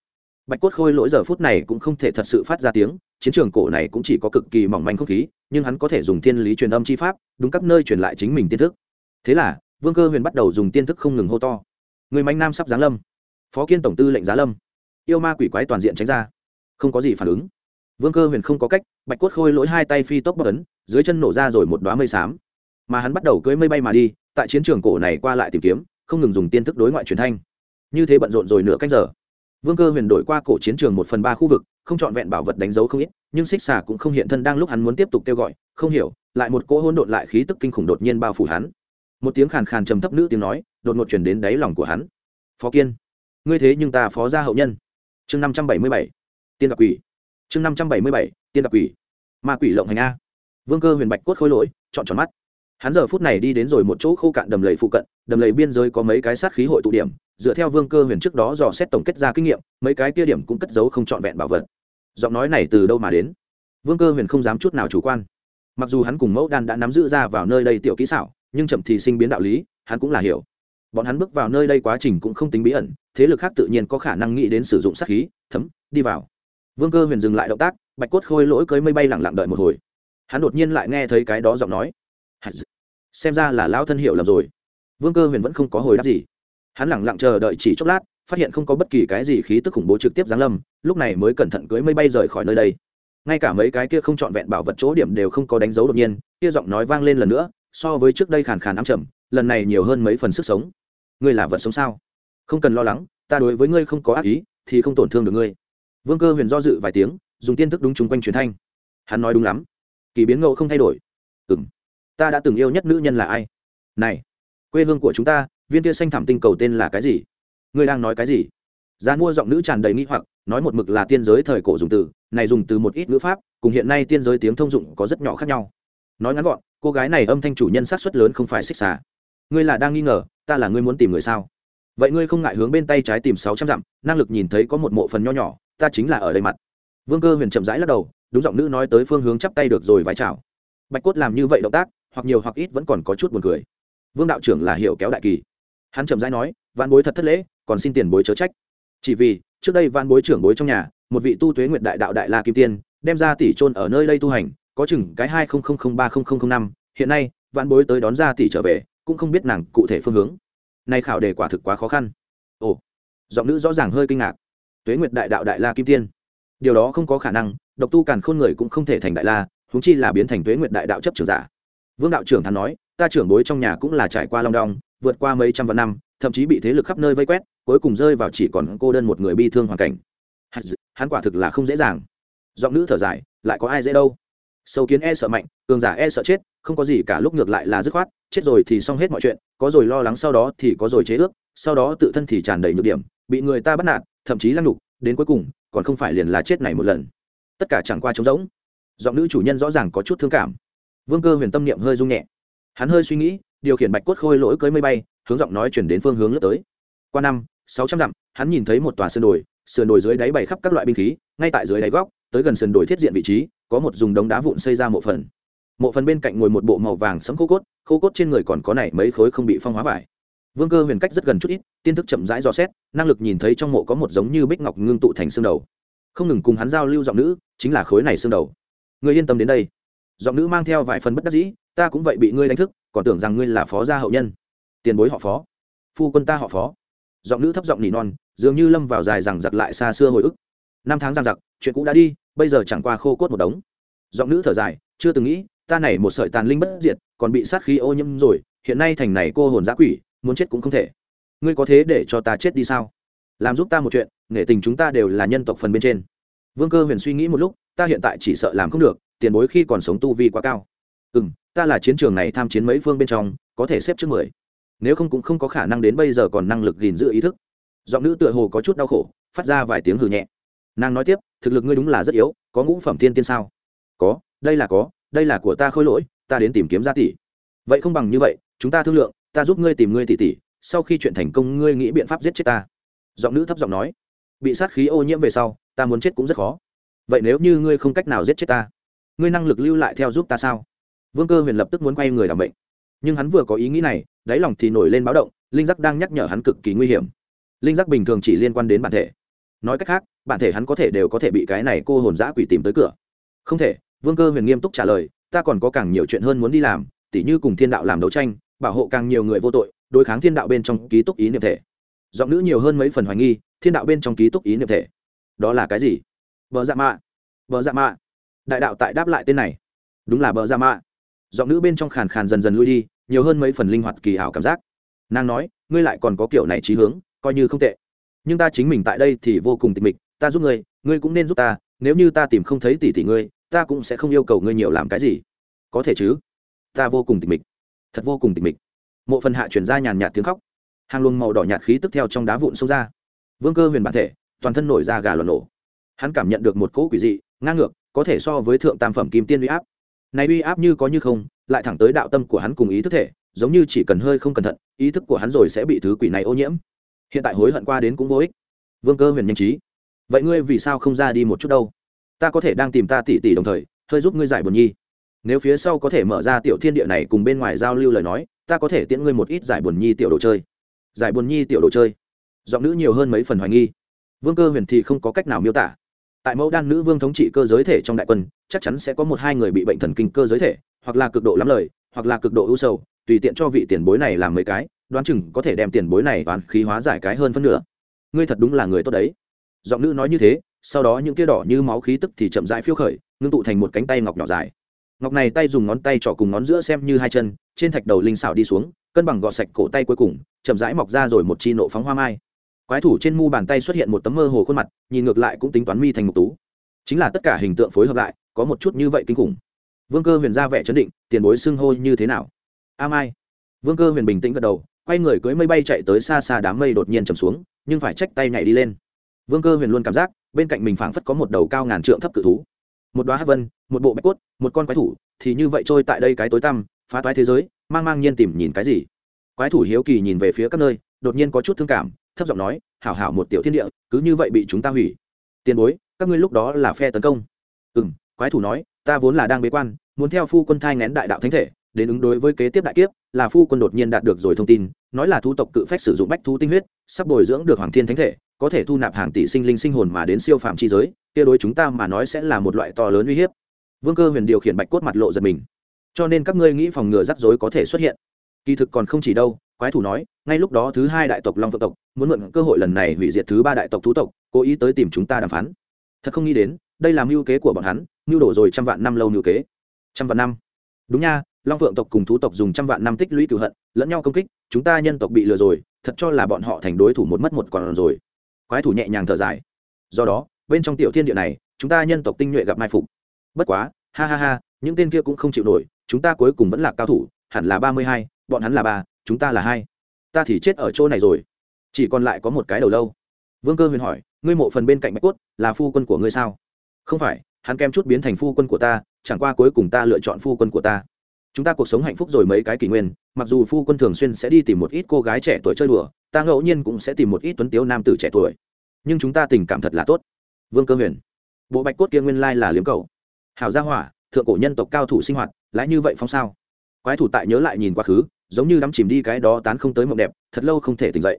Bạch cốt khôi lỗi giờ phút này cũng không thể thật sự phát ra tiếng, chiến trường cổ này cũng chỉ có cực kỳ mỏng manh không khí, nhưng hắn có thể dùng thiên lý truyền âm chi pháp, đúng các nơi truyền lại chính mình tiên thức. Thế là, vương cơ huyền bắt đầu dùng tiên thức không ngừng hô to người mạnh nam sắp giáng lâm. Phó kiên tổng tư lệnh giá lâm. Yêu ma quỷ quái toàn diện tránh ra. Không có gì phản ứng. Vương cơ huyền không có cách, bạch cốt khôi lỗi hai tay phi tốc bất ấn, dưới chân nổ ra rồi một đoá mây xám. Mà hắn bắt đầu cưới mây bay mà đi, tại chiến trường cổ này qua lại tìm kiếm, không ngừng dùng tiên thức đối ngoại truyền thanh. Như thế bận rộn rồi nửa cách giờ. Vương cơ huyền đổi qua cổ chiến trường một phần ba khu vực, không trọn vẹn bảo vật đánh dấu không ít, nhưng xích xà cũng không hiện thân đang lúc hắn muốn tiếp tục kêu gọi, không hiểu, lại một cỗ hỗn độn lại khí tức kinh khủng đột nhiên bao phủ hắn. Một tiếng khàn khàn trầm thấp nữ tiếng nói đột ngột chuyển đến đáy lòng của hắn. Phó kiên, ngươi thế nhưng ta phó gia hậu nhân. Chương năm trăm bảy mươi bảy, tiên gặp quỷ. Chương năm trăm bảy mươi bảy, tiên gặp quỷ. Ma quỷ lộng hành a. Vương cơ huyền bạch cốt khôi lỗi, chọn tròn mắt. Hắn giờ phút này đi đến rồi một chỗ khô cạn đầm lầy phụ cận, đầm lầy biên giới có mấy cái sát khí hội tụ điểm, dựa theo vương cơ huyền trước đó dò xét tổng kết ra kinh nghiệm, mấy cái kia điểm cũng cất giấu không trọn vẹn bảo vật. Giọng nói này từ đâu mà đến? Vương cơ huyền không dám chút nào chủ quan. Mặc dù hắn cùng mẫu đan đã nắm giữ ra vào nơi đây tiểu kỹ xảo, nhưng chậm thì sinh biến đạo lý, hắn cũng là hiểu bọn hắn bước vào nơi đây quá trình cũng không tính bí ẩn, thế lực khác tự nhiên có khả năng nghĩ đến sử dụng sát khí, thấm, đi vào. Vương cơ huyền dừng lại động tác, bạch cốt khôi lỗi cưới mây bay lẳng lặng đợi một hồi. Hắn đột nhiên lại nghe thấy cái đó giọng nói. Xem ra là lão thân hiệu lầm rồi. Vương cơ huyền vẫn không có hồi đáp gì. Hắn lẳng lặng chờ đợi chỉ chốc lát, phát hiện không có bất kỳ cái gì khí tức khủng bố trực tiếp giáng lâm, lúc này mới cẩn thận cưới mây bay rời khỏi nơi đây. Ngay cả mấy cái kia không trọn vẹn bảo vật chỗ điểm đều không có đánh dấu đột nhiên, kia giọng nói vang lên lần nữa, so với trước đây khàn khàn ám chậm lần này nhiều hơn mấy phần sức sống. Ngươi là vật sống sao? Không cần lo lắng, ta đối với ngươi không có ác ý, thì không tổn thương được ngươi. Vương cơ huyền do dự vài tiếng, dùng tiên thức đúng chung quanh truyền thanh. Hắn nói đúng lắm. Kỳ biến ngẫu không thay đổi. Ừ m ta đã từng yêu nhất nữ nhân là ai? Này, quê hương của chúng ta, viên kia xanh thảm tinh cầu tên là cái gì? Ngươi đang nói cái gì? Giá mua giọng nữ tràn đầy nghi hoặc, nói một mực là tiên giới thời cổ dùng từ, này dùng từ một ít ngữ pháp, cùng hiện nay tiên giới tiếng thông dụng có rất nhỏ khác nhau. Nói ngắn gọn, cô gái này âm thanh chủ nhân sát xuất lớn không phải xích xà ngươi là đang nghi ngờ, ta là ngươi muốn tìm người sao? Vậy ngươi không ngại hướng bên tay trái tìm sáu trăm dặm, năng lực nhìn thấy có một mộ phần nho nhỏ, ta chính là ở đây mặt. Vương cơ huyền chậm rãi lắc đầu, đúng giọng nữ nói tới phương hướng chắp tay được rồi vái chào. Bạch cốt làm như vậy động tác, hoặc nhiều hoặc ít vẫn còn có chút buồn cười. Vương đạo trưởng là hiểu kéo đại kỳ. Hắn chậm rãi nói văn bối thật thất lễ, còn xin tiền bối chớ trách. Chỉ vì, trước đây văn bối trưởng bối trong nhà, một vị tu tuế nguyệt đại đạo đại la kim tiên, đem ra tỷ trôn ở nơi đây tu hành, có chừng cái hai ba năm, hiện nay văn bối tới đón ra tỷ trở về cũng không biết nàng cụ thể phương hướng. Nay khảo đề quả thực quá khó khăn. Ồ, giọng nữ rõ ràng hơi kinh ngạc. Tuế nguyệt đại đạo đại la kim tiên. Điều đó không có khả năng, độc tu càn khôn người cũng không thể thành đại la húng chi là biến thành tuế nguyệt đại đạo chấp trưởng giả. Vương đạo trưởng thắn nói, ta trưởng bối trong nhà cũng là trải qua long đong, vượt qua mấy trăm vạn năm, thậm chí bị thế lực khắp nơi vây quét, cuối cùng rơi vào chỉ còn cô đơn một người bi thương hoàn cảnh. Hắn quả thực là không dễ dàng. Giọng nữ thở dài, lại có ai dễ đâu? Sâu kiến e sợ mạnh cường giả e sợ chết không có gì cả lúc ngược lại là dứt khoát chết rồi thì xong hết mọi chuyện có rồi lo lắng sau đó thì có rồi chế ước sau đó tự thân thì tràn đầy nhược điểm bị người ta bắt nạt thậm chí lăng nhục, đến cuối cùng còn không phải liền là chết này một lần. Tất cả chẳng qua trống rỗng. Giọng nữ chủ nhân rõ ràng có chút thương cảm. Vương cơ huyền tâm niệm hơi rung nhẹ. Hắn hơi suy nghĩ điều khiển bạch cốt khôi lỗi cưới mây bay hướng giọng nói chuyển đến phương hướng lướt tới. Qua năm sáu trăm dặm hắn nhìn thấy một tòa sườn đồi sườn đồi dưới đáy bày khắp các loại binh khí ngay tại dưới đáy góc tới gần sườn đồi thiết diện vị trí có một dùng đống đá vụn xây ra mộ phần. Mộ phần bên cạnh ngồi một bộ màu vàng sẫm khô cốt khô cốt trên người còn có này mấy khối không bị phong hóa vải. Vương cơ huyền cách rất gần chút ít, tiên thức chậm rãi dò xét, năng lực nhìn thấy trong mộ có một giống như bích ngọc ngưng tụ thành xương đầu. Không ngừng cùng hắn giao lưu giọng nữ, chính là khối này xương đầu. Người yên tâm đến đây. Giọng nữ mang theo vài phần bất đắc dĩ, ta cũng vậy bị ngươi đánh thức, còn tưởng rằng ngươi là phó gia hậu nhân. Tiền bối họ phó. Phu quân ta họ phó. Giọng nữ thấp giọng nỉ non, dường như lâm vào dài rằng giặc lại xa xưa hồi ức. Năm tháng rằng giặc chuyện cũ đã đi bây giờ chẳng qua khô cốt một đống. Giọng nữ thở dài, chưa từng nghĩ, ta này một sợi tàn linh bất diệt, còn bị sát khí ô nhiễm rồi, hiện nay thành này cô hồn giã quỷ, muốn chết cũng không thể. Ngươi có thế để cho ta chết đi sao? Làm giúp ta một chuyện nghệ tình chúng ta đều là nhân tộc phần bên trên. Vương cơ huyền suy nghĩ một lúc, ta hiện tại chỉ sợ làm không được, tiền bối khi còn sống tu vi quá cao. Ừ m ta là chiến trường này tham chiến mấy phương bên trong, có thể xếp trước mười. Nếu không cũng không có khả năng đến bây giờ còn năng lực gìn giữ ý thức. Giọng nữ tựa hồ có chút đau khổ, phát ra vài tiếng hừ nhẹ nàng nói tiếp, thực lực ngươi đúng là rất yếu, có ngũ phẩm thiên tiên sao? Có, đây là có, đây là của ta khôi lỗi, ta đến tìm kiếm gia tỷ. Vậy không bằng như vậy, chúng ta thương lượng, ta giúp ngươi tìm ngươi tỷ tỷ, sau khi chuyện thành công ngươi nghĩ biện pháp giết chết ta. Giọng nữ thấp giọng nói, bị sát khí ô nhiễm về sau, ta muốn chết cũng rất khó. Vậy nếu như ngươi không cách nào giết chết ta, ngươi năng lực lưu lại theo giúp ta sao? Vương cơ huyền lập tức muốn quay người làm bệnh. Nhưng hắn vừa có ý nghĩ này, đáy lòng thì nổi lên báo động, linh giác đang nhắc nhở hắn cực kỳ nguy hiểm. Linh giác bình thường chỉ liên quan đến bản thể. Nói cách khác bản thể hắn có thể đều có thể bị cái này cô hồn giã quỷ tìm tới cửa. Không thể, vương cơ huyền nghiêm túc trả lời, ta còn có càng nhiều chuyện hơn muốn đi làm, tỉ như cùng thiên đạo làm đấu tranh, bảo hộ càng nhiều người vô tội, đối kháng thiên đạo bên trong ký túc ý niệm thể. Giọng nữ nhiều hơn mấy phần hoài nghi, thiên đạo bên trong ký túc ý niệm thể. Đó là cái gì? Vợ dạ mạ. Vợ dạ mạ. Đại đạo tại đáp lại tên này. Đúng là bờ dạ mạ. Giọng nữ bên trong khàn khàn dần dần lui đi, nhiều hơn mấy phần linh hoạt kỳ hảo cảm giác. Nàng nói, ngươi lại còn có kiểu này trí hướng, coi như không tệ. Nhưng ta chính mình tại đây thì vô cùng tịch mịch ta giúp ngươi ngươi cũng nên giúp ta, nếu như ta tìm không thấy tỷ tỷ ngươi, ta cũng sẽ không yêu cầu ngươi nhiều làm cái gì. Có thể chứ? Ta vô cùng tịch mịch. Thật vô cùng tịch mịch. Mộ phần hạ chuyển ra nhàn nhạt tiếng khóc. Hàng luồng màu đỏ nhạt khí tức theo trong đá vụn xông ra. Vương cơ huyền bản thể, toàn thân nổi ra gà loạn nổ. Hắn cảm nhận được một cỗ quỷ dị, ngang ngược, có thể so với thượng tam phẩm kim tiên uy áp. Này uy áp như có như không, lại thẳng tới đạo tâm của hắn cùng ý thức thể, giống như chỉ cần hơi không cẩn thận, ý thức của hắn rồi sẽ bị thứ quỷ này ô nhiễm. Hiện tại hối hận qua đến cũng vô ích. Vương cơ huyền nhanh trí vậy ngươi vì sao không ra đi một chút đâu? Ta có thể đang tìm ta tỉ tỉ đồng thời, hơi giúp ngươi giải buồn nhi. Nếu phía sau có thể mở ra tiểu thiên địa này cùng bên ngoài giao lưu lời nói, ta có thể tiễn ngươi một ít giải buồn nhi tiểu đồ chơi. Giải buồn nhi tiểu đồ chơi? Giọng nữ nhiều hơn mấy phần hoài nghi. Vương cơ huyền thì không có cách nào miêu tả. Tại mẫu đan nữ vương thống trị cơ giới thể trong đại quân, chắc chắn sẽ có một hai người bị bệnh thần kinh cơ giới thể, hoặc là cực độ lắm lời, hoặc là cực độ ưu sầu, tùy tiện cho vị tiền bối này làm mấy cái, đoán chừng có thể đem tiền bối này toàn khí hóa giải cái hơn phân nửa. Ngươi thật đúng là người tốt đấy giọng nữ nói như thế, sau đó những kia đỏ như máu khí tức thì chậm rãi phiêu khởi, ngưng tụ thành một cánh tay ngọc nhỏ dài. Ngọc này tay dùng ngón tay trỏ cùng ngón giữa xem như hai chân, trên thạch đầu linh xảo đi xuống, cân bằng gọt sạch cổ tay cuối cùng, chậm rãi mọc ra rồi một chi nộ phóng hoa mai. Quái thủ trên mu bàn tay xuất hiện một tấm mơ hồ khuôn mặt, nhìn ngược lại cũng tính toán mi thành một tú. Chính là tất cả hình tượng phối hợp lại, có một chút như vậy kinh khủng. Vương cơ huyền ra vẻ chấn định, tiền bối xưng hô như thế nào? A mai. Vương cơ huyền bình tĩnh gật đầu, quay người cưới mây bay chạy tới xa xa đám mây đột nhiên chầm xuống, nhưng phải trách tay nhảy đi lên vương cơ huyền luôn cảm giác, bên cạnh mình phảng phất có một đầu cao ngàn trượng thấp cự thú. Một đoá hát vân, một bộ bạch cốt, một con quái thủ, thì như vậy trôi tại đây cái tối tăm, phá toái thế giới, mang mang nhiên tìm nhìn cái gì. Quái thủ hiếu kỳ nhìn về phía các nơi, đột nhiên có chút thương cảm, thấp giọng nói, hảo hảo một tiểu thiên địa, cứ như vậy bị chúng ta hủy. Tiền bối, các ngươi lúc đó là phe tấn công. Ừ m quái thủ nói, ta vốn là đang bế quan, muốn theo phu quân thai ngén đại đạo thánh thể, đến ứng đối với kế tiếp đại kiếp, là phu quân đột nhiên đạt được rồi thông tin, nói là thu tộc cự phách sử dụng bách thu tinh huyết, sắp bồi dưỡng được hoàng thiên thánh thể có thể thu nạp hàng tỷ sinh linh sinh hồn mà đến siêu phạm chi giới, kia đối chúng ta mà nói sẽ là một loại to lớn uy hiếp. Vương cơ huyền điều khiển bạch cốt mặt lộ giật mình. Cho nên các ngươi nghĩ phòng ngừa rắc rối có thể xuất hiện. Kỳ thực còn không chỉ đâu, quái thủ nói, ngay lúc đó thứ hai đại tộc long phượng tộc, muốn mượn cơ hội lần này hủy diệt thứ ba đại tộc thú tộc, cố ý tới tìm chúng ta đàm phán. Thật không nghĩ đến, đây là mưu kế của bọn hắn, mưu đổ rồi trăm vạn năm lâu mưu kế. Trăm vạn năm. Đúng nha, long phượng tộc cùng thú tộc dùng trăm vạn năm tích lũy cửu hận, lẫn nhau công kích, chúng ta nhân tộc bị lừa rồi, thật cho là bọn họ thành đối thủ một mất một còn rồi quái thủ nhẹ nhàng thở dài. Do đó, bên trong tiểu thiên địa này, chúng ta nhân tộc tinh nhuệ gặp mai phục. Bất quá, ha ha ha, những tên kia cũng không chịu nổi, chúng ta cuối cùng vẫn là cao thủ, hẳn là ba mươi hai, bọn hắn là ba, chúng ta là hai. Ta thì chết ở chỗ này rồi. Chỉ còn lại có một cái đầu lâu. Vương cơ huyền hỏi, ngươi mộ phần bên cạnh bạch cốt, là phu quân của ngươi sao? Không phải, hắn kem chút biến thành phu quân của ta, chẳng qua cuối cùng ta lựa chọn phu quân của ta chúng ta cuộc sống hạnh phúc rồi mấy cái kỷ nguyên, mặc dù phu quân thường xuyên sẽ đi tìm một ít cô gái trẻ tuổi chơi đùa, ta ngẫu nhiên cũng sẽ tìm một ít tuấn tiếu nam tử trẻ tuổi. Nhưng chúng ta tình cảm thật là tốt. Vương cơ huyền, bộ bạch cốt kia nguyên lai là liếm cầu. Hào gia hỏa, thượng cổ nhân tộc cao thủ sinh hoạt lãi như vậy phong sao? Quái thủ tại nhớ lại nhìn quá khứ, giống như đắm chìm đi cái đó tán không tới mộng đẹp, thật lâu không thể tỉnh dậy.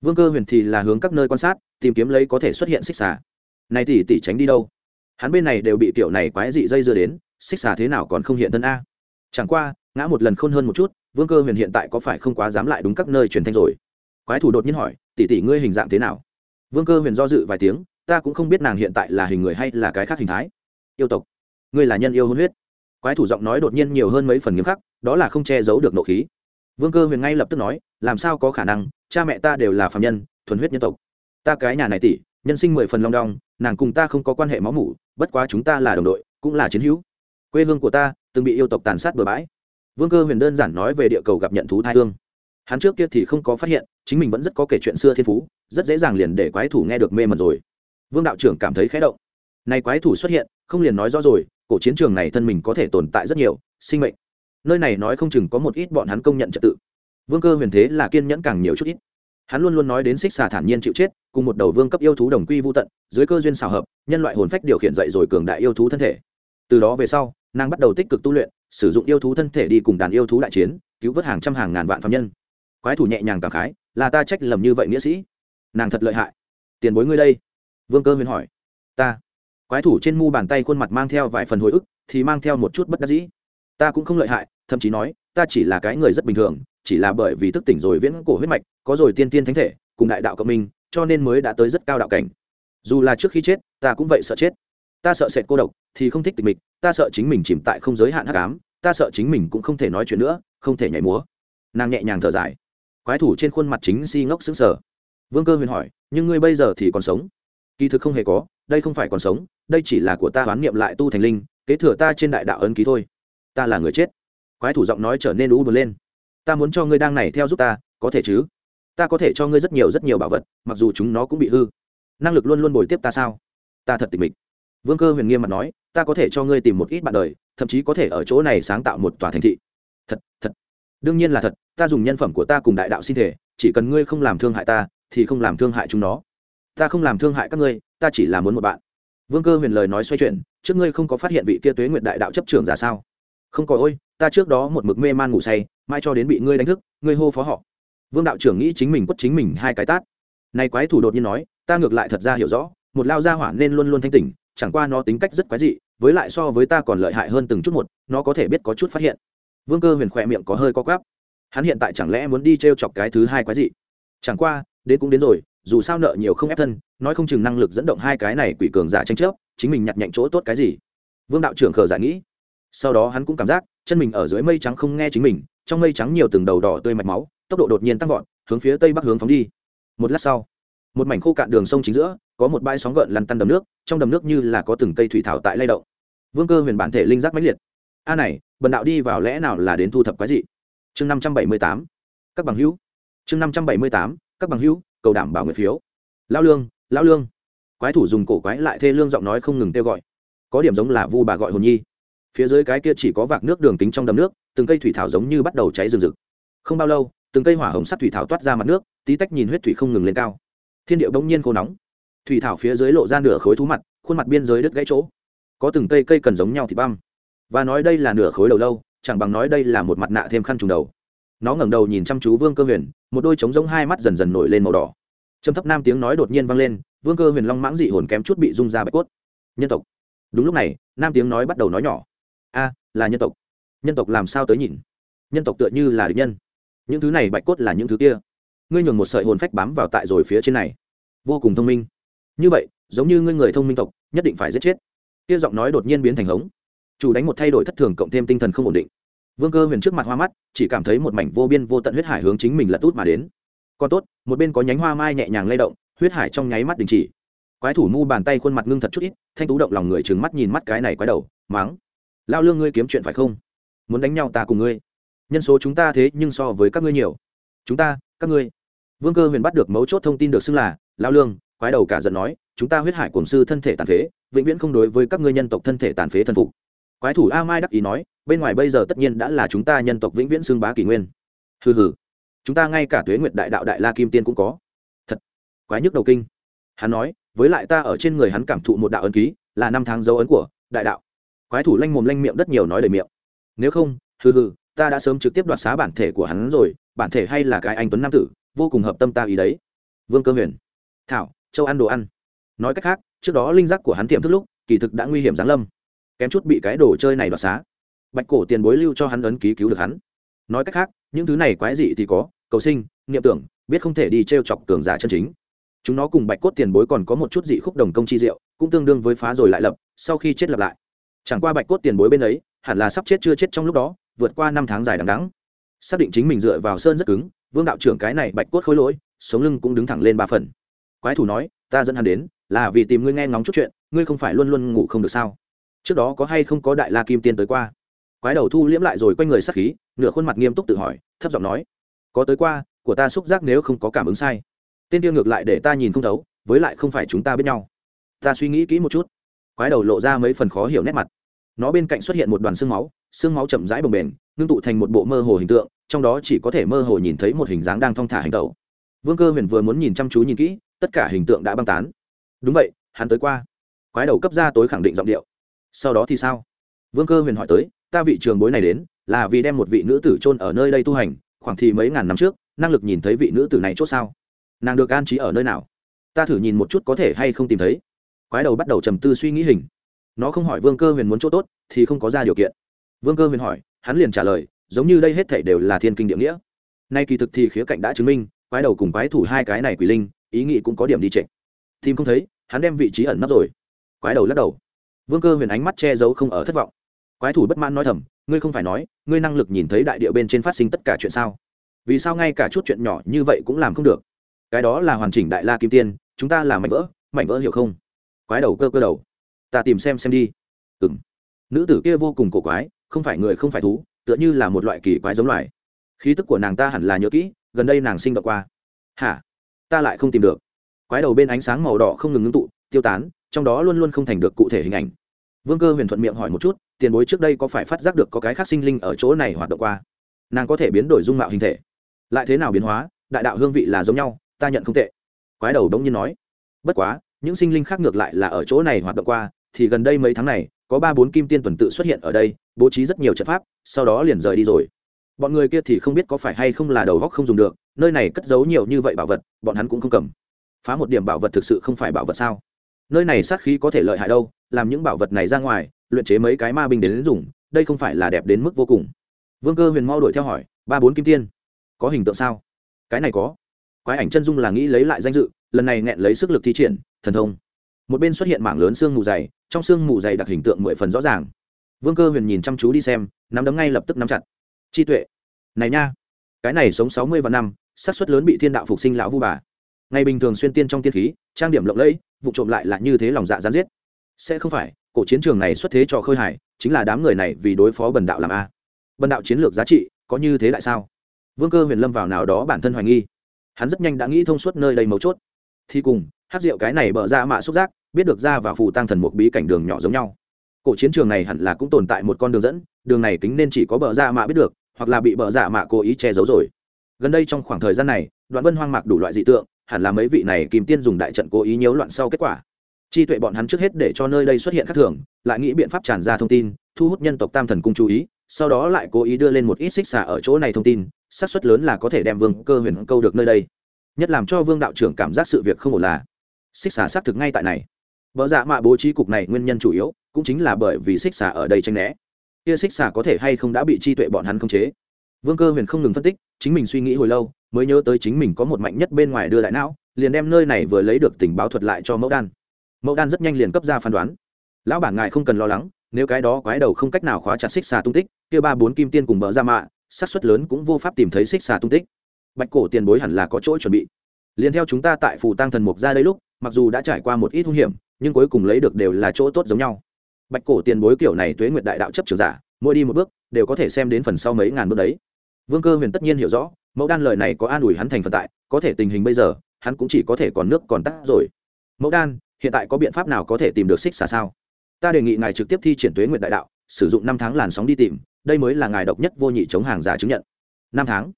Vương cơ huyền thì là hướng các nơi quan sát, tìm kiếm lấy có thể xuất hiện xích xà. Này tỷ tỷ tránh đi đâu? Hắn bên này đều bị kiểu này quái dị dây dưa đến, xích xà thế nào còn không hiện thân a? Chẳng qua, ngã một lần khôn hơn một chút, vương cơ huyền hiện tại có phải không quá dám lại đúng các nơi truyền thanh rồi? Quái thủ đột nhiên hỏi, tỷ tỷ ngươi hình dạng thế nào? Vương cơ huyền do dự vài tiếng, ta cũng không biết nàng hiện tại là hình người hay là cái khác hình thái. Yêu tộc, ngươi là nhân yêu hôn huyết. Quái thủ giọng nói đột nhiên nhiều hơn mấy phần nghiêm khắc, đó là không che giấu được nộ khí. Vương cơ huyền ngay lập tức nói, làm sao có khả năng, cha mẹ ta đều là phạm nhân, thuần huyết nhân tộc. Ta cái nhà này tỷ, nhân sinh mười phần long đong, nàng cùng ta không có quan hệ máu mủ, bất quá chúng ta là đồng đội, cũng là chiến hữu quê hương của ta, từng bị yêu tộc tàn sát bừa bãi. Vương cơ huyền đơn giản nói về địa cầu gặp nhận thú thai hương. Hắn trước kia thì không có phát hiện, chính mình vẫn rất có kể chuyện xưa thiên phú, rất dễ dàng liền để quái thủ nghe được mê mật rồi. Vương đạo trưởng cảm thấy khé động. Nay quái thủ xuất hiện, không liền nói rõ rồi, cổ chiến trường này thân mình có thể tồn tại rất nhiều, sinh mệnh. Nơi này nói không chừng có một ít bọn hắn công nhận trật tự. Vương cơ huyền thế là kiên nhẫn càng nhiều chút ít. Hắn luôn luôn nói đến xích xà thản nhiên chịu chết, cùng một đầu vương cấp yêu thú đồng quy vô tận, dưới cơ duyên xào hợp, nhân loại hồn phách điều khiển dậy rồi cường đại yêu thú thân thể từ đó về sau, nàng bắt đầu tích cực tu luyện, sử dụng yêu thú thân thể đi cùng đàn yêu thú đại chiến, cứu vớt hàng trăm hàng ngàn vạn phạm nhân. Quái thủ nhẹ nhàng cảm khái, là ta trách lầm như vậy nghĩa sĩ? Nàng thật lợi hại. Tiền bối ngươi đây. Vương cơ huyền hỏi. Ta. Quái thủ trên mu bàn tay khuôn mặt mang theo vài phần hồi ức, thì mang theo một chút bất đắc dĩ. Ta cũng không lợi hại, thậm chí nói, ta chỉ là cái người rất bình thường, chỉ là bởi vì thức tỉnh rồi viễn cổ huyết mạch, có rồi tiên tiên thánh thể, cùng đại đạo cộng minh, cho nên mới đã tới rất cao đạo cảnh. Dù là trước khi chết, ta cũng vậy sợ chết ta sợ sệt cô độc, thì không thích tịch mịch, ta sợ chính mình chìm tại không giới hạn hắc ám, ta sợ chính mình cũng không thể nói chuyện nữa, không thể nhảy múa. Nàng nhẹ nhàng thở dài. Quái thủ trên khuôn mặt chính si ngốc xứng sờ. vương cơ huyền hỏi, nhưng ngươi bây giờ thì còn sống? Kỳ thực không hề có, đây không phải còn sống, đây chỉ là của ta hoán niệm lại tu thành linh, kế thừa ta trên đại đạo ấn ký thôi. Ta là người chết. Quái thủ giọng nói trở nên u buồn lên. Ta muốn cho ngươi đang này theo giúp ta, có thể chứ? Ta có thể cho ngươi rất nhiều rất nhiều bảo vật, mặc dù chúng nó cũng bị hư. Năng lực luôn luôn bồi tiếp ta sao? Ta thật tịch mịch vương cơ huyền nghiêm mặt nói, ta có thể cho ngươi tìm một ít bạn đời, thậm chí có thể ở chỗ này sáng tạo một tòa thành thị. Thật thật. Đương nhiên là thật, ta dùng nhân phẩm của ta cùng đại đạo sinh thể, chỉ cần ngươi không làm thương hại ta, thì không làm thương hại chúng nó. Ta không làm thương hại các ngươi, ta chỉ là muốn một bạn. Vương cơ huyền lời nói xoay chuyển, trước ngươi không có phát hiện vị kia tuế nguyện đại đạo chấp trưởng giả sao? Không có, ôi, ta trước đó một mực mê man ngủ say mai cho đến bị ngươi đánh thức, ngươi hô phó họ. Vương đạo trưởng nghĩ chính mình quất chính mình hai cái tát. Này quái thủ đột nhiên nói, ta ngược lại thật ra hiểu rõ, một lao gia hỏa nên luôn luôn thanh tỉnh chẳng qua nó tính cách rất quái dị, với lại so với ta còn lợi hại hơn từng chút một, nó có thể biết có chút phát hiện. Vương cơ huyền khỏe miệng có hơi co quáp hắn hiện tại chẳng lẽ muốn đi t r e o chọc cái thứ hai quái dị? Chẳng qua, đến cũng đến rồi, dù sao nợ nhiều không ép thân, nói không chừng năng lực dẫn động hai cái này quỷ cường giả tranh chấp, chính mình nhặt nhạnh chỗ tốt cái gì? Vương đạo trưởng khờ giải nghĩ. Sau đó hắn cũng cảm giác, chân mình ở dưới mây trắng không nghe chính mình, trong mây trắng nhiều từng đầu đỏ tươi mạch máu, tốc độ đột nhiên tăng vọt, hướng phía tây bắc hướng phóng đi. Một lát sau, một mảnh khô cạn đường sông chính giữa có một bãi sóng gợn lăn tăn đầm nước, trong đầm nước như là có từng cây thủy thảo tại lay động. Vương cơ huyền bản thể linh giác mãnh liệt. A này, bần đạo đi vào lẽ nào là đến thu thập quái dị? Chương năm trăm bảy mươi tám. Các bằng hữu. Chương năm trăm bảy mươi tám, các bằng hữu, cầu đảm bảo nguyện phiếu. Lao lương lao lương. Quái thủ dùng cổ quái lại thê lương giọng nói không ngừng kêu gọi. Có điểm giống là vu bà gọi hồn nhi. Phía dưới cái kia chỉ có vạc nước đường kính trong đầm nước, từng cây thủy thảo giống như bắt đầu cháy rừng rực. Không bao lâu, từng cây hỏa hồng sắt thủy thảo toát ra mặt nước, tí tách nhìn huyết thủy không ngừng lên cao. Thiên điệu bỗng nhiên khô nóng thủy thảo phía dưới lộ ra nửa khối thú mặt, khuôn mặt biên giới đứt gãy chỗ. Có từng cây cây cần giống nhau thì băm. Và nói đây là nửa khối đầu lâu, chẳng bằng nói đây là một mặt nạ thêm khăn trùng đầu. Nó ngẩng đầu nhìn chăm chú vương cơ huyền, một đôi trống giống hai mắt dần dần nổi lên màu đỏ. Trầm thấp nam tiếng nói đột nhiên vang lên, vương cơ huyền long mãng dị hồn kém chút bị rung ra bạch cốt. Nhân tộc. Đúng lúc này, nam tiếng nói bắt đầu nói nhỏ. A, là nhân tộc. Nhân tộc làm sao tới nhìn? Nhân tộc tựa như là địch nhân. Những thứ này bạch cốt là những thứ kia. Ngươi nhường một sợi hồn phách bám vào tại rồi phía trên này. Vô cùng thông minh như vậy, giống như ngươi người thông minh tộc, nhất định phải giết chết. Kia giọng nói đột nhiên biến thành hống. Chủ đánh một thay đổi thất thường cộng thêm tinh thần không ổn định. Vương cơ huyền trước mặt hoa mắt, chỉ cảm thấy một mảnh vô biên vô tận huyết hải hướng chính mình lật út mà đến. Còn tốt, một bên có nhánh hoa mai nhẹ nhàng lay động, huyết hải trong nháy mắt đình chỉ. Quái thủ mu bàn tay khuôn mặt ngưng thật chút ít, thanh tú động lòng người trừng mắt nhìn mắt cái này quái đầu máng lao lương ngươi kiếm chuyện phải không? Muốn đánh nhau ta cùng ngươi. Nhân số chúng ta thế nhưng so với các ngươi nhiều. Chúng ta, các ngươi. Vương cơ huyền bắt được mấu chốt thông tin được xưng là, lao lương quái đầu cả giận nói, chúng ta huyết hải cổng sư thân thể tàn phế, vĩnh viễn không đối với các ngươi nhân tộc thân thể tàn phế thân phục. Quái thủ a mai đắc ý nói, bên ngoài bây giờ tất nhiên đã là chúng ta nhân tộc vĩnh viễn xương bá kỷ nguyên. Hừ hừ, chúng ta ngay cả tuế nguyệt đại đạo đại la kim tiên cũng có. Thật, quái nhức đầu kinh. Hắn nói, với lại ta ở trên người hắn cảm thụ một đạo ấn ký, là năm tháng dấu ấn của đại đạo. Quái thủ lanh mồm lanh miệng rất nhiều nói lời miệng. Nếu không, hừ hừ, ta đã sớm trực tiếp đoạt xá bản thể của hắn rồi, bản thể hay là cái anh tuấn nam tử, vô cùng hợp tâm ta ý đấy. Vương cơ huyền. Thảo châu ăn đồ ăn. Nói cách khác, trước đó linh giác của hắn tiệm thức lúc, kỳ thực đã nguy hiểm giáng lâm. Kém chút bị cái đồ chơi này đoạt xá. Bạch cổ tiền bối lưu cho hắn ấn ký cứu được hắn. Nói cách khác, những thứ này quái dị thì có, cầu sinh, niệm tưởng, biết không thể đi t r e o chọc cường giả chân chính. Chúng nó cùng bạch cốt tiền bối còn có một chút dị khúc đồng công chi diệu, cũng tương đương với phá rồi lại lập, sau khi chết lập lại. Chẳng qua bạch cốt tiền bối bên ấy, hẳn là sắp chết chưa chết trong lúc đó, vượt qua năm tháng dài đằng đắng xác định chính mình dựa vào sơn rất cứng, vương đạo trưởng cái này bạch cốt khối lỗi, sống lưng cũng đứng thẳng lên ba phần quái thủ nói, ta dẫn hắn đến, là vì tìm ngươi nghe ngóng chút chuyện, ngươi không phải luôn luôn ngủ không được sao? Trước đó có hay không có đại la kim tiên tới qua? Quái đầu thu liễm lại rồi quanh người sắc khí, nửa khuôn mặt nghiêm túc tự hỏi, thấp giọng nói, có tới qua, của ta xúc giác nếu không có cảm ứng sai. Tên tiêu ngược lại để ta nhìn không thấu, với lại không phải chúng ta biết nhau. Ta suy nghĩ kỹ một chút. Quái đầu lộ ra mấy phần khó hiểu nét mặt. Nó bên cạnh xuất hiện một đoàn xương máu xương máu chậm rãi bồng bềnh, ngưng tụ thành một bộ mơ hồ hình tượng, trong đó chỉ có thể mơ hồ nhìn thấy một hình dáng đang thong thả hành tẩu. Vương cơ huyền vừa muốn nhìn chăm chú nhìn kỹ tất cả hình tượng đã băng tán. Đúng vậy, hắn tới qua. Quái đầu cấp ra tối khẳng định giọng điệu. Sau đó thì sao? Vương cơ huyền hỏi tới, ta vị trường bối này đến, là vì đem một vị nữ tử chôn ở nơi đây tu hành, khoảng thì mấy ngàn năm trước, năng lực nhìn thấy vị nữ tử này chốt sao? Nàng được an trí ở nơi nào? Ta thử nhìn một chút có thể hay không tìm thấy. Quái đầu bắt đầu trầm tư suy nghĩ hình. Nó không hỏi vương cơ huyền muốn chỗ tốt, thì không có ra điều kiện. Vương cơ huyền hỏi, hắn liền trả lời, giống như đây hết thể đều là thiên kinh địa nghĩa. Nay kỳ thực thì khía cạnh đã chứng minh, quái đầu cùng quái thủ hai cái này quỷ linh ý nghĩ cũng có điểm đi trệ. Tìm không thấy, hắn đem vị trí ẩn nấp rồi. Quái đầu lắc đầu. Vương cơ huyền ánh mắt che giấu không ở thất vọng. Quái thủ bất mãn nói thầm, ngươi không phải nói, ngươi năng lực nhìn thấy đại địa bên trên phát sinh tất cả chuyện sao? Vì sao ngay cả chút chuyện nhỏ như vậy cũng làm không được? Cái đó là hoàn chỉnh đại la kim tiên, chúng ta là mảnh vỡ mảnh vỡ hiểu không? Quái đầu cơ cơ đầu. Ta tìm xem xem đi. Ừng nữ tử kia vô cùng cổ quái, không phải người không phải thú, tựa như là một loại kỳ quái giống loài. Khí tức của nàng ta hẳn là nhớ kỹ, gần đây nàng sinh động qua. Hả? Ta lại không tìm được. Quái đầu bên ánh sáng màu đỏ không ngừng ngưng tụ, tiêu tán, trong đó luôn luôn không thành được cụ thể hình ảnh. Vương cơ huyền thuận miệng hỏi một chút, tiền bối trước đây có phải phát giác được có cái khác sinh linh ở chỗ này hoạt động qua? Nàng có thể biến đổi dung mạo hình thể. Lại thế nào biến hóa, đại đạo hương vị là giống nhau, ta nhận không tệ. Quái đầu bỗng nhiên nói, bất quá, những sinh linh khác ngược lại là ở chỗ này hoạt động qua, thì gần đây mấy tháng này, có ba bốn kim tiên tuần tự xuất hiện ở đây, bố trí rất nhiều trận pháp, sau đó liền rời đi rồi bọn người kia thì không biết có phải hay không là đầu góc không dùng được nơi này cất giấu nhiều như vậy bảo vật bọn hắn cũng không cầm. Phá một điểm bảo vật thực sự không phải bảo vật sao? Nơi này sát khí có thể lợi hại đâu làm những bảo vật này ra ngoài luyện chế mấy cái ma binh đến, đến dùng đây không phải là đẹp đến mức vô cùng. Vương cơ huyền mau đuổi theo hỏi ba bốn kim tiên có hình tượng sao? Cái này có. Quái ảnh chân dung là nghĩ lấy lại danh dự lần này nghẹn lấy sức lực thi triển thần thông. Một bên xuất hiện mảng lớn xương mù dày trong xương mù dày đặc hình tượng mười phần rõ ràng. Vương cơ huyền nhìn chăm chú đi xem nắm đấm ngay lập tức nắm chặt chi tuệ. Này nha, cái này sống sáu mươi và năm, xác suất lớn bị thiên đạo phục sinh lão vu bà. Ngày bình thường xuyên tiên trong tiên khí, trang điểm lộng lẫy, vụ trộm lại là như thế lòng dạ gián giết. Sẽ không phải, cổ chiến trường này xuất thế cho khơi hải chính là đám người này vì đối phó bần đạo làm a. Bần đạo chiến lược giá trị, có như thế lại sao? Vương cơ huyền lâm vào nào đó bản thân hoài nghi. Hắn rất nhanh đã nghĩ thông suốt nơi đây mấu chốt. Thì cùng, hát rượu cái này bở ra mạ xúc giác, biết được ra và phù tăng thần một bí cảnh đường nhỏ giống nhau. Cổ chiến trường này hẳn là cũng tồn tại một con đường dẫn, đường này kính nên chỉ có bờ ra mạ biết được hoặc là bị bợ giả dạ mạ cố ý che giấu rồi. Gần đây trong khoảng thời gian này, đoạn vân hoang mạc đủ loại dị tượng, hẳn là mấy vị này kìm tiên dùng đại trận cố ý nhiễu loạn sau kết quả. Chi tuệ bọn hắn trước hết để cho nơi đây xuất hiện khác thường, lại nghĩ biện pháp tràn ra thông tin, thu hút nhân tộc tam thần cung chú ý, sau đó lại cố ý đưa lên một ít xích xả ở chỗ này thông tin, xác suất lớn là có thể đem vương cơ huyền câu được nơi đây. Nhất làm cho vương đạo trưởng cảm giác sự việc không ổn là, xích xả xác thực ngay tại này. Vợ dạ mạ bố trí cục này nguyên nhân chủ yếu cũng chính là bởi vì xích xả ở đây tranh né kia xích xả có thể hay không đã bị chi tuệ bọn hắn khống chế? Vương cơ huyền không ngừng phân tích, chính mình suy nghĩ hồi lâu, mới nhớ tới chính mình có một mạnh nhất bên ngoài đưa lại não, liền đem nơi này vừa lấy được tình báo thuật lại cho mẫu đan. Mẫu đan rất nhanh liền cấp ra phán đoán. Lão bản ngài không cần lo lắng, nếu cái đó quái đầu không cách nào khóa chặt xích xà tung tích, kia ba bốn kim tiên cùng bờ ra mạ, xác suất lớn cũng vô pháp tìm thấy xích xà tung tích. Bạch cổ tiền bối hẳn là có chỗ chuẩn bị. Liền theo chúng ta tại phù tăng thần mục ra đây lúc, mặc dù đã trải qua một ít hung hiểm, nhưng cuối cùng lấy được đều là chỗ tốt giống nhau bạch cổ tiền bối kiểu này tuế nguyệt đại đạo chấp trường giả, mỗi đi một bước, đều có thể xem đến phần sau mấy ngàn bước đấy. Vương cơ huyền tất nhiên hiểu rõ, mẫu đan lời này có an ủi hắn thành phần tại, có thể tình hình bây giờ, hắn cũng chỉ có thể còn nước còn tắt rồi. Mẫu đan, hiện tại có biện pháp nào có thể tìm được xích xà sao? Ta đề nghị ngài trực tiếp thi triển tuế nguyện đại đạo, sử dụng năm tháng làn sóng đi tìm, đây mới là ngài độc nhất vô nhị chống hàng giả chứng nhận. Năm tháng?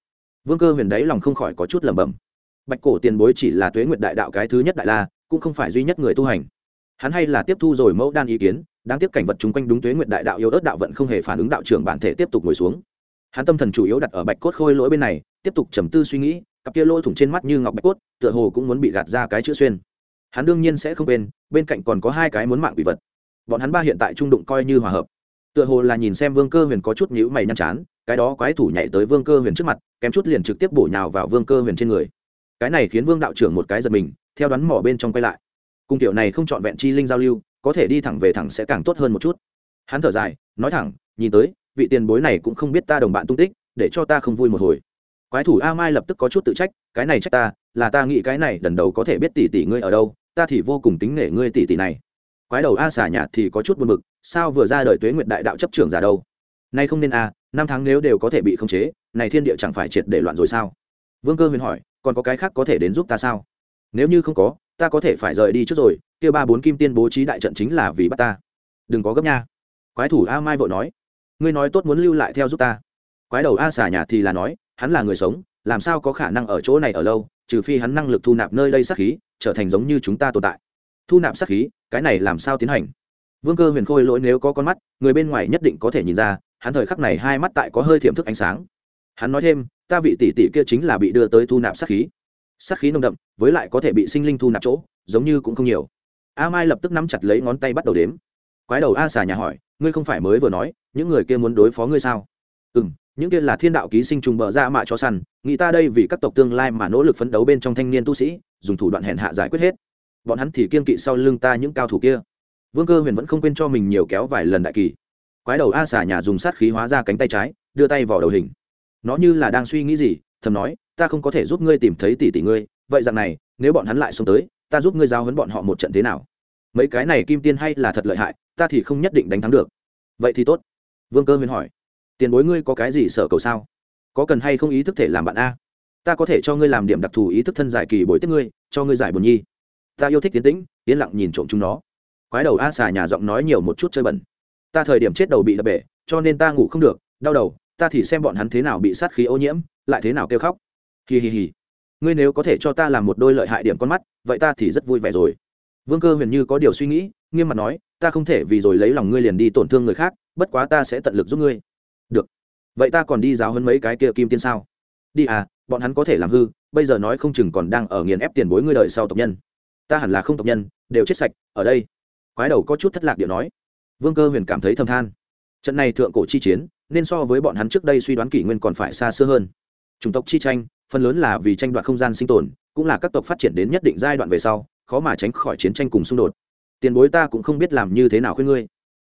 Vương cơ huyền đấy lòng không khỏi có chút lẩm bẩm. Bạch cổ tiền bối chỉ là tuế nguyện đại đạo cái thứ nhất đại la, cũng không phải duy nhất người tu hành. Hắn hay là tiếp thu rồi mẫu đan ý kiến đáng tiếc cảnh vật chung quanh đúng tuế nguyện đại đạo yếu ớt đạo vận không hề phản ứng đạo trưởng bản thể tiếp tục ngồi xuống. Hắn tâm thần chủ yếu đặt ở bạch cốt khôi lỗi bên này, tiếp tục trầm tư suy nghĩ, cặp kia lôi thủng trên mắt như ngọc bạch cốt, tựa hồ cũng muốn bị gạt ra cái chữ xuyên. Hắn đương nhiên sẽ không quên, bên cạnh còn có hai cái muốn mạng bị vật. Bọn hắn ba hiện tại trung đụng coi như hòa hợp. Tựa hồ là nhìn xem vương cơ huyền có chút nhữ mày nhăn chán, cái đó quái thủ nhảy tới vương cơ huyền trước mặt, kém chút liền trực tiếp bổ nhào vào vương cơ huyền trên người. Cái này khiến vương đạo trưởng một cái giật mình, theo đoán mỏ bên trong quay lại. Cung tiểu này không chọn vẹn chi linh giao lưu có thể đi thẳng về thẳng sẽ càng tốt hơn một chút. Hắn thở dài, nói thẳng, nhìn tới, vị tiền bối này cũng không biết ta đồng bạn tung tích, để cho ta không vui một hồi. Quái thủ a mai lập tức có chút tự trách, cái này trách ta, là ta nghĩ cái này lần đầu có thể biết tỷ tỷ ngươi ở đâu, ta thì vô cùng tính nể ngươi tỷ tỷ này. Quái đầu a xả nhạt thì có chút buồn bực, sao vừa ra đời tuế nguyệt đại đạo chấp trưởng giả đâu? Nay không nên a, năm tháng nếu đều có thể bị khống chế, này thiên địa chẳng phải triệt để loạn rồi sao? Vương cơ huyền hỏi, còn có cái khác có thể đến giúp ta sao? Nếu như không có, ta có thể phải rời đi trước rồi kia ba bốn kim tiên bố trí đại trận chính là vì bắt ta. Đừng có gấp nha. Quái thủ a mai vội nói. Ngươi nói tốt muốn lưu lại theo giúp ta. Quái đầu a xả nhà thì là nói, hắn là người sống, làm sao có khả năng ở chỗ này ở lâu, trừ phi hắn năng lực thu nạp nơi đây sát khí, trở thành giống như chúng ta tồn tại. Thu nạp sát khí, cái này làm sao tiến hành? Vương cơ huyền khôi lỗi nếu có con mắt, người bên ngoài nhất định có thể nhìn ra, hắn thời khắc này hai mắt tại có hơi thiệm thức ánh sáng. Hắn nói thêm, ta vị tỷ tỷ kia chính là bị đưa tới thu nạp sát khí. Sát khí nồng đậm, với lại có thể bị sinh linh thu nạp chỗ, giống như cũng không nhiều a mai lập tức nắm chặt lấy ngón tay bắt đầu đếm. Quái đầu a xà nhà hỏi, ngươi không phải mới vừa nói, những người kia muốn đối phó ngươi sao? Ừ m những kia là thiên đạo ký sinh trùng bờ ra mạ cho săn, nghĩ ta đây vì các tộc tương lai mà nỗ lực phấn đấu bên trong thanh niên tu sĩ, dùng thủ đoạn hèn hạ giải quyết hết. Bọn hắn thì kiên kỵ sau lưng ta những cao thủ kia. Vương cơ huyền vẫn không quên cho mình nhiều kéo vài lần đại kỳ. Quái đầu a xà nhà dùng sát khí hóa ra cánh tay trái, đưa tay vào đầu hình. Nó như là đang suy nghĩ gì, thầm nói, ta không có thể giúp ngươi tìm thấy tỷ tỷ ngươi, vậy rằng này, nếu bọn hắn lại xông tới ta giúp ngươi giao hấn bọn họ một trận thế nào? Mấy cái này kim tiên hay là thật lợi hại, ta thì không nhất định đánh thắng được. Vậy thì tốt. Vương cơ huyền hỏi. Tiền bối ngươi có cái gì sợ cầu sao? Có cần hay không ý thức thể làm bạn a? Ta có thể cho ngươi làm điểm đặc thù ý thức thân giải kỳ bồi tiếp ngươi, cho ngươi giải buồn nhi. Ta yêu thích tiến tĩnh, yên lặng nhìn trộm chúng nó. Quái đầu a xà nhà giọng nói nhiều một chút chơi bẩn. Ta thời điểm chết đầu bị đập bể, cho nên ta ngủ không được, đau đầu, ta thì xem bọn hắn thế nào bị sát khí ô nhiễm, lại thế nào kêu khóc. Hì hì hì ngươi nếu có thể cho ta làm một đôi lợi hại điểm con mắt, vậy ta thì rất vui vẻ rồi. Vương cơ huyền như có điều suy nghĩ, nghiêm mặt nói, ta không thể vì rồi lấy lòng ngươi liền đi tổn thương người khác, bất quá ta sẽ tận lực giúp ngươi. Được. Vậy ta còn đi giáo hơn mấy cái kia kim tiên sao? Đi à bọn hắn có thể làm hư, bây giờ nói không chừng còn đang ở nghiền ép tiền bối ngươi đợi sau tộc nhân. Ta hẳn là không tộc nhân, đều chết sạch, ở đây. Quái đầu có chút thất lạc điệu nói. Vương cơ huyền cảm thấy thâm than. Trận này thượng cổ chi chiến, nên so với bọn hắn trước đây suy đoán kỷ nguyên còn phải xa xưa hơn. Chủng tộc chi tranh phần lớn là vì tranh đoạt không gian sinh tồn, cũng là các tộc phát triển đến nhất định giai đoạn về sau, khó mà tránh khỏi chiến tranh cùng xung đột. Tiền bối ta cũng không biết làm như thế nào khuyên ngươi.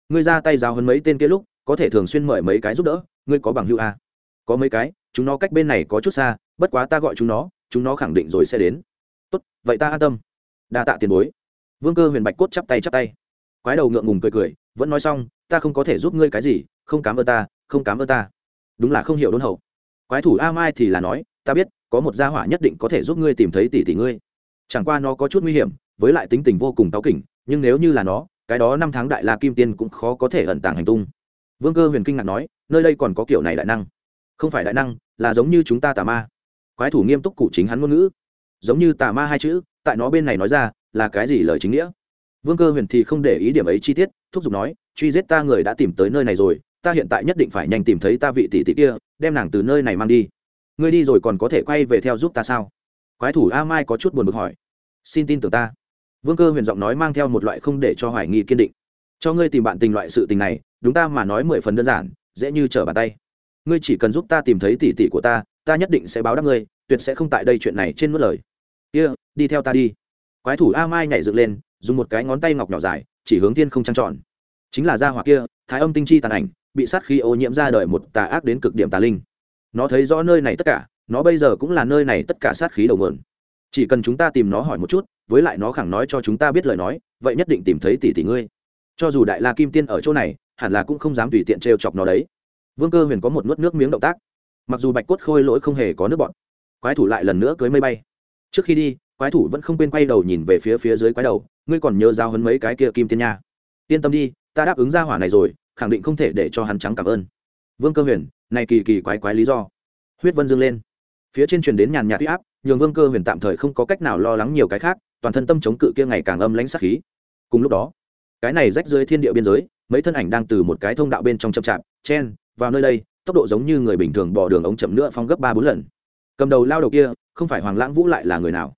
Ngươi ra tay giáo hơn mấy tên kia lúc, có thể thường xuyên mời mấy cái giúp đỡ, ngươi có bằng hữu a có mấy cái, chúng nó cách bên này có chút xa, bất quá ta gọi chúng nó chúng nó khẳng định rồi sẽ đến. Tốt, vậy ta an tâm. Đa tạ tiền bối. Vương cơ huyền bạch cốt chắp tay chắp tay. Quái đầu ngượng ngùng cười cười, vẫn nói xong, ta không có thể giúp ngươi cái gì, không cám ơn ta, không cám ơn ta. Đúng là không hiểu đôn hậu. Quái thủ a mai thì là nói ta biết, có một gia hỏa nhất định có thể giúp ngươi tìm thấy tỷ tỷ ngươi. Chẳng qua nó có chút nguy hiểm, với lại tính tình vô cùng táo kỉnh, nhưng nếu như là nó, cái đó năm tháng đại la kim tiên cũng khó có thể ẩn tàng hành tung. Vương cơ huyền kinh ngạc nói, nơi đây còn có kiểu này đại năng. Không phải đại năng, là giống như chúng ta tà ma. Quái thủ nghiêm túc cụ chính hắn ngôn ngữ. Giống như tà ma hai chữ, tại nó bên này nói ra, là cái gì lời chính nghĩa? Vương cơ huyền thì không để ý điểm ấy chi tiết, thúc giục nói, truy giết ta người đã tìm tới nơi này rồi, ta hiện tại nhất định phải nhanh tìm thấy ta vị tỷ tỷ kia, đem nàng từ nơi này mang đi ngươi đi rồi còn có thể quay về theo giúp ta sao? Quái thủ a mai có chút buồn bực hỏi. Xin tin tưởng ta. Vương cơ huyền giọng nói mang theo một loại không để cho hoài nghi kiên định. Cho ngươi tìm bạn tình loại sự tình này đúng ta mà nói mười phần đơn giản dễ như trở bàn tay. Ngươi chỉ cần giúp ta tìm thấy tỷ tỷ của ta ta nhất định sẽ báo đáp ngươi tuyệt sẽ không tại đây chuyện này trên mất lời. Kia、yeah, đi theo ta đi. Quái thủ a mai nhảy dựng lên dùng một cái ngón tay ngọc nhỏ dài chỉ hướng thiên không trăng tròn. Chính là gia hỏa kia thái âm tinh chi tàn ảnh bị sát khí ô nhiễm ra đời một tà ác đến cực điểm tà linh nó thấy rõ nơi này tất cả, nó bây giờ cũng là nơi này tất cả sát khí đầu nguồn. Chỉ cần chúng ta tìm nó hỏi một chút, với lại nó khẳng nói cho chúng ta biết lời nói, vậy nhất định tìm thấy tỷ tỷ ngươi. Cho dù đại la kim tiên ở chỗ này, hẳn là cũng không dám tùy tiện trêu chọc nó đấy. Vương cơ huyền có một nuốt nước miếng động tác. Mặc dù bạch cốt khôi lỗi không hề có nước bọn quái thủ lại lần nữa cưới mây bay. Trước khi đi, quái thủ vẫn không quên quay đầu nhìn về phía phía dưới quái đầu, ngươi còn nhớ giao hấn mấy cái kia kim tiên nha. Yên tâm đi, ta đáp ứng ra hỏa này rồi, khẳng định không thể để cho hắn trắng cảm ơn vương cơ huyền, này kỳ kỳ quái quái lý do. Huyết vân dương lên. Phía trên truyền đến nhàn nhạt huy áp, nhường vương cơ huyền tạm thời không có cách nào lo lắng nhiều cái khác, toàn thân tâm chống cự kia ngày càng âm lãnh sắc khí. Cùng lúc đó, cái này rách dưới thiên địa biên giới, mấy thân ảnh đang từ một cái thông đạo bên trong chậm chạp, chen, vào nơi đây, tốc độ giống như người bình thường bỏ đường ống chậm nữa phong gấp ba bốn lần. Cầm đầu lao đầu kia, không phải hoàng lãng vũ lại là người nào?